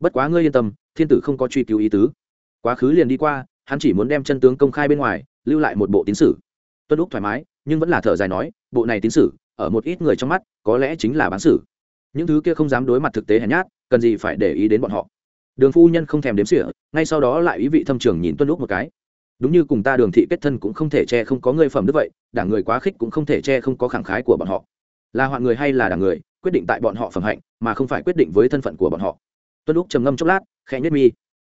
[SPEAKER 1] Bất quá ngươi yên tâm, thiên tử không có truy cứu ý tứ. Quá khứ liền đi qua, hắn chỉ muốn đem chân tướng công khai bên ngoài lưu lại một bộ tín sử. Tuân lúc thoải mái, nhưng vẫn là thở dài nói, bộ này tín sử, ở một ít người trong mắt, có lẽ chính là bán sử. Những thứ kia không dám đối mặt thực tế hèn nhát, cần gì phải để ý đến bọn họ. Đường phu nhân không thèm đếm xỉa, ngay sau đó lại ý vị thâm trường nhìn tuân lúc một cái. Đúng như cùng ta đường thị kết thân cũng không thể che không có người phẩm đức vậy, đảng người quá khích cũng không thể che không có khẳng khái của bọn họ. Là hoạn người hay là đảng người, quyết định tại bọn họ phẩm hạnh, mà không phải quyết định với thân phận của bọn họ. Tuân lúc trầm ngâm chốc lát, khẽ nhất mi.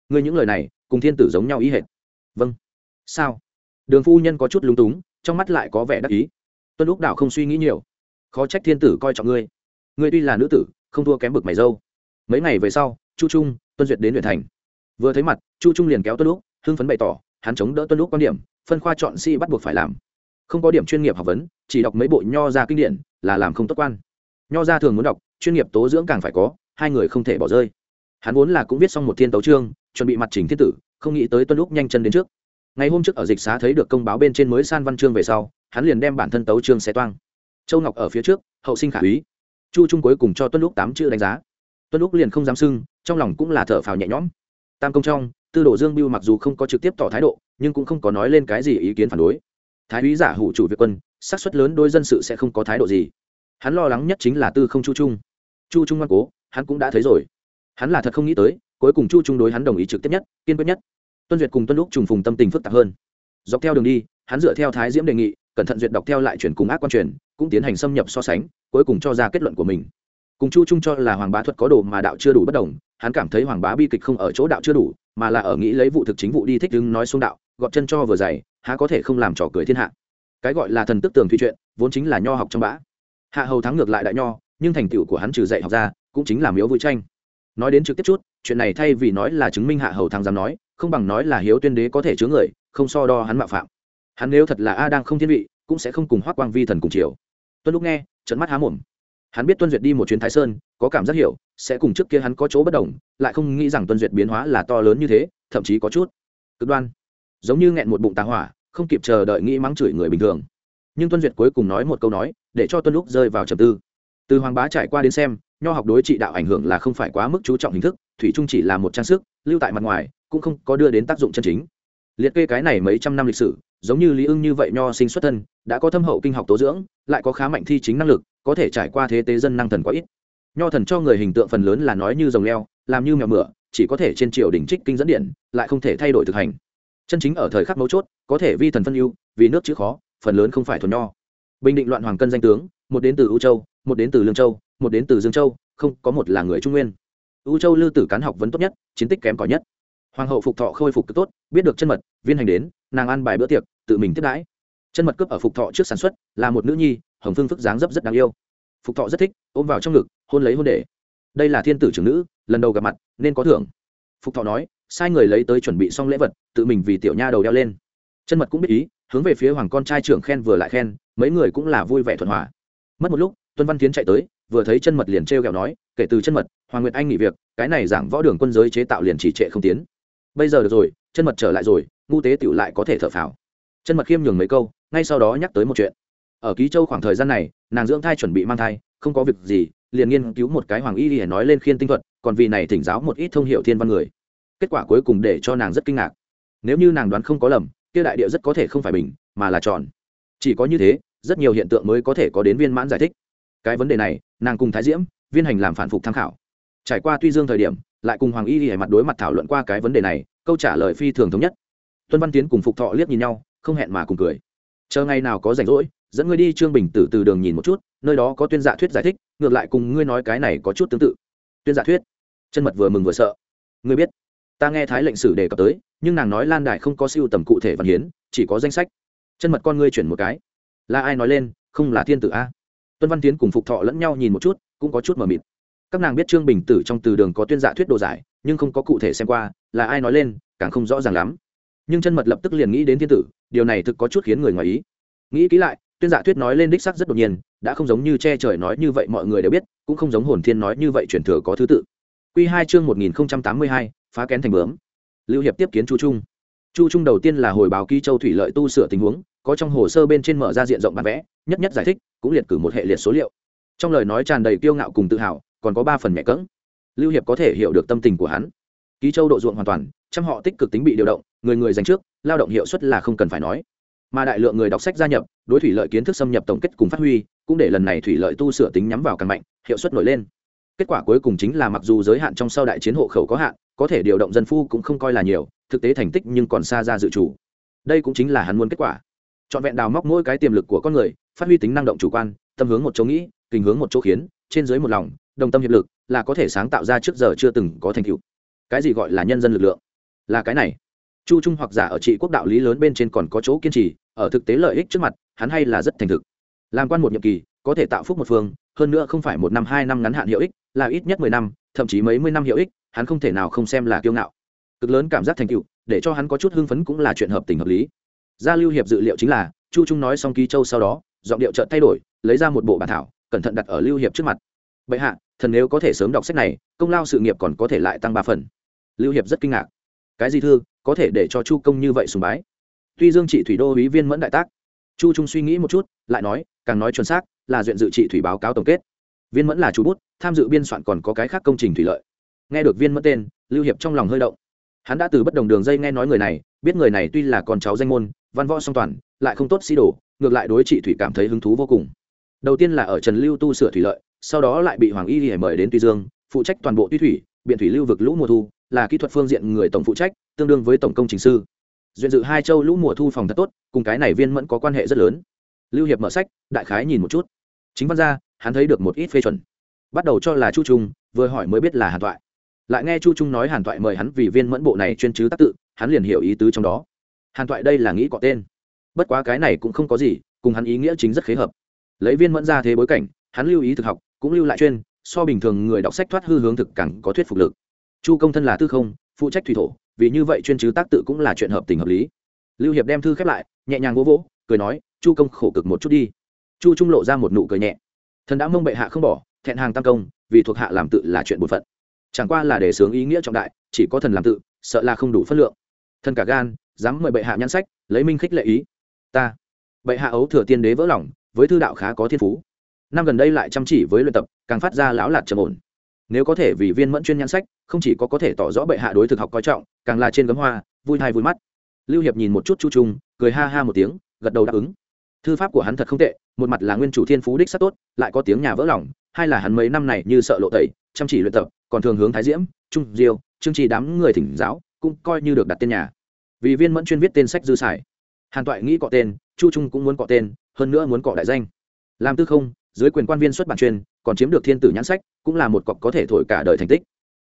[SPEAKER 1] Ngươi những lời này, cùng thiên tử giống nhau ý hệt. Vâng. Sao? Đường phu nhân có chút lúng túng, trong mắt lại có vẻ đắc ý. Tuân lúc đạo không suy nghĩ nhiều. Khó trách thiên tử coi trọng ngươi. Ngươi tuy là nữ tử, không thua kém bực mày dâu. Mấy ngày về sau, chu trung, tuân duyệt đến huyện thành. Vừa thấy mặt, chu trung liền kéo tuân lúc hưng phấn bày tỏ, hắn chống đỡ tuân lúc quan điểm, phân khoa chọn si bắt buộc phải làm. Không có điểm chuyên nghiệp học vấn, chỉ đọc mấy bộ nho ra kinh điển, là làm không tốt quan. Nho ra thường muốn đọc, chuyên nghiệp tố dưỡng càng phải có, hai người không thể bỏ rơi. Hắn vốn là cũng viết xong một thiên tấu trương chuẩn bị mặt trình thiên tử, không nghĩ tới tuân lúc nhanh chân đến trước ngày hôm trước ở dịch xá thấy được công báo bên trên mới san văn chương về sau, hắn liền đem bản thân tấu trương xe toang. Châu ngọc ở phía trước, hậu sinh khả úy. Chu trung cuối cùng cho tuân lúc tám chữ đánh giá. Tuân lúc liền không dám sưng trong lòng cũng là thở phào nhẹ nhõm. Tam công trong, tư đồ dương biêu mặc dù không có trực tiếp tỏ thái độ, nhưng cũng không có nói lên cái gì ý kiến phản đối. Thái úy giả hủ chủ việt quân, xác suất lớn đôi dân sự sẽ không có thái độ gì. Hắn lo lắng nhất chính là tư không chu trung. Chu trung ngoan cố, hắn cũng đã thấy rồi. Hắn là thật không nghĩ tới, cuối cùng chu trung đối hắn đồng ý trực tiếp nhất, kiên quyết nhất tuân duyệt cùng tuân lúc trùng phùng tâm tình phức tạp hơn. Dọc theo đường đi, hắn dựa theo thái diễm đề nghị, cẩn thận duyệt đọc theo lại chuyển cùng ác quan truyền, cũng tiến hành xâm nhập so sánh, cuối cùng cho ra kết luận của mình. Cùng chu trung cho là hoàng bá thuật có đồ mà đạo chưa đủ bất đồng, hắn cảm thấy hoàng bá bi kịch không ở chỗ đạo chưa đủ, mà là ở nghĩ lấy vụ thực chính vụ đi thích đứng nói xuống đạo, gọt chân cho vừa dày, há có thể không làm trò cười thiên hạ. Cái gọi là thần tức tường thủy chuyện, vốn chính là nho học trong bã. Hạ hầu thắng ngược lại đại nho, nhưng thành tựu của hắn trừ dạy học ra, cũng chính là miếu vui tranh. Nói đến trực tiếp chút, chuyện này thay vì nói là chứng minh hạ hầu thắng dám nói không bằng nói là hiếu tuyên đế có thể chứa người, không so đo hắn mạo phạm. Hắn nếu thật là a đang không thiên vị, cũng sẽ không cùng hoác quang vi thần cùng chiều. Tuân lúc nghe trận mắt há mồm. Hắn biết tuân duyệt đi một chuyến thái sơn, có cảm giác hiểu, sẽ cùng trước kia hắn có chỗ bất đồng, lại không nghĩ rằng tuân duyệt biến hóa là to lớn như thế, thậm chí có chút cực đoan. Giống như nghẹn một bụng tà hỏa, không kịp chờ đợi nghĩ mắng chửi người bình thường. Nhưng tuân duyệt cuối cùng nói một câu nói, để cho tuân lúc rơi vào trầm tư từ hoàng bá trải qua đến xem, nho học đối trị đạo ảnh hưởng là không phải quá mức chú trọng hình thức, thủy trung chỉ là một trang sức, lưu tại mặt ngoài, cũng không có đưa đến tác dụng chân chính. Liệt kê cái này mấy trăm năm lịch sử, giống như lý ưng như vậy nho sinh xuất thân, đã có thâm hậu kinh học tố dưỡng, lại có khá mạnh thi chính năng lực, có thể trải qua thế tế dân năng thần quá ít. Nho thần cho người hình tượng phần lớn là nói như rồng leo, làm như mèo mửa, chỉ có thể trên triều đỉnh trích kinh dẫn điện, lại không thể thay đổi thực hành. Chân chính ở thời khắc mấu chốt, có thể vi thần phân ưu, vì nước chữ khó, phần lớn không phải thuần nho. Bình định loạn hoàng cân danh tướng, một đến từ ưu châu một đến từ lương châu, một đến từ dương châu, không có một là người trung nguyên. U châu lư tử cán học vấn tốt nhất, chiến tích kém cỏi nhất. Hoàng hậu phục thọ khôi phục cực tốt, biết được chân mật, viên hành đến, nàng ăn bài bữa tiệc, tự mình tiếp đãi. Chân mật cướp ở phục thọ trước sản xuất, là một nữ nhi, hồng phương phức dáng dấp rất đáng yêu. Phục thọ rất thích, ôm vào trong ngực, hôn lấy hôn để. Đây là thiên tử trưởng nữ, lần đầu gặp mặt, nên có thưởng. Phục thọ nói, sai người lấy tới chuẩn bị xong lễ vật, tự mình vì tiểu nha đầu đeo lên. Chân mật cũng biết ý, hướng về phía hoàng con trai trưởng khen vừa lại khen, mấy người cũng là vui vẻ thuận hòa. Mất một lúc tuân văn tiến chạy tới, vừa thấy chân mật liền t r nói, kể từ chân mật, hoàng nguyệt anh nghỉ việc, cái này giảng võ đường quân giới chế tạo liền chỉ trệ không tiến. Bây giờ được rồi, chân mật trở lại rồi, ngu tế tựu lại có thể thở phào. Chân mật khiêm nhường mấy câu, ngay sau đó nhắc tới một chuyện. Ở ký châu khoảng thời gian này, nàng dưỡng thai chuẩn bị mang thai, không có việc gì, liền nghiên cứu một cái hoàng y để nói lên khiên tinh thuật, còn vì này thỉnh giáo một ít thông hiệu thiên văn người. Kết quả cuối cùng để cho nàng rất kinh ngạc. Nếu như nàng đoán không có lầm, kia đại địa rất có thể không phải bình, mà là tròn. Chỉ có như thế, rất nhiều hiện tượng mới có thể có đến viên mãn giải thích cái vấn đề này, nàng cùng thái diễm, viên hành làm phản phục tham khảo. Trải qua tuy dương thời điểm, lại cùng hoàng y thì mặt đối mặt thảo luận qua cái vấn đề này, câu trả lời phi thường thống nhất. Tuân văn tiến cùng phục thọ liếc nhìn nhau, không hẹn mà cùng cười. Chờ ngày nào có rảnh rỗi, dẫn ngươi đi trương bình tử từ đường nhìn một chút, nơi đó có tuyên dạ thuyết giải thích, ngược lại cùng ngươi nói cái này có chút tương tự. Tuyên dạ thuyết. Chân mật vừa mừng vừa sợ. Ngươi biết, ta nghe thái lệnh sử đề cập tới, nhưng nàng nói lan đài không có siêu tầm cụ thể văn hiến, chỉ có danh sách. Chân mật con ngươi chuyển một cái. Là ai nói lên, không là thiên tử a? Tuân văn tiến cùng phục thọ lẫn nhau nhìn một chút, cũng có chút mờ mịt. Các nàng biết trương bình tử trong từ đường có tuyên dạ thuyết đồ giải, nhưng không có cụ thể xem qua, là ai nói lên, càng không rõ ràng lắm. Nhưng chân mật lập tức liền nghĩ đến thiên tử, điều này thực có chút khiến người ngoài ý. Nghĩ kỹ lại, tuyên dạ thuyết nói lên đích sắc rất đột nhiên, đã không giống như che trời nói như vậy mọi người đều biết, cũng không giống hồn thiên nói như vậy truyền thừa có thứ tự. Q hai chương một nghìn tám mươi hai, phá kén thành bướm. Lưu hiệp tiếp kiến chu trung. Chu trung đầu tiên là hồi báo ký châu thủy lợi tu sửa tình huống có trong hồ sơ bên trên mở ra diện rộng bản vẽ, nhất nhất giải thích, cũng liệt cử một hệ liệt số liệu. Trong lời nói tràn đầy kiêu ngạo cùng tự hào, còn có ba phần mẹ cỡng lưu hiệp có thể hiểu được tâm tình của hắn. Ký châu độ ruộng hoàn toàn, trăm họ tích cực tính bị điều động, người người dành trước, lao động hiệu suất là không cần phải nói. Mà đại lượng người đọc sách gia nhập, đối thủy lợi kiến thức xâm nhập tổng kết cùng phát huy, cũng để lần này thủy lợi tu sửa tính nhắm vào càng mạnh, hiệu suất nổi lên. Kết quả cuối cùng chính là mặc dù giới hạn trong sau đại chiến hộ khẩu có hạn, có thể điều động dân phu cũng không coi là nhiều, thực tế thành tích nhưng còn xa ra dự chủ đây cũng chính là hắn muốn kết quả trọn vẹn đào móc mỗi cái tiềm lực của con người, phát huy tính năng động chủ quan, tâm hướng một chỗ nghĩ, tình hướng một chỗ khiến, trên dưới một lòng, đồng tâm hiệp lực là có thể sáng tạo ra trước giờ chưa từng có thành tựu. Cái gì gọi là nhân dân lực lượng? Là cái này. Chu trung hoặc giả ở trị quốc đạo lý lớn bên trên còn có chỗ kiên trì, ở thực tế lợi ích trước mặt, hắn hay là rất thành thực. Làm quan một nhiệm kỳ, có thể tạo phúc một phương, hơn nữa không phải một năm, hai năm ngắn hạn hiệu ích, là ít nhất mười năm, thậm chí mấy mươi năm hiệu ích, hắn không thể nào không xem là kiêu ngạo. Cực lớn cảm giác thành tựu, để cho hắn có chút hưng phấn cũng là chuyện hợp tình hợp lý gia lưu hiệp dự liệu chính là, chu trung nói xong ký châu sau đó, giọng điệu chợt thay đổi, lấy ra một bộ bản thảo, cẩn thận đặt ở lưu hiệp trước mặt. Bệ hạ, thần nếu có thể sớm đọc sách này, công lao sự nghiệp còn có thể lại tăng ba phần. Lưu hiệp rất kinh ngạc. Cái gì thư, có thể để cho chu công như vậy sùng bái? Tuy dương trị thủy đô ý viên mẫn đại tác. Chu trung suy nghĩ một chút, lại nói, càng nói chuẩn xác, là duyện dự trị thủy báo cáo tổng kết. Viên mẫn là chủ bút, tham dự biên soạn còn có cái khác công trình thủy lợi. Nghe được viên mẫn tên, lưu hiệp trong lòng hơi động. Hắn đã từ bất đồng đường dây nghe nói người này, biết người này tuy là con cháu danh môn văn võ song toàn, lại không tốt sĩ đồ, ngược lại đối trị thủy cảm thấy hứng thú vô cùng. Đầu tiên là ở trần lưu tu sửa thủy lợi, sau đó lại bị hoàng y hề mời đến tuy dương, phụ trách toàn bộ tuy thủy, biện thủy lưu vực lũ mùa thu, là kỹ thuật phương diện người tổng phụ trách, tương đương với tổng công trình sư. Duyện dự hai châu lũ mùa thu phòng thật tốt, cùng cái này viên mẫn có quan hệ rất lớn. Lưu hiệp mở sách, đại khái nhìn một chút. Chính văn ra, hắn thấy được một ít phê chuẩn. Bắt đầu cho là chu trung, vừa hỏi mới biết là hàn toại lại nghe chu trung nói hàn toại mời hắn vì viên mẫn bộ này chuyên chứ tác tự, hắn liền hiểu ý tứ trong đó hàn toại đây là nghĩ có tên. Bất quá cái này cũng không có gì, cùng hắn ý nghĩa chính rất khế hợp. Lấy viên mẫn ra thế bối cảnh, hắn lưu ý thực học, cũng lưu lại chuyên, so bình thường người đọc sách thoát hư hướng thực càng có thuyết phục lực. Chu công thân là tư không, phụ trách thủy thổ, vì như vậy chuyên chứ tác tự cũng là chuyện hợp tình hợp lý. Lưu hiệp đem thư khép lại, nhẹ nhàng vỗ vỗ, cười nói, chu công khổ cực một chút đi. Chu trung lộ ra một nụ cười nhẹ. Thần đã mông bệ hạ không bỏ, thẹn hàng tam công, vì thuộc hạ làm tự là chuyện bổn phận. Chẳng qua là để sướng ý nghĩa trọng đại, chỉ có thần làm tự, sợ là không đủ phân lượng. Thần cả gan dám mời bệ hạ nhãn sách, lấy minh khích lệ ý. Ta. Bệ hạ ấu thừa tiên đế vỡ lòng, với thư đạo khá có thiên phú. Năm gần đây lại chăm chỉ với luyện tập, càng phát ra lão lạt trầm ổn. Nếu có thể vì viên mẫn chuyên nhãn sách, không chỉ có có thể tỏ rõ bệ hạ đối thực học coi trọng, càng là trên gấm hoa, vui hay vui mắt. Lưu hiệp nhìn một chút chu trung, cười ha ha một tiếng, gật đầu đáp ứng. Thư pháp của hắn thật không tệ, một mặt là nguyên chủ thiên phú đích sắc tốt, lại có tiếng nhà vỡ lòng, hai là hắn mấy năm này như sợ lộ tẩy, chăm chỉ luyện tập, còn thường hướng thái diễm, trung diêu chương trì đám người thỉnh giáo, cũng coi như được đặt tên nhà vì viên mẫn chuyên viết tên sách dư sải. Hàn toại nghĩ cọ tên, chu trung cũng muốn cọ tên, hơn nữa muốn cọ đại danh. Làm tư không, dưới quyền quan viên xuất bản chuyên, còn chiếm được thiên tử nhãn sách, cũng là một cọc có thể thổi cả đời thành tích.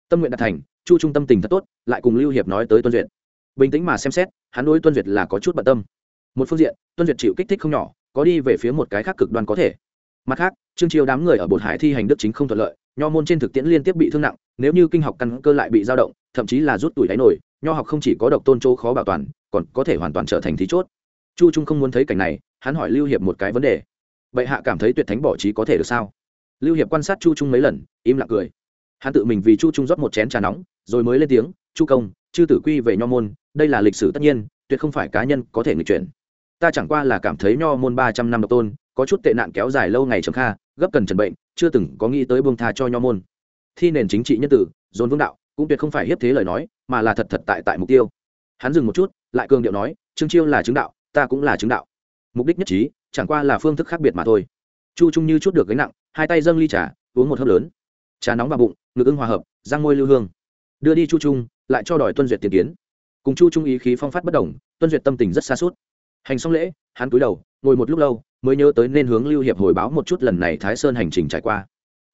[SPEAKER 1] Tâm nguyện đạt thành, chu trung tâm tình thật tốt, lại cùng lưu hiệp nói tới tuân duyệt. Bình tĩnh mà xem xét, hắn đối tuân duyệt là có chút bận tâm. Một phương diện, tuân duyệt chịu kích thích không nhỏ, có đi về phía một cái khác cực đoan có thể. Mặt khác, trương chiêu đám người ở bột hải thi hành đức chính không thuận lợi nho môn trên thực tiễn liên tiếp bị thương nặng, nếu như kinh học căn cơ lại bị dao động, thậm chí là rút tuổi đáy nổi, nho học không chỉ có độc tôn chỗ khó bảo toàn, còn có thể hoàn toàn trở thành thí chốt. Chu trung không muốn thấy cảnh này, hắn hỏi lưu hiệp một cái vấn đề. Bệ hạ cảm thấy tuyệt thánh bỏ trí có thể được sao? Lưu hiệp quan sát chu trung mấy lần, im lặng cười. Hắn tự mình vì chu trung rót một chén trà nóng, rồi mới lên tiếng, chu công, chư tử quy về nho môn, đây là lịch sử tất nhiên, tuyệt không phải cá nhân có thể nghịch chuyển. Ta chẳng qua là cảm thấy nho môn ba trăm năm độc tôn, có chút tệ nạn kéo dài lâu ngày trầm kha, gấp cần trần bệnh chưa từng có nghĩ tới buông tha cho nho môn. Thi nền chính trị nhân tử, dồn vương đạo, cũng tuyệt không phải hiếp thế lời nói, mà là thật thật tại tại mục tiêu. Hắn dừng một chút, lại cường điệu nói, trương chiêu là chứng đạo, ta cũng là chứng đạo. Mục đích nhất trí, chẳng qua là phương thức khác biệt mà thôi. Chu trung như chút được gánh nặng, hai tay dâng ly trà, uống một hớp lớn. Trà nóng vào bụng, ngực ưng hòa hợp, răng môi lưu hương. Đưa đi chu trung, lại cho đòi tuân duyệt tiền kiến. Cùng chu trung ý khí phong phát bất đồng, tuân duyệt tâm tình rất xa suốt hành xong lễ, hắn cúi đầu, ngồi một lúc lâu, mới nhớ tới nên hướng lưu hiệp hồi báo một chút lần này thái sơn hành trình trải qua.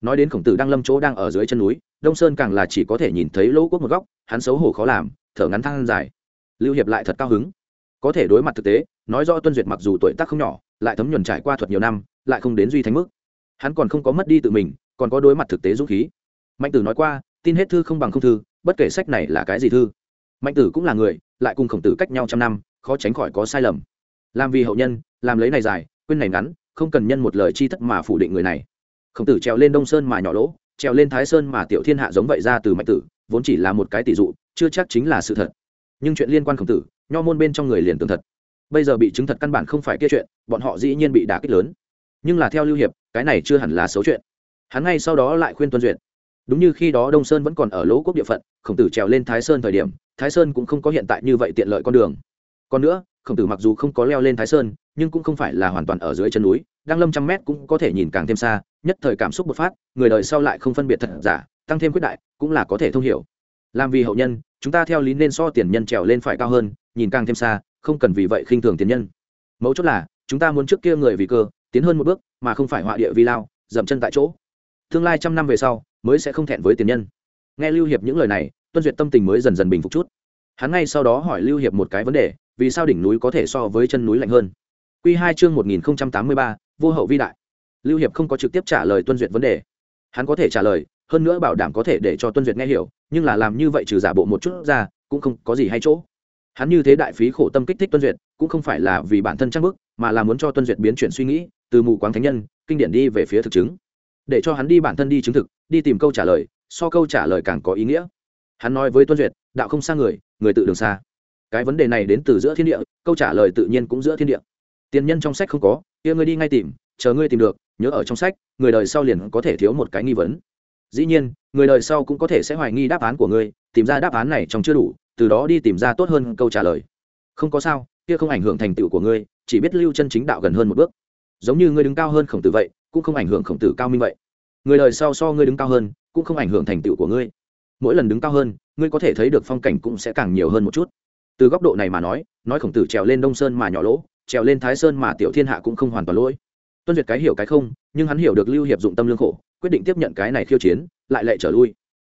[SPEAKER 1] Nói đến khổng tử đang lâm chỗ đang ở dưới chân núi, đông sơn càng là chỉ có thể nhìn thấy lỗ quốc một góc, hắn xấu hổ khó làm, thở ngắn thang dài. Lưu hiệp lại thật cao hứng. Có thể đối mặt thực tế, nói rõ tuân duyệt mặc dù tuổi tác không nhỏ, lại thấm nhuần trải qua thuật nhiều năm, lại không đến duy thánh mức. Hắn còn không có mất đi tự mình, còn có đối mặt thực tế dũng khí. Mạnh tử nói qua, tin hết thư không bằng không thư, bất kể sách này là cái gì thư. Mạnh tử cũng là người, lại cùng khổng tử cách nhau trăm năm, khó tránh khỏi có sai lầm làm vì hậu nhân, làm lấy này dài, quên này ngắn, không cần nhân một lời chi thất mà phủ định người này. Khổng tử trèo lên đông sơn mà nhỏ lỗ, trèo lên thái sơn mà tiểu thiên hạ giống vậy ra từ mạnh tử, vốn chỉ là một cái tỷ dụ, chưa chắc chính là sự thật. Nhưng chuyện liên quan khổng tử, nho môn bên trong người liền tường thật. Bây giờ bị chứng thật căn bản không phải kia chuyện, bọn họ dĩ nhiên bị đả kích lớn. Nhưng là theo lưu hiệp, cái này chưa hẳn là xấu chuyện. Hắn ngay sau đó lại khuyên tuân duyệt. Đúng như khi đó đông sơn vẫn còn ở lỗ quốc địa phận, khổng tử trèo lên thái sơn thời điểm, thái sơn cũng không có hiện tại như vậy tiện lợi con đường còn nữa, khổng tử mặc dù không có leo lên thái sơn, nhưng cũng không phải là hoàn toàn ở dưới chân núi, đang lâm trăm mét cũng có thể nhìn càng thêm xa, nhất thời cảm xúc bộc phát, người đời sau lại không phân biệt thật giả, tăng thêm quyết đại, cũng là có thể thông hiểu. Làm vì hậu nhân, chúng ta theo lý nên so tiền nhân trèo lên phải cao hơn, nhìn càng thêm xa, không cần vì vậy khinh thường tiền nhân. Mấu chốt là, chúng ta muốn trước kia người vì cơ, tiến hơn một bước, mà không phải họa địa vi lao, dậm chân tại chỗ. Tương lai trăm năm về sau, mới sẽ không thẹn với tiền nhân. Nghe lưu hiệp những lời này, tuân duyệt tâm tình mới dần dần bình phục chút. Hắn ngay sau đó hỏi lưu hiệp một cái vấn đề vì sao đỉnh núi có thể so với chân núi lạnh hơn? Q hai chương một nghìn tám mươi ba, vô hậu vi đại. Lưu hiệp không có trực tiếp trả lời tuân duyệt vấn đề. Hắn có thể trả lời, hơn nữa bảo đảm có thể để cho tuân duyệt nghe hiểu, nhưng là làm như vậy trừ giả bộ một chút ra, cũng không có gì hay chỗ. Hắn như thế đại phí khổ tâm kích thích tuân duyệt, cũng không phải là vì bản thân trang bức, mà là muốn cho tuân duyệt biến chuyển suy nghĩ, từ mù quáng thánh nhân, kinh điển đi về phía thực chứng. Để cho hắn đi bản thân đi chứng thực, đi tìm câu trả lời, so câu trả lời càng có ý nghĩa. Hắn nói với tuân duyệt, đạo không xa người người tự đường xa cái vấn đề này đến từ giữa thiên địa, câu trả lời tự nhiên cũng giữa thiên địa. Tiền nhân trong sách không có, kia ngươi đi ngay tìm, chờ ngươi tìm được, nhớ ở trong sách, người đời sau liền có thể thiếu một cái nghi vấn. Dĩ nhiên, người đời sau cũng có thể sẽ hoài nghi đáp án của ngươi, tìm ra đáp án này trong chưa đủ, từ đó đi tìm ra tốt hơn câu trả lời. Không có sao, kia không ảnh hưởng thành tựu của ngươi, chỉ biết lưu chân chính đạo gần hơn một bước. Giống như ngươi đứng cao hơn khổng tử vậy, cũng không ảnh hưởng khổng tử cao minh vậy. Người đời sau so ngươi đứng cao hơn, cũng không ảnh hưởng thành tựu của ngươi. Mỗi lần đứng cao hơn, ngươi có thể thấy được phong cảnh cũng sẽ càng nhiều hơn một chút từ góc độ này mà nói nói khổng tử trèo lên đông sơn mà nhỏ lỗ, trèo lên thái sơn mà tiểu thiên hạ cũng không hoàn toàn lỗi. Tuân duyệt cái hiểu cái không, nhưng hắn hiểu được lưu hiệp dụng tâm lương khổ, quyết định tiếp nhận cái này khiêu chiến, lại lệ trở lui.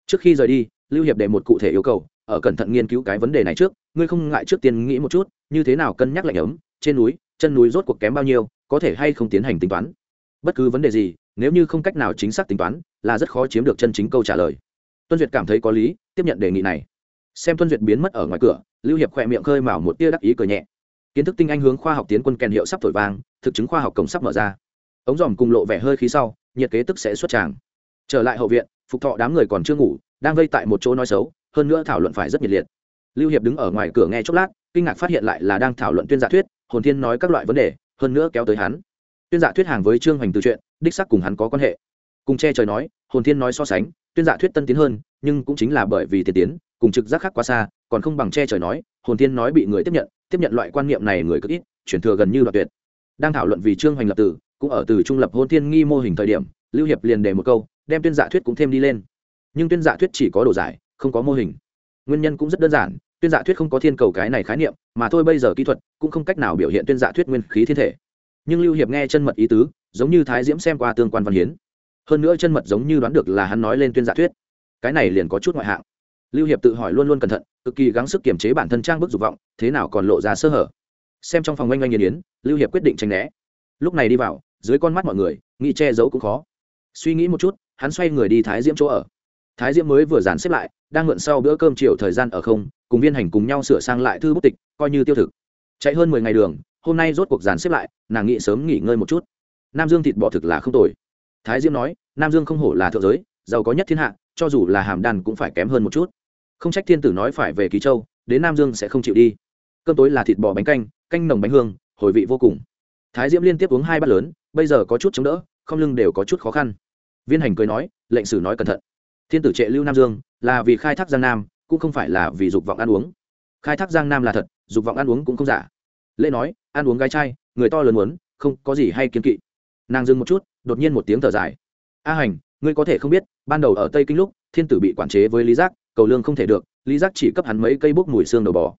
[SPEAKER 1] Trước khi rời đi, lưu hiệp để một cụ thể yêu cầu, ở cẩn thận nghiên cứu cái vấn đề này trước, ngươi không ngại trước tiên nghĩ một chút, như thế nào cân nhắc lạnh ấm, trên núi, chân núi rốt cuộc kém bao nhiêu, có thể hay không tiến hành tính toán. Bất cứ vấn đề gì, nếu như không cách nào chính xác tính toán, là rất khó chiếm được chân chính câu trả lời. Tuân duyệt cảm thấy có lý, tiếp nhận đề nghị này. Xem tuân duyệt biến mất ở ngoài cửa lưu hiệp khỏe miệng khơi mào một tia đắc ý cười nhẹ. Kiến thức tinh anh hướng khoa học tiến quân kèn hiệu sắp thổi vang, thực chứng khoa học cổng sắp mở ra. Ống dòm cùng lộ vẻ hơi khí sau, nhiệt kế tức sẽ xuất tràng. Trở lại hậu viện, phục thọ đám người còn chưa ngủ, đang vây tại một chỗ nói xấu, hơn nữa thảo luận phải rất nhiệt liệt. Lưu hiệp đứng ở ngoài cửa nghe chốc lát, kinh ngạc phát hiện lại là đang thảo luận tuyên giả thuyết, hồn thiên nói các loại vấn đề, hơn nữa kéo tới hắn. Tuyên giả thuyết hàng với trương hoành từ chuyện, đích sắc cùng hắn có quan hệ. Cùng che trời nói, hồn thiên nói so sánh, tuyên giả thuyết tân tiến hơn, nhưng cũng chính là bởi vì tiền tiến cùng trực giác khác quá xa, còn không bằng che trời nói, hồn thiên nói bị người tiếp nhận tiếp nhận loại quan niệm này người cực ít chuyển thừa gần như đoạn tuyệt. Đang thảo luận vì trương hoành lập tử, cũng ở từ trung lập hôn thiên nghi mô hình thời điểm, lưu hiệp liền đề một câu, đem tuyên giả thuyết cũng thêm đi lên. Nhưng tuyên giả thuyết chỉ có đồ giải, không có mô hình. Nguyên nhân cũng rất đơn giản, tuyên giả thuyết không có thiên cầu cái này khái niệm, mà thôi bây giờ kỹ thuật cũng không cách nào biểu hiện tuyên giả thuyết nguyên khí thiên thể. Nhưng lưu hiệp nghe chân mật ý tứ, giống như thái diễm xem qua tương quan văn hiến. Hơn nữa chân mật giống như đoán được là hắn nói lên tuyên giả thuyết. Cái này liền có chút ngoại hạng lưu hiệp tự hỏi luôn luôn cẩn thận, cực kỳ gắng sức kiềm chế bản thân trang bức dục vọng, thế nào còn lộ ra sơ hở. Xem trong phòng oanh oanh nghiền yến, lưu hiệp quyết định tranh né. Lúc này đi vào, dưới con mắt mọi người, nghĩ che giấu cũng khó. Suy nghĩ một chút, hắn xoay người đi thái diễm chỗ ở. Thái diễm mới vừa dàn xếp lại, đang mượn sau bữa cơm chiều thời gian ở không, cùng viên hành cùng nhau sửa sang lại thư bút tịch, coi như tiêu thực. Chạy hơn mười ngày đường, hôm nay rốt cuộc dàn xếp lại, nàng nghĩ sớm nghỉ ngơi một chút. Nam dương thịt bò thực là không tồi. Thái diễm nói, nam dương không hổ là thượng giới, giàu có nhất thiên hạ, cho dù là hàm đàn cũng phải kém hơn một chút không trách thiên tử nói phải về ký châu, đến nam dương sẽ không chịu đi. Cơm tối là thịt bò bánh canh canh nồng bánh hương, hồi vị vô cùng. Thái diễm liên tiếp uống hai bát lớn, bây giờ có chút chống đỡ, không lưng đều có chút khó khăn. Viên hành cười nói, lệnh sử nói cẩn thận. Thiên tử trệ lưu nam dương, là vì khai thác giang nam, cũng không phải là vì dục vọng ăn uống. Khai thác giang nam là thật, dục vọng ăn uống cũng không giả. Lễ nói, ăn uống gái trai người to lớn muốn, không có gì hay kiên kỵ. Nàng dừng một chút, đột nhiên một tiếng thở dài. A hành, ngươi có thể không biết, ban đầu ở tây kinh lúc, thiên tử bị quản chế với lý giác cầu lương không thể được, lý giác chỉ cấp hắn mấy cây bốc mùi xương đầu bò.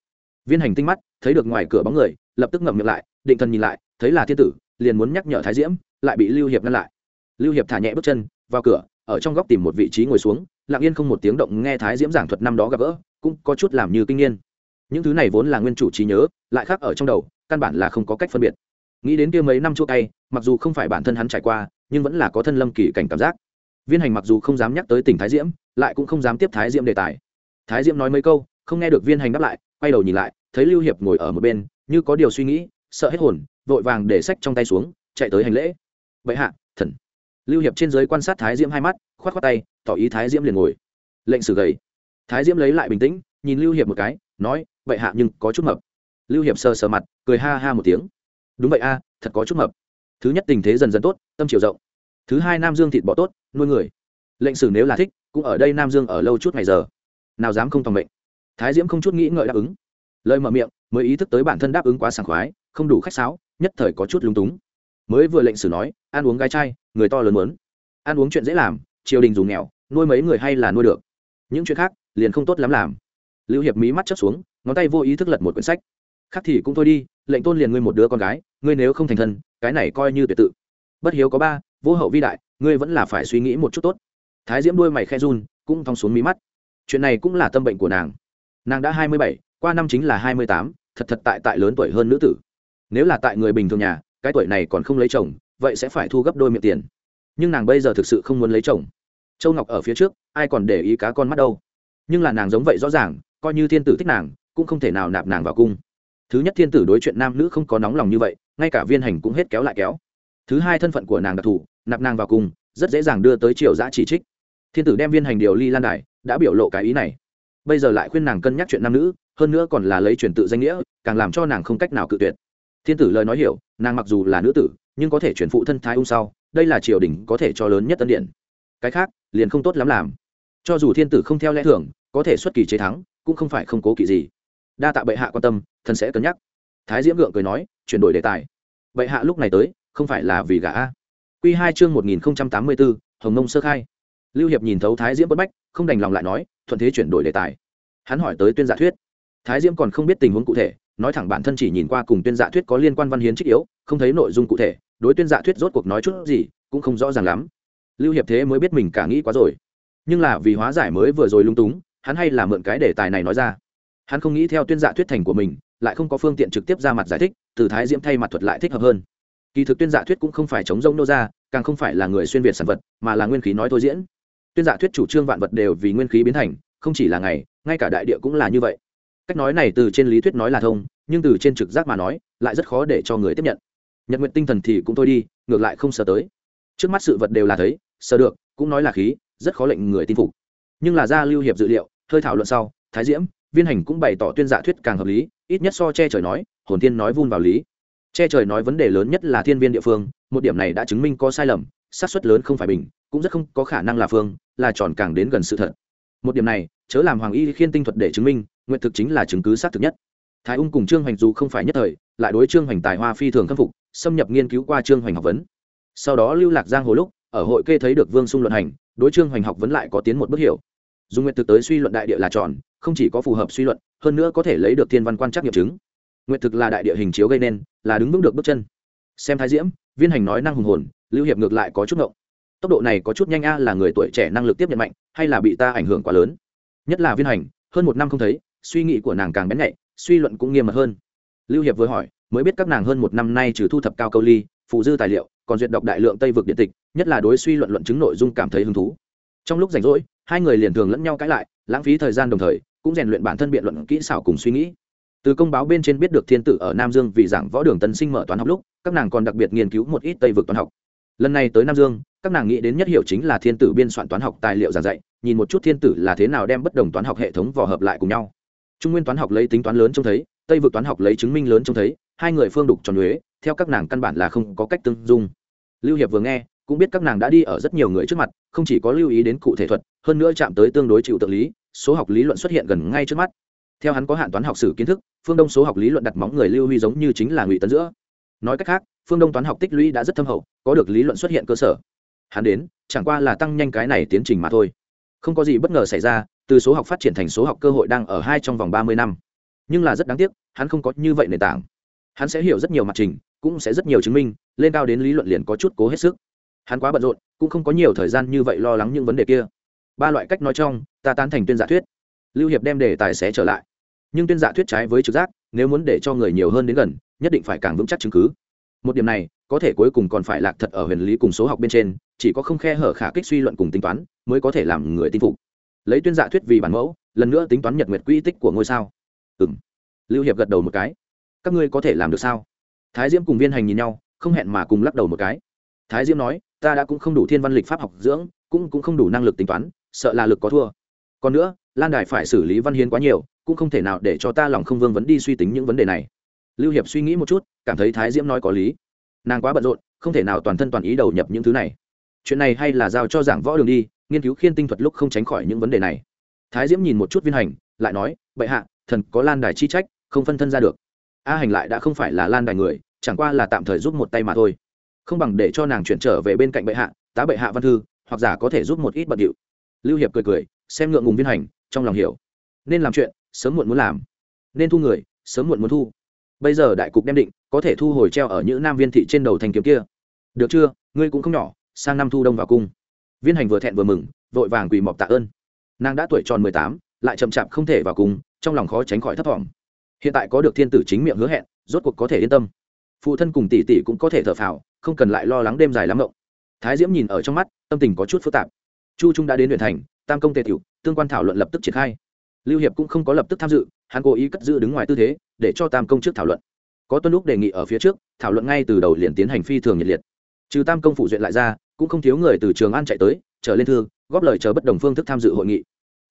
[SPEAKER 1] Viên hành tinh mắt, thấy được ngoài cửa bóng người, lập tức ngậm miệng lại, định thần nhìn lại, thấy là thiên tử, liền muốn nhắc nhở thái diễm, lại bị lưu hiệp ngăn lại. Lưu hiệp thả nhẹ bước chân, vào cửa, ở trong góc tìm một vị trí ngồi xuống, lặng yên không một tiếng động nghe thái diễm giảng thuật năm đó gặp gỡ, cũng có chút làm như kinh niên. Những thứ này vốn là nguyên chủ trí nhớ, lại khác ở trong đầu, căn bản là không có cách phân biệt. Nghĩ đến kia mấy năm chua cay, mặc dù không phải bản thân hắn trải qua, nhưng vẫn là có thân lâm kỳ cảnh cảm giác viên hành mặc dù không dám nhắc tới tỉnh thái diễm, lại cũng không dám tiếp thái diễm đề tài. Thái diễm nói mấy câu, không nghe được viên hành đáp lại, quay đầu nhìn lại, thấy lưu hiệp ngồi ở một bên, như có điều suy nghĩ, sợ hết hồn, vội vàng để sách trong tay xuống, chạy tới hành lễ. Vậy hạ, thần. Lưu hiệp trên giới quan sát thái diễm hai mắt k h o á t k h o á tay, tỏ ý thái diễm liền ngồi. Lệnh xử gầy. Thái diễm lấy lại bình tĩnh, nhìn lưu hiệp một cái, nói vậy hạ nhưng có chút mập. Lưu hiệp sờ sờ mặt, cười ha ha một tiếng. Đúng vậy a, thật có chút mập. Thứ nhất tình thế dần dần tốt, tâm chiều rộng thứ hai nam dương thịt bò tốt, nuôi người. Lệnh sử nếu là thích, cũng ở đây nam dương ở lâu chút ngày giờ. Nào dám không tòng mệnh. Thái diễm không chút nghĩ ngợi đáp ứng. Lời mở miệng, mới ý thức tới bản thân đáp ứng quá sảng khoái, không đủ khách sáo, nhất thời có chút lúng túng. Mới vừa lệnh sử nói, ăn uống gái trai, người to lớn muốn. Ăn uống chuyện dễ làm, triều đình dù nghèo, nuôi mấy người hay là nuôi được. Những chuyện khác, liền không tốt lắm làm. Lưu hiệp mí mắt chớp xuống, ngón tay vô ý thức lật một quyển sách. Khác thì cũng thôi đi, lệnh tôn liền ngươi một đứa con gái, ngươi nếu không thành thân, cái này coi như tuyệt tự. Bất hiếu có ba vô hậu vi đại, ngươi vẫn là phải suy nghĩ một chút tốt. Thái diễm đuôi mày khe run, cũng thong xuống mí mắt. Chuyện này cũng là tâm bệnh của nàng. Nàng đã hai mươi bảy, qua năm chính là hai mươi tám, thật thật tại tại lớn tuổi hơn nữ tử. Nếu là tại người bình thường nhà, cái tuổi này còn không lấy chồng, vậy sẽ phải thu gấp đôi miệng tiền. Nhưng nàng bây giờ thực sự không muốn lấy chồng. Châu ngọc ở phía trước, ai còn để ý cá con mắt đâu. Nhưng là nàng giống vậy rõ ràng, coi như thiên tử thích nàng, cũng không thể nào nạp nàng vào cung. Thứ nhất thiên tử đối chuyện nam nữ không có nóng lòng như vậy, ngay cả viên hành cũng hết kéo lại kéo. Thứ hai thân phận của nàng đặc thù nạp nàng vào cùng, rất dễ dàng đưa tới triều giã chỉ trích. Thiên tử đem viên hành điều ly lan đài đã biểu lộ cái ý này. Bây giờ lại khuyên nàng cân nhắc chuyện nam nữ hơn nữa còn là lấy truyền tự danh nghĩa càng làm cho nàng không cách nào cự tuyệt. Thiên tử lời nói hiểu nàng mặc dù là nữ tử nhưng có thể chuyển phụ thân thái ung sau đây là triều đình có thể cho lớn nhất tân điện cái khác liền không tốt lắm làm. Cho dù thiên tử không theo lẽ thường có thể xuất kỳ chế thắng cũng không phải không cố kỵ gì. Đa tạ bệ hạ quan tâm thần sẽ cân nhắc. Thái diễm gượng cười nói chuyển đổi đề tài. Bệ hạ lúc này tới không phải là vì gã a. Quy hai chương một nghìn tám mươi bốn hồng nông sơ khai. Lưu hiệp nhìn thấu thái diễm bất bách, không đành lòng lại nói, thuận thế chuyển đổi đề tài. Hắn hỏi tới tuyên Dạ thuyết. Thái diễm còn không biết tình huống cụ thể, nói thẳng bản thân chỉ nhìn qua cùng tuyên Dạ thuyết có liên quan văn hiến trích yếu, không thấy nội dung cụ thể, đối tuyên Dạ thuyết rốt cuộc nói chút gì, cũng không rõ ràng lắm. Lưu hiệp thế mới biết mình cả nghĩ quá rồi. Nhưng là vì hóa giải mới vừa rồi lung túng, hắn hay là mượn cái đề tài này nói ra. Hắn không nghĩ theo tuyên Dạ thuyết thành của mình, lại không có phương tiện trực tiếp ra mặt giải thích, từ thái diễm thay mặt thuật lại thích hợp hơn kỳ thực tuyên giả thuyết cũng không phải chống rông nô ra, càng không phải là người xuyên việt sản vật, mà là nguyên khí nói thôi diễn. Tuyên giả thuyết chủ trương vạn vật đều vì nguyên khí biến thành, không chỉ là ngày, ngay cả đại địa cũng là như vậy. Cách nói này từ trên lý thuyết nói là thông, nhưng từ trên trực giác mà nói, lại rất khó để cho người tiếp nhận. Nhật nguyện tinh thần thì cũng thôi đi, ngược lại không sờ tới. Trước mắt sự vật đều là thấy sờ được, cũng nói là khí, rất khó lệnh người tin phục. Nhưng là ra lưu hiệp dự liệu, hơi thảo luận sau, thái diễm, viên hành cũng bày tỏ tuyên dạ thuyết càng hợp lý, ít nhất so che trời nói, hồn tiên nói vun vào lý che trời nói vấn đề lớn nhất là thiên viên địa phương, một điểm này đã chứng minh có sai lầm, xác suất lớn không phải bình, cũng rất không có khả năng là phương, là tròn càng đến gần sự thật. Một điểm này, chớ làm hoàng y khiên tinh thuật để chứng minh, nguyện thực chính là chứng cứ xác thực nhất. Thái ung cùng trương hoành dù không phải nhất thời, lại đối trương hoành tài hoa phi thường khâm phục, xâm nhập nghiên cứu qua trương hoành học vấn. Sau đó lưu lạc giang hồ lúc, ở hội kê thấy được vương xung luận hành, đối trương hoành học vấn lại có tiến một bước hiểu. Dùng nguyện thực tới suy luận đại địa là tròn, không chỉ có phù hợp suy luận, hơn nữa có thể lấy được thiên văn quan trắc nghiệm chứng nguyện thực là đại địa hình chiếu gây nên, là đứng vững được bước chân. Xem thái diễm, viên hành nói năng hùng hồn, lưu hiệp ngược lại có chút ngộng. Tốc độ này có chút nhanh a là người tuổi trẻ năng lực tiếp nhận mạnh, hay là bị ta ảnh hưởng quá lớn? Nhất là viên hành, hơn một năm không thấy, suy nghĩ của nàng càng bén nhạy, suy luận cũng nghiêm mật hơn. Lưu hiệp vừa hỏi, mới biết các nàng hơn một năm nay trừ thu thập cao câu ly phụ dư tài liệu, còn duyệt đọc đại lượng tây vực điện tịch, nhất là đối suy luận luận chứng nội dung cảm thấy hứng thú. Trong lúc rảnh rỗi, hai người liền thường lẫn nhau cãi lại, lãng phí thời gian đồng thời, cũng rèn luyện bản thân biện luận kỹ xảo cùng suy nghĩ từ công báo bên trên biết được thiên tử ở nam dương vì giảng võ đường tân sinh mở toán học lúc, các nàng còn đặc biệt nghiên cứu một ít tây vực toán học. Lần này tới nam dương, các nàng nghĩ đến nhất hiểu chính là thiên tử biên soạn toán học tài liệu giảng dạy, nhìn một chút thiên tử là thế nào đem bất đồng toán học hệ thống vò hợp lại cùng nhau. Trung nguyên toán học lấy tính toán lớn trông thấy, tây vực toán học lấy chứng minh lớn trông thấy, hai người phương đục tròn huế theo các nàng căn bản là không có cách tương dung. Lưu hiệp vừa nghe, cũng biết các nàng đã đi ở rất nhiều người trước mặt, không chỉ có lưu ý đến cụ thể thuật, hơn nữa chạm tới tương đối chịu tự lý, số học lý luận xuất hiện gần ngay trước mắt theo hắn có hạn toán học sử kiến thức, phương đông số học lý luận đặt móng người lưu huy giống như chính là ngụy tấn giữa. Nói cách khác, phương đông toán học tích lũy đã rất thâm hậu, có được lý luận xuất hiện cơ sở. Hắn đến, chẳng qua là tăng nhanh cái này tiến trình mà thôi. Không có gì bất ngờ xảy ra, từ số học phát triển thành số học cơ hội đang ở hai trong vòng ba mươi năm. Nhưng là rất đáng tiếc, hắn không có như vậy nền tảng. Hắn sẽ hiểu rất nhiều mặt trình, cũng sẽ rất nhiều chứng minh, lên cao đến lý luận liền có chút cố hết sức. Hắn quá bận rộn, cũng không có nhiều thời gian như vậy lo lắng những vấn đề kia. Ba loại cách nói trong, ta tán thành tuyên giả thuyết. Lưu hiệp đem đề tài xé trở lại nhưng tuyên giả thuyết trái với trực giác, nếu muốn để cho người nhiều hơn đến gần, nhất định phải càng vững chắc chứng cứ. Một điểm này, có thể cuối cùng còn phải lạc thật ở huyền lý cùng số học bên trên, chỉ có không khe hở khả kích suy luận cùng tính toán, mới có thể làm người tin phục. Lấy tuyên giả thuyết vì bản mẫu, lần nữa tính toán nhật nguyệt quỹ tích của ngôi sao. Ừ m lưu hiệp gật đầu một cái. Các ngươi có thể làm được sao? Thái diễm cùng viên hành nhìn nhau, không hẹn mà cùng lắc đầu một cái. Thái diễm nói, ta đã cũng không đủ thiên văn lịch pháp học dưỡng, cũng cũng không đủ năng lực tính toán, sợ là lực có thua. Còn nữa, lan đài phải xử lý văn hiến quá nhiều cũng không thể nào để cho ta lòng không vương vấn đi suy tính những vấn đề này. Lưu hiệp suy nghĩ một chút, cảm thấy thái diễm nói có lý. Nàng quá bận rộn, không thể nào toàn thân toàn ý đầu nhập những thứ này. Chuyện này hay là giao cho giảng võ đường đi, nghiên cứu khiên tinh thuật lúc không tránh khỏi những vấn đề này. Thái diễm nhìn một chút viên hành, lại nói, bệ hạ, thần có lan đài chi trách, không phân thân ra được. A hành lại đã không phải là lan đài người, chẳng qua là tạm thời giúp một tay mà thôi. Không bằng để cho nàng chuyển trở về bên cạnh bệ hạ, tá bệ hạ văn thư, hoặc giả có thể giúp một ít bận điệu. Lưu hiệp cười cười, xem ngượng ngùng viên hành, trong lòng hiểu. Nên làm chuyện sớm muộn muốn làm. Nên thu người, sớm muộn muốn thu. Bây giờ đại cục đem định, có thể thu hồi treo ở những nam viên thị trên đầu thành kiếm kia. Được chưa? Ngươi cũng không nhỏ, sang năm thu đông vào cung. Viên hành vừa thẹn vừa mừng, vội vàng quỳ mọc tạ ơn. Nàng đã tuổi tròn mười tám, lại chậm chạp không thể vào cung, trong lòng khó tránh khỏi thấp thỏm. Hiện tại có được thiên tử chính miệng hứa hẹn, rốt cuộc có thể yên tâm. Phụ thân cùng tỷ tỷ cũng có thể thở phào, không cần lại lo lắng đêm dài lắm mộng. Thái diễm nhìn ở trong mắt, tâm tình có chút phức tạp. Chu trung đã đến huyện thành, tam công tề tiểu, tương quan thảo luận lập tức triển khai lưu hiệp cũng không có lập tức tham dự, hắn cố ý cất giữ đứng ngoài tư thế, để cho tam công trước thảo luận. Có tuân lúc đề nghị ở phía trước, thảo luận ngay từ đầu liền tiến hành phi thường nhiệt liệt. Trừ tam công phụ duyện lại ra, cũng không thiếu người từ trường an chạy tới, trở lên thư, góp lời chờ bất đồng phương thức tham dự hội nghị.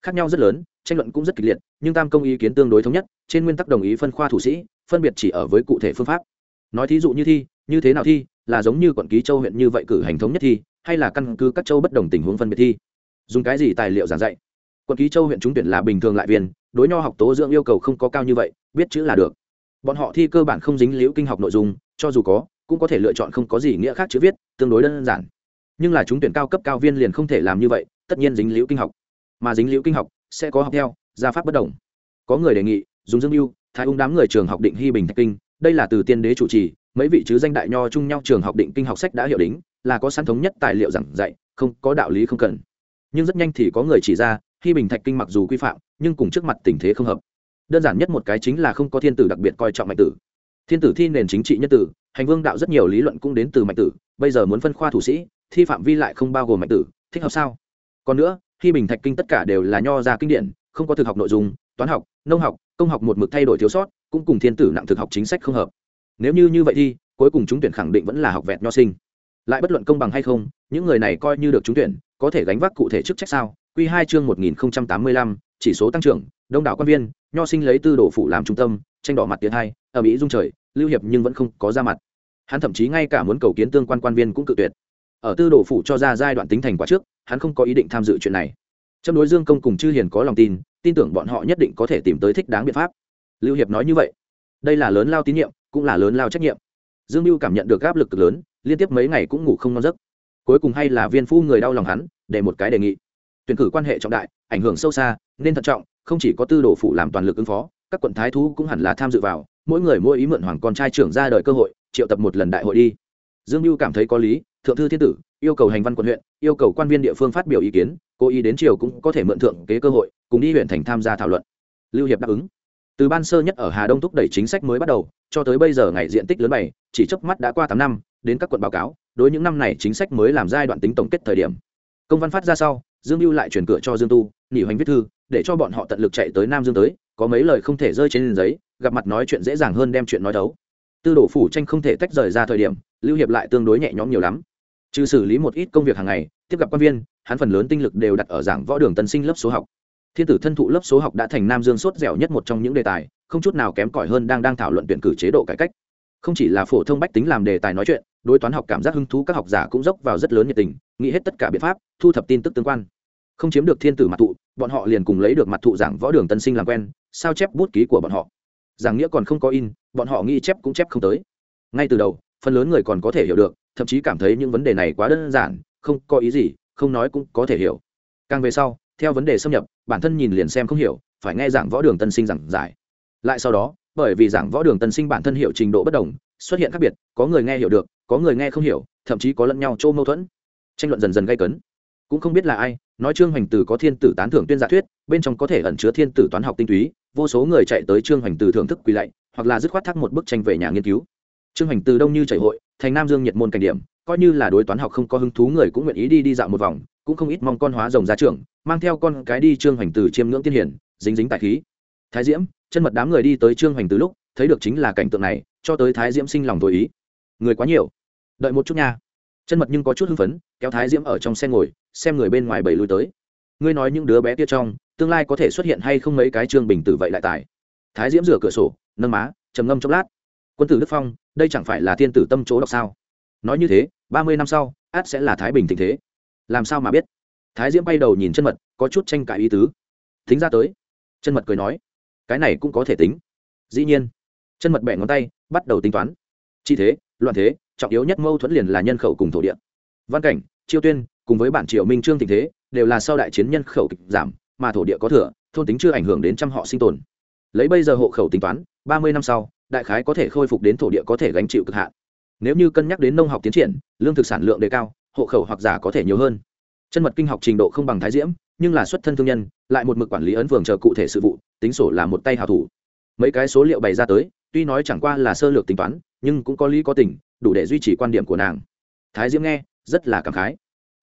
[SPEAKER 1] Khác nhau rất lớn, tranh luận cũng rất kịch liệt, nhưng tam công ý kiến tương đối thống nhất, trên nguyên tắc đồng ý phân khoa thủ sĩ, phân biệt chỉ ở với cụ thể phương pháp. Nói thí dụ như thi, như thế nào thi, là giống như quận ký châu huyện như vậy cử hành thống nhất thi, hay là căn cứ các châu bất đồng tình huống phân biệt thi. Dùng cái gì tài liệu giảng dạy? Quận ký châu huyện trúng tuyển là bình thường lại viên, đối nho học tố dưỡng yêu cầu không có cao như vậy, biết chữ là được. Bọn họ thi cơ bản không dính liễu kinh học nội dung, cho dù có, cũng có thể lựa chọn không có gì nghĩa khác chữ viết, tương đối đơn giản. Nhưng là trúng tuyển cao cấp cao viên liền không thể làm như vậy, tất nhiên dính liễu kinh học. Mà dính liễu kinh học sẽ có học theo, gia pháp bất đồng. Có người đề nghị, dùng dương mưu thái ung đám người trường học định hy bình thạch kinh, đây là từ tiên đế chủ trì, mấy vị chứ danh đại nho chung nhau trường học định kinh học sách đã hiệu đính, là có sẵn thống nhất tài liệu giảng dạy, không có đạo lý không cần. Nhưng rất nhanh thì có người chỉ ra hy bình thạch kinh mặc dù quy phạm, nhưng cùng trước mặt tình thế không hợp. Đơn giản nhất một cái chính là không có thiên tử đặc biệt coi trọng mạnh tử. Thiên tử thi nền chính trị nhất tử, hành vương đạo rất nhiều lý luận cũng đến từ mạnh tử, bây giờ muốn phân khoa thủ sĩ, thi phạm vi lại không bao gồm mạnh tử, thích hợp sao? Còn nữa, khi bình thạch kinh tất cả đều là nho ra kinh điển, không có thực học nội dung, toán học, nông học, công học một mực thay đổi thiếu sót, cũng cùng thiên tử nặng thực học chính sách không hợp. Nếu như như vậy thì, cuối cùng chúng tuyển khẳng định vẫn là học vẹn nho sinh. Lại bất luận công bằng hay không, những người này coi như được trúng tuyển, có thể gánh vác cụ thể chức trách sao? Quy hai chương một nghìn tám mươi lăm, chỉ số tăng trưởng, đông đảo quan viên, nho sinh lấy tư đồ phủ làm trung tâm, tranh đỏ mặt tiến hai, ở mỹ dung trời, lưu hiệp nhưng vẫn không có ra mặt. Hắn thậm chí ngay cả muốn cầu kiến tương quan quan viên cũng cự tuyệt. Ở tư đồ phủ cho ra giai đoạn tính thành quả trước, hắn không có ý định tham dự chuyện này. Trong đối dương công cùng chư hiền có lòng tin tin tưởng bọn họ nhất định có thể tìm tới thích đáng biện pháp. Lưu hiệp nói như vậy. Đây là lớn lao tín nhiệm, cũng là lớn lao trách nhiệm. Dương mưu cảm nhận được áp lực lớn, liên tiếp mấy ngày cũng ngủ không ngon giấc. Cuối cùng hay là viên phu người đau lòng hắn, để một cái đề nghị tuyển cử quan hệ trọng đại, ảnh hưởng sâu xa, nên thận trọng, không chỉ có tư đồ phủ làm toàn lực ứng phó, các quận thái thú cũng hẳn là tham dự vào, mỗi người mỗi ý mượn hoàng con trai trưởng ra đời cơ hội, triệu tập một lần đại hội đi. Dương mưu cảm thấy có lý, thượng thư thiên tử, yêu cầu hành văn quận huyện, yêu cầu quan viên địa phương phát biểu ý kiến, cố ý đến triều cũng có thể mượn thượng kế cơ hội, cùng đi huyện thành tham gia thảo luận. Lưu hiệp đáp ứng. Từ ban sơ nhất ở hà đông thúc đẩy chính sách mới bắt đầu, cho tới bây giờ ngày diện tích lớn bảy, chỉ chớp mắt đã qua tám năm, đến các quận báo cáo, đối những năm này chính sách mới làm giai đoạn tính tổng kết thời điểm. Công văn phát ra sau dương mưu lại chuyển cửa cho dương tu nghỉ hoành viết thư, để cho bọn họ tận lực chạy tới nam dương tới, có mấy lời không thể rơi trên giấy, gặp mặt nói chuyện dễ dàng hơn đem chuyện nói đấu. Tư đồ phủ tranh không thể tách rời ra thời điểm, lưu hiệp lại tương đối nhẹ nhõm nhiều lắm. Trừ xử lý một ít công việc hàng ngày, tiếp gặp quan viên, hắn phần lớn tinh lực đều đặt ở giảng võ đường tân sinh lớp số học. Thiên tử thân thụ lớp số học đã thành nam dương sốt dẻo nhất một trong những đề tài, không chút nào kém cỏi hơn đang đang thảo luận tuyển cử chế độ cải cách. Không chỉ là phổ thông bách tính làm đề tài nói chuyện, đối toán học cảm giác hứng thú các học giả cũng dốc vào rất lớn nhiệt tình nghĩ hết tất cả biện pháp, thu thập tin tức tương quan. Không chiếm được thiên tử mặt thụ, bọn họ liền cùng lấy được mặt thụ giảng võ đường tân sinh làm quen, sao chép bút ký của bọn họ. Giảng nghĩa còn không có in, bọn họ nghĩ chép cũng chép không tới. Ngay từ đầu, phần lớn người còn có thể hiểu được, thậm chí cảm thấy những vấn đề này quá đơn giản, không có ý gì, không nói cũng có thể hiểu. Càng về sau, theo vấn đề xâm nhập, bản thân nhìn liền xem không hiểu, phải nghe giảng võ đường tân sinh giảng giải. Lại sau đó, bởi vì giảng võ đường tân sinh bản thân hiểu trình độ bất đồng, xuất hiện khác biệt, có người nghe hiểu được, có người nghe không hiểu, thậm chí có lẫn nhau chỗ mâu thuẫn tranh luận dần dần gây cấn. Cũng không biết là ai, nói trương hoành từ có thiên tử tán thưởng tuyên giả thuyết, bên trong có thể ẩn chứa thiên tử toán học tinh túy, vô số người chạy tới trương hoành từ thưởng thức quỳ lạy, hoặc là dứt khoát thác một bức tranh về nhà nghiên cứu. Trương hoành từ đông như chảy hội, thành nam dương nhiệt môn cảnh điểm, coi như là đối toán học không có hứng thú người cũng nguyện ý đi đi dạo một vòng, cũng không ít mong con hóa rồng ra trường, mang theo con cái đi trương hoành từ chiêm ngưỡng tiên hiển, dính dính tài khí. Thái diễm, chân mật đám người đi tới trương hoành từ lúc, thấy được chính là cảnh tượng này, cho tới thái diễm sinh lòng thôi ý. Người quá nhiều. Đợi một chút nha chân mật nhưng có chút hưng phấn, kéo thái diễm ở trong xe ngồi, xem người bên ngoài bầy lui tới. Ngươi nói những đứa bé kia trong, tương lai có thể xuất hiện hay không mấy cái trương bình tử vậy lại tài? Thái diễm rửa cửa sổ, nâng má, trầm ngâm chốc lát. Quân tử đức phong, đây chẳng phải là thiên tử tâm chỗ đọc sao? Nói như thế, ba mươi năm sau, át sẽ là thái bình tình thế. Làm sao mà biết? Thái diễm bay đầu nhìn chân mật, có chút tranh cãi ý tứ. Thính ra tới. Chân mật cười nói, cái này cũng có thể tính. Dĩ nhiên. Chân mật bẻ ngón tay, bắt đầu tính toán. Chi thế, loạn thế trọng yếu nhất mâu thuẫn liền là nhân khẩu cùng thổ địa. Văn cảnh, chiêu tuyên, cùng với bản triều minh trương tình thế, đều là sau đại chiến nhân khẩu kịch giảm, mà thổ địa có thừa, thôn tính chưa ảnh hưởng đến trăm họ sinh tồn. Lấy bây giờ hộ khẩu tính toán, ba mươi năm sau, đại khái có thể khôi phục đến thổ địa có thể gánh chịu cực hạn. Nếu như cân nhắc đến nông học tiến triển, lương thực sản lượng đề cao, hộ khẩu hoặc giả có thể nhiều hơn. Chân mật kinh học trình độ không bằng thái diễm, nhưng là xuất thân thương nhân, lại một mực quản lý ấn phường chờ cụ thể sự vụ, tính sổ là một tay hào thủ. Mấy cái số liệu bày ra tới, tuy nói chẳng qua là sơ lược tính toán, nhưng cũng có lý có tình đủ để duy trì quan điểm của nàng. Thái diễm nghe, rất là cảm khái.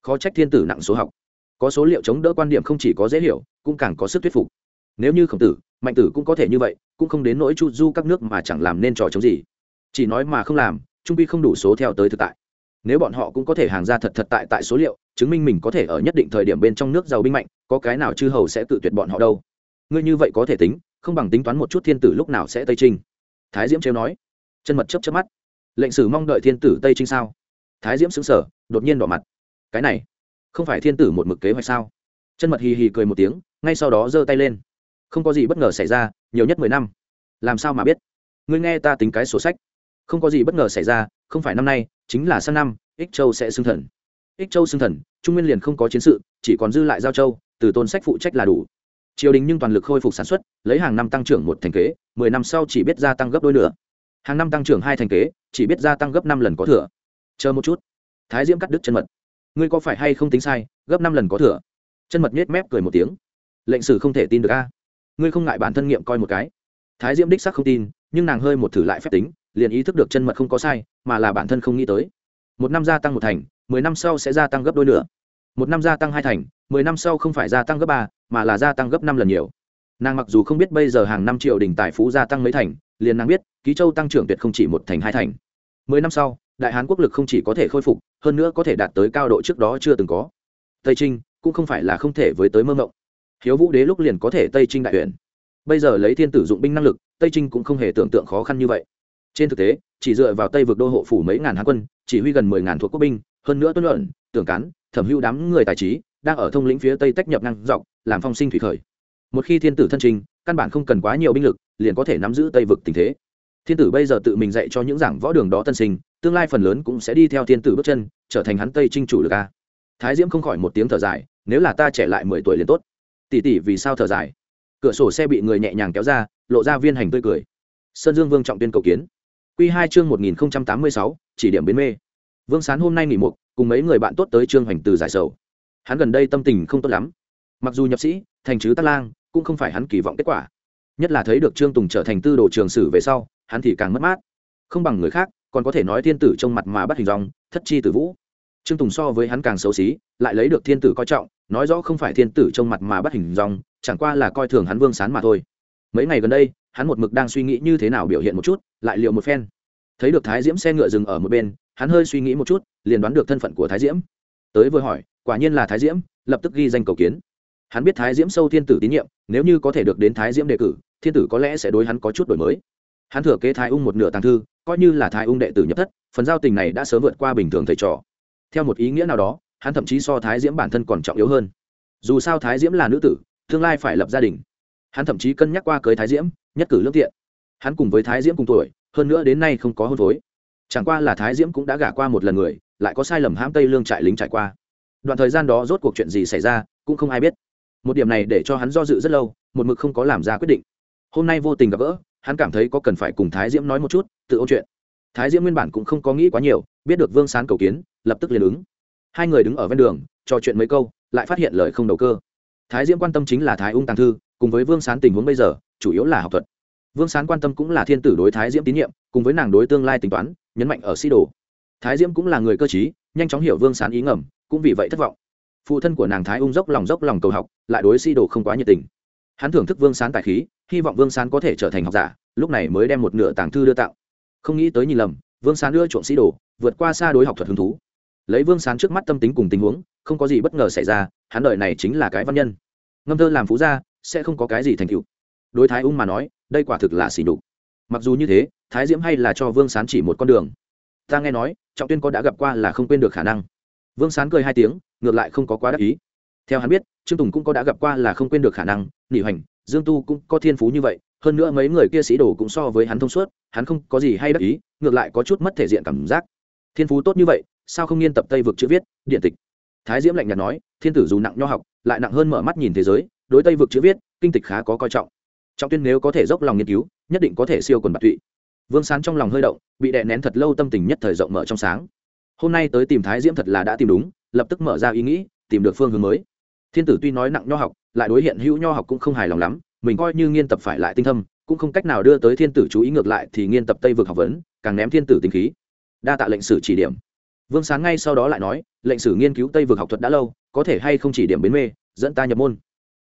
[SPEAKER 1] Khó trách thiên tử nặng số học. Có số liệu chống đỡ quan điểm không chỉ có dễ hiểu, cũng càng có sức thuyết phục. Nếu như khổng tử, mạnh tử cũng có thể như vậy, cũng không đến nỗi chu du các nước mà chẳng làm nên trò chống gì. Chỉ nói mà không làm, trung bi không đủ số theo tới thực tại. Nếu bọn họ cũng có thể hàng ra thật thật tại tại số liệu, chứng minh mình có thể ở nhất định thời điểm bên trong nước giàu binh mạnh, có cái nào chư hầu sẽ tự tuyệt bọn họ đâu? Ngươi như vậy có thể tính, không bằng tính toán một chút thiên tử lúc nào sẽ tây trinh. Thái diễm trêu nói. Chân mật chấp chấp mắt lệnh sử mong đợi thiên tử tây trinh sao? Thái diễm xứng sở đột nhiên đỏ mặt. Cái này, không phải thiên tử một mực kế hoạch sao? Chân mật hì hì cười một tiếng, ngay sau đó giơ tay lên. Không có gì bất ngờ xảy ra, nhiều nhất mười năm. Làm sao mà biết? Ngươi nghe ta tính cái sổ sách. Không có gì bất ngờ xảy ra, không phải năm nay, chính là sang năm, ích châu sẽ xưng thần. Ích châu xưng thần, trung nguyên liền không có chiến sự, chỉ còn dư lại giao châu, từ tôn sách phụ trách là đủ. Triều đình nhưng toàn lực khôi phục sản xuất, lấy hàng năm tăng trưởng một thành kế, mười năm sau chỉ biết gia tăng gấp đôi nữa hàng năm tăng trưởng hai thành kế, chỉ biết gia tăng gấp năm lần có thừa. Chờ một chút. Thái diễm cắt đứt chân mật. Ngươi có phải hay không tính sai, gấp năm lần có thừa? Chân mật nhếch mép cười một tiếng. Lệnh sử không thể tin được a. Ngươi không ngại bản thân nghiệm coi một cái. Thái diễm đích sắc không tin, nhưng nàng hơi một thử lại phép tính, liền ý thức được chân mật không có sai, mà là bản thân không nghĩ tới. Một năm gia tăng một thành, mười năm sau sẽ gia tăng gấp đôi nữa một năm gia tăng hai thành, mười năm sau không phải gia tăng gấp ba, mà là gia tăng gấp năm lần nhiều. Nàng mặc dù không biết bây giờ hàng năm triệu đình tài phú gia tăng mấy thành liền nàng biết, ký châu tăng trưởng tuyệt không chỉ một thành hai thành. Mười năm sau, đại hán quốc lực không chỉ có thể khôi phục, hơn nữa có thể đạt tới cao độ trước đó chưa từng có. Tây trinh cũng không phải là không thể với tới mơ mộng. Hiếu vũ đế lúc liền có thể tây trinh đại tuyển bây giờ lấy thiên tử dụng binh năng lực, tây trinh cũng không hề tưởng tượng khó khăn như vậy. Trên thực tế, chỉ dựa vào tây vực đô hộ phủ mấy ngàn hán quân, chỉ huy gần mười ngàn thuộc quốc binh, hơn nữa tuân luận, tưởng cán, thẩm hưu đám người tài trí, đang ở thông lĩnh phía tây tách nhập năng dọc, làm phong sinh thủy khởi. Một khi thiên tử thân trình căn bản không cần quá nhiều binh lực, liền có thể nắm giữ tây vực tình thế. Thiên tử bây giờ tự mình dạy cho những giảng võ đường đó tân sinh, tương lai phần lớn cũng sẽ đi theo thiên tử bước chân, trở thành hắn tây trinh chủ lực a. Thái diễm không khỏi một tiếng thở dài, nếu là ta trẻ lại mười tuổi liền tốt. Tỷ tỷ vì sao thở dài? Cửa sổ xe bị người nhẹ nhàng kéo ra, lộ ra viên hành tươi cười. Sơn dương vương trọng tuyên cầu kiến. Q hai chương một nghìn tám mươi sáu, chỉ điểm biến mê. Vương sán hôm nay nghỉ mục, cùng mấy người bạn tốt tới trương hoành từ giải sầu. Hắn gần đây tâm tình không tốt lắm. Mặc dù nhập sĩ, thành chứ tát lang cũng không phải hắn kỳ vọng kết quả. Nhất là thấy được trương tùng trở thành tư đồ trường sử về sau, hắn thì càng mất mát. Không bằng người khác, còn có thể nói thiên tử trong mặt mà bắt hình dòng, thất chi tử vũ. Trương tùng so với hắn càng xấu xí, lại lấy được thiên tử coi trọng, nói rõ không phải thiên tử trong mặt mà bắt hình dòng, chẳng qua là coi thường hắn vương sán mà thôi. Mấy ngày gần đây, hắn một mực đang suy nghĩ như thế nào biểu hiện một chút, lại liệu một phen. Thấy được thái diễm xe ngựa dừng ở một bên, hắn hơi suy nghĩ một chút, liền đoán được thân phận của thái diễm. Tới vừa hỏi, quả nhiên là thái diễm, lập tức ghi danh cầu kiến hắn biết thái diễm sâu thiên tử tín nhiệm, nếu như có thể được đến thái diễm đề cử, thiên tử có lẽ sẽ đối hắn có chút đổi mới. Hắn thừa kế thái ung một nửa tàng thư, coi như là thái ung đệ tử nhập thất, phần giao tình này đã sớm vượt qua bình thường thầy trò. Theo một ý nghĩa nào đó, hắn thậm chí so thái diễm bản thân còn trọng yếu hơn. Dù sao thái diễm là nữ tử, tương lai phải lập gia đình. Hắn thậm chí cân nhắc qua cưới thái diễm, nhất cử lương thiện. hắn cùng với thái diễm cùng tuổi, hơn nữa đến nay không có hôn phối. Chẳng qua là thái diễm cũng đã gả qua một lần người, lại có sai lầm hãm tây lương trại lính trải qua. Đoạn thời gian đó rốt cuộc chuyện gì xảy ra, cũng không ai biết một điểm này để cho hắn do dự rất lâu, một mực không có làm ra quyết định. Hôm nay vô tình gặp gỡ, hắn cảm thấy có cần phải cùng thái diễm nói một chút, tự ôn chuyện. Thái diễm nguyên bản cũng không có nghĩ quá nhiều, biết được vương sán cầu kiến, lập tức liền ứng. Hai người đứng ở ven đường, trò chuyện mấy câu, lại phát hiện lời không đầu cơ. Thái diễm quan tâm chính là thái ung tàng thư, cùng với vương sán tình huống bây giờ, chủ yếu là học thuật. Vương sán quan tâm cũng là thiên tử đối thái diễm tín nhiệm, cùng với nàng đối tương lai tính toán, nhấn mạnh ở sĩ đồ. Thái diễm cũng là người cơ t nhanh chóng hiểu vương sán ý ngầm, cũng vì vậy thất vọng phụ thân của nàng thái ung dốc lòng dốc lòng cầu học, lại đối sĩ đồ không quá nhiệt tình. Hắn thưởng thức vương sán tài khí, hy vọng vương sán có thể trở thành học giả, lúc này mới đem một nửa tàng thư đưa tạo không nghĩ tới nhìn lầm, vương sán đưa trộm sĩ đồ, vượt qua xa đối học thuật hứng thú. Lấy vương sán trước mắt tâm tính cùng tình huống, không có gì bất ngờ xảy ra, hắn đợi này chính là cái văn nhân. Ngâm thơ làm phú gia, sẽ không có cái gì thành tựu. Đối thái ung mà nói, đây quả thực là xỉ đục mặc dù như thế, thái diễm hay là cho vương sán chỉ một con đường. Ta nghe nói, trọng tuyên có đã gặp qua là không quên được khả năng vương sán cười hai tiếng, ngược lại không có quá đắc ý. Theo hắn biết, trương tùng cũng có đã gặp qua là không quên được khả năng nỉ hoành, dương tu cũng có thiên phú như vậy, hơn nữa mấy người kia sĩ đồ cũng so với hắn thông suốt, hắn không có gì hay đắc ý, ngược lại có chút mất thể diện cảm giác. Thiên phú tốt như vậy, sao không nghiên tập tây vực chữ viết, điện tịch? Thái diễm lạnh nhạt nói, thiên tử dù nặng nho học, lại nặng hơn mở mắt nhìn thế giới, đối tây vực chữ viết, kinh tịch khá có coi trọng. Trọng tuyên nếu có thể dốc lòng nghiên cứu, nhất định có thể siêu quần bạc tụy. Vương sán trong lòng hơi động, bị đè nén thật lâu tâm tình nhất thời rộng mở trong sáng hôm nay tới tìm thái diễm thật là đã tìm đúng, lập tức mở ra ý nghĩ, tìm được phương hướng mới. Thiên tử tuy nói nặng nho học, lại đối hiện hữu nho học cũng không hài lòng lắm, mình coi như nghiên tập phải lại tinh thâm, cũng không cách nào đưa tới thiên tử chú ý ngược lại thì nghiên tập tây vực học vấn, càng ném thiên tử tình khí. Đa tạ lệnh sử chỉ điểm. Vương sáng ngay sau đó lại nói, lệnh sử nghiên cứu tây vực học thuật đã lâu, có thể hay không chỉ điểm bến mê, dẫn ta nhập môn.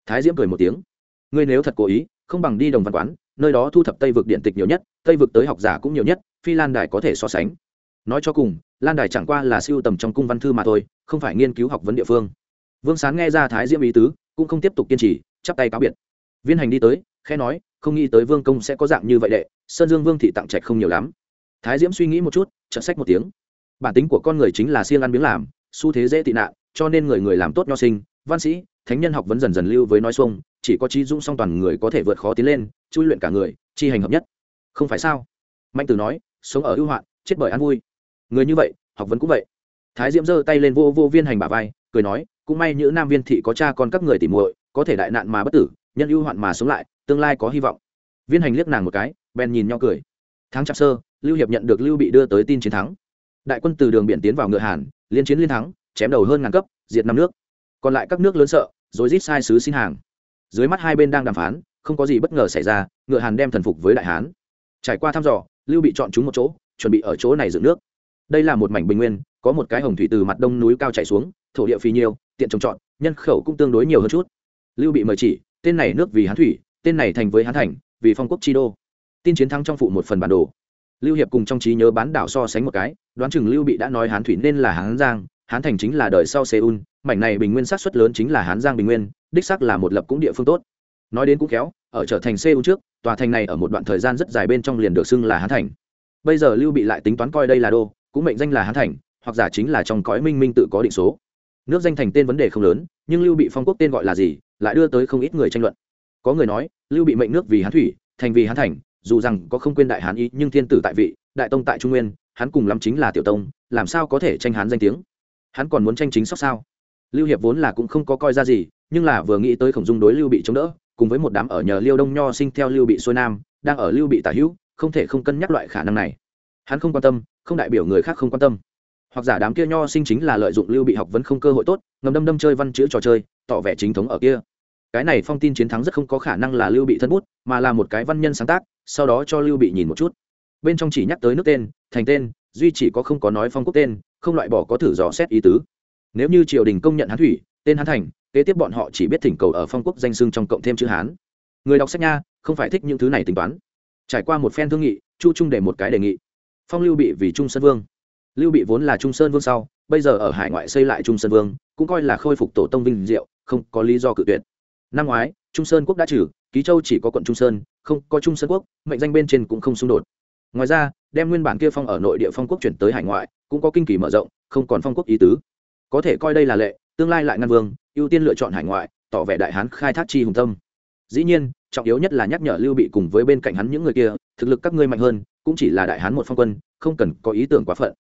[SPEAKER 1] Thái diễm cười một tiếng. Ngươi nếu thật cố ý, không bằng đi đồng văn quán, nơi đó thu thập tây vực điện tịch nhiều nhất, tây vực tới học giả cũng nhiều nhất, phi lan đài có thể so sánh nói cho cùng, lan đài chẳng qua là siêu tầm trong cung văn thư mà thôi, không phải nghiên cứu học vấn địa phương. Vương sán nghe ra thái diễm ý tứ, cũng không tiếp tục kiên trì, chắp tay cáo biệt. Viên hành đi tới, khẽ nói, không nghĩ tới vương công sẽ có dạng như vậy đệ, sơn dương vương thị tặng trạch không nhiều lắm. Thái diễm suy nghĩ một chút, chợt sách một tiếng. Bản tính của con người chính là siêng ăn miếng làm, xu thế dễ tị nạn, cho nên người người làm tốt nho sinh, văn sĩ, thánh nhân học vấn dần dần lưu với nói xuông, chỉ có trí dũng song toàn người có thể vượt khó tiến lên, chui luyện cả người, chi hành hợp nhất. Không phải sao? Mạnh tử nói, sống ở ưu hoạn, chết bởi ăn vui người như vậy, học vấn cũng vậy. Thái diễm giơ tay lên vô vô viên hành bà vai, cười nói, cũng may những nam viên thị có cha con các người tỉ muội, có thể đại nạn mà bất tử, nhân ưu hoạn mà sống lại, tương lai có hy vọng. Viên hành liếc nàng một cái, bèn nhìn nhau cười. Tháng chạp sơ, lưu hiệp nhận được lưu bị đưa tới tin chiến thắng. Đại quân từ đường biển tiến vào ngựa hàn, liên chiến liên thắng, chém đầu hơn ngàn cấp, diệt năm nước. Còn lại các nước lớn sợ rồi rít sai sứ xin hàng. Dưới mắt hai bên đang đàm phán, không có gì bất ngờ xảy ra, ngựa hàn đem thần phục với đại hán. Trải qua thăm dò, lưu bị chọn chúng một chỗ, chuẩn bị ở chỗ này dựng nước đây là một mảnh bình nguyên, có một cái hồng thủy từ mặt đông núi cao chảy xuống, thổ địa phì nhiêu, tiện trồng trọt, nhân khẩu cũng tương đối nhiều hơn chút. Lưu bị mời chỉ, tên này nước vì hán thủy, tên này thành với hán thành, vì phong quốc chi đô. Tin chiến thắng trong phụ một phần bản đồ. Lưu hiệp cùng trong trí nhớ bán đảo so sánh một cái, đoán chừng lưu bị đã nói hán thủy nên là hán giang, hán thành chính là đời sau seoul, mảnh này bình nguyên sát xuất lớn chính là hán giang bình nguyên, đích xác là một lập cũng địa phương tốt. Nói đến cũng khéo, ở trở thành seoul trước, tòa thành này ở một đoạn thời gian rất dài bên trong liền được xưng là hán thành. Bây giờ lưu bị lại tính toán coi đây là đô cũng mệnh danh là hán thành, hoặc giả chính là trong cõi minh minh tự có định số. Nước danh thành tên vấn đề không lớn, nhưng lưu bị phong quốc tên gọi là gì, lại đưa tới không ít người tranh luận. Có người nói, lưu bị mệnh nước vì hán thủy, thành vì hán thành, dù rằng có không quên đại hán ý, nhưng thiên tử tại vị, đại tông tại trung nguyên, hắn cùng lắm chính là tiểu tông, làm sao có thể tranh hán danh tiếng? Hắn còn muốn tranh chính sóc sao? Lưu hiệp vốn là cũng không có coi ra gì, nhưng là vừa nghĩ tới khổng dung đối lưu bị chống đỡ, cùng với một đám ở nhờ liêu đông nho sinh theo lưu bị xuôi nam, đang ở lưu bị tả hữu, không thể không cân nhắc loại khả năng này. Hắn không quan tâm không đại biểu người khác không quan tâm. Hoặc giả đám kia nho sinh chính là lợi dụng lưu bị học vẫn không cơ hội tốt, ngầm đâm đâm chơi văn chữ trò chơi, tỏ vẻ chính thống ở kia. Cái này phong tin chiến thắng rất không có khả năng là lưu bị thân bút, mà là một cái văn nhân sáng tác, sau đó cho lưu bị nhìn một chút. Bên trong chỉ nhắc tới nước tên, thành tên, duy chỉ có không có nói phong quốc tên, không loại bỏ có thử dò xét ý tứ. Nếu như triều đình công nhận hán thủy, tên hán thành, kế tiếp bọn họ chỉ biết thỉnh cầu ở phong quốc danh xưng trong cộng thêm chữ hán. Người đọc sách nha, không phải thích những thứ này tính toán. Trải qua một phen thương nghị, chu trung để một cái đề nghị phong lưu bị vì trung sơn vương lưu bị vốn là trung sơn vương sau bây giờ ở hải ngoại xây lại trung sơn vương cũng coi là khôi phục tổ tông vinh diệu không có lý do cự tuyệt năm ngoái trung sơn quốc đã trừ ký châu chỉ có quận trung sơn không có trung sơn quốc mệnh danh bên trên cũng không xung đột ngoài ra đem nguyên bản kia phong ở nội địa phong quốc chuyển tới hải ngoại cũng có kinh kỳ mở rộng không còn phong quốc ý tứ có thể coi đây là lệ tương lai lại ngăn vương ưu tiên lựa chọn hải ngoại tỏ vẻ đại hán khai thác chi hùng tâm dĩ nhiên trọng yếu nhất là nhắc nhở lưu bị cùng với bên cạnh hắn những người kia thực lực các ngươi mạnh hơn cũng chỉ là đại hán một phong quân, không cần có ý tưởng quá phận.